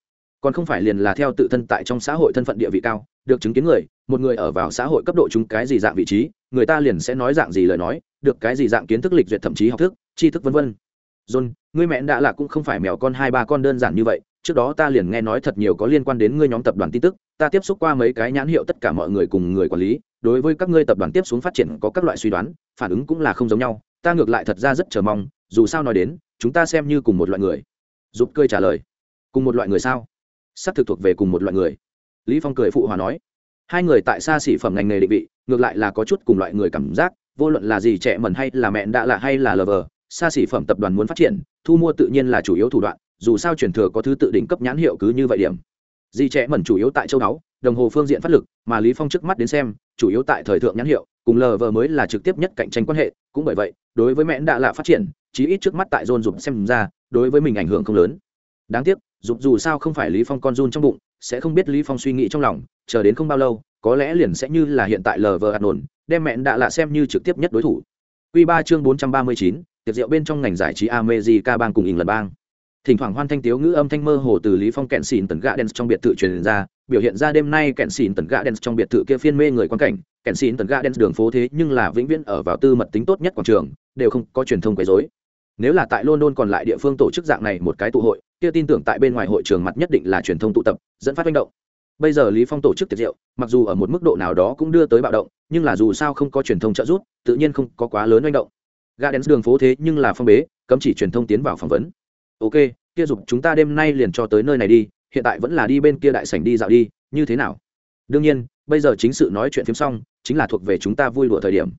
Speaker 1: Còn không phải liền là theo tự thân tại trong xã hội thân phận địa vị cao, được chứng kiến người, một người ở vào xã hội cấp độ chúng cái gì dạng vị trí, người ta liền sẽ nói dạng gì lời nói, được cái gì dạng kiến thức lịch duyệt thậm chí học thức, tri thức vân vân john, ngươi mẹ đã là cũng không phải mèo con hai ba con đơn giản như vậy, trước đó ta liền nghe nói thật nhiều có liên quan đến ngươi nhóm tập đoàn tin tức, ta tiếp xúc qua mấy cái nhãn hiệu tất cả mọi người cùng người quản lý, đối với các ngươi tập đoàn tiếp xuống phát triển có các loại suy đoán, phản ứng cũng là không giống nhau, ta ngược lại thật ra rất chờ mong, dù sao nói đến, chúng ta xem như cùng một loại người. Giúp cơi trả lời. Cùng một loại người sao? Sắp thực thuộc về cùng một loại người. Lý phong cười phụ hòa nói. Hai người tại xa xỉ phẩm ngành nghề định vị, ngược lại là có chút cùng loại người cảm giác, vô luận là gì trẻ mẩn hay là mẹ đã là hay là lờ vờ xa xỉ phẩm tập đoàn muốn phát triển thu mua tự nhiên là chủ yếu thủ đoạn dù sao truyền thừa có thứ tự đỉnh cấp nhãn hiệu cứ như vậy điểm. Di trẻ mẩn chủ yếu tại châu đáo đồng hồ phương diện phát lực mà lý phong trước mắt đến xem chủ yếu tại thời thượng nhãn hiệu cùng lờ vờ mới là trực tiếp nhất cạnh tranh quan hệ cũng bởi vậy đối với mẹn đã lạ phát triển chí ít trước mắt tại dồn dụm xem ra đối với mình ảnh hưởng không lớn. Đáng tiếc dục dù sao không phải lý phong con run trong bụng sẽ không biết lý phong suy nghĩ trong lòng chờ đến không bao lâu có lẽ liền sẽ như là hiện tại lờ vờ hạt nổn đem mẹn đã lạ xem như trực tiếp nhất đối thủ. Quy 3 chương 439, tiệc rượu bên trong ngành giải trí America bang cùng England bang. Thỉnh thoảng hoan thanh tiếu ngữ âm thanh mơ hồ từ Lý Phong kẹn xỉn tần gạ đen trong biệt thự truyền ra, biểu hiện ra đêm nay kẹn xỉn tần gạ đen trong biệt thự kia phiên mê người quan cảnh, kẹn xỉn tần gạ đen đường phố thế nhưng là vĩnh viễn ở vào tư mật tính tốt nhất quảng trường, đều không có truyền thông quấy rối. Nếu là tại London còn lại địa phương tổ chức dạng này một cái tụ hội, kia tin tưởng tại bên ngoài hội trường mặt nhất định là truyền thông tụ tập, dẫn phát manh động bây giờ lý phong tổ chức tiệc rượu mặc dù ở một mức độ nào đó cũng đưa tới bạo động nhưng là dù sao không có truyền thông trợ giúp tự nhiên không có quá lớn manh động ga đến đường phố thế nhưng là phong bế, cấm chỉ truyền thông tiến vào phỏng vấn. Ok, kia dục chúng ta đêm nay liền cho tới nơi này đi, hiện tại vẫn là đi bên kia đại sảnh đi dạo đi, như thế nào? Đương nhiên, bây giờ chính sự nói chuyện phim xong, chính là thuộc về chúng ta vui đùa thời điểm.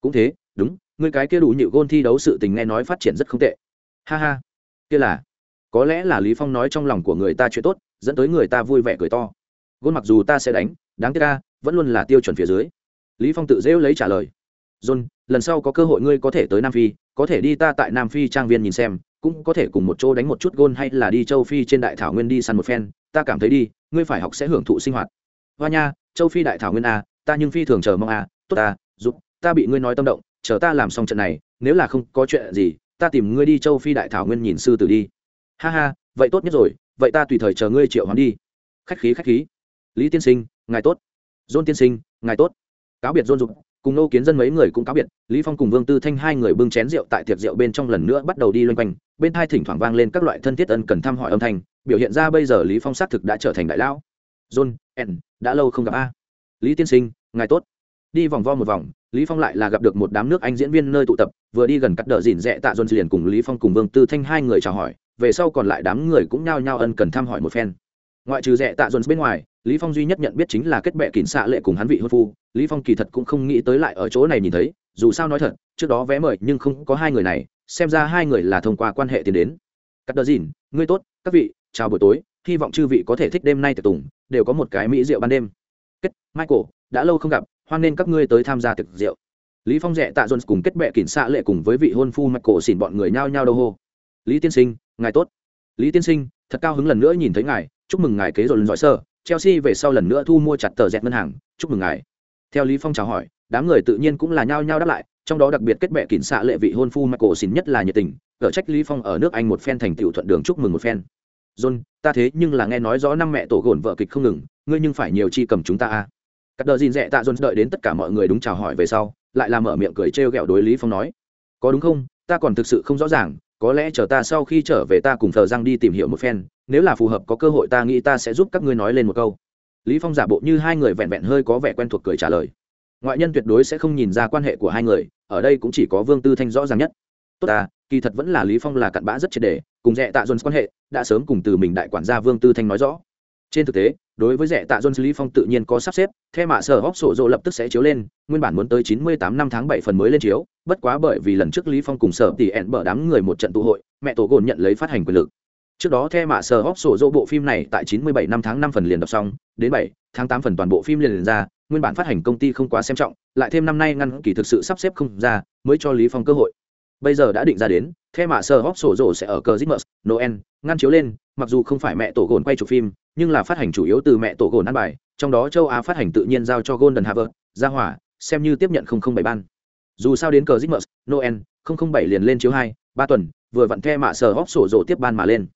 Speaker 1: Cũng thế, đúng người cái kia đủ nhịu gôn thi đấu sự tình nghe nói phát triển rất không tệ. Ha ha, kia là, có lẽ là lý phong nói trong lòng của người ta chuyện tốt, dẫn tới người ta vui vẻ cười to. Gôn mặc dù ta sẽ đánh, đáng tiếc ta vẫn luôn là tiêu chuẩn phía dưới. Lý phong tự dễ lấy trả lời john, lần sau có cơ hội ngươi có thể tới nam phi, có thể đi ta tại nam phi trang viên nhìn xem, cũng có thể cùng một chỗ đánh một chút gôn hay là đi châu phi trên đại thảo nguyên đi săn một phen, ta cảm thấy đi, ngươi phải học sẽ hưởng thụ sinh hoạt. Hoa nha, châu phi đại thảo nguyên a ta nhưng phi thường chờ mong a tốt ta, giúp, ta bị ngươi nói tâm động, chờ ta làm xong trận này, nếu là không có chuyện gì, ta tìm ngươi đi châu phi đại thảo nguyên nhìn sư tử đi. Ha ha, vậy tốt nhất rồi, vậy ta tùy thời chờ ngươi triệu hoán đi. Khách khí khách khí. Lý tiên sinh, ngài tốt. Dôn tiên sinh, ngài tốt. Cáo biệt dôn dục cùng nô kiến dân mấy người cũng cáo biệt, lý phong cùng vương tư thanh hai người bưng chén rượu tại tiệc rượu bên trong lần nữa bắt đầu đi loanh quanh, bên hai thỉnh thoảng vang lên các loại thân thiết ân cần thăm hỏi âm thanh, biểu hiện ra bây giờ lý phong xác thực đã trở thành đại lão. John n đã lâu không gặp a. Lý tiên sinh, ngài tốt. Đi vòng vo một vòng, lý phong lại là gặp được một đám nước anh diễn viên nơi tụ tập, vừa đi gần cắt đờ dìn rẽ tạ john liền cùng lý phong cùng vương tư thanh hai người chào hỏi, về sau còn lại đám người cũng nhao nhao ân cần thăm hỏi một phen. Ngoại trừ rẽ tạ john bên ngoài lý phong duy nhất nhận biết chính là kết bệ kín xạ lệ cùng hắn vị hôn phu. Lý phong kỳ thật cũng không nghĩ tới lại ở chỗ này nhìn thấy. Dù sao nói thật, trước đó vé mời nhưng không có hai người này, xem ra hai người là thông qua quan hệ tiến đến. Cắt đờ dìn, ngươi tốt, các vị, chào buổi tối. Hy vọng chư vị có thể thích đêm nay tiệc tùng, đều có một cái mỹ rượu ban đêm. Kết, michael, đã lâu không gặp, hoan nên các ngươi tới tham gia tiệc rượu. Lý phong rẻ tạ jones cùng kết bệ kín xạ lệ cùng với vị hôn phu michael xỉn bọn người nhao nhao đâu hô. Lý tiên sinh, ngài tốt. Lý tiên sinh, thật cao hứng lần nữa nhìn thấy ngài, chúc mừng ngài kế rồi lần giỏi sơ chelsea về sau lần nữa thu mua chặt tờ dẹt ngân hàng, chúc mừng ngài. Theo lý phong chào hỏi, đám người tự nhiên cũng là nhao nhao đáp lại, trong đó đặc biệt kết bệ kín xạ lệ vị hôn phu michael xin nhất là nhiệt tình, gỡ trách lý phong ở nước anh một phen thành tựu thuận đường chúc mừng một phen. John, ta thế nhưng là nghe nói rõ năm mẹ tổ gồn vợ kịch không ngừng, ngươi nhưng phải nhiều chi cầm chúng ta a. À. cắt đờ gìn dẹ tạ john đợi đến tất cả mọi người đúng chào hỏi về sau, lại làm mở miệng cười trêu ghẹo đối lý phong nói. Có đúng không? Ta còn thực sự không rõ ràng có lẽ chờ ta sau khi trở về ta cùng thờ răng đi tìm hiểu một phen, nếu là phù hợp có cơ hội ta nghĩ ta sẽ giúp các ngươi nói lên một câu. Lý phong giả bộ như hai người vẹn vẹn hơi có vẻ quen thuộc cười trả lời. Ngoại nhân tuyệt đối sẽ không nhìn ra quan hệ của hai người, ở đây cũng chỉ có vương tư thanh rõ ràng nhất. Tốt ta, kỳ thật vẫn là lý phong là cặn bã rất triệt đề cùng dẹ tạ dồn quan hệ, đã sớm cùng từ mình đại quản gia vương tư thanh nói rõ. Trên thực tế đối với rẻ tạ John lý phong tự nhiên có sắp xếp theo mạ sở hóc sổ dỗ lập tức sẽ chiếu lên nguyên bản muốn tới 98 năm tháng 7 phần mới lên chiếu bất quá bởi vì lần trước lý phong cùng sở tỷ ẹn bở đám người một trận tụ hội mẹ tổ gồn nhận lấy phát hành quyền lực. Trước đó theo mạ sở hóc sổ dỗ bộ phim này tại 97 năm tháng 5 phần liền đọc xong đến 7 tháng 8 phần toàn bộ phim liền, liền ra nguyên bản phát hành công ty không quá xem trọng lại thêm năm nay ngăn kỳ thực sự sắp xếp không ra mới cho lý phong cơ hội. Bây giờ đã định ra đến theo mạ sở hóc sổ rộ sẽ ở cờ Christmas, Noel, ngăn chiếu lên, mặc dù không phải mẹ tổ gồn quay chụp phim, nhưng là phát hành chủ yếu từ mẹ tổ gồn ăn bài, trong đó châu Á phát hành tự nhiên giao cho Golden Harvard, ra hỏa, xem như tiếp nhận 007 ban. Dù sao đến cờ Christmas, Noel, 007 liền lên chiếu 2, 3 tuần, vừa vặn the mạ sở hóc sổ rộ tiếp ban mà lên.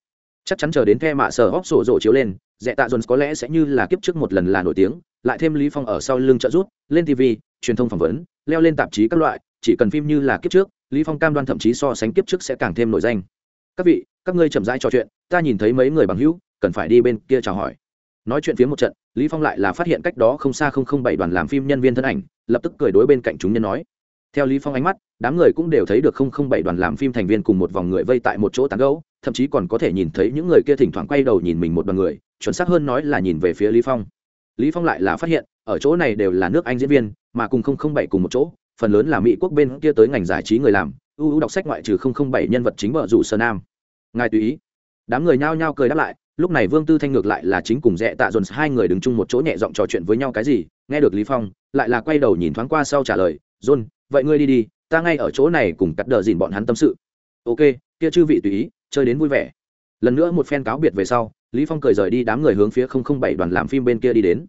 Speaker 1: Chắc chắn chờ đến the mạ sở hóc sổ rộ chiếu lên, dẹ Tạ Jones có lẽ sẽ như là kiếp trước một lần là nổi tiếng, lại thêm Lý Phong ở sau lưng trợ giúp, lên TV, truyền thông phỏng vấn, leo lên tạp chí các loại, chỉ cần phim như là kiếp trước, lý phong cam đoan thậm chí so sánh kiếp trước sẽ càng thêm nổi danh các vị, các ngươi chậm rãi trò chuyện, ta nhìn thấy mấy người bằng hữu, cần phải đi bên kia chào hỏi. Nói chuyện phía một trận, lý phong lại là phát hiện cách đó không xa không không bảy đoàn làm phim nhân viên thân ảnh, lập tức cười đối bên cạnh chúng nhân nói. Theo lý phong ánh mắt, đám người cũng đều thấy được không không bảy đoàn làm phim thành viên cùng một vòng người vây tại một chỗ tán gẫu, thậm chí còn có thể nhìn thấy những người kia thỉnh thoảng quay đầu nhìn mình một đoàn người, chuẩn xác hơn nói là nhìn về phía lý phong. Lý phong lại là phát hiện, ở chỗ này đều là nước anh diễn viên, mà cùng không không bảy cùng một chỗ, phần lớn là mỹ quốc bên kia tới ngành giải trí người làm Uu đọc sách ngoại trừ không không bảy nhân vật chính vợ rủ sơ nam. Ngài tùy ý. Đám người nhao nhao cười đáp lại, lúc này vương tư thanh ngược lại là chính cùng rẽ tạ dồn hai người đứng chung một chỗ nhẹ giọng trò chuyện với nhau cái gì, nghe được lý phong, lại là quay đầu nhìn thoáng qua sau trả lời john vậy ngươi đi đi, ta ngay ở chỗ này cùng cắt đờ dìn bọn hắn tâm sự. Ok, kia chư vị tùy ý, chơi đến vui vẻ. Lần nữa một phen cáo biệt về sau, lý phong cười rời đi đám người hướng phía không không bảy đoàn làm phim bên kia đi đến.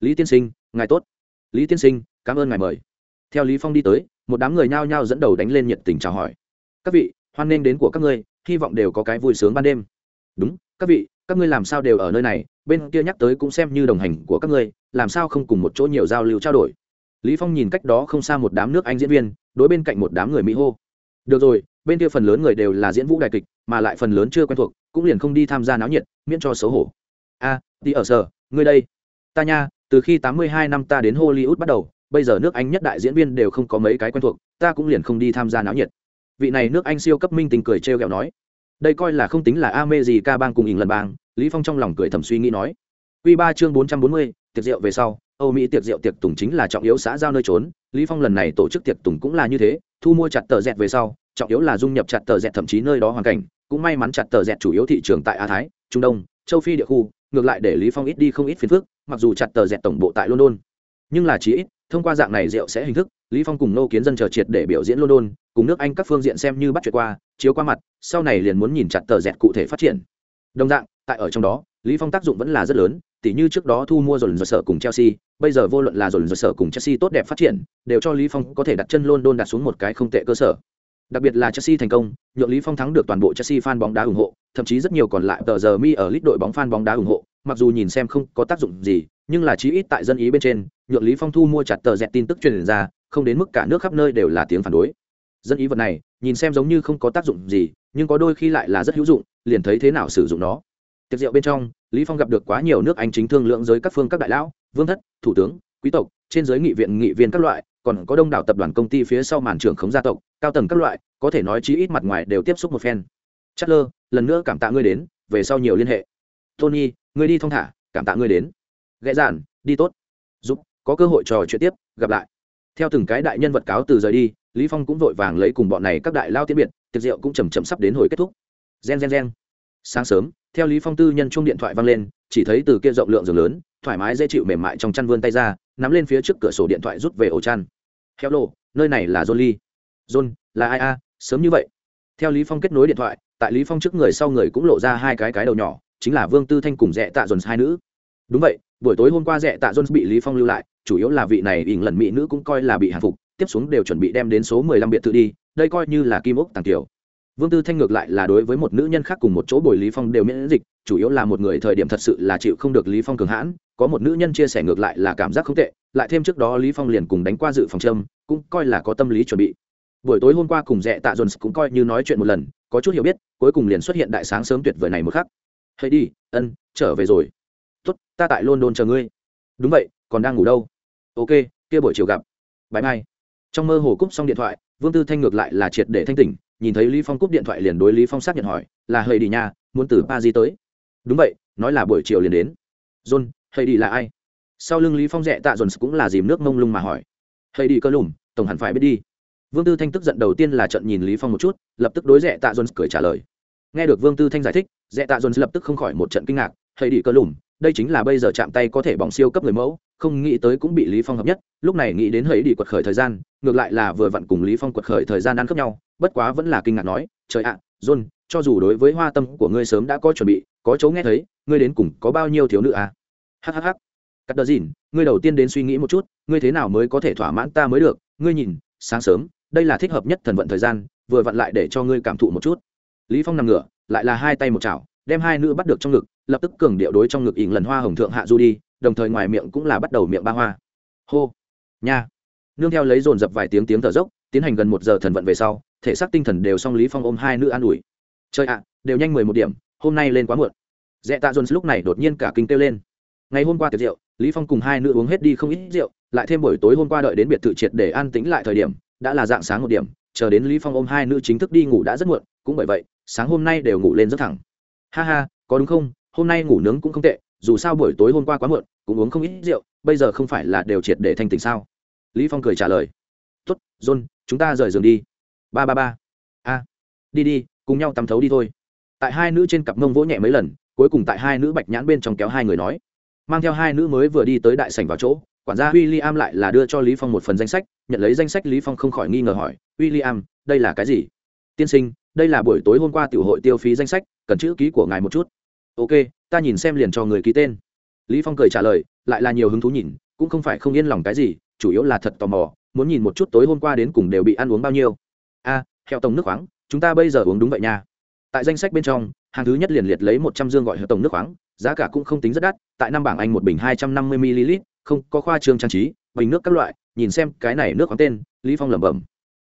Speaker 1: Lý tiên sinh, ngài tốt. Lý tiên sinh, cảm ơn ngài mời theo lý phong đi tới, một đám người nhao nhao dẫn đầu đánh lên nhiệt tình chào hỏi. Các vị, hoan nghênh đến của các ngươi, hy vọng đều có cái vui sướng ban đêm. Đúng, các vị, các ngươi làm sao đều ở nơi này, bên kia nhắc tới cũng xem như đồng hành của các ngươi, làm sao không cùng một chỗ nhiều giao lưu trao đổi? Lý phong nhìn cách đó không xa một đám nước anh diễn viên, đối bên cạnh một đám người mỹ hô. Được rồi, bên kia phần lớn người đều là diễn vũ đại kịch, mà lại phần lớn chưa quen thuộc, cũng liền không đi tham gia náo nhiệt, miễn cho xấu hổ. A, đi ở sở, ngươi đây. Ta nha, từ khi tám mươi hai năm ta đến hollywood bắt đầu bây giờ nước anh nhất đại diễn viên đều không có mấy cái quen thuộc, ta cũng liền không đi tham gia náo nhiệt. Vị này nước anh siêu cấp minh tình cười trêu ghẹo nói. Đây coi là không tính là a mê gì ca bang cùng ỉn lần bang, lý phong trong lòng cười thầm suy nghĩ nói. Quy ba chương bốn trăm bốn mươi, tiệc rượu về sau, âu mỹ tiệc rượu tiệc tùng chính là trọng yếu xã giao nơi trốn, lý phong lần này tổ chức tiệc tùng cũng là như thế, thu mua chặt tờ dẹt về sau, trọng yếu là dung nhập chặt tờ dẹt thậm chí nơi đó hoàn cảnh, cũng may mắn chặt tờ dẹt chủ yếu thị trường tại a thái, trung đông, châu phi địa khu, ngược lại để lý phong ít đi không ít phiền phức, mặc dù chặt tờ dẹt tổng bộ tại london, nhưng là chỉ ít thông qua dạng này rượu sẽ hình thức, lý phong cùng nô kiến dân chờ triệt để biểu diễn london, cùng nước anh các phương diện xem như bắt chuyện qua, chiếu qua mặt, sau này liền muốn nhìn chặt tờ dẹt cụ thể phát triển. Đồng dạng, tại ở trong đó, lý phong tác dụng vẫn là rất lớn, tỉ như trước đó thu mua dồn dồn sở cùng chelsea, bây giờ vô luận là dồn dồn sở cùng chelsea tốt đẹp phát triển, đều cho lý phong có thể đặt chân london đặt xuống một cái không tệ cơ sở. Đặc biệt là chelsea thành công, nhượng lý phong thắng được toàn bộ chelsea fan bóng đá ủng hộ, thậm chí rất nhiều còn lại tờ giờ mi ở lít đội bóng fan bóng đá ủng hộ, mặc dù nhìn xem không có tác dụng gì nhưng là chí ít tại dân ý bên trên, nhượng lý phong thu mua chặt tờ dẹt tin tức truyền ra, không đến mức cả nước khắp nơi đều là tiếng phản đối. Dân ý vật này, nhìn xem giống như không có tác dụng gì, nhưng có đôi khi lại là rất hữu dụng, liền thấy thế nào sử dụng nó. Tiệc rượu bên trong, lý phong gặp được quá nhiều nước anh chính thương lượng giới các phương các đại lão, vương thất, thủ tướng, quý tộc, trên giới nghị viện, nghị viên các loại, còn có đông đảo tập đoàn công ty phía sau màn trưởng khống gia tộc, cao tầng các loại, có thể nói chí ít mặt ngoài đều tiếp xúc một phen. Chất lơ lần nữa cảm tạ ngươi đến, về sau nhiều liên hệ. Tony, ngươi đi thong thả, cảm tạ ngươi đến ghé giản, đi tốt. Giúp, có cơ hội trò chuyện tiếp, gặp lại. Theo từng cái đại nhân vật cáo từ rời đi, lý phong cũng vội vàng lấy cùng bọn này các đại lao tiễn biệt, tiệc rượu cũng chầm chậm sắp đến hồi kết thúc. Gen gen gen. Sáng sớm, theo lý phong tư nhân chung điện thoại vang lên, chỉ thấy từ kia rộng lượng giường lớn, thoải mái dễ chịu mềm mại trong chăn vươn tay ra, nắm lên phía trước cửa sổ điện thoại rút về ổ chăn. Hello, nơi này là john lee. John, là ai a? Sớm như vậy. Theo lý phong kết nối điện thoại, tại lý phong trước người sau người cũng lộ ra hai cái cái đầu nhỏ, chính là vương tư thanh cùng rẽ tạ dồn hai nữ. Đúng vậy buổi tối hôm qua rẻ tạ jones bị lý phong lưu lại, chủ yếu là vị này ỉn lần mỹ nữ cũng coi là bị hạ phục, tiếp xuống đều chuẩn bị đem đến số mười lăm biệt thự đi, đây coi như là kim ốc tàng tiểu. Vương tư thanh ngược lại là đối với một nữ nhân khác cùng một chỗ bồi lý phong đều miễn dịch, chủ yếu là một người thời điểm thật sự là chịu không được lý phong cường hãn, có một nữ nhân chia sẻ ngược lại là cảm giác không tệ, lại thêm trước đó lý phong liền cùng đánh qua dự phòng châm, cũng coi là có tâm lý chuẩn bị. Buổi tối hôm qua cùng rẻ tạ jones cũng coi như nói chuyện một lần, có chút hiểu biết, cuối cùng liền xuất hiện đại sáng sớm tuyệt vời này một khắc. Hãy đi, ân, trở về rồi tốt, ta tại london chờ ngươi. Đúng vậy, còn đang ngủ đâu? Ok, kia buổi chiều gặp. Bãi mai trong mơ hồ cúp xong điện thoại, vương tư thanh ngược lại là triệt để thanh tỉnh, nhìn thấy lý phong cúp điện thoại liền đối lý phong xác nhận hỏi, là hơi đi nha, muốn từ pa di tới? Đúng vậy, nói là buổi chiều liền đến. John hơi đi là ai? Sau lưng lý phong rẽ tạ dồn cũng là dìm nước mông lung mà hỏi. Hơi đi cơ lùm, tổng hẳn phải biết đi. Vương tư thanh tức giận đầu tiên là trận nhìn lý phong một chút, lập tức đối rẽ tạ dồn cười trả lời. Nghe được vương tư thanh giải thích rẽ tạ dồn lập tức không khỏi một trận kinh ngạc. Hơi đi cơ lùm đây chính là bây giờ chạm tay có thể bỏng siêu cấp người mẫu, không nghĩ tới cũng bị lý phong hợp nhất. Lúc này nghĩ đến hơi đi quật khởi thời gian, ngược lại là vừa vặn cùng lý phong quật khởi thời gian ăn khớp nhau, bất quá vẫn là kinh ngạc nói, trời ạ, john, cho dù đối với hoa tâm của ngươi sớm đã có chuẩn bị, có chỗ nghe thấy, ngươi đến cùng có bao nhiêu thiếu nữ à? Hhh cắt đờ dìn, ngươi đầu tiên đến suy nghĩ một chút, ngươi thế nào mới có thể thỏa mãn ta mới được? Ngươi nhìn, sáng sớm, đây là thích hợp nhất thần vận thời gian, vừa vặn lại để cho ngươi cảm thụ một chút. Lý phong nằm ngửa, lại là hai tay một chảo đem hai nữ bắt được trong ngực, lập tức cường điệu đối trong ngực ỉn lần hoa hồng thượng hạ du đi, đồng thời ngoài miệng cũng là bắt đầu miệng ba hoa. Hô, nha. Nương theo lấy dồn dập vài tiếng tiếng thở dốc, tiến hành gần một giờ thần vận về sau, thể xác tinh thần đều xong lý phong ôm hai nữ an ủi. Trời ạ, đều nhanh mười một điểm, hôm nay lên quá muộn. Dẹ tạ dồn lúc này đột nhiên cả kinh kêu lên. Ngày hôm qua tiệc rượu, lý phong cùng hai nữ uống hết đi không ít rượu, lại thêm buổi tối hôm qua đợi đến biệt thự triệt để an tĩnh lại thời điểm, đã là dạng sáng một điểm, chờ đến lý phong ôm hai nữ chính thức đi ngủ đã rất muộn, cũng bởi vậy, sáng hôm nay đều ngủ lên rất thẳng ha ha có đúng không? Hôm nay ngủ nướng cũng không tệ dù sao buổi tối hôm qua quá muộn cũng uống không ít rượu bây giờ không phải là đều triệt để thanh tỉnh sao? Lý phong cười trả lời. Tốt john chúng ta rời giường đi. Ba ba ba. A. Đi đi cùng nhau tắm thấu đi thôi. Tại hai nữ trên cặp mông vỗ nhẹ mấy lần cuối cùng tại hai nữ bạch nhãn bên trong kéo hai người nói. Mang theo hai nữ mới vừa đi tới đại sảnh vào chỗ quản gia William lại là đưa cho Lý Phong một phần danh sách, nhận lấy danh sách Lý Phong không khỏi nghi ngờ hỏi, "William, đây là cái gì?" "Tiên sinh, đây là buổi tối hôm qua tiểu hội tiêu phí danh sách, cần chữ ký của ngài một chút." "Ok, ta nhìn xem liền cho người ký tên." Lý Phong cười trả lời, lại là nhiều hứng thú nhìn, cũng không phải không yên lòng cái gì, chủ yếu là thật tò mò, muốn nhìn một chút tối hôm qua đến cùng đều bị ăn uống bao nhiêu. "A, à, theo tổng nước khoáng, chúng ta bây giờ uống đúng vậy nha." Tại danh sách bên trong, hàng thứ nhất liền liệt lấy một trăm dương gọi hợp tổng nước khoáng, giá cả cũng không tính rất đắt, tại năm bảng Anh một bình hai trăm năm mươi ml, không có khoa trương trang trí bình nước các loại nhìn xem cái này nước khoáng tên lý phong lẩm bẩm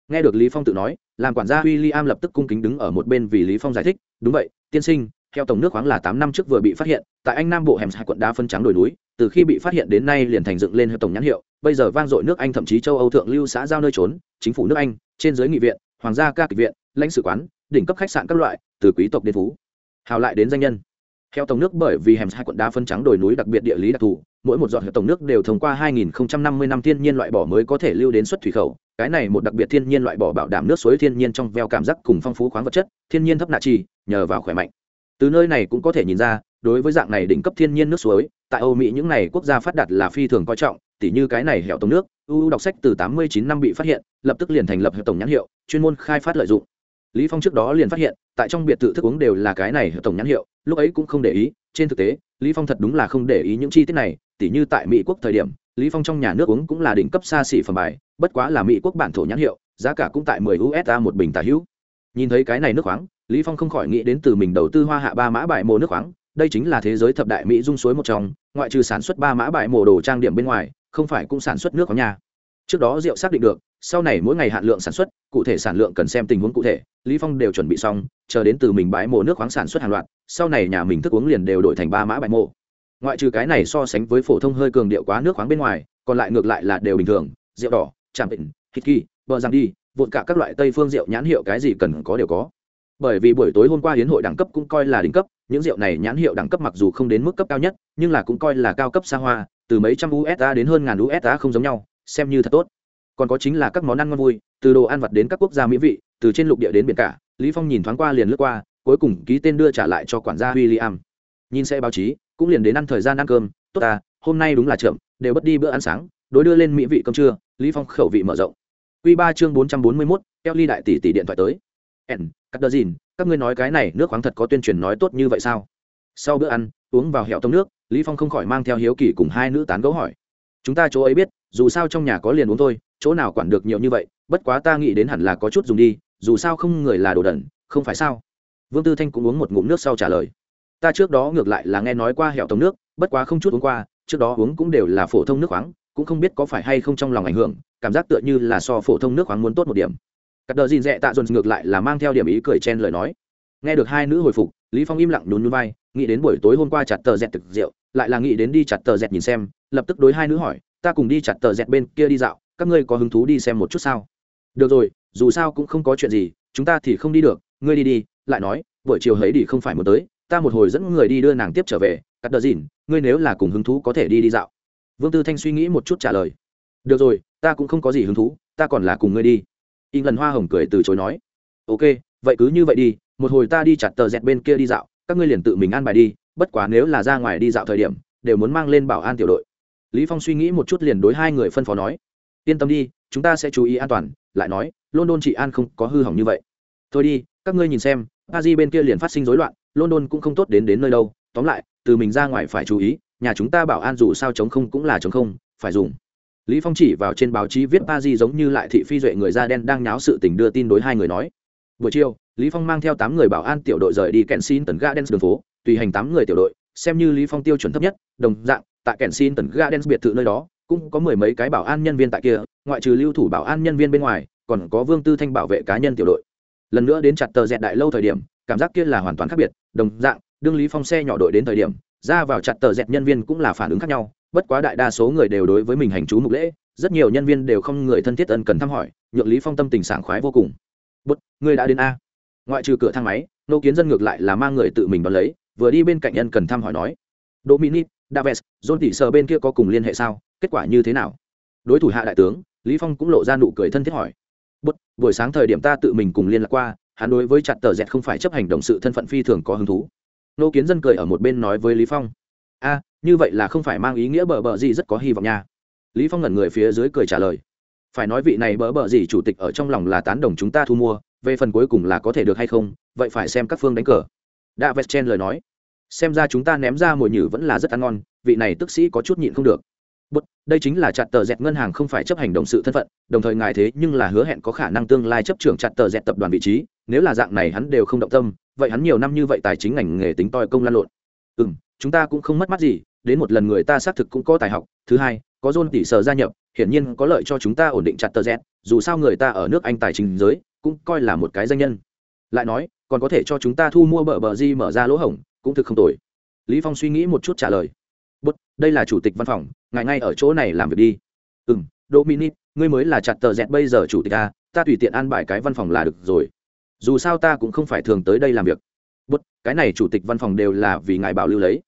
Speaker 1: nghe được lý phong tự nói, làm quản gia William lập tức cung kính đứng ở một bên vì lý phong giải thích, đúng vậy, tiên sinh, theo tổng nước khoáng là tám năm trước vừa bị phát hiện, tại anh nam bộ hẻm hai quận đá phân trắng đồi núi, từ khi bị phát hiện đến nay liền thành dựng lên hệ tổng nhãn hiệu, bây giờ vang dội nước anh thậm chí châu âu thượng lưu xã giao nơi trốn, chính phủ nước anh, trên giới nghị viện, hoàng gia ca kịch viện, lãnh sự quán, đỉnh cấp khách sạn các loại, từ quý tộc đến phú. Hào lại đến danh nhân. Heo tổng nước bởi vì hẻm hai quận đá phân trắng đồi núi đặc biệt địa lý đặc thù, mỗi một giọt heo tổng nước đều thông qua 2050 năm thiên nhiên loại bỏ mới có thể lưu đến xuất thủy khẩu. Cái này một đặc biệt thiên nhiên loại bỏ bảo đảm nước suối thiên nhiên trong veo cảm giác cùng phong phú khoáng vật chất, thiên nhiên thấp nạ trì, nhờ vào khỏe mạnh. Từ nơi này cũng có thể nhìn ra, đối với dạng này đỉnh cấp thiên nhiên nước suối, tại âu mỹ những này quốc gia phát đạt là phi thường coi trọng, tỉ như cái này hẻo tổng nước uu đọc sách từ 89 năm bị phát hiện, lập tức liền thành lập hiệu tổng nhãn hiệu, chuyên môn khai phát lợi dụng lý phong trước đó liền phát hiện, tại trong biệt thự thức uống đều là cái này tổng nhãn hiệu, lúc ấy cũng không để ý, trên thực tế, lý phong thật đúng là không để ý những chi tiết này, tỉ như tại mỹ quốc thời điểm, lý phong trong nhà nước uống cũng là đỉnh cấp xa xỉ phẩm bài, bất quá là mỹ quốc bản thổ nhãn hiệu, giá cả cũng tại 10 usd một bình tà hữu. Nhìn thấy cái này nước khoáng, lý phong không khỏi nghĩ đến từ mình đầu tư hoa hạ ba mã bài mồ nước khoáng, đây chính là thế giới thập đại mỹ dung suối một trong, ngoại trừ sản xuất ba mã bài mồ đồ trang điểm bên ngoài, không phải cũng sản xuất nước khoáng nhà trước đó rượu xác định được sau này mỗi ngày hạn lượng sản xuất, cụ thể sản lượng cần xem tình huống cụ thể. Lý phong đều chuẩn bị xong, chờ đến từ mình bãi mộ nước khoáng sản xuất hàng loạt, sau này nhà mình thức uống liền đều đổi thành ba mã bãi mộ. Ngoại trừ cái này so sánh với phổ thông hơi cường điệu quá nước khoáng bên ngoài, còn lại ngược lại là đều bình thường, rượu đỏ, tràm bệnh hít kỳ bờ giang đi, vụn cả các loại tây phương rượu nhãn hiệu cái gì cần có đều có. Bởi vì buổi tối hôm qua hiến hội đẳng cấp cũng coi là đỉnh cấp, những rượu này nhãn hiệu đẳng cấp mặc dù không đến mức cấp cao nhất, nhưng là cũng coi là cao cấp xa hoa, từ mấy trăm usd đến hơn ngàn usd không giống nhau, xem như thật tốt còn có chính là các món ăn ngon vui từ đồ ăn vặt đến các quốc gia mỹ vị từ trên lục địa đến biển cả lý phong nhìn thoáng qua liền lướt qua cuối cùng ký tên đưa trả lại cho quản gia William. nhìn xe báo chí cũng liền đến ăn thời gian ăn cơm tốt ta hôm nay đúng là chậm đều bất đi bữa ăn sáng đối đưa lên mỹ vị cơm trưa. Lý phong khẩu vị mở rộng. Quy ba chương bốn trăm bốn mươi 441, Kelly đại tỷ tỷ điện thoại tới. Ẻn cắt đơ dìn các ngươi nói cái này nước khoáng thật có tuyên truyền nói tốt như vậy sao? Sau bữa ăn uống vào hẻo tông nước lý phong không khỏi mang theo hiếu kỳ cùng hai nữ tán gẫu hỏi. Chúng ta chỗ ấy biết dù sao trong nhà có liền uống thôi, chỗ nào quản được nhiều như vậy, bất quá ta nghĩ đến hẳn là có chút dùng đi, dù sao không người là đồ đẩn không phải sao? Vương tư thanh cũng uống một ngụm nước sau trả lời. Ta trước đó ngược lại là nghe nói qua hẹo tống nước, bất quá không chút uống qua, trước đó uống cũng đều là phổ thông nước khoáng, cũng không biết có phải hay không trong lòng ảnh hưởng, cảm giác tựa như là so phổ thông nước khoáng muốn tốt một điểm. Cắt đờ dìn dẹ tạ dồn ngược lại là mang theo điểm ý cười chen lời nói. Nghe được hai nữ hồi phục, lý phong im lặng nhún nhún vai, nghĩ đến buổi tối hôm qua chặt tờ dẹt thực rượu, lại là nghĩ đến đi chặt tờ dẹt nhìn xem, lập tức đối hai nữ hỏi ta cùng đi chặt tờ dẹt bên kia đi dạo, các ngươi có hứng thú đi xem một chút sao? Được rồi, dù sao cũng không có chuyện gì, chúng ta thì không đi được, ngươi đi đi, lại nói, buổi chiều hấy đi không phải muốn tới, ta một hồi dẫn người đi đưa nàng tiếp trở về, cắt đờ dìn ngươi nếu là cùng hứng thú có thể đi đi dạo. Vương tư thanh suy nghĩ một chút trả lời. Được rồi, ta cũng không có gì hứng thú, ta còn là cùng ngươi đi. In lần hoa hồng cười từ chối nói. Ok, vậy cứ như vậy đi, một hồi ta đi chặt tờ dẹt bên kia đi dạo, các ngươi liền tự mình ăn bài đi, bất quá nếu là ra ngoài đi dạo thời điểm, đều muốn mang lên bảo an tiểu đội lý phong suy nghĩ một chút liền đối hai người phân phó nói, yên tâm đi, chúng ta sẽ chú ý an toàn. Lại nói, london chị an không có hư hỏng như vậy. Thôi đi, các ngươi nhìn xem, paris bên kia liền phát sinh rối loạn, london cũng không tốt đến đến nơi đâu. Tóm lại, từ mình ra ngoài phải chú ý, nhà chúng ta bảo an dù sao chống không cũng là chống không, phải dùng. Lý phong chỉ vào trên báo chí viết paris giống như lại thị phi duệ người da đen đang nháo sự tình đưa tin đối hai người nói. Buổi chiều, lý phong mang theo tám người bảo an tiểu đội rời đi kensington gardens đường phố, tùy hành tám người tiểu đội, xem như lý phong tiêu chuẩn thấp nhất, đồng dạng tại kensington gardens biệt thự nơi đó, cũng có mười mấy cái bảo an nhân viên tại kia, ngoại trừ lưu thủ bảo an nhân viên bên ngoài, còn có vương tư thanh bảo vệ cá nhân tiểu đội. Lần nữa đến chặt tờ dẹt đại lâu thời điểm, cảm giác kia là hoàn toàn khác biệt, đồng dạng, đương lý phong xe nhỏ đội đến thời điểm, ra vào chặt tờ dẹt nhân viên cũng là phản ứng khác nhau, bất quá đại đa số người đều đối với mình hành chú mục lễ, rất nhiều nhân viên đều không người thân thiết ân cần thăm hỏi, nhượng lý phong tâm tình sảng khoái vô cùng. Bất người đã đến a? Ngoại trừ cửa thang máy, nô kiến dân ngược lại là mang người tự mình đón lấy, vừa đi bên cạnh ân cần thăm hỏi nói. Dominic Davies, john tỷ sở bên kia có cùng liên hệ sao? Kết quả như thế nào? Đối thủ hạ đại tướng lý phong cũng lộ ra nụ cười thân thiết hỏi. Bất, buổi sáng thời điểm ta tự mình cùng liên lạc qua hắn đối với chặt tờ dẹt không phải chấp hành động sự thân phận phi thường có hứng thú. Nô kiến dân cười ở một bên nói với lý phong. A như vậy là không phải mang ý nghĩa bờ bờ gì rất có hy vọng nha. Lý phong ngẩn người phía dưới cười trả lời. Phải nói vị này bỡ bỡ gì chủ tịch ở trong lòng là tán đồng chúng ta thu mua về phần cuối cùng là có thể được hay không vậy phải xem các phương đánh cờ. Đa vest chen lời nói xem ra chúng ta ném ra mồi nhử vẫn là rất ăn ngon vị này tức sĩ có chút nhịn không được. Bút, đây chính là chặt tờ dẹt ngân hàng không phải chấp hành động sự thân phận đồng thời ngài thế nhưng là hứa hẹn có khả năng tương lai chấp trưởng chặt tờ dẹt tập đoàn vị trí nếu là dạng này hắn đều không động tâm vậy hắn nhiều năm như vậy tài chính ngành nghề tính toi công lan lộn. Ừ chúng ta cũng không mất mát gì đến một lần người ta xác thực cũng có tài học thứ hai có dôn tỷ sở gia nhập hiển nhiên có lợi cho chúng ta ổn định chặt tờ z dù sao người ta ở nước anh tài chính giới cũng coi là một cái danh nhân. Lại nói còn có thể cho chúng ta thu mua bờ bờ di mở ra lỗ hổng cũng thực không tồi. Lý phong suy nghĩ một chút trả lời. Bút, đây là chủ tịch văn phòng, ngài ngay ở chỗ này làm việc đi. Ừm, dominic, ngươi mới là chặt tờ dẹt bây giờ chủ tịch a ta tùy tiện an bài cái văn phòng là được rồi. Dù sao ta cũng không phải thường tới đây làm việc. Bút, cái này chủ tịch văn phòng đều là vì ngài bảo lưu lấy.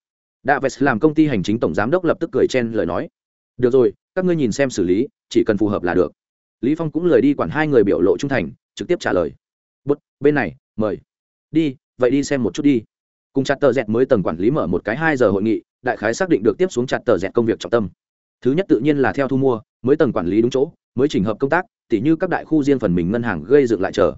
Speaker 1: Đạ vest làm công ty hành chính tổng giám đốc lập tức cười chen lời nói. Được rồi, các ngươi nhìn xem xử lý, chỉ cần phù hợp là được. Lý phong cũng lời đi quản hai người biểu lộ trung thành, trực tiếp trả lời. Bút, bên này, mời. Đi, vậy đi xem một chút đi cùng chặt tờ dẹt mới tầng quản lý mở một cái hai giờ hội nghị, đại khái xác định được tiếp xuống chặt tờ dẹt công việc trọng tâm. Thứ nhất tự nhiên là theo thu mua, mới tầng quản lý đúng chỗ, mới chỉnh hợp công tác, tỉ như các đại khu riêng phần mình ngân hàng gây dựng lại chờ.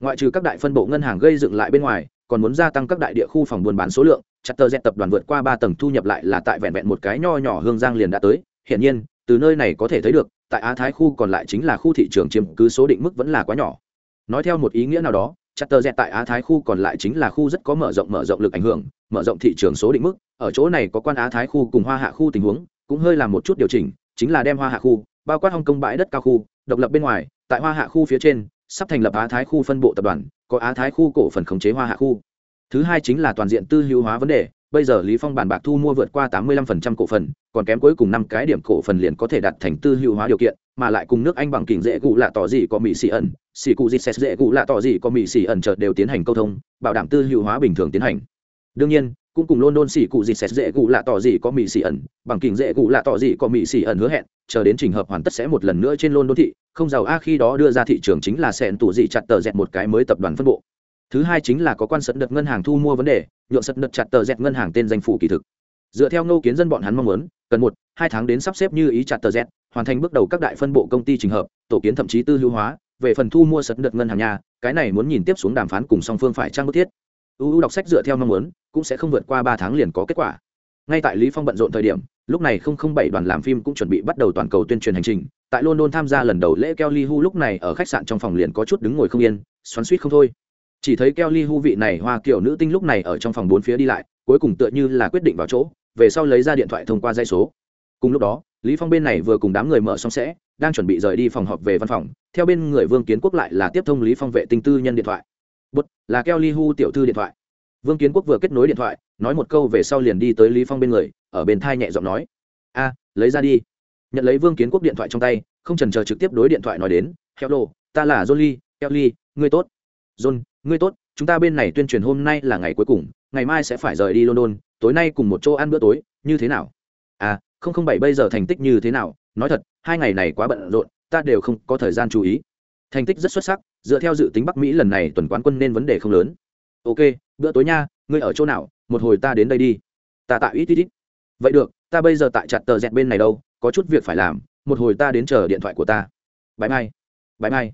Speaker 1: Ngoại trừ các đại phân bộ ngân hàng gây dựng lại bên ngoài, còn muốn gia tăng các đại địa khu phòng buôn bán số lượng, chặt tờ dẹt tập đoàn vượt qua ba tầng thu nhập lại là tại vẹn vẹn một cái nho nhỏ hương giang liền đã tới. Hiện nhiên, từ nơi này có thể thấy được, tại á thái khu còn lại chính là khu thị trường chiếm cứ số định mức vẫn là quá nhỏ. Nói theo một ý nghĩa nào đó chặt tờ dẹt tại á thái khu còn lại chính là khu rất có mở rộng mở rộng lực ảnh hưởng, mở rộng thị trường số định mức. Ở chỗ này có quan á thái khu cùng hoa hạ khu tình huống, cũng hơi làm một chút điều chỉnh, chính là đem hoa hạ khu bao quát hong kông bãi đất cao khu, độc lập bên ngoài, tại hoa hạ khu phía trên, sắp thành lập á thái khu phân bộ tập đoàn, có á thái khu cổ phần khống chế hoa hạ khu. Thứ hai chính là toàn diện tư hữu hóa vấn đề, bây giờ lý phong bản bạc thu mua vượt qua 85% cổ phần, còn kém cuối cùng năm cái điểm cổ phần liền có thể đạt thành tư hữu hóa điều kiện mà lại cùng nước anh bằng kỉnh dễ cụ lạ tỏ gì có mỹ xì ẩn, xì cụ dịt xét dễ cụ lạ tỏ gì có mỹ xì ẩn chợt đều tiến hành câu thông, bảo đảm tư hữu hóa bình thường tiến hành. Đương nhiên, cũng cùng london xì cụ dịt xét dễ cụ lạ tỏ gì có mỹ xì ẩn, bằng kỉnh dễ cụ lạ tỏ gì có mỹ xì ẩn hứa hẹn, chờ đến trình hợp hoàn tất sẽ một lần nữa trên london thị, không giàu a khi đó đưa ra thị trường chính là sẹn tủ dị chặt tờ dẹt một cái mới tập đoàn phân bộ. Thứ hai chính là có quan sận đợt ngân hàng thu mua vấn đề, nhượng sật đợt chặt tờ dẹt ngân hàng tên danh phủ kỳ thực. Dựa theo ngô kiến dân bọn hắn mong muốn, cần một, hai tháng đến sắp xếp như ý chặt tờ dẹt hoàn thành bước đầu các đại phân bộ công ty trình hợp, tổ kiến thậm chí tư hữu hóa, về phần thu mua sật đợt ngân hàng nhà, cái này muốn nhìn tiếp xuống đàm phán cùng song phương phải trang bức thiết. Uu đọc sách dựa theo mong muốn, cũng sẽ không vượt qua ba tháng liền có kết quả. Ngay tại lý phong bận rộn thời điểm, lúc này không không bảy đoàn làm phim cũng chuẩn bị bắt đầu toàn cầu tuyên truyền hành trình. Tại london tham gia lần đầu lễ kelly hu lúc này ở khách sạn trong phòng liền có chút đứng ngồi không yên, xoắn suýt không thôi. Chỉ thấy kelly hu vị này hoa kiểu nữ tinh lúc này ở trong phòng bốn phía đi lại, cuối cùng tựa như là quyết định vào chỗ, về sau lấy ra điện thoại thông qua dây số. Cùng lúc đó lý phong bên này vừa cùng đám người mở xong sẽ, đang chuẩn bị rời đi phòng họp về văn phòng, theo bên người vương kiến quốc lại là tiếp thông lý phong vệ tinh tư nhân điện thoại. Bút là kelly hu tiểu thư điện thoại. Vương kiến quốc vừa kết nối điện thoại, nói một câu về sau liền đi tới lý phong bên người, ở bên thai nhẹ giọng nói. A, lấy ra đi. Nhận lấy vương kiến quốc điện thoại trong tay, không chần chờ trực tiếp đối điện thoại nói đến hello ta là john lee kelly ngươi tốt. John, ngươi tốt, chúng ta bên này tuyên truyền hôm nay là ngày cuối cùng, ngày mai sẽ phải rời đi london, tối nay cùng một chỗ ăn bữa tối, như thế nào? À không không bảy bây giờ thành tích như thế nào? Nói thật, hai ngày này quá bận rộn, ta đều không có thời gian chú ý. Thành tích rất xuất sắc, dựa theo dự tính bắc mỹ lần này tuần quán quân nên vấn đề không lớn. Ok, bữa tối nha, ngươi ở chỗ nào? Một hồi ta đến đây đi. Ta tạo ít ít ít. Vậy được, ta bây giờ tại chặt tờ dẹt bên này đâu, có chút việc phải làm, một hồi ta đến chờ điện thoại của ta. Bãi mai bãi mai